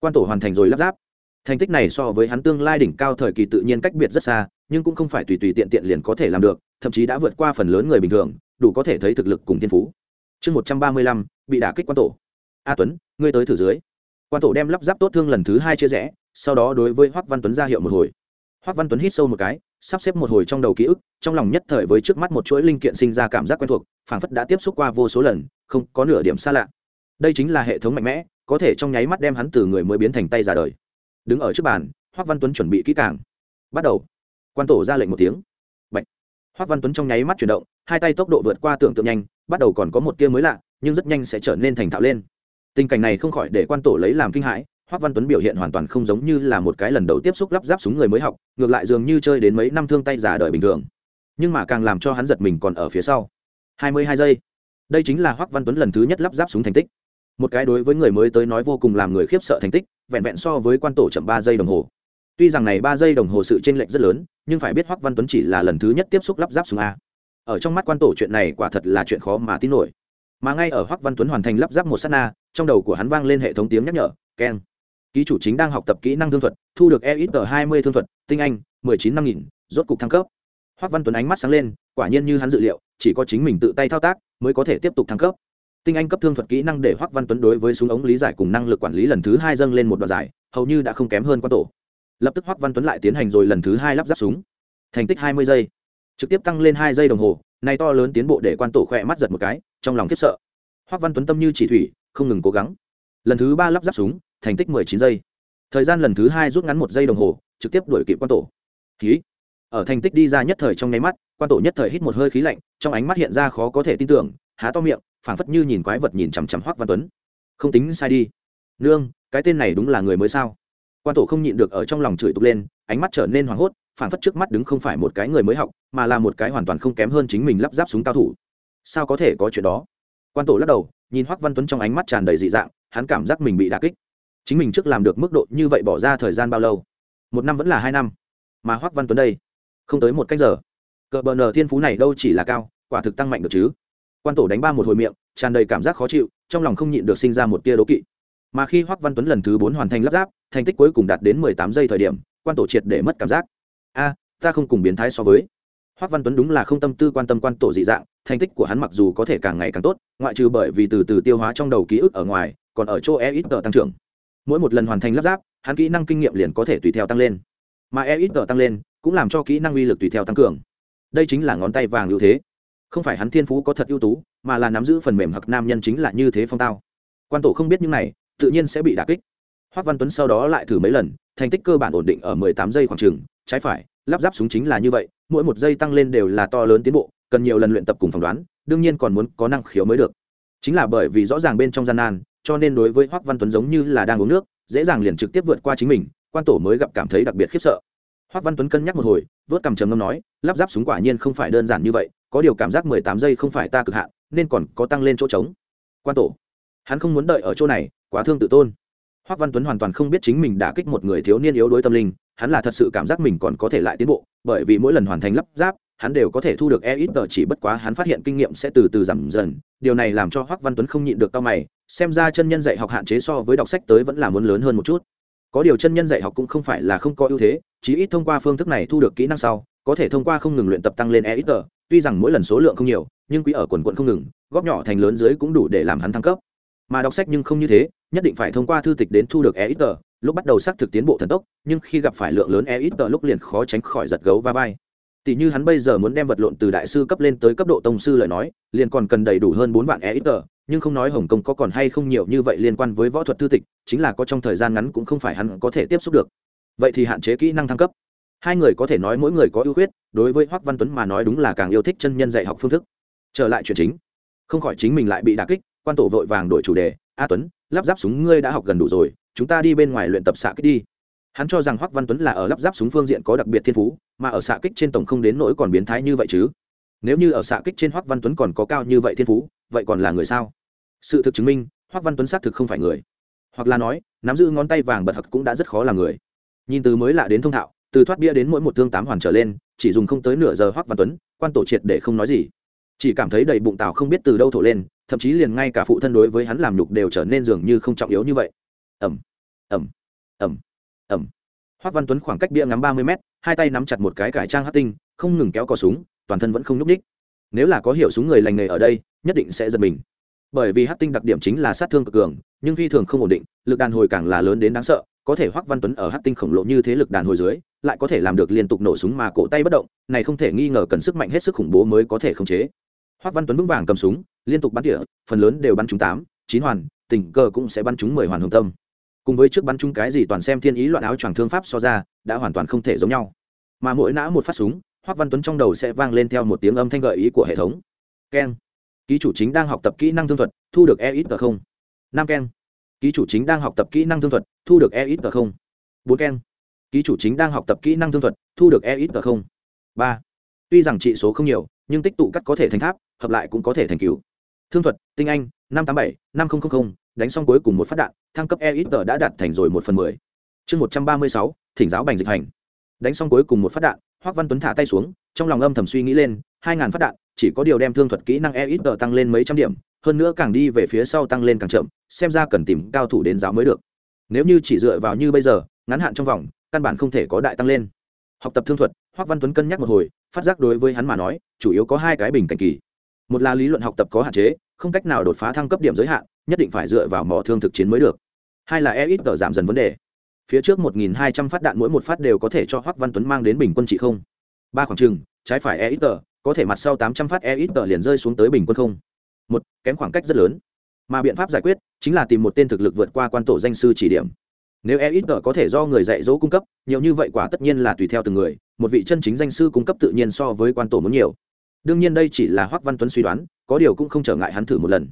Quan tổ hoàn thành rồi lắp ráp thành tích này so với hắn tương lai đỉnh cao thời kỳ tự nhiên cách biệt rất xa, nhưng cũng không phải tùy tùy tiện tiện liền có thể làm được, thậm chí đã vượt qua phần lớn người bình thường, đủ có thể thấy thực lực cùng thiên phú. Chương một trăm ba mươi lăm, bị đả kích quan tổ. A tuấn, ngươi tới thử dưới. Quan tổ đem lắp ráp tốt thương lần thứ hai chia rẽ, sau đó đối với hoắc văn tuấn ra hiệu một hồi. Hoắc văn tuấn hít sâu một cái, sắp xếp một hồi trong đầu ký ức, trong lòng nhất thời với trước mắt một chuỗi linh kiện sinh ra cảm giác quen thuộc, phảng phất đã tiếp xúc qua vô số lần, không có nửa điểm xa lạ. Đây chính là hệ thống mạnh mẽ, có thể trong nháy mắt đem hắn từ người mới biến thành tay ra đời đứng ở trước bàn hoắc văn tuấn chuẩn bị kỹ càng. Bắt đầu. Quan tổ ra lệnh một tiếng. Bạch. hoắc văn tuấn trong nháy mắt chuyển động, hai tay tốc độ vượt qua tưởng tượng nhanh, bắt đầu còn có một tia mới lạ, nhưng rất nhanh sẽ trở nên thành thạo lên. Tình cảnh này không khỏi để quan tổ lấy làm kinh hãi hoắc văn tuấn biểu hiện hoàn toàn không giống như là một cái lần đầu tiếp xúc lắp ráp súng người mới học, ngược lại dường như chơi đến mấy năm thương tay giả đời bình thường. Nhưng mà càng làm cho hắn giật mình còn ở phía sau. Hai mươi hai giây. Đây chính là hoắc văn tuấn lần thứ nhất lắp ráp súng thành tích. Một cái đối với người mới tới nói vô cùng làm người khiếp sợ thành tích vẹn vẹn so với quan tổ chậm ba giây đồng hồ. Tuy rằng này ba giây đồng hồ sự chênh lệch rất lớn, nhưng phải biết hoắc văn tuấn chỉ là lần thứ nhất tiếp xúc lắp ráp súng a. Ở trong mắt quan tổ chuyện này quả thật là chuyện khó mà tin nổi. Mà ngay ở hoắc văn tuấn hoàn thành lắp ráp một s á t na, trong đầu của hắn vang lên hệ thống tiếng nhắc nhở, keng. Ký chủ chính đang học tập kỹ năng thương thuật, thu được e ít tờ hai mươi thương thuật, tinh anh, mười chín năm nghìn, rốt cục thăng cấp. Hoắc văn tuấn ánh mắt sáng lên, quả nhiên như hắn dự liệu, chỉ có chính mình tự tay thao tác, mới có thể tiếp tục thăng cấp tinh anh cấp thương thuật kỹ năng để hoắc văn tuấn đối với súng ống lý giải cùng năng lực quản lý lần thứ hai dâng lên một đoạn giải hầu như đã không kém hơn quan tổ. Lập tức hoắc văn tuấn lại tiến hành rồi lần thứ hai lắp ráp súng. Thành tích hai mươi giây. Trực tiếp tăng lên hai giây đồng hồ, này to lớn tiến bộ để quan tổ khỏe mắt giật một cái, trong lòng khiếp sợ. Hoắc văn tuấn tâm như chỉ thủy, không ngừng cố gắng. Lần thứ ba lắp ráp súng, thành tích mười chín giây. Thời gian lần thứ hai rút ngắn một giây đồng hồ, trực tiếp đuổi kịp quan tổ. Khí. Ở thành tích đi ra nhất thời trong nháy mắt, quan tổ nhất thời hít một hơi khí lạnh, trong ánh mắt hiện ra khó có thể tin tưởng, há to miệng phảng phất như nhìn quái vật nhìn chằm chằm hoắc văn tuấn. Không tính sai đi. Nương, cái tên này đúng là người mới sao? Quan tổ không nhịn được ở trong lòng chửi tục lên, ánh mắt trở nên hoảng hốt, phảng phất trước mắt đứng không phải một cái người mới học, mà là một cái hoàn toàn không kém hơn chính mình lắp ráp súng cao thủ. Sao có thể có chuyện đó? Quan tổ lắc đầu, nhìn hoắc văn tuấn trong ánh mắt tràn đầy dị dạng, hắn cảm giác mình bị đả kích. Chính mình trước làm được mức độ như vậy bỏ ra thời gian bao lâu? Một năm vẫn là hai năm. Mà hoắc văn tuấn đây, không tới một cách giờ. Cờ bờ nờ thiên phú này đâu chỉ là cao, quả thực tăng mạnh được chứ? Quan tổ đánh ba một hồi miệng, tràn đầy cảm giác khó chịu, trong lòng không nhịn được sinh ra một tia đố kỵ. Mà khi hoắc văn tuấn lần thứ bốn hoàn thành lắp ráp, thành tích cuối cùng đạt đến mười tám giây thời điểm, quan tổ triệt để mất cảm giác. A, ta không cùng biến thái so với. Hoắc văn tuấn đúng là không tâm tư quan tâm quan tổ dị dạng, thành tích của hắn mặc dù có thể càng ngày càng tốt, ngoại trừ bởi vì từ từ tiêu hóa trong đầu ký ức ở ngoài, còn ở chỗ e ít tờ tăng trưởng. Mỗi một lần hoàn thành lắp ráp, hắn kỹ năng kinh nghiệm liền có thể tùy theo tăng lên. Mà e ít tờ tăng lên, cũng làm cho kỹ năng uy lực tùy theo tăng cường. Đây chính là ngón tay vàng ưu thế không phải hắn thiên phú có thật ưu tú, mà là nắm giữ phần mềm hặc nam nhân chính là như thế phong tao. Quan tổ không biết những này, tự nhiên sẽ bị đả kích. Hoắc văn tuấn sau đó lại thử mấy lần, thành tích cơ bản ổn định ở 18 giây khoảng trường. Trái phải, lắp ráp súng chính là như vậy, mỗi một giây tăng lên đều là to lớn tiến bộ, cần nhiều lần luyện tập cùng phỏng đoán, đương nhiên còn muốn có năng khiếu mới được. Chính là bởi vì rõ ràng bên trong gian nan, cho nên đối với hoắc văn tuấn giống như là đang uống nước, dễ dàng liền trực tiếp vượt qua chính mình, quan tổ mới gặp cảm thấy đặc biệt khiếp sợ. Hoắc văn tuấn cân nhắc một hồi, vớt cầm trầm ngâm nói, lắp ráp súng quả nhiên không phải đơn giản như vậy có điều cảm giác mười tám giây không phải ta cực hạn, nên còn có tăng lên chỗ trống. Quan tổ, hắn không muốn đợi ở chỗ này, quá thương tự tôn. Hoắc văn tuấn hoàn toàn không biết chính mình đã kích một người thiếu niên yếu đuối tâm linh, hắn là thật sự cảm giác mình còn có thể lại tiến bộ, bởi vì mỗi lần hoàn thành lắp ráp, hắn đều có thể thu được e ít tờ chỉ bất quá hắn phát hiện kinh nghiệm sẽ từ từ giảm dần. Điều này làm cho hoắc văn tuấn không nhịn được tao mày, xem ra chân nhân dạy học hạn chế so với đọc sách tới vẫn là muốn lớn hơn một chút. Có điều chân nhân dạy học cũng không phải là không có ưu thế, chí ít thông qua phương thức này thu được kỹ năng sau, có thể thông qua không ngừng luyện tập tăng lên e ít tờ tuy rằng mỗi lần số lượng không nhiều, nhưng quý ở quần quận không ngừng, góp nhỏ thành lớn dưới cũng đủ để làm hắn thăng cấp. Mà đọc sách nhưng không như thế, nhất định phải thông qua thư tịch đến thu được e ít tờ lúc bắt đầu xác thực tiến bộ thần tốc, nhưng khi gặp phải lượng lớn e ít tờ lúc liền khó tránh khỏi giật gấu va vai. Tỷ như hắn bây giờ muốn đem vật lộn từ đại sư cấp lên tới cấp độ tông sư lời nói, liền còn cần đầy đủ hơn bốn vạn e ít tờ nhưng không nói hồng kông có còn hay không nhiều như vậy liên quan với võ thuật thư tịch, chính là có trong thời gian ngắn cũng không phải hắn có thể tiếp xúc được. Vậy thì hạn chế kỹ năng thăng cấp hai người có thể nói mỗi người có ưu khuyết, đối với hoắc văn tuấn mà nói đúng là càng yêu thích chân nhân dạy học phương thức. Trở lại chuyện chính. Không khỏi chính mình lại bị đà kích, quan tổ vội vàng đổi chủ đề, a tuấn, lắp ráp súng ngươi đã học gần đủ rồi, chúng ta đi bên ngoài luyện tập xạ kích đi. Hắn cho rằng hoắc văn tuấn là ở lắp ráp súng phương diện có đặc biệt thiên phú, mà ở xạ kích trên tổng không đến nỗi còn biến thái như vậy chứ. Nếu như ở xạ kích trên hoắc văn tuấn còn có cao như vậy thiên phú, vậy còn là người sao? Sự thực chứng minh, hoắc văn tuấn xác thực không phải người. Hoặc là nói, nắm giữ ngón tay vàng bật hặc cũng đã rất khó làm người. Nhìn từ mới lạ đến thông thạo từ thoát bia đến mỗi một thương tám hoàn trở lên, chỉ dùng không tới nửa giờ hoắc văn tuấn, quan tổ triệt để không nói gì. Chỉ cảm thấy đầy bụng tào không biết từ đâu thổ lên, thậm chí liền ngay cả phụ thân đối với hắn làm nhục đều trở nên dường như không trọng yếu như vậy. Ẩm ẩm ẩm ẩm hoắc văn tuấn khoảng cách bia ngắm ba mươi mét, hai tay nắm chặt một cái cải trang hát tinh, không ngừng kéo cò súng, toàn thân vẫn không nhúc ních nếu là có hiểu súng người lành nghề ở đây, nhất định sẽ giật mình. Bởi vì hát tinh đặc điểm chính là sát thương cực cường, nhưng phi thường không ổn định, lực đàn hồi càng là lớn đến đáng sợ, có thể hoắc văn tuấn ở hát tinh khổng lồ như thế lực đàn hồi dưới lại có thể làm được liên tục nổ súng mà cổ tay bất động, này không thể nghi ngờ cần sức mạnh hết sức khủng bố mới có thể khống chế. Hoắc văn tuấn vững vàng cầm súng, liên tục bắn tỉa, phần lớn đều bắn trúng tám, chín hoàn, tình cờ cũng sẽ bắn trúng mười hoàn hồng tâm. Cùng với trước bắn trúng cái gì toàn xem thiên ý loạn áo choàng thương pháp so ra, đã hoàn toàn không thể giống nhau. Mà mỗi nã một phát súng hoắc văn tuấn trong đầu sẽ vang lên theo một tiếng âm thanh gợi ý của hệ thống. Keng. Ký chủ chính đang học tập kỹ năng thương thuật, thu được e ít không. Năm keng. Ký chủ chính đang học tập kỹ năng thương thuật, thu được e ít không. Bốn keng ký chủ chính đang học tập kỹ năng thương thuật, thu được e ít và không? Ba. Tuy rằng trị số không nhiều, nhưng tích tụ cắt có thể thành tháp, hợp lại cũng có thể thành cứu thương thuật, tinh anh, năm tám bảy, năm nghìn đánh xong cuối cùng một phát đạn, thăng cấp e ít đã đạt thành rồi một phần mười. Chương một trăm ba mươi sáu, thỉnh giáo bành dịch hành. Đánh xong cuối cùng một phát đạn, hoác văn tuấn thả tay xuống, trong lòng âm thầm suy nghĩ lên, hai ngàn phát đạn, chỉ có điều đem thương thuật kỹ năng e ít tăng lên mấy trăm điểm, hơn nữa càng đi về phía sau tăng lên càng chậm, xem ra cần tìm cao thủ đến giáo mới được. Nếu như chỉ dựa vào như bây giờ, ngắn hạn trong vòng căn bản không thể có đại tăng lên. Học tập thương thuật, hoác văn tuấn cân nhắc một hồi, phát giác đối với hắn mà nói, chủ yếu có hai cái bình cảnh kỳ. Một là lý luận học tập có hạn chế, không cách nào đột phá thăng cấp điểm giới hạn, nhất định phải dựa vào mỏ thương thực chiến mới được. Hai là e ít tờ giảm dần vấn đề. Phía trước một nghìn hai trăm phát đạn mỗi một phát đều có thể cho hoắc văn tuấn mang đến bình quân trị không. Ba khoảng trừng trái phải e ít tờ, có thể mặt sau tám trăm phát e ít tờ liền rơi xuống tới bình quân không. Một, kém khoảng cách rất lớn. Mà biện pháp giải quyết chính là tìm một tên thực lực vượt qua quan tổ danh sư chỉ điểm nếu e ít có thể do người dạy dỗ cung cấp, nhiều như vậy quả tất nhiên là tùy theo từng người, một vị chân chính danh sư cung cấp tự nhiên so với quan tổ muốn nhiều. Đương nhiên đây chỉ là hoắc văn tuấn suy đoán, có điều cũng không trở ngại hắn thử một lần.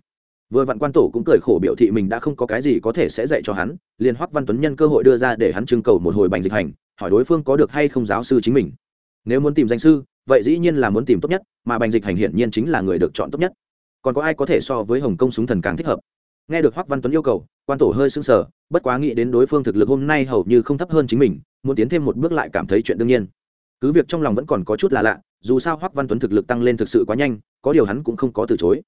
Vừa vặn quan tổ cũng cười khổ biểu thị mình đã không có cái gì có thể sẽ dạy cho hắn, liền hoắc văn tuấn nhân cơ hội đưa ra để hắn trưng cầu một hồi bành dịch hành, hỏi đối phương có được hay không giáo sư chính mình. Nếu muốn tìm danh sư, vậy dĩ nhiên là muốn tìm tốt nhất, mà bành dịch hành hiển nhiên chính là người được chọn tốt nhất. Còn có ai có thể so với hồng kông súng thần càng thích hợp? Nghe được hoắc văn tuấn yêu cầu quan tổ hơi sững sờ, bất quá nghĩ đến đối phương thực lực hôm nay hầu như không thấp hơn chính mình, muốn tiến thêm một bước lại cảm thấy chuyện đương nhiên. Cứ việc trong lòng vẫn còn có chút là lạ, dù sao hoắc văn tuấn thực lực tăng lên thực sự quá nhanh, có điều hắn cũng không có từ chối.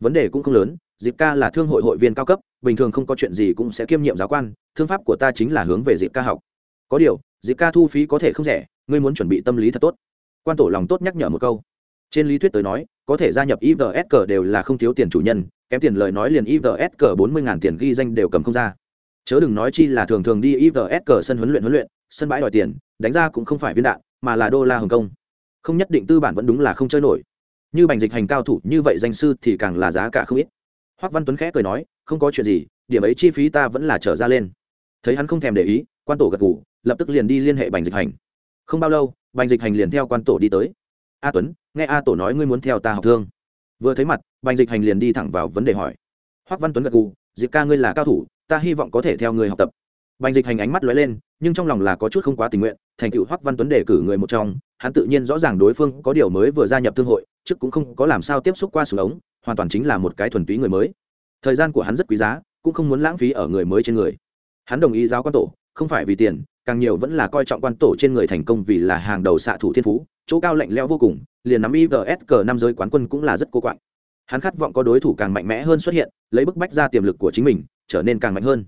Vấn đề cũng không lớn dịp ca là thương hội hội viên cao cấp, bình thường không có chuyện gì cũng sẽ kiêm nhiệm giáo quan, thương pháp của ta chính là hướng về dịp ca học. Có điều dịp ca thu phí có thể không rẻ, ngươi muốn chuẩn bị tâm lý thật tốt. Quan tổ lòng tốt nhắc nhở một câu trên lý thuyết tới nói, có thể gia nhập ivs cờ đều là không thiếu tiền chủ nhân, kém tiền lời nói liền ivs cờ bốn mươi tiền ghi danh đều cầm không ra. Chớ đừng nói chi là thường thường đi ivs cờ sân huấn luyện huấn luyện, sân bãi đòi tiền, đánh ra cũng không phải viên đạn, mà là đô la hồng kông. Không nhất định tư bản vẫn đúng là không chơi nổi. Như bành dịch hành cao thủ như vậy danh sư thì càng là giá cả không ít. Hoắc văn tuấn khẽ cười nói, không có chuyện gì, điểm ấy chi phí ta vẫn là trở ra lên. Thấy hắn không thèm để ý, quan tổ gật gù, lập tức liền đi liên hệ bành dịch hành. Không bao lâu, bành dịch hành liền theo quan tổ đi tới a tuấn, nghe a tổ nói ngươi muốn theo ta học thương. Vừa thấy mặt, bành dịch hành liền đi thẳng vào vấn đề hỏi. Hoắc văn tuấn gật gù diệp ca ngươi là cao thủ, ta hy vọng có thể theo ngươi học tập. Bành dịch hành ánh mắt lóe lên, nhưng trong lòng là có chút không quá tình nguyện, thành cựu hoắc văn tuấn đề cử người một trong, hắn tự nhiên rõ ràng đối phương có điều mới vừa gia nhập thương hội, trước cũng không có làm sao tiếp xúc qua súng ống, hoàn toàn chính là một cái thuần túy người mới. Thời gian của hắn rất quý giá, cũng không muốn lãng phí ở người mới trên người. Hắn đồng ý giáo quan tổ, không phải vì tiền, càng nhiều vẫn là coi trọng quan tổ trên người thành công vì là hàng đầu xạ thủ thiên phú chỗ cao lạnh lẽo vô cùng, liền nắm ivs cờ năm giới quán quân cũng là rất cô quạnh hắn khát vọng có đối thủ càng mạnh mẽ hơn xuất hiện, lấy bức bách ra tiềm lực của chính mình, trở nên càng mạnh hơn.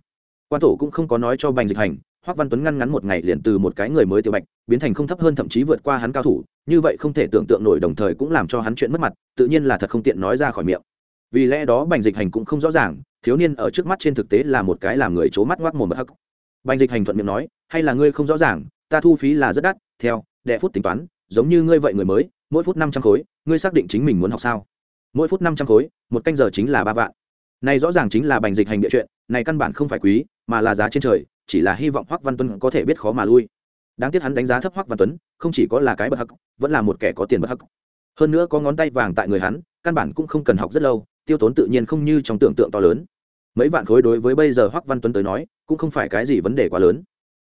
Quan tổ cũng không có nói cho bành dịch hành hoắc văn tuấn ngăn ngắn một ngày liền từ một cái người mới tiểu bạch, biến thành không thấp hơn thậm chí vượt qua hắn cao thủ, như vậy không thể tưởng tượng nổi đồng thời cũng làm cho hắn chuyện mất mặt, tự nhiên là thật không tiện nói ra khỏi miệng. Vì lẽ đó bành dịch hành cũng không rõ ràng, thiếu niên ở trước mắt trên thực tế là một cái làm người c mắt ngoác mồm bất hắc. Bành dịch hành thuận miệng nói, hay là ngươi không rõ ràng, ta thu phí là rất đắt, theo, đệ phút tính toán giống như ngươi vậy người mới, mỗi phút năm trăm khối, ngươi xác định chính mình muốn học sao? Mỗi phút năm trăm khối, một canh giờ chính là ba vạn. Này rõ ràng chính là bành dịch hành địa chuyện, này căn bản không phải quý, mà là giá trên trời, chỉ là hy vọng hoắc văn tuấn có thể biết khó mà lui. Đáng tiếc hắn đánh giá thấp hoắc văn tuấn, không chỉ có là cái bậc hắc, vẫn là một kẻ có tiền bậc hắc. Hơn nữa có ngón tay vàng tại người hắn, căn bản cũng không cần học rất lâu, tiêu tốn tự nhiên không như trong tưởng tượng to lớn. Mấy vạn khối đối với bây giờ hoắc văn tuấn tới nói, cũng không phải cái gì vấn đề quá lớn.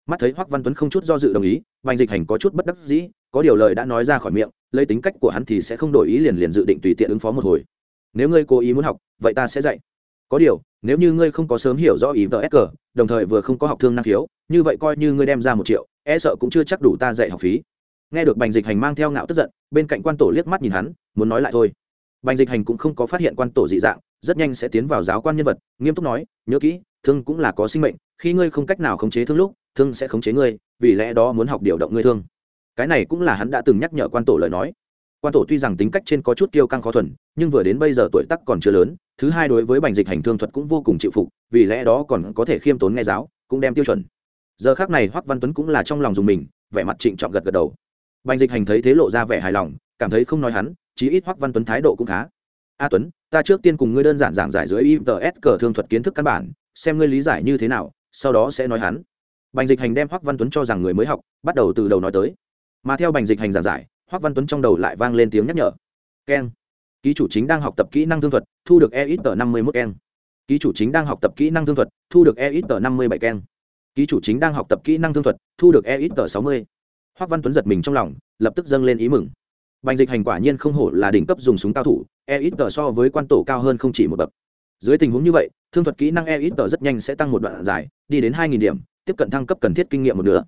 Mắt thấy hoắc văn tuấn không chút do dự đồng ý bành dịch hành có chút bất đắc dĩ, có điều lời đã nói ra khỏi miệng, lấy tính cách của hắn thì sẽ không đổi ý liền liền dự định tùy tiện ứng phó một hồi. Nếu ngươi cố ý muốn học, vậy ta sẽ dạy. Có điều, nếu như ngươi không có sớm hiểu rõ ý vs đồng thời vừa không có học thương năng khiếu, như vậy coi như ngươi đem ra một triệu e sợ cũng chưa chắc đủ ta dạy học phí. Nghe được bành dịch hành mang theo ngạo tức giận, bên cạnh quan tổ liếc mắt nhìn hắn, muốn nói lại thôi. Bành dịch hành cũng không có phát hiện quan tổ dị dạng, rất nhanh sẽ tiến vào giáo quan nhân vật, nghiêm túc nói, nhớ kỹ, thương cũng là có sinh mệnh, khi ngươi không cách nào khống chế thương lúc thương sẽ khống chế ngươi, vì lẽ đó muốn học điều động ngươi thương. Cái này cũng là hắn đã từng nhắc nhở quan tổ lời nói. Quan tổ tuy rằng tính cách trên có chút kiêu căng khó thuần, nhưng vừa đến bây giờ tuổi tắc còn chưa lớn, thứ hai đối với bành dịch hành thương thuật cũng vô cùng chịu phục, vì lẽ đó còn có thể khiêm tốn nghe giáo, cũng đem tiêu chuẩn. Giờ khác này hoắc văn tuấn cũng là trong lòng dùng mình, vẻ mặt trịnh trọng gật gật đầu. Bành dịch hành thấy thế lộ ra vẻ hài lòng, cảm thấy không nói hắn, chí ít hoắc văn tuấn thái độ cũng khá. A tuấn, ta trước tiên cùng ngươi đơn giản giảng giải dưới its cờ thương thuật kiến thức căn bản, xem ngươi lý giải như thế nào, sau đó sẽ nói hắn bành dịch hành đem hoắc văn tuấn cho rằng người mới học, bắt đầu từ đầu nói tới. Mà theo bành dịch hành giảng giải, hoắc văn tuấn trong đầu lại vang lên tiếng nhắc nhở. Keng. Ký chủ chính đang học tập kỹ năng thương thuật, thu được e ít tờ năm mươi mốt keng. Ký chủ chính đang học tập kỹ năng thương thuật, thu được e ít tờ năm mươi bảy keng. Ký chủ chính đang học tập kỹ năng thương thuật, thu được e ít tờ sáu mươi. Hoắc văn tuấn giật mình trong lòng, lập tức dâng lên ý mừng. Bành dịch hành quả nhiên không hổ là đỉnh cấp dùng súng cao thủ e ít tờ so với quan tổ cao hơn không chỉ một bậc. Dưới tình huống như vậy, thương thuật kỹ năng e ít tờ rất nhanh sẽ tăng một đoạn dài, đi đến hai nghìn điểm tiếp cận thăng cấp cần thiết kinh nghiệm một nửa.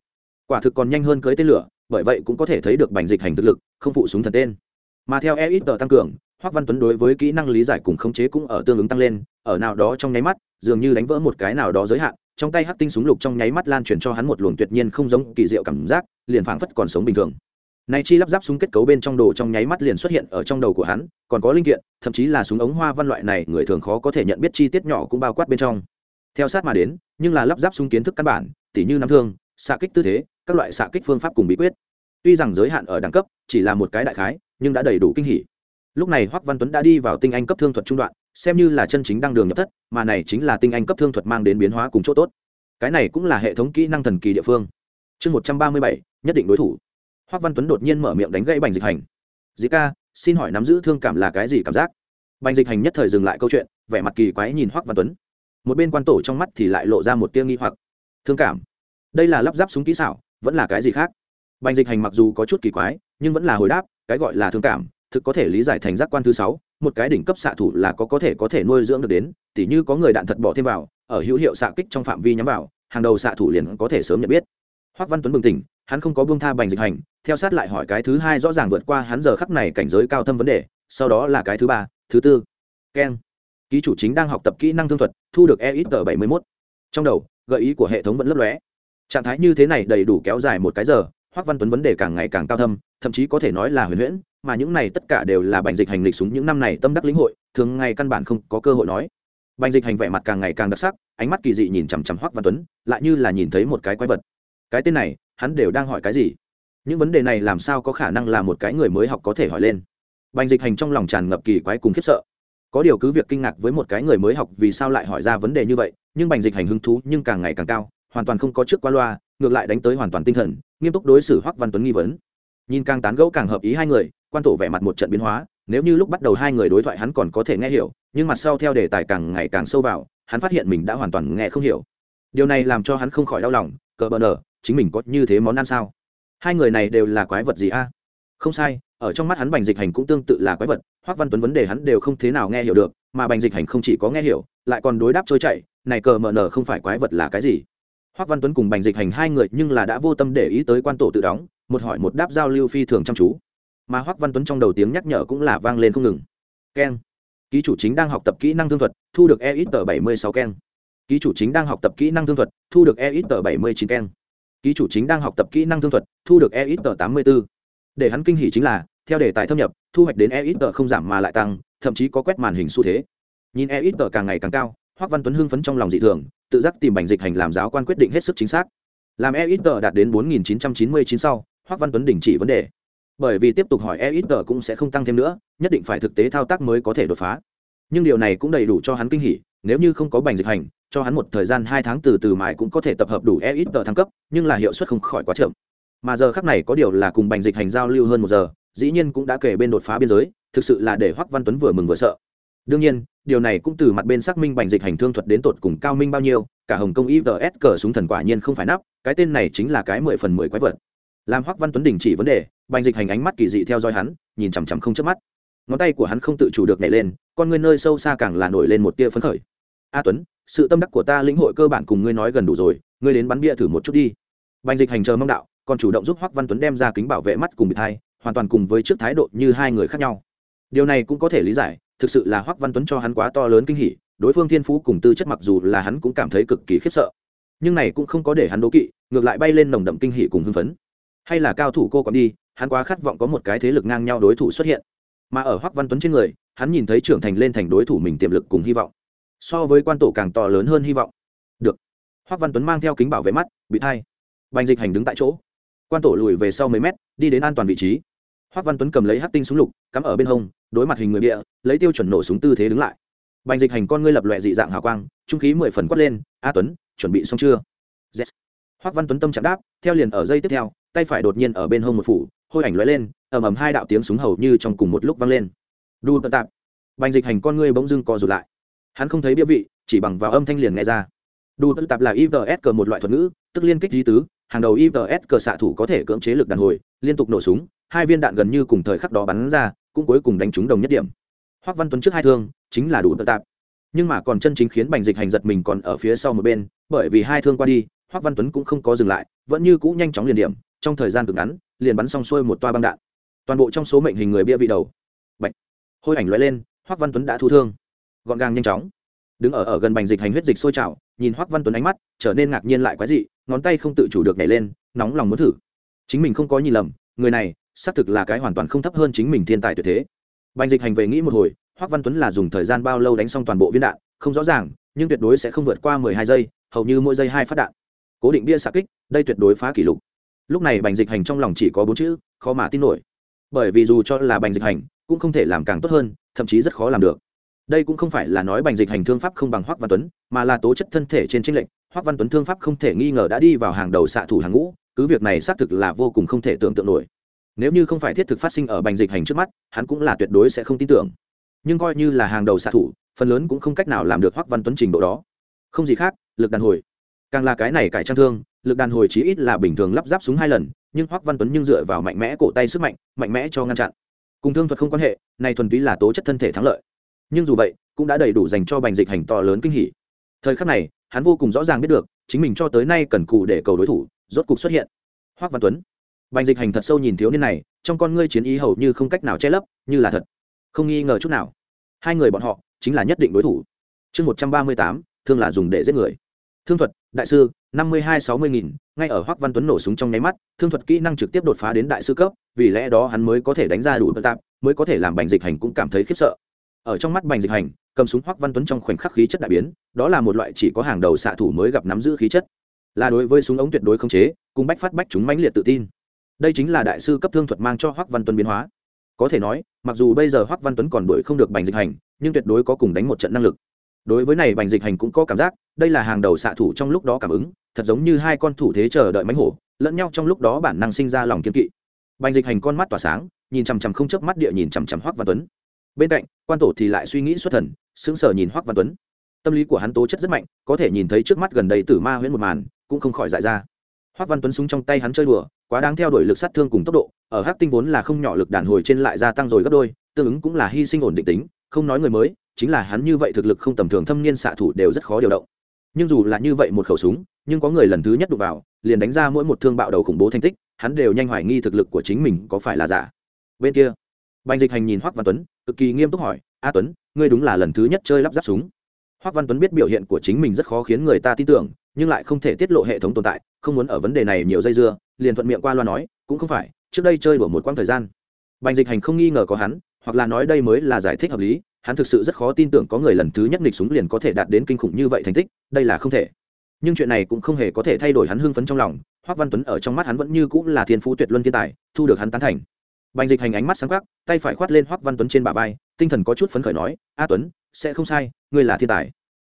Quả thực còn nhanh hơn cưới tên lửa, bởi vậy cũng có thể thấy được bành dịch hành thực lực, không phụ súng thần tên. Mà theo e ít tờ tăng cường, hoắc văn tuấn đối với kỹ năng lý giải cùng khống chế cũng ở tương ứng tăng lên, ở nào đó trong nháy mắt, dường như đánh vỡ một cái nào đó giới hạn, trong tay hắc tinh súng lục trong nháy mắt lan truyền cho hắn một luồng tuyệt nhiên không giống kỳ diệu cảm giác, liền phảng phất còn sống bình thường. Này chi lắp ráp súng kết cấu bên trong đồ trong nháy mắt liền xuất hiện ở trong đầu của hắn, còn có linh kiện, thậm chí là súng ống hoa văn loại này người thường khó có thể nhận biết chi tiết nhỏ cũng bao quát bên trong. Theo sát mà đến nhưng là lắp ráp súng kiến thức căn bản, tỉ như nắm thương, xạ kích tư thế, các loại xạ kích phương pháp cùng bí quyết. Tuy rằng giới hạn ở đẳng cấp, chỉ là một cái đại khái, nhưng đã đầy đủ kinh hỉ. Lúc này hoắc văn tuấn đã đi vào tinh anh cấp thương thuật trung đoạn, xem như là chân chính đăng đường nhập thất, mà này chính là tinh anh cấp thương thuật mang đến biến hóa cùng chỗ tốt. Cái này cũng là hệ thống kỹ năng thần kỳ địa phương. Chương một trăm ba mươi bảy, nhất định đối thủ. Hoắc văn tuấn đột nhiên mở miệng đánh gãy bành dịch hành. Dĩ ca, xin hỏi nắm giữ thương cảm là cái gì cảm giác? Bành dịch hành nhất thời dừng lại câu chuyện, vẻ mặt kỳ quái nhìn hoắc văn tuấn một bên quan tổ trong mắt thì lại lộ ra một tia nghi hoặc. Thương cảm. Đây là lắp ráp súng kỹ xảo, vẫn là cái gì khác? Bành dịch hành mặc dù có chút kỳ quái, nhưng vẫn là hồi đáp, cái gọi là thương cảm, thực có thể lý giải thành giác quan thứ sáu, một cái đỉnh cấp xạ thủ là có có thể có thể nuôi dưỡng được đến, tỉ như có người đạn thật bỏ thêm vào, ở hữu hiệu xạ kích trong phạm vi nhắm vào, hàng đầu xạ thủ liền có thể sớm nhận biết. Hoắc văn tuấn bừng tỉnh, hắn không có buông tha bành dịch hành, theo sát lại hỏi cái thứ hai rõ ràng vượt qua hắn giờ khắc này cảnh giới cao thâm vấn đề, sau đó là cái thứ ba, thứ tư. Keng ký chủ chính đang học tập kỹ năng thương thuật, thu được e ít tờ bảy mươi mốt. Trong đầu, gợi ý của hệ thống vẫn lấp lóe. Trạng thái như thế này đầy đủ kéo dài một cái giờ hoắc văn tuấn vấn đề càng ngày càng cao thâm, thậm chí có thể nói là huyền huyễn, mà những này tất cả đều là bành dịch hành lịch súng những năm này tâm đắc lĩnh hội, thường ngày căn bản không có cơ hội nói. Bành dịch hành vẻ mặt càng ngày càng đặc sắc, ánh mắt kỳ dị nhìn chằm chằm hoắc văn tuấn, lại như là nhìn thấy một cái quái vật. Cái tên này, hắn đều đang hỏi cái gì? Những vấn đề này làm sao có khả năng là một cái người mới học có thể hỏi lên? Bành dịch hành trong lòng tràn ngập kỳ quái cùng khiếp sợ có điều cứ việc kinh ngạc với một cái người mới học vì sao lại hỏi ra vấn đề như vậy, nhưng bành dịch hành hứng thú nhưng càng ngày càng cao, hoàn toàn không có trước qua loa, ngược lại đánh tới hoàn toàn tinh thần, nghiêm túc đối xử hoắc văn tuấn nghi vấn. Nhìn càng tán gẫu càng hợp ý hai người, quan tổ vẻ mặt một trận biến hóa, nếu như lúc bắt đầu hai người đối thoại hắn còn có thể nghe hiểu, nhưng mặt sau theo đề tài càng ngày càng sâu vào, hắn phát hiện mình đã hoàn toàn nghe không hiểu. Điều này làm cho hắn không khỏi đau lòng, cờ bờ nở, chính mình có như thế món ăn sao? Hai người này đều là quái vật gì a? Không sai ở trong mắt hắn bành dịch hành cũng tương tự là quái vật, hoắc văn tuấn vấn đề hắn đều không thế nào nghe hiểu được, mà bành dịch hành không chỉ có nghe hiểu, lại còn đối đáp trôi chảy, này cờ mờ nở không phải quái vật là cái gì. Hoắc văn tuấn cùng bành dịch hành hai người nhưng là đã vô tâm để ý tới quan tổ tự đóng, một hỏi một đáp giao lưu phi thường chăm chú. Mà hoắc văn tuấn trong đầu tiếng nhắc nhở cũng là vang lên không ngừng. Keng ký chủ chính đang học tập kỹ năng thương thuật, thu được e ít tờ bảy mươi sáu keng ký chủ chính đang học tập kỹ năng thương thuật, thu được e ít tờ bảy mươi chín keng ký chủ chính đang học tập kỹ năng thương thuật, thu được e ít tờ tám mươi b ố để hắn kinh hỉ chính là theo đề tài thâm nhập, thu hoạch đến e ít tờ không giảm mà lại tăng, thậm chí có quét màn hình xu thế. Nhìn e ít tờ càng ngày càng cao hoắc văn tuấn hưng phấn trong lòng dị thường, tự giác tìm bành dịch hành làm giáo quan quyết định hết sức chính xác. Làm e ít tờ đạt đến bốn nghìn chín trăm chín mươi chín sau hoắc văn tuấn đình chỉ vấn đề. Bởi vì tiếp tục hỏi e ít tờ cũng sẽ không tăng thêm nữa, nhất định phải thực tế thao tác mới có thể đột phá. Nhưng điều này cũng đầy đủ cho hắn kinh hỉ, nếu như không có bành dịch hành, cho hắn một thời gian hai tháng từ từ mãi cũng có thể tập hợp đủ e ít tờ thăng cấp, nhưng là hiệu suất không khỏi quá chậm. Mà giờ khắc này có điều là cùng bành dịch hành giao lưu hơn một giờ dĩ nhiên cũng đã kể bên đột phá biên giới, thực sự là để hoắc văn tuấn vừa mừng vừa sợ. Đương nhiên, điều này cũng từ mặt bên xác minh bành dịch hành thương thuật đến tột cùng cao minh bao nhiêu, cả hồng công ivs cờ súng thần quả nhiên không phải nắp, cái tên này chính là cái mười phần mười quái vật. Làm hoắc văn tuấn đình chỉ vấn đề, bành dịch hành ánh mắt kỳ dị theo dõi hắn, nhìn chằm chằm không chớp mắt. Ngón tay của hắn không tự chủ được nhảy lên, con ngươi nơi sâu xa càng là nổi lên một tia phấn khởi. A tuấn, sự tâm đắc của ta lĩnh hội cơ bản cùng ngươi nói gần đủ rồi, ngươi đến bắn bia thử một chút đi. Bành dịch hành chờ mong đạo, còn chủ động giúp hoắc văn tuấn đem ra kính bảo vệ mắt cùng bị thai hoàn toàn cùng với trước thái độ như hai người khác nhau. Điều này cũng có thể lý giải, thực sự là hoắc văn tuấn cho hắn quá to lớn kinh hỉ, đối phương thiên phú cùng tư chất mặc dù là hắn cũng cảm thấy cực kỳ khiếp sợ. Nhưng này cũng không có để hắn đố kỵ, ngược lại bay lên nồng đậm kinh hỉ cùng hưng phấn. Hay là cao thủ cô còn đi, hắn quá khát vọng có một cái thế lực ngang nhau đối thủ xuất hiện. Mà ở hoắc văn tuấn trên người, hắn nhìn thấy trưởng thành lên thành đối thủ mình tiềm lực cùng hy vọng. So với quan tổ càng to lớn hơn hy vọng. Được. Hoắc văn tuấn mang theo kính bảo vệ mắt, bị thai. Bành dịch hành đứng tại chỗ. Quan tổ lùi về sau mấy mét, đi đến an toàn vị trí hoắc văn tuấn cầm lấy hắc tinh súng lục, cắm ở bên hông, đối mặt hình người địa lấy tiêu chuẩn nổ súng tư thế đứng lại. Bành dịch hành con ngươi lập loẹ dị dạng hào quang, trung khí mười phần quát lên, a tuấn, chuẩn bị xong chưa? Yes. hoắc văn tuấn tâm chạm đáp, theo liền ở dây tiếp theo, tay phải đột nhiên ở bên hông một phủ, hôi ảnh lóe lên, ầm ầm hai đạo tiếng súng hầu như trong cùng một lúc vang lên. Đu tận tạp. Bành dịch hành con ngươi bỗng dưng co rụt lại. Hắn không thấy bia vị, chỉ bằng vào âm thanh liền nghe ra. Đu tận tạp là ivs cờ một loại thuật ngữ, tức liên kích di tứ, hàng đầu ivs cờ xạ thủ có thể cưỡng chế lực đàn hồi, liên tục nổ súng hai viên đạn gần như cùng thời khắc đó bắn ra, cũng cuối cùng đánh trúng đồng nhất điểm. Hoắc văn tuấn trước hai thương, chính là đủ tự tạp. Nhưng mà còn chân chính khiến bành dịch hành giật mình còn ở phía sau một bên, bởi vì hai thương qua đi hoắc văn tuấn cũng không có dừng lại, vẫn như cũ nhanh chóng liền điểm, trong thời gian cực ngắn, liền bắn xong xuôi một toa băng đạn. Toàn bộ trong số mệnh hình người bia vị đầu. Bạch. Hôi ảnh lóe lên hoắc văn tuấn đã thu thương. Gọn gàng nhanh chóng. Đứng ở ở gần bành dịch hành huyết dịch sôi trào, nhìn hoắc văn tuấn ánh mắt, trở nên ngạc nhiên lại quái dị, ngón tay không tự chủ được nhảy lên, nóng lòng muốn thử. Chính mình không có nhìn lầm, người này xác thực là cái hoàn toàn không thấp hơn chính mình thiên tài tuyệt thế. Bành dịch hành về nghĩ một hồi, hoắc văn tuấn là dùng thời gian bao lâu đánh xong toàn bộ viên đạn, không rõ ràng, nhưng tuyệt đối sẽ không vượt qua mười hai giây, hầu như mỗi giây hai phát đạn. Cố định bia xạ kích, đây tuyệt đối phá kỷ lục. Lúc này bành dịch hành trong lòng chỉ có bốn chữ, khó mà tin nổi. Bởi vì dù cho là bành dịch hành, cũng không thể làm càng tốt hơn, thậm chí rất khó làm được. Đây cũng không phải là nói bành dịch hành thương pháp không bằng hoắc văn tuấn, mà là tố chất thân thể trên tranh lệnh hoắc văn tuấn thương pháp không thể nghi ngờ đã đi vào hàng đầu xạ thủ hàng ngũ, cứ việc này xác thực là vô cùng không thể tưởng tượng nổi nếu như không phải thiết thực phát sinh ở bành dịch hành trước mắt, hắn cũng là tuyệt đối sẽ không tin tưởng. Nhưng coi như là hàng đầu xạ thủ, phần lớn cũng không cách nào làm được hoắc văn tuấn trình độ đó. Không gì khác, lực đàn hồi. Càng là cái này cải trang thương, lực đàn hồi chí ít là bình thường lắp ráp súng hai lần, nhưng hoắc văn tuấn nhưng dựa vào mạnh mẽ cổ tay sức mạnh mạnh mẽ cho ngăn chặn. Cùng thương thuật không quan hệ này thuần túy là tố chất thân thể thắng lợi. Nhưng dù vậy, cũng đã đầy đủ dành cho bành dịch hành to lớn kinh hỉ. Thời khắc này, hắn vô cùng rõ ràng biết được, chính mình cho tới nay cần cù để cầu đối thủ, rốt cục xuất hiện. Hoắc văn tuấn bành dịch hành thật sâu nhìn thiếu niên này, trong con ngươi chiến ý hầu như không cách nào che lấp, như là thật. Không nghi ngờ chút nào. Hai người bọn họ, chính là nhất định đối thủ. Chương một trăm ba mươi tám, thương là dùng để giết người. Thương thuật, đại sư, năm mươi hai sáu mươi nghìn, ngay ở hoắc văn tuấn nổ súng trong nháy mắt, thương thuật kỹ năng trực tiếp đột phá đến đại sư cấp, vì lẽ đó hắn mới có thể đánh ra đủ bất tạp, mới có thể làm bành dịch hành cũng cảm thấy khiếp sợ. Ở trong mắt bành dịch hành, cầm súng hoắc văn tuấn trong khoảnh khắc khí chất đại biến, đó là một loại chỉ có hàng đầu xạ thủ mới gặp nắm giữ khí chất. Là đối với súng ống tuyệt đối không chế, cùng bách phát bách chúng mãnh liệt tự tin đây chính là đại sư cấp thương thuật mang cho hoắc văn tuấn biến hóa có thể nói mặc dù bây giờ hoắc văn tuấn còn đuổi không được bành dịch hành nhưng tuyệt đối có cùng đánh một trận năng lực đối với này bành dịch hành cũng có cảm giác đây là hàng đầu xạ thủ trong lúc đó cảm ứng thật giống như hai con thủ thế chờ đợi mánh hổ lẫn nhau trong lúc đó bản năng sinh ra lòng kiên kỵ bành dịch hành con mắt tỏa sáng nhìn chằm chằm không chớp mắt địa nhìn chằm chằm hoắc văn tuấn bên cạnh quan tổ thì lại suy nghĩ xuất thần sững sờ nhìn hoắc văn tuấn tâm lý của hắn tố chất rất mạnh có thể nhìn thấy trước mắt gần đây tử ma huyễn một màn cũng không khỏi dại ra hoắc văn tuấn súng trong tay hắn chơi đùa quá đáng theo đuổi lực sát thương cùng tốc độ, ở hắc tinh vốn là không nhỏ lực đàn hồi trên lại gia tăng rồi gấp đôi, tương ứng cũng là hy sinh ổn định tính, không nói người mới, chính là hắn như vậy thực lực không tầm thường thâm niên xạ thủ đều rất khó điều động. Nhưng dù là như vậy một khẩu súng, nhưng có người lần thứ nhất đụng vào, liền đánh ra mỗi một thương bạo đầu khủng bố thành tích, hắn đều nhanh hoài nghi thực lực của chính mình có phải là giả. Bên kia, bành dịch hành nhìn hoắc văn tuấn, cực kỳ nghiêm túc hỏi, a tuấn, ngươi đúng là lần thứ nhất chơi lắp ráp súng. Hoắc văn tuấn biết biểu hiện của chính mình rất khó khiến người ta tin tưởng, nhưng lại không thể tiết lộ hệ thống tồn tại, không muốn ở vấn đề này nhiều dây dưa liền thuận miệng qua loa nói, cũng không phải, trước đây chơi đùa một quãng thời gian. Bành dịch hành không nghi ngờ có hắn, hoặc là nói đây mới là giải thích hợp lý, hắn thực sự rất khó tin tưởng có người lần thứ nhất nghịch súng liền có thể đạt đến kinh khủng như vậy thành tích, đây là không thể. Nhưng chuyện này cũng không hề có thể thay đổi hắn hưng phấn trong lòng hoác văn tuấn ở trong mắt hắn vẫn như cũng là thiên phú tuyệt luân thiên tài, thu được hắn tán thành. Bành dịch hành ánh mắt sáng khắc tay phải khoát lên hoác văn tuấn trên bả vai, tinh thần có chút phấn khởi nói, a tuấn, sẽ không sai, ngươi là thiên tài.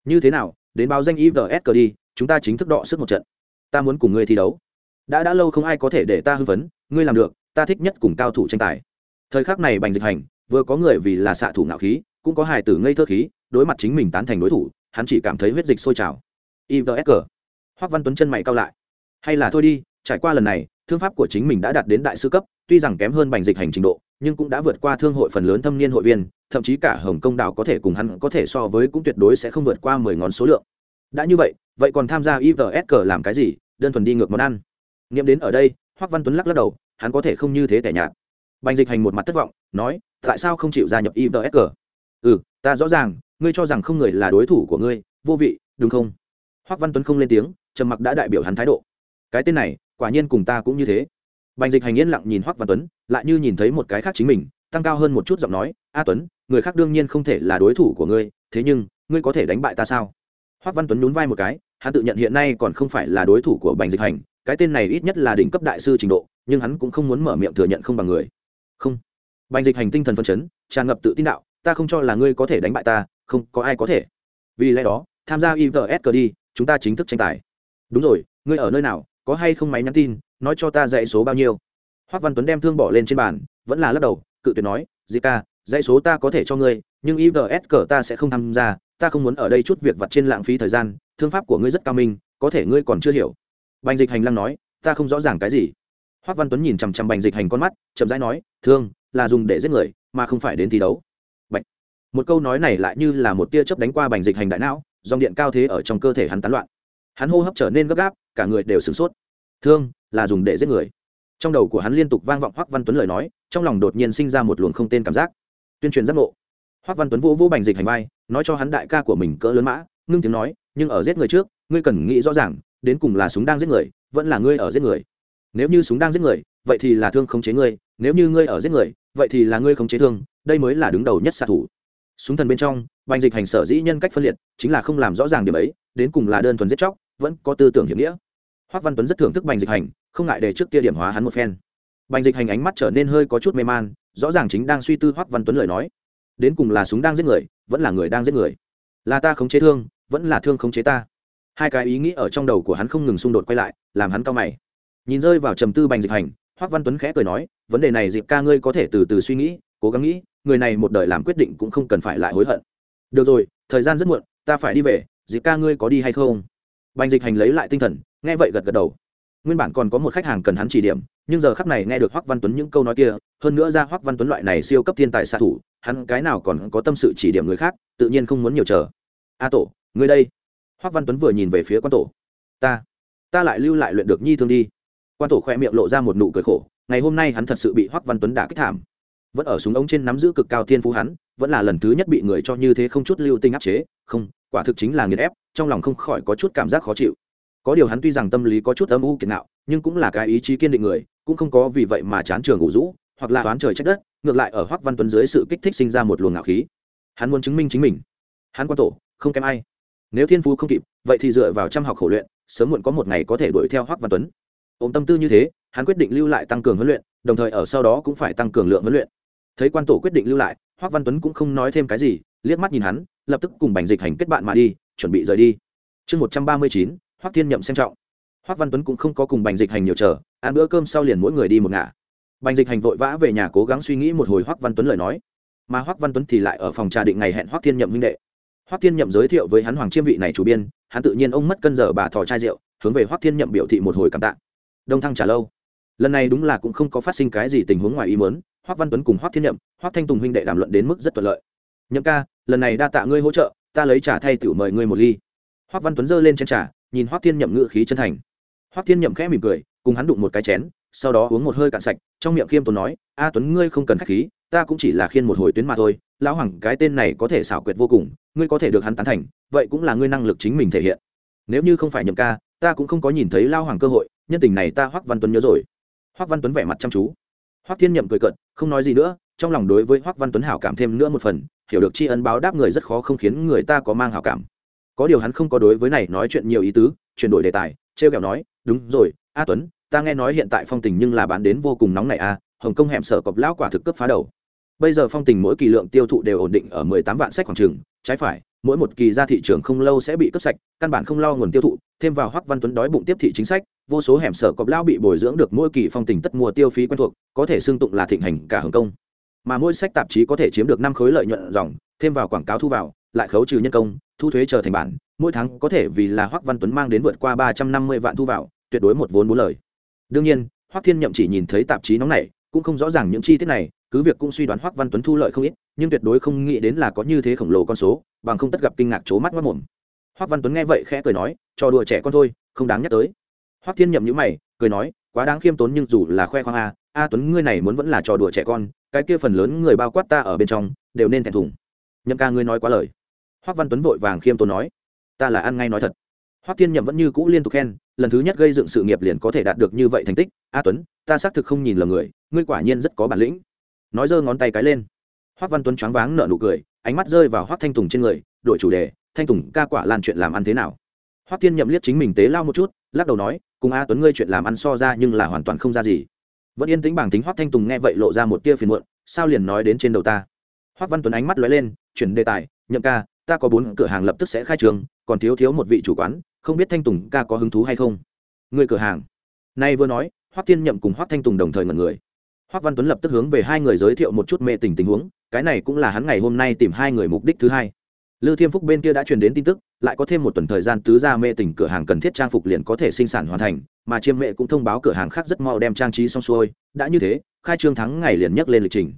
Như thế nào, đến báo danh ivs cờ đi, chúng ta chính thức đọ sức một trận. Ta muốn cùng ngươi thi đấu đã đã lâu không ai có thể để ta hư vấn, ngươi làm được ta thích nhất cùng cao thủ tranh tài. Thời khắc này bành dịch hành vừa có người vì là xạ thủ ngạo khí cũng có hài tử ngây thơ khí đối mặt chính mình tán thành đối thủ hắn chỉ cảm thấy huyết dịch sôi trào. Ivsg hoắc văn tuấn chân mày cao lại. Hay là thôi đi trải qua lần này thương pháp của chính mình đã đạt đến đại sư cấp tuy rằng kém hơn bành dịch hành trình độ nhưng cũng đã vượt qua thương hội phần lớn thâm niên hội viên thậm chí cả hồng công đảo có thể cùng hắn có thể so với cũng tuyệt đối sẽ không vượt qua mười ngón số lượng. Đã như vậy vậy còn tham gia ivsg làm cái gì? Đơn thuần đi ngược món ăn nghiệm đến ở đây hoắc văn tuấn lắc lắc đầu, hắn có thể không như thế tẻ nhạt. Bành dịch hành một mặt thất vọng, nói, tại sao không chịu gia nhập ivsg ừ ta rõ ràng, ngươi cho rằng không người là đối thủ của ngươi, vô vị, đúng không? Hoắc văn tuấn không lên tiếng, trầm mặc đã đại biểu hắn thái độ. Cái tên này, quả nhiên cùng ta cũng như thế. Bành dịch hành yên lặng nhìn hoắc văn tuấn, lại như nhìn thấy một cái khác chính mình, tăng cao hơn một chút giọng nói, a tuấn, người khác đương nhiên không thể là đối thủ của ngươi, thế nhưng, ngươi có thể đánh bại ta sao? Hoắc văn tuấn nhún vai một cái, hắn tự nhận hiện nay còn không phải là đối thủ của bành dịch hành cái tên này ít nhất là đỉnh cấp đại sư trình độ, nhưng hắn cũng không muốn mở miệng thừa nhận không bằng người. Không. Bành dịch hành tinh thần phân chấn, tràn ngập tự tin đạo, ta không cho là ngươi có thể đánh bại ta, không, có ai có thể. Vì lẽ đó, tham gia ivs cờ đi, chúng ta chính thức tranh tài. Đúng rồi, ngươi ở nơi nào, có hay không máy nhắn tin, nói cho ta dãy số bao nhiêu? Hoác văn tuấn đem thương bỏ lên trên bàn, vẫn là lắc đầu, cự tuyệt nói di ca, dãy số ta có thể cho ngươi, nhưng ivs cờ ta sẽ không tham gia, ta không muốn ở đây chút việc vặt trên lãng phí thời gian, thương pháp của ngươi rất cao minh, có thể ngươi còn chưa hiểu bành dịch hành lăng nói, ta không rõ ràng cái gì. Hoác văn tuấn nhìn chằm chằm bành dịch hành con mắt, chậm rãi nói, thương, là dùng để giết người, mà không phải đến thi đấu. Bạch. một câu nói này lại như là một tia chớp đánh qua bành dịch hành đại não, dòng điện cao thế ở trong cơ thể hắn tán loạn. Hắn hô hấp trở nên gấp gáp, cả người đều sửng sốt. Thương, là dùng để giết người. Trong đầu của hắn liên tục vang vọng hoắc văn tuấn lời nói, trong lòng đột nhiên sinh ra một luồng không tên cảm giác. Tuyên truyền giác ngộ. Hoắc văn tuấn vỗ vỗ bành dịch hành vai, nói cho hắn đại ca của mình cỡ lớn mã, ngưng tiếng nói, nhưng ở giết người trước, ngươi cần nghĩ rõ ràng đến cùng là súng đang giết người, vẫn là ngươi ở giết người. Nếu như súng đang giết người, vậy thì là thương khống chế ngươi, nếu như ngươi ở giết người, vậy thì là ngươi khống chế thương, đây mới là đứng đầu nhất xạ thủ. Súng thần bên trong, bành dịch hành sở dĩ nhân cách phân liệt, chính là không làm rõ ràng điểm ấy, đến cùng là đơn thuần giết chóc, vẫn có tư tưởng hiểm nghĩa. Hoắc văn tuấn rất thưởng thức bành dịch hành, không ngại để trước kia điểm hóa hắn một phen. Bành dịch hành ánh mắt trở nên hơi có chút mê man, rõ ràng chính đang suy tư hoắc văn tuấn lời nói. Đến cùng là súng đang giết người, vẫn là người đang giết người. Là ta khống chế thương, vẫn là thương khống chế ta hai cái ý nghĩ ở trong đầu của hắn không ngừng xung đột quay lại, làm hắn cao mày. Nhìn rơi vào trầm tư bành dịch hành hoắc văn tuấn khẽ cười nói, vấn đề này dịp ca ngươi có thể từ từ suy nghĩ, cố gắng nghĩ, người này một đời làm quyết định cũng không cần phải lại hối hận. Được rồi, thời gian rất muộn, ta phải đi về dịp ca ngươi có đi hay không? Bành dịch hành lấy lại tinh thần, nghe vậy gật gật đầu. Nguyên bản còn có một khách hàng cần hắn chỉ điểm, nhưng giờ khắc này nghe được hoắc văn tuấn những câu nói kia, hơn nữa ra hoắc văn tuấn loại này siêu cấp thiên tài xạ thủ, hắn cái nào còn có tâm sự chỉ điểm người khác, tự nhiên không muốn nhiều chờ. A tổ, ngươi đây hoắc văn tuấn vừa nhìn về phía quan tổ. Ta ta lại lưu lại luyện được nhi thương đi. Quan tổ khoe miệng lộ ra một nụ cười khổ, ngày hôm nay hắn thật sự bị hoắc văn tuấn đả kích thảm. Vẫn ở súng ống trên nắm giữ cực cao thiên phú hắn, vẫn là lần thứ nhất bị người cho như thế không chút lưu tinh áp chế. Không, quả thực chính là nghiền ép, trong lòng không khỏi có chút cảm giác khó chịu. Có điều hắn tuy rằng tâm lý có chút âm u kiệt nạo, nhưng cũng là cái ý chí kiên định người, cũng không có vì vậy mà chán trường ngủ rũ, hoặc là toán trời trách đất, ngược lại ở hoắc văn tuấn dưới sự kích thích sinh ra một luồng ngạo khí. Hắn muốn chứng minh chính mình. Hắn quan tổ, không kém ai nếu thiên phú không kịp, vậy thì dựa vào chăm học khổ luyện, sớm muộn có một ngày có thể đuổi theo hoắc văn tuấn. Ôm tâm tư như thế, hắn quyết định lưu lại tăng cường huấn luyện, đồng thời ở sau đó cũng phải tăng cường lượng huấn luyện. Thấy quan tổ quyết định lưu lại, hoắc văn tuấn cũng không nói thêm cái gì, liếc mắt nhìn hắn, lập tức cùng bành dịch hành kết bạn mà đi, chuẩn bị rời đi. Chương một trăm ba mươi chín, hoắc thiên nhậm xem trọng. Hoắc văn tuấn cũng không có cùng bành dịch hành nhiều chờ, ăn bữa cơm sau liền mỗi người đi một ngả. Bành dịch hành vội vã về nhà cố gắng suy nghĩ một hồi hoắc văn tuấn lời nói. Mà hoắc văn tuấn thì lại ở phòng trà định ngày hẹn hoắc thiên nhậm huynh đệ hoắc thiên nhậm giới thiệu với hắn hoàng chiêm vị này chủ biên, hắn tự nhiên ông mất cân giờ bà thò chai rượu, hướng về hoắc thiên nhậm biểu thị một hồi cảm tạ. Đông thăng trả lâu. Lần này đúng là cũng không có phát sinh cái gì tình huống ngoài ý muốn, hoắc văn tuấn cùng hoắc thiên nhậm, hoắc thanh tùng huynh đệ đàm luận đến mức rất thuận lợi. Nhậm ca, lần này đa tạ ngươi hỗ trợ, ta lấy trà thay tiểu mời ngươi một ly. Hoắc văn tuấn giơ lên chén trà, nhìn hoắc thiên nhậm ngự khí chân thành. Hoắc thiên nhậm khẽ mỉm cười, cùng hắn đụng một cái chén, sau đó uống một hơi cạn sạch, trong miệng khiêm tốn nói, a tuấn, ngươi không cần khách khí ta cũng chỉ là khiên một hồi tuyến mà thôi, lão hoàng, cái tên này có thể xảo quyệt vô cùng, ngươi có thể được hắn tán thành, vậy cũng là ngươi năng lực chính mình thể hiện. Nếu như không phải nhậm ca, ta cũng không có nhìn thấy lao hoàng cơ hội, nhân tình này ta hoắc văn tuấn nhớ rồi. Hoắc văn tuấn vẻ mặt chăm chú. Hoắc thiên nhậm cười cận không nói gì nữa, trong lòng đối với hoắc văn tuấn hảo cảm thêm nữa một phần, hiểu được tri ân báo đáp người rất khó không khiến người ta có mang hảo cảm. Có điều hắn không có đối với này nói chuyện nhiều ý tứ, chuyển đổi đề tài, trêu kẹo nói, đúng rồi, a tuấn, ta nghe nói hiện tại phong tình nhưng là bán đến vô cùng nóng này a, hồng kông hẻm sở cọp lão quả thực cấp phá đầu bây giờ phong tình mỗi kỳ lượng tiêu thụ đều ổn định ở mười tám vạn sách khoảng trường trái phải, mỗi một kỳ ra thị trường không lâu sẽ bị cướp sạch, căn bản không lo nguồn tiêu thụ, thêm vào hoắc văn tuấn đói bụng tiếp thị chính sách, vô số hẻm sở cọp lao bị bồi dưỡng được mỗi kỳ phong tình tất mua tiêu phí quen thuộc, có thể xưng tụng là thịnh hành cả hồng công. mà mỗi sách tạp chí có thể chiếm được năm khối lợi nhuận dòng, thêm vào quảng cáo thu vào, lại khấu trừ nhân công, thu thuế chờ thành bản, mỗi tháng có thể vì là hoắc văn tuấn mang đến vượt qua ba trăm năm mươi vạn thu vào, tuyệt đối một vốn bốn lời đương nhiên, hoắc thiên nhậm chỉ nhìn thấy tạp chí nóng này cũng không rõ ràng những chi tiết này cứ việc cũng suy đoán hoắc văn tuấn thu lợi không ít, nhưng tuyệt đối không nghĩ đến là có như thế khổng lồ con số, bằng không tất gặp kinh ngạc chố mắt mất mồm. Hoắc văn tuấn nghe vậy khẽ cười nói, trò đùa trẻ con thôi, không đáng nhắc tới. Hoắc thiên nhậm nhữ mày, cười nói, quá đáng khiêm tốn nhưng dù là khoe khoang a a tuấn ngươi này muốn vẫn là trò đùa trẻ con, cái kia phần lớn người bao quát ta ở bên trong, đều nên thẹn thùng. Nhậm ca ngươi nói quá lời. Hoắc văn tuấn vội vàng khiêm tốn nói, ta là ăn ngay nói thật. Hoắc thiên nhậm vẫn như cũ liên tục khen, lần thứ nhất gây dựng sự nghiệp liền có thể đạt được như vậy thành tích. A tuấn, ta xác thực không nhìn lầm người, ngươi quả nhiên rất có bản lĩnh nói giơ ngón tay cái lên. Hoắc văn tuấn choáng váng nở nụ cười, ánh mắt rơi vào hoắc thanh tùng trên người, đổi chủ đề, thanh tùng, ca quả lan chuyện làm ăn thế nào? Hoắc thiên nhậm liếc chính mình tế lao một chút, lắc đầu nói, cùng a tuấn ngươi chuyện làm ăn so ra nhưng là hoàn toàn không ra gì. Vẫn yên tĩnh bảng tính hoắc thanh tùng nghe vậy lộ ra một tia phiền muộn, sao liền nói đến trên đầu ta? Hoắc văn tuấn ánh mắt lóe lên, chuyển đề tài, nhậm ca, ta có bốn cửa hàng lập tức sẽ khai trường còn thiếu thiếu một vị chủ quán, không biết thanh tùng ca có hứng thú hay không? Người cửa hàng? Nay vừa nói hoắc thiên nhậm cùng hoắc thanh tùng đồng thời ngẩn người hoắc văn tuấn lập tức hướng về hai người giới thiệu một chút mê tình tình huống cái này cũng là hắn ngày hôm nay tìm hai người mục đích thứ hai Lưu Thiêm Phúc bên kia đã truyền đến tin tức, lại có thêm một tuần thời gian tứ gia mê tình cửa hàng cần thiết trang phục liền có thể sinh sản hoàn thành, mà Chiêm Mẹ cũng thông báo cửa hàng khác rất mau đem trang trí xong xuôi, đã như thế, khai trương thắng ngày liền nhắc lên lịch trình.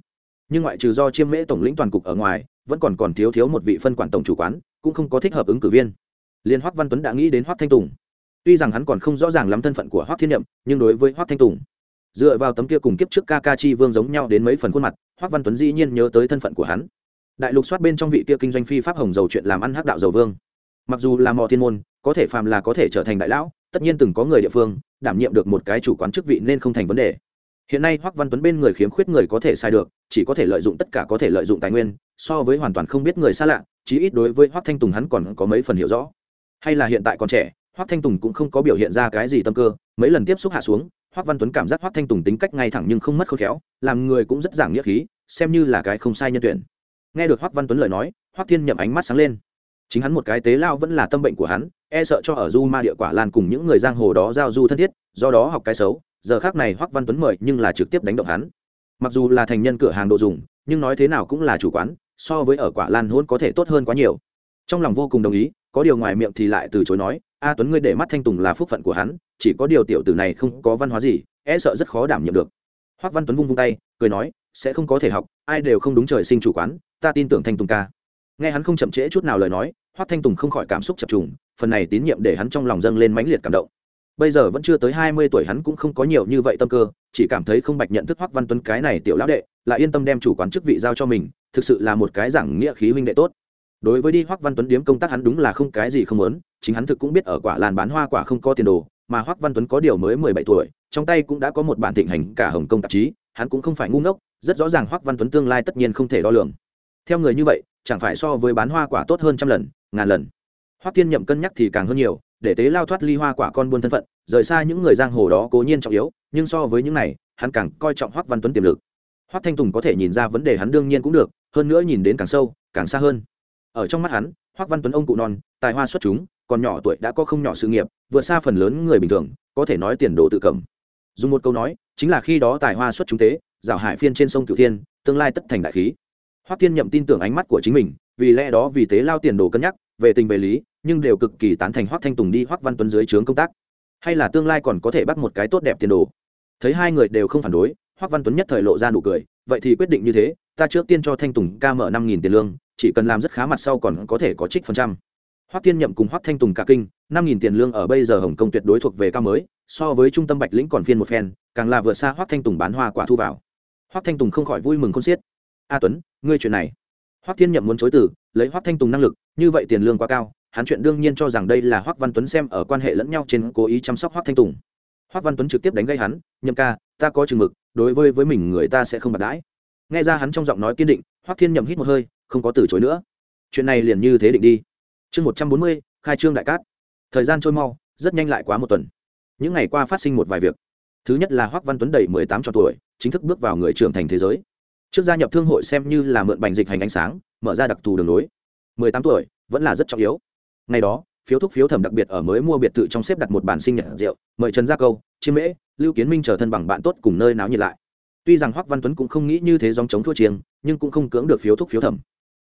Nhưng ngoại trừ do Chiêm Mẹ tổng lĩnh toàn cục ở ngoài, vẫn còn còn thiếu thiếu một vị phân quản tổng chủ quán, cũng không có thích hợp ứng cử viên. Liên Hoắc Văn Tuấn đã nghĩ đến Hoắc Thanh Tùng. Tuy rằng hắn còn không rõ ràng lắm thân phận của Hoắc Thiên Nhậm, nhưng đối với Hoắc Thanh Tùng, dựa vào tấm kia cùng kiếp trước ca ca chi vương giống nhau đến mấy phần khuôn mặt, Hoắc Văn Tuấn dĩ nhiên nhớ tới thân phận của hắn. Đại lục soát bên trong vị kia kinh doanh phi pháp hồng dầu chuyện làm ăn hắc đạo dầu vương. Mặc dù là mò thiên môn có thể phàm là có thể trở thành đại lão tất nhiên từng có người địa phương đảm nhiệm được một cái chủ quán chức vị nên không thành vấn đề. Hiện nay hoắc văn tuấn bên người khiếm khuyết người có thể sai được chỉ có thể lợi dụng tất cả có thể lợi dụng tài nguyên so với hoàn toàn không biết người xa lạ chí ít đối với hoắc thanh tùng hắn còn có mấy phần hiểu rõ. Hay là hiện tại còn trẻ hoắc thanh tùng cũng không có biểu hiện ra cái gì tâm cơ mấy lần tiếp xúc hạ xuống hoắc văn tuấn cảm giác hoắc thanh tùng tính cách ngay thẳng nhưng không mất khôn khéo, làm người cũng rất giảng nghĩa khí, xem như là cái không sai nhân tuyển. Nghe được hoắc văn tuấn lời nói, hoắc thiên nhậm ánh mắt sáng lên. Chính hắn một cái tế lao vẫn là tâm bệnh của hắn e sợ cho ở du ma địa quả lan cùng những người giang hồ đó giao du thân thiết, do đó học cái xấu, giờ khác này hoắc văn tuấn mời nhưng là trực tiếp đánh động hắn. Mặc dù là thành nhân cửa hàng đồ dùng, nhưng nói thế nào cũng là chủ quán, so với ở quả lan hôn có thể tốt hơn quá nhiều. Trong lòng vô cùng đồng ý, có điều ngoài miệng thì lại từ chối nói, a tuấn ngươi để mắt thanh tùng là phúc phận của hắn chỉ có điều tiểu tử này không có văn hóa gì e sợ rất khó đảm nhiệm được. Hoắc văn tuấn vung vung tay, cười nói, sẽ không có thể học, ai đều không đúng trời sinh chủ quán, ta tin tưởng thanh tùng ca. Nghe hắn không chậm trễ chút nào lời nói hoắc thanh tùng không khỏi cảm xúc chập trùng, phần này tín nhiệm để hắn trong lòng dâng lên mãnh liệt cảm động. Bây giờ vẫn chưa tới hai mươi tuổi hắn cũng không có nhiều như vậy tâm cơ, chỉ cảm thấy không bạch nhận thức hoắc văn tuấn cái này tiểu lão đệ, lại yên tâm đem chủ quán chức vị giao cho mình, thực sự là một cái giảng nghĩa khí huynh đệ tốt. Đối với đi hoắc văn tuấn điếm công tác hắn đúng là không cái gì không muốn, chính hắn thực cũng biết ở quả làn bán hoa quả không có tiền đồ mà hoắc văn tuấn có điều mới mười bảy tuổi, trong tay cũng đã có một bản thịnh hành cả hồng công tạp chí, hắn cũng không phải ngu ngốc, rất rõ ràng hoắc văn tuấn tương lai tất nhiên không thể đo lường. Theo người như vậy, chẳng phải so với bán hoa quả tốt hơn trăm lần, ngàn lần. Hoắc thiên nhậm cân nhắc thì càng hơn nhiều, để tế lao thoát ly hoa quả con buôn thân phận, rời xa những người giang hồ đó cố nhiên trọng yếu, nhưng so với những này, hắn càng coi trọng hoắc văn tuấn tiềm lực. Hoắc thanh tùng có thể nhìn ra vấn đề hắn đương nhiên cũng được, hơn nữa nhìn đến càng sâu, càng xa hơn. Ở trong mắt hắn, hoắc văn tuấn ông cụ non, tài hoa xuất chúng còn nhỏ tuổi đã có không nhỏ sự nghiệp, vượt xa phần lớn người bình thường, có thể nói tiền đồ tự cầm. Dùng một câu nói, chính là khi đó tài hoa xuất chúng tế rào hải phiên trên sông cửu thiên, tương lai tất thành đại khí. Hoắc Thiên nhậm tin tưởng ánh mắt của chính mình, vì lẽ đó vì tế lao tiền đồ cân nhắc, về tình về lý, nhưng đều cực kỳ tán thành hoắc thanh tùng đi hoắc văn tuấn dưới trướng công tác. Hay là tương lai còn có thể bắt một cái tốt đẹp tiền đồ. Thấy hai người đều không phản đối, hoắc văn tuấn nhất thời lộ ra nụ cười, vậy thì quyết định như thế, ta trước tiên cho thanh tùng ca mở năm nghìn tiền lương, chỉ cần làm rất khá mặt sau còn có thể có trích phần trăm hoắc Thiên nhậm cùng hoắc thanh tùng cả kinh, năm nghìn tiền lương ở bây giờ hồng kông tuyệt đối thuộc về cao mới, so với trung tâm bạch lĩnh còn phiên một phen, càng là vượt xa hoắc thanh tùng bán hoa quả thu vào. Hoắc thanh tùng không khỏi vui mừng khôn xiết. A tuấn, ngươi chuyện này. Hoắc thiên nhậm muốn chối từ, lấy hoắc thanh tùng năng lực, như vậy tiền lương quá cao, hắn chuyện đương nhiên cho rằng đây là hoắc văn tuấn xem ở quan hệ lẫn nhau trên cố ý chăm sóc hoắc thanh tùng. Hoắc văn tuấn trực tiếp đánh gây hắn, nhậm ca, ta có chừng mực, đối với với mình người ta sẽ không bạc đãi. Nghe ra hắn trong giọng nói kiên định, hoắc thiên nhậm hít một hơi, không có từ chối nữa. Chuyện này liền như thế định đi chương một trăm bốn mươi, khai trương đại cát. Thời gian trôi mau, rất nhanh lại quá một tuần. Những ngày qua phát sinh một vài việc. Thứ nhất là hoắc văn tuấn đầy mười tám tròn tuổi, chính thức bước vào người trưởng thành thế giới. Trước gia nhập thương hội xem như là mượn bành dịch hành ánh sáng, mở ra đặc thù đường lối. Mười tám tuổi, vẫn là rất trọng yếu. Ngày đó, phiếu thuốc phiếu thẩm đặc biệt ở mới mua biệt thự trong xếp đặt một bản sinh nhật rượu, mời trần gia câu, chiêm mễ, lưu kiến minh trở thân bằng bạn tốt cùng nơi náo nhiệt lại. Tuy rằng hoắc văn tuấn cũng không nghĩ như thế dòng chống thua chiêng, nhưng cũng không cưỡng được phiếu thuốc phiếu thẩm.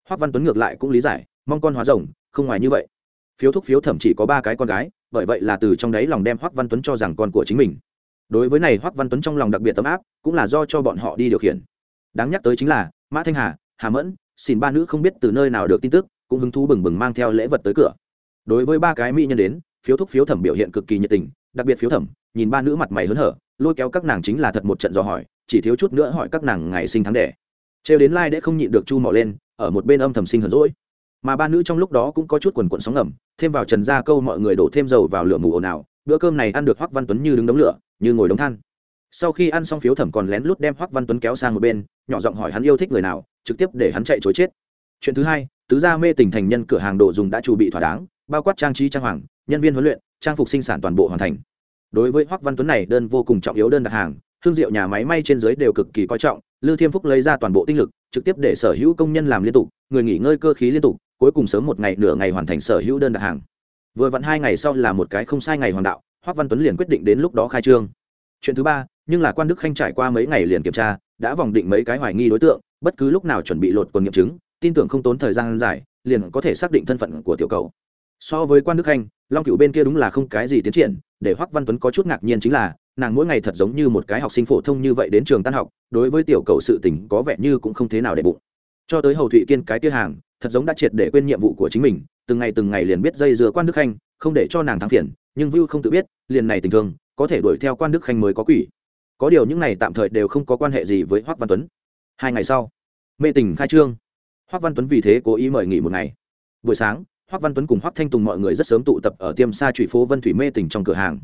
Hoắc văn tuấn ngược lại cũng lý giải, mong con hóa rồng không ngoài như vậy. Phiếu thúc phiếu thẩm chỉ có ba cái con gái, bởi vậy là từ trong đấy lòng đem hoắc văn tuấn cho rằng con của chính mình. Đối với này, hoắc văn tuấn trong lòng đặc biệt tấm áp, cũng là do cho bọn họ đi điều khiển. Đáng nhắc tới chính là, mã thanh hà hà mẫn xin ba nữ không biết từ nơi nào được tin tức, cũng hứng thú bừng bừng mang theo lễ vật tới cửa. Đối với ba cái mỹ nhân đến, phiếu thúc phiếu thẩm biểu hiện cực kỳ nhiệt tình, đặc biệt phiếu thẩm, nhìn ba nữ mặt mày hớn hở, lôi kéo các nàng chính là thật một trận dò hỏi, chỉ thiếu chút nữa hỏi các nàng ngày sinh tháng đẻ. Trêu đến lai、like、để không nhịn được chu mỏ lên, ở một bên âm thầm sinh hờn rỗi mà ba nữ trong lúc đó cũng có chút quần quận sóng ngầm, thêm vào trần gia câu mọi người đổ thêm dầu vào lửa mù ồn ào, bữa cơm này ăn được hoắc văn tuấn như đứng đống lửa, như ngồi đống than. Sau khi ăn xong phiếu thẩm còn lén lút đem hoắc văn tuấn kéo sang một bên, nhỏ giọng hỏi hắn yêu thích người nào, trực tiếp để hắn chạy chối chết. Chuyện thứ hai, tứ gia mê tình thành nhân cửa hàng đồ dùng đã chuẩn bị thỏa đáng, bao quát trang trí trang hoàng, nhân viên huấn luyện, trang phục sinh sản toàn bộ hoàn thành. Đối với hoắc văn tuấn này, đơn vô cùng trọng yếu đơn đặt hàng thương diệu nhà máy may trên dưới đều cực kỳ coi trọng lư thiêm phúc lấy ra toàn bộ tinh lực, trực tiếp để sở hữu công nhân làm liên tục người nghỉ ngơi cơ khí liên tục, cuối cùng sớm một ngày nửa ngày hoàn thành sở hữu đơn đặt hàng. Vừa vặn hai ngày sau là một cái không sai ngày hoàng đạo, hoắc văn tuấn liền quyết định đến lúc đó khai trương. Chuyện thứ ba, nhưng là quan đức khanh trải qua mấy ngày liền kiểm tra, đã vòng định mấy cái hoài nghi đối tượng, bất cứ lúc nào chuẩn bị lột quần nghiệm chứng, tin tưởng không tốn thời gian dài, liền có thể xác định thân phận của tiểu cầu. So với quan đức khanh, long cựu bên kia đúng là không cái gì tiến triển, để hoắc văn tuấn có chút ngạc nhiên chính là, nàng mỗi ngày thật giống như một cái học sinh phổ thông như vậy đến trường tan học, đối với tiểu cầu sự tình có vẻ như cũng không thế nào để bụng cho tới hầu thụy kiên cái kia hàng, thật giống đã triệt để quên nhiệm vụ của chính mình, từng ngày từng ngày liền biết dây dưa quan đức khanh, không để cho nàng thắng phiền, nhưng vưu không tự biết, liền này tình thương, có thể đuổi theo quan đức khanh mới có quỷ. Có điều những này tạm thời đều không có quan hệ gì với hoắc văn tuấn. Hai ngày sau, mê tình khai trương. Hoắc văn tuấn vì thế cố ý mời nghỉ một ngày. Buổi sáng hoắc văn tuấn cùng hoắc thanh tùng mọi người rất sớm tụ tập ở tiêm xa trụy phố vân thủy mê tình trong cửa hàng.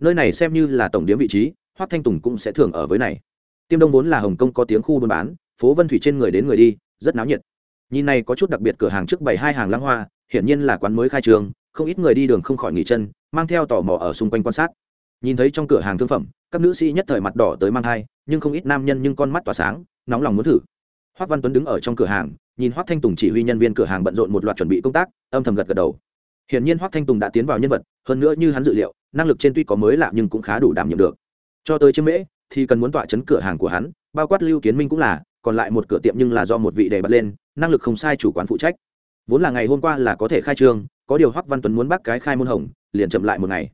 Nơi này xem như là tổng điểm vị trí hoắc thanh tùng cũng sẽ thường ở với này. Tiêm đông vốn là hồng kông có tiếng khu buôn bán, phố vân thủy trên người đến người đi rất náo nhiệt. Nhìn này có chút đặc biệt cửa hàng trước bảy hai hàng lăng hoa, hiển nhiên là quán mới khai trương không ít người đi đường không khỏi nghỉ chân, mang theo tò mò ở xung quanh quan sát. Nhìn thấy trong cửa hàng thương phẩm, các nữ sĩ nhất thời mặt đỏ tới mang thai, nhưng không ít nam nhân nhưng con mắt tỏa sáng, nóng lòng muốn thử. Hoác văn tuấn đứng ở trong cửa hàng, nhìn hoác thanh tùng chỉ huy nhân viên cửa hàng bận rộn một loạt chuẩn bị công tác, âm thầm gật gật đầu. Hiển nhiên hoác thanh tùng đã tiến vào nhân vật, hơn nữa như hắn dự liệu, năng lực trên tuy có mới lạ nhưng cũng khá đủ đảm nhiệm được. Cho tới chiếc mễ, thì cần muốn tọa chấn cửa hàng của hắn, bao quát lưu kiến minh cũng là còn lại một cửa tiệm nhưng là do một vị đề bật lên, năng lực không sai chủ quán phụ trách. Vốn là ngày hôm qua là có thể khai trương, có điều hoắc văn tuấn muốn bác cái khai môn hồng, liền chậm lại một ngày.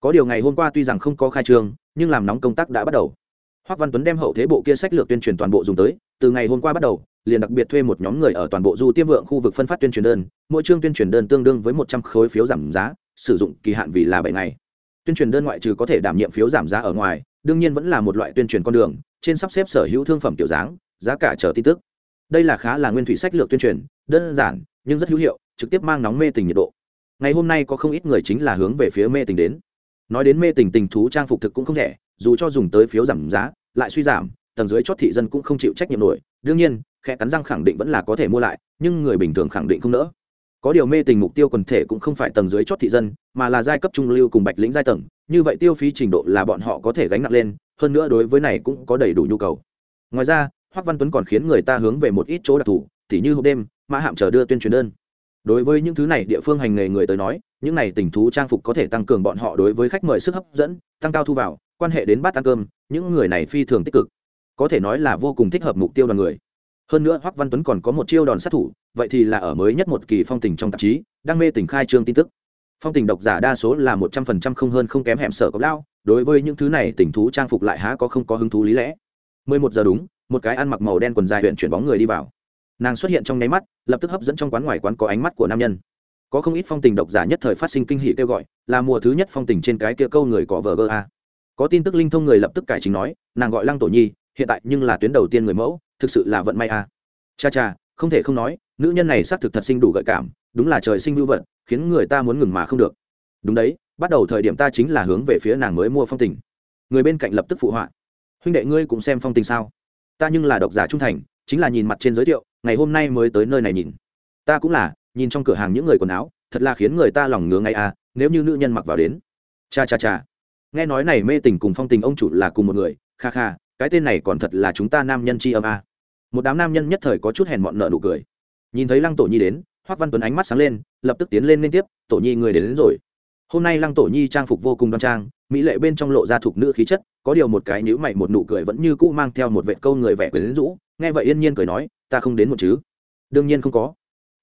Có điều ngày hôm qua tuy rằng không có khai trương, nhưng làm nóng công tác đã bắt đầu. Hoắc văn tuấn đem hậu thế bộ kia sách lược tuyên truyền toàn bộ dùng tới, từ ngày hôm qua bắt đầu, liền đặc biệt thuê một nhóm người ở toàn bộ du tiêm vượng khu vực phân phát tuyên truyền đơn, mỗi chương tuyên truyền đơn tương đương với một trăm khối phiếu giảm giá, sử dụng kỳ hạn vì là bảy ngày. Tuyên truyền đơn ngoại trừ có thể đảm nhiệm phiếu giảm giá ở ngoài, đương nhiên vẫn là một loại tuyên truyền con đường, trên sắp xếp sở hữu thương phẩm tiểu dáng giá cả chờ tin tức. Đây là khá là nguyên thủy sách lược tuyên truyền, đơn giản, nhưng rất hữu hiệu, trực tiếp mang nóng mê tình nhiệt độ. Ngày hôm nay có không ít người chính là hướng về phía mê tình đến. Nói đến mê tình tình thú trang phục thực cũng không rẻ, dù cho dùng tới phiếu giảm giá, lại suy giảm, tầng dưới chót thị dân cũng không chịu trách nhiệm nổi. Đương nhiên khẽ cắn răng khẳng định vẫn là có thể mua lại, nhưng người bình thường khẳng định không nỡ. Có điều mê tình mục tiêu quần thể cũng không phải tầng dưới chót thị dân, mà là giai cấp trung lưu cùng bạch lĩnh giai tầng. Như vậy tiêu phí trình độ là bọn họ có thể gánh nặng lên, hơn nữa đối với này cũng có đầy đủ nhu cầu. Ngoài ra hoắc văn tuấn còn khiến người ta hướng về một ít chỗ đặc thù, tỉ như hộp đêm, mã hạm chờ đưa tuyên truyền đơn. Đối với những thứ này, địa phương hành nghề người tới nói, những này tình thú trang phục có thể tăng cường bọn họ đối với khách mời sức hấp dẫn, tăng cao thu vào, quan hệ đến bát ăn cơm, những người này phi thường tích cực. Có thể nói là vô cùng thích hợp mục tiêu đoàn người. Hơn nữa hoắc văn tuấn còn có một chiêu đòn sát thủ, vậy thì là ở mới nhất một kỳ phong tình trong tạp chí đang mê tình khai trương tin tức. Phong tình độc giả đa số là một trăm phần trăm không hơn không kém hẻm sở cốc lao, đối với những thứ này, tình thú trang phục lại há có không có hứng thú lý lẽ. Mười một giờ đúng một cái ăn mặc màu đen quần dài huyện chuyển bóng người đi vào. Nàng xuất hiện trong nháy mắt, lập tức hấp dẫn trong quán ngoài quán có ánh mắt của nam nhân. Có không ít phong tình độc giả nhất thời phát sinh kinh hỷ kêu gọi, là mùa thứ nhất phong tình trên cái kia câu người có vờ gơ a. Có tin tức linh thông người lập tức cải chính nói, nàng gọi lăng tổ nhi, hiện tại nhưng là tuyến đầu tiên người mẫu, thực sự là vận may a. Cha cha, không thể không nói, nữ nhân này xác thực thật sinh đủ gợi cảm, đúng là trời sinh vưu vận, khiến người ta muốn ngừng mà không được. Đúng đấy, bắt đầu thời điểm ta chính là hướng về phía nàng mới mua phong tình. Người bên cạnh lập tức phụ họa. Huynh đệ ngươi cũng xem phong tình sao? Ta nhưng là độc giả trung thành chính là nhìn mặt trên giới thiệu ngày hôm nay mới tới nơi này nhìn. Ta cũng là nhìn trong cửa hàng những người quần áo thật là khiến người ta lòng ngứa ngay à nếu như nữ nhân mặc vào đến. Cha cha cha. Nghe nói này mê tình cùng phong tình ông chủ là cùng một người kha kha cái tên này còn thật là chúng ta nam nhân chi âm à. một đám nam nhân nhất thời có chút hèn mọn nợ nụ cười. Nhìn thấy lăng tổ nhi đến hoắc văn tuấn ánh mắt sáng lên lập tức tiến lên liên tiếp tổ nhi người đến, đến rồi. Hôm nay lăng tổ nhi trang phục vô cùng đoan trang mỹ lệ bên trong lộ ra thuộc nữ khí chất có điều một cái nhữ mày một nụ cười vẫn như cũ mang theo một vệt câu người vẻ quyến rũ nghe vậy yên nhiên cười nói ta không đến một chứ? Đương nhiên không có.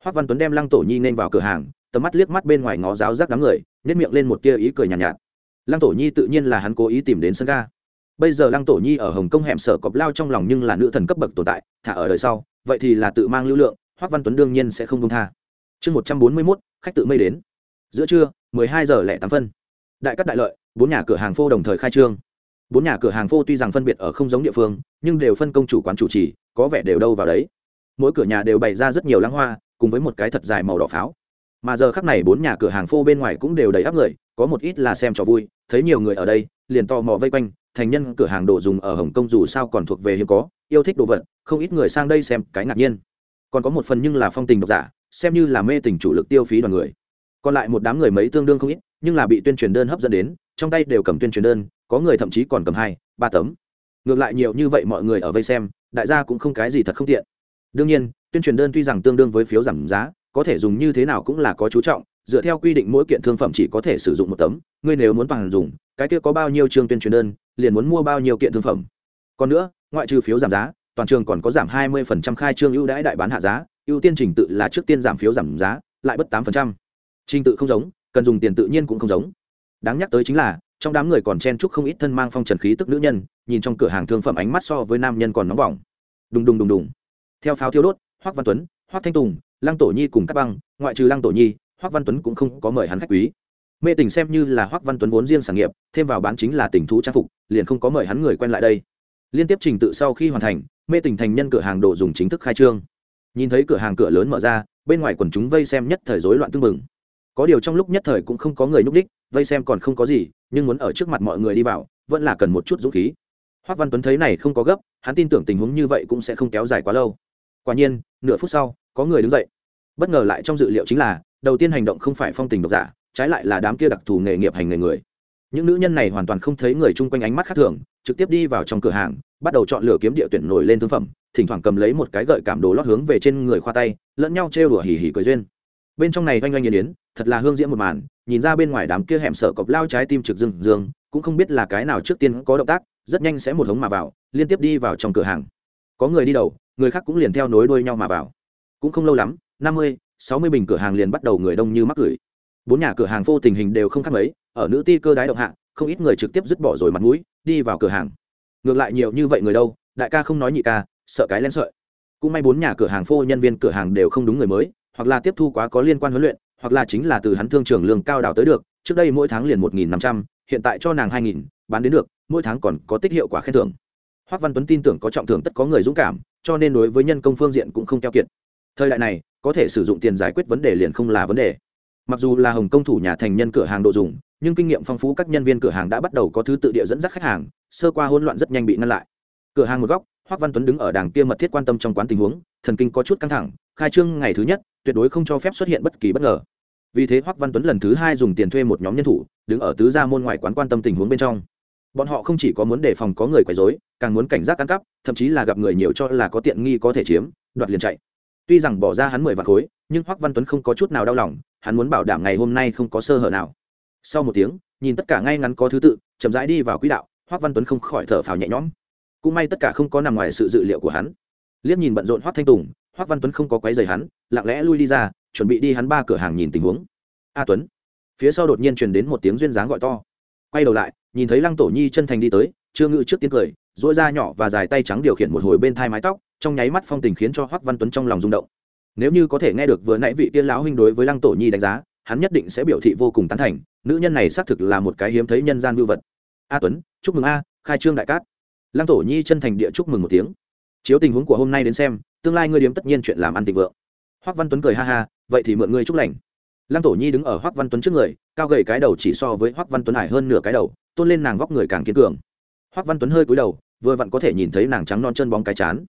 Hoắc văn tuấn đem lăng tổ nhi nên vào cửa hàng tầm mắt liếc mắt bên ngoài ngó giáo giác đám người nhét miệng lên một tia ý cười nhàn nhạt, nhạt. Lăng tổ nhi tự nhiên là hắn cố ý tìm đến sân ga. Bây giờ lăng tổ nhi ở hồng kông hẻm sở cọp lao trong lòng nhưng là nữ thần cấp bậc tồn tại thả ở đời sau vậy thì là tự mang lưu lượng hoắc văn tuấn đương nhiên sẽ không công tha. Chương một trăm bốn mươi mốt khách tự mây đến. Giữa trưa mười hai giờ lẻ tám phân. Đại cắt đại lợi bốn nhà cửa hàng phô đồng thời khai trương. Bốn nhà cửa hàng phô tuy rằng phân biệt ở không giống địa phương, nhưng đều phân công chủ quán chủ trì, có vẻ đều đâu vào đấy. Mỗi cửa nhà đều bày ra rất nhiều lăng hoa, cùng với một cái thật dài màu đỏ pháo. Mà giờ khắc này bốn nhà cửa hàng phô bên ngoài cũng đều đầy áp người, có một ít là xem trò vui, thấy nhiều người ở đây, liền to mò vây quanh, thành nhân cửa hàng đồ dùng ở hồng kông dù sao còn thuộc về hiếm có, yêu thích đồ vật, không ít người sang đây xem, cái ngạc nhiên. Còn có một phần nhưng là phong tình độc giả, xem như là mê tình chủ lực tiêu phí đoàn người. Còn lại một đám người mấy tương đương không ít, nhưng là bị tuyên truyền đơn hấp dẫn đến trong tay đều cầm tuyên truyền đơn, có người thậm chí còn cầm hai, ba tấm. Ngược lại nhiều như vậy mọi người ở vây xem, đại gia cũng không cái gì thật không tiện. Đương nhiên, tuyên truyền đơn tuy rằng tương đương với phiếu giảm giá, có thể dùng như thế nào cũng là có chú trọng, dựa theo quy định mỗi kiện thương phẩm chỉ có thể sử dụng một tấm, ngươi nếu muốn bằng dùng, cái kia có bao nhiêu chương tuyên truyền đơn, liền muốn mua bao nhiêu kiện thương phẩm. Còn nữa, ngoại trừ phiếu giảm giá, toàn trường còn có giảm 20% khai trương ưu đãi đại bán hạ giá, ưu tiên trình tự là trước tiên giảm phiếu giảm giá, lại bất 8%. trình tự không giống, cần dùng tiền tự nhiên cũng không giống đáng nhắc tới chính là, trong đám người còn chen chúc không ít thân mang phong trần khí tức nữ nhân, nhìn trong cửa hàng thương phẩm ánh mắt so với nam nhân còn nóng bỏng. Đùng đùng đùng đùng. Theo pháo thiêu đốt, hoắc văn tuấn, hoắc thanh tùng, lăng tổ nhi cùng các băng, ngoại trừ lăng tổ nhi, hoắc văn tuấn cũng không có mời hắn khách quý. Mê tình xem như là hoắc văn tuấn vốn riêng sản nghiệp, thêm vào bán chính là tình thú trang phục, liền không có mời hắn người quen lại đây. Liên tiếp trình tự sau khi hoàn thành, mê tình thành nhân cửa hàng đồ dùng chính thức khai trương. Nhìn thấy cửa hàng cửa lớn mở ra, bên ngoài quần chúng vây xem nhất thời rối loạn tưng bừng có điều trong lúc nhất thời cũng không có người nhúc đích, vây xem còn không có gì, nhưng muốn ở trước mặt mọi người đi vào, vẫn là cần một chút dũng khí. Hoác văn tuấn thấy này không có gấp, hắn tin tưởng tình huống như vậy cũng sẽ không kéo dài quá lâu. Quả nhiên, nửa phút sau, có người đứng dậy. Bất ngờ lại trong dự liệu chính là, đầu tiên hành động không phải phong tình độc giả, trái lại là đám kia đặc thù nghề nghiệp hành nghề người. Những nữ nhân này hoàn toàn không thấy người chung quanh ánh mắt khác thường, trực tiếp đi vào trong cửa hàng, bắt đầu chọn lựa kiếm địa tuyển nổi lên thương phẩm, thỉnh thoảng cầm lấy một cái gợi cảm đồ lót hướng về trên người khoa tay, lẫn nhau trêu đùa hỉ hỉ cười duyên bên trong này oanh oanh nghiền yến, thật là hương diễm một màn, nhìn ra bên ngoài đám kia hẻm sợ cọp lao trái tim trực dương dương, cũng không biết là cái nào trước tiên có động tác, rất nhanh sẽ một hống mà vào, liên tiếp đi vào trong cửa hàng. Có người đi đầu, người khác cũng liền theo nối đuôi nhau mà vào. Cũng không lâu lắm, năm mươi, sáu mươi bình cửa hàng liền bắt đầu người đông như mắc gửi bốn nhà cửa hàng vô tình hình đều không khác mấy, ở nữ ti cơ đái động hạ, không ít người trực tiếp dứt bỏ rồi mặt mũi, đi vào cửa hàng. Ngược lại nhiều như vậy người đâu, đại ca không nói nhị ca, sợ cái len sợi. Cũng may bốn nhà cửa hàng phô nhân viên cửa hàng đều không đúng người mới hoặc là tiếp thu quá có liên quan huấn luyện, hoặc là chính là từ hắn thương trường lương cao đào tới được, trước đây mỗi tháng liền một nghìn năm trăm, hiện tại cho nàng hai nghìn, bán đến được, mỗi tháng còn có tích hiệu quả khen thưởng. Hoác văn tuấn tin tưởng có trọng thưởng tất có người dũng cảm, cho nên đối với nhân công phương diện cũng không keo kiệt. Thời đại này, có thể sử dụng tiền giải quyết vấn đề liền không là vấn đề. Mặc dù là hồng công thủ nhà thành nhân cửa hàng đồ dùng, nhưng kinh nghiệm phong phú các nhân viên cửa hàng đã bắt đầu có thứ tự địa dẫn dắt khách hàng, sơ qua hỗn loạn rất nhanh bị ngăn lại. Cửa hàng một góc, hoác văn tuấn đứng ở đàng kia mật thiết quan tâm trong quán tình huống, thần kinh có chút căng thẳng khai trương ngày thứ nhất, tuyệt đối không cho phép xuất hiện bất kỳ bất ngờ. Vì thế Hoắc văn tuấn lần thứ hai dùng tiền thuê một nhóm nhân thủ, đứng ở tứ gia môn ngoài quán quan tâm tình huống bên trong. Bọn họ không chỉ có muốn đề phòng có người quấy rối, càng muốn cảnh giác ăn cắp, thậm chí là gặp người nhiều cho là có tiện nghi có thể chiếm, đoạt liền chạy. Tuy rằng bỏ ra hắn mười vạn khối, nhưng Hoắc văn tuấn không có chút nào đau lòng, hắn muốn bảo đảm ngày hôm nay không có sơ hở nào. Sau một tiếng, nhìn tất cả ngay ngắn có thứ tự, chậm rãi đi vào quỹ đạo, Hoắc văn tuấn không khỏi thở phào nhẹ nhõm. Cũng may tất cả không có nằm ngoài sự dự liệu của hắn. Liếc nhìn bận rộn Hoắc thanh tùng hoắc văn tuấn không có quấy rầy hắn, lặng lẽ lui đi ra, chuẩn bị đi hắn ba cửa hàng nhìn tình huống. A tuấn. Phía sau đột nhiên truyền đến một tiếng duyên dáng gọi to. Quay đầu lại, nhìn thấy lăng tổ nhi chân thành đi tới, chưa ngự trước tiếng cười dỗi da nhỏ và dài tay trắng điều khiển một hồi bên thai mái tóc, trong nháy mắt phong tình khiến cho hoắc văn tuấn trong lòng rung động. Nếu như có thể nghe được vừa nãy vị tiên lão huynh đối với lăng tổ nhi đánh giá, hắn nhất định sẽ biểu thị vô cùng tán thành, nữ nhân này xác thực là một cái hiếm thấy nhân gian vưu vật. A tuấn, chúc mừng a, khai trương đại cát. Lăng tổ nhi chân thành địa chúc mừng một tiếng. Chiếu tình huống của hôm nay đến xem tương lai ngươi điếm tất nhiên chuyện làm ăn thịnh vượng. Hoắc văn tuấn cười ha ha, vậy thì mượn ngươi chúc lành. Lăng tổ nhi đứng ở hoắc văn tuấn trước người, cao gầy cái đầu chỉ so với hoắc văn tuấn hải hơn nửa cái đầu, tôn lên nàng vóc người càng kiên cường. Hoắc văn tuấn hơi cúi đầu, vừa vặn có thể nhìn thấy nàng trắng non chân bóng cái chán.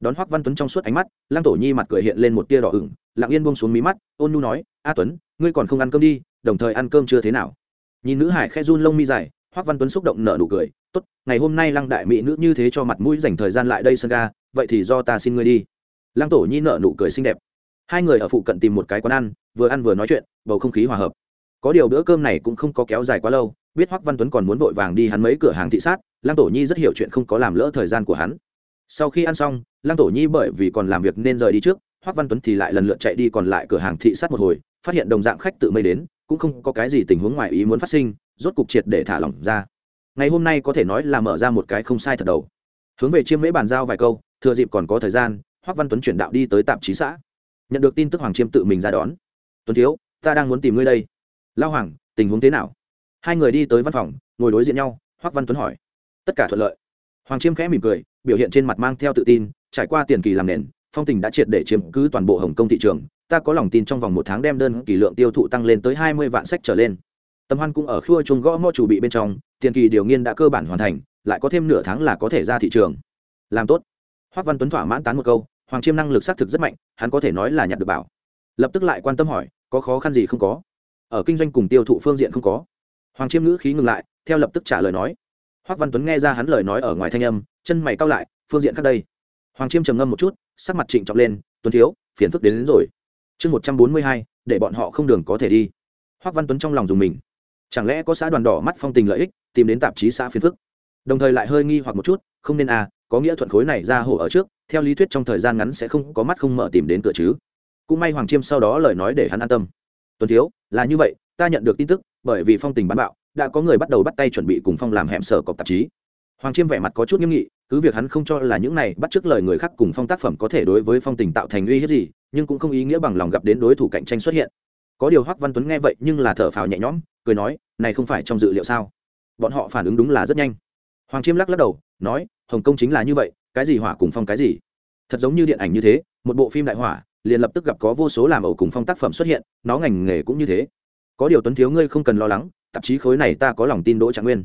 Đón hoắc văn tuấn trong suốt ánh mắt, lăng tổ nhi mặt cười hiện lên một tia đỏ ửng, lặng yên buông xuống mí mắt, ôn nhu nói, a tuấn, ngươi còn không ăn cơm đi, đồng thời ăn cơm chưa thế nào? Nhìn nữ hải khe run lông mi dài hoắc văn tuấn xúc động nở nụ cười, tốt, ngày hôm nay lăng đại mỹ nữ như thế cho mặt mũi dành thời gian lại đây sân ga, vậy thì do ta xin ngươi đi lăng tổ nhi nở nụ cười xinh đẹp. Hai người ở phụ cận tìm một cái quán ăn, vừa ăn vừa nói chuyện, bầu không khí hòa hợp. Có điều bữa cơm này cũng không có kéo dài quá lâu, biết hoắc văn tuấn còn muốn vội vàng đi hắn mấy cửa hàng thị sát, lăng tổ nhi rất hiểu chuyện không có làm lỡ thời gian của hắn. Sau khi ăn xong, lăng tổ nhi bởi vì còn làm việc nên rời đi trước, hoắc văn tuấn thì lại lần lượt chạy đi còn lại cửa hàng thị sát một hồi, phát hiện đồng dạng khách tự mây đến, cũng không có cái gì tình huống ngoài ý muốn phát sinh, rốt cục triệt để thả lỏng ra. Ngày hôm nay có thể nói là mở ra một cái không sai thật đầu. Hướng về chiêm mễ bàn giao vài câu, thừa dịp còn có thời gian hoắc văn tuấn chuyển đạo đi tới tạp chí xã. Nhận được tin tức hoàng chiêm tự mình ra đón. Tuấn thiếu, ta đang muốn tìm ngươi đây. Lao hoàng, tình huống thế nào? Hai người đi tới văn phòng, ngồi đối diện nhau hoắc văn tuấn hỏi. Tất cả thuận lợi. Hoàng chiêm khẽ mỉm cười, biểu hiện trên mặt mang theo tự tin, trải qua tiền kỳ làm nền, phong tình đã triệt để chiếm cứ toàn bộ hồng kông thị trường, ta có lòng tin trong vòng một tháng đem đơn kỳ lượng tiêu thụ tăng lên tới hai mươi vạn sách trở lên. Tâm hoan cũng ở khua chung gõ mò chủ bị bên trong, tiền kỳ điều nghiên đã cơ bản hoàn thành, lại có thêm nửa tháng là có thể ra thị trường. Làm tốt. Hoắc văn tuấn thỏa mãn tán một câu hoàng chiêm năng lực xác thực rất mạnh hắn có thể nói là nhặt được bảo. Lập tức lại quan tâm hỏi có khó khăn gì không có? Ở kinh doanh cùng tiêu thụ phương diện không có. Hoàng chiêm ngữ khí ngừng lại theo lập tức trả lời nói. Hoắc văn tuấn nghe ra hắn lời nói ở ngoài thanh âm chân mày cau lại phương diện khác đây. Hoàng chiêm trầm ngâm một chút sắc mặt trịnh trọng lên tuấn thiếu phiền phức đến, đến rồi. Chương một trăm bốn mươi hai để bọn họ không đường có thể đi. Hoắc văn tuấn trong lòng dùng mình. Chẳng lẽ có xã đoàn đỏ mắt phong tình lợi ích tìm đến tạp chí xã phiền phức? Đồng thời lại hơi nghi hoặc một chút không nên à có nghĩa thuận khối này ra hổ ở trước, theo lý thuyết trong thời gian ngắn sẽ không có mắt không mở tìm đến cửa chứ. Cũng may hoàng chiêm sau đó lời nói để hắn an tâm. Tuần thiếu, là như vậy, ta nhận được tin tức, bởi vì phong tình bán bạo, đã có người bắt đầu bắt tay chuẩn bị cùng phong làm hẻm sở cọc tạp chí. Hoàng chiêm vẻ mặt có chút nghiêm nghị, cứ việc hắn không cho là những này bắt chước lời người khác cùng phong tác phẩm có thể đối với phong tình tạo thành uy hiếp gì, nhưng cũng không ý nghĩa bằng lòng gặp đến đối thủ cạnh tranh xuất hiện. Có điều hoắc văn tuấn nghe vậy nhưng là thở phào nhẹ nhõm, cười nói, này không phải trong dự liệu sao? Bọn họ phản ứng đúng là rất nhanh. Hoàng chiêm lắc lắc đầu, nói hồng kông chính là như vậy, cái gì hỏa cùng phong cái gì? Thật giống như điện ảnh như thế, một bộ phim đại hỏa, liền lập tức gặp có vô số làm ẩu cùng phong tác phẩm xuất hiện, nó ngành nghề cũng như thế. Có điều tuấn thiếu ngươi không cần lo lắng, tạp chí khối này ta có lòng tin đỗ trạng nguyên.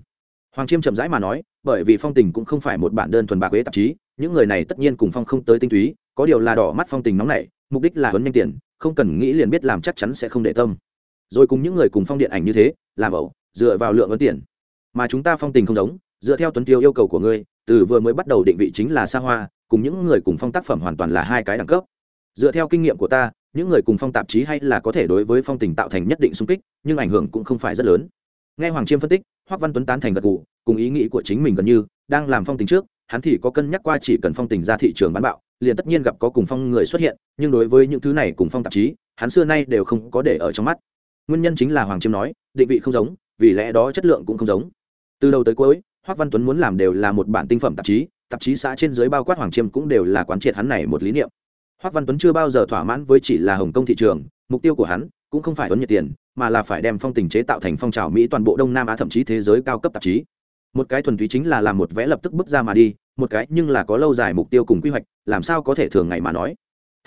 Hoàng chiêm chậm rãi mà nói, bởi vì phong tình cũng không phải một bản đơn thuần bạc huế tạp chí, những người này tất nhiên cùng phong không tới tinh túy, có điều là đỏ mắt phong tình nóng này mục đích là huấn nhanh tiền, không cần nghĩ liền biết làm chắc chắn sẽ không để tâm. Rồi cùng những người cùng phong điện ảnh như thế, làm ẩu, dựa vào lượng ấn tiền. Mà chúng ta phong tình không giống, dựa theo tuấn tiêu yêu cầu của ngươi từ vừa mới bắt đầu định vị chính là xa hoa, cùng những người cùng phong tác phẩm hoàn toàn là hai cái đẳng cấp. Dựa theo kinh nghiệm của ta, những người cùng phong tạp chí hay là có thể đối với phong tình tạo thành nhất định xung kích, nhưng ảnh hưởng cũng không phải rất lớn. Nghe hoàng chiêm phân tích, hoắc văn tuấn tán thành gật gù, cùng ý nghĩ của chính mình gần như, đang làm phong tình trước, hắn thì có cân nhắc qua chỉ cần phong tình ra thị trường bán bạo, liền tất nhiên gặp có cùng phong người xuất hiện, nhưng đối với những thứ này cùng phong tạp chí, hắn xưa nay đều không có để ở trong mắt. Nguyên nhân chính là hoàng chiêm nói, định vị không giống, vì lẽ đó chất lượng cũng không giống. Từ đầu tới cuối hoắc văn tuấn muốn làm đều là một bản tinh phẩm tạp chí tạp chí xã trên dưới bao quát hoàng chiêm cũng đều là quán triệt hắn này một lý niệm. Hoắc văn tuấn chưa bao giờ thỏa mãn với chỉ là hồng kông thị trường, mục tiêu của hắn cũng không phải ấn nhiệt tiền, mà là phải đem phong tình chế tạo thành phong trào mỹ toàn bộ đông nam á thậm chí thế giới cao cấp tạp chí. Một cái thuần túy chính là làm một vẽ lập tức bước ra mà đi, một cái nhưng là có lâu dài mục tiêu cùng quy hoạch, làm sao có thể thường ngày mà nói.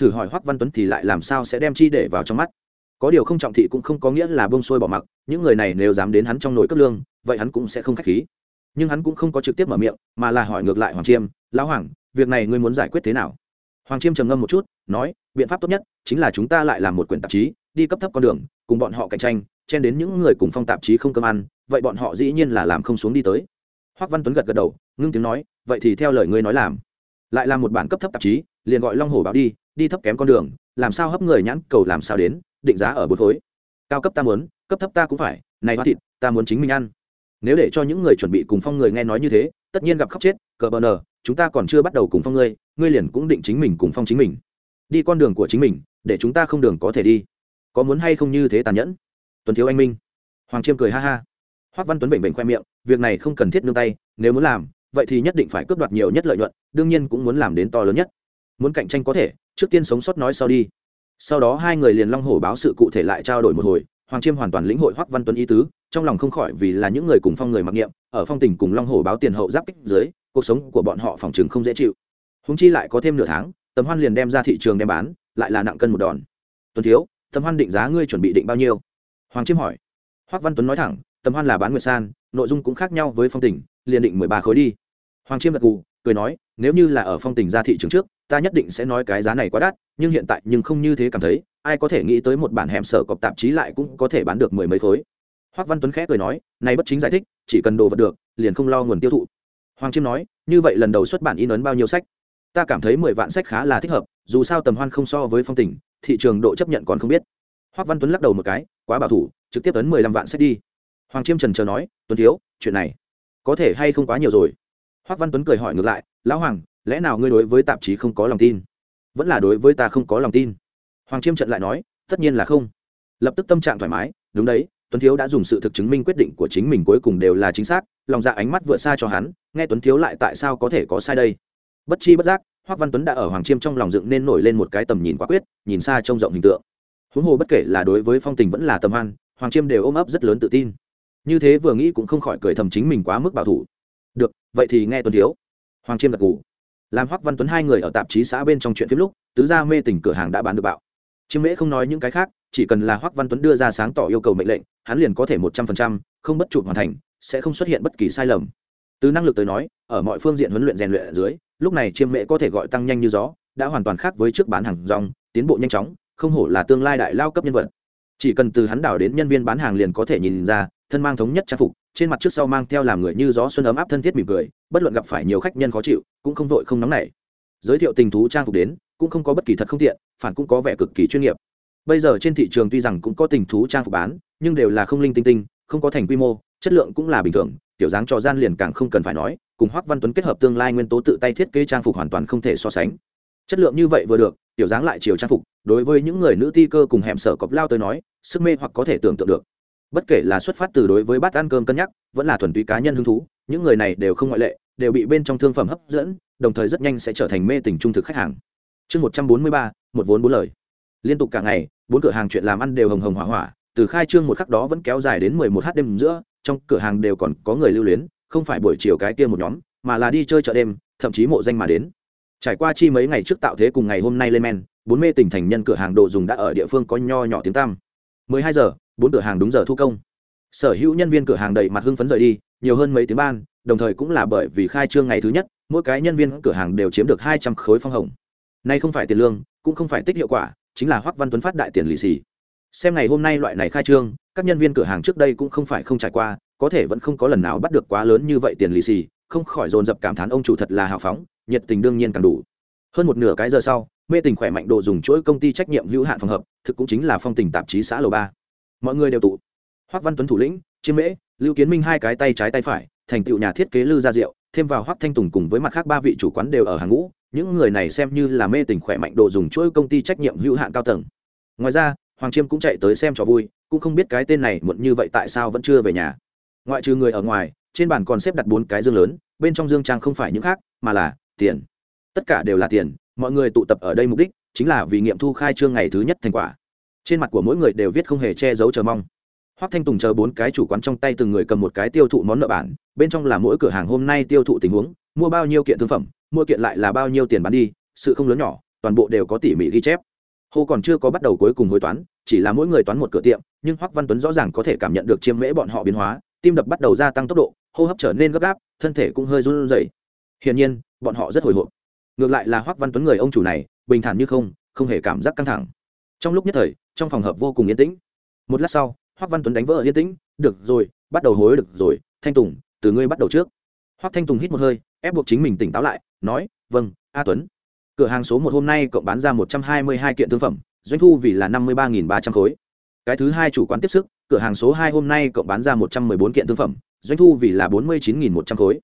Thử hỏi hoắc văn tuấn thì lại làm sao sẽ đem chi để vào trong mắt. Có điều không trọng thị cũng không có nghĩa là bông xuôi bỏ mặc, những người này nếu dám đến hắn trong nồi cấp lương, vậy hắn cũng sẽ không khách khí nhưng hắn cũng không có trực tiếp mở miệng, mà là hỏi ngược lại hoàng chiêm, lão hoàng, việc này ngươi muốn giải quyết thế nào? Hoàng chiêm trầm ngâm một chút, nói, biện pháp tốt nhất chính là chúng ta lại làm một quyển tạp chí, đi cấp thấp con đường, cùng bọn họ cạnh tranh, chen đến những người cùng phong tạp chí không cơm ăn, vậy bọn họ dĩ nhiên là làm không xuống đi tới. Hoắc văn tuấn gật gật đầu, ngưng tiếng nói, vậy thì theo lời ngươi nói làm. Lại làm một bản cấp thấp tạp chí, liền gọi long hồ báo đi đi thấp kém con đường, làm sao hấp người nhãn cầu làm sao đến, định giá ở bốn khối. Cao cấp ta muốn, cấp thấp ta cũng phải, này hoa thịt, ta muốn chính mình ăn nếu để cho những người chuẩn bị cùng phong người nghe nói như thế, tất nhiên gặp khóc chết, cờ bờ nờ, chúng ta còn chưa bắt đầu cùng phong ngươi ngươi liền cũng định chính mình cùng phong chính mình. Đi con đường của chính mình, để chúng ta không đường có thể đi. Có muốn hay không như thế tàn nhẫn? Tuấn thiếu anh minh. Hoàng chiêm cười ha ha. Hoác văn tuấn bệnh bệnh khoe miệng, việc này không cần thiết nương tay, nếu muốn làm, vậy thì nhất định phải cướp đoạt nhiều nhất lợi nhuận, đương nhiên cũng muốn làm đến to lớn nhất. Muốn cạnh tranh có thể, trước tiên sống sót nói sau đi. Sau đó hai người liền long hổ báo sự cụ thể lại trao đổi một hồi hoàng chiêm hoàn toàn lĩnh hội hoắc văn tuấn ý tứ, trong lòng không khỏi vì là những người cùng phong người mặc niệm, ở phong tình cùng long hổ báo tiền hậu giáp kích dưới, cuộc sống của bọn họ phòng trường không dễ chịu. Húng chi lại có thêm nửa tháng tấm hoan liền đem ra thị trường đem bán, lại là nặng cân một đòn. Tuần thiếu, tầm hoan định giá ngươi chuẩn bị định bao nhiêu? Hoàng chiêm hỏi. Hoắc văn tuấn nói thẳng, tầm hoan là bán nguyệt san, nội dung cũng khác nhau với phong tỉnh liền định mười ba khối đi. Hoàng chiêm gật gù, cười nói, nếu như là ở phong tỉnh ra thị trường trước ta nhất định sẽ nói cái giá này quá đắt, nhưng hiện tại nhưng không như thế cảm thấy, ai có thể nghĩ tới một bản hẻm sở cọp tạp chí lại cũng có thể bán được mười mấy khối. Hoác văn tuấn khẽ cười nói, này bất chính giải thích, chỉ cần đồ vật được, liền không lo nguồn tiêu thụ. Hoàng chiêm nói, như vậy lần đầu xuất bản in ấn bao nhiêu sách? Ta cảm thấy mười vạn sách khá là thích hợp, dù sao tầm hoan không so với phong tỉnh thị trường độ chấp nhận còn không biết. Hoác văn tuấn lắc đầu một cái, quá bảo thủ, trực tiếp ấn mười lăm vạn sách đi. Hoàng chiêm trần chờ nói, tuấn thiếu, chuyện này có thể hay không quá nhiều rồi? Hoác văn tuấn cười hỏi ngược lại, lão hoàng lẽ nào ngươi đối với tạp chí không có lòng tin? Vẫn là đối với ta không có lòng tin? Hoàng chiêm trận lại nói, tất nhiên là không. Lập tức tâm trạng thoải mái, đúng đấy, tuấn thiếu đã dùng sự thực chứng minh quyết định của chính mình cuối cùng đều là chính xác, lòng dạ ánh mắt vượt xa cho hắn, nghe tuấn thiếu lại tại sao có thể có sai đây? Bất chi bất giác, hoác văn tuấn đã ở hoàng chiêm trong lòng dựng nên nổi lên một cái tầm nhìn quả quyết, nhìn xa trông rộng hình tượng. Huống hồ bất kể là đối với phong tình vẫn là tầm hoan, hoàng chiêm đều ôm ấp rất lớn tự tin. Như thế vừa nghĩ cũng không khỏi cười thầm chính mình quá mức bảo thủ. Được, vậy thì nghe tuấn thiếu. Hoàng chiêm gật ngủ làm hoắc văn tuấn hai người ở tạp chí xã bên trong chuyện phim lúc, tứ gia mê tỉnh cửa hàng đã bán được bạo. Chiêm mễ không nói những cái khác, chỉ cần là hoắc văn tuấn đưa ra sáng tỏ yêu cầu mệnh lệnh, hắn liền có thể một trăm phần trăm, không bất chụp hoàn thành, sẽ không xuất hiện bất kỳ sai lầm. Từ năng lực tới nói, ở mọi phương diện huấn luyện rèn luyện ở dưới, lúc này chiêm mễ có thể gọi tăng nhanh như gió, đã hoàn toàn khác với trước bán hàng rong, tiến bộ nhanh chóng, không hổ là tương lai đại lao cấp nhân vật. Chỉ cần từ hắn đảo đến nhân viên bán hàng liền có thể nhìn ra, thân mang thống nhất trang phục trên mặt trước sau mang theo làm người như gió xuân ấm áp thân thiết mỉm cười, bất luận gặp phải nhiều khách nhân khó chịu, cũng không vội không nóng nảy. Giới thiệu tình thú trang phục đến, cũng không có bất kỳ thật không tiện, phản cũng có vẻ cực kỳ chuyên nghiệp. Bây giờ trên thị trường tuy rằng cũng có tình thú trang phục bán, nhưng đều là không linh tinh tinh, không có thành quy mô, chất lượng cũng là bình thường, tiểu dáng trò gian liền càng không cần phải nói, cùng hoắc văn tuấn kết hợp tương lai nguyên tố tự tay thiết kế trang phục hoàn toàn không thể so sánh. Chất lượng như vậy vừa được, tiểu dáng lại chiều trang phục, đối với những người nữ ti cơ cùng hẻm sở cọp lao tới nói, sức mê hoặc có thể tưởng tượng được bất kể là xuất phát từ đối với bát ăn cơm cân nhắc, vẫn là thuần túy cá nhân hứng thú, những người này đều không ngoại lệ, đều bị bên trong thương phẩm hấp dẫn, đồng thời rất nhanh sẽ trở thành mê tình trung thực khách hàng. Chương một trăm bốn mươi ba, một vốn bốn lời. Liên tục cả ngày, bốn cửa hàng chuyện làm ăn đều hồng hồng hỏa hỏa, từ khai trương một khắc đó vẫn kéo dài đến mười một h đêm giữa, trong cửa hàng đều còn có người lưu luyến, không phải buổi chiều cái kia một nhóm, mà là đi chơi chợ đêm, thậm chí mộ danh mà đến. Trải qua chi mấy ngày trước tạo thế cùng ngày hôm nay lên men, bốn mê tỉnh thành nhân cửa hàng đồ dùng đã ở địa phương có nho nhỏ tiếng tăm. mười hai giờ bốn cửa hàng đúng giờ thu công. Sở hữu nhân viên cửa hàng đầy mặt hưng phấn rời đi, nhiều hơn mấy tiếng ban, đồng thời cũng là bởi vì khai trương ngày thứ nhất, mỗi cái nhân viên cửa hàng đều chiếm được hai trăm khối phong hồng. Nay không phải tiền lương, cũng không phải tích hiệu quả, chính là hoắc văn tuấn phát đại tiền lì xì. Xem ngày hôm nay loại này khai trương, các nhân viên cửa hàng trước đây cũng không phải không trải qua, có thể vẫn không có lần nào bắt được quá lớn như vậy tiền lì xì, không khỏi dồn dập cảm thán ông chủ thật là hào phóng, nhiệt tình đương nhiên càng đủ. Hơn một nửa cái giờ sau, mê tình khỏe mạnh đồ dùng chuỗi công ty trách nhiệm hữu hạn phòng hợp, thực cũng chính là phong tình tạp chí xã lầu ba mọi người đều tụ. Hoắc văn tuấn thủ lĩnh, chiêm mễ, lưu kiến minh hai cái tay trái tay phải, thành tựu nhà thiết kế lư gia diệu, thêm vào hoắc thanh tùng cùng với mặt khác ba vị chủ quán đều ở hàng ngũ, những người này xem như là mê tình khỏe mạnh đồ dùng chuỗi công ty trách nhiệm hữu hạn cao tầng. Ngoài ra, hoàng chiêm cũng chạy tới xem cho vui, cũng không biết cái tên này muộn như vậy tại sao vẫn chưa về nhà. Ngoại trừ người ở ngoài, trên bàn còn xếp đặt bốn cái dương lớn, bên trong dương trang không phải những khác, mà là tiền. Tất cả đều là tiền, mọi người tụ tập ở đây mục đích chính là vì nghiệm thu khai trương ngày thứ nhất thành quả trên mặt của mỗi người đều viết không hề che giấu chờ mong. Hoắc thanh tùng chờ bốn cái chủ quán trong tay từng người cầm một cái tiêu thụ món nợ bản, bên trong là mỗi cửa hàng hôm nay tiêu thụ tình huống, mua bao nhiêu kiện thương phẩm, mua kiện lại là bao nhiêu tiền bán đi, sự không lớn nhỏ, toàn bộ đều có tỉ mỉ ghi chép. Hô còn chưa có bắt đầu cuối cùng hối toán, chỉ là mỗi người toán một cửa tiệm, nhưng hoắc văn tuấn rõ ràng có thể cảm nhận được chiêm mễ bọn họ biến hóa, tim đập bắt đầu gia tăng tốc độ, hô hấp trở nên gấp gáp, thân thể cũng hơi run rẩy. Hiển nhiên, bọn họ rất hồi hộp. Ngược lại là hoắc văn tuấn người ông chủ này, bình thản như không không hề cảm giác căng thẳng. Trong lúc nhất thời trong phòng hợp vô cùng yên tĩnh. Một lát sau, hoắc văn tuấn đánh vỡ yên tĩnh, được rồi, bắt đầu hối được rồi, thanh tùng, từ ngươi bắt đầu trước. Hoắc thanh tùng hít một hơi, ép buộc chính mình tỉnh táo lại, nói vâng a tuấn. Cửa hàng số một hôm nay cộng bán ra một trăm hai mươi hai kiện thương phẩm, doanh thu vì là năm mươi ba ba trăm khối. Cái thứ hai chủ quán tiếp sức, cửa hàng số hai hôm nay cộng bán ra một trăm bốn kiện thương phẩm, doanh thu vì là bốn mươi chín một trăm khối.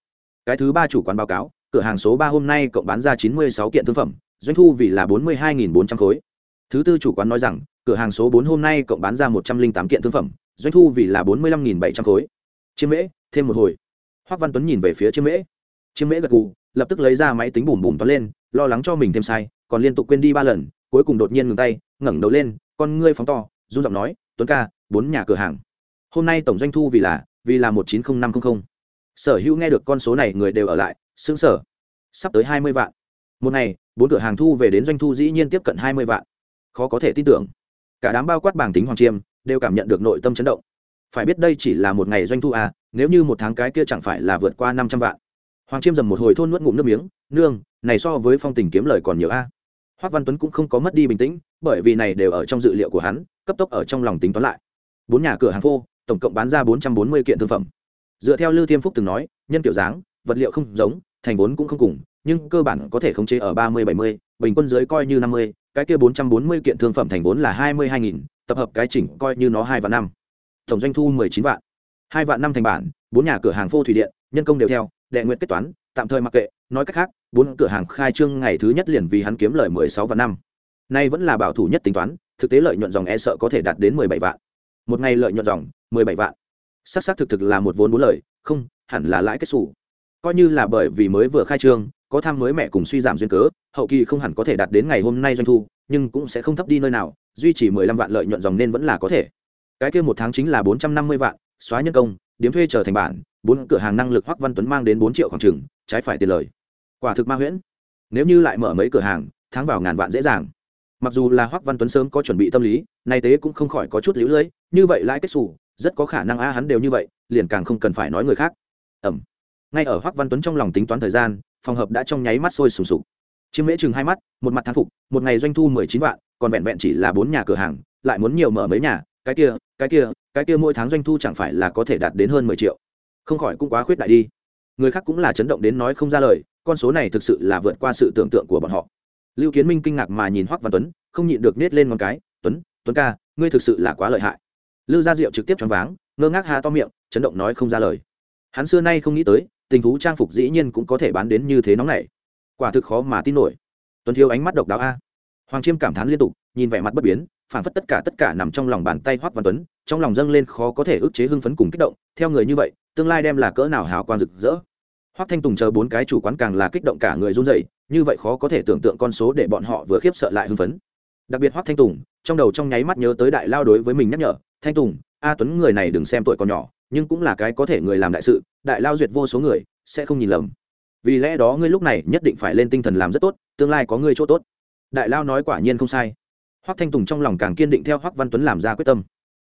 Cái thứ ba chủ quán báo cáo, cửa hàng số ba hôm nay cộng bán ra chín mươi sáu kiện thương phẩm, doanh thu vì là bốn mươi hai bốn trăm khối. Thứ tư chủ quán nói rằng cửa hàng số bốn hôm nay cộng bán ra một trăm linh tám kiện thương phẩm, doanh thu vì là bốn mươi lăm bảy trăm khối. Chiêm mễ, thêm một hồi. Hoác văn tuấn nhìn về phía chiêm mễ. Chiêm mễ gật gù, lập tức lấy ra máy tính bùm bùm toán lên, lo lắng cho mình thêm sai, còn liên tục quên đi ba lần, cuối cùng đột nhiên ngừng tay, ngẩng đầu lên, con ngươi phóng to, run giọng nói, tuấn ca, bốn nhà cửa hàng. Hôm nay tổng doanh thu vì là vì là một chín không năm không không. Sở hữu nghe được con số này người đều ở lại xứng sở sắp tới hai mươi vạn. Một ngày, bốn cửa hàng thu về đến doanh thu dĩ nhiên tiếp cận hai mươi vạn. Khó có thể tin tưởng cả đám bao quát bảng tính hoàng chiêm, đều cảm nhận được nội tâm chấn động. Phải biết đây chỉ là một ngày doanh thu à nếu như một tháng cái kia chẳng phải là vượt qua năm trăm vạn. Hoàng chiêm dầm một hồi thôn nuốt ngụm nước miếng, nương, này so với phong tình kiếm lời còn nhiều a. À. hoác văn tuấn cũng không có mất đi bình tĩnh, bởi vì này đều ở trong dự liệu của hắn, cấp tốc ở trong lòng tính toán lại. Bốn nhà cửa hàng phô, tổng cộng bán ra bốn trăm bốn mươi kiện thương phẩm. Dựa theo lư thiêm phúc từng nói, nhân kiểu dáng, vật liệu không giống, thành vốn cũng không cùng, nhưng cơ bản có thể khống chế ở ba mươi, bảy mươi, bình quân dưới coi như năm mươi cái kia bốn trăm bốn mươi kiện thương phẩm thành vốn là hai mươi hai nghìn, tập hợp cái chỉnh coi như nó hai vạn năm. Tổng doanh thu mười chín vạn. Hai vạn năm thành bản, bốn nhà cửa hàng phô thủy điện, nhân công đều theo, đệ nguyện kết toán, tạm thời mặc kệ, nói cách khác, bốn cửa hàng khai trương ngày thứ nhất liền vì hắn kiếm lời mười sáu vạn năm. Nay vẫn là bảo thủ nhất tính toán, thực tế lợi nhuận dòng e sợ có thể đạt đến mười bảy vạn. Một ngày lợi nhuận dòng, mười bảy vạn. S á thực thực là một vốn bốn lời, không, hẳn là lãi kết xù. Coi như là bởi vì mới vừa khai trương có tham mới mẹ cùng suy giảm duyên cớ, hậu kỳ không hẳn có thể đạt đến ngày hôm nay doanh thu, nhưng cũng sẽ không thấp đi nơi nào, duy trì mười lăm vạn lợi nhuận dòng nên vẫn là có thể. Cái kia một tháng chính là bốn trăm năm mươi vạn, xóa nhân công, điếm thuê trở thành bản, bốn cửa hàng năng lực hoắc văn tuấn mang đến bốn triệu khoảng trừng trái phải tiền lời. Quả thực ma huyễn. Nếu như lại mở mấy cửa hàng, tháng vào ngàn vạn dễ dàng. Mặc dù là hoắc văn tuấn sớm có chuẩn bị tâm lý, nay tế cũng không khỏi có chút lũ lưỡi như vậy lãi kết xù, rất có khả năng a hắn đều như vậy, liền càng không cần phải nói người khác. Ẩm. Ngay ở hoắc văn tuấn trong lòng tính toán thời gian phòng hợp đã trong nháy mắt sôi sùng sục. Chiếm mễ chừng hai mắt, một mặt thán phục, một ngày doanh thu mười chín vạn, còn vẹn vẹn chỉ là bốn nhà cửa hàng, lại muốn nhiều mở mấy nhà, cái kia cái kia cái kia mỗi tháng doanh thu chẳng phải là có thể đạt đến hơn mười triệu. Không khỏi cũng quá khuyết đại đi. Người khác cũng là chấn động đến nói không ra lời, con số này thực sự là vượt qua sự tưởng tượng của bọn họ. Lưu kiến minh kinh ngạc mà nhìn hoắc văn tuấn, không nhịn được nết lên ngón cái, tuấn tuấn ca, ngươi thực sự là quá lợi hại. Lư gia diệu trực tiếp choáng váng, ngơ ngác hà to miệng, chấn động nói không ra lời. Hắn xưa nay không nghĩ tới tình thú trang phục dĩ nhiên cũng có thể bán đến như thế nóng này quả thực khó mà tin nổi. Tuấn thiếu ánh mắt độc đáo a. Hoàng chiêm cảm thán liên tục, nhìn vẻ mặt bất biến, phản phất tất cả tất cả nằm trong lòng bàn tay hoắc văn tuấn, trong lòng dâng lên khó có thể ức chế hưng phấn cùng kích động, theo người như vậy, tương lai đem là cỡ nào hào quang rực rỡ. Hoắc thanh tùng chờ bốn cái chủ quán càng là kích động cả người run rẩy, như vậy khó có thể tưởng tượng con số để bọn họ vừa khiếp sợ lại hưng phấn. Đặc biệt hoắc thanh tùng, trong đầu trong nháy mắt nhớ tới đại lao đối với mình nhắc nhở, thanh tùng, a tuấn người này đừng xem tuổi còn nhỏ nhưng cũng là cái có thể người làm đại sự, đại lao duyệt vô số người, sẽ không nhìn lầm. Vì lẽ đó ngươi lúc này nhất định phải lên tinh thần làm rất tốt, tương lai có ngươi chỗ tốt. Đại lao nói quả nhiên không sai. Hoắc thanh tùng trong lòng càng kiên định theo hoắc văn tuấn làm ra quyết tâm.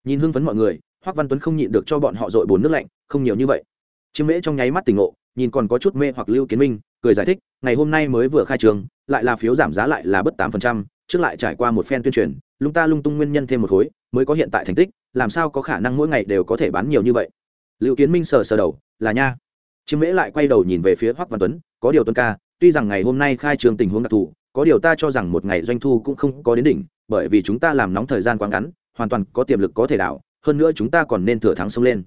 Nhìn hưng phấn mọi người, hoắc văn tuấn không nhịn được cho bọn họ dội bồn nước lạnh, không nhiều như vậy. Chiêm mễ trong nháy mắt tỉnh ngộ, nhìn còn có chút mê hoặc lưu kiến minh, cười giải thích, ngày hôm nay mới vừa khai trường, lại là phiếu giảm giá lại là bất tám phần trăm, trước lại trải qua một phen tuyên truyền, lung ta lung tung nguyên nhân thêm một khối, mới có hiện tại thành tích làm sao có khả năng mỗi ngày đều có thể bán nhiều như vậy? Lưu kiến minh sờ sờ đầu, là nha. Chiêm mễ lại quay đầu nhìn về phía hoắc văn tuấn, có điều tuấn ca, tuy rằng ngày hôm nay khai trường tình huống đặc thù, có điều ta cho rằng một ngày doanh thu cũng không có đến đỉnh, bởi vì chúng ta làm nóng thời gian quá ngắn, hoàn toàn có tiềm lực có thể đảo, hơn nữa chúng ta còn nên thừa thắng sông lên.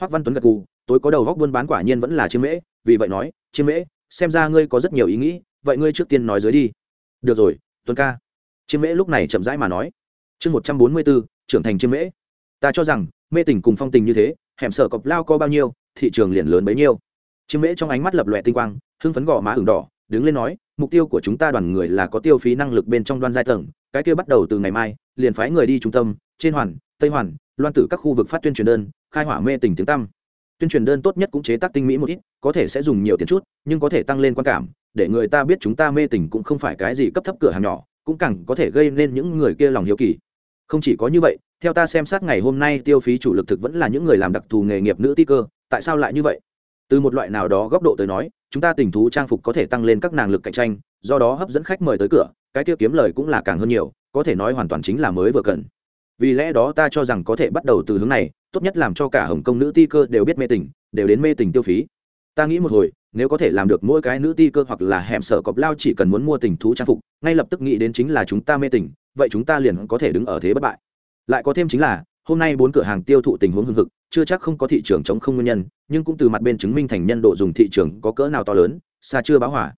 Hoắc văn tuấn gật gù, tối có đầu góc buôn bán quả nhiên vẫn là chiêm mễ, vì vậy nói, chiêm mễ, xem ra ngươi có rất nhiều ý nghĩ, vậy ngươi trước tiên nói dưới đi. Được rồi, tuấn ca. Chiêm mễ lúc này chậm rãi mà nói, chương một trăm bốn mươi bốn trưởng thành chiêm mễ ta cho rằng, mê tình cùng phong tình như thế, hẻm sở cọc lao có bao nhiêu, thị trường liền lớn bấy nhiêu. Chiêm mễ trong ánh mắt lập lòe tinh quang, hưng phấn gò má ửng đỏ, đứng lên nói, mục tiêu của chúng ta đoàn người là có tiêu phí năng lực bên trong đoan giai tầng, cái kia bắt đầu từ ngày mai, liền phái người đi trung tâm, trên hoàn, tây hoàn, loan tử các khu vực phát tuyên truyền đơn, khai hỏa mê tình tiếng tăm. Tuyên truyền đơn tốt nhất cũng chế tác tinh mỹ một ít, có thể sẽ dùng nhiều tiền chút, nhưng có thể tăng lên quan cảm, để người ta biết chúng ta mê tình cũng không phải cái gì cấp thấp cửa hàng nhỏ, cũng càng có thể gây nên những người kia lòng hiếu kỳ. Không chỉ có như vậy theo ta xem sát ngày hôm nay, tiêu phí chủ lực thực vẫn là những người làm đặc thù nghề nghiệp nữ ti cơ, tại sao lại như vậy? Từ một loại nào đó góc độ tới nói, chúng ta tình thú trang phục có thể tăng lên các nàng lực cạnh tranh, do đó hấp dẫn khách mời tới cửa, cái tiêu kiếm lời cũng là càng hơn nhiều, có thể nói hoàn toàn chính là mới vừa cần. Vì lẽ đó ta cho rằng có thể bắt đầu từ hướng này, tốt nhất làm cho cả hồng kông nữ ti cơ đều biết mê tình, đều đến mê tình tiêu phí. Ta nghĩ một hồi, nếu có thể làm được mỗi cái nữ ti cơ hoặc là hẻm sở cọp lao chỉ cần muốn mua tình thú trang phục, ngay lập tức nghĩ đến chính là chúng ta mê tình, vậy chúng ta liền có thể đứng ở thế bất bại lại có thêm chính là, hôm nay bốn cửa hàng tiêu thụ tình huống hưng hực, chưa chắc không có thị trường chống không nguyên nhân, nhưng cũng từ mặt bên chứng minh thành nhân độ dùng thị trường có cỡ nào to lớn, xa chưa báo hỏa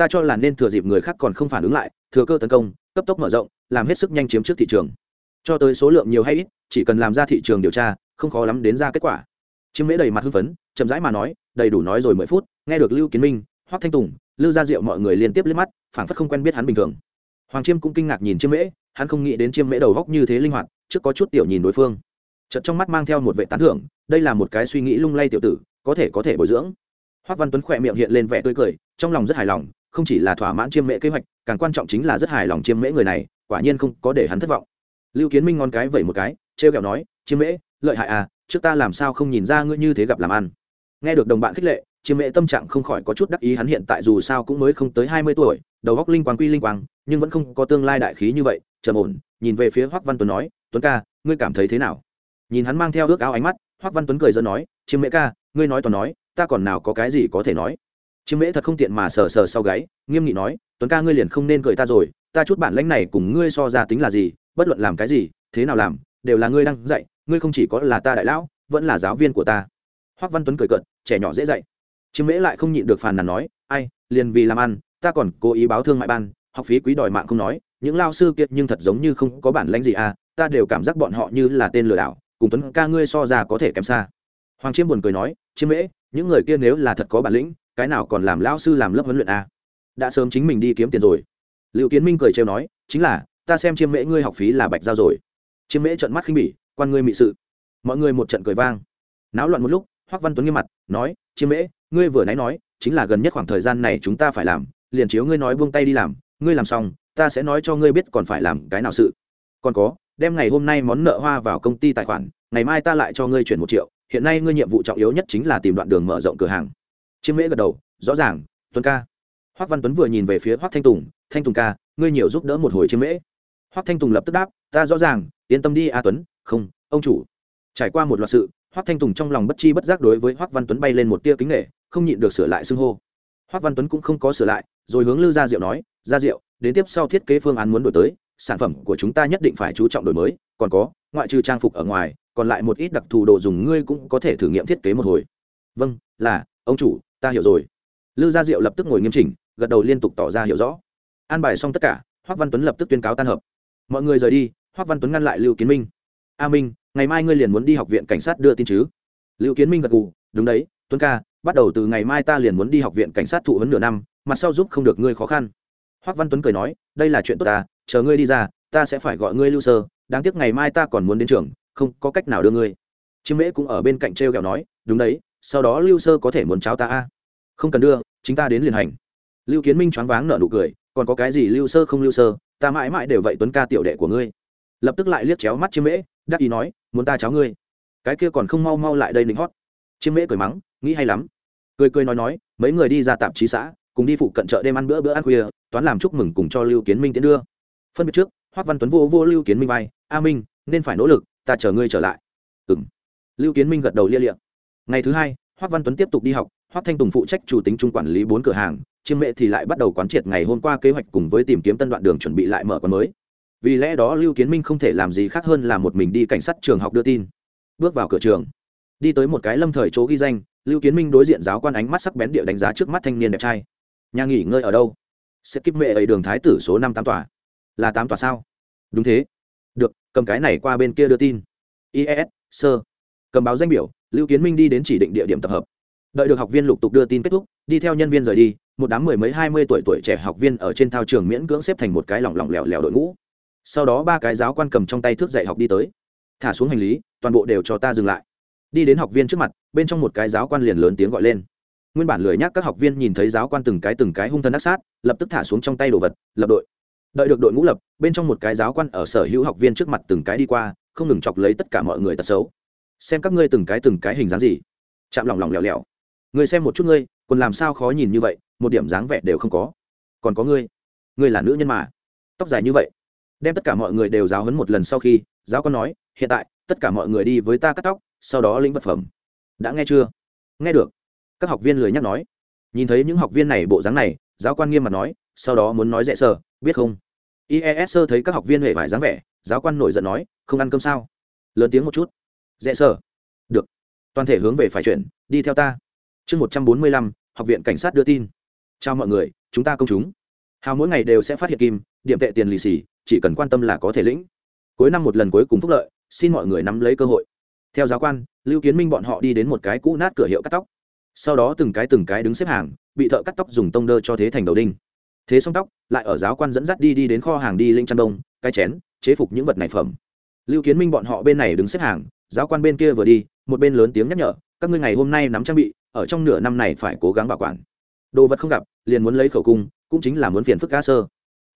ta cho là nên thừa dịp người khác còn không phản ứng lại, thừa cơ tấn công, cấp tốc mở rộng, làm hết sức nhanh chiếm trước thị trường. Cho tới số lượng nhiều hay ít, chỉ cần làm ra thị trường điều tra, không khó lắm đến ra kết quả. Chiếm mễ đầy mặt hưng phấn, chậm rãi mà nói, đầy đủ nói rồi mười phút, nghe được lưu kiến minh, hoắc thanh tùng, lưu gia diệu mọi người liên tiếp liếc mắt, phảng phất không quen biết hắn bình thường. Hoàng chiêm cũng kinh ngạc nhìn chiêm mễ, hắn không nghĩ đến chiêm mễ đầu góc như thế linh hoạt trước có chút tiểu nhìn đối phương. Chợt trong mắt mang theo một vệ tán thưởng, đây là một cái suy nghĩ lung lay tiểu tử, có thể có thể bồi dưỡng. Hoắc văn tuấn khỏe miệng hiện lên vẻ tươi cười, trong lòng rất hài lòng, không chỉ là thỏa mãn chiêm mễ kế hoạch, càng quan trọng chính là rất hài lòng chiêm mễ người này, quả nhiên không có để hắn thất vọng. Lưu kiến minh ngon cái vẩy một cái, trêu kẹo nói, chiêm mễ lợi hại à trước ta làm sao không nhìn ra ngươi như thế gặp làm ăn? Nghe được đồng bạn khích lệ, chiêm mễ tâm trạng không khỏi có chút đắc ý hắn hiện tại dù sao cũng mới không tới hai mươi tuổi, đầu góc linh quang quy linh quang, nhưng vẫn không có tương lai đại khí như vậy, trầm ổn, nhìn về phía hoắc văn tuấn nói tuấn ca, ngươi cảm thấy thế nào? Nhìn hắn mang theo ước áo ánh mắt, hoắc văn tuấn cười dẫn nói, chiêm mễ ca, ngươi nói toàn nói, ta còn nào có cái gì có thể nói? Chiêm mễ thật không tiện mà sờ sờ sau gáy, nghiêm nghị nói, tuấn ca, ngươi liền không nên cười ta rồi, ta chút bản lãnh này cùng ngươi so ra tính là gì, bất luận làm cái gì, thế nào làm, đều là ngươi đang dạy, ngươi không chỉ có là ta đại lão, vẫn là giáo viên của ta. Hoắc văn tuấn cười cợt, trẻ nhỏ dễ dạy. Chiêm mễ lại không nhịn được phàn nàn nói, ai, liền vì làm ăn, ta còn cố ý báo thương mại ban học phí quý đòi mạng không nói, những lao sư kiệt nhưng thật giống như không có bản lãnh gì à ta đều cảm giác bọn họ như là tên lừa đảo, cùng tuấn ca ngươi so ra có thể kém xa. Hoàng chiêm buồn cười nói, chiêm mễ, những người kia nếu là thật có bản lĩnh, cái nào còn làm lao sư làm lớp huấn luyện à? đã sớm chính mình đi kiếm tiền rồi. Liệu kiến minh cười trêu nói, chính là, ta xem chiêm mễ ngươi học phí là bạch giao rồi. Chiêm mễ trợn mắt khinh bỉ, quan ngươi mị sự. Mọi người một trận cười vang. Náo loạn một lúc, hoắc văn tuấn nghiêm mặt, nói, chiêm mễ, ngươi vừa nãy nói, chính là gần nhất khoảng thời gian này chúng ta phải làm, liền chiếu ngươi nói buông tay đi làm ngươi làm xong, ta sẽ nói cho ngươi biết còn phải làm cái nào sự. Còn có, đem ngày hôm nay món nợ hoa vào công ty tài khoản, ngày mai ta lại cho ngươi chuyển một triệu, hiện nay ngươi nhiệm vụ trọng yếu nhất chính là tìm đoạn đường mở rộng cửa hàng. Chiêm mễ gật đầu, rõ ràng, tuấn ca. Hoắc văn tuấn vừa nhìn về phía hoắc thanh tùng thanh tùng ca, ngươi nhiều giúp đỡ một hồi chiêm mễ. Hoắc thanh tùng lập tức đáp, ta rõ ràng, yên tâm đi a tuấn, không, ông chủ. Trải qua một loạt sự hoắc thanh tùng trong lòng bất chi bất giác đối với hoắc văn tuấn bay lên một tia kính nghệ không nhịn được sửa lại xưng hô. Hoắc văn tuấn cũng không có sửa lại rồi hướng lư gia diệu nói, gia diệu, đến tiếp sau thiết kế phương án muốn đổi tới, sản phẩm của chúng ta nhất định phải chú trọng đổi mới, còn có, ngoại trừ trang phục ở ngoài, còn lại một ít đặc thù đồ dùng ngươi cũng có thể thử nghiệm thiết kế một hồi. Vâng là, ông chủ, ta hiểu rồi. Lư gia diệu lập tức ngồi nghiêm chỉnh, gật đầu liên tục tỏ ra hiểu rõ. An bài xong tất cả hoắc văn tuấn lập tức tuyên cáo tan hợp. Mọi người rời đi hoắc văn tuấn ngăn lại lưu kiến minh. A minh, ngày mai ngươi liền muốn đi học viện cảnh sát đưa tin chứ? Lưu kiến minh gật gù, đúng đấy, tuấn ca, bắt đầu từ ngày mai ta liền muốn đi học viện cảnh sát thụ huấn nửa năm mặt sau giúp không được ngươi khó khăn. Hoắc văn tuấn cười nói, đây là chuyện tốt ta, chờ ngươi đi ra, ta sẽ phải gọi ngươi lưu sơ, đáng tiếc ngày mai ta còn muốn đến trường, không có cách nào đưa ngươi. Chiêm mễ cũng ở bên cạnh treo r kẹo nói, đúng đấy, sau đó lưu sơ có thể muốn cháo ta a? Không cần đưa, chính ta đến liền hành. Lưu kiến minh choáng váng nở nụ cười, còn có cái gì lưu sơ không lưu sơ, ta mãi mãi đều vậy tuấn ca tiểu đệ của ngươi. Lập tức lại liếc chéo mắt chiêm mễ, đắc ý nói, muốn ta cháo ngươi. Cái kia còn không mau mau lại đây lính hót. Chiêm mễ cười mắng, nghĩ hay lắm. Cười cười nói nói, mấy người đi ra tạp chí xã cùng đi phụ cận chợ đêm ăn bữa bữa ăn khuya, toán làm chúc mừng cùng cho lưu kiến minh tiến đưa. Phân biệt trước hoắc văn tuấn vô vô lưu kiến minh vai, a minh, nên phải nỗ lực, ta chờ ngươi trở lại. Ừng lưu kiến minh gật đầu lia liệm ngày thứ hai hoắc văn tuấn tiếp tục đi học hoắc thanh tùng phụ trách chủ tính trung quản lý bốn cửa hàng, chiêm mẹ thì lại bắt đầu quán triệt ngày hôm qua kế hoạch cùng với tìm kiếm tân đoạn đường chuẩn bị lại mở quán mới. Vì lẽ đó lưu kiến minh không thể làm gì khác hơn là một mình đi cảnh sát trường học đưa tin. Bước vào cửa trường. Đi tới một cái lâm thời chỗ ghi danh, lưu kiến minh đối diện giáo quan ánh mắt sắc bén địa đánh giá trước mắt thanh niên đẹp trai nhà nghỉ ngơi ở đâu? Sẽ kíp mẹ ấy đường thái tử số năm tám tòa. Là tám tòa sao? Đúng thế. Được, cầm cái này qua bên kia đưa tin. Is sơ cầm báo danh biểu, lưu kiến minh đi đến chỉ định địa điểm tập hợp. Đợi được học viên lục tục đưa tin kết thúc, đi theo nhân viên rời đi, một đám mười mấy, hai mươi tuổi tuổi trẻ học viên ở trên thao trường miễn cưỡng xếp thành một cái lỏng lỏng lẻo lẻo đội ngũ. Sau đó ba cái giáo quan cầm trong tay thước dạy học đi tới. Thả xuống hành lý, toàn bộ đều cho ta dừng lại. Đi đến học viên trước mặt, bên trong một cái giáo quan liền lớn tiếng gọi lên nguyên bản lười nhác các học viên nhìn thấy giáo quan từng cái từng cái hung thân ác sát, lập tức thả xuống trong tay đồ vật, lập đội. Đợi được đội ngũ lập, bên trong một cái giáo quan ở sở hữu học viên trước mặt từng cái đi qua, không ngừng chọc lấy tất cả mọi người tật xấu. Xem các ngươi từng cái từng cái hình dáng gì. Chạm lòng lòng lẻo lẻo. Người xem một chút ngươi, còn làm sao khó nhìn như vậy, một điểm dáng vẻ đều không có. Còn có ngươi ngươi là nữ nhân mà. Tóc dài như vậy, đem tất cả mọi người đều giáo hấn một lần sau khi, giáo quan nói, hiện tại, tất cả mọi người đi với ta cắt tóc, sau đó lĩnh vật phẩm. Đã nghe chưa? Nghe được các học viên lười nhắc nói. Nhìn thấy những học viên này bộ dáng này, giáo quan nghiêm mặt nói, sau đó muốn nói dễ sơ biết không? Ies sơ thấy các học viên hề vải dáng vẻ, giáo quan nổi giận nói, không ăn cơm sao? Lớn tiếng một chút. Dễ sơ được. Toàn thể hướng về phải chuyển, đi theo ta. Chương một trăm bốn mươi lăm, học viện cảnh sát đưa tin. Chào mọi người, chúng ta công chúng. Hào mỗi ngày đều sẽ phát hiện kim, điểm tệ tiền lì xì, chỉ cần quan tâm là có thể lĩnh. Cuối năm một lần cuối cùng phúc lợi, xin mọi người nắm lấy cơ hội. Theo giáo quan, lưu kiến minh bọn họ đi đến một cái cũ nát cửa hiệu cắt tóc sau đó từng cái từng cái đứng xếp hàng, bị thợ cắt tóc dùng tông đơ cho thế thành đầu đinh. Thế xong tóc, lại ở giáo quan dẫn dắt đi đi đến kho hàng đi linh chăn đông, cái chén, chế phục những vật này phẩm. Lưu kiến minh bọn họ bên này đứng xếp hàng, giáo quan bên kia vừa đi, một bên lớn tiếng nhắc nhở, các ngươi ngày hôm nay nắm trang bị, ở trong nửa năm này phải cố gắng bảo quản. Đồ vật không gặp, liền muốn lấy khẩu cung, cũng chính là muốn phiền phức ca sơ.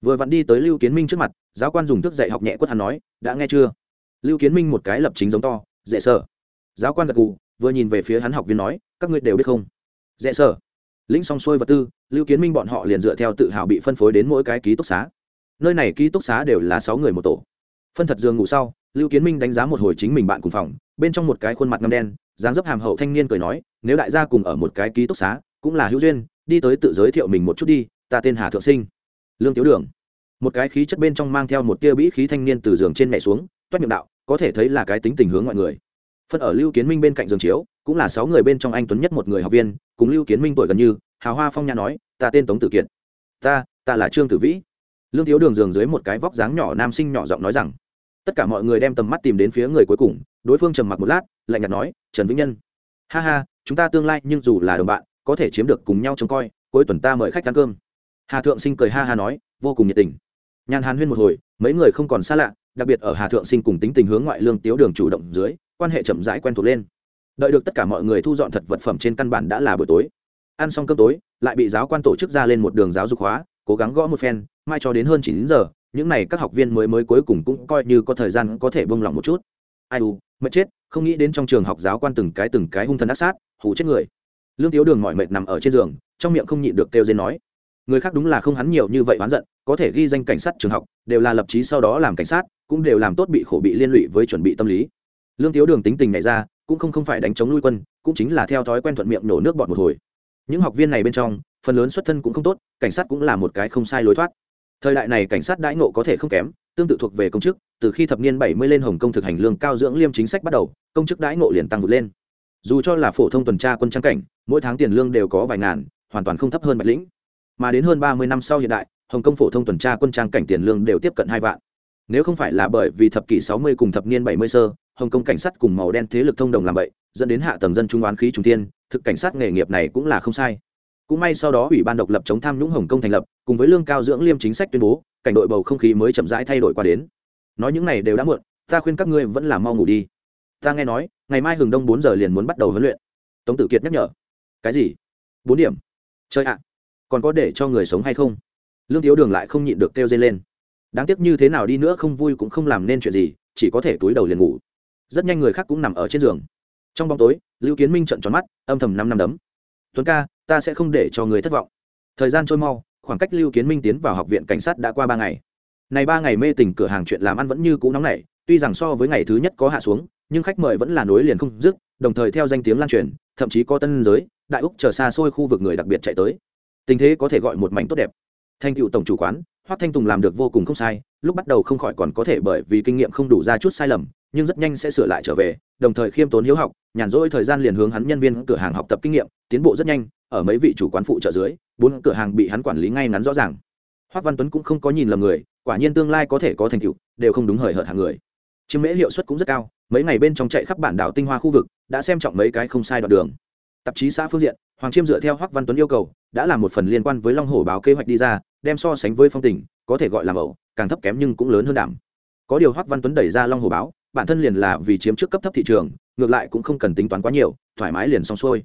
Vừa vặn đi tới lưu kiến minh trước mặt, giáo quan dùng thức dạy học nhẹ quất hắn nói, đã nghe chưa? Lưu kiến minh một cái lập chính giống to, dễ sợ. Giáo quan gật gù vừa nhìn về phía hắn học viên nói, các ngươi đều biết không? Dạ, Dễ sở lĩnh xong xuôi vật tư, lưu kiến minh bọn họ liền dựa theo tự hào bị phân phối đến mỗi cái ký túc xá. Nơi này ký túc xá đều là sáu người một tổ. Phân thật giường ngủ sau, lưu kiến minh đánh giá một hồi chính mình bạn cùng phòng, bên trong một cái khuôn mặt ngâm đen, dáng dấp hàm hậu thanh niên cười nói, nếu đại gia cùng ở một cái ký túc xá, cũng là hữu duyên, đi tới tự giới thiệu mình một chút đi, ta tên hà thượng sinh. Lương tiếu đường. Một cái khí chất bên trong mang theo một tia bĩ khí thanh niên từ giường trên mẹ xuống, toát miệng đạo, có thể thấy là cái tính tình hướng mọi người phân ở lưu kiến minh bên cạnh giường chiếu, cũng là sáu người bên trong anh tuấn nhất một người học viên, cùng lưu kiến minh tuổi gần như, hào hoa phong nha nói, ta tên tống tử kiệt. Ta ta là trương tử vĩ. Lương thiếu đường giường dưới một cái vóc dáng nhỏ nam sinh nhỏ giọng nói rằng. Tất cả mọi người đem tầm mắt tìm đến phía người cuối cùng, đối phương trầm mặc một lát, lạnh nhạt nói, trần vĩnh nhân. Ha ha, chúng ta tương lai nhưng dù là đồng bạn, có thể chiếm được cùng nhau trông coi, cuối tuần ta mời khách ăn cơm. Hà thượng sinh cười ha ha nói, vô cùng nhiệt tình. Nhàn hàn huyên một hồi, mấy người không còn xa lạ, đặc biệt ở hà thượng sinh cùng tính tình hướng ngoại lương tiếu đường chủ động dưới quan hệ chậm rãi quen thuộc lên. Đợi được tất cả mọi người thu dọn thật vật phẩm trên căn bản đã là buổi tối. Ăn xong cơm tối, lại bị giáo quan tổ chức ra lên một đường giáo dục hóa, cố gắng gõ một phen, mai cho đến hơn chín giờ, những n à y các học viên mới mới cuối cùng cũng coi như có thời gian có thể bông lỏng một chút. Ai u, mệt chết, không nghĩ đến trong trường học giáo quan từng cái từng cái hung thần ác sát hủ chết người. Lương tiếu đường mọi mệt nằm ở trên giường, trong miệng không nhịn được kêu dên nói. Người khác đúng là không hắn nhiều như vậy oán giận, có thể ghi danh cảnh sát trường học, đều là lập trí sau đó làm cảnh sát, cũng đều làm tốt bị khổ bị liên lụy với chuẩn bị tâm lý lương tiếu đường tính tình này ra, cũng không không phải đánh chống lui quân, cũng chính là theo thói quen thuận miệng nổ nước bọt một hồi. Những học viên này bên trong, phần lớn xuất thân cũng không tốt, cảnh sát cũng là một cái không sai lối thoát. Thời đại này cảnh sát đãi ngộ có thể không kém, tương tự thuộc về công chức, từ khi thập niên bảy mươi lên hồng công thực hành lương cao dưỡng liêm chính sách bắt đầu, công chức đãi ngộ liền tăng vượt lên. Dù cho là phổ thông tuần tra quân trang cảnh, mỗi tháng tiền lương đều có vài ngàn, hoàn toàn không thấp hơn bạch lĩnh. Mà đến hơn ba mươi năm sau hiện đại, hồng kông phổ thông tuần tra quân trang cảnh tiền lương đều tiếp cận hai vạn nếu không phải là bởi vì thập kỷ sáu mươi cùng thập niên bảy mươi sơ, hồng kông cảnh sát cùng màu đen thế lực thông đồng làm vậy dẫn đến hạ tầng dân trung oán khí trung tiên thực cảnh sát nghề nghiệp này cũng là không sai. Cũng may sau đó ủy ban độc lập chống tham nhũng hồng kông thành lập, cùng với lương cao dưỡng liêm chính sách tuyên bố, cảnh đội bầu không khí mới chậm rãi thay đổi qua đến. Nói những này đều đã muộn, ta khuyên các ngươi vẫn là mau ngủ đi. Ta nghe nói, ngày mai hừng đông bốn giờ liền muốn bắt đầu huấn luyện. Tống tử kiệt nhắc nhở. Cái gì? Bốn điểm. Chơi ạ. Còn có để cho người sống hay không? Lương thiếu đường lại không nhịn được kêu dây lên đáng tiếc như thế nào đi nữa không vui cũng không làm nên chuyện gì, chỉ có thể túi đầu liền ngủ. Rất nhanh người khác cũng nằm ở trên giường. Trong bóng tối, lưu kiến minh trận tròn mắt, âm thầm năm năm đấm. Tuấn ca, ta sẽ không để cho người thất vọng. Thời gian trôi mau, khoảng cách lưu kiến minh tiến vào học viện cảnh sát đã qua ba ngày. Này ba ngày mê tình cửa hàng chuyện làm ăn vẫn như cũ nóng nảy, tuy rằng so với ngày thứ nhất có hạ xuống, nhưng khách mời vẫn là nối liền không dứt, đồng thời theo danh tiếng lan truyền, thậm chí có tân giới, đại úc chờ xa xôi khu vực người đặc biệt chạy tới. Tình thế có thể gọi một mảnh tốt đẹp. Thanh cựu tổng chủ quán hoắc thanh tùng làm được vô cùng không sai, lúc bắt đầu không khỏi còn có thể bởi vì kinh nghiệm không đủ ra chút sai lầm, nhưng rất nhanh sẽ sửa lại trở về, đồng thời khiêm tốn hiếu học, nhàn rỗi thời gian liền hướng hắn nhân viên cửa hàng học tập kinh nghiệm, tiến bộ rất nhanh, ở mấy vị chủ quán phụ trợ dưới, bốn cửa hàng bị hắn quản lý ngay ngắn rõ ràng. Hoắc văn tuấn cũng không có nhìn lầm người, quả nhiên tương lai có thể có thành tựu, đều không đúng hời hợt hàng người. Chiếm mễ hiệu suất cũng rất cao, mấy ngày bên trong chạy khắp bản đảo tinh hoa khu vực, đã xem trọng mấy cái không sai đoạn đường. Tạp chí xã phương diện, hoàng chiêm dựa theo hoắc văn tuấn yêu cầu, đã làm một phần liên quan với long Hổ báo kế hoạch đi ra đem so sánh với phong tỉnh có thể gọi là mẫu, càng thấp kém nhưng cũng lớn hơn đảm. Có điều hoắc văn tuấn đẩy ra long hồ báo, bản thân liền là vì chiếm trước cấp thấp thị trường, ngược lại cũng không cần tính toán quá nhiều, thoải mái liền xong xuôi.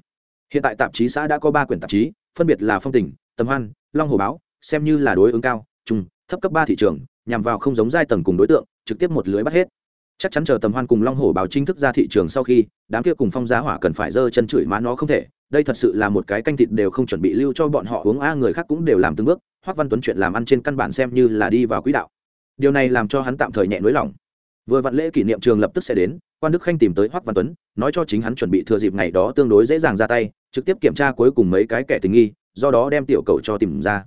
Hiện tại tạp chí xã đã có ba quyển tạp chí, phân biệt là phong tỉnh tầm hoan, long hồ báo, xem như là đối ứng cao, trung, thấp cấp ba thị trường, nhằm vào không giống giai tầng cùng đối tượng, trực tiếp một lưới bắt hết. Chắc chắn chờ tầm hoan cùng long hổ báo chính thức ra thị trường sau khi, đám kia cùng phong giá hỏa cần phải dơ chân chửi má nó không thể đây thật sự là một cái canh thịt đều không chuẩn bị lưu cho bọn họ, uống a, người khác cũng đều làm từng bước. Hoắc văn tuấn chuyện làm ăn trên căn bản xem như là đi vào quỹ đạo. Điều này làm cho hắn tạm thời nhẹ nới lỏng vừa vặn lễ kỷ niệm trường lập tức sẽ đến, quan đức khanh tìm tới hoắc văn tuấn, nói cho chính hắn chuẩn bị thừa dịp ngày đó tương đối dễ dàng ra tay, trực tiếp kiểm tra cuối cùng mấy cái kẻ tình nghi, do đó đem tiểu cầu cho tìm ra.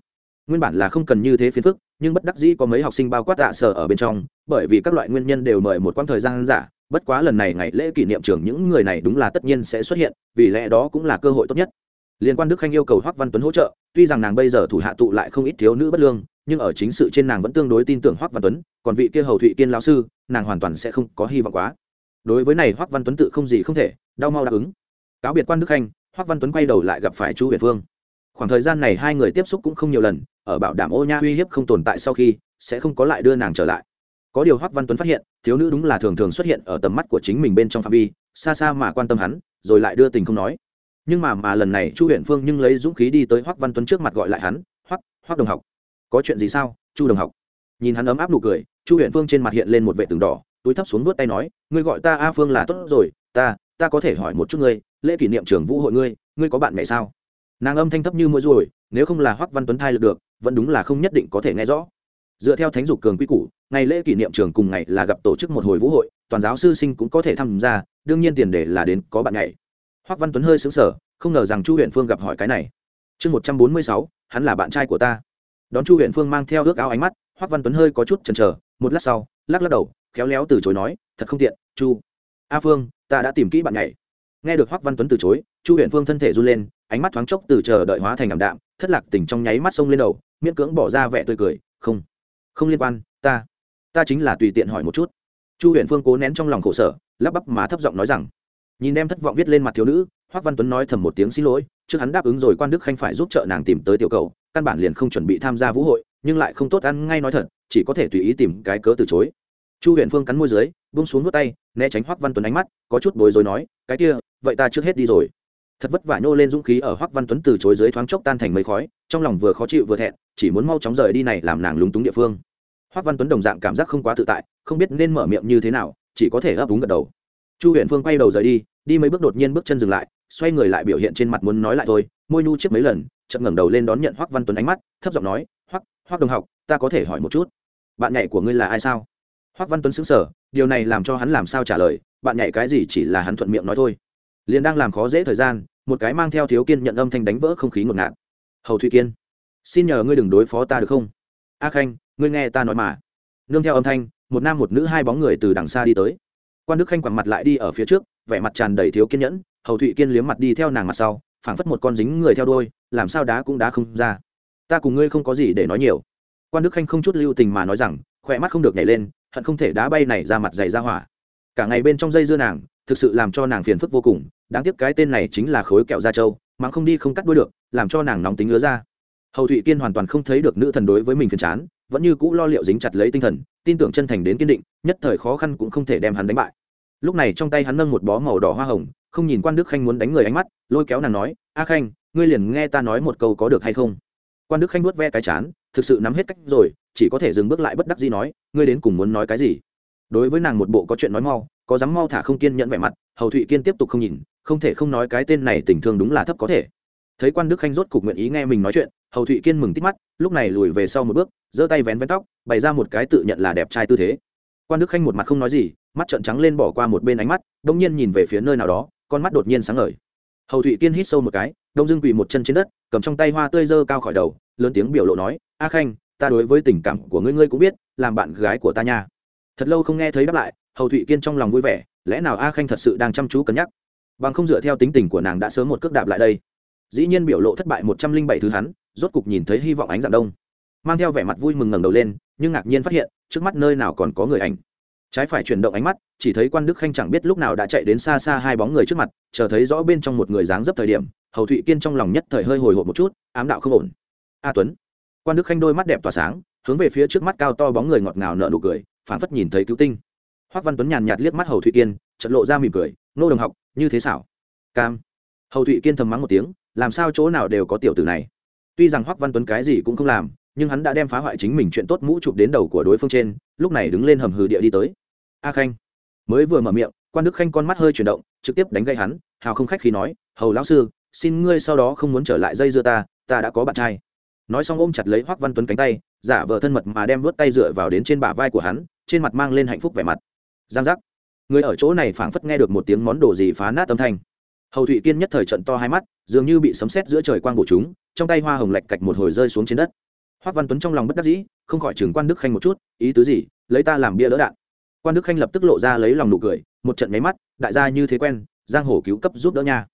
Nguyên bản là không cần như thế phiền phức, nhưng bất đắc dĩ có mấy học sinh bao quát tạ sở ở bên trong, bởi vì các loại nguyên nhân đều mời một quãng thời gian giả bất quá lần này ngày lễ kỷ niệm trường những người này đúng là tất nhiên sẽ xuất hiện, vì lẽ đó cũng là cơ hội tốt nhất. Liên quan đức khanh yêu cầu hoắc văn tuấn hỗ trợ, tuy rằng nàng bây giờ thủ hạ tụ lại không ít thiếu nữ bất lương, nhưng ở chính sự trên nàng vẫn tương đối tin tưởng hoắc văn tuấn, còn vị kia hầu thụy kiên lão sư, nàng hoàn toàn sẽ không có hy vọng quá. Đối với này, hoắc văn tuấn tự không gì không thể, đau mau đáp ứng. Cáo biệt quan đức khanh, hoắc văn tuấn quay đầu lại gặp phải chu huyền phương khoảng thời gian này hai người tiếp xúc cũng không nhiều lần, ở bảo đảm ô nha uy hiếp không tồn tại sau khi, sẽ không có lại đưa nàng trở lại có điều hoắc văn tuấn phát hiện, thiếu nữ đúng là thường thường xuất hiện ở tầm mắt của chính mình bên trong phạm vi, xa xa mà quan tâm hắn, rồi lại đưa tình không nói. Nhưng mà mà lần này chu huyện phương nhưng lấy dũng khí đi tới hoắc văn tuấn trước mặt gọi lại hắn, hoắc hoắc đồng học. Có chuyện gì sao, chu đồng học? Nhìn hắn ấm áp nụ cười, chu huyện phương trên mặt hiện lên một vệ tường đỏ, túi thấp xuống vuốt tay nói, ngươi gọi ta a phương là tốt rồi, ta ta có thể hỏi một chút ngươi, lễ kỷ niệm trường vũ hội ngươi ngươi có bạn mẹ sao? Nàng âm thanh thấp như mũi ruồi nếu không là hoắc văn tuấn thai lực được, vẫn đúng là không nhất định có thể nghe rõ. Dựa theo thánh dục cường quy củ ngày lễ kỷ niệm trường cùng ngày là gặp tổ chức một hồi vũ hội, toàn giáo sư sinh cũng có thể tham gia, đương nhiên tiền đề là đến có bạn nhảy. Hoắc văn tuấn hơi xứng sở không ngờ rằng chu huyện phương gặp hỏi cái này. Chương một trăm bốn mươi sáu, hắn là bạn trai của ta. Đón chu huyện phương mang theo ước áo ánh mắt hoắc văn tuấn hơi có chút chần chờ, một lát sau, lắc lắc đầu, khéo léo từ chối nói, thật không tiện, chu. A phương, ta đã tìm kỹ bạn nhảy. Nghe được hoắc văn tuấn từ chối, chu huyện phương thân thể run lên, ánh mắt thoáng chốc từ chờ đợi hóa thành ảm đạm, thất lạc tỉnh trong nháy mắt sông lên đầu, miễn cưỡng bỏ ra vẻ tươi cười, không không liên quan, ta ta chính là tùy tiện hỏi một chút. Chu huyện phương cố nén trong lòng khổ sở, lắp bắp má thấp giọng nói rằng, nhìn em thất vọng viết lên mặt thiếu nữ hoắc văn tuấn nói thầm một tiếng xin lỗi, trước hắn đáp ứng rồi quan đức khanh phải giúp trợ nàng tìm tới tiểu cầu, căn bản liền không chuẩn bị tham gia vũ hội, nhưng lại không tốt ăn ngay nói thật, chỉ có thể tùy ý tìm cái cớ từ chối. Chu huyện phương cắn môi dưới bung xuống vút tay, né tránh hoắc văn tuấn ánh mắt, có chút bối rối nói, cái kia, vậy ta trước hết đi rồi. Thật vất vả nhô lên dũng khí ở hoắc văn tuấn từ chối dưới thoáng chốc tan thành mây khói, trong lòng vừa khó chịu vừa thẹn, chỉ muốn mau chóng rời đi này làm nàng lúng túng địa phương hoắc văn tuấn đồng dạng cảm giác không quá tự tại không biết nên mở miệng như thế nào chỉ có thể ấp úng gật đầu. Chu huyện phương quay đầu rời đi đi mấy bước đột nhiên bước chân dừng lại xoay người lại biểu hiện trên mặt muốn nói lại thôi môi nhu chiếc mấy lần chợt ngẩng đầu lên đón nhận hoắc văn tuấn ánh mắt thấp giọng nói hoắc hoắc đồng học ta có thể hỏi một chút. Bạn nhảy của ngươi là ai sao? Hoắc văn tuấn sững sờ, điều này làm cho hắn làm sao trả lời bạn nhảy cái gì chỉ là hắn thuận miệng nói thôi. Liền đang làm khó dễ thời gian một cái mang theo thiếu kiên nhận âm thanh đánh vỡ không khí ngột ngạt. Hầu thụy kiên xin nhờ ngươi đừng đối phó ta được không? A khanh ngươi nghe ta nói mà. Nương theo âm thanh, một nam một nữ hai bóng người từ đằng xa đi tới. Quan đức khanh quẳng mặt lại đi ở phía trước, vẻ mặt tràn đầy thiếu kiên nhẫn, hầu thụy kiên liếm mặt đi theo nàng mặt sau, phảng phất một con dính người theo đôi làm sao đá cũng đá không ra. Ta cùng ngươi không có gì để nói nhiều. Quan đức khanh không chút lưu tình mà nói rằng, khỏe mắt không được nhảy lên, hận không thể đá bay này ra mặt dày ra hỏa. Cả ngày bên trong dây dưa nàng, thực sự làm cho nàng phiền phức vô cùng, đáng tiếc cái tên này chính là khối kẹo da trâu mắng không đi không cắt đuôi được, làm cho nàng nóng tính ngứa ra hầu thụy kiên hoàn toàn không thấy được nữ thần đối với mình phiền chán, vẫn như cũ lo liệu dính chặt lấy tinh thần, tin tưởng chân thành đến kiên định, nhất thời khó khăn cũng không thể đem hắn đánh bại. Lúc này trong tay hắn nâng một bó màu đỏ hoa hồng, không nhìn quan đức khanh muốn đánh người ánh mắt, lôi kéo nàng nói, a khanh, ngươi liền nghe ta nói một câu có được hay không? Quan đức khanh nuốt ve cái chán, thực sự nắm hết cách rồi, chỉ có thể dừng bước lại bất đắc gì nói, ngươi đến cùng muốn nói cái gì? Đối với nàng một bộ có chuyện nói mau, có dám mau thả không kiên nhẫn vẻ mặt, hầu thụy kiên tiếp tục không nhìn, không thể không nói cái tên này tình thương đúng là thấp có thể. Thấy quan đức khanh rốt cục nguyện ý nghe mình nói chuyện hầu thụy kiên mừng tít mắt, lúc này lùi về sau một bước, giơ tay vén vén tóc, bày ra một cái tự nhận là đẹp trai tư thế. Quan đức khanh một mặt không nói gì, mắt trợn trắng lên bỏ qua một bên ánh mắt, đông nhiên nhìn về phía nơi nào đó, con mắt đột nhiên sáng ngời. Hầu thụy kiên hít sâu một cái, đông dưng quỳ một chân trên đất, cầm trong tay hoa tươi dơ cao khỏi đầu, lớn tiếng biểu lộ nói, a khanh, ta đối với tình cảm của ngươi ngươi cũng biết, làm bạn gái của ta nha. Thật lâu không nghe thấy đáp lại, hầu thụy kiên trong lòng vui vẻ, lẽ nào a khanh thật sự đang chăm chú cân nhắc? Bằng không dựa theo tính tình của nàng đã sớm một cước đạp lại đây. Dĩ nhiên biểu lộ thất bại một trăm linh bảy thứ hắn rốt cục nhìn thấy hy vọng ánh dạng đông. Mang theo vẻ mặt vui mừng ngẩng đầu lên, nhưng ngạc nhiên phát hiện, trước mắt nơi nào còn có người ảnh. Trái phải chuyển động ánh mắt, chỉ thấy quan đức khanh chẳng biết lúc nào đã chạy đến xa xa hai bóng người trước mặt, chờ thấy rõ bên trong một người dáng dấp thời điểm, hầu thụy kiên trong lòng nhất thời hơi hồi hộp một chút, ám đạo không ổn. A tuấn. Quan đức khanh đôi mắt đẹp tỏa sáng, hướng về phía trước mắt cao to bóng người ngọt ngào nở nụ cười phản phất nhìn thấy cứu tinh. Hoắc văn tuấn nhàn nhạt liếc mắt hầu thụy kiên, chợt lộ ra mỉm cười, nô đồng học, như thế xảo. Cam. Hầu thụy kiên thầm mắng một tiếng, làm sao chỗ nào đều có tiểu tử này? Tuy rằng hoắc văn tuấn cái gì cũng không làm, nhưng hắn đã đem phá hoại chính mình chuyện tốt mũ chụp đến đầu của đối phương trên, lúc này đứng lên hầm hừ địa đi tới. A khanh mới vừa mở miệng, quan đức khanh con mắt hơi chuyển động, trực tiếp đánh gây hắn, hào không khách khi nói, hầu lão sư, xin ngươi sau đó không muốn trở lại dây dưa ta ta đã có bạn trai. Nói xong ôm chặt lấy hoắc văn tuấn cánh tay, giả vờ thân mật mà đem vớt tay dựa vào đến trên bả vai của hắn, trên mặt mang lên hạnh phúc vẻ mặt. Giang giác. Người ở chỗ này phảng phất nghe được một tiếng món đồ gì phá nát âm thanh. Hầu thụy kiên nhất thời trận to hai mắt dường như bị sấm sét giữa trời quang bổ chúng, trong tay hoa hồng lạch cạch một hồi rơi xuống trên đất. Hoắc văn tuấn trong lòng bất đắc dĩ, không khỏi chừng quan đức khanh một chút, ý tứ gì? Lấy ta làm bia đỡ đạn. Quan đức khanh lập tức lộ ra lấy lòng nụ cười, một trận nháy mắt, đại gia như thế quen, giang hồ cứu cấp giúp đỡ nha.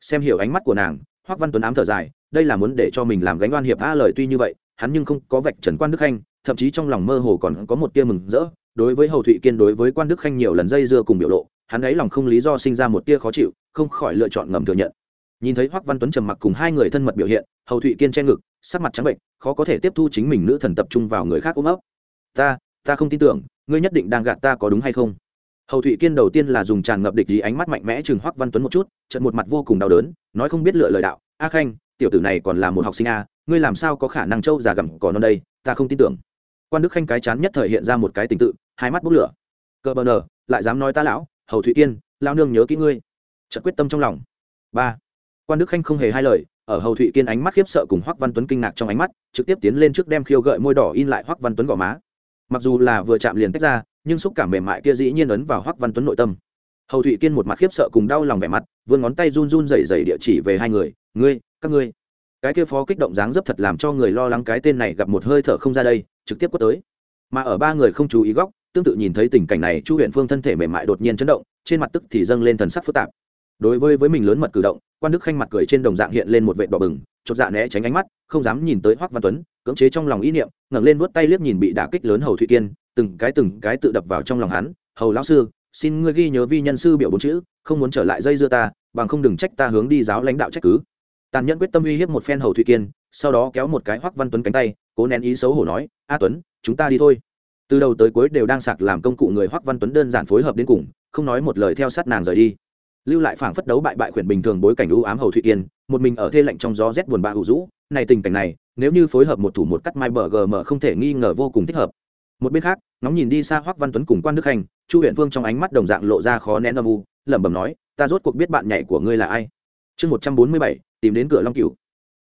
Xem hiểu ánh mắt của nàng hoắc văn tuấn ám thở dài, đây là muốn để cho mình làm gánh oan hiệp a lời tuy như vậy, hắn nhưng không có vạch trần quan đức khanh, thậm chí trong lòng mơ hồ còn có một tia mừng rỡ, đối với hầu thụy kiên, đối với quan đức khanh nhiều lần dây dưa cùng biểu lộ, hắn ấy lòng không lý do sinh ra một tia khó chịu, không khỏi lựa chọn ngầm thừa nhận nhìn thấy hoắc văn tuấn trầm mặc cùng hai người thân mật biểu hiện, hầu thụy kiên che ngực, sắc mặt trắng bệnh, khó có thể tiếp thu chính mình nữ thần tập trung vào người khác ôm ấp. Ta ta không tin tưởng, ngươi nhất định đang gạt ta có đúng hay không? Hầu thụy kiên đầu tiên là dùng tràn ngập địch ý ánh mắt mạnh mẽ chừng hoắc văn tuấn một chút trận một mặt vô cùng đau đớn, nói không biết lựa lời đạo, a khanh, tiểu tử này còn là một học sinh a, ngươi làm sao có khả năng trâu già gặm cỏ non đây, ta không tin tưởng. Quan đức khanh cái chán nhất thời hiện ra một cái tình tự, hai mắt bốc lửa. Cờ bờ nờ, lại dám nói ta lão, hầu thụy kiên lao nương nhớ kỹ ngươi. Trận quyết tâm trong lòng. Ba quan đức khanh không hề hai lời ở hầu thụy kiên ánh mắt khiếp sợ cùng hoắc văn tuấn kinh ngạc trong ánh mắt trực tiếp tiến lên trước đem khiêu gợi môi đỏ in lại hoắc văn tuấn gò má mặc dù là vừa chạm liền tách ra nhưng xúc cảm mềm mại kia dĩ nhiên ấn vào hoắc văn tuấn nội tâm hầu thụy kiên một mặt khiếp sợ cùng đau lòng vẻ mặt vươn ngón tay run run rẩy rẩy địa chỉ về hai người ngươi các ngươi cái kia phó kích động dáng dấp thật làm cho người lo lắng cái tên này gặp một hơi thở không ra đây trực tiếp quất tới mà ở ba người không chú ý góc tương tự nhìn thấy tình cảnh này chu huyện phương thân thể mềm mại đột nhiên chấn động trên mặt tức thì dâng lên thần sắc phức tạp đối với với mình lớn mật cử động, quan đức khanh mặt cười trên đồng dạng hiện lên một vệ đỏ bừng, chột dạ né tránh ánh mắt, không dám nhìn tới hoắc văn tuấn, cưỡng chế trong lòng ý niệm, ngẩng lên vuốt tay liếc nhìn bị đả kích lớn hầu thụy kiên, từng cái từng cái tự đập vào trong lòng hắn, hầu lão sư, xin ngươi ghi nhớ vi nhân sư biểu bốn chữ, không muốn trở lại dây dưa ta, bằng không đừng trách ta hướng đi giáo lãnh đạo trách cứ. Tàn nhẫn quyết tâm uy hiếp một phen hầu thụy kiên, sau đó kéo một cái hoắc văn tuấn cánh tay, cố nén ý xấu hổ nói, a tuấn, chúng ta đi thôi. Từ đầu tới cuối đều đang sạc làm công cụ người hoắc văn tuấn đơn giản phối hợp đến cùng, không nói một lời theo sát nàng rời đi lưu lại phảng phất đấu bại bại khuyển bình thường bối cảnh u ám hầu thụy yên, một mình ở thê lạnh trong gió rét buồn bã hữu rũ. Này tình cảnh này, nếu như phối hợp một thủ một cắt mai bờ gm không thể nghi ngờ vô cùng thích hợp. Một bên khác, ngóng nhìn đi xa hoắc văn tuấn cùng quan đức hành chu huyện vương trong ánh mắt đồng dạng lộ ra khó nén âm u, lẩm bẩm nói, ta rốt cuộc biết bạn nhảy của ngươi là ai? Chương một trăm bốn mươi bảy, tìm đến cửa long cửu.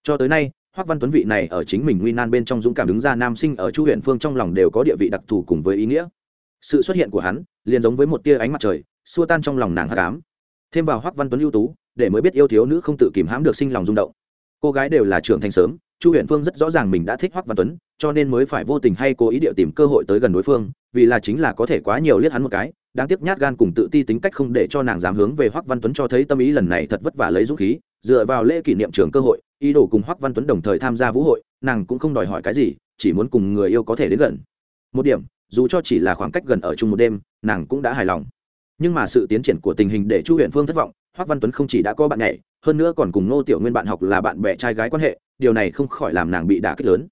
Cho tới nay hoắc văn tuấn vị này ở chính mình nguy nan bên trong dũng cảm đứng ra nam sinh ở chu huyện phương trong lòng đều có địa vị đặc thù cùng với ý nghĩa. Sự xuất hiện của hắn, liền giống với một tia ánh mặt trời, xua tan trong lòng nàng hát cám thêm vào hoắc văn tuấn ưu tú để mới biết yêu thiếu nữ không tự kìm hãm được sinh lòng rung động cô gái đều là trưởng thành sớm chu huyện phương rất rõ ràng mình đã thích hoắc văn tuấn cho nên mới phải vô tình hay cố ý địa tìm cơ hội tới gần đối phương vì là chính là có thể quá nhiều liếc hắn một cái đáng tiếc nhát gan cùng tự ti tính cách không để cho nàng dám hướng về hoắc văn tuấn cho thấy tâm ý lần này thật vất vả lấy dũng khí dựa vào lễ kỷ niệm trường cơ hội ý đồ cùng hoắc văn tuấn đồng thời tham gia vũ hội nàng cũng không đòi hỏi cái gì chỉ muốn cùng người yêu có thể đến gần một điểm dù cho chỉ là khoảng cách gần ở chung một đêm nàng cũng đã hài lòng nhưng mà sự tiến triển của tình hình để chu huyện phương thất vọng hoác văn tuấn không chỉ đã có bạn nhảy, hơn nữa còn cùng ngô tiểu nguyên bạn học là bạn bè trai gái quan hệ, điều này không khỏi làm nàng bị đả kích lớn.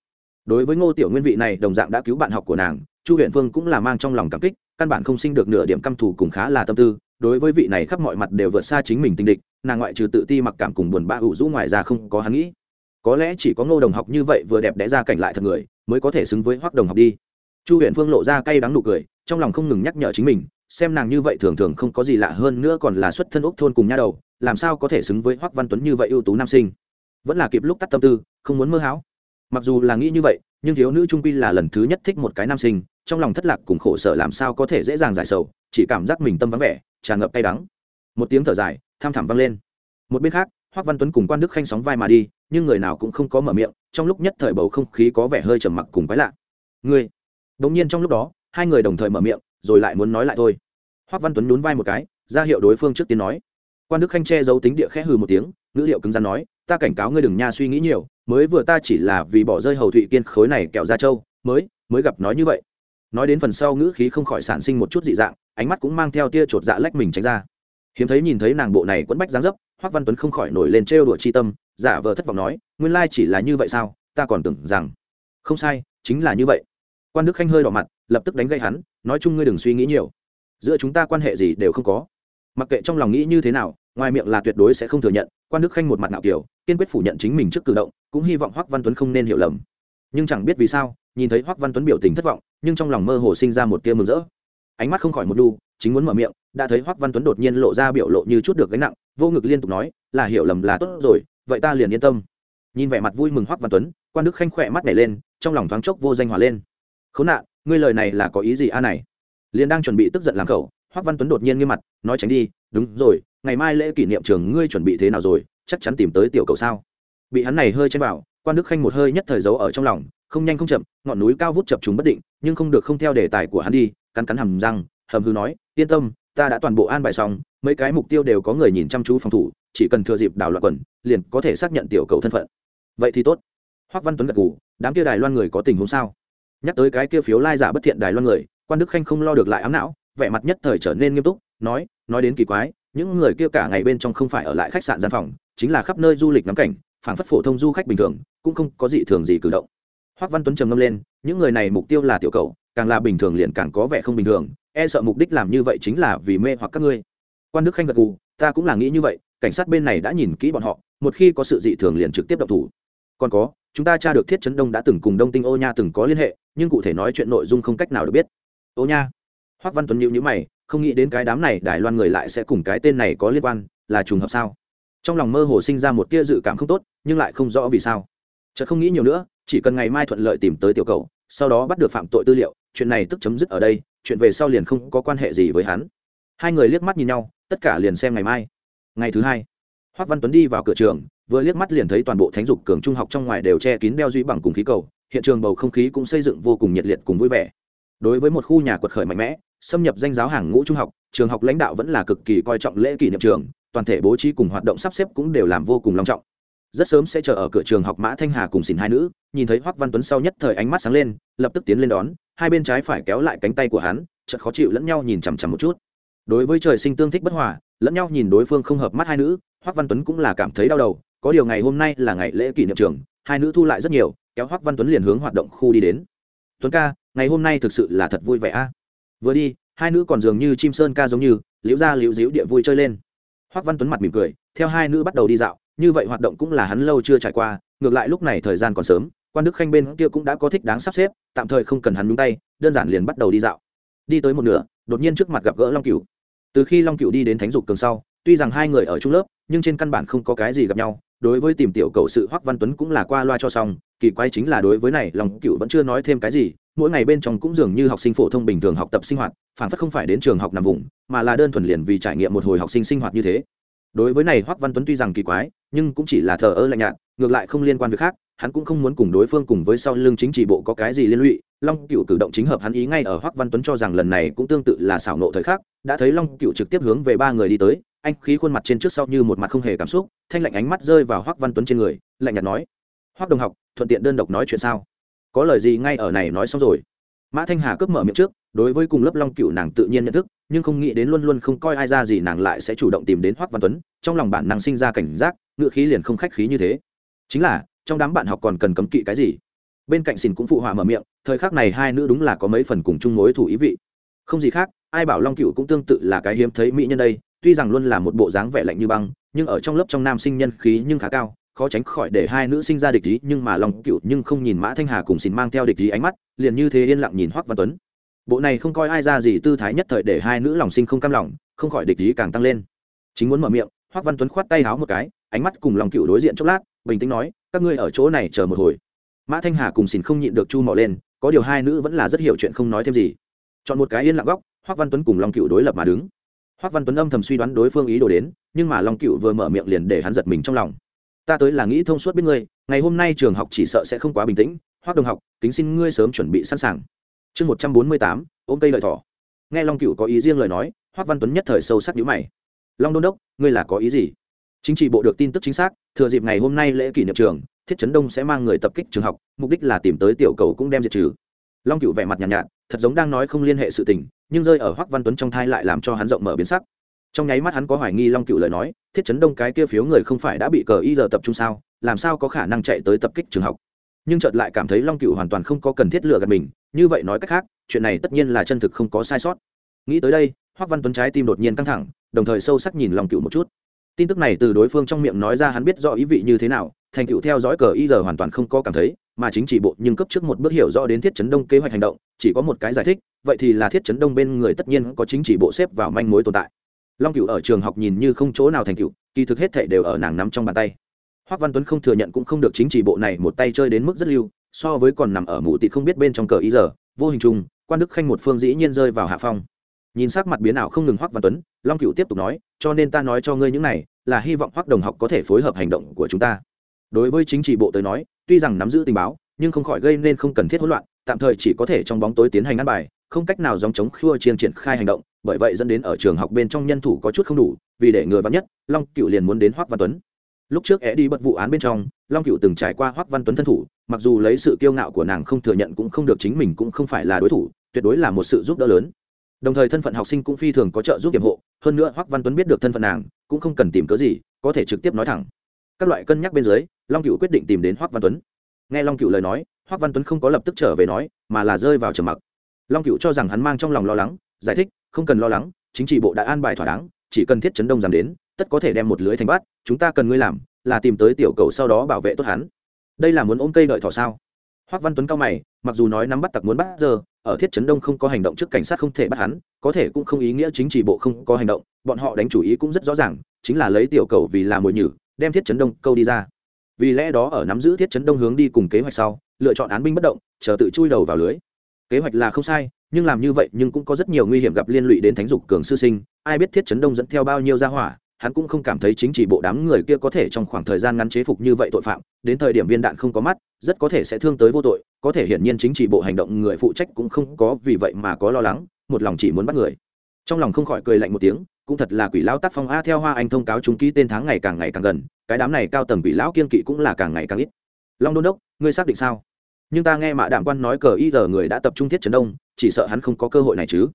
Đối với ngô tiểu nguyên vị này, đồng dạng đã cứu bạn học của nàng, chu huyện phương cũng là mang trong lòng cảm kích, căn bản không sinh được nửa điểm căm thù cùng khá là tâm tư. Đối với vị này khắp mọi mặt đều vượt xa chính mình tình địch, nàng ngoại trừ tự ti mặc cảm cùng buồn bã ủ rũ ngoài ra không có hắn nghĩ. Có lẽ chỉ có ngô đồng học như vậy vừa đẹp đẽ ra cảnh lại thật người, mới có thể xứng với hoác đồng học đi. Chu huyện phương lộ ra cay đắng nụ cười, trong lòng không ngừng nhắc nhở chính mình xem nàng như vậy thường thường không có gì lạ hơn nữa còn là xuất thân úc thôn cùng nha đầu, làm sao có thể xứng với hoắc văn tuấn như vậy ưu tú nam sinh? Vẫn là kịp lúc tắt tâm tư, không muốn mơ hão. Mặc dù là nghĩ như vậy, nhưng thiếu nữ trung quy là lần thứ nhất thích một cái nam sinh, trong lòng thất lạc cùng khổ sở làm sao có thể dễ dàng giải sầu, chỉ cảm giác mình tâm vắng vẻ, tràn ngập cay đắng. Một tiếng thở dài, tham thảm vang lên. Một bên khác, hoắc văn tuấn cùng quan đức khanh sóng vai mà đi, nhưng người nào cũng không có mở miệng, trong lúc nhất thời bầu không khí có vẻ hơi trầm mặc cùng quái lạ. Ngươi bỗng nhiên trong lúc đó, hai người đồng thời mở miệng, rồi lại muốn nói lại thôi hoắc văn tuấn nhún vai một cái, ra hiệu đối phương trước tiên nói. Quan đức khanh che giấu tính địa khẽ hừ một tiếng, ngữ liệu cứng rắn nói, ta cảnh cáo ngươi đừng nha suy nghĩ nhiều, mới vừa ta chỉ là vì bỏ rơi hầu thụy kiên khối này kẹo ra châu, mới mới gặp nói như vậy. Nói đến phần sau ngữ khí không khỏi sản sinh một chút dị dạng, ánh mắt cũng mang theo tia chột dạ lách mình tránh ra. Hiếm thấy nhìn thấy nàng bộ này quẫn bách dáng dấp hoắc văn tuấn không khỏi nổi lên trêu đùa chi tâm, giả vờ thất vọng nói, nguyên lai chỉ là như vậy sao, ta còn tưởng rằng không sai, chính là như vậy. Quan đức khanh hơi đỏ mặt, lập tức đánh gây hắn, nói chung ngươi đừng suy nghĩ nhiều giữa chúng ta quan hệ gì đều không có. Mặc kệ trong lòng nghĩ như thế nào, ngoài miệng là tuyệt đối sẽ không thừa nhận, quan đức khanh một mặt nạo kiểu kiên quyết phủ nhận chính mình trước cử động, cũng hy vọng hoắc văn tuấn không nên hiểu lầm. Nhưng chẳng biết vì sao, nhìn thấy hoắc văn tuấn biểu tình thất vọng, nhưng trong lòng mơ hồ sinh ra một tia mừng rỡ. Ánh mắt không khỏi một đu chính muốn mở miệng, đã thấy hoắc văn tuấn đột nhiên lộ ra biểu lộ như chút được gánh nặng, vô ngực liên tục nói, là hiểu lầm là tốt rồi, vậy ta liền yên tâm. Nhìn vẻ mặt vui mừng hoắc văn tuấn, quan đức khanh khỏe mắt nhảy lên, trong lòng thoáng chốc vô danh hòa lên. Khốn nạn, ngươi lời này là có ý gì a này? Liền đang chuẩn bị tức giận làm khẩu, hoắc văn tuấn đột nhiên nghiêm mặt, nói tránh đi, đúng rồi, ngày mai lễ kỷ niệm trường ngươi chuẩn bị thế nào rồi, chắc chắn tìm tới tiểu cầu sao? Bị hắn này hơi chen vào, quan đức khanh một hơi nhất thời giấu ở trong lòng, không nhanh không chậm, ngọn núi cao vút chập chúng bất định, nhưng không được không theo đề tài của hắn đi, cắn cắn hầm răng, hầm hư nói, yên tâm, ta đã toàn bộ an bài xong, mấy cái mục tiêu đều có người nhìn chăm chú phòng thủ, chỉ cần thừa dịp đảo loạn quần, liền có thể xác nhận tiểu cầu thân phận. Vậy thì tốt. Hoắc văn tuấn gật gù, đám kia đài loan người có tình huống sao? Nhắc tới cái kia phiếu lai giả bất thiện đài loan người quan đức khanh không lo được lại ám não, vẻ mặt nhất thời trở nên nghiêm túc, nói nói đến kỳ quái, những người kia cả ngày bên trong không phải ở lại khách sạn gian phòng, chính là khắp nơi du lịch ngắm cảnh, phảng phất phổ thông du khách bình thường, cũng không có gì thường gì cử động. Hoắc văn tuấn trầm ngâm lên, những người này mục tiêu là tiểu cầu càng là bình thường liền càng có vẻ không bình thường e sợ mục đích làm như vậy chính là vì mê hoặc các ngươi. Quan đức khanh gật gù, ta cũng là nghĩ như vậy, cảnh sát bên này đã nhìn kỹ bọn họ, một khi có sự dị thường liền trực tiếp động thủ. Còn có, chúng ta tra được thiết trấn đông đã từng cùng đông tinh ô nha từng có liên hệ, nhưng cụ thể nói chuyện nội dung không cách nào được biết ô nha. Hoắc văn tuấn nhịu nhữ mày, không nghĩ đến cái đám này đài loan người lại sẽ cùng cái tên này có liên quan, là trùng hợp sao? Trong lòng mơ hồ sinh ra một tia dự cảm không tốt, nhưng lại không rõ vì sao. Chợt không nghĩ nhiều nữa, chỉ cần ngày mai thuận lợi tìm tới tiểu cầu sau đó bắt được phạm tội tư liệu, chuyện này tức chấm dứt ở đây, chuyện về sau liền không có quan hệ gì với hắn. Hai người liếc mắt nhìn nhau, tất cả liền xem ngày mai. Ngày thứ hai hoắc văn tuấn đi vào cửa trường, vừa liếc mắt liền thấy toàn bộ thánh dục cường trung học trong ngoài đều che kín đeo duy bằng cùng khí cầu, hiện trường bầu không khí cũng xây dựng vô cùng nhiệt liệt cùng vui vẻ đối với một khu nhà quật khởi mạnh mẽ, xâm nhập danh giáo hàng ngũ trung học, trường học lãnh đạo vẫn là cực kỳ coi trọng lễ kỷ niệm trường, toàn thể bố trí cùng hoạt động sắp xếp cũng đều làm vô cùng long trọng. Rất sớm sẽ chờ ở cửa trường học mã thanh hà cùng xỉn hai nữ, nhìn thấy hoắc văn tuấn sau nhất thời ánh mắt sáng lên, lập tức tiến lên đón, hai bên trái phải kéo lại cánh tay của hắn, chợt khó chịu lẫn nhau nhìn chằm chằm một chút. Đối với trời sinh tương thích bất hòa, lẫn nhau nhìn đối phương không hợp mắt hai nữ, hoắc văn tuấn cũng là cảm thấy đau đầu, có điều ngày hôm nay là ngày lễ kỷ niệm trường, hai nữ thu lại rất nhiều, kéo hoắc văn tuấn liền hướng hoạt động khu đi đến tuấn ca, ngày hôm nay thực sự là thật vui vẻ a. Vừa đi, hai nữ còn dường như chim sơn ca giống như, liễu ra liễu díu địa vui chơi lên. Hoắc văn tuấn mặt mỉm cười, theo hai nữ bắt đầu đi dạo, như vậy hoạt động cũng là hắn lâu chưa trải qua, ngược lại lúc này thời gian còn sớm, quan đức khanh bên kia cũng đã có thích đáng sắp xếp, tạm thời không cần hắn nhúng tay, đơn giản liền bắt đầu đi dạo. Đi tới một nửa, đột nhiên trước mặt gặp gỡ long cửu. Từ khi long cửu đi đến thánh dục cường sau, tuy rằng hai người ở chung lớp, nhưng trên căn bản không có cái gì gặp nhau đối với tìm tiểu cầu sự hoắc văn tuấn cũng là qua loa cho xong, kỳ quái chính là đối với này, lòng cựu vẫn chưa nói thêm cái gì, mỗi ngày bên trong cũng dường như học sinh phổ thông bình thường học tập sinh hoạt, phản phất không phải đến trường học nằm vùng, mà là đơn thuần liền vì trải nghiệm một hồi học sinh sinh hoạt như thế. Đối với này, hoắc văn tuấn tuy rằng kỳ quái, nhưng cũng chỉ là thờ ơ lạnh nhạt, ngược lại không liên quan việc khác, hắn cũng không muốn cùng đối phương cùng với sau lưng chính trị bộ có cái gì liên lụy long cựu cử động chính hợp hắn ý ngay ở hoắc văn tuấn cho rằng lần này cũng tương tự là xảo nộ thời khắc, đã thấy long cựu trực tiếp hướng về ba người đi tới, anh khí khuôn mặt trên trước sau như một mặt không hề cảm xúc, thanh lạnh ánh mắt rơi vào hoắc văn tuấn trên người, lạnh nhạt nói, hoắc đồng học, thuận tiện đơn độc nói chuyện sao? Có lời gì ngay ở này nói xong rồi? Mã thanh hà cướp mở miệng trước, đối với cùng lớp long cựu nàng tự nhiên nhận thức, nhưng không nghĩ đến luôn luôn không coi ai ra gì nàng lại sẽ chủ động tìm đến hoắc văn tuấn, trong lòng bản năng sinh ra cảnh giác, ngựa khí liền không khách khí như thế. Chính là, trong đám bạn học còn cần cấm kỵ cái gì? Bên cạnh xin cũng phụ họa mở miệng, thời khắc này hai nữ đúng là có mấy phần cùng chung mối thủ ý vị. Không gì khác, ai bảo long cựu cũng tương tự là cái hiếm thấy mỹ nhân đây, tuy rằng luôn là một bộ dáng vẻ lạnh như băng, nhưng ở trong lớp trong nam sinh nhân khí nhưng khá cao, khó tránh khỏi để hai nữ sinh ra địch ý, nhưng mà long cựu nhưng không nhìn mã thanh hà cùng xin mang theo địch ý ánh mắt, liền như thế yên lặng nhìn hoắc văn tuấn. Bộ này không coi ai ra gì tư thái nhất thời để hai nữ lòng sinh không cam lòng, không khỏi địch ý càng tăng lên. Chính muốn mở miệng, hoắc văn tuấn khoát tay háo một cái, ánh mắt cùng lòng cựu đối diện chốc lát, bình tĩnh nói, các ngươi ở chỗ này chờ một hồi mã thanh hà cùng xin không nhịn được chu mỏ lên, có điều hai nữ vẫn là rất hiểu chuyện không nói thêm gì. Chọn một cái yên lặng góc hoắc văn tuấn cùng long cựu đối lập mà đứng. Hoắc văn tuấn âm thầm suy đoán đối phương ý đồ đến, nhưng mà long cựu vừa mở miệng liền để hắn giật mình trong lòng. Ta tới là nghĩ thông suốt biết ngươi, ngày hôm nay trường học chỉ sợ sẽ không quá bình tĩnh hoắc đồng học, kính xin ngươi sớm chuẩn bị sẵn sàng. Chương một trăm bốn mươi tám, ôm cây lợi thỏ. Nghe long cựu có ý riêng lời nói hoắc văn tuấn nhất thời sâu sắc nhíu mày. Long đôn đốc, ngươi là có ý gì? Chính trị bộ được tin tức chính xác, thừa dịp ngày hôm nay lễ kỷ niệm trường thiết trấn đông sẽ mang người tập kích trường học mục đích là tìm tới tiểu cầu cũng đem diệt trừ. Long cựu vẻ mặt nhàn nhạt, nhạt thật giống đang nói không liên hệ sự tình nhưng rơi ở hoắc văn tuấn trong thai lại làm cho hắn rộng mở biến sắc. Trong nháy mắt hắn có hoài nghi long cựu lời nói thiết chấn đông cái kia phiếu người không phải đã bị cờ y giờ tập trung sao làm sao có khả năng chạy tới tập kích trường học? Nhưng chợt lại cảm thấy long cựu hoàn toàn không có cần thiết lựa gạt mình như vậy nói cách khác chuyện này tất nhiên là chân thực không có sai sót. Nghĩ tới đây hoắc văn tuấn trái tim đột nhiên căng thẳng đồng thời sâu sắc nhìn long cựu một chút tin tức này từ đối phương trong miệng nói ra hắn biết rõ ý vị như thế nào, thành tựu theo dõi cờ y giờ hoàn toàn không có cảm thấy, mà chính trị bộ nhưng cấp trước một bước hiểu rõ đến thiết chấn đông kế hoạch hành động, chỉ có một cái giải thích, vậy thì là thiết chấn đông bên người tất nhiên có chính trị bộ xếp vào manh mối tồn tại. Long cựu ở trường học nhìn như không chỗ nào thành cựu kỳ thực hết thể đều ở nàng nắm trong bàn tay. Hoác văn tuấn không thừa nhận cũng không được chính trị bộ này một tay chơi đến mức rất lưu, so với còn nằm ở mù tịt không biết bên trong cờ ý giờ, vô hình chung, quan đức khanh một phương dĩ nhiên rơi vào hạ phong nhìn sắc mặt biến ảo không ngừng hoắc văn tuấn, long cựu tiếp tục nói, cho nên ta nói cho ngươi những này, là hy vọng hoắc đồng học có thể phối hợp hành động của chúng ta. Đối với chính trị bộ tới nói, tuy rằng nắm giữ tình báo, nhưng không khỏi gây nên không cần thiết hỗn loạn, tạm thời chỉ có thể trong bóng tối tiến hành ăn bài, không cách nào dòng chống khua chiên triển khai hành động, bởi vậy dẫn đến ở trường học bên trong nhân thủ có chút không đủ, vì để người vắn nhất, long cựu liền muốn đến hoắc văn tuấn. Lúc trước é đi bật vụ án bên trong, long cựu từng trải qua hoắc văn tuấn thân thủ, mặc dù lấy sự kiêu ngạo của nàng không thừa nhận cũng không được chính mình cũng không phải là đối thủ, tuyệt đối là một sự giúp đỡ lớn đồng thời thân phận học sinh cũng phi thường có trợ giúp điểm hộ, hơn nữa hoắc văn tuấn biết được thân phận nàng, cũng không cần tìm cớ gì, có thể trực tiếp nói thẳng. Các loại cân nhắc bên dưới, long cựu quyết định tìm đến hoắc văn tuấn. Nghe long cựu lời nói, hoắc văn tuấn không có lập tức trở về nói, mà là rơi vào trầm mặc. Long cựu cho rằng hắn mang trong lòng lo lắng, giải thích, không cần lo lắng, chính trị bộ đã an bài thỏa đáng, chỉ cần thiết chấn đông giảm đến, tất có thể đem một lưới thành bát, chúng ta cần ngươi làm, là tìm tới tiểu cầu sau đó bảo vệ tốt hắn. Đây là muốn ôm cây đợi thỏ sao? Hoắc văn tuấn cao mày, mặc dù nói nắm bắt tặc muốn bắt giờ ở thiết trấn đông không có hành động trước cảnh sát không thể bắt hắn, có thể cũng không ý nghĩa chính trị bộ không có hành động, bọn họ đánh chủ ý cũng rất rõ ràng, chính là lấy tiểu cầu vì là mồi nhử, đem thiết trấn đông câu đi ra. Vì lẽ đó ở nắm giữ thiết trấn đông hướng đi cùng kế hoạch sau, lựa chọn án binh bất động, chờ tự chui đầu vào lưới. Kế hoạch là không sai, nhưng làm như vậy nhưng cũng có rất nhiều nguy hiểm gặp liên lụy đến thánh dục cường sư sinh, ai biết thiết trấn đông dẫn theo bao nhiêu gia hỏa hắn cũng không cảm thấy chính trị bộ đám người kia có thể trong khoảng thời gian ngắn chế phục như vậy tội phạm, đến thời điểm viên đạn không có mắt, rất có thể sẽ thương tới vô tội, có thể hiển nhiên chính trị bộ hành động người phụ trách cũng không có vì vậy mà có lo lắng, một lòng chỉ muốn bắt người. Trong lòng không khỏi cười lạnh một tiếng, cũng thật là quỷ lão tác phong a, theo hoa anh thông cáo chúng ký tên tháng ngày càng ngày càng gần, cái đám này cao tầng quỷ lão kiên kỵ cũng là càng ngày càng ít. Long đôn đốc, ngươi xác định sao? Nhưng ta nghe mạ đạm quan nói cờ y giờ người đã tập trung thiết trấn đông, chỉ sợ hắn không có cơ hội này chứ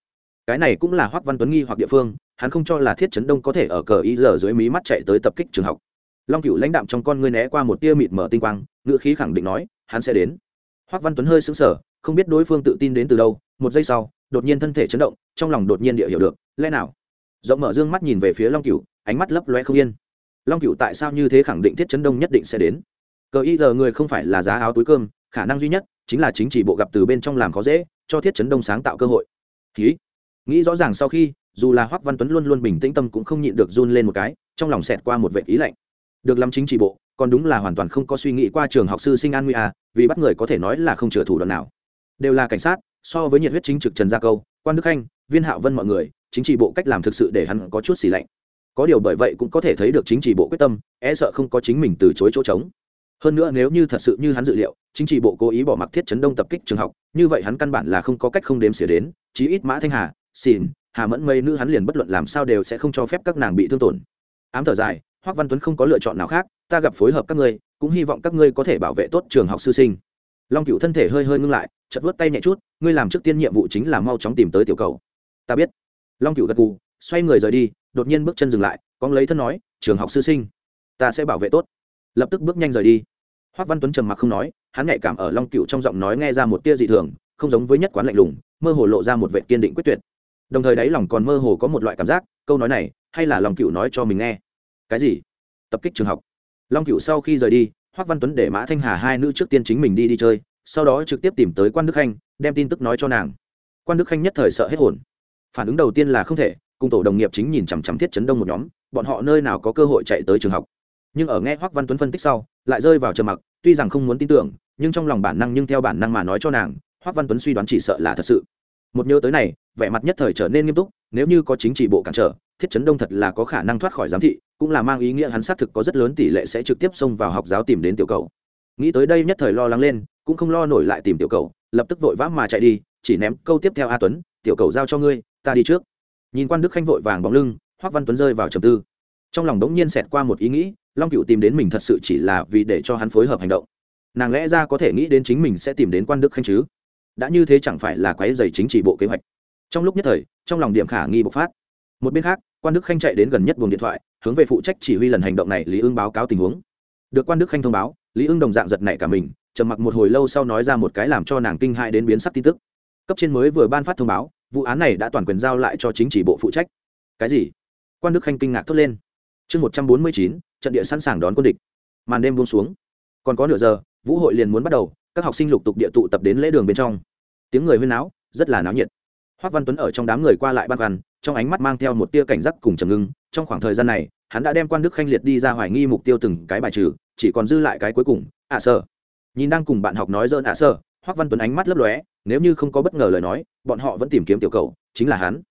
cái này cũng là hoắc văn tuấn nghi hoặc địa phương, hắn không cho là thiết Chấn đông có thể ở cờ y giờ dưới mí mắt chạy tới tập kích trường học. Long cựu lãnh đạm trong con ngươi né qua một tia mịt mở tinh quang, ngữ khí khẳng định nói, hắn sẽ đến. Hoắc văn tuấn hơi sững sờ, không biết đối phương tự tin đến từ đâu, một giây sau, đột nhiên thân thể chấn động, trong lòng đột nhiên địa hiểu được, lẽ nào? Rộng mở dương mắt nhìn về phía long cựu ánh mắt lấp loe không yên. Long cựu tại sao như thế khẳng định thiết chấn đông nhất định sẽ đến? Cờ y giờ người không phải là giá áo túi cơm, khả năng duy nhất chính là chính trị bộ gặp từ bên trong làm khó dễ, cho thiết chấn đông sáng tạo cơ hội. Ký nghĩ rõ ràng sau khi, dù là hoắc văn tuấn luôn luôn bình tĩnh tâm cũng không nhịn được run lên một cái, trong lòng xẹt qua một vệ ý lạnh. Được lắm chính trị bộ, còn đúng là hoàn toàn không có suy nghĩ qua trường học sư sinh an nguy à vì bắt người có thể nói là không chừa thủ đoạn nào. Đều là cảnh sát, so với nhiệt huyết chính trực trần gia câu, quan đức khanh, viên hạo vân mọi người, chính trị bộ cách làm thực sự để hắn có chút xì lạnh. Có điều bởi vậy cũng có thể thấy được chính trị bộ quyết tâm e sợ không có chính mình từ chối chỗ trống. Hơn nữa nếu như thật sự như hắn dự liệu, chính trị bộ cố ý bỏ mặc thiết chấn đông tập kích trường học, như vậy hắn căn bản là không có cách không đếm xỉa đến, chí ít mã thanh hà xin, hà mẫn mây nữ hắn liền bất luận làm sao đều sẽ không cho phép các nàng bị thương tổn. Ám thở dài hoắc văn tuấn không có lựa chọn nào khác ta gặp phối hợp các ngươi cũng hy vọng các ngươi có thể bảo vệ tốt trường học sư sinh. Long cựu thân thể hơi hơi ngưng lại chật vớt tay nhẹ chút ngươi làm trước tiên nhiệm vụ chính là mau chóng tìm tới tiểu cầu. Ta biết. Long cựu gật cù xoay người rời đi đột nhiên bước chân dừng lại con lấy thân nói trường học sư sinh ta sẽ bảo vệ tốt. Lập tức bước nhanh rời đi. Hoác văn tuấn trầm mặc không nói hắn nhạy cảm ở long cựu trong giọng nói nghe ra một tia dị thường không giống với nhất quán lạnh lùng mơ hồ lộ ra một vệ kiên định quyết tuyệt đồng thời đáy lòng còn mơ hồ có một loại cảm giác, câu nói này, hay là lòng cựu nói cho mình nghe. Cái gì? Tập kích trường học. Long cựu sau khi rời đi, hoác văn tuấn để mã thanh hà hai nữ trước tiên chính mình đi đi chơi, sau đó trực tiếp tìm tới quan đức khanh, đem tin tức nói cho nàng. Quan đức khanh nhất thời sợ hết hồn. Phản ứng đầu tiên là không thể, cùng tổ đồng nghiệp chính nhìn chằm chằm thiết chấn đông một nhóm, bọn họ nơi nào có cơ hội chạy tới trường học. Nhưng ở nghe hoắc văn tuấn phân tích sau, lại rơi vào trầm mặc, tuy rằng không muốn tin tưởng, nhưng trong lòng bản năng nhưng theo bản năng mà nói cho nàng hoắc văn tuấn suy đoán chỉ sợ là thật sự một nhớ tới này, vẻ mặt nhất thời trở nên nghiêm túc, nếu như có chính trị bộ cản trở, thiết chấn đông thật là có khả năng thoát khỏi giám thị, cũng là mang ý nghĩa hắn xác thực có rất lớn tỷ lệ sẽ trực tiếp xông vào học giáo tìm đến tiểu cầu. Nghĩ tới đây nhất thời lo lắng lên, cũng không lo nổi lại tìm tiểu cầu, lập tức vội vã mà chạy đi, chỉ ném câu tiếp theo a tuấn, tiểu cầu giao cho ngươi, ta đi trước. Nhìn quan đức khanh vội vàng bóng lưng, hoắc văn tuấn rơi vào trầm tư. Trong lòng đống nhiên xẹt qua một ý nghĩ, long cựu tìm đến mình thật sự chỉ là vì để cho hắn phối hợp hành động. Nàng lẽ ra có thể nghĩ đến chính mình sẽ tìm đến quan đức khanh chứ? Đã như thế chẳng phải là quái dày chính trị bộ kế hoạch. Trong lúc nhất thời, trong lòng điểm khả nghi bộc phát. Một bên khác, quan đức khanh chạy đến gần nhất buồng điện thoại, hướng về phụ trách chỉ huy lần hành động này lý ưng báo cáo tình huống. Được quan đức khanh thông báo, lý ưng đồng dạng giật nảy cả mình, trầm mặc một hồi lâu sau nói ra một cái làm cho nàng kinh hại đến biến sắc tin tức. Cấp trên mới vừa ban phát thông báo, vụ án này đã toàn quyền giao lại cho chính trị bộ phụ trách. Cái gì? Quan đức khanh kinh ngạc thốt lên. Chương một trăm bốn mươi chín, trận địa sẵn sàng đón quân địch. Màn đêm buông xuống. Còn có nửa giờ, vũ hội liền muốn bắt đầu các học sinh lục tục địa tụ tập đến lễ đường bên trong. Tiếng người huyên náo rất là náo nhiệt. Hoác văn tuấn ở trong đám người qua lại băn khoăn, trong ánh mắt mang theo một tia cảnh giác cùng trầm ngưng, trong khoảng thời gian này, hắn đã đem quan đức khanh liệt đi ra hoài nghi mục tiêu từng cái bài trừ, chỉ còn dư lại cái cuối cùng, ạ à sơ. Nhìn đang cùng bạn học nói dơn ạ à sơ, hoác văn tuấn ánh mắt lấp lóe, nếu như không có bất ngờ lời nói, bọn họ vẫn tìm kiếm tiểu cầu, chính là hắn.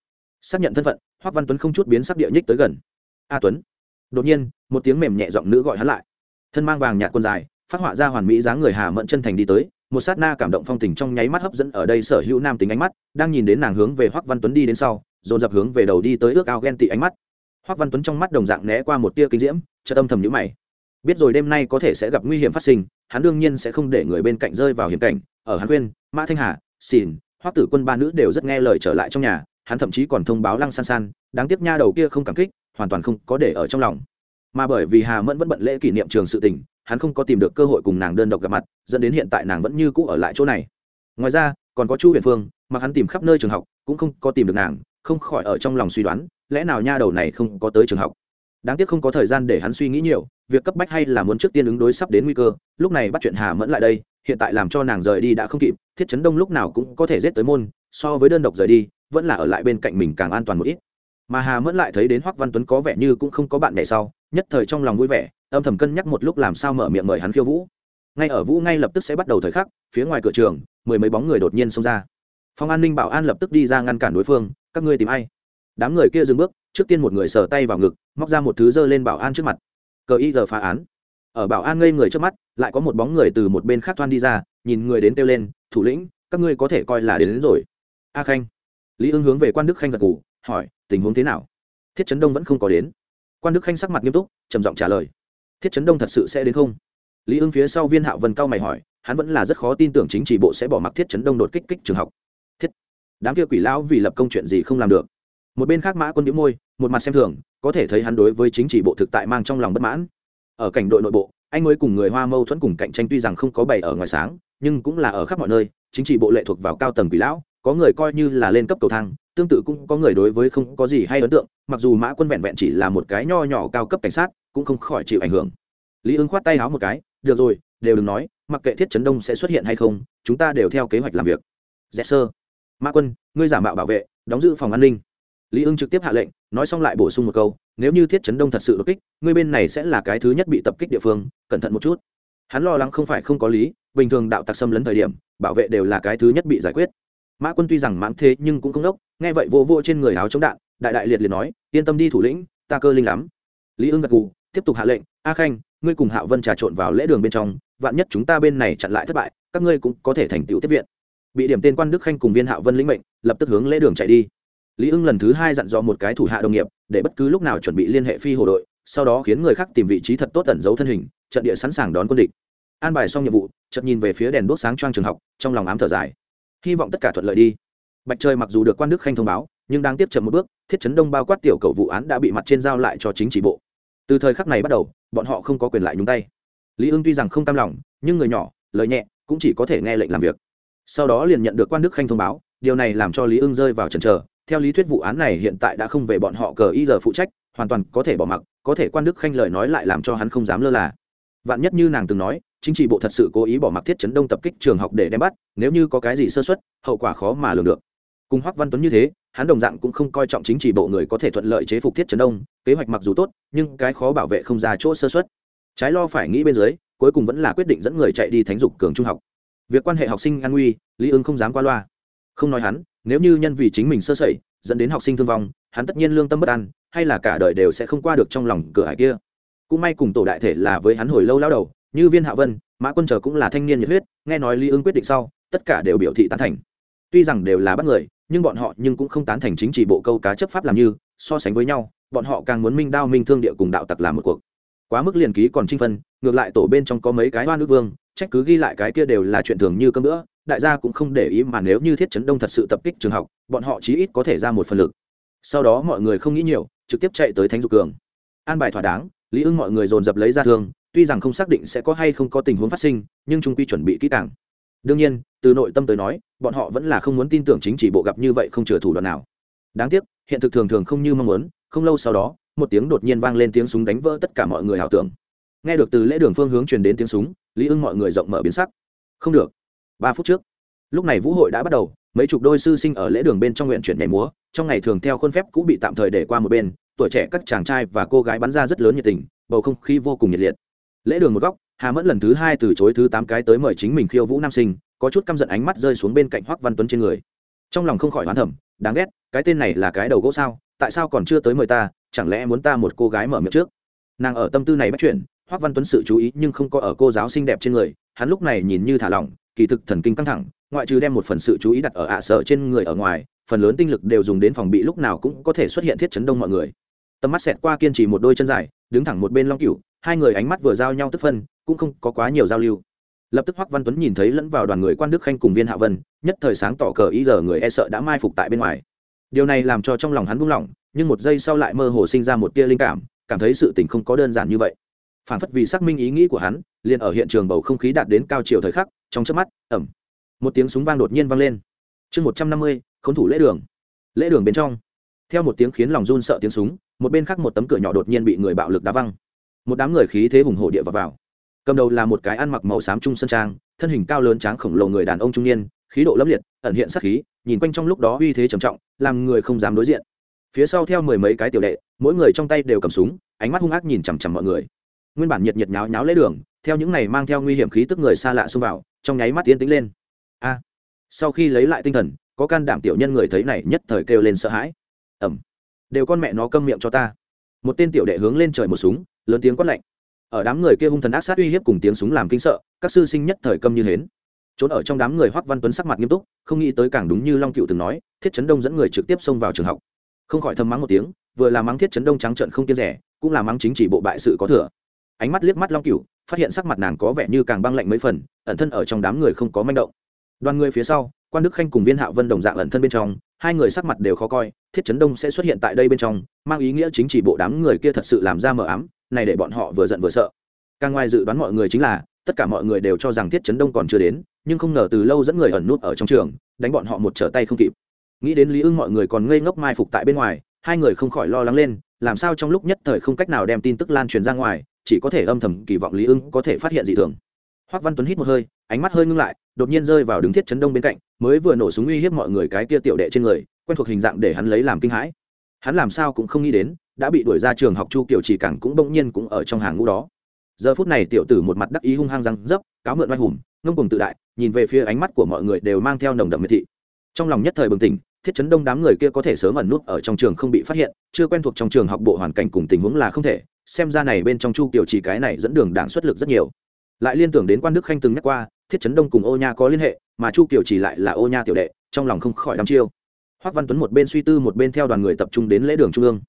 Xác nhận thân phận, hoác văn tuấn không chút biến sắc địa nhích tới gần. A tuấn. Đột nhiên, một tiếng mềm nhẹ giọng nữ gọi hắn lại. Thân mang vàng nhạt quần dài phát họa ra hoàn mỹ dáng người hà mẫn chân thành đi tới, một sát na cảm động phong tình trong nháy mắt hấp dẫn ở đây sở hữu nam tính ánh mắt, đang nhìn đến nàng hướng về Hoắc văn tuấn đi đến sau, dồn dập hướng về đầu đi tới ước ao ghen tị ánh mắt. Hoắc văn tuấn trong mắt đồng dạng né qua một tia kinh diễm, chợt tâm thầm nhíu mày. Biết rồi đêm nay có thể sẽ gặp nguy hiểm phát sinh, hắn đương nhiên sẽ không để người bên cạnh rơi vào hiểm cảnh. Ở hắn khuyên mã thanh hà xỉn hoắc tử quân ba nữ đều rất nghe lời trở lại trong nhà, hắn thậm chí còn thông báo lăng san san, đáng tiếc nha đầu kia không cảm kích, hoàn toàn không có để ở trong lòng. Mà bởi vì hà mẫn vẫn bận lễ kỷ niệm trường sự tình hắn không có tìm được cơ hội cùng nàng đơn độc gặp mặt, dẫn đến hiện tại nàng vẫn như cũ ở lại chỗ này. Ngoài ra, còn có chu huyền phương mà hắn tìm khắp nơi trường học, cũng không có tìm được nàng, không khỏi ở trong lòng suy đoán, lẽ nào nha đầu này không có tới trường học? Đáng tiếc không có thời gian để hắn suy nghĩ nhiều, việc cấp bách hay là muốn trước tiên ứng đối sắp đến nguy cơ, lúc này bắt chuyện hà mẫn lại đây, hiện tại làm cho nàng rời đi đã không kịp, thiết chấn đông lúc nào cũng có thể giết tới môn, so với đơn độc rời đi, vẫn là ở lại bên cạnh mình càng an toàn một ít. Mà hà mẫn lại thấy đến hoắc văn tuấn có vẻ như cũng không có bạn bè sau, nhất thời trong lòng vui vẻ âm thầm cân nhắc một lúc làm sao mở miệng mời hắn khiêu vũ. Ngay ở vũ ngay lập tức sẽ bắt đầu thời khắc phía ngoài cửa trường mười mấy bóng người đột nhiên xông ra. Phòng an ninh bảo an lập tức đi ra ngăn cản đối phương các ngươi tìm ai? Đám người kia dừng bước trước tiên một người sờ tay vào ngực móc ra một thứ dơ lên bảo an trước mặt. Cờ y giờ phá án. Ở bảo an ngây người trước mắt lại có một bóng người từ một bên khác thoan đi ra nhìn người đến kêu lên thủ lĩnh các ngươi có thể coi là đến, đến rồi. A khanh. Lý ưng hướng về quan đức khanh gật ngủ hỏi tình huống thế nào? Thiết trấn đông vẫn không có đến. Quan đức khanh sắc mặt nghiêm túc trầm giọng trả lời thiết trấn đông thật sự sẽ đến không? Lý ưng phía sau viên hạo vân cao mày hỏi, hắn vẫn là rất khó tin tưởng chính trị bộ sẽ bỏ mặc thiết trấn đông đột kích kích trường học. Thiết, đám kia quỷ lão vì lập công chuyện gì không làm được? Một bên khác mã quân đĩu môi, một mặt xem thường, có thể thấy hắn đối với chính trị bộ thực tại mang trong lòng bất mãn. Ở cảnh đội nội bộ, anh mới cùng người hoa mâu thuẫn cùng cạnh tranh tuy rằng không có bày ở ngoài sáng, nhưng cũng là ở khắp mọi nơi, chính trị bộ lệ thuộc vào cao tầng quỷ lão, có người coi như là lên cấp cầu thang, tương tự cũng có người đối với không có gì hay ấn tượng, mặc dù mã quân vẹn vẹn chỉ là một cái nho nhỏ cao cấp cảnh sát cũng không khỏi chịu ảnh hưởng. Lý ứng khoát tay háo một cái, được rồi, đều đừng nói, mặc kệ thiết chấn đông sẽ xuất hiện hay không, chúng ta đều theo kế hoạch làm việc. Dạ, Dẹp sơ mã quân, ngươi giả mạo bảo vệ, đóng giữ phòng an ninh. Lý ưng trực tiếp hạ lệnh, nói xong lại bổ sung một câu, nếu như thiết chấn đông thật sự đột kích, ngươi bên này sẽ là cái thứ nhất bị tập kích địa phương, cẩn thận một chút. Hắn lo lắng không phải không có lý, bình thường đạo tặc xâm lấn thời điểm, bảo vệ đều là cái thứ nhất bị giải quyết. Mã quân tuy rằng mãng thế nhưng cũng không đốc, nghe vậy vô vô trên người áo chống đạn, đại đại liệt liệt nói, yên tâm đi thủ lĩnh, ta cơ linh lắm. Lý ưng gật gù tiếp tục hạ lệnh, a khanh, ngươi cùng hạo vân trà trộn vào lễ đường bên trong, vạn nhất chúng ta bên này chặn lại thất bại, các ngươi cũng có thể thành tựu tiếp viện. Bị điểm tên quan đức khanh cùng viên hạo vân lĩnh mệnh, lập tức hướng lễ đường chạy đi. Lý ưng lần thứ hai dặn dò một cái thủ hạ đồng nghiệp, để bất cứ lúc nào chuẩn bị liên hệ phi hồ đội, sau đó khiến người khác tìm vị trí thật tốt tẩn giấu thân hình, trận địa sẵn sàng đón quân địch. An bài xong nhiệm vụ, chợt nhìn về phía đèn đốt sáng choang trường học, trong lòng ám thở dài. Hy vọng tất cả thuận lợi đi. Bạch trời mặc dù được quan đức khanh thông báo, nhưng đang tiếp chậm một bước, thiết chấn đông bao quát tiểu cầu vụ án đã bị mặt trên giao lại cho chính trị bộ từ thời khắc này bắt đầu, bọn họ không có quyền lại nhúng tay. Lý ưng tuy rằng không tam lòng, nhưng người nhỏ, lời nhẹ, cũng chỉ có thể nghe lệnh làm việc. Sau đó liền nhận được quan đức khanh thông báo, điều này làm cho lý ưng rơi vào trần trờ. Theo lý thuyết vụ án này hiện tại đã không về bọn họ cờ y giờ phụ trách, hoàn toàn có thể bỏ mặc, có thể quan đức khanh lời nói lại làm cho hắn không dám lơ là. Vạn nhất như nàng từng nói, chính trị bộ thật sự cố ý bỏ mặc thiết chấn đông tập kích trường học để đem bắt, nếu như có cái gì sơ xuất hậu quả khó mà lường được cùng hoắc văn tuấn như thế, hắn đồng dạng cũng không coi trọng chính trị bộ người có thể thuận lợi chế phục thiết chấn đông, kế hoạch mặc dù tốt, nhưng cái khó bảo vệ không ra chỗ sơ xuất trái lo phải nghĩ bên dưới, cuối cùng vẫn là quyết định dẫn người chạy đi thánh dục cường trung học. Việc quan hệ học sinh an nguy lý ưng không dám qua loa. Không nói hắn, nếu như nhân vì chính mình sơ sẩy, dẫn đến học sinh thương vong, hắn tất nhiên lương tâm bất an, hay là cả đời đều sẽ không qua được trong lòng cửa hải kia. Cũng may cùng tổ đại thể là với hắn hồi lâu lao đầu, như viên hạ vân, mã quân chờ cũng là thanh niên nhiệt huyết, nghe nói lý ưng quyết định sau, tất cả đều biểu thị tán thành. Tuy rằng đều là bắt người nhưng bọn họ nhưng cũng không tán thành chính trị bộ câu cá chấp pháp làm như, so sánh với nhau, bọn họ càng muốn minh đao minh thương địa cùng đạo tặc làm một cuộc. Quá mức liền ký còn trinh phân, ngược lại tổ bên trong có mấy cái hoa nước vương, trách cứ ghi lại cái kia đều là chuyện thường như cơm nữa đại gia cũng không để ý mà nếu như thiết chấn đông thật sự tập kích trường học, bọn họ chí ít có thể ra một phần lực. Sau đó mọi người không nghĩ nhiều, trực tiếp chạy tới thánh dục cường. An bài thỏa đáng, lý ưng mọi người dồn dập lấy ra thương, tuy rằng không xác định sẽ có hay không có tình huống phát sinh, nhưng trung quy chuẩn bị kỹ càng. Đương nhiên, từ nội tâm tới nói bọn họ vẫn là không muốn tin tưởng chính trị bộ gặp như vậy không chừa thủ đoạn nào. Đáng tiếc, hiện thực thường thường không như mong muốn, không lâu sau đó, một tiếng đột nhiên vang lên tiếng súng đánh vỡ tất cả mọi người ảo tưởng. Nghe được từ lễ đường phương hướng truyền đến tiếng súng, lý ưng mọi người rộng mở biến sắc. Không được. Ba phút trước, lúc này vũ hội đã bắt đầu, mấy chục đôi sư sinh ở lễ đường bên trong nguyện chuyển nhảy múa, trong ngày thường theo khuôn phép cũng bị tạm thời để qua một bên, tuổi trẻ các chàng trai và cô gái bắn ra rất lớn nhiệt tình, bầu không khí vô cùng nhiệt liệt. Lễ đường một góc, hà mẫn lần thứ hai từ chối thứ tám cái tới mời chính mình khiêu vũ nam sinh có chút căm giận ánh mắt rơi xuống bên cạnh hoắc văn tuấn trên người. Trong lòng không khỏi hoán thẩm đáng ghét, cái tên này là cái đầu gỗ sao, tại sao còn chưa tới mời ta, chẳng lẽ muốn ta một cô gái mở miệng trước? Nàng ở tâm tư này bắt chuyện, hoắc văn tuấn sự chú ý nhưng không có ở cô giáo xinh đẹp trên người, hắn lúc này nhìn như thả lỏng, kỳ thực thần kinh căng thẳng, ngoại trừ đem một phần sự chú ý đặt ở ạ sở trên người ở ngoài, phần lớn tinh lực đều dùng đến phòng bị lúc nào cũng có thể xuất hiện thiết chấn đông mọi người. Tầm mắt xẹt qua kiên trì một đôi chân dài, đứng thẳng một bên long cửu, hai người ánh mắt vừa giao nhau tức phân, cũng không có quá nhiều giao lưu lập tức hoắc văn tuấn nhìn thấy lẫn vào đoàn người quan đức khanh cùng viên hạ vân nhất thời sáng tỏ cờ ý giờ người e sợ đã mai phục tại bên ngoài. Điều này làm cho trong lòng hắn buông lỏng nhưng một giây sau lại mơ hồ sinh ra một tia linh cảm cảm thấy sự tình không có đơn giản như vậy. Phản phất vì xác minh ý nghĩ của hắn liền ở hiện trường bầu không khí đạt đến cao chiều thời khắc trong chớp mắt ẩm một tiếng súng vang đột nhiên vang lên. Chương một trăm năm mươi khốn thủ lễ đường. Lễ đường bên trong theo một tiếng khiến lòng run sợ tiếng súng một bên khác một tấm cửa nhỏ đột nhiên bị người bạo lực đá văng. Một đám người khí thế hùng hổ địa vào, vào cầm đầu là một cái ăn mặc màu xám trung sân trang, thân hình cao lớn tráng khổng lồ người đàn ông trung niên, khí độ lẫm liệt, ẩn hiện sắc khí, nhìn quanh trong lúc đó uy thế trầm trọng, làm người không dám đối diện. Phía sau theo mười mấy cái tiểu đệ, mỗi người trong tay đều cầm súng, ánh mắt hung ác nhìn chằm chằm mọi người. Nguyên bản nhiệt nhiệt nháo nháo lấy đường, theo những này mang theo nguy hiểm khí tức người xa lạ xông vào, trong nháy mắt tiến tính lên. A! Sau khi lấy lại tinh thần, có can đảm tiểu nhân người thấy này nhất thời kêu lên sợ hãi. Ẩm đều con mẹ nó câm miệng cho ta. Một tên tiểu đệ hướng lên trời một súng, lớn tiếng quát lạnh ở đám người kia hung thần ác sát uy hiếp cùng tiếng súng làm kinh sợ, các sư sinh nhất thời câm như hến. Trốn ở trong đám người hoắc văn tuấn sắc mặt nghiêm túc, không nghĩ tới càng đúng như long cựu từng nói, thiết chấn đông dẫn người trực tiếp xông vào trường học. Không khỏi thầm mắng một tiếng, vừa là mắng thiết chấn đông trắng trận không kiên rẻ, cũng là mắng chính trị bộ bại sự có thừa. Ánh mắt liếc mắt long cựu, phát hiện sắc mặt nàng có vẻ như càng băng lạnh mấy phần, ẩn thân ở trong đám người không có manh động. Đoàn người phía sau, quan đức khanh cùng viên hạo vân đồng dạng ẩn thân bên trong, hai người sắc mặt đều khó coi, thiết chấn đông sẽ xuất hiện tại đây bên trong, mang ý nghĩa chính trị bộ đám người kia thật sự làm ra mờ ám này để bọn họ vừa giận vừa sợ. Càng ngoài dự đoán mọi người chính là, tất cả mọi người đều cho rằng tiết chấn đông còn chưa đến, nhưng không ngờ từ lâu dẫn người ẩn nút ở trong trường, đánh bọn họ một trở tay không kịp. Nghĩ đến lý ưng mọi người còn ngây ngốc mai phục tại bên ngoài, hai người không khỏi lo lắng lên, làm sao trong lúc nhất thời không cách nào đem tin tức lan truyền ra ngoài, chỉ có thể âm thầm kỳ vọng lý ưng có thể phát hiện dị thường. Hoắc văn tuấn hít một hơi, ánh mắt hơi ngưng lại, đột nhiên rơi vào đứng thiết chấn đông bên cạnh, mới vừa nổ súng uy hiếp mọi người cái kia tiểu đệ trên người, quen thuộc hình dạng để hắn lấy làm kinh hãi. Hắn làm sao cũng không nghĩ đến đã bị đuổi ra trường học chu kiều chỉ cảng cũng bỗng nhiên cũng ở trong hàng ngũ đó. Giờ phút này tiểu tử một mặt đắc ý hung hăng răng dấp, cáo mượn oai hùng, ngông cùng tự đại, nhìn về phía ánh mắt của mọi người đều mang theo nồng đậm miệt thị. Trong lòng nhất thời bừng tỉnh, thiết chấn đông đám người kia có thể sớm ẩn nút ở trong trường không bị phát hiện, chưa quen thuộc trong trường học bộ hoàn cảnh cùng tình huống là không thể, xem ra này bên trong chu kiều chỉ cái này dẫn đường đảng xuất lực rất nhiều. Lại liên tưởng đến quan đức khanh từng nhắc qua, thiết chấn đông cùng ô nha có liên hệ, mà chu kiều chỉ lại là ô nha tiểu đệ, trong lòng không khỏi đăm chiêu. Hoắc văn tuấn một bên suy tư một bên theo đoàn người tập trung đến lễ đường trung ương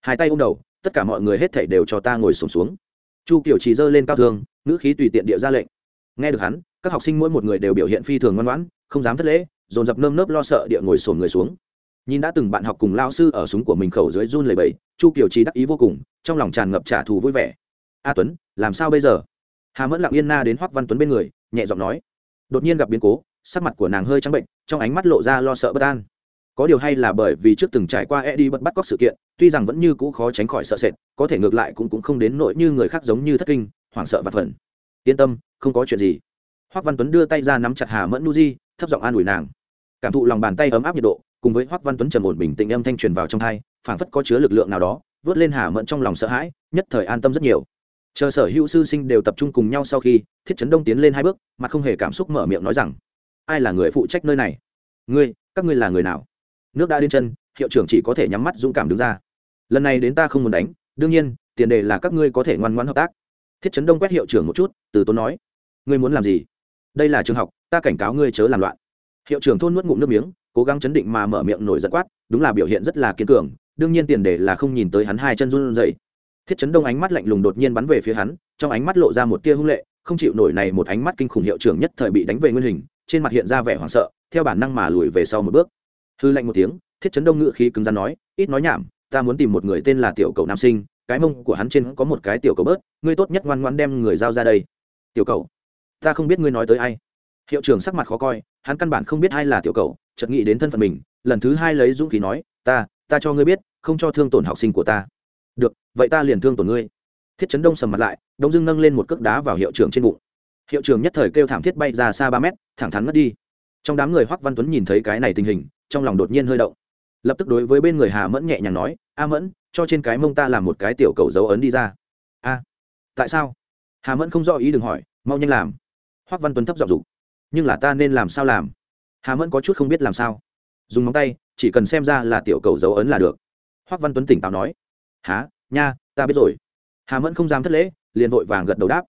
hai tay ôm đầu tất cả mọi người hết thảy đều cho ta ngồi sổm xuống, xuống chu kiểu chỉ giơ lên cao thương ngữ khí tùy tiện địa ra lệnh. Nghe được hắn các học sinh mỗi một người đều biểu hiện phi thường ngoan ngoãn không dám thất lễ dồn dập nơm nớp lo sợ địa ngồi sổm người xuống. Nhìn đã từng bạn học cùng lao sư ở súng của mình khẩu dưới run lầy bầy chu kiều trí đắc ý vô cùng trong lòng tràn ngập trả thù vui vẻ. A tuấn làm sao bây giờ? Hà mẫn lặng yên na đến hoắc văn tuấn bên người nhẹ giọng nói. Đột nhiên gặp biến cố sắc mặt của nàng hơi trắng bệnh trong ánh mắt lộ ra lo sợ bất an có điều hay là bởi vì trước từng trải qua e đi bật bắt cóc sự kiện, tuy rằng vẫn như cũ khó tránh khỏi sợ sệt, có thể ngược lại cũng cũng không đến nỗi như người khác giống như thất kinh, hoảng sợ và phần yên tâm, không có chuyện gì. Hoắc văn tuấn đưa tay ra nắm chặt hà mẫn nu di thấp giọng an ủi nàng. Cảm thụ lòng bàn tay ấm áp nhiệt độ, cùng với hoắc văn tuấn trầm ổn bình tĩnh âm thanh truyền vào trong thai phảng phất có chứa lực lượng nào đó, vớt lên hà mẫn trong lòng sợ hãi, nhất thời an tâm rất nhiều. Chờ sở hữu sư sinh đều tập trung cùng nhau sau khi, thiết trấn đông tiến lên hai bước mà không hề cảm xúc mở miệng nói rằng, ai là người phụ trách nơi này? Ngươi, các ngươi là người nào? Nước đã đến chân, hiệu trưởng chỉ có thể nhắm mắt dũng cảm đứng ra. Lần này đến ta không muốn đánh, đương nhiên, tiền đề là các ngươi có thể ngoan ngoãn hợp tác. Thiết chấn đông quét hiệu trưởng một chút, từ tốn nói, ngươi muốn làm gì? Đây là trường học, ta cảnh cáo ngươi chớ làm loạn. Hiệu trưởng thôn nuốt ngụm nước miếng, cố gắng chấn định mà mở miệng nổi giận quát, đúng là biểu hiện rất là kiên cường, đương nhiên tiền đề là không nhìn tới hắn hai chân run rẩy. Thiết chấn đông ánh mắt lạnh lùng đột nhiên bắn về phía hắn, trong ánh mắt lộ ra một tia hung lệ, không chịu nổi này một ánh mắt kinh khủng hiệu trưởng nhất thời bị đánh về nguyên hình, trên mặt hiện ra vẻ hoảng sợ, theo bản năng mà lùi về sau một bước hư lạnh một tiếng, thiết chấn đông ngự khí cứng rắn nói, ít nói nhảm, ta muốn tìm một người tên là tiểu cầu nam sinh, cái mông của hắn trên có một cái tiểu cầu bớt, ngươi tốt nhất ngoan ngoan đem người giao ra đây. Tiểu cầu ta không biết ngươi nói tới ai. Hiệu trưởng sắc mặt khó coi, hắn căn bản không biết ai là tiểu cầu chợt nghĩ đến thân phận mình, lần thứ hai lấy dũng khí nói, ta ta cho ngươi biết, không cho thương tổn học sinh của ta. Được, vậy ta liền thương tổn ngươi. Thiết chấn đông sầm mặt lại, đông dưng nâng lên một cước đá vào hiệu trưởng trên bụng. Hiệu trưởng nhất thời kêu thảm thiết bay ra xa ba mét, thẳng thắn mất đi. Trong đám người hoắc văn tuấn nhìn thấy cái này tình hình trong lòng đột nhiên hơi động. Lập tức đối với bên người hà mẫn nhẹ nhàng nói, a mẫn, cho trên cái mông ta làm một cái tiểu cầu dấu ấn đi ra. A, tại sao? Hà mẫn không rõ ý đừng hỏi, mau nhanh làm. Hoắc văn tuấn thấp giọng dục, nhưng là ta nên làm sao làm? Hà mẫn có chút không biết làm sao. Dùng móng tay, chỉ cần xem ra là tiểu cầu dấu ấn là được. Hoắc văn tuấn tỉnh táo nói há nha, ta biết rồi. Hà mẫn không dám thất lễ, liền vội vàng gật đầu đáp.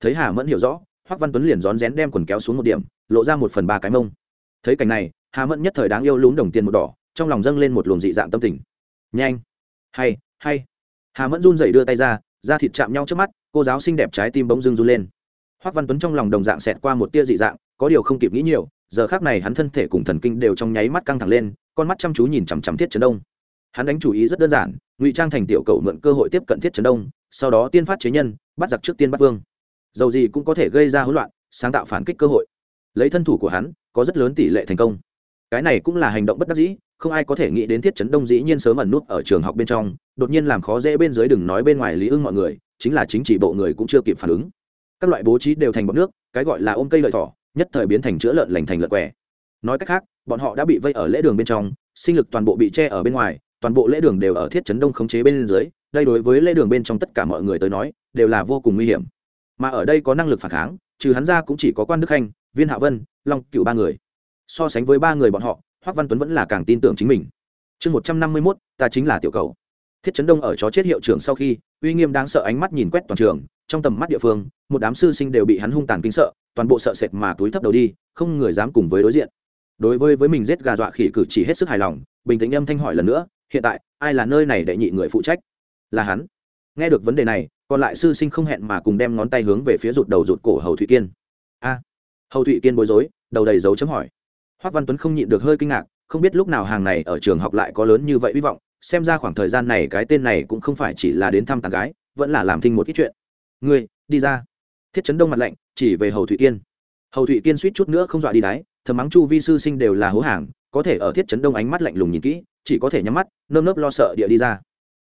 Thấy hà mẫn hiểu rõ, hoắc văn tuấn liền rón rén đem quần kéo xuống một điểm, lộ ra một phần ba cái mông. Thấy cảnh này hà mẫn nhất thời đáng yêu lún đồng tiền một đỏ, trong lòng dâng lên một luồng dị dạng tâm tình. Nhanh! Hay hay! Hà mẫn run rẩy đưa tay ra, da thịt chạm nhau trước mắt, cô giáo xinh đẹp trái tim bỗng dưng run lên. Hoắc văn tuấn trong lòng đồng dạng xẹt qua một tia dị dạng, có điều không kịp nghĩ nhiều, giờ khác này hắn thân thể cùng thần kinh đều trong nháy mắt căng thẳng lên, con mắt chăm chú nhìn chằm chằm thiết trấn đông. Hắn đánh chủ ý rất đơn giản, ngụy trang thành tiểu cầu mượn cơ hội tiếp cận thiết trấn đông, sau đó tiên phát chế nhân, bắt giặc trước tiên bắt vương. Dầu gì cũng có thể gây ra hỗn loạn, sáng tạo phản kích cơ hội. Lấy thân thủ của hắn, có rất lớn tỷ lệ thành công cái này cũng là hành động bất đắc dĩ, không ai có thể nghĩ đến thiết chấn đông dĩ nhiên sớm ẩn nút ở trường học bên trong, đột nhiên làm khó dễ bên dưới đừng nói bên ngoài lý ưng mọi người, chính là chính trị bộ người cũng chưa kịp phản ứng. Các loại bố trí đều thành bọc nước, cái gọi là ôm cây lợi thỏ, nhất thời biến thành chữa lợn lành thành lợn què. Nói cách khác, bọn họ đã bị vây ở lễ đường bên trong, sinh lực toàn bộ bị che ở bên ngoài, toàn bộ lễ đường đều ở thiết chấn đông khống chế bên dưới, đây đối với lễ đường bên trong tất cả mọi người tới nói, đều là vô cùng nguy hiểm. Mà ở đây có năng lực phản kháng, trừ hắn ra cũng chỉ có quan đức khanh, viên hạ vân, long cựu ba người so sánh với ba người bọn họ, hoắc văn tuấn vẫn là càng tin tưởng chính mình. Chương một trăm năm mươi mốt, ta chính là tiểu cầu. Thiết chấn đông ở chó chết hiệu trưởng sau khi, uy nghiêm đáng sợ ánh mắt nhìn quét toàn trường, trong tầm mắt địa phương, một đám sư sinh đều bị hắn hung tàn kinh sợ, toàn bộ sợ sệt mà túi thấp đầu đi, không người dám cùng với đối diện. Đối với với mình giết gà dọa khỉ cử chỉ hết sức hài lòng, bình tĩnh âm thanh hỏi lần nữa, hiện tại, ai là nơi này đệ nhị người phụ trách? Là hắn. Nghe được vấn đề này, còn lại sư sinh không hẹn mà cùng đem ngón tay hướng về phía rụt đầu rụt cổ hầu thụy kiên. A, hầu thụy kiên bối rối, đầu đầy dấu chấm hỏi hoắc văn tuấn không nhịn được hơi kinh ngạc, không biết lúc nào hàng này ở trường học lại có lớn như vậy hy vọng, xem ra khoảng thời gian này cái tên này cũng không phải chỉ là đến thăm tàn gái, vẫn là làm thinh một ít chuyện. Ngươi, đi ra. Thiết chấn đông mặt lạnh, chỉ về hầu thụy kiên. Hầu thụy kiên suýt chút nữa không dọa đi đáy thầm mắng chu vi sư sinh đều là hố hàng, có thể ở thiết chấn đông ánh mắt lạnh lùng nhìn kỹ, chỉ có thể nhắm mắt, nơm nớp lo sợ địa đi ra.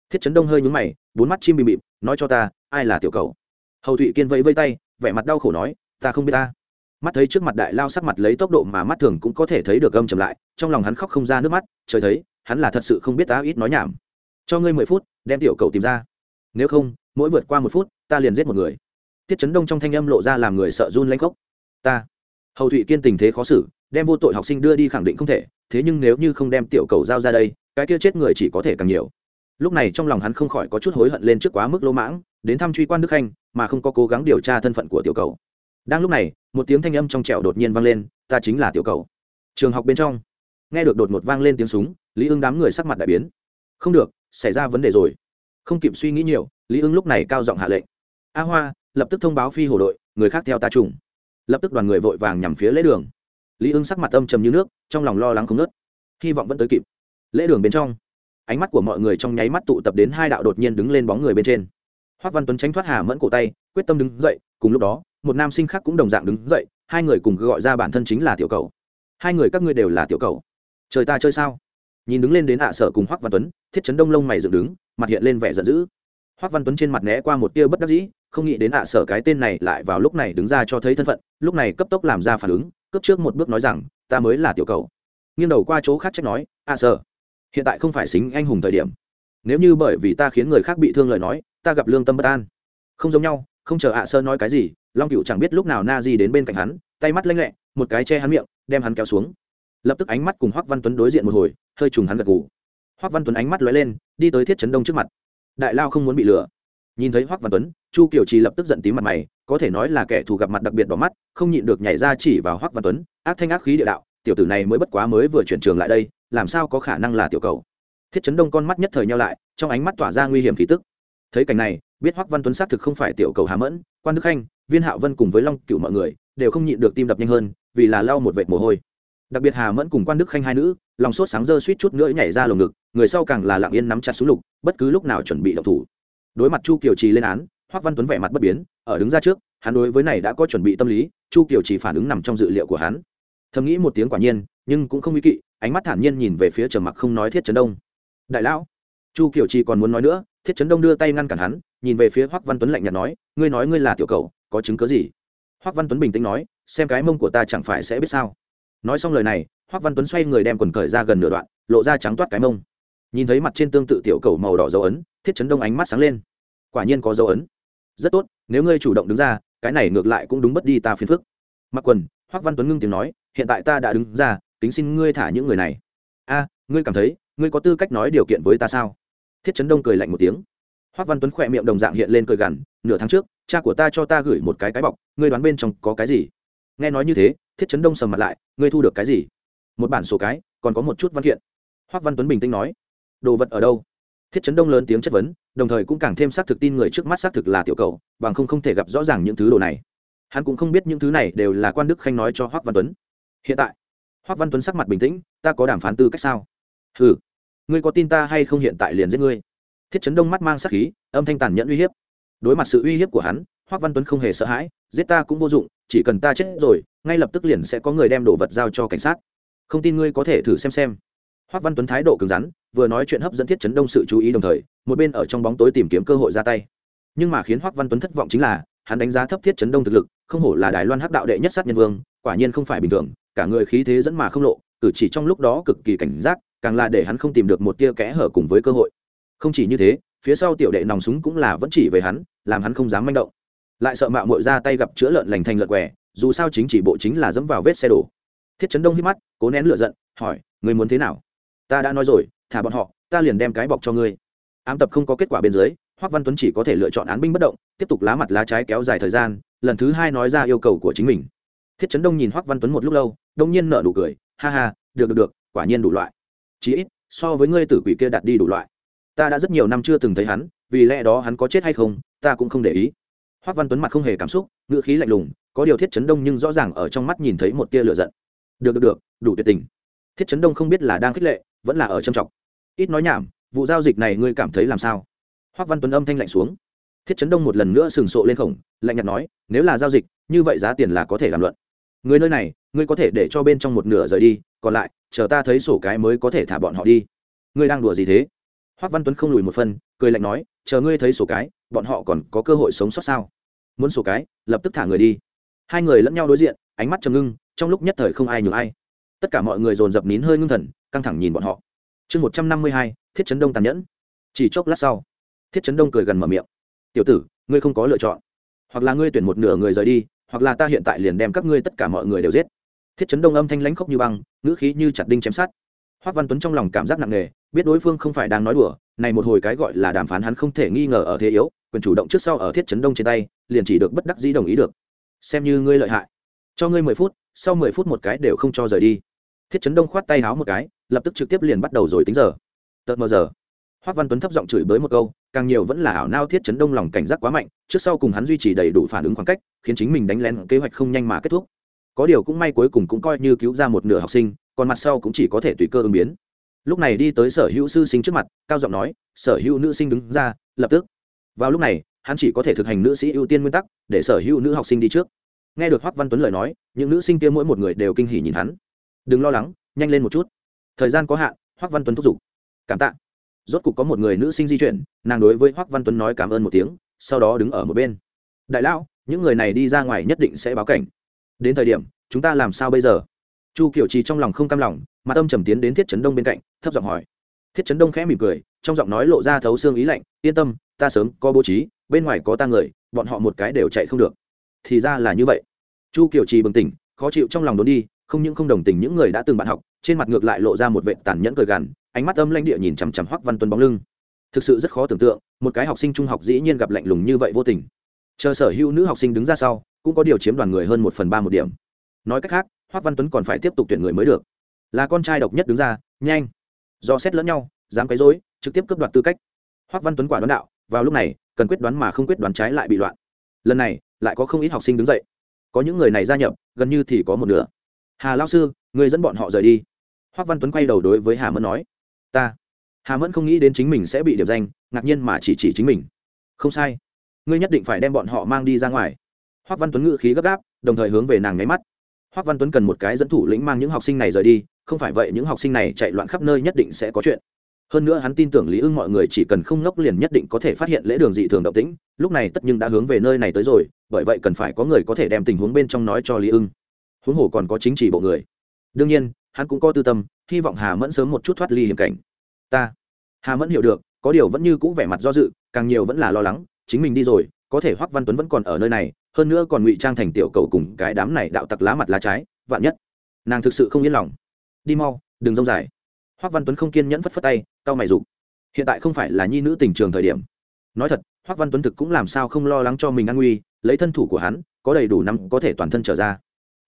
Thiết chấn đông hơi nhúng mày, bốn mắt chim bìm bịp, nói cho ta, ai là tiểu cầu? Hầu thụy kiên vẫy vây tay, vẻ mặt đau khổ nói, ta không biết ta mắt thấy trước mặt đại lao sắc mặt lấy tốc độ mà mắt thường cũng có thể thấy được gâm chầm lại, trong lòng hắn khóc không ra nước mắt, trời thấy, hắn là thật sự không biết ta ít nói nhảm. Cho ngươi mười phút, đem tiểu cầu tìm ra. Nếu không, mỗi vượt qua một phút, ta liền giết một người. Tiết chấn đông trong thanh âm lộ ra làm người sợ run lanh khốc. Ta. Hầu thụy kiên tình thế khó xử, đem vô tội học sinh đưa đi khẳng định không thể, thế nhưng nếu như không đem tiểu cầu giao ra đây, cái kia chết người chỉ có thể càng nhiều. Lúc này trong lòng hắn không khỏi có chút hối hận lên trước quá mức lỗ mãng, đến thăm truy quan đức khanh, mà không có cố gắng điều tra thân phận của tiểu cầu đang lúc này, một tiếng thanh âm trong trẻo đột nhiên vang lên, ta chính là tiểu cầu. Trường học bên trong, nghe được đột ngột vang lên tiếng súng, lý ưng đám người sắc mặt đại biến. Không được, xảy ra vấn đề rồi. Không kịp suy nghĩ nhiều, lý ưng lúc này cao giọng hạ lệnh. A hoa, lập tức thông báo phi hồ đội, người khác theo ta trùng. Lập tức đoàn người vội vàng nhằm phía lễ đường. Lý ưng sắc mặt âm trầm như nước, trong lòng lo lắng không nớt hy vọng vẫn tới kịp. Lễ đường bên trong, ánh mắt của mọi người trong nháy mắt tụ tập đến hai đạo đột nhiên đứng lên bóng người bên trên hoác văn tuấn tránh thoát hà mẫn cổ tay, quyết tâm đứng dậy, cùng lúc đó, một nam sinh khác cũng đồng dạng đứng dậy, hai người cùng gọi ra bản thân chính là tiểu cầu. Hai người các ngươi đều là tiểu cầu. Trời ta chơi sao? Nhìn đứng lên đến ạ sở cùng hoác văn tuấn, thiết chấn đông lông mày dựng đứng, mặt hiện lên vẻ giận dữ. Hoác văn tuấn trên mặt né qua một tia bất đắc dĩ, không nghĩ đến ạ sở cái tên này lại vào lúc này đứng ra cho thấy thân phận, lúc này cấp tốc làm ra phản ứng cấp trước một bước nói rằng, ta mới là tiểu cầu. Nghiêng đầu qua chỗ khác trách nói, ạ sở, hiện tại không phải xính anh hùng thời điểm. Nếu như bởi vì ta khiến người khác bị thương lời nói ta gặp lương tâm bất an. Không giống nhau, không chờ ạ sơ nói cái gì, long cựu chẳng biết lúc nào na di đến bên cạnh hắn, tay mắt lanh lẹ, một cái che hắn miệng, đem hắn kéo xuống. Lập tức ánh mắt cùng hoắc văn tuấn đối diện một hồi, hơi trùng hắn gật gù. Hoắc văn tuấn ánh mắt lóe lên, đi tới thiết chấn đông trước mặt. Đại lao không muốn bị lừa. Nhìn thấy hoắc văn tuấn, chu kiều trì lập tức giận tím mặt mày, có thể nói là kẻ thù gặp mặt đặc biệt đỏ mắt, không nhịn được nhảy ra chỉ vào hoắc văn tuấn, ác thanh ác khí địa đạo, tiểu tử này mới bất quá mới vừa chuyển trường lại đây, làm sao có khả năng là tiểu cầu. Thiết chấn đông con mắt nhất thời nhau lại, trong ánh mắt tỏa ra nguy hiểm khí tức thấy cảnh này, biết hoắc văn tuấn xác thực không phải tiểu cầu hà mẫn, quan đức khanh, viên hạo vân cùng với long cựu mọi người đều không nhịn được tim đập nhanh hơn, vì là lau một vệt mồ hôi. Đặc biệt hà mẫn cùng quan đức khanh hai nữ, lòng sốt sáng dơ suýt chút nữa nhảy ra lồng ngực, người sau càng là lặng yên nắm chặt súng lục, bất cứ lúc nào chuẩn bị động thủ. Đối mặt chu kiều trì lên án, hoắc văn tuấn vẻ mặt bất biến, ở đứng ra trước, hắn đối với này đã có chuẩn bị tâm lý, chu kiều trì phản ứng nằm trong dự liệu của hắn. Thầm nghĩ một tiếng quả nhiên, nhưng cũng không ý kỵ, ánh mắt thản nhiên nhìn về phía trầm mặc không nói thiết trấn đông. Đại lão, chu kiều trì còn muốn nói nữa thiết trấn đông đưa tay ngăn cản hắn, nhìn về phía hoắc văn tuấn lạnh nhạt nói, ngươi nói ngươi là tiểu cầu, có chứng cớ gì? Hoắc văn tuấn bình tĩnh nói, xem cái mông của ta chẳng phải sẽ biết sao? Nói xong lời này, hoắc văn tuấn xoay người đem quần cởi ra gần nửa đoạn, lộ ra trắng toát cái mông. Nhìn thấy mặt trên tương tự tiểu cầu màu đỏ dấu ấn, thiết chấn đông ánh mắt sáng lên. Quả nhiên có dấu ấn. Rất tốt, nếu ngươi chủ động đứng ra, cái này ngược lại cũng đúng bất đi ta phiền phức. Mặc quần, hoắc văn tuấn ngưng tiếng nói, hiện tại ta đã đứng ra, kính xin ngươi thả những người này. A, ngươi cảm thấy, ngươi có tư cách nói điều kiện với ta sao? Thiết chấn đông cười lạnh một tiếng. Hoắc văn tuấn khỏe miệng đồng dạng hiện lên cười gằn, nửa tháng trước, cha của ta cho ta gửi một cái cái bọc, ngươi đoán bên trong có cái gì? Nghe nói như thế, thiết chấn đông sầm mặt lại, ngươi thu được cái gì? Một bản sổ cái, còn có một chút văn kiện. Hoắc văn tuấn bình tĩnh nói, đồ vật ở đâu? Thiết chấn đông lớn tiếng chất vấn, đồng thời cũng càng thêm xác thực tin người trước mắt xác thực là tiểu cầu, bằng không không thể gặp rõ ràng những thứ đồ này. Hắn cũng không biết những thứ này đều là quan đức khanh nói cho hoắc văn tuấn. Hiện tại hoắc văn tuấn sắc mặt bình tĩnh, ta có đàm phán tư cách sao? Ừ ngươi có tin ta hay không hiện tại liền giết ngươi? Thiết chấn đông mắt mang sắc khí, âm thanh tàn nhẫn uy hiếp. Đối mặt sự uy hiếp của hắn hoắc văn tuấn không hề sợ hãi, giết ta cũng vô dụng, chỉ cần ta chết rồi, ngay lập tức liền sẽ có người đem đồ vật giao cho cảnh sát. Không tin ngươi có thể thử xem xem. Hoắc văn tuấn thái độ cứng rắn, vừa nói chuyện hấp dẫn thiết chấn đông sự chú ý đồng thời, một bên ở trong bóng tối tìm kiếm cơ hội ra tay. Nhưng mà khiến hoắc văn tuấn thất vọng chính là, hắn đánh giá thấp thiết chấn đông thực lực, không hổ là đài loan hắc đạo đệ nhất sát nhân vương, quả nhiên không phải bình thường, cả người khí thế dẫn mà không lộ, cử chỉ trong lúc đó cực kỳ cảnh giác càng là để hắn không tìm được một tia kẽ hở cùng với cơ hội. Không chỉ như thế, phía sau tiểu đệ nòng súng cũng là vẫn chỉ về hắn, làm hắn không dám manh động. Lại sợ mạo mội ra tay gặp chữa lợn lành thành lợn què, dù sao chính chỉ bộ chính là dẫm vào vết xe đổ. Thiết chấn đông hít mắt, cố nén lửa giận, hỏi người muốn thế nào? Ta đã nói rồi, thả bọn họ, ta liền đem cái bọc cho ngươi. Ám tập không có kết quả bên dưới, hoắc văn tuấn chỉ có thể lựa chọn án binh bất động, tiếp tục lá mặt lá trái kéo dài thời gian, lần thứ hai nói ra yêu cầu của chính mình. Thiết chấn đông nhìn hoắc văn tuấn một lúc lâu, đông nhiên nở nụ cười, ha ha, được được được, quả nhiên đủ loại chí ít, so với ngươi tử quỷ kia đặt đi đủ loại. Ta đã rất nhiều năm chưa từng thấy hắn, vì lẽ đó hắn có chết hay không, ta cũng không để ý. Hoắc văn tuấn mặt không hề cảm xúc, ngữ khí lạnh lùng, có điều thiết chấn đông nhưng rõ ràng ở trong mắt nhìn thấy một tia lửa giận. Được được được, đủ tuyệt tình. Thiết chấn đông không biết là đang khích lệ, vẫn là ở trầm trọng. Ít nói nhảm, vụ giao dịch này ngươi cảm thấy làm sao? Hoắc văn tuấn âm thanh lạnh xuống. Thiết chấn đông một lần nữa sừng sộ lên khổng, lạnh nhạt nói, nếu là giao dịch, như vậy giá tiền là có thể làm luận. Người nơi này, ngươi có thể để cho bên trong một nửa rời đi còn lại, chờ ta thấy sổ cái mới có thể thả bọn họ đi. Ngươi đang đùa gì thế? Hoắc văn tuấn không lùi một phân cười lạnh nói, chờ ngươi thấy sổ cái, bọn họ còn có cơ hội sống sót sao? Muốn sổ cái, lập tức thả người đi. Hai người lẫn nhau đối diện, ánh mắt trầm ngưng, trong lúc nhất thời không ai nhường ai. Tất cả mọi người dồn dập nín hơi ngưng thần, căng thẳng nhìn bọn họ. Chương một trăm năm mươi hai, thiết chấn đông tàn nhẫn. Chỉ chốc lát sau, thiết chấn đông cười gần mở miệng. Tiểu tử, ngươi không có lựa chọn. Hoặc là ngươi tuyển một nửa người rời đi, hoặc là ta hiện tại liền đem các ngươi tất cả mọi người đều giết thiết chấn đông âm thanh lãnh khốc như băng, ngữ khí như chặt đinh chém sát hoác văn tuấn trong lòng cảm giác nặng nề, biết đối phương không phải đang nói đùa, này một hồi cái gọi là đàm phán hắn không thể nghi ngờ ở thế yếu, quyền chủ động trước sau ở thiết chấn đông trên tay, liền chỉ được bất đắc dĩ đồng ý được. Xem như ngươi lợi hại. Cho ngươi mười phút, sau mười phút một cái đều không cho rời đi. Thiết chấn đông khoát tay háo một cái, lập tức trực tiếp liền bắt đầu rồi tính giờ. Tợt mờ giờ. Hoác văn tuấn thấp giọng chửi bới một câu, càng nhiều vẫn là ảo nao thiết chấn đông lòng cảnh giác quá mạnh, trước sau cùng hắn duy trì đầy đủ phản ứng khoảng cách, khiến chính mình đánh lén kế hoạch không nhanh mà kết thúc có điều cũng may cuối cùng cũng coi như cứu ra một nửa học sinh, còn mặt sau cũng chỉ có thể tùy cơ ứng biến. Lúc này đi tới sở hữu sư sinh trước mặt, cao giọng nói, sở hữu nữ sinh đứng ra, lập tức. Vào lúc này, hắn chỉ có thể thực hành nữ sĩ ưu tiên nguyên tắc, để sở hữu nữ học sinh đi trước. Nghe được hoắc văn tuấn lời nói, những nữ sinh kia mỗi một người đều kinh hỉ nhìn hắn. Đừng lo lắng, nhanh lên một chút. Thời gian có hạn, hoắc văn tuấn thúc giục. Cảm tạ. Rốt cục có một người nữ sinh di chuyển, nàng đối với hoắc văn tuấn nói cảm ơn một tiếng, sau đó đứng ở một bên. Đại lão, những người này đi ra ngoài nhất định sẽ báo cảnh đến thời điểm, chúng ta làm sao bây giờ? Chu kiểu trì trong lòng không cam lòng, mà tâm trầm tiến đến thiết trấn đông bên cạnh, thấp giọng hỏi. Thiết trấn đông khẽ mỉm cười, trong giọng nói lộ ra thấu xương ý lạnh, yên tâm, ta sớm có bố trí, bên ngoài có ta người, bọn họ một cái đều chạy không được. Thì ra là như vậy. Chu kiểu trì bừng tỉnh, khó chịu trong lòng đốn đi, không những không đồng tình những người đã từng bạn học, trên mặt ngược lại lộ ra một vệ tàn nhẫn cười gằn, ánh mắt âm lãnh địa nhìn chằm chằm hoắc văn tuấn bóng lưng. Thực sự rất khó tưởng tượng, một cái học sinh trung học dĩ nhiên gặp lạnh lùng như vậy vô tình chờ sở hữu nữ học sinh đứng ra sau, cũng có điều chiếm đoàn người hơn một phần ba một điểm. Nói cách khác hoắc văn tuấn còn phải tiếp tục tuyển người mới được. Là con trai độc nhất đứng ra, nhanh. Do xét lẫn nhau, dám quấy rối, trực tiếp cướp đoạt tư cách. Hoắc văn tuấn quả đoán đạo, vào lúc này, cần quyết đoán mà không quyết đoán trái lại bị loạn. Lần này, lại có không ít học sinh đứng dậy. Có những người này gia nhập, gần như thì có một nửa. Hà lao sư, người dẫn bọn họ rời đi. Hoắc văn tuấn quay đầu đối với hà mẫn nói, ta. Hà mẫn không nghĩ đến chính mình sẽ bị điểm danh, ngạc nhiên mà chỉ chỉ chính mình. Không sai ngươi nhất định phải đem bọn họ mang đi ra ngoài. Hoắc văn tuấn ngự khí gấp gáp, đồng thời hướng về nàng nháy mắt. Hoắc văn tuấn cần một cái dẫn thủ lĩnh mang những học sinh này rời đi, không phải vậy những học sinh này chạy loạn khắp nơi nhất định sẽ có chuyện. Hơn nữa hắn tin tưởng lý ưng mọi người chỉ cần không ngốc liền nhất định có thể phát hiện lễ đường dị thường động tĩnh, lúc này tất nhưng đã hướng về nơi này tới rồi, bởi vậy cần phải có người có thể đem tình huống bên trong nói cho lý ưng. Huống hồ còn có chính trị bộ người. Đương nhiên, hắn cũng có tư tâm, hy vọng hà mẫn sớm một chút thoát ly hiểm cảnh. Ta. Hà mẫn hiểu được, có điều vẫn như cũ vẻ mặt do dự, càng nhiều vẫn là lo lắng chính mình đi rồi, có thể hoắc văn tuấn vẫn còn ở nơi này, hơn nữa còn ngụy trang thành tiểu cầu cùng cái đám này đạo tặc lá mặt lá trái, vạn nhất. Nàng thực sự không yên lòng. Đi mau, đừng rông dài. Hoắc văn tuấn không kiên nhẫn phất phất tay, cau mày rụng hiện tại không phải là nhi nữ tình trường thời điểm. Nói thật, hoắc văn tuấn thực cũng làm sao không lo lắng cho mình an nguy, lấy thân thủ của hắn, có đầy đủ năm có thể toàn thân trở ra.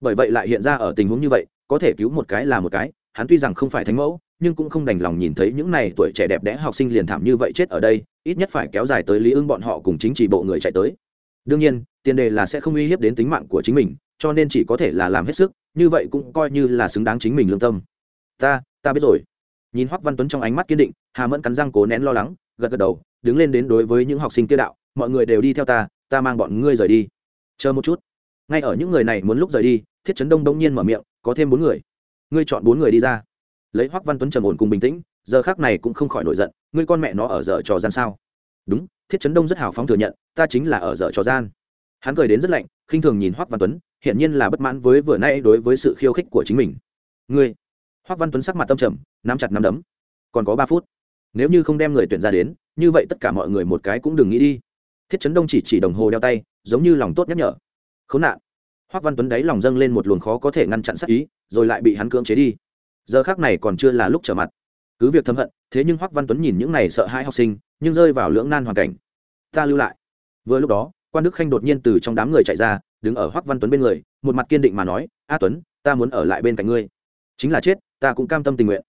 Bởi vậy lại hiện ra ở tình huống như vậy, có thể cứu một cái là một cái, hắn tuy rằng không phải thánh mẫu nhưng cũng không đành lòng nhìn thấy những này tuổi trẻ đẹp đẽ học sinh liền thảm như vậy chết ở đây, ít nhất phải kéo dài tới lý ưng bọn họ cùng chính trị bộ người chạy tới. Đương nhiên, tiền đề là sẽ không uy hiếp đến tính mạng của chính mình, cho nên chỉ có thể là làm hết sức, như vậy cũng coi như là xứng đáng chính mình lương tâm. Ta ta biết rồi. Nhìn hoắc văn tuấn trong ánh mắt kiên định, hà mẫn cắn răng cố nén lo lắng, gật gật đầu, đứng lên đến đối với những học sinh kia đạo, mọi người đều đi theo ta ta mang bọn ngươi rời đi. Chờ một chút. Ngay ở những người này muốn lúc rời đi, thiết trấn đông đông nhiên mở miệng, có thêm bốn người. Ngươi chọn bốn người đi ra lấy hoắc văn tuấn trầm ổn cùng bình tĩnh, giờ khác này cũng không khỏi nổi giận, ngươi con mẹ nó ở dở trò gian sao? Đúng, thiết trấn đông rất hào phóng thừa nhận, ta chính là ở dở trò gian. Hắn cười đến rất lạnh, khinh thường nhìn hoắc văn tuấn hiện nhiên là bất mãn với vừa nay đối với sự khiêu khích của chính mình. Ngươi? Hoắc văn tuấn sắc mặt tâm trầm, nắm chặt nắm đấm. Còn có ba phút. Nếu như không đem người tuyển ra đến, như vậy tất cả mọi người một cái cũng đừng nghĩ đi. Thiết trấn đông chỉ chỉ đồng hồ đeo tay, giống như lòng tốt nhắc nhở. Khốn nạn. Hoắc văn tuấn đáy lòng dâng lên một luồng khó có thể ngăn chặn sát ý, rồi lại bị hắn cưỡng chế đi giờ khác này còn chưa là lúc trở mặt. Cứ việc thâm hận, thế nhưng hoắc văn tuấn nhìn những này sợ hãi học sinh, nhưng rơi vào lưỡng nan hoàn cảnh. Ta lưu lại. Vừa lúc đó, quan đức khanh đột nhiên từ trong đám người chạy ra, đứng ở hoắc văn tuấn bên người, một mặt kiên định mà nói, a tuấn, ta muốn ở lại bên cạnh ngươi. Chính là chết, ta cũng cam tâm tình nguyện.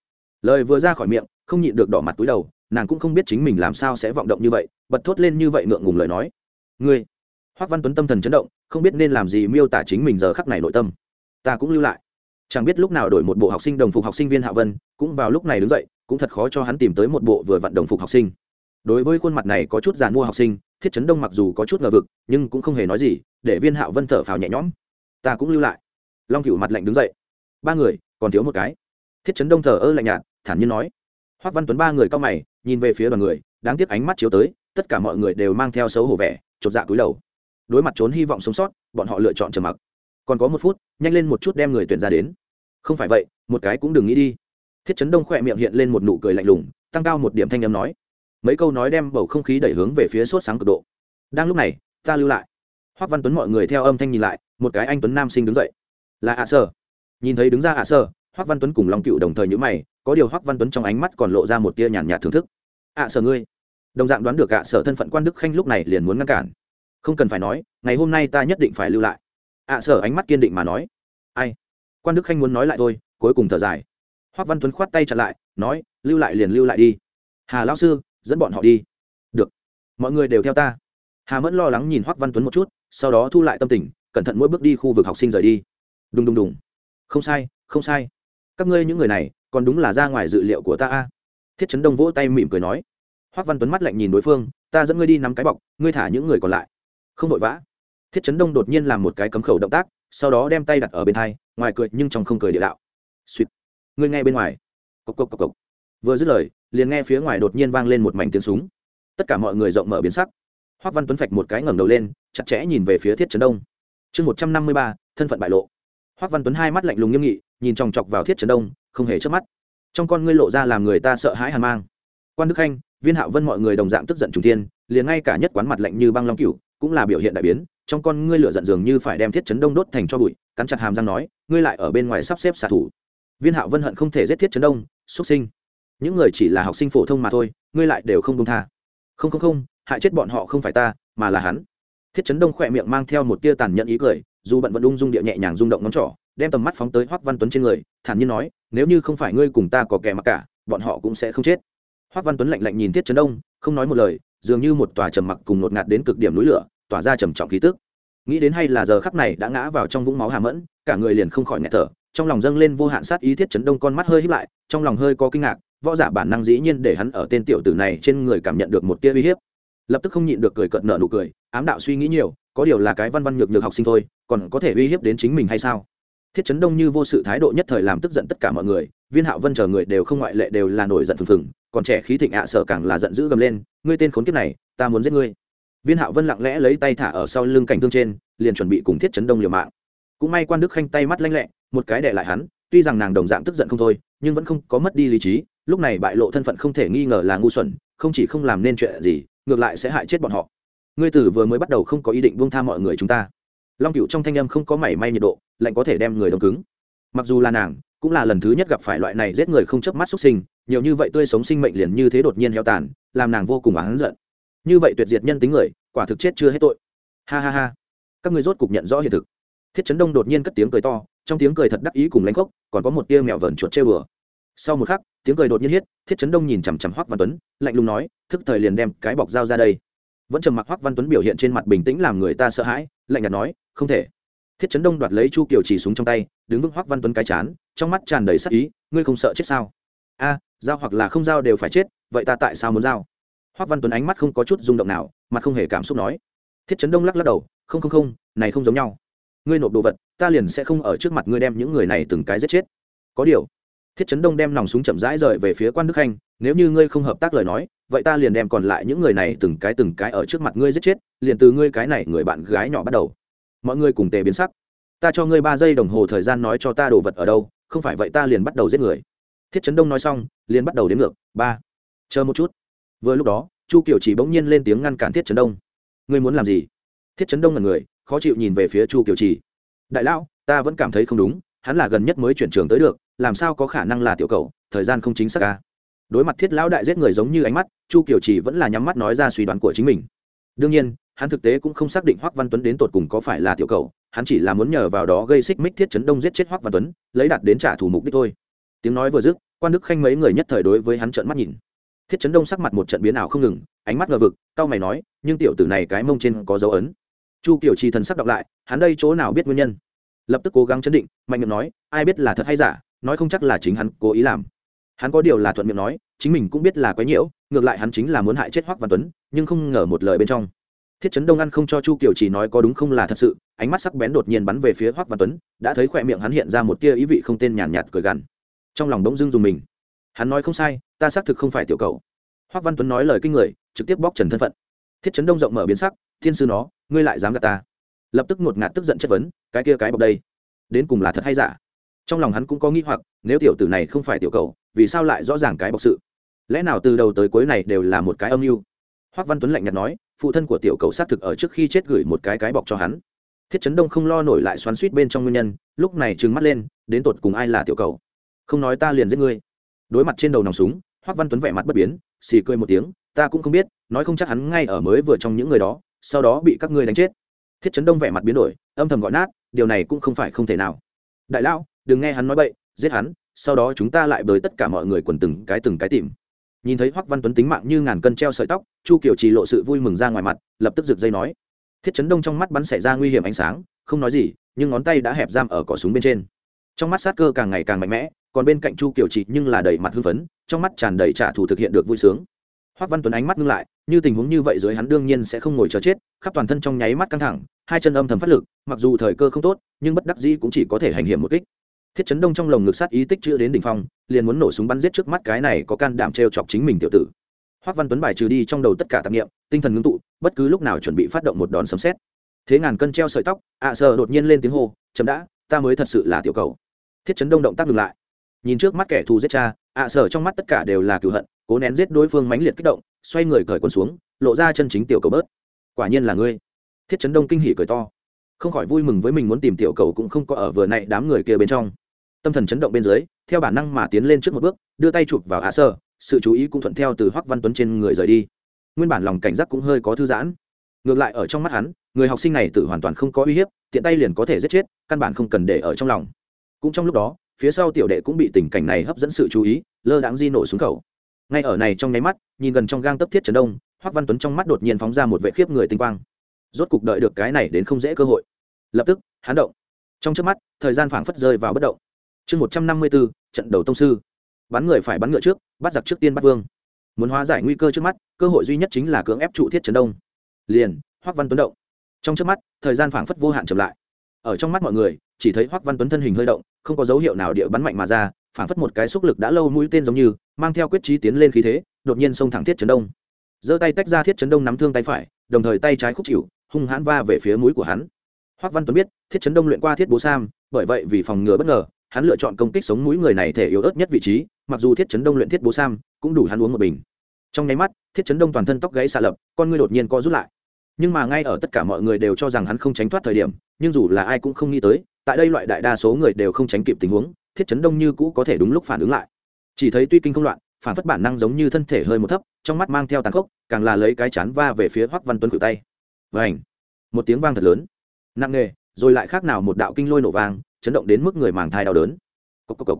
Lời vừa ra khỏi miệng, không nhịn được đỏ mặt túi đầu, nàng cũng không biết chính mình làm sao sẽ vọng động như vậy, bật thốt lên như vậy ngượng ngùng lời nói. Ngươi. Hoắc văn tuấn tâm thần chấn động, không biết nên làm gì miêu tả chính mình giờ khắc này nội tâm. Ta cũng lưu lại chẳng biết lúc nào đổi một bộ học sinh đồng phục học sinh viên hạ vân, cũng vào lúc này đứng dậy, cũng thật khó cho hắn tìm tới một bộ vừa vặn đồng phục học sinh. Đối với khuôn mặt này có chút giàn mua học sinh, thiết chấn đông mặc dù có chút ngờ vực, nhưng cũng không hề nói gì, để viên hạo vân thở phào nhẹ nhõm. Ta cũng lưu lại. Long cựu mặt lạnh đứng dậy. Ba người, còn thiếu một cái. Thiết chấn đông thờ ơ lạnh nhạt, thản nhiên nói. Hoác văn tuấn ba người cao mày, nhìn về phía đoàn người, đáng tiếc ánh mắt chiếu tới, tất cả mọi người đều mang theo xấu hổ vẻ, chột dạ cúi đầu. Đối mặt trốn hy vọng sống sót, bọn họ lựa chọn trầm mặc. Còn có một phút, nhanh lên một chút đem người tuyển ra đến không phải vậy, một cái cũng đừng nghĩ đi. Thiết chấn đông khỏe miệng hiện lên một nụ cười lạnh lùng, tăng cao một điểm thanh âm nói. Mấy câu nói đem bầu không khí đẩy hướng về phía sốt sáng cực độ. Đang lúc này, ta lưu lại. Hoắc văn tuấn mọi người theo âm thanh nhìn lại, một cái anh tuấn nam sinh đứng dậy. Là ạ à sơ. Nhìn thấy đứng ra ạ à sơ hoắc văn tuấn cùng long cựu đồng thời nhữ mày, có điều hoắc văn tuấn trong ánh mắt còn lộ ra một tia nhàn nhạt thưởng thức. Ạ à sở ngươi. Đồng dạng đoán được ạ sở thân phận quan đức khanh lúc này liền muốn ngăn cản. Không cần phải nói, ngày hôm nay ta nhất định phải lưu lại. Ạ sở ánh mắt kiên định mà nói. Ai? Quan đức khanh muốn nói lại thôi, cuối cùng thở dài. Hoắc văn tuấn khoát tay chặn lại, nói, lưu lại liền lưu lại đi. Hà lão sư, dẫn bọn họ đi. Được. Mọi người đều theo ta. Hà mẫn lo lắng nhìn hoắc văn tuấn một chút, sau đó thu lại tâm tình, cẩn thận mỗi bước đi khu vực học sinh rời đi. Đùng đùng đùng. Không sai không sai. Các ngươi những người này, còn đúng là ra ngoài dự liệu của ta a. Thiết chấn đông vỗ tay mỉm cười nói. Hoắc văn tuấn mắt lạnh nhìn đối phương, ta dẫn ngươi đi nắm cái bọc, ngươi thả những người còn lại. Không vội vã. Thiết chấn đông đột nhiên làm một cái cấm khẩu động tác, sau đó đem tay đặt ở bên hai ngoài cười nhưng trong không cười địa đạo. Suýt ngươi nghe bên ngoài. Cộc cộc cộc cộc. Vừa dứt lời, liền nghe phía ngoài đột nhiên vang lên một mảnh tiếng súng. Tất cả mọi người rộng mở biến sắc. Hoác văn tuấn phạch một cái ngẩng đầu lên, chặt chẽ nhìn về phía thiết trấn đông. Chương một trăm năm mươi ba, thân phận bại lộ. Hoác văn tuấn hai mắt lạnh lùng nghiêm nghị, nhìn chòng chọc vào thiết trấn đông, không hề chớp mắt. Trong con ngươi lộ ra làm người ta sợ hãi hàn mang. Quan đức khanh, viên hạo vân mọi người đồng dạng tức giận trùng tiên liền ngay cả nhất quán mặt lạnh như băng long cửu, cũng là biểu hiện đại biến trong con ngươi lửa giận dường như phải đem thiết Chấn đông đốt thành cho bụi, cắn chặt hàm răng nói, ngươi lại ở bên ngoài sắp xếp xạ thủ. Viên hạo vân hận không thể giết thiết Chấn đông xuất sinh. Những người chỉ là học sinh phổ thông mà thôi, ngươi lại đều không công tha. Không không không, hại chết bọn họ không phải ta, mà là hắn. Thiết chấn đông khỏe miệng mang theo một tia tàn nhẫn ý cười, dù bận vẫn ung dung địa nhẹ nhàng rung động ngón trỏ, đem tầm mắt phóng tới hoắc văn tuấn trên người, thản nhiên nói, nếu như không phải ngươi cùng ta có kẻ mặc cả, bọn họ cũng sẽ không chết. Hoắc văn tuấn lạnh lạnh nhìn thiết chấn đông, không nói một lời, dường như một tòa trầm mặc cùng nột ngạt đến cực điểm núi lửa tỏa ra trầm trọng khí tức. Nghĩ đến hay là giờ khắc này đã ngã vào trong vũng máu hà mẫn, cả người liền không khỏi nhẹ thở, trong lòng dâng lên vô hạn sát ý thiết chấn đông con mắt hơi híp lại, trong lòng hơi có kinh ngạc, võ giả bản năng dĩ nhiên để hắn ở tên tiểu tử này trên người cảm nhận được một tia uy hiếp. Lập tức không nhịn được cười cợt nợ nụ cười, ám đạo suy nghĩ nhiều, có điều là cái văn văn nhược nhược học sinh thôi, còn có thể uy hiếp đến chính mình hay sao? Thiết chấn đông như vô sự thái độ nhất thời làm tức giận tất cả mọi người, viên hạo vân chờ người đều không ngoại lệ đều là nổi giận phừng phừng, còn trẻ khí thịnh ạ sợ càng là giận dữ gầm lên, ngươi tên khốn kiếp này, ta muốn giết ngươi viên hạo vân lặng lẽ lấy tay thả ở sau lưng cảnh thương trên, liền chuẩn bị cùng thiết chấn đông liều mạng. Cũng may quan đức khanh tay mắt lanh lẹ, một cái để lại hắn, tuy rằng nàng đồng dạng tức giận không thôi, nhưng vẫn không có mất đi lý trí, lúc này bại lộ thân phận không thể nghi ngờ là ngu xuẩn, không chỉ không làm nên chuyện gì, ngược lại sẽ hại chết bọn họ. Ngươi tử vừa mới bắt đầu không có ý định buông tha mọi người chúng ta. Long cựu trong thanh âm không có mảy may nhiệt độ, lạnh có thể đem người đông cứng. Mặc dù là nàng, cũng là lần thứ nhất gặp phải loại này giết người không chớp mắt xuất sinh, nhiều như vậy tươi sống sinh mệnh liền như thế đột nhiên heo tàn, làm nàng vô cùng oán giận như vậy tuyệt diệt nhân tính người quả thực chết chưa hết tội. Ha ha ha. Các người rốt cục nhận rõ hiện thực. Thiết chấn đông đột nhiên cất tiếng cười to trong tiếng cười thật đắc ý cùng lãnh khốc còn có một tia mẹo vờn chuột trêu bừa sau một khắc tiếng cười đột nhiên hết thiết chấn đông nhìn chằm chằm hoắc văn tuấn lạnh lùng nói thức thời liền đem cái bọc dao ra đây. Vẫn trầm mặc hoắc văn tuấn biểu hiện trên mặt bình tĩnh làm người ta sợ hãi lạnh nhạt nói không thể. Thiết chấn đông đoạt lấy chu kiều chỉ súng trong tay đứng vững hoắc văn tuấn cái chán trong mắt tràn đầy sắc ý ngươi không sợ chết sao? A à, hoặc là không dao đều phải chết vậy ta tại sao muốn dao? Hoắc văn tuấn ánh mắt không có chút rung động nào, mặt không hề cảm xúc nói. Thiết chấn đông lắc lắc đầu, không không không, này không giống nhau. Ngươi nộp đồ vật, ta liền sẽ không ở trước mặt ngươi đem những người này từng cái giết chết. Có điều. Thiết trấn đông đem nòng súng chậm rãi rời về phía quan đức khanh, nếu như ngươi không hợp tác lời nói, vậy ta liền đem còn lại những người này từng cái từng cái ở trước mặt ngươi giết chết, liền từ ngươi cái này người bạn gái nhỏ bắt đầu. Mọi người cùng tề biến sắc. Ta cho ngươi ba giây đồng hồ thời gian nói cho ta đồ vật ở đâu, không phải vậy ta liền bắt đầu giết người. Thiết trấn đông nói xong, liền bắt đầu đến ngược. Ba. Chờ một chút vừa lúc đó, chu kiều chỉ bỗng nhiên lên tiếng ngăn cản thiết trấn đông. Ngươi muốn làm gì? Thiết trấn đông là người, khó chịu nhìn về phía chu kiều trì đại lão, ta vẫn cảm thấy không đúng, hắn là gần nhất mới chuyển trường tới được, làm sao có khả năng là tiểu cầu, thời gian không chính xác ca đối mặt thiết lão đại giết người giống như ánh mắt, chu kiều trì vẫn là nhắm mắt nói ra suy đoán của chính mình. Đương nhiên, hắn thực tế cũng không xác định hoắc văn tuấn đến tột cùng có phải là tiểu cầu, hắn chỉ là muốn nhờ vào đó gây xích mích thiết chấn đông giết chết hoắc văn tuấn, lấy đạt đến trả thù mục đích thôi. Tiếng nói vừa dứt, quan đức khanh mấy người nhất thời đối với hắn trợn mắt nhìn thiết chấn đông sắc mặt một trận biến ảo không ngừng ánh mắt ngờ vực cau mày nói nhưng tiểu tử này cái mông trên có dấu ấn. Chu kiểu trì thần sắc đọc lại hắn đây chỗ nào biết nguyên nhân? Lập tức cố gắng chấn định mạnh miệng nói ai biết là thật hay giả nói không chắc là chính hắn cố ý làm. Hắn có điều là thuận miệng nói chính mình cũng biết là quái nhiễu ngược lại hắn chính là muốn hại chết hoắc văn tuấn nhưng không ngờ một lời bên trong. Thiết Chấn đông ăn không cho chu kiều chỉ nói có đúng không là thật sự ánh mắt sắc bén đột nhiên bắn về phía hoắc văn tuấn đã thấy khỏe miệng hắn hiện ra một tia ý vị không tên nhàn nhạt, nhạt cười gằn. Trong lòng bỗng dưng dùng mình. Hắn nói không sai ta xác thực không phải tiểu cầu. Hoắc văn tuấn nói lời kinh người, trực tiếp bóc trần thân phận. Thiết trấn đông rộng mở biến sắc, thiên sư nó, ngươi lại dám gạt ta? Lập tức ngột ngạt tức giận chất vấn, cái kia cái bọc đây, đến cùng là thật hay giả? Trong lòng hắn cũng có nghĩ hoặc, nếu tiểu tử này không phải tiểu cầu, vì sao lại rõ ràng cái bọc sự? Lẽ nào từ đầu tới cuối này đều là một cái âm mưu? Hoắc văn tuấn lạnh nhạt nói, phụ thân của tiểu cầu xác thực ở trước khi chết gửi một cái cái bọc cho hắn. Thiết trấn đông không lo nổi lại xoắn suýt bên trong nguyên nhân, lúc này trừng mắt lên, đến tột cùng ai là tiểu cầu? Không nói ta liền giết ngươi. Đối mặt trên đầu nòng súng hoắc văn tuấn vẻ mặt bất biến, xì cười một tiếng, ta cũng không biết, nói không chắc hắn ngay ở mới vừa trong những người đó, sau đó bị các ngươi đánh chết. Thiết Chấn đông vẻ mặt biến đổi, âm thầm gọi nát, điều này cũng không phải không thể nào. Đại lão, đừng nghe hắn nói bậy, giết hắn, sau đó chúng ta lại bới tất cả mọi người quần từng cái từng cái tìm. Nhìn thấy hoắc văn tuấn tính mạng như ngàn cân treo sợi tóc, chu kiều trì lộ sự vui mừng ra ngoài mặt, lập tức giựt dây nói. Thiết chấn đông trong mắt bắn xảy ra nguy hiểm ánh sáng, không nói gì, nhưng ngón tay đã hẹp giam ở cỏ súng bên trên trong mắt sát cơ càng ngày càng mạnh mẽ, còn bên cạnh chu kiều trì nhưng là đầy mặt hưng phấn, trong mắt tràn đầy trả thù thực hiện được vui sướng. Hoắc văn tuấn ánh mắt ngưng lại, như tình huống như vậy dưới hắn đương nhiên sẽ không ngồi chờ chết, khắp toàn thân trong nháy mắt căng thẳng, hai chân âm thầm phát lực, mặc dù thời cơ không tốt, nhưng bất đắc dĩ cũng chỉ có thể hành hiểm một kích. Thiết chấn đông trong lồng ngực sát ý tích chưa đến đỉnh phong, liền muốn nổ súng bắn giết trước mắt cái này có can đảm t chọc chính mình tiểu tử. Hoắc văn tuấn bài trừ đi trong đầu tất cả tạp nghiệm tinh thần ngưng tụ, bất cứ lúc nào chuẩn bị phát động một đòn sấm xét thế ngàn cân treo sợi tóc, ạ à sờ đột nhiên lên tiếng hô chấm đã, ta mới thật sự là tiểu cầu thiết chấn đông động tác ngừng lại. Nhìn trước mắt kẻ thù giết cha ạ à trong mắt tất cả đều là cựu hận cố nén giết đối phương mãnh liệt kích động xoay người cởi quần xuống lộ ra chân chính tiểu cầu bớt. Quả nhiên là ngươi. Thiết chấn đông kinh hỉ cười to. Không khỏi vui mừng với mình muốn tìm tiểu cầu cũng không có ở vừa nãy đám người kia bên trong. Tâm thần chấn động bên dưới theo bản năng mà tiến lên trước một bước đưa tay chụp vào ạ sở, sự chú ý cũng thuận theo từ hoắc văn tuấn trên người rời đi. Nguyên bản lòng cảnh giác cũng hơi có thư giãn. Ngược lại ở trong mắt hắn người học sinh này tự hoàn toàn không có uy hiếp tiện tay liền có thể giết chết căn bản không cần để ở trong lòng cũng trong lúc đó, phía sau tiểu đệ cũng bị tình cảnh này hấp dẫn sự chú ý, lơ đãng di nổ xuống khẩu. Ngay ở này trong nháy mắt, nhìn gần trong gang tấp thiết trấn đông, hoắc văn tuấn trong mắt đột nhiên phóng ra một vệ khiếp người tinh quang. Rốt cục đợi được cái này đến không dễ cơ hội. Lập tức, hắn động. Trong trước mắt, thời gian phảng phất rơi vào bất động. Chương một trăm năm mươi bốn, trận đầu tông sư. Bắn người phải bắn ngựa trước, bắt giặc trước tiên bắt vương. Muốn hóa giải nguy cơ trước mắt, cơ hội duy nhất chính là cưỡng ép trụ thiết trấn đông. Liền, hoắc văn tuấn động. Trong trước mắt, thời gian phảng phất vô hạn chậm lại. Ở trong mắt mọi người chỉ thấy hoắc văn tuấn thân hình hơi động, không có dấu hiệu nào địa bắn mạnh mà ra, phảng phất một cái xúc lực đã lâu mũi tên giống như, mang theo quyết trí tiến lên khí thế, đột nhiên xông thẳng thiết trấn đông. Giơ tay tách ra thiết trấn đông nắm thương tay phải, đồng thời tay trái khúc chịu, hung hãn va về phía mũi của hắn. Hoắc văn tuấn biết, thiết trấn đông luyện qua thiết bố sam, bởi vậy vì phòng ngừa bất ngờ, hắn lựa chọn công kích sống mũi người này thể yếu ớt nhất vị trí, mặc dù thiết chấn đông luyện thiết bố sam, cũng đủ hắn uống một bình. Trong nháy mắt, thiết chấn đông toàn thân tóc gãy xạ lập, con ngươi đột nhiên co rút lại. Nhưng mà ngay ở tất cả mọi người đều cho rằng hắn không tránh thoát thời điểm, nhưng dù là ai cũng không nghĩ tới tại đây loại đại đa số người đều không tránh kịp tình huống thiết chấn đông như cũ có thể đúng lúc phản ứng lại. Chỉ thấy tuy kinh không loạn phản phất bản năng giống như thân thể hơi một thấp trong mắt mang theo tàn khốc càng là lấy cái chán va về phía hoắc văn tuấn cử tay. Và một tiếng vang thật lớn. Nặng nề rồi lại khác nào một đạo kinh lôi nổ vang chấn động đến mức người màng thai đau đớn. Cốc cốc cốc.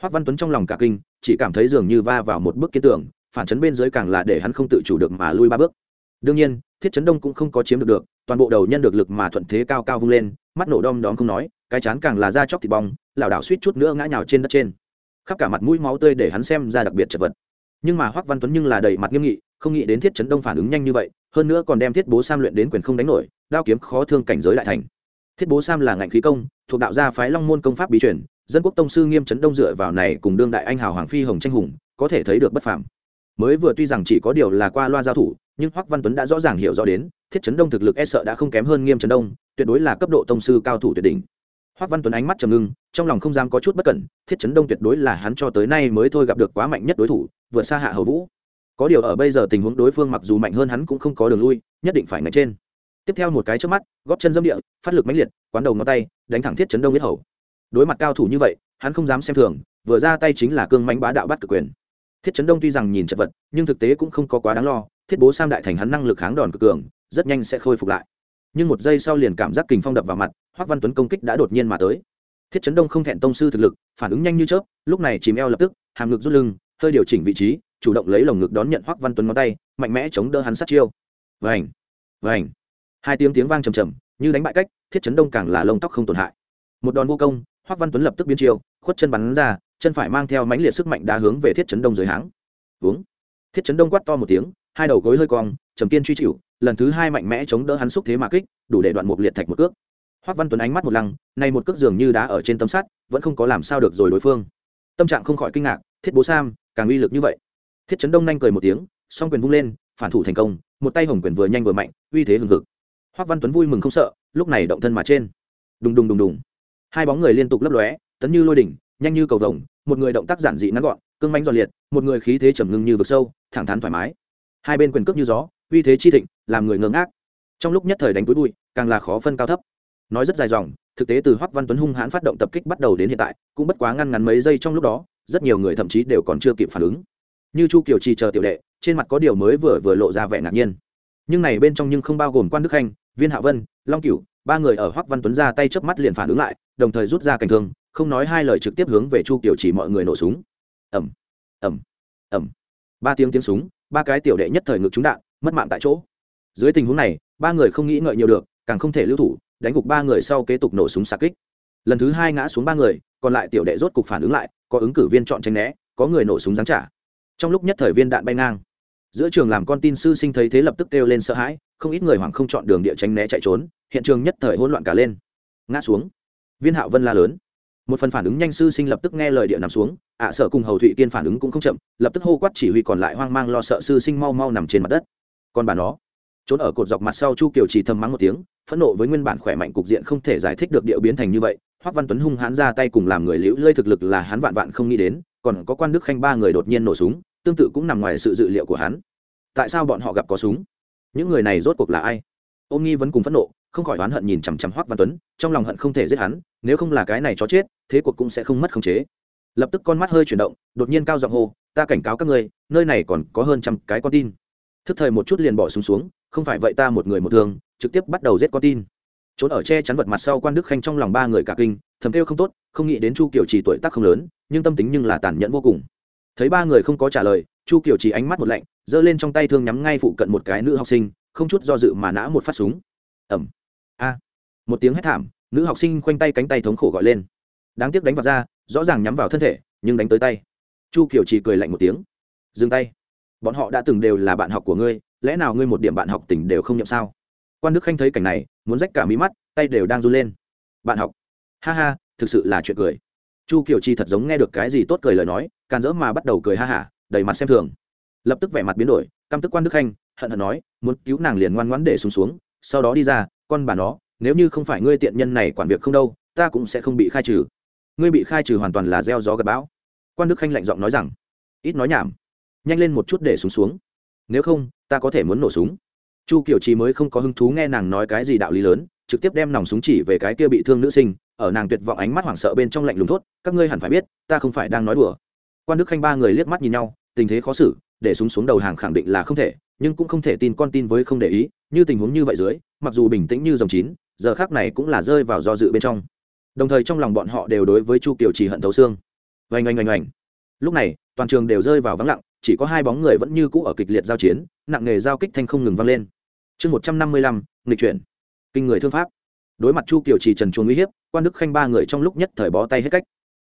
Hoắc Văn Tuấn trong lòng cả kinh, chỉ cảm thấy dường như va vào một bức kiến tường, phản chấn bên dưới càng là để hắn không tự chủ được mà lui ba bước. Đương nhiên, Thiết Chấn Đông cũng không có chiếm được được, toàn bộ đầu nhân được lực mà thuận thế cao cao vung lên, mắt nổ đom đóm không nói, cái chán càng là da chóc thịt bong, lảo đảo suýt chút nữa ngã nhào trên đất trên. Khắp cả mặt mũi máu tươi để hắn xem ra đặc biệt chật vật. Nhưng mà Hoắc Văn Tuấn nhưng là đầy mặt nghiêm nghị, không nghĩ đến Thiết Chấn Đông phản ứng nhanh như vậy, hơn nữa còn đem Thiết Bố Sam luyện đến quyền không đánh nổi, đao kiếm khó thương cảnh giới lại thành thiết bố sam là ngạnh khí công thuộc đạo gia phái long môn công pháp bí truyền dân quốc tông sư nghiêm chấn đông dựa vào này cùng đương đại anh hào hoàng phi hồng tranh hùng có thể thấy được bất phàm mới vừa tuy rằng chỉ có điều là qua loa giao thủ, nhưng hoắc văn tuấn đã rõ ràng hiểu rõ đến, thiết chấn đông thực lực e sợ đã không kém hơn nghiêm chấn đông, tuyệt đối là cấp độ tông sư cao thủ tuyệt đỉnh. Hoắc văn tuấn ánh mắt trầm ngưng, trong lòng không dám có chút bất cẩn, thiết chấn đông tuyệt đối là hắn cho tới nay mới thôi gặp được quá mạnh nhất đối thủ, vượt xa hạ hầu vũ. Có điều ở bây giờ tình huống đối phương mặc dù mạnh hơn hắn cũng không có đường lui, nhất định phải ngạch trên. Tiếp theo một cái trước mắt, góp chân dâm địa, phát lực mãnh liệt, quán đầu ngón tay, đánh thẳng thiết chấn đông biết hầu. Đối mặt cao thủ như vậy, hắn không dám xem thường, vừa ra tay chính là cương mánh bá đạo bắt cực quyền thiết chấn đông tuy rằng nhìn chật vật, nhưng thực tế cũng không có quá đáng lo, thiết bố sam đại thành hắn năng lực kháng đòn cực cường, rất nhanh sẽ khôi phục lại. Nhưng một giây sau liền cảm giác kình phong đập vào mặt, hoắc văn tuấn công kích đã đột nhiên mà tới. Thiết chấn đông không thẹn tông sư thực lực, phản ứng nhanh như chớp, lúc này chìm eo lập tức, hàm ngực rút lưng, hơi điều chỉnh vị trí, chủ động lấy lồng ngực đón nhận hoắc văn tuấn ngón tay, mạnh mẽ chống đỡ hắn sát chiêu. Vành vành. Hai tiếng tiếng vang trầm trầm, như đánh bại cách, thiết chấn đông càng là lông tóc không tổn hại. Một đòn vô công, hoắc văn tuấn lập tức biến chiêu, khuất chân bắn ra chân phải mang theo mãnh liệt sức mạnh đá hướng về thiết chấn đông dưới háng. Uống thiết chấn đông quát to một tiếng, hai đầu gối hơi cong, trầm kiên truy chịu, lần thứ hai mạnh mẽ chống đỡ hắn xúc thế mà kích, đủ để đoạn một liệt thạch một cước. Hoắc văn tuấn ánh mắt một lăng này một cước dường như đá ở trên tấm sắt, vẫn không có làm sao được rồi đối phương. Tâm trạng không khỏi kinh ngạc, thiết bố sam, càng uy lực như vậy. Thiết chấn đông nhanh cười một tiếng, song quyền vung lên, phản thủ thành công, một tay hồng quyền vừa nhanh vừa mạnh, uy thế hừng hực. Hoắc văn tuấn vui mừng không sợ, lúc này động thân mà trên. Đùng đùng đùng đùng. Hai bóng người liên tục lấp lóe, tấn như lôi đỉnh nhanh như cầu vồng, một người động tác giản dị ngắn gọn cưng manh giòn liệt, một người khí thế trầm ngưng như vực sâu, thẳng thắn thoải mái. Hai bên quyền cước như gió, uy thế chi thịnh, làm người ngơ ngác. Trong lúc nhất thời đánh túi bụi, càng là khó phân cao thấp. Nói rất dài dòng, thực tế từ hoắc văn tuấn hung hãn phát động tập kích bắt đầu đến hiện tại, cũng bất quá ngăn ngắn mấy giây trong lúc đó, rất nhiều người thậm chí đều còn chưa kịp phản ứng. Như chu kiều trì chờ tiểu đệ, trên mặt có điều mới vừa vừa lộ ra vẻ ngạc nhiên. Nhưng này bên trong nhưng không bao gồm quan đức khanh, viên hạ vân, long cửu, ba người ở hoắc văn tuấn ra tay chớp mắt liền phản ứng lại, đồng thời rút ra cảnh thương không nói hai lời trực tiếp hướng về chu kiều chỉ mọi người nổ súng. Ẩm ẩm ẩm ba tiếng tiếng súng, ba cái tiểu đệ nhất thời ngực trúng đạn, mất mạng tại chỗ. Dưới tình huống này, ba người không nghĩ ngợi nhiều được, càng không thể lưu thủ, đánh gục ba người sau kế tục nổ súng xạ kích. Lần thứ hai ngã xuống ba người, còn lại tiểu đệ rốt cục phản ứng lại, có ứng cử viên chọn tranh né, có người nổ súng giáng trả. Trong lúc nhất thời viên đạn bay ngang, giữa trường làm con tin sư sinh thấy thế lập tức kêu lên sợ hãi, không ít người hoảng không chọn đường địa tránh né chạy trốn, hiện trường nhất thời hỗn loạn cả lên. Ngã xuống, viên hạo vân la lớn một phần phản ứng nhanh sư sinh lập tức nghe lời địa nằm xuống, ạ sợ cùng hầu thụy kiên phản ứng cũng không chậm, lập tức hô quát chỉ huy còn lại hoang mang lo sợ sư sinh mau mau nằm trên mặt đất. Còn bà nó, trốn ở cột dọc mặt sau chu kiều chỉ thầm mắng một tiếng, phẫn nộ với nguyên bản khỏe mạnh cục diện không thể giải thích được điệu biến thành như vậy, hoắc văn tuấn hung hãn ra tay cùng làm người liễu lơi thực lực là hắn vạn vạn không nghĩ đến, còn có quan đức khanh ba người đột nhiên nổ súng, tương tự cũng nằm ngoài sự dự liệu của hắn. Tại sao bọn họ gặp có súng? Những người này rốt cuộc là ai? Ôm nghi vẫn cùng phẫn nộ, không khỏi oán hận nhìn chằm chằm hoắc văn tuấn, trong lòng hận không thể giết hắn nếu không là cái này chó chết, thế cuộc cũng sẽ không mất khống chế. Lập tức con mắt hơi chuyển động, đột nhiên cao giọng hô, ta cảnh cáo các ngươi, nơi này còn có hơn trăm cái con tin. Thức thời một chút liền bỏ xuống xuống, không phải vậy ta một người một thường trực tiếp bắt đầu giết con tin. Trốn ở che chắn vật mặt sau quan đức khanh trong lòng ba người cả kinh, thầm kêu không tốt, không nghĩ đến chu kiều chỉ tuổi tác không lớn, nhưng tâm tính nhưng là tàn nhẫn vô cùng. Thấy ba người không có trả lời, chu kiều chỉ ánh mắt một lạnh, giơ lên trong tay thương nhắm ngay phụ cận một cái nữ học sinh, không chút do dự mà nã một phát súng. Ẩm a. Một tiếng hét thảm nữ học sinh khoanh tay cánh tay thống khổ gọi lên. Đáng tiếc đánh vào ra, rõ ràng nhắm vào thân thể, nhưng đánh tới tay. Chu kiều chỉ cười lạnh một tiếng. Dừng tay. Bọn họ đã từng đều là bạn học của ngươi, lẽ nào ngươi một điểm bạn học tỉnh đều không nhậm sao? Quan đức khanh thấy cảnh này, muốn rách cả mí mắt, tay đều đang run lên. Bạn học. Ha ha, thực sự là chuyện cười. Chu kiều chi thật giống nghe được cái gì tốt cười lời nói can dỡ mà bắt đầu cười ha hả, đầy mặt xem thường. Lập tức vẻ mặt biến đổi, căm tức quan đức khanh, hận hận nói, muốn cứu nàng liền ngoan ngoãn để xuống xuống, sau đó đi ra, con bà nó nếu như không phải ngươi tiện nhân này quản việc không đâu, ta cũng sẽ không bị khai trừ. Ngươi bị khai trừ hoàn toàn là gieo gió gặp bão. Quan đức khanh lạnh giọng nói rằng. Ít nói nhảm. Nhanh lên một chút để xuống xuống. Nếu không, ta có thể muốn nổ súng. Chu kiểu trí mới không có hứng thú nghe nàng nói cái gì đạo lý lớn, trực tiếp đem nòng súng chỉ về cái kia bị thương nữ sinh, ở nàng tuyệt vọng ánh mắt hoảng sợ bên trong lạnh lùng thốt, các ngươi hẳn phải biết, ta không phải đang nói đùa. Quan đức khanh ba người liếc mắt nhìn nhau, tình thế khó xử, để súng xuống đầu hàng khẳng định là không thể, nhưng cũng không thể tin con tin với không để ý, như tình huống như vậy dưới, mặc dù bình tĩnh như dòng chín giờ khác này cũng là rơi vào do dự bên trong. Đồng thời trong lòng bọn họ đều đối với chu kiều trì hận thấu xương. Oanh oanh oanh oanh. Lúc này, toàn trường đều rơi vào vắng lặng, chỉ có hai bóng người vẫn như cũ ở kịch liệt giao chiến, nặng nghề giao kích thanh không ngừng vang lên. Chương một trăm năm mươi lăm, nghịch chuyển. Kinh người thương pháp. Đối mặt chu kiều trì trần chuồng uy hiếp, quan đức khanh ba người trong lúc nhất thời bó tay hết cách.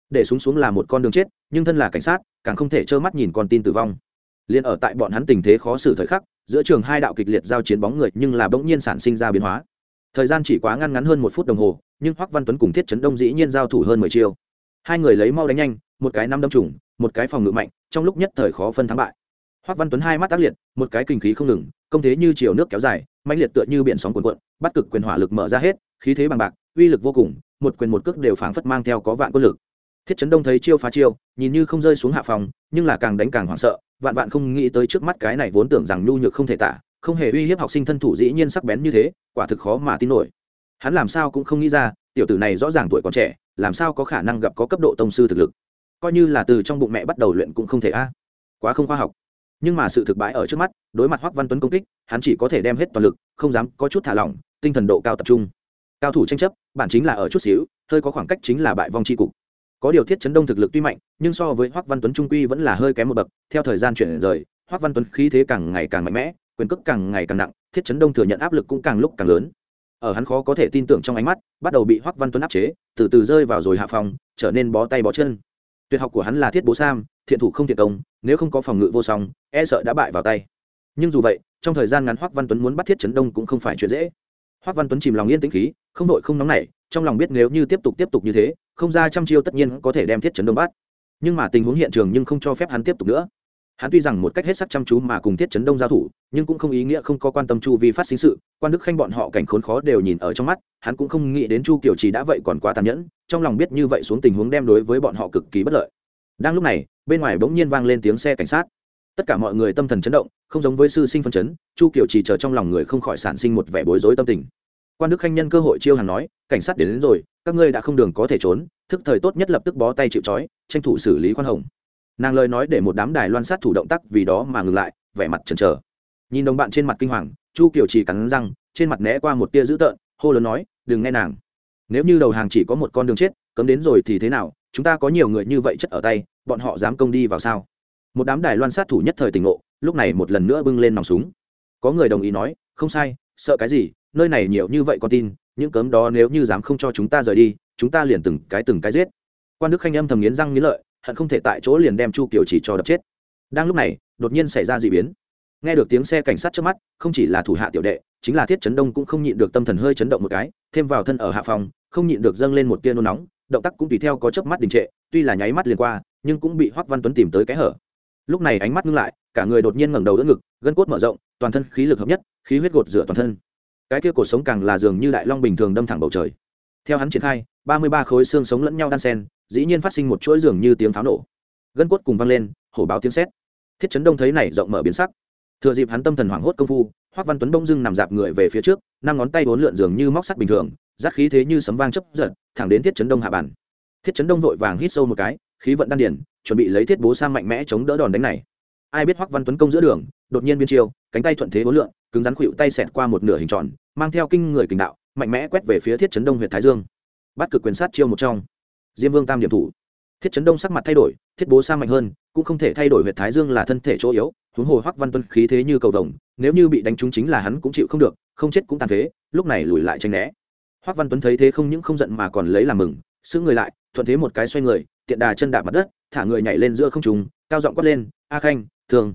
Để xuống xuống là một con đường chết, nhưng thân là cảnh sát, càng không thể trơ mắt nhìn con tin tử vong. Liền ở tại bọn hắn tình thế khó xử thời khắc, giữa trường hai đạo kịch liệt giao chiến bóng người nhưng là bỗng nhiên sản sinh ra biến hóa thời gian chỉ quá ngăn ngắn hơn một phút đồng hồ, nhưng hoắc văn tuấn cùng thiết trấn đông dĩ nhiên giao thủ hơn mười chiêu. Hai người lấy mau đánh nhanh, một cái năm đâm trùng, một cái phòng ngự mạnh, trong lúc nhất thời khó phân thắng bại. Hoắc văn tuấn hai mắt tác liệt, một cái kinh khí không ngừng, công thế như chiều nước kéo dài, mãnh liệt tựa như biển sóng cuồn cuộn, bắt cực quyền hỏa lực mở ra hết, khí thế bằng bạc, uy lực vô cùng, một quyền một cước đều phảng phất mang theo có vạn quân lực. Thiết chấn đông thấy chiêu phá chiêu, nhìn như không rơi xuống hạ phòng, nhưng là càng đánh càng hoảng sợ, vạn vạn không nghĩ tới trước mắt cái này vốn tưởng rằng nhu nhược không thể tả không hề uy hiếp học sinh thân thủ dĩ nhiên sắc bén như thế, quả thực khó mà tin nổi. Hắn làm sao cũng không nghĩ ra, tiểu tử này rõ ràng tuổi còn trẻ, làm sao có khả năng gặp có cấp độ tông sư thực lực. Coi như là từ trong bụng mẹ bắt đầu luyện cũng không thể a. Quá không khoa học. Nhưng mà sự thực bãi ở trước mắt, đối mặt hoắc văn tuấn công kích, hắn chỉ có thể đem hết toàn lực, không dám có chút thả lỏng, tinh thần độ cao tập trung. Cao thủ tranh chấp, bản chính là ở chút xíu, hơi có khoảng cách chính là bại vong c cục. Có điều thiết chấn đông thực lực tuy mạnh, nhưng so với hoắc văn tuấn trung quy vẫn là hơi kém một bậc, theo thời gian chuyển rời, hoắc văn tuấn khí thế càng ngày càng mạnh mẽ quyền cước càng ngày càng nặng, thiết chấn đông thừa nhận áp lực cũng càng lúc càng lớn. Ở hắn khó có thể tin tưởng trong ánh mắt, bắt đầu bị hoắc văn tuấn áp chế, từ từ rơi vào rồi hạ phòng, trở nên bó tay bó chân. Tuyệt học của hắn là thiết bố sam, thiện thủ không thiện công, nếu không có phòng ngự vô song e sợ đã bại vào tay. Nhưng dù vậy, trong thời gian ngắn hoắc văn tuấn muốn bắt thiết chấn đông cũng không phải chuyện dễ. Hoắc văn tuấn chìm lòng yên tĩnh khí, không đội không nóng nảy, trong lòng biết nếu như tiếp tục tiếp tục như thế, không ra trăm chiêu tất nhiên có thể đem thiết chấn đông bắt. Nhưng mà tình huống hiện trường nhưng không cho phép hắn tiếp tục nữa hắn tuy rằng một cách hết sắc chăm chú mà cùng thiết chấn đông giao thủ nhưng cũng không ý nghĩa không có quan tâm chu vi phát sinh sự quan đức khanh bọn họ cảnh khốn khó đều nhìn ở trong mắt hắn cũng không nghĩ đến chu kiểu trì đã vậy còn quá tàn nhẫn trong lòng biết như vậy xuống tình huống đem đối với bọn họ cực kỳ bất lợi. Đang lúc này bên ngoài bỗng nhiên vang lên tiếng xe cảnh sát. Tất cả mọi người tâm thần chấn động không giống với sư sinh phân chấn chu kiểu trì chờ trong lòng người không khỏi sản sinh một vẻ bối rối tâm tình. Quan đức khanh nhân cơ hội chiêu hàng nói cảnh sát đến, đến rồi các ngươi đã không đường có thể trốn thức thời tốt nhất lập tức bó tay chịu trói tranh thủ xử lý khoan hồng nàng lời nói để một đám đài loan sát thủ động tác vì đó mà ngừng lại, vẻ mặt chần chờ. Nhìn đồng bạn trên mặt kinh hoàng, chu kiều chỉ cắn răng, trên mặt né qua một tia dữ tợn, hô lớn nói, đừng nghe nàng. Nếu như đầu hàng chỉ có một con đường chết, cấm đến rồi thì thế nào? Chúng ta có nhiều người như vậy chất ở tay, bọn họ dám công đi vào sao? Một đám đài loan sát thủ nhất thời tỉnh ngộ, lúc này một lần nữa bưng lên nòng súng. Có người đồng ý nói, không sai, sợ cái gì? Nơi này nhiều như vậy con tin, những cấm đó nếu như dám không cho chúng ta rời đi, chúng ta liền từng cái từng cái giết. Quan đức khanh âm thầm nghiến răng nghiến lợi hận không thể tại chỗ liền đem chu kiều chỉ cho đập chết. Đang lúc này, đột nhiên xảy ra d ị biến. Nghe được tiếng xe cảnh sát trước mắt, không chỉ là thủ hạ tiểu đệ, chính là thiết chấn đông cũng không nhịn được tâm thần hơi chấn động một cái, thêm vào thân ở hạ phòng, không nhịn được dâng lên một tia nôn nóng, động tác cũng tùy theo có chớp mắt đình trệ, tuy là nháy mắt liền qua, nhưng cũng bị hoắc văn tuấn tìm tới cái hở. Lúc này ánh mắt ngưng lại, cả người đột nhiên ngẩng đầu đỡ ngực, gân cốt mở rộng, toàn thân khí lực hợp nhất, khí huyết gột rửa toàn thân. Cái kia cuộc sống càng là dường như đại long bình thường đâm thẳng bầu trời. Theo hắn triển khai, ba mươi ba khối xương sống lẫn nhau đan sen dĩ nhiên phát sinh một chuỗi dường như tiếng pháo nổ. Gân cốt cùng vang lên, hổ báo tiếng sét. Thiết chấn đông thấy này rộng mở biến sắc. Thừa dịp hắn tâm thần hoảng hốt công phu hoắc văn tuấn đông dưng nằm dạp người về phía trước, năm ngón tay bốn lượn dường như móc sắt bình thường rát khí thế như sấm vang chấp giật, thẳng đến thiết chấn đông hạ bản thiết chấn đông vội vàng hít sâu một cái, khí vận đan điển chuẩn bị lấy thiết bố sang mạnh mẽ chống đỡ đòn đánh này. Ai biết hoắc văn tuấn công giữa đường, đột nhiên biên chiêu, cánh tay thuận thế bốn lượn, cứng rắn khuỵu tay xẹt qua một nửa hình tròn, mang theo kinh người kình đạo, mạnh mẽ quét về phía thiết chấn đông huyện thái dương. Bắt cực quyền sát chiêu một trong diêm vương tam điểm thủ. Thiết chấn đông sắc mặt thay đổi, thiết bố sang mạnh hơn, cũng không thể thay đổi huyện thái dương là thân thể chỗ yếu, huống hồ hoắc văn tuân khí thế như cầu vồng, nếu như bị đánh trúng chính là hắn cũng chịu không được, không chết cũng tàn phế, lúc này lùi lại tranh né. Hoắc văn tuấn thấy thế không những không giận mà còn lấy làm mừng giữ người lại, thuận thế một cái xoay người, tiện đà chân đạp mặt đất, thả người nhảy lên giữa không trùng cao giọng quát lên, a khanh, thường.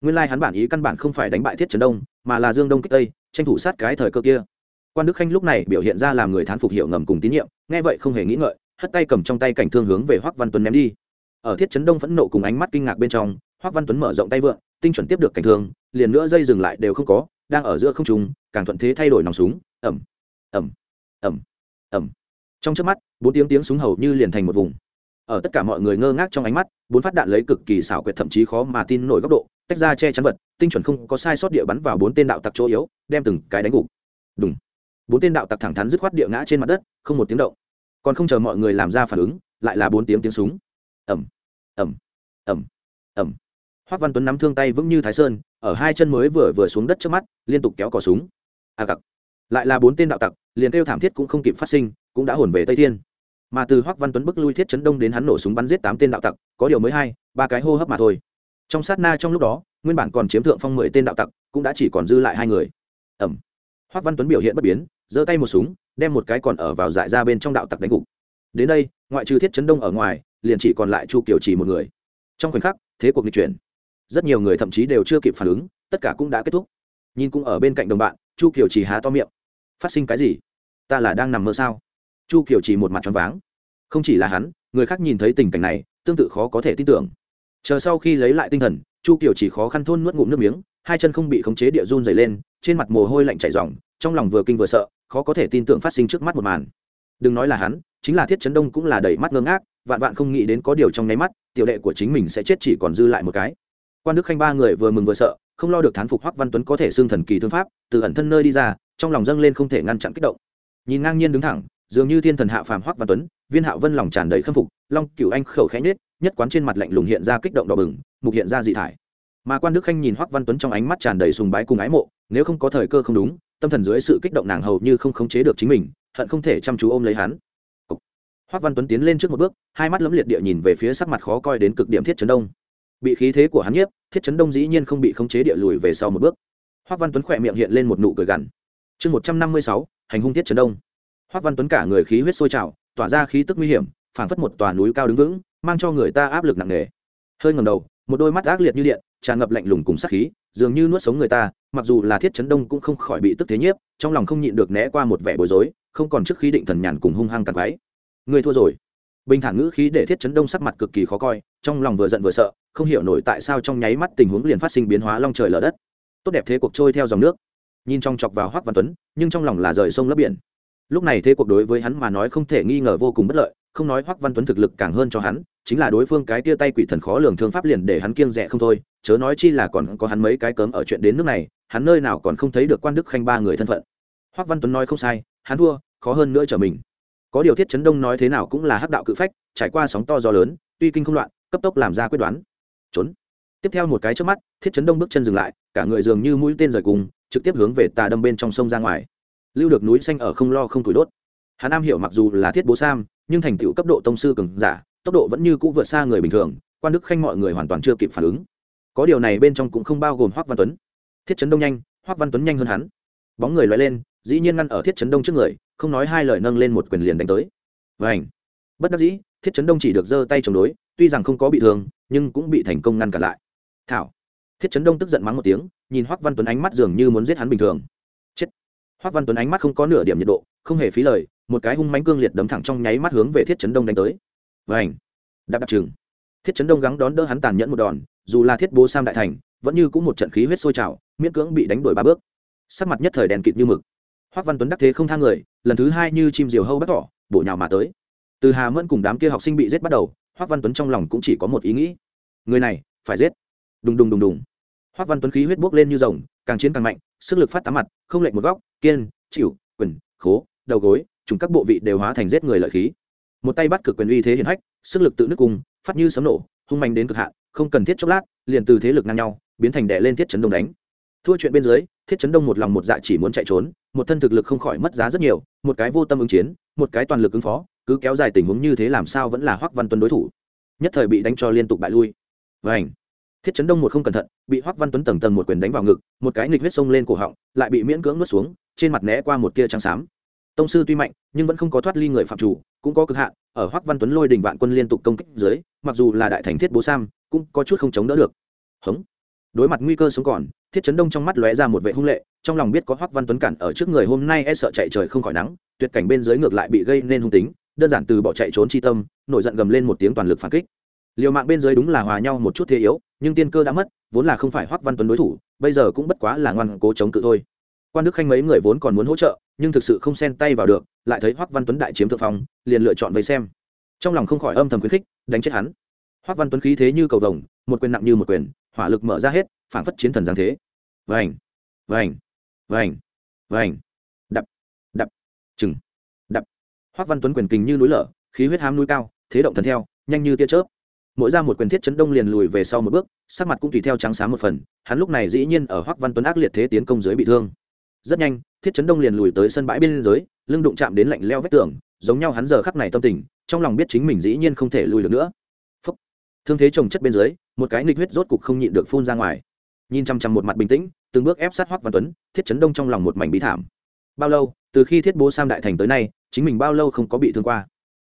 Nguyên lai hắn bản ý căn bản không phải đánh bại thiết trấn đông, mà là dương đông kích tây, tranh thủ sát cái thời cơ kia. Quan đức khanh lúc này biểu hiện ra làm người thán phục hiệu ngầm cùng tín nhiệm, nghe vậy không hề nghĩ ngợi hất tay cầm trong tay cảnh thương hướng về hoắc văn tuấn ném đi. Ở thiết chấn đông phẫn nộ cùng ánh mắt kinh ngạc bên trong, hoắc văn tuấn mở rộng tay vượng, tinh chuẩn tiếp được cảnh thương, liền nữa dây dừng lại đều không có, đang ở giữa không trung, càng thuận thế thay đổi nòng súng ẩm ẩm ẩm ẩm trong trước mắt, bốn tiếng tiếng súng hầu như liền thành một vùng. Ở tất cả mọi người ngơ ngác trong ánh mắt, bốn phát đạn lấy cực kỳ xảo quyệt thậm chí khó mà tin nổi góc độ, tách ra che chắn vật, tinh chuẩn không có sai sót địa bắn vào bốn tên đạo tặc chỗ yếu, đem từng cái đánh gục. Đúng bốn tên đạo tặc thẳng thắn dứt khoát địa ngã trên mặt đất, không một tiếng động còn không chờ mọi người làm ra phản ứng, lại là bốn tiếng tiếng súng. Ẩm ẩm ẩm ẩm hoác văn tuấn nắm thương tay vững như thái sơn, ở hai chân mới vừa vừa xuống đất trước mắt, liên tục kéo cò súng. À cặc. Lại là bốn tên đạo tặc, liền kêu thảm thiết cũng không kịp phát sinh, cũng đã hồn về tây thiên. Mà từ hoác văn tuấn bức lui thiết chấn đông đến hắn nổ súng bắn giết tám tên đạo tặc, có điều mới hai, ba cái hô hấp mà thôi. Trong sát na trong lúc đó, nguyên bản còn chiếm thượng phong mười tên đạo tặc, cũng đã chỉ còn dư lại hai người. Ẩm hoác văn tuấn biểu hiện bất biến, giơ tay một súng đem một cái còn ở vào dại ra bên trong đạo tặc đánh gục. Đến đây, ngoại trừ thiết chấn đông ở ngoài, liền chỉ còn lại chu kiều trì một người. Trong khoảnh khắc, thế cuộc nghịch chuyển. Rất nhiều người thậm chí đều chưa kịp phản ứng, tất cả cũng đã kết thúc. Nhìn cũng ở bên cạnh đồng bạn, chu kiều trì há to miệng. Phát sinh cái gì? Ta là đang nằm mơ sao? Chu kiều trì một mặt choáng váng. Không chỉ là hắn, người khác nhìn thấy tình cảnh này, tương tự khó có thể tin tưởng. Chờ sau khi lấy lại tinh thần, chu kiều chỉ khó khăn thôn nuốt ngụm nước miếng, hai chân không bị khống chế địa run dày lên, trên mặt mồ hôi lạnh chảy ròng, trong lòng vừa kinh vừa sợ khó có thể tin tưởng phát sinh trước mắt một màn. Đừng nói là hắn, chính là thiết chấn đông cũng là đầy mắt ngơ ngác, vạn vạn không nghĩ đến có điều trong nháy mắt, tiểu đệ của chính mình sẽ chết chỉ còn dư lại một cái. Quan đức khanh ba người vừa mừng vừa sợ, không lo được thán phục hoắc văn tuấn có thể xương thần kỳ thương pháp, từ ẩn thân nơi đi ra, trong lòng dâng lên không thể ngăn chặn kích động. Nhìn ngang nhiên đứng thẳng, dường như thiên thần hạ phàm hoắc văn tuấn, viên hạo vân lòng tràn đầy khâm phục, long cửu anh khẩu khẽ nhếch, nhất quán trên mặt lạnh lùng hiện ra kích động đỏ bừng, mục hiện ra dị thải. Mà quan đức khanh nhìn hoắc văn tuấn trong ánh mắt tràn đầy sùng bái cùng ái mộ, nếu không có thời cơ không đúng tâm thần dưới sự kích động nàng hầu như không khống chế được chính mình, hận không thể chăm chú ôm lấy hắn. Hoắc văn tuấn tiến lên trước một bước, hai mắt lấm liệt địa nhìn về phía sắc mặt khó coi đến cực điểm thiết chấn đông. Bị khí thế của hắn nhiếp, thiết chấn đông dĩ nhiên không bị khống chế địa lùi về sau một bước. Hoắc văn tuấn khỏe miệng hiện lên một nụ cười gằn. Chương một trăm năm mươi sáu, hành hung thiết chấn đông. Hoắc văn tuấn cả người khí huyết sôi trào, tỏa ra khí tức nguy hiểm, phảng phất một tòa núi cao đứng vững, mang cho người ta áp lực nặng nề. Hơi ngầm đầu, một đôi mắt ác liệt như điện, tràn ngập lạnh lùng cùng sát khí dường như nuốt sống người ta, mặc dù là thiết chấn đông cũng không khỏi bị tức thế nhiếp, trong lòng không nhịn được né qua một vẻ bối rối, không còn trước khi định thần nhàn cùng hung hăng cặn váy người thua rồi. Bình thản ngữ khí để thiết chấn đông sắc mặt cực kỳ khó coi, trong lòng vừa giận vừa sợ, không hiểu nổi tại sao trong nháy mắt tình huống liền phát sinh biến hóa long trời lở đất. Tốt đẹp thế cuộc trôi theo dòng nước. Nhìn trong chọc vào hoắc văn tuấn, nhưng trong lòng là rời sông lấp biển. Lúc này thế cuộc đối với hắn mà nói không thể nghi ngờ vô cùng bất lợi không nói hoắc văn tuấn thực lực càng hơn cho hắn, chính là đối phương cái tia tay quỷ thần khó lường thương pháp liền để hắn kiêng rẻ không thôi, chớ nói chi là còn có hắn mấy cái cấm ở chuyện đến nước này, hắn nơi nào còn không thấy được quan đức khanh ba người thân phận. Hoắc văn tuấn nói không sai, hắn thua, khó hơn nữa trở mình. Có điều thiết chấn đông nói thế nào cũng là hắc đạo cự phách, trải qua sóng to gió lớn, tuy kinh không loạn, cấp tốc làm ra quyết đoán. Trốn. Tiếp theo một cái trước mắt, thiết chấn đông bước chân dừng lại, cả người dường như mũi tên rời cùng, trực tiếp hướng về tà đâm bên trong sông ra ngoài. Lưu được núi xanh ở không lo không tuổi đốt. Hắn am hiểu mặc dù là thiết bố sam nhưng thành tựu cấp độ tông sư cường giả, tốc độ vẫn như cũ vượt xa người bình thường, quan đức khanh mọi người hoàn toàn chưa kịp phản ứng. Có điều này bên trong cũng không bao gồm hoắc văn tuấn. Thiết chấn đông nhanh, hoắc văn tuấn nhanh hơn hắn. Bóng người loại lên, dĩ nhiên ngăn ở thiết chấn đông trước người, không nói hai lời nâng lên một quyền liền đánh tới. Và ảnh bất đắc dĩ, thiết chấn đông chỉ được giơ tay chống đối, tuy rằng không có bị thương, nhưng cũng bị thành công ngăn cản lại. Thảo. Thiết chấn đông tức giận mắng một tiếng, nhìn hoắc văn tuấn ánh mắt dường như muốn giết hắn bình thường. Chết. Hoắc văn tuấn ánh mắt không có nửa điểm nhiệt độ không hề phí lời, một cái hung mánh cương liệt đấm thẳng trong nháy mắt hướng về thiết chấn đông đánh tới. Và ảnh đạp đặc trừng thiết chấn đông gắng đón đỡ hắn tàn nhẫn một đòn, dù là thiết bố sam đại thành, vẫn như cũng một trận khí huyết sôi trào, miễn cưỡng bị đánh đổi ba bước. Sắc mặt nhất thời đèn kịt như mực. Hoắc văn tuấn đắc thế không thang người, lần thứ hai như chim diều hâu bắt thỏ bổ nhào mà tới. Từ hà mẫn cùng đám kia học sinh bị giết bắt đầu hoắc văn tuấn trong lòng cũng chỉ có một ý nghĩ. Người này, phải giết. Đùng đùng đùng đùng. Hoắc văn tuấn khí huyết bốc lên như rồng, càng chiến càng mạnh, sức lực phát tám mặt, không lệch một góc, kiên, chịu quần khố đầu gối chúng các bộ vị đều hóa thành giết người lợi khí. Một tay bắt cực quyền uy thế hiển hách, sức lực tự nước cùng, phát như sấm nổ, hung mạnh đến cực hạn, không cần thiết chốc lát, liền từ thế lực ngang nhau, biến thành đè lên thiết chấn đông đánh. Thua chuyện bên dưới, thiết chấn đông một lòng một dạ chỉ muốn chạy trốn, một thân thực lực không khỏi mất giá rất nhiều, một cái vô tâm ứng chiến, một cái toàn lực ứng phó, cứ kéo dài tình huống như thế làm sao vẫn là hoắc văn tuấn đối thủ. Nhất thời bị đánh cho liên tục bại lui. Vảnh thiết chấn đông một không cẩn thận, bị hoắc văn tuấn tầng tầng một quyền đánh vào ngực, một cái nghịch huyết sông lên cổ họng, lại bị miễn cưỡng nuốt xuống, trên mặt né qua một tia trắng xám tông sư tuy mạnh, nhưng vẫn không có thoát ly người phạm chủ, cũng có cực hạn, ở hoắc văn tuấn lôi đình vạn quân liên tục công kích dưới, mặc dù là đại thành thiết bố sam, cũng có chút không chống đỡ được. Hống. Đối mặt nguy cơ sống còn, thiết chấn đông trong mắt lóe ra một vệ hung lệ, trong lòng biết có hoắc văn tuấn cản ở trước người hôm nay e sợ chạy trời không khỏi nắng, tuyệt cảnh bên dưới ngược lại bị gây nên hung tính, đơn giản từ bỏ chạy trốn chi tâm, nổi giận gầm lên một tiếng toàn lực phản kích. Liều mạng bên dưới đúng là hòa nhau một chút thế yếu, nhưng tiên cơ đã mất, vốn là không phải hoắc văn tuấn đối thủ, bây giờ cũng bất quá là ngoan cố chống cự thôi quan đức khanh mấy người vốn còn muốn hỗ trợ, nhưng thực sự không xen tay vào được, lại thấy hoắc văn tuấn đại chiếm thượng phong, liền lựa chọn vây xem. Trong lòng không khỏi âm thầm khuyến khích, đánh chết hắn. Hoắc văn tuấn khí thế như cầu vồng, một quyền nặng như một quyền, hỏa lực mở ra hết, phản phất chiến thần giáng thế. Vành vành vành vành. Đập đập, chừng, đập. Hoắc văn tuấn quyền kình như núi lở, khí huyết hám núi cao, thế động thần theo, nhanh như tia chớp. Mỗi ra một quyền thiết chấn đông liền lùi về sau một bước, sắc mặt cũng tùy theo trắng sáng một phần, hắn lúc này dĩ nhiên ở hoắc văn tuấn ác liệt thế tiến công dưới bị thương rất nhanh, thiết chấn đông liền lùi tới sân bãi bên dưới lưng đụng chạm đến lạnh leo vách tường, giống nhau hắn giờ khắc này tâm tình, trong lòng biết chính mình dĩ nhiên không thể lùi được nữa. Phúc. thương thế trồng chất bên dưới, một cái nghịch huyết rốt cục không nhịn được phun ra ngoài. Nhìn chăm chăm một mặt bình tĩnh, từng bước ép sát hoắc văn tuấn, thiết chấn đông trong lòng một mảnh bí thảm. Bao lâu, từ khi thiết bố sam đại thành tới nay, chính mình bao lâu không có bị thương qua.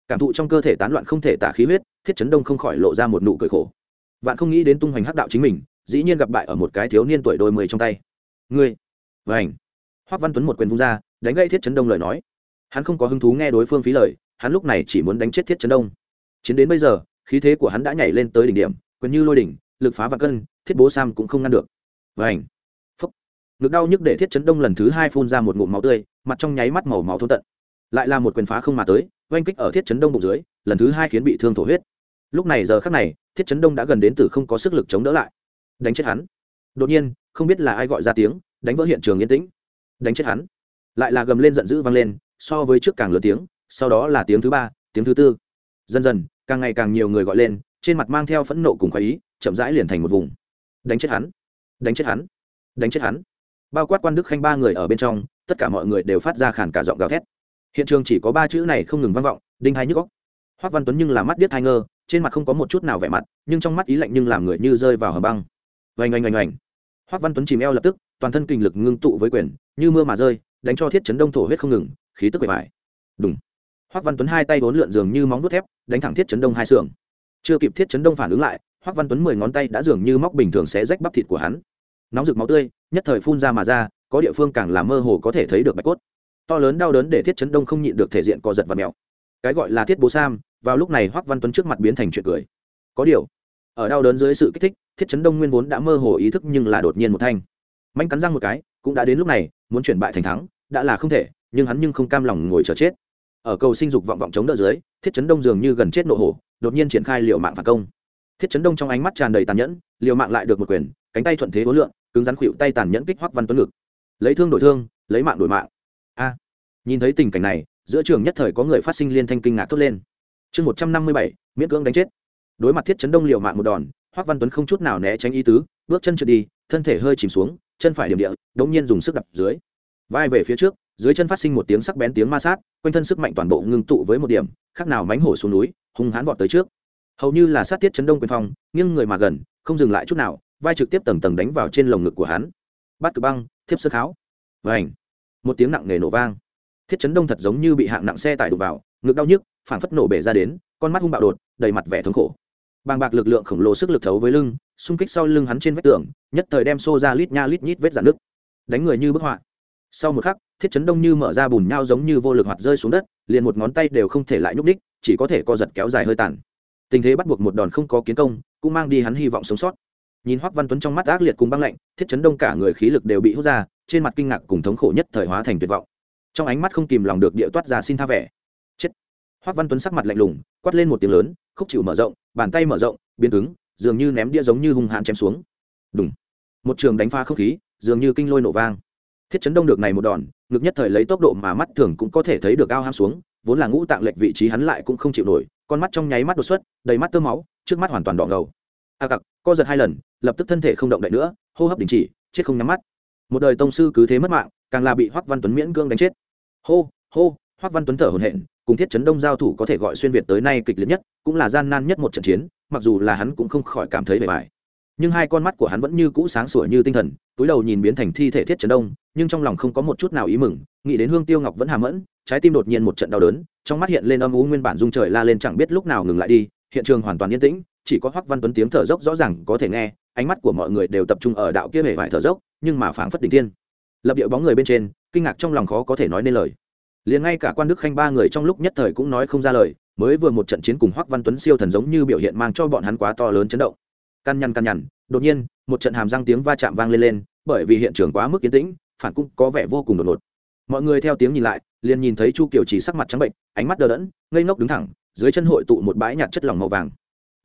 Cảm thụ trong cơ thể tán loạn không thể tả khí huyết, thiết chấn đông không khỏi lộ ra một nụ cười khổ. Vạn không nghĩ đến tung hoành hắc đạo chính mình, dĩ nhiên gặp bại ở một cái thiếu niên tuổi đôi mươi trong tay. Ngươi. Vảnh hoắc văn tuấn một quyền vung ra đánh gây thiết chấn đông lời nói. Hắn không có hứng thú nghe đối phương phí lời hắn lúc này chỉ muốn đánh chết thiết chấn đông. Chiến đến bây giờ khí thế của hắn đã nhảy lên tới đỉnh điểm quyền như lôi đỉnh lực phá và cân thiết bố sam cũng không ngăn được. Vành, phúc! Ngực đau nhức để thiết chấn đông lần thứ hai phun ra một ngụm máu tươi mặt trong nháy mắt màu máu thôn tận. Lại là một quyền phá không mà tới oanh kích ở thiết chấn đông bụng dưới lần thứ hai khiến bị thương thổ huyết. Lúc này giờ khắc này thiết chấn đông đã gần đến từ không có sức lực chống đỡ lại. Đánh chết hắn. Đột nhiên không biết là ai gọi ra tiếng đánh vỡ hiện trường yên tĩnh đánh chết hắn. Lại là gầm lên giận dữ vang lên, so với trước càng lớn tiếng, sau đó là tiếng thứ ba, tiếng thứ tư. Dần dần, càng ngày càng nhiều người gọi lên, trên mặt mang theo phẫn nộ cùng khoái ý, chậm rãi liền thành một vùng. Đánh chết hắn. Đánh chết hắn. Đánh chết hắn. Bao quát quan đức khanh ba người ở bên trong, tất cả mọi người đều phát ra khản cả giọng gào thét. Hiện trường chỉ có ba chữ này không ngừng vang vọng, đinh hai nhức góc hoác văn tuấn nhưng là mắt biết hai ngơ, trên mặt không có một chút nào vẻ mặt, nhưng trong mắt ý lạnh nhưng làm người như rơi vào hầm băng. Oanh oanh oanh oanh. Hoắc văn tuấn chìm eo lập tức, toàn thân kinh lực ngưng tụ với quyền, như mưa mà rơi, đánh cho thiết chấn đông thổ huyết không ngừng, khí tức bề mại đúng Hoắc văn tuấn hai tay vốn lượn dường như móng vuốt thép, đánh thẳng thiết chấn đông hai xưởng chưa kịp thiết chấn đông phản ứng lại Hoắc văn tuấn mười ngón tay đã dường như móc bình thường xé rách bắp thịt của hắn. Nóng rực máu tươi, nhất thời phun ra mà ra, có địa phương càng làm mơ hồ có thể thấy được bạch cốt. To lớn đau đớn để thiết chấn đông không nhịn được thể diện co giật và mèo. Cái gọi là thiết bố sam, vào lúc này Hoắc văn tuấn trước mặt biến thành chuyện cười. Có điều ở đau đớn dưới sự kích thích, thiết chấn đông nguyên vốn đã mơ hồ ý thức nhưng là đột nhiên một thanh. Mạnh cắn răng một cái, cũng đã đến lúc này, muốn chuyển bại thành thắng, đã là không thể, nhưng hắn nhưng không cam lòng ngồi chờ chết. Ở cầu sinh dục vọng vọng chống đỡ dưới, thiết chấn đông dường như gần chết nộ hổ, đột nhiên triển khai liệu mạng phản công. Thiết chấn đông trong ánh mắt tràn đầy tàn nhẫn, liều mạng lại được một quyền, cánh tay thuận thế hối lượng cứng rắn khuỵu tay tàn nhẫn kích hoắc văn tuấn ngực lấy thương đổi thương, lấy mạng đổi mạng. A! Nhìn thấy tình cảnh này, giữa trường nhất thời có người phát sinh liên thanh kinh ngạc thốt lên. Chương một trăm năm mươi bảy, miễn cưỡng đánh chết đối mặt thiết chấn đông liều mạng một đòn hoắc văn tuấn không chút nào né tránh ý tứ, bước chân trượt đi, thân thể hơi chìm xuống, chân phải điểm địa, đống nhiên dùng sức đập dưới. Vai về phía trước, dưới chân phát sinh một tiếng sắc bén tiếng ma sát, quanh thân sức mạnh toàn bộ ngưng tụ với một điểm, khác nào mánh hổ xuống núi, hung hãn vọt tới trước. Hầu như là sát tiết chấn đông quyền phong, nghiêng người mà gần, không dừng lại chút nào, vai trực tiếp tầng tầng đánh vào trên lồng ngực của hắn. Bắt cực băng, thiếp sơ kháo. Vảnh một tiếng nặng nề nổ vang. Thiết chấn đông thật giống như bị hạng nặng xe tải đụng vào, ngực đau nhức phản phất nổ bể ra đến, con mắt hung bạo đột, đầy mặt vẻ thống khổ bàng bạc lực lượng khổng lồ sức lực thấu với lưng, xung kích sau lưng hắn trên vách tường, nhất thời đem xô ra lít nha lít nhít vết dạn nước đánh người như bức họa. Sau một khắc, thiết chấn đông như mở ra bùn nhau giống như vô lực hoạt rơi xuống đất, liền một ngón tay đều không thể lại nhúc đích chỉ có thể co giật kéo dài hơi tàn. Tình thế bắt buộc một đòn không có kiến công, cũng mang đi hắn hy vọng sống sót. Nhìn hoắc văn tuấn trong mắt ác liệt cùng băng lạnh, thiết chấn đông cả người khí lực đều bị hút ra, trên mặt kinh ngạc cùng thống khổ nhất thời hóa thành tuyệt vọng. Trong ánh mắt không kìm lòng được địa toát ra xin tha vẻ. Chết. Hoắc văn tuấn sắc mặt lạnh lùng, quát lên một tiếng lớn khúc chịu mở rộng, bàn tay mở rộng, biến cứng, dường như ném đĩa giống như hung hãn chém xuống. Đúng một trường đánh pha không khí, dường như kinh lôi nổ vang. Thiết chấn đông được này một đòn, ngực nhất thời lấy tốc độ mà mắt thường cũng có thể thấy được ao ham xuống, vốn là ngũ tạng lệch vị trí hắn lại cũng không chịu nổi, con mắt trong nháy mắt đột xuất, đầy mắt tơ máu, trước mắt hoàn toàn đỏ ngầu. A cặc, co giật hai lần, lập tức thân thể không động đậy nữa, hô hấp đình chỉ, chết không nhắm mắt. Một đời tông sư cứ thế mất mạng, càng là bị hoắc văn tuấn miễn cương đánh chết. Hô hô, hoắc văn tuấn thở hổn hển cùng thiết chấn đông giao thủ có thể gọi xuyên việt tới nay kịch liệt nhất, cũng là gian nan nhất một trận chiến, mặc dù là hắn cũng không khỏi cảm thấy bề bài nhưng hai con mắt của hắn vẫn như cũ sáng sủa như tinh thần, túi đầu nhìn biến thành thi thể thiết chấn đông, nhưng trong lòng không có một chút nào ý mừng, nghĩ đến hương tiêu ngọc vẫn hàm mẫn, trái tim đột nhiên một trận đau đớn, trong mắt hiện lên âm u nguyên bản dung trời la lên chẳng biết lúc nào ngừng lại đi, hiện trường hoàn toàn yên tĩnh, chỉ có hoắc văn tuấn tiếng thở dốc rõ ràng có thể nghe, ánh mắt của mọi người đều tập trung ở đạo kia hề vải thở dốc, nhưng mà phảng phất đỉnh thiên. Lập điệu bóng người bên trên, kinh ngạc trong lòng khó có thể nói nên lời liền ngay cả quan đức khanh ba người trong lúc nhất thời cũng nói không ra lời, mới vừa một trận chiến cùng hoắc văn tuấn siêu thần giống như biểu hiện mang cho bọn hắn quá to lớn chấn động. Căn nhăn căn nhằn đột nhiên, một trận hàm răng tiếng va chạm vang lên lên, bởi vì hiện trường quá mức yên tĩnh, phản cũng có vẻ vô cùng đột ngột. Mọi người theo tiếng nhìn lại, liền nhìn thấy chu kiều chỉ sắc mặt trắng bệnh, ánh mắt đờ đẫn, ngây ngốc đứng thẳng, dưới chân hội tụ một bãi nhạt chất lỏng màu vàng.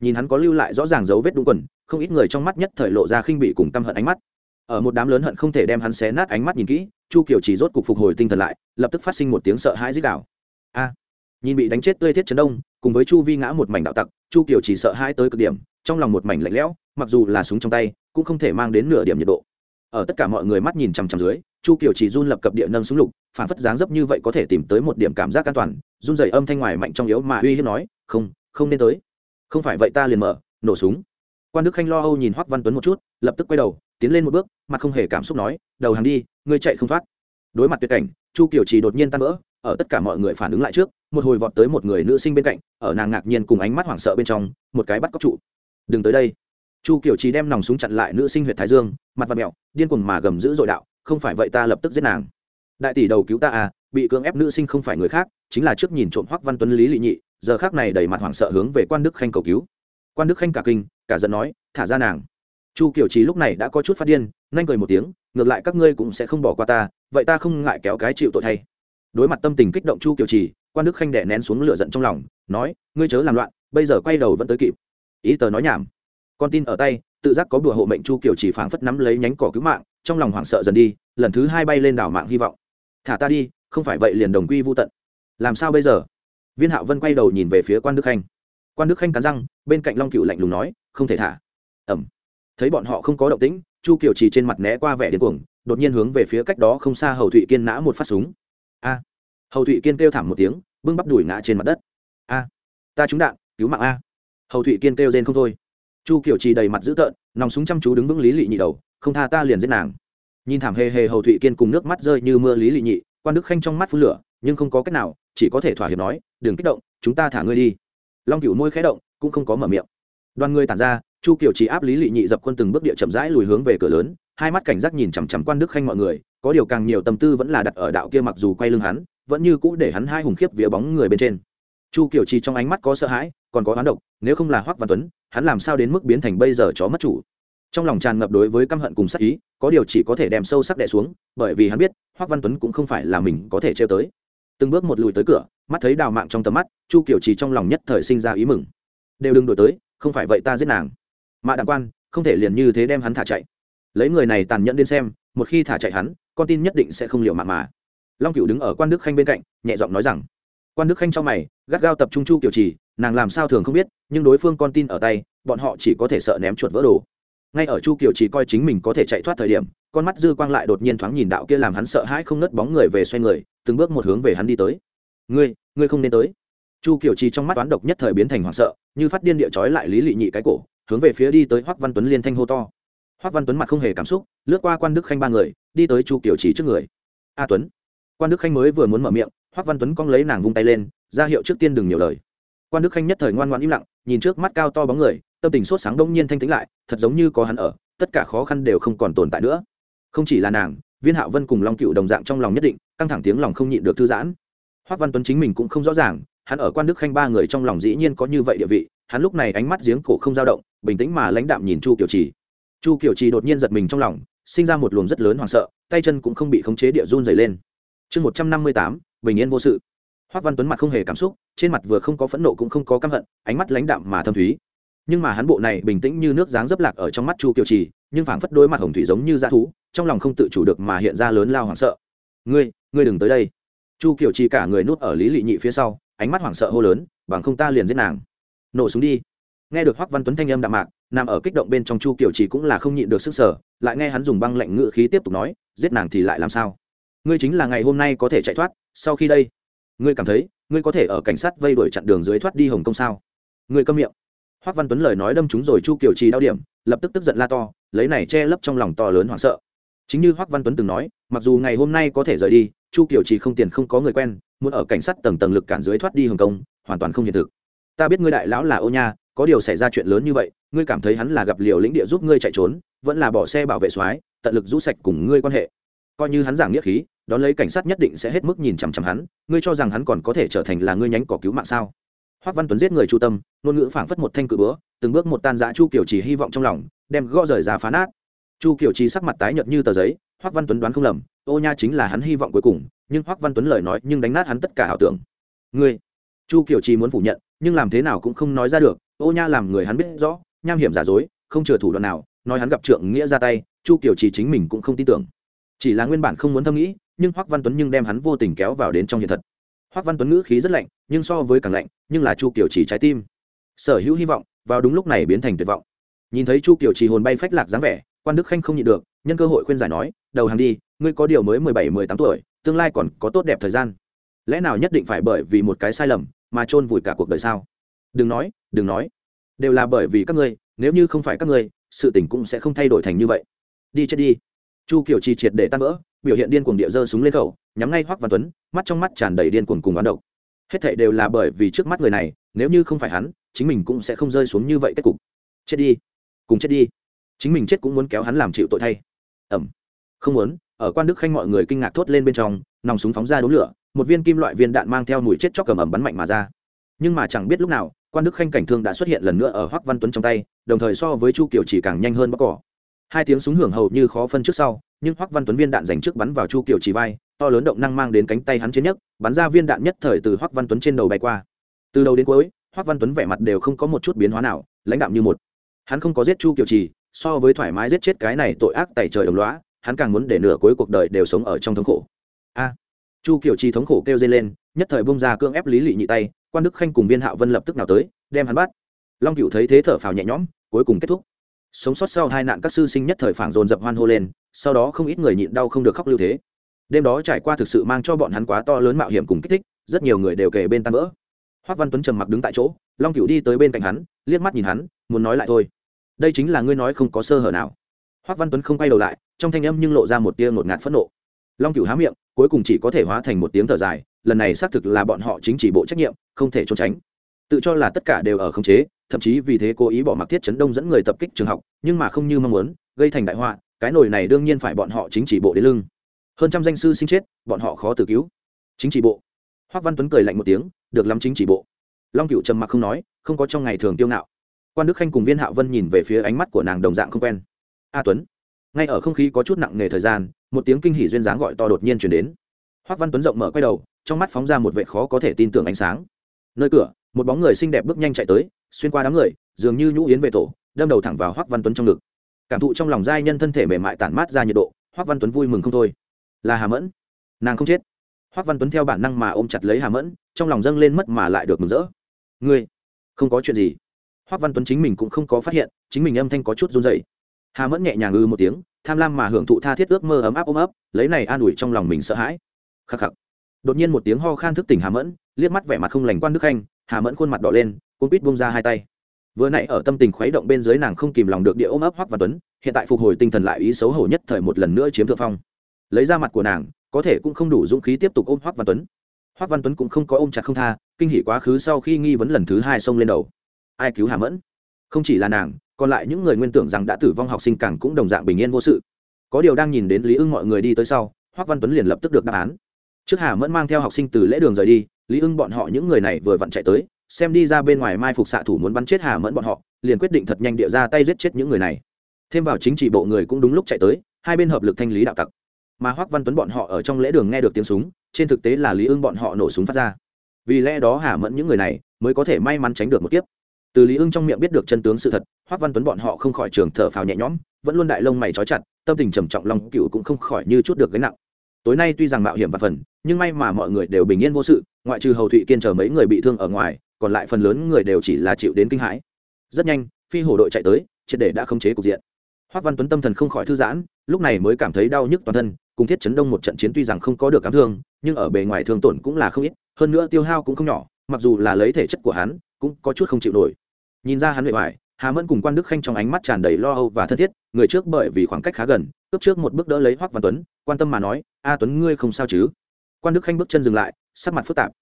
Nhìn hắn có lưu lại rõ ràng dấu vết đúng quần, không ít người trong mắt nhất thời lộ ra khinh bị cùng căm hận ánh mắt. Ở một đám lớn hận không thể đem hắn xé nát ánh mắt nhìn kỹ chu kiều chỉ rốt cục phục hồi tinh thần lại, lập tức phát sinh một tiếng sợ hãi dích đảo a! Nhìn bị đánh chết tươi thiết chấn đông, cùng với chu vi ngã một mảnh đạo tặc, chu kiều chỉ sợ hãi tới cực điểm, trong lòng một mảnh lạnh lẽo, mặc dù là súng trong tay, cũng không thể mang đến nửa điểm nhiệt độ. Ở tất cả mọi người mắt nhìn chằm chằm dưới, chu kiều chỉ run lập cập địa nâng súng lục, phản phất dáng dấp như vậy có thể tìm tới một điểm cảm giác an toàn, run dày âm thanh ngoài mạnh trong yếu mà uy hiếp nói, không không nên tới. Không phải vậy ta liền mở, nổ súng quan đức khanh lo âu nhìn hoắc văn tuấn một chút lập tức quay đầu tiến lên một bước mặt không hề cảm xúc nói đầu hàng đi ngươi chạy không thoát đối mặt tuyệt cảnh chu kiều chỉ đột nhiên tan vỡ ở tất cả mọi người phản ứng lại trước một hồi vọt tới một người nữ sinh bên cạnh ở nàng ngạc nhiên cùng ánh mắt hoảng sợ bên trong một cái bắt cóc trụ đừng tới đây chu kiều chỉ đem nòng súng chặn lại nữ sinh huyện thái dương mặt và mẹo điên cuồng mà gầm giữ dội đạo không phải vậy ta lập tức giết nàng đại tỷ đầu cứu ta à bị cưỡng ép nữ sinh không phải người khác chính là trước nhìn trộm hoắc văn tuấn lý lị nhị giờ khác này đầy mặt hoảng sợ hướng về quan đức khanh cầu cứu quan đức khanh cả kinh cả giận nói, thả ra nàng. Chu kiểu trí lúc này đã có chút phát điên, nhanh cười một tiếng, ngược lại các ngươi cũng sẽ không bỏ qua ta, vậy ta không ngại kéo cái chịu tội thay. Đối mặt tâm tình kích động chu kiều trì, quan đức khanh đẻ nén xuống lửa giận trong lòng, nói, ngươi chớ làm loạn, bây giờ quay đầu vẫn tới kịp. Ý tờ nói nhảm. Con tin ở tay, tự giác có bùa hộ mệnh chu kiều chỉ phảng phất nắm lấy nhánh cỏ cứu mạng, trong lòng hoảng sợ dần đi, lần thứ hai bay lên đảo mạng hy vọng. Thả ta đi, không phải vậy liền đồng quy vô tận. Làm sao bây giờ? Viên hạo vân quay đầu nhìn về phía quan đức khanh quan đức khanh cắn răng, bên cạnh long cựu lạnh lùng nói, không thể thả. Ẩm. Thấy bọn họ không có động tĩnh, chu kiều chỉ trên mặt né qua vẻ điên cuồng, đột nhiên hướng về phía cách đó không xa hầu thụy kiên nã một phát súng. A. Hầu thụy kiên kêu thảm một tiếng, bưng bắp đùi ngã trên mặt đất. A, ta trúng đạn, cứu mạng a. Hầu thụy kiên kêu rên không thôi. Chu Kiều trì đầy mặt dữ tợn, nòng súng chăm chú đứng vững lý lị nhị đầu, không tha ta liền giết nàng. Nhìn thảm hề hề hầu thụy kiên cùng nước mắt rơi như mưa lý lị nhị, quan đức khanh trong mắt phun lửa, nhưng không có cách nào, chỉ có thể thỏa hiệp nói, đừng kích động, chúng ta thả ngươi đi long cựu môi khẽ động, cũng không có mở miệng. Đoàn người tản ra, chu Kiều chỉ áp lý lị nhị dập quân từng bước địa chậm rãi lùi hướng về cửa lớn, hai mắt cảnh giác nhìn chằm chằm quan đức khanh mọi người, có điều càng nhiều tâm tư vẫn là đặt ở đạo kia mặc dù quay lưng hắn, vẫn như cũ để hắn hai hùng khiếp vía bóng người bên trên. Chu Kiều chỉ trong ánh mắt có sợ hãi, còn có oán độc, nếu không là hoắc văn tuấn, hắn làm sao đến mức biến thành bây giờ chó mất chủ? Trong lòng tràn ngập đối với căm hận cùng sắc ý, có điều chỉ có thể đem sâu sắc đè xuống, bởi vì hắn biết, hoắc văn tuấn cũng không phải là mình có thể treo tới. Từng bước một lùi tới cửa mắt thấy đào mạng trong tầm mắt, chu kiểu trì trong lòng nhất thời sinh ra ý mừng. Đều đừng đổi tới, không phải vậy ta giết nàng. Mạ đặng quan, không thể liền như thế đem hắn thả chạy. Lấy người này tàn nhẫn đến xem, một khi thả chạy hắn, con tin nhất định sẽ không liệu mạng mà. Long cựu đứng ở quan đức khanh bên cạnh, nhẹ giọng nói rằng, quan đức khanh trong mày, gắt gao tập trung chu kiểu trì, nàng làm sao thường không biết, nhưng đối phương con tin ở tay, bọn họ chỉ có thể sợ ném chuột vỡ đồ. Ngay ở chu kiều chỉ coi chính mình có thể chạy thoát thời điểm, con mắt dư quang lại đột nhiên thoáng nhìn đạo kia làm hắn sợ hãi không nứt bóng người về xoay người, từng bước một hướng về hắn đi tới ngươi ngươi không nên tới. Chu kiều trì trong mắt toán độc nhất thời biến thành hoảng sợ, như phát điên địa chói lại lý lị nhị cái cổ, hướng về phía đi tới hoắc văn tuấn liên thanh hô to. Hoắc văn tuấn mặt không hề cảm xúc, lướt qua quan đức khanh ba người, đi tới chu kiều trì trước người. A tuấn. Quan đức khanh mới vừa muốn mở miệng, hoắc văn tuấn cong lấy nàng vung tay lên, ra hiệu trước tiên đừng nhiều lời. Quan đức khanh nhất thời ngoan ngoan im lặng, nhìn trước mắt cao to bóng người, tâm tình sốt sáng đông nhiên thanh tĩnh lại, thật giống như có hắn ở, tất cả khó khăn đều không còn tồn tại nữa. Không chỉ là nàng, viên hạo vân cùng long cựu đồng dạng trong lòng nhất định, căng thẳng tiếng lòng không nhịn được thư giãn hoắc văn tuấn chính mình cũng không rõ ràng, hắn ở quan đức khanh ba người trong lòng dĩ nhiên có như vậy địa vị, hắn lúc này ánh mắt giếng cổ không dao động, bình tĩnh mà lãnh đạm nhìn chu kiều trì. Chu kiều trì đột nhiên giật mình trong lòng, sinh ra một luồng rất lớn hoảng sợ, tay chân cũng không bị khống chế địa run dày lên. Chương một trăm năm mươi tám, bình yên vô sự. Hoắc văn tuấn mặt không hề cảm xúc, trên mặt vừa không có phẫn nộ cũng không có căm hận, ánh mắt lãnh đạm mà thâm thúy. Nhưng mà hắn bộ này bình tĩnh như nước dáng dấp lạc ở trong mắt chu kiều trì, nhưng phảng phất đối mặt hồng thủy giống như dã thú, trong lòng không tự chủ được mà hiện ra lớn lao hoảng sợ. Ngươi ngươi đừng tới đây chu kiều chi cả người nút ở lý lị nhị phía sau, ánh mắt hoảng sợ hô lớn, bằng không ta liền giết nàng. Nổ súng đi. Nghe được hoắc văn tuấn thanh âm đạm mạc, nằm ở kích động bên trong chu kiều chi cũng là không nhịn được sức sở lại nghe hắn dùng băng lạnh ngự khí tiếp tục nói, giết nàng thì lại làm sao? Ngươi chính là ngày hôm nay có thể chạy thoát, sau khi đây, ngươi cảm thấy, ngươi có thể ở cảnh sát vây đuổi chặn đường dưới thoát đi hồng Công sao? Ngươi câm miệng. Hoắc văn tuấn lời nói đâm trúng rồi chu kiều trì đau điểm, lập tức tức giận la to, lấy này che lấp trong lòng to lớn hoảng sợ. Chính như hoắc văn tuấn từng nói mặc dù ngày hôm nay có thể rời đi, chu kiều Chỉ không tiền không có người quen, muốn ở cảnh sát tầng tầng lực cản dưới thoát đi hồng kông, hoàn toàn không hiện thực. Ta biết ngươi đại lão là ô nha, có điều xảy ra chuyện lớn như vậy, ngươi cảm thấy hắn là gặp liều lĩnh địa giúp ngươi chạy trốn, vẫn là bỏ xe bảo vệ soái, tận lực rũ sạch cùng ngươi quan hệ. Coi như hắn giảng nghĩa khí, đón lấy cảnh sát nhất định sẽ hết mức nhìn chằm chằm hắn, ngươi cho rằng hắn còn có thể trở thành là ngươi nhánh cỏ cứu mạng sao? Hoắc văn tuấn giết người chu tâm, ngôn ngữ phảng phất một thanh cự búa, từng bước một tan dã chu kiểu chỉ hy vọng trong lòng, đem gõ rời ra phá nát chu kiểu trí sắc mặt tái nhợt như tờ giấy, hoắc văn tuấn đoán không lầm, ô nha chính là hắn hy vọng cuối cùng, nhưng hoắc văn tuấn lời nói nhưng đánh nát hắn tất cả ảo tưởng. Ngươi, chu kiểu trí muốn phủ nhận, nhưng làm thế nào cũng không nói ra được, ô nha làm người hắn biết rõ, nham hiểm giả dối, không chừa thủ đoạn nào, nói hắn gặp trượng nghĩa ra tay, chu kiểu trí chính mình cũng không tin tưởng. Chỉ là nguyên bản không muốn thâm nghĩ, nhưng hoắc văn tuấn nhưng đem hắn vô tình kéo vào đến trong hiện thật. Hoắc văn tuấn ngữ khí rất lạnh, nhưng so với càng lạnh, nhưng là chu kiều trí trái tim. Sở hữu hy vọng, vào đúng lúc này biến thành tuyệt vọng. Nhìn thấy chu kiều trì hồn bay phách lạc dáng vẻ quan đức khanh không nhịn được, nhân cơ hội khuyên giải nói, đầu hàng đi, ngươi có điều mới mười bảy, mười tám tuổi, tương lai còn có tốt đẹp thời gian. Lẽ nào nhất định phải bởi vì một cái sai lầm mà chôn vùi cả cuộc đời sao? Đừng nói đừng nói. Đều là bởi vì các ngươi, nếu như không phải các ngươi, sự tình cũng sẽ không thay đổi thành như vậy. Đi chết đi. Chu kiều chi triệt để tan vỡ, biểu hiện điên cuồng địa giơ súng lên khẩu, nhắm ngay hoắc văn tuấn, mắt trong mắt tràn đầy điên cuồng cùng bán độc. Hết thảy đều là bởi vì trước mắt người này, nếu như không phải hắn, chính mình cũng sẽ không rơi xuống như vậy kết cục. Chết đi, cùng chết đi chính mình chết cũng muốn kéo hắn làm chịu tội thay. Ẩm. Không muốn, ở quan đức khanh mọi người kinh ngạc thốt lên bên trong, nòng súng phóng ra đốm lửa, một viên kim loại viên đạn mang theo mùi chết chóc cầm ẩm bắn mạnh mà ra. Nhưng mà chẳng biết lúc nào, quan đức khanh cảnh thương đã xuất hiện lần nữa ở hoắc văn tuấn trong tay, đồng thời so với chu kiều chỉ càng nhanh hơn bóc cỏ. Hai tiếng súng hưởng hầu như khó phân trước sau, nhưng hoắc văn tuấn viên đạn dành trước bắn vào chu kiều chỉ vai, to lớn động năng mang đến cánh tay hắn trên nhất bắn ra viên đạn nhất thời từ hoắc văn tuấn trên đầu bay qua. Từ đầu đến cuối, hoắc văn tuấn vẻ mặt đều không có một chút biến hóa nào, lãnh đạm như một. Hắn không có giết chu kiều trì so với thoải mái giết chết cái này tội ác tẩy trời đồng lõa, hắn càng muốn để nửa cuối cuộc đời đều sống ở trong thống khổ. A. Chu kiều chi thống khổ kêu dây lên nhất thời bông ra cưỡng ép lý lị nhị tay quan đức khanh cùng viên hạo vân lập tức nào tới đem hắn bắt. Long cựu thấy thế thở phào nhẹ nhõm cuối cùng kết thúc. Sống sót sau hai nạn các sư sinh nhất thời phảng dồn dập hoan hô lên sau đó không ít người nhịn đau không được khóc lưu thế. Đêm đó trải qua thực sự mang cho bọn hắn quá to lớn mạo hiểm cùng kích thích rất nhiều người đều kể bên tan vỡ. Hoác văn tuấn trầm mặc đứng tại chỗ long cựu đi tới bên cạnh hắn liếc mắt nhìn hắn muốn nói lại thôi đây chính là ngươi nói không có sơ hở nào. Hoác văn tuấn không quay đầu lại, trong thanh âm nhưng lộ ra một tia ngột ngạt phẫn nộ. Long Cửu há miệng, cuối cùng chỉ có thể hóa thành một tiếng thở dài, lần này xác thực là bọn họ chính chỉ bộ trách nhiệm, không thể trốn tránh. Tự cho là tất cả đều ở khống chế, thậm chí vì thế cố ý bỏ mặc thiết chấn đông dẫn người tập kích trường học, nhưng mà không như mong muốn, gây thành đại họa, cái nồi này đương nhiên phải bọn họ chính chỉ bộ đến lưng. Hơn trăm danh sư sinh chết, bọn họ khó tự cứu. Chính trị bộ. Hoác văn tuấn cười lạnh một tiếng, được lắm chính trị bộ. Long cựu trầm mặc không nói, không có trong ngày thường tiêu ngạo quan đức khanh cùng viên hạo vân nhìn về phía ánh mắt của nàng đồng dạng không quen a tuấn ngay ở không khí có chút nặng nề thời gian một tiếng kinh hỉ duyên dáng gọi to đột nhiên chuyển đến hoác văn tuấn rộng mở quay đầu trong mắt phóng ra một vệ khó có thể tin tưởng ánh sáng nơi cửa một bóng người xinh đẹp bước nhanh chạy tới xuyên qua đám người dường như nhũ yến về tổ đâm đầu thẳng vào hoác văn tuấn trong ngực cảm thụ trong lòng giai nhân thân thể mềm mại tản mát ra nhiệt độ hoác văn tuấn vui mừng không thôi là hà mẫn nàng không chết hoác văn tuấn theo bản năng mà ôm chặt lấy hà mẫn trong lòng dâng lên mất mà lại được mừng rỡ ngươi không có chuyện gì Hoắc văn tuấn chính mình cũng không có phát hiện chính mình âm thanh có chút run rẩy, hà mẫn nhẹ nhàng ư một tiếng tham lam mà hưởng thụ tha thiết ước mơ ấm áp ôm ấp lấy này an ủi trong lòng mình sợ hãi. Khắc khắc. Đột nhiên một tiếng ho khan thức tỉnh hà mẫn liếc mắt vẻ mặt không lành quan đức khanh hà mẫn khuôn mặt đỏ lên cuốn quýt buông ra hai tay. Vừa nãy ở tâm tình khuấy động bên dưới nàng không kìm lòng được địa ôm ấp hoắc văn tuấn hiện tại phục hồi tinh thần lại ý xấu hổ nhất thời một lần nữa chiếm thượng phong. Lấy ra mặt của nàng có thể cũng không đủ dũng khí tiếp tục ôm hoắc văn tuấn. Hoắc văn tuấn cũng không có ôm chặt không tha kinh hỉ quá khứ sau khi nghi vấn lần thứ hai xông lên đầu ai cứu hà mẫn? Không chỉ là nàng, còn lại những người nguyên tưởng rằng đã tử vong học sinh càng cũng đồng dạng bình yên vô sự. Có điều đang nhìn đến lý ưng mọi người đi tới sau, hoắc văn tuấn liền lập tức được đáp án. Trước hà mẫn mang theo học sinh từ lễ đường rời đi, lý ưng bọn họ những người này vừa vặn chạy tới, xem đi ra bên ngoài mai phục xạ thủ muốn bắn chết hà mẫn bọn họ, liền quyết định thật nhanh địa ra tay giết chết những người này. Thêm vào chính trị bộ người cũng đúng lúc chạy tới, hai bên hợp lực thanh lý đạo tặc. Mà hoắc văn tuấn bọn họ ở trong lễ đường nghe được tiếng súng, trên thực tế là lý ưng bọn họ nổ súng phát ra. Vì lẽ đó hà mẫn những người này mới có thể may mắn tránh được một kiếp từ lý ưng trong miệng biết được chân tướng sự thật hoắc văn tuấn bọn họ không khỏi trường thở phào nhẹ nhõm, vẫn luôn đại lông mày trói chặt, tâm tình trầm trọng lòng cựu cũng không khỏi như chút được gánh nặng. Tối nay tuy rằng mạo hiểm và phần, nhưng may mà mọi người đều bình yên vô sự, ngoại trừ hầu thụy kiên chờ mấy người bị thương ở ngoài, còn lại phần lớn người đều chỉ là chịu đến kinh hãi. Rất nhanh, phi hổ đội chạy tới, triệt để đã khống chế cục diện. Hoắc văn tuấn tâm thần không khỏi thư giãn, lúc này mới cảm thấy đau nhức toàn thân, cùng thiết chấn đông một trận chiến tuy rằng không có được cảm thương, nhưng ở bề ngoài thương tổn cũng là không ít, hơn nữa tiêu hao cũng không nhỏ, mặc dù là lấy thể chất của hắn, cũng có chút không chịu nổi nhìn ra hắn bề ngoài hà mẫn cùng quan đức khanh trong ánh mắt tràn đầy lo âu và thân thiết, người trước bởi vì khoảng cách khá gần, cướp trước một bước đỡ lấy hoắc văn tuấn, quan tâm mà nói, a tuấn, ngươi không sao chứ? Quan đức khanh bước chân dừng lại, sắc mặt phức tạp.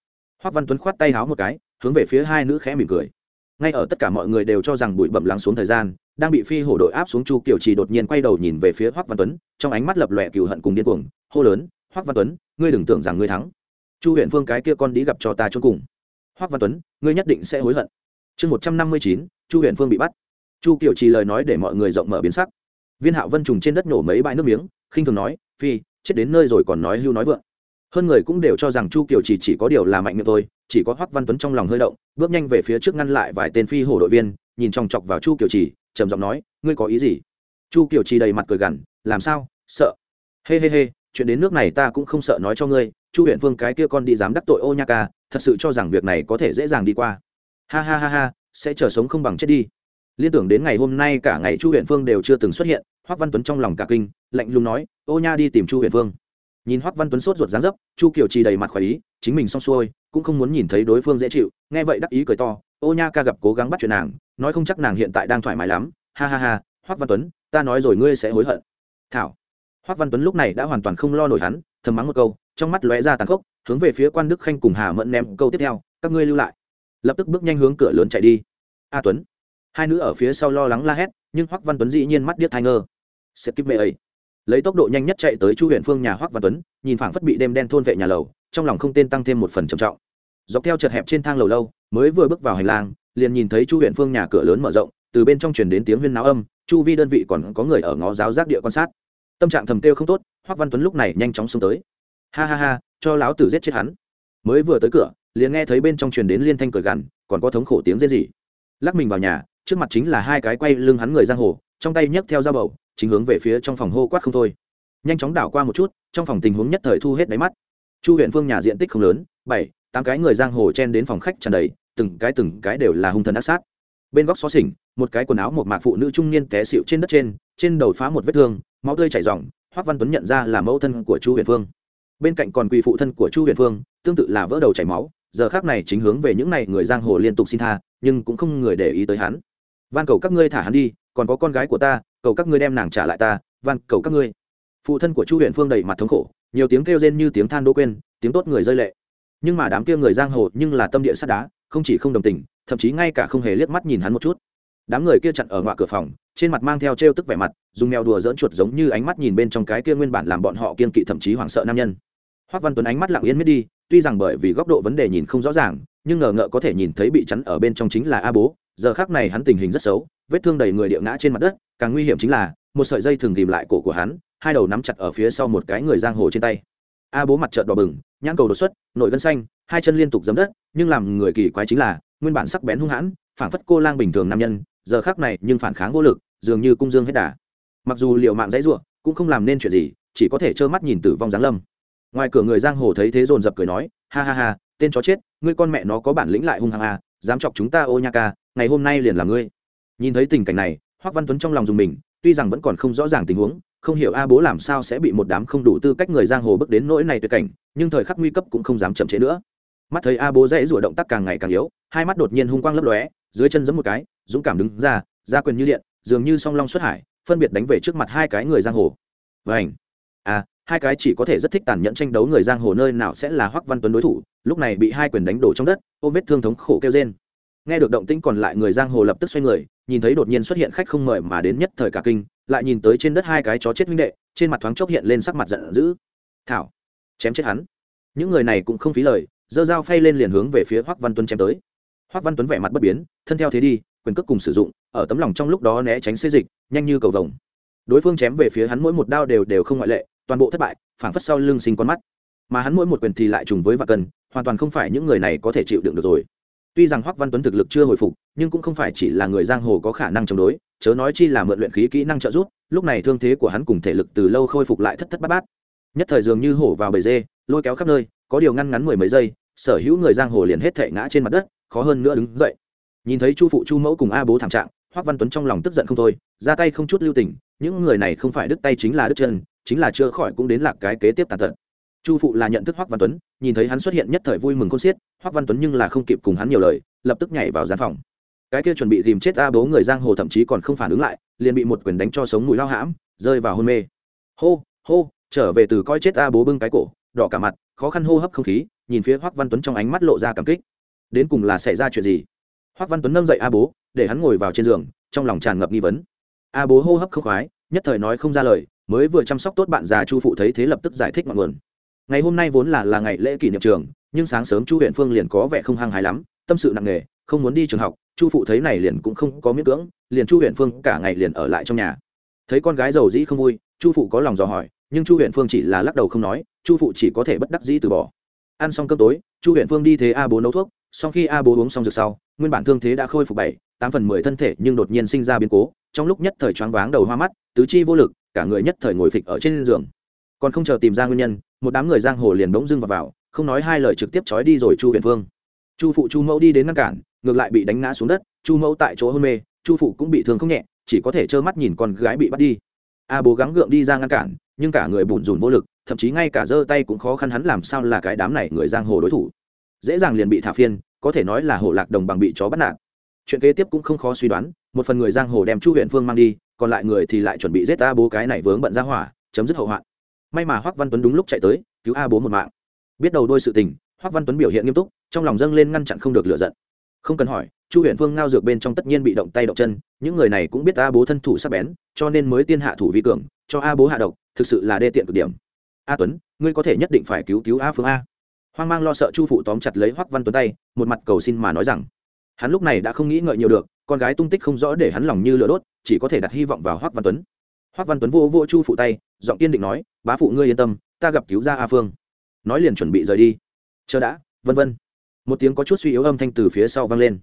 Hoắc văn tuấn khoát tay háo một cái, hướng về phía hai nữ khẽ mỉm cười. Ngay ở tất cả mọi người đều cho rằng bụi bẩm lắng xuống thời gian, đang bị phi hổ đội áp xuống chu kiều trì đột nhiên quay đầu nhìn về phía hoắc văn tuấn, trong ánh mắt lập lòe cừu hận cùng điên cuồng, hô lớn, hoắc văn tuấn, ngươi đừng tưởng rằng ngươi thắng. Chu huyện phương cái kia con đi gặp cho ta cho cùng. Hoắc văn tuấn, ngươi nhất định sẽ hối hận chương một trăm năm mươi chín, chu huyện phương bị bắt. Chu kiều trì lời nói để mọi người rộng mở biến sắc. Viên hạo vân trùng trên đất nổ mấy bãi nước miếng, khinh thường nói, phi, chết đến nơi rồi còn nói hưu nói vượng. Hơn người cũng đều cho rằng chu kiều chỉ chỉ có điều là mạnh miệng thôi, chỉ có hoắc văn tuấn trong lòng hơi động, bước nhanh về phía trước ngăn lại vài tên phi hổ đội viên, nhìn chòng chọc vào chu kiều chỉ trầm giọng nói, ngươi có ý gì? Chu kiều chỉ đầy mặt cười gằn, làm sao? Sợ. Hê hê hê, chuyện đến nước này ta cũng không sợ nói cho ngươi, chu huyện vương cái kia con đi dám đắc tội ô nha ca, thật sự cho rằng việc này có thể dễ dàng đi qua ha ha ha ha, sẽ chờ sống không bằng chết đi. Liên tưởng đến ngày hôm nay cả ngày chu huyện phương đều chưa từng xuất hiện, hoắc văn tuấn trong lòng cả kinh, lạnh lùng nói, ô nha, đi tìm chu huyện phương. Nhìn hoắc văn tuấn sốt ruột dáng dấp, chu kiều trì đầy mặt khỏe ý, chính mình xong xuôi, cũng không muốn nhìn thấy đối phương dễ chịu, nghe vậy đắc ý cười to, ô nha, ca gặp cố gắng bắt chuyện nàng, nói không chắc nàng hiện tại đang thoải mái lắm. Ha ha ha, hoắc văn tuấn, ta nói rồi ngươi sẽ hối hận. Thảo. Hoắc văn tuấn lúc này đã hoàn toàn không lo nổi hắn, thầm mắng một câu, trong mắt lóe ra tàn khốc, hướng về phía quan đức khanh cùng hà mẫn ném câu tiếp theo, các ngươi lưu lại lập tức bước nhanh hướng cửa lớn chạy đi. A tuấn. Hai nữ ở phía sau lo lắng la hét, nhưng hoắc văn tuấn dĩ nhiên mắt điếc thai ngơ. Sẽ kíp mẹ ấy. Lấy tốc độ nhanh nhất chạy tới chu huyện phương nhà hoắc văn tuấn, nhìn phảng phất bị đêm đen thôn vệ nhà lầu, trong lòng không tên tăng thêm một phần trầm trọng. Dọc theo chật hẹp trên thang lầu lâu, mới vừa bước vào hành lang, liền nhìn thấy chu huyện phương nhà cửa lớn mở rộng, từ bên trong truyền đến tiếng huyên náo âm, chu vi đơn vị còn có người ở ngó giáo giác địa quan sát. Tâm trạng thầm kêu không tốt, hoắc văn tuấn lúc này nhanh chóng xông tới. Ha ha ha, cho láo tử giết chết hắn. Mới vừa tới cửa liền nghe thấy bên trong truyền đến liên thanh cười gằn, còn có thống khổ tiếng rên rỉ. Lắc mình vào nhà, trước mặt chính là hai cái quay lưng hắn người giang hồ, trong tay nhấc theo dao bầu, chính hướng về phía trong phòng hô quát không thôi. Nhanh chóng đảo qua một chút, trong phòng tình huống nhất thời thu hết đáy mắt. Chu huyện phương nhà diện tích không lớn, bảy, tám cái người giang hồ chen đến phòng khách tràn đầy, từng cái từng cái đều là hung thần ác sát. Bên góc xó xỉnh, một cái quần áo một mạc phụ nữ trung niên té xịu trên đất trên trên đầu phá một vết thương, máu tươi chảy ròng hoắc văn tuấn nhận ra là mẫu thân của chu huyện phương. Bên cạnh còn quỳ phụ thân của chu huyện phương, tương tự là vỡ đầu chảy máu giờ khác này chính hướng về những này người giang hồ liên tục xin tha, nhưng cũng không người để ý tới hắn. Van, cầu các ngươi thả hắn đi, còn có con gái của ta, cầu các ngươi đem nàng trả lại ta. Van, cầu các ngươi. Phụ thân của chu huyện phương đầy mặt thống khổ, nhiều tiếng kêu rên như tiếng than đỗ quên, tiếng tốt người rơi lệ. Nhưng mà đám kia người giang hồ nhưng là tâm địa sắt đá, không chỉ không đồng tình, thậm chí ngay cả không hề liếc mắt nhìn hắn một chút. Đám người kia chặn ở ngoại cửa phòng, trên mặt mang theo t r e o tức vẻ mặt, dùng mèo đùa dỡn chuột giống như ánh mắt nhìn bên trong cái kia nguyên bản làm bọn họ kiên kỵ thậm chí hoảng sợ nam nhân. Hoác văn tuấn ánh mắt lặng yên miết đi tuy rằng bởi vì góc độ vấn đề nhìn không rõ ràng, nhưng ngờ ngợ có thể nhìn thấy bị chắn ở bên trong chính là a bố. Giờ khác này hắn tình hình rất xấu, vết thương đầy người địa ngã trên mặt đất, càng nguy hiểm chính là, một sợi dây thường tìm lại cổ của hắn, hai đầu nắm chặt ở phía sau một cái người giang hồ trên tay. A bố mặt trợn đỏ bừng, nhãn cầu đột xuất, nội gân xanh, hai chân liên tục giấm đất, nhưng làm người kỳ quái chính là, nguyên bản sắc bén hung hãn phản phất cô lang bình thường nam nhân, giờ khác này nhưng phản kháng vô lực, dường như cung dương hết đà. Mặc dù liệu mạng dãy ruộng, cũng không làm nên chuyện gì, chỉ có thể trơ mắt nhìn tử vong giáng lâm ngoài cửa người giang hồ thấy thế dồn dập cười nói, ha ha ha, tên chó chết, ngươi con mẹ nó có bản lĩnh lại hung hăng à dám chọc chúng ta ô nha ca, ngày hôm nay liền là ngươi. Nhìn thấy tình cảnh này, hoắc văn tuấn trong lòng dùng mình, tuy rằng vẫn còn không rõ ràng tình huống, không hiểu a bố làm sao sẽ bị một đám không đủ tư cách người giang hồ bước đến nỗi này tuyệt cảnh, nhưng thời khắc nguy cấp cũng không dám chậm trễ nữa. Mắt thấy a bố dễ rủa động tác càng ngày càng yếu, hai mắt đột nhiên hung quang lấp lóe, dưới chân giẫm một cái, dũng cảm đứng ra ra quyền như điện, dường như song long xuất hải, phân biệt đánh về trước mặt hai cái người giang hồ. Vảnh à hai cái chỉ có thể rất thích tàn nhẫn tranh đấu người giang hồ nơi nào sẽ là hoắc văn tuấn đối thủ, lúc này bị hai quyền đánh đổ trong đất ôm vết thương thống khổ kêu trên nghe được động tĩnh còn lại người giang hồ lập tức xoay người, nhìn thấy đột nhiên xuất hiện khách không mời mà đến nhất thời cả kinh, lại nhìn tới trên đất hai cái chó chết huynh đệ, trên mặt thoáng chốc hiện lên sắc mặt giận dữ. Thảo, chém chết hắn. Những người này cũng không phí lời giơ dao phay lên liền hướng về phía hoắc văn tuấn chém tới. Hoắc văn tuấn vẻ mặt bất biến, thân theo thế đi, quyền cước cùng sử dụng, ở tấm lòng trong lúc đó né tránh xê dịch, nhanh như cầu vồng. Đối phương chém về phía hắn mỗi một đao đều đều không ngoại lệ toàn bộ thất bại, phảng phất sau lưng sinh con mắt. Mà hắn mỗi một quyền thì lại trùng với vạn cân, hoàn toàn không phải những người này có thể chịu đựng được rồi. Tuy rằng hoắc văn tuấn thực lực chưa hồi phục, nhưng cũng không phải chỉ là người giang hồ có khả năng chống đối, chớ nói chi là mượn luyện khí kỹ năng trợ giúp, lúc này thương thế của hắn cùng thể lực từ lâu khôi phục lại thất thất bát bát. Nhất thời dường như hổ vào bầy dê, lôi kéo khắp nơi, có điều ngăn ngắn mười mấy giây, sở hữu người giang hồ liền hết thể ngã trên mặt đất, khó hơn nữa đứng dậy. Nhìn thấy chu phụ chu mẫu cùng a bố thảm trạng, hoắc văn tuấn trong lòng tức giận không thôi, ra tay không chút lưu tình, những người này không phải đứt tay chính là đứt chân chính là chưa khỏi cũng đến lạc cái kế tiếp tàn tật. Chu phụ là nhận thức hoắc văn tuấn, nhìn thấy hắn xuất hiện nhất thời vui mừng khôn xiết, hoắc văn tuấn nhưng là không kịp cùng hắn nhiều lời, lập tức nhảy vào gian phòng. Cái kia chuẩn bị tìm chết a bố người giang hồ thậm chí còn không phản ứng lại, liền bị một quyền đánh cho sống mũi lao hãm, rơi vào hôn mê. Hô hô, trở về từ coi chết a bố bưng cái cổ, đỏ cả mặt, khó khăn hô hấp không khí, nhìn phía hoắc văn tuấn trong ánh mắt lộ ra cảm kích. Đến cùng là xảy ra chuyện gì? Hoắc văn tuấn nâng dậy a bố, để hắn ngồi vào trên giường, trong lòng tràn ngập nghi vấn. A bố hô hấp không khoái, nhất thời nói không ra lời mới vừa chăm sóc tốt bạn già chu phụ thấy thế lập tức giải thích mọi nguồn. Ngày hôm nay vốn là là ngày lễ kỷ niệm trường, nhưng sáng sớm chu huyện phương liền có vẻ không hăng hái lắm, tâm sự nặng nề, không muốn đi trường học, chu phụ thấy này liền cũng không có miễn cưỡng, liền chu huyện phương cả ngày liền ở lại trong nhà. Thấy con gái giàu dĩ không vui, chu phụ có lòng dò hỏi, nhưng chu huyện phương chỉ là lắc đầu không nói, chu phụ chỉ có thể bất đắc dĩ từ bỏ. Ăn xong cơm tối, chu huyện phương đi thế a bố nấu thuốc, sau khi a bố uống xong rượu sau, nguyên bản thương thế đã khôi phục bảy, tám phần mười thân thể nhưng đột nhiên sinh ra biến cố, trong lúc nhất thời choáng váng đầu hoa mắt, tứ chi vô lực cả người nhất thời ngồi phịch ở trên giường. Còn không chờ tìm ra nguyên nhân một đám người giang hồ liền bỗng dưng vào, vào không nói hai lời trực tiếp trói đi rồi chu huyện phương chu phụ chu mẫu đi đến ngăn cản ngược lại bị đánh ngã xuống đất chu mẫu tại chỗ hôn mê chu phụ cũng bị thương không nhẹ chỉ có thể trơ mắt nhìn con gái bị bắt đi. A bố gắng gượng đi ra ngăn cản nhưng cả người bùn rùn vô lực thậm chí ngay cả giơ tay cũng khó khăn hắn làm sao là cái đám này người giang hồ đối thủ. Dễ dàng liền bị thả phiên có thể nói là hồ lạc đồng bằng bị chó bắt nạt. Chuyện kế tiếp cũng không khó suy đoán một phần người giang hồ đem chu huyện phương mang đi còn lại người thì lại chuẩn bị giết a bố cái này vướng bận ra hỏa, chấm dứt hậu hoạn. May mà hoắc văn tuấn đúng lúc chạy tới, cứu a bố một mạng. Biết đầu đôi sự tình, hoắc văn tuấn biểu hiện nghiêm túc, trong lòng dâng lên ngăn chặn không được lựa giận. Không cần hỏi, chu huyện phương ngao dược bên trong tất nhiên bị động tay động chân, những người này cũng biết a bố thân thủ sắc bén, cho nên mới tiên hạ thủ vi cường, cho a bố hạ độc, thực sự là đê tiện cực điểm. A tuấn, ngươi có thể nhất định phải cứu cứu a phương a. Hoang mang lo sợ chu phụ tóm chặt lấy hoắc văn tuấn tay, một mặt cầu xin mà nói rằng hắn lúc này đã không nghĩ ngợi nhiều được, con gái tung tích không rõ để hắn lòng như lửa đốt, chỉ có thể đặt hy vọng vào hoắc văn tuấn. Hoắc văn tuấn vô vô chu phụ tay, giọng kiên định nói, bá phụ ngươi yên tâm, ta gặp cứu ra a phương. Nói liền chuẩn bị rời đi. Chờ đã, vân vân. Một tiếng có chút suy yếu âm thanh từ phía sau vang lên.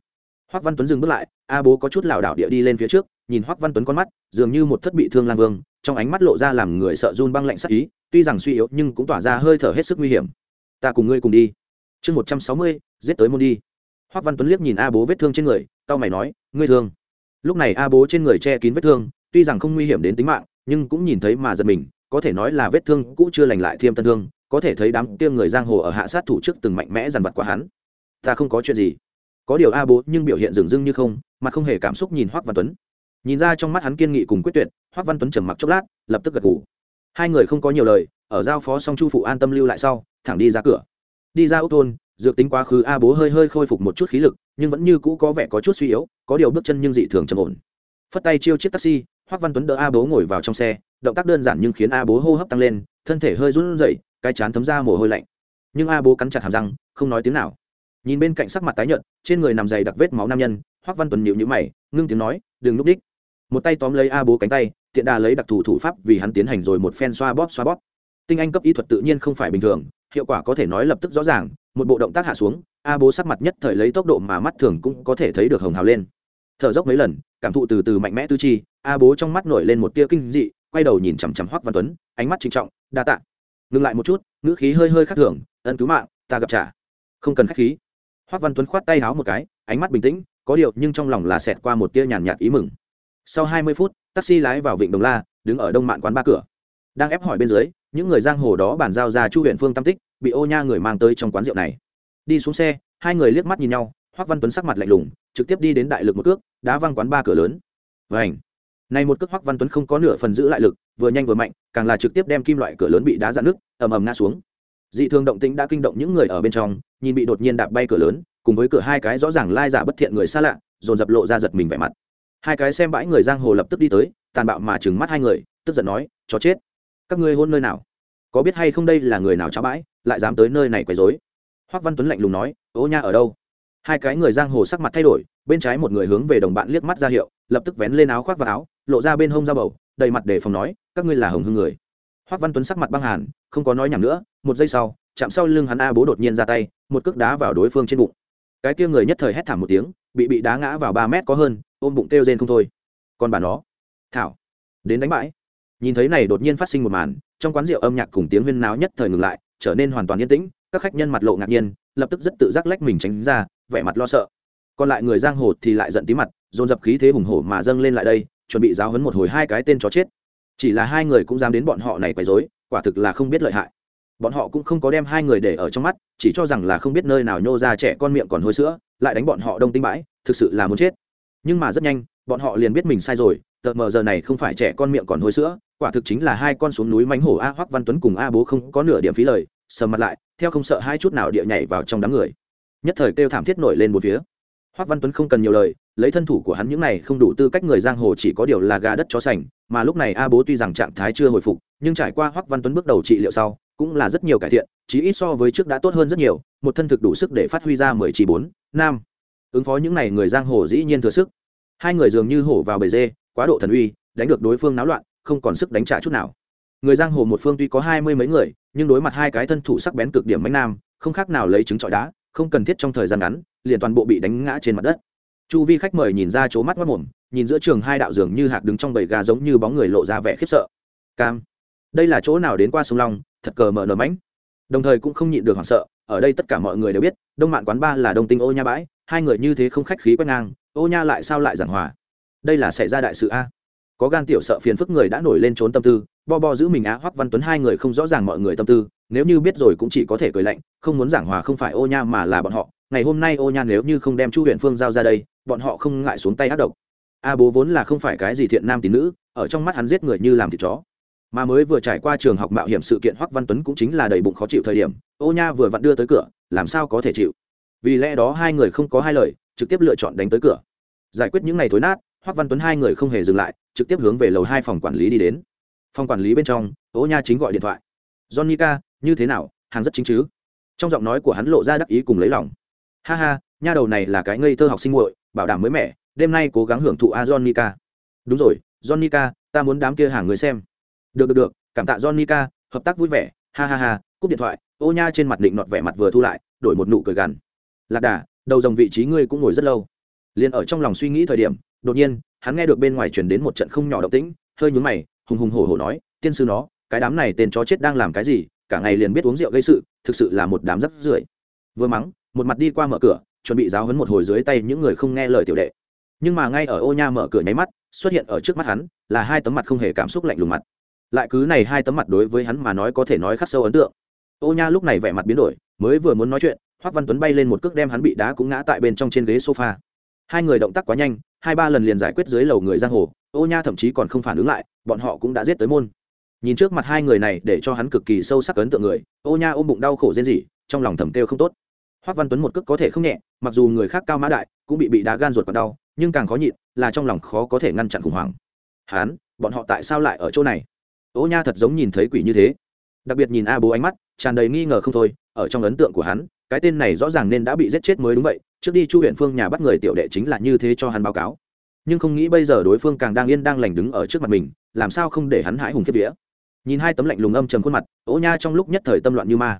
Hoắc văn tuấn dừng bước lại, a bố có chút lảo đảo địa đi lên phía trước, nhìn hoắc văn tuấn con mắt, dường như một thất bị thương lang vương, trong ánh mắt lộ ra làm người sợ run băng lạnh sắc ý, tuy rằng suy yếu nhưng cũng tỏa ra hơi thở hết sức nguy hiểm. Ta cùng ngươi cùng đi. Chương một trăm sáu mươi, giết tới môn đi hoắc văn tuấn liếc nhìn a bố vết thương trên người tao mày nói, ngươi thương. Lúc này a bố trên người che kín vết thương, tuy rằng không nguy hiểm đến tính mạng, nhưng cũng nhìn thấy mà giật mình, có thể nói là vết thương cũ chưa lành lại thêm tân thương có thể thấy đám tiêm người giang hồ ở hạ sát thủ trước từng mạnh mẽ dằn vặt qua hắn. Ta không có chuyện gì. Có điều a bố nhưng biểu hiện dường dưng như không mặt không hề cảm xúc nhìn hoắc văn tuấn. Nhìn ra trong mắt hắn kiên nghị cùng quyết tuyệt hoắc văn tuấn trầm mặc chốc lát, lập tức gật gù. Hai người không có nhiều lời, ở giao phó xong chu phụ an tâm lưu lại sau, thẳng đi ra cửa. Đi ra ô thôn dược tính quá khứ a bố hơi hơi khôi phục một chút khí lực, nhưng vẫn như cũ có vẻ có chút suy yếu, có điều bước chân nhưng dị thường trầm ổn. Phất tay chiêu chiếc taxi, hoắc văn tuấn đỡ a bố ngồi vào trong xe, động tác đơn giản nhưng khiến a bố hô hấp tăng lên, thân thể hơi run rẩy, cái chán thấm ra mồ hôi lạnh. Nhưng a bố cắn chặt hàm răng, không nói tiếng nào. Nhìn bên cạnh sắc mặt tái nhợt, trên người nằm dày đặc vết máu nam nhân, hoắc văn tuấn nhịu nhữ mày, ngưng tiếng nói, đừng núp đích. Một tay tóm lấy a bố cánh tay, tiện đà lấy đặc thù thủ pháp vì hắn tiến hành rồi một phen xoa bóp xoa bóp. Tinh anh cấp y thuật tự nhiên không phải bình thường, hiệu quả có thể nói lập tức rõ ràng một bộ động tác hạ xuống, a bố sắc mặt nhất thời lấy tốc độ mà mắt thường cũng có thể thấy được hồng hào lên. Thở dốc mấy lần, cảm thụ từ từ mạnh mẽ tư chi, a bố trong mắt nổi lên một tia kinh dị, quay đầu nhìn chằm chằm hoắc văn tuấn, ánh mắt trinh trọng, đa tạ. Ngừng lại một chút, ngữ khí hơi hơi khắc thường, ân cứu mạng, ta gặp trả. Không cần khách khí. Hoắc văn tuấn khoát tay háo một cái, ánh mắt bình tĩnh, có điều nhưng trong lòng là xẹt qua một tia nhàn nhạt ý mừng. Sau hai mươi phút, taxi lái vào vịnh đồng la, đứng ở đông mạn quán ba cửa. Đang ép hỏi bên dưới những người giang hồ đó bàn giao ra chu huyện phương tam tích, bị ô nha người mang tới trong quán rượu này. Đi xuống xe, hai người liếc mắt nhìn nhau, hoắc văn tuấn sắc mặt lạnh lùng, trực tiếp đi đến đại lực một cước, đá văng quán ba cửa lớn. Vảnh này một cước hoắc văn tuấn không có nửa phần giữ lại lực, vừa nhanh vừa mạnh, càng là trực tiếp đem kim loại cửa lớn bị đá dạn nước ầm ầm ngã xuống. Dị thường động tĩnh đã kinh động những người ở bên trong, nhìn bị đột nhiên đạp bay cửa lớn, cùng với cửa hai cái rõ ràng lai giả bất thiện người xa lạ, dồn dập lộ ra giật mình vẻ mặt. Hai cái xem bãi người giang hồ lập tức đi tới, tàn bạo mà trừng mắt hai người, tức giận nói, chó chết! Các ngươi hôn nơi nào? Có biết hay không đây là người nào cháo bãi, lại dám tới nơi này quấy rối? Hoắc văn tuấn lạnh lùng nói, ô nha, ở đâu? Hai cái người giang hồ sắc mặt thay đổi, bên trái một người hướng về đồng bạn liếc mắt ra hiệu, lập tức vén lên áo khoác và áo, lộ ra bên hông da bầu, đầy mặt để phòng nói, các ngươi là hồng hưng người. Hoắc văn tuấn sắc mặt băng hàn, không có nói nhảm nữa, một giây sau, chạm sau lưng hắn a bố đột nhiên ra tay, một cước đá vào đối phương trên bụng. Cái kia người nhất thời hét thảm một tiếng, bị bị đá ngã vào ba mét có hơn, ôm bụng kêu rên không thôi. Còn bà nó. Thảo. Đến đánh bãi nhìn thấy này đột nhiên phát sinh một màn, trong quán rượu âm nhạc cùng tiếng huyên náo nhất thời ngừng lại, trở nên hoàn toàn yên tĩnh, các khách nhân mặt lộ ngạc nhiên, lập tức rất tự giác lách mình tránh ra, vẻ mặt lo sợ. Còn lại người giang hồ thì lại giận tí mặt, dồn dập khí thế hùng hổ mà dâng lên lại đây, chuẩn bị giáo hấn một hồi hai cái tên chó chết. Chỉ là hai người cũng dám đến bọn họ này quấy rối, quả thực là không biết lợi hại. Bọn họ cũng không có đem hai người để ở trong mắt, chỉ cho rằng là không biết nơi nào nhô ra trẻ con miệng còn hôi sữa, lại đánh bọn họ đông tinh bãi, thực sự là muốn chết. Nhưng mà rất nhanh, bọn họ liền biết mình sai rồi, tờ mờ giờ này không phải trẻ con miệng còn hôi sữa quả thực chính là hai con xuống núi mánh hổ a hoắc văn tuấn cùng a bố không có nửa điểm phí lời, sầm mặt lại, theo không sợ hai chút nào địa nhảy vào trong đám người. Nhất thời kêu thảm thiết nổi lên một phía. Hoắc văn tuấn không cần nhiều lời, lấy thân thủ của hắn những này không đủ tư cách người giang hồ chỉ có điều là gà đất chó sành, mà lúc này a bố tuy rằng trạng thái chưa hồi phục, nhưng trải qua hoắc văn tuấn bước đầu trị liệu sau, cũng là rất nhiều cải thiện, chí ít so với trước đã tốt hơn rất nhiều, một thân thực đủ sức để phát huy ra mười chỉ bốn nam ứng phó những này người giang hồ dĩ nhiên thừa sức. Hai người dường như hổ vào bể dê, quá độ thần uy, đánh được đối phương náo loạn không còn sức đánh trả chút nào. Người giang hồ một phương tuy có hai mươi mấy người, nhưng đối mặt hai cái thân thủ sắc bén cực điểm bánh nam, không khác nào lấy trứng trọi đá, không cần thiết trong thời gian ngắn, liền toàn bộ bị đánh ngã trên mặt đất. Chu vi khách mời nhìn ra chỗ mắt mất mồm, nhìn giữa trường hai đạo dường như hạc đứng trong bầy gà giống như bóng người lộ ra vẻ khiếp sợ. Cam, đây là chỗ nào đến qua sông long, thật cờ mở nở mãnh đồng thời cũng không nhịn được hoảng sợ, ở đây tất cả mọi người đều biết, đông mạn quán ba là đông tinh ô nha bãi, hai người như thế không khách khí quét ngang, ô nha lại sao lại giảng hòa? Đây là xảy ra đại sự a? Có gan tiểu sợ phiền phức người đã nổi lên trốn tâm tư, bo bo giữ mình á, hoắc văn tuấn hai người không rõ ràng mọi người tâm tư, nếu như biết rồi cũng chỉ có thể cười lạnh, không muốn giảng hòa không phải ô nha mà là bọn họ, ngày hôm nay ô nha nếu như không đem chu huyện phương giao ra đây, bọn họ không ngại xuống tay ác độc. A bố vốn là không phải cái gì thiện nam tín nữ, ở trong mắt hắn giết người như làm thịt chó. Mà mới vừa trải qua trường học mạo hiểm sự kiện hoắc văn tuấn cũng chính là đầy bụng khó chịu thời điểm, ô nha vừa vặn đưa tới cửa, làm sao có thể chịu? Vì lẽ đó hai người không có hai lời, trực tiếp lựa chọn đánh tới cửa. Giải quyết những ngày thối nát hoắc văn tuấn hai người không hề dừng lại trực tiếp hướng về lầu hai phòng quản lý đi đến. Phòng quản lý bên trong ô nha chính gọi điện thoại. Johnny ca như thế nào? Hàng rất chính chứ? Trong giọng nói của hắn lộ ra đắc ý cùng lấy lòng. Ha ha nha đầu này là cái ngây thơ học sinh muội bảo đảm mới mẻ đêm nay cố gắng hưởng thụ a Jonica. đúng rồi Jonica, ta muốn đám kia hàng người xem. Được được được cảm tạ Jonica, hợp tác vui vẻ. Ha ha ha cúp điện thoại. Ô nha trên mặt định nọt vẻ mặt vừa thu lại đổi một nụ cười gằn. Lạc đà đầu dòng vị trí ngươi cũng ngồi rất lâu. Liền ở trong lòng suy nghĩ thời điểm đột nhiên, hắn nghe được bên ngoài chuyển đến một trận không nhỏ động tĩnh, hơi nhúng mày, hùng hùng hổ hổ nói, tiên sư nó, cái đám này tên chó chết đang làm cái gì, cả ngày liền biết uống rượu gây sự, thực sự là một đám rắp rưởi. Vừa mắng, một mặt đi qua mở cửa, chuẩn bị giáo hấn một hồi dưới tay những người không nghe lời tiểu đệ. Nhưng mà ngay ở ô nha mở cửa nháy mắt, xuất hiện ở trước mắt hắn, là hai tấm mặt không hề cảm xúc lạnh lùng mặt. Lại cứ này hai tấm mặt đối với hắn mà nói có thể nói khắc sâu ấn tượng. Ô nha lúc này vẻ mặt biến đổi, mới vừa muốn nói chuyện, hoắc văn tuấn bay lên một cước đem hắn bị đá cũng ngã tại bên trong trên ghế sofa. Hai người động tác quá nhanh hai ba lần liền giải quyết dưới lầu người giang hồ ô nha thậm chí còn không phản ứng lại bọn họ cũng đã giết tới môn. Nhìn trước mặt hai người này để cho hắn cực kỳ sâu sắc ấn tượng người ô nha ôm bụng đau khổ rên rỉ trong lòng thầm kêu không tốt. Hoắc văn tuấn một cước có thể không nhẹ mặc dù người khác cao mã đại cũng bị bị đá gan ruột còn đau nhưng càng khó nhịn là trong lòng khó có thể ngăn chặn khủng hoảng. Hán, bọn họ tại sao lại ở chỗ này? Ô nha thật giống nhìn thấy quỷ như thế. Đặc biệt nhìn a bố ánh mắt tràn đầy nghi ngờ không thôi ở trong ấn tượng của hắn cái tên này rõ ràng nên đã bị giết chết mới đúng vậy, trước đi chu huyện phương nhà bắt người tiểu đệ chính là như thế cho hắn báo cáo. Nhưng không nghĩ bây giờ đối phương càng đang yên đang lành đứng ở trước mặt mình, làm sao không để hắn hãi hùng kiếp vía. Nhìn hai tấm lạnh lùng âm trầm khuôn mặt ố nha trong lúc nhất thời tâm loạn như ma.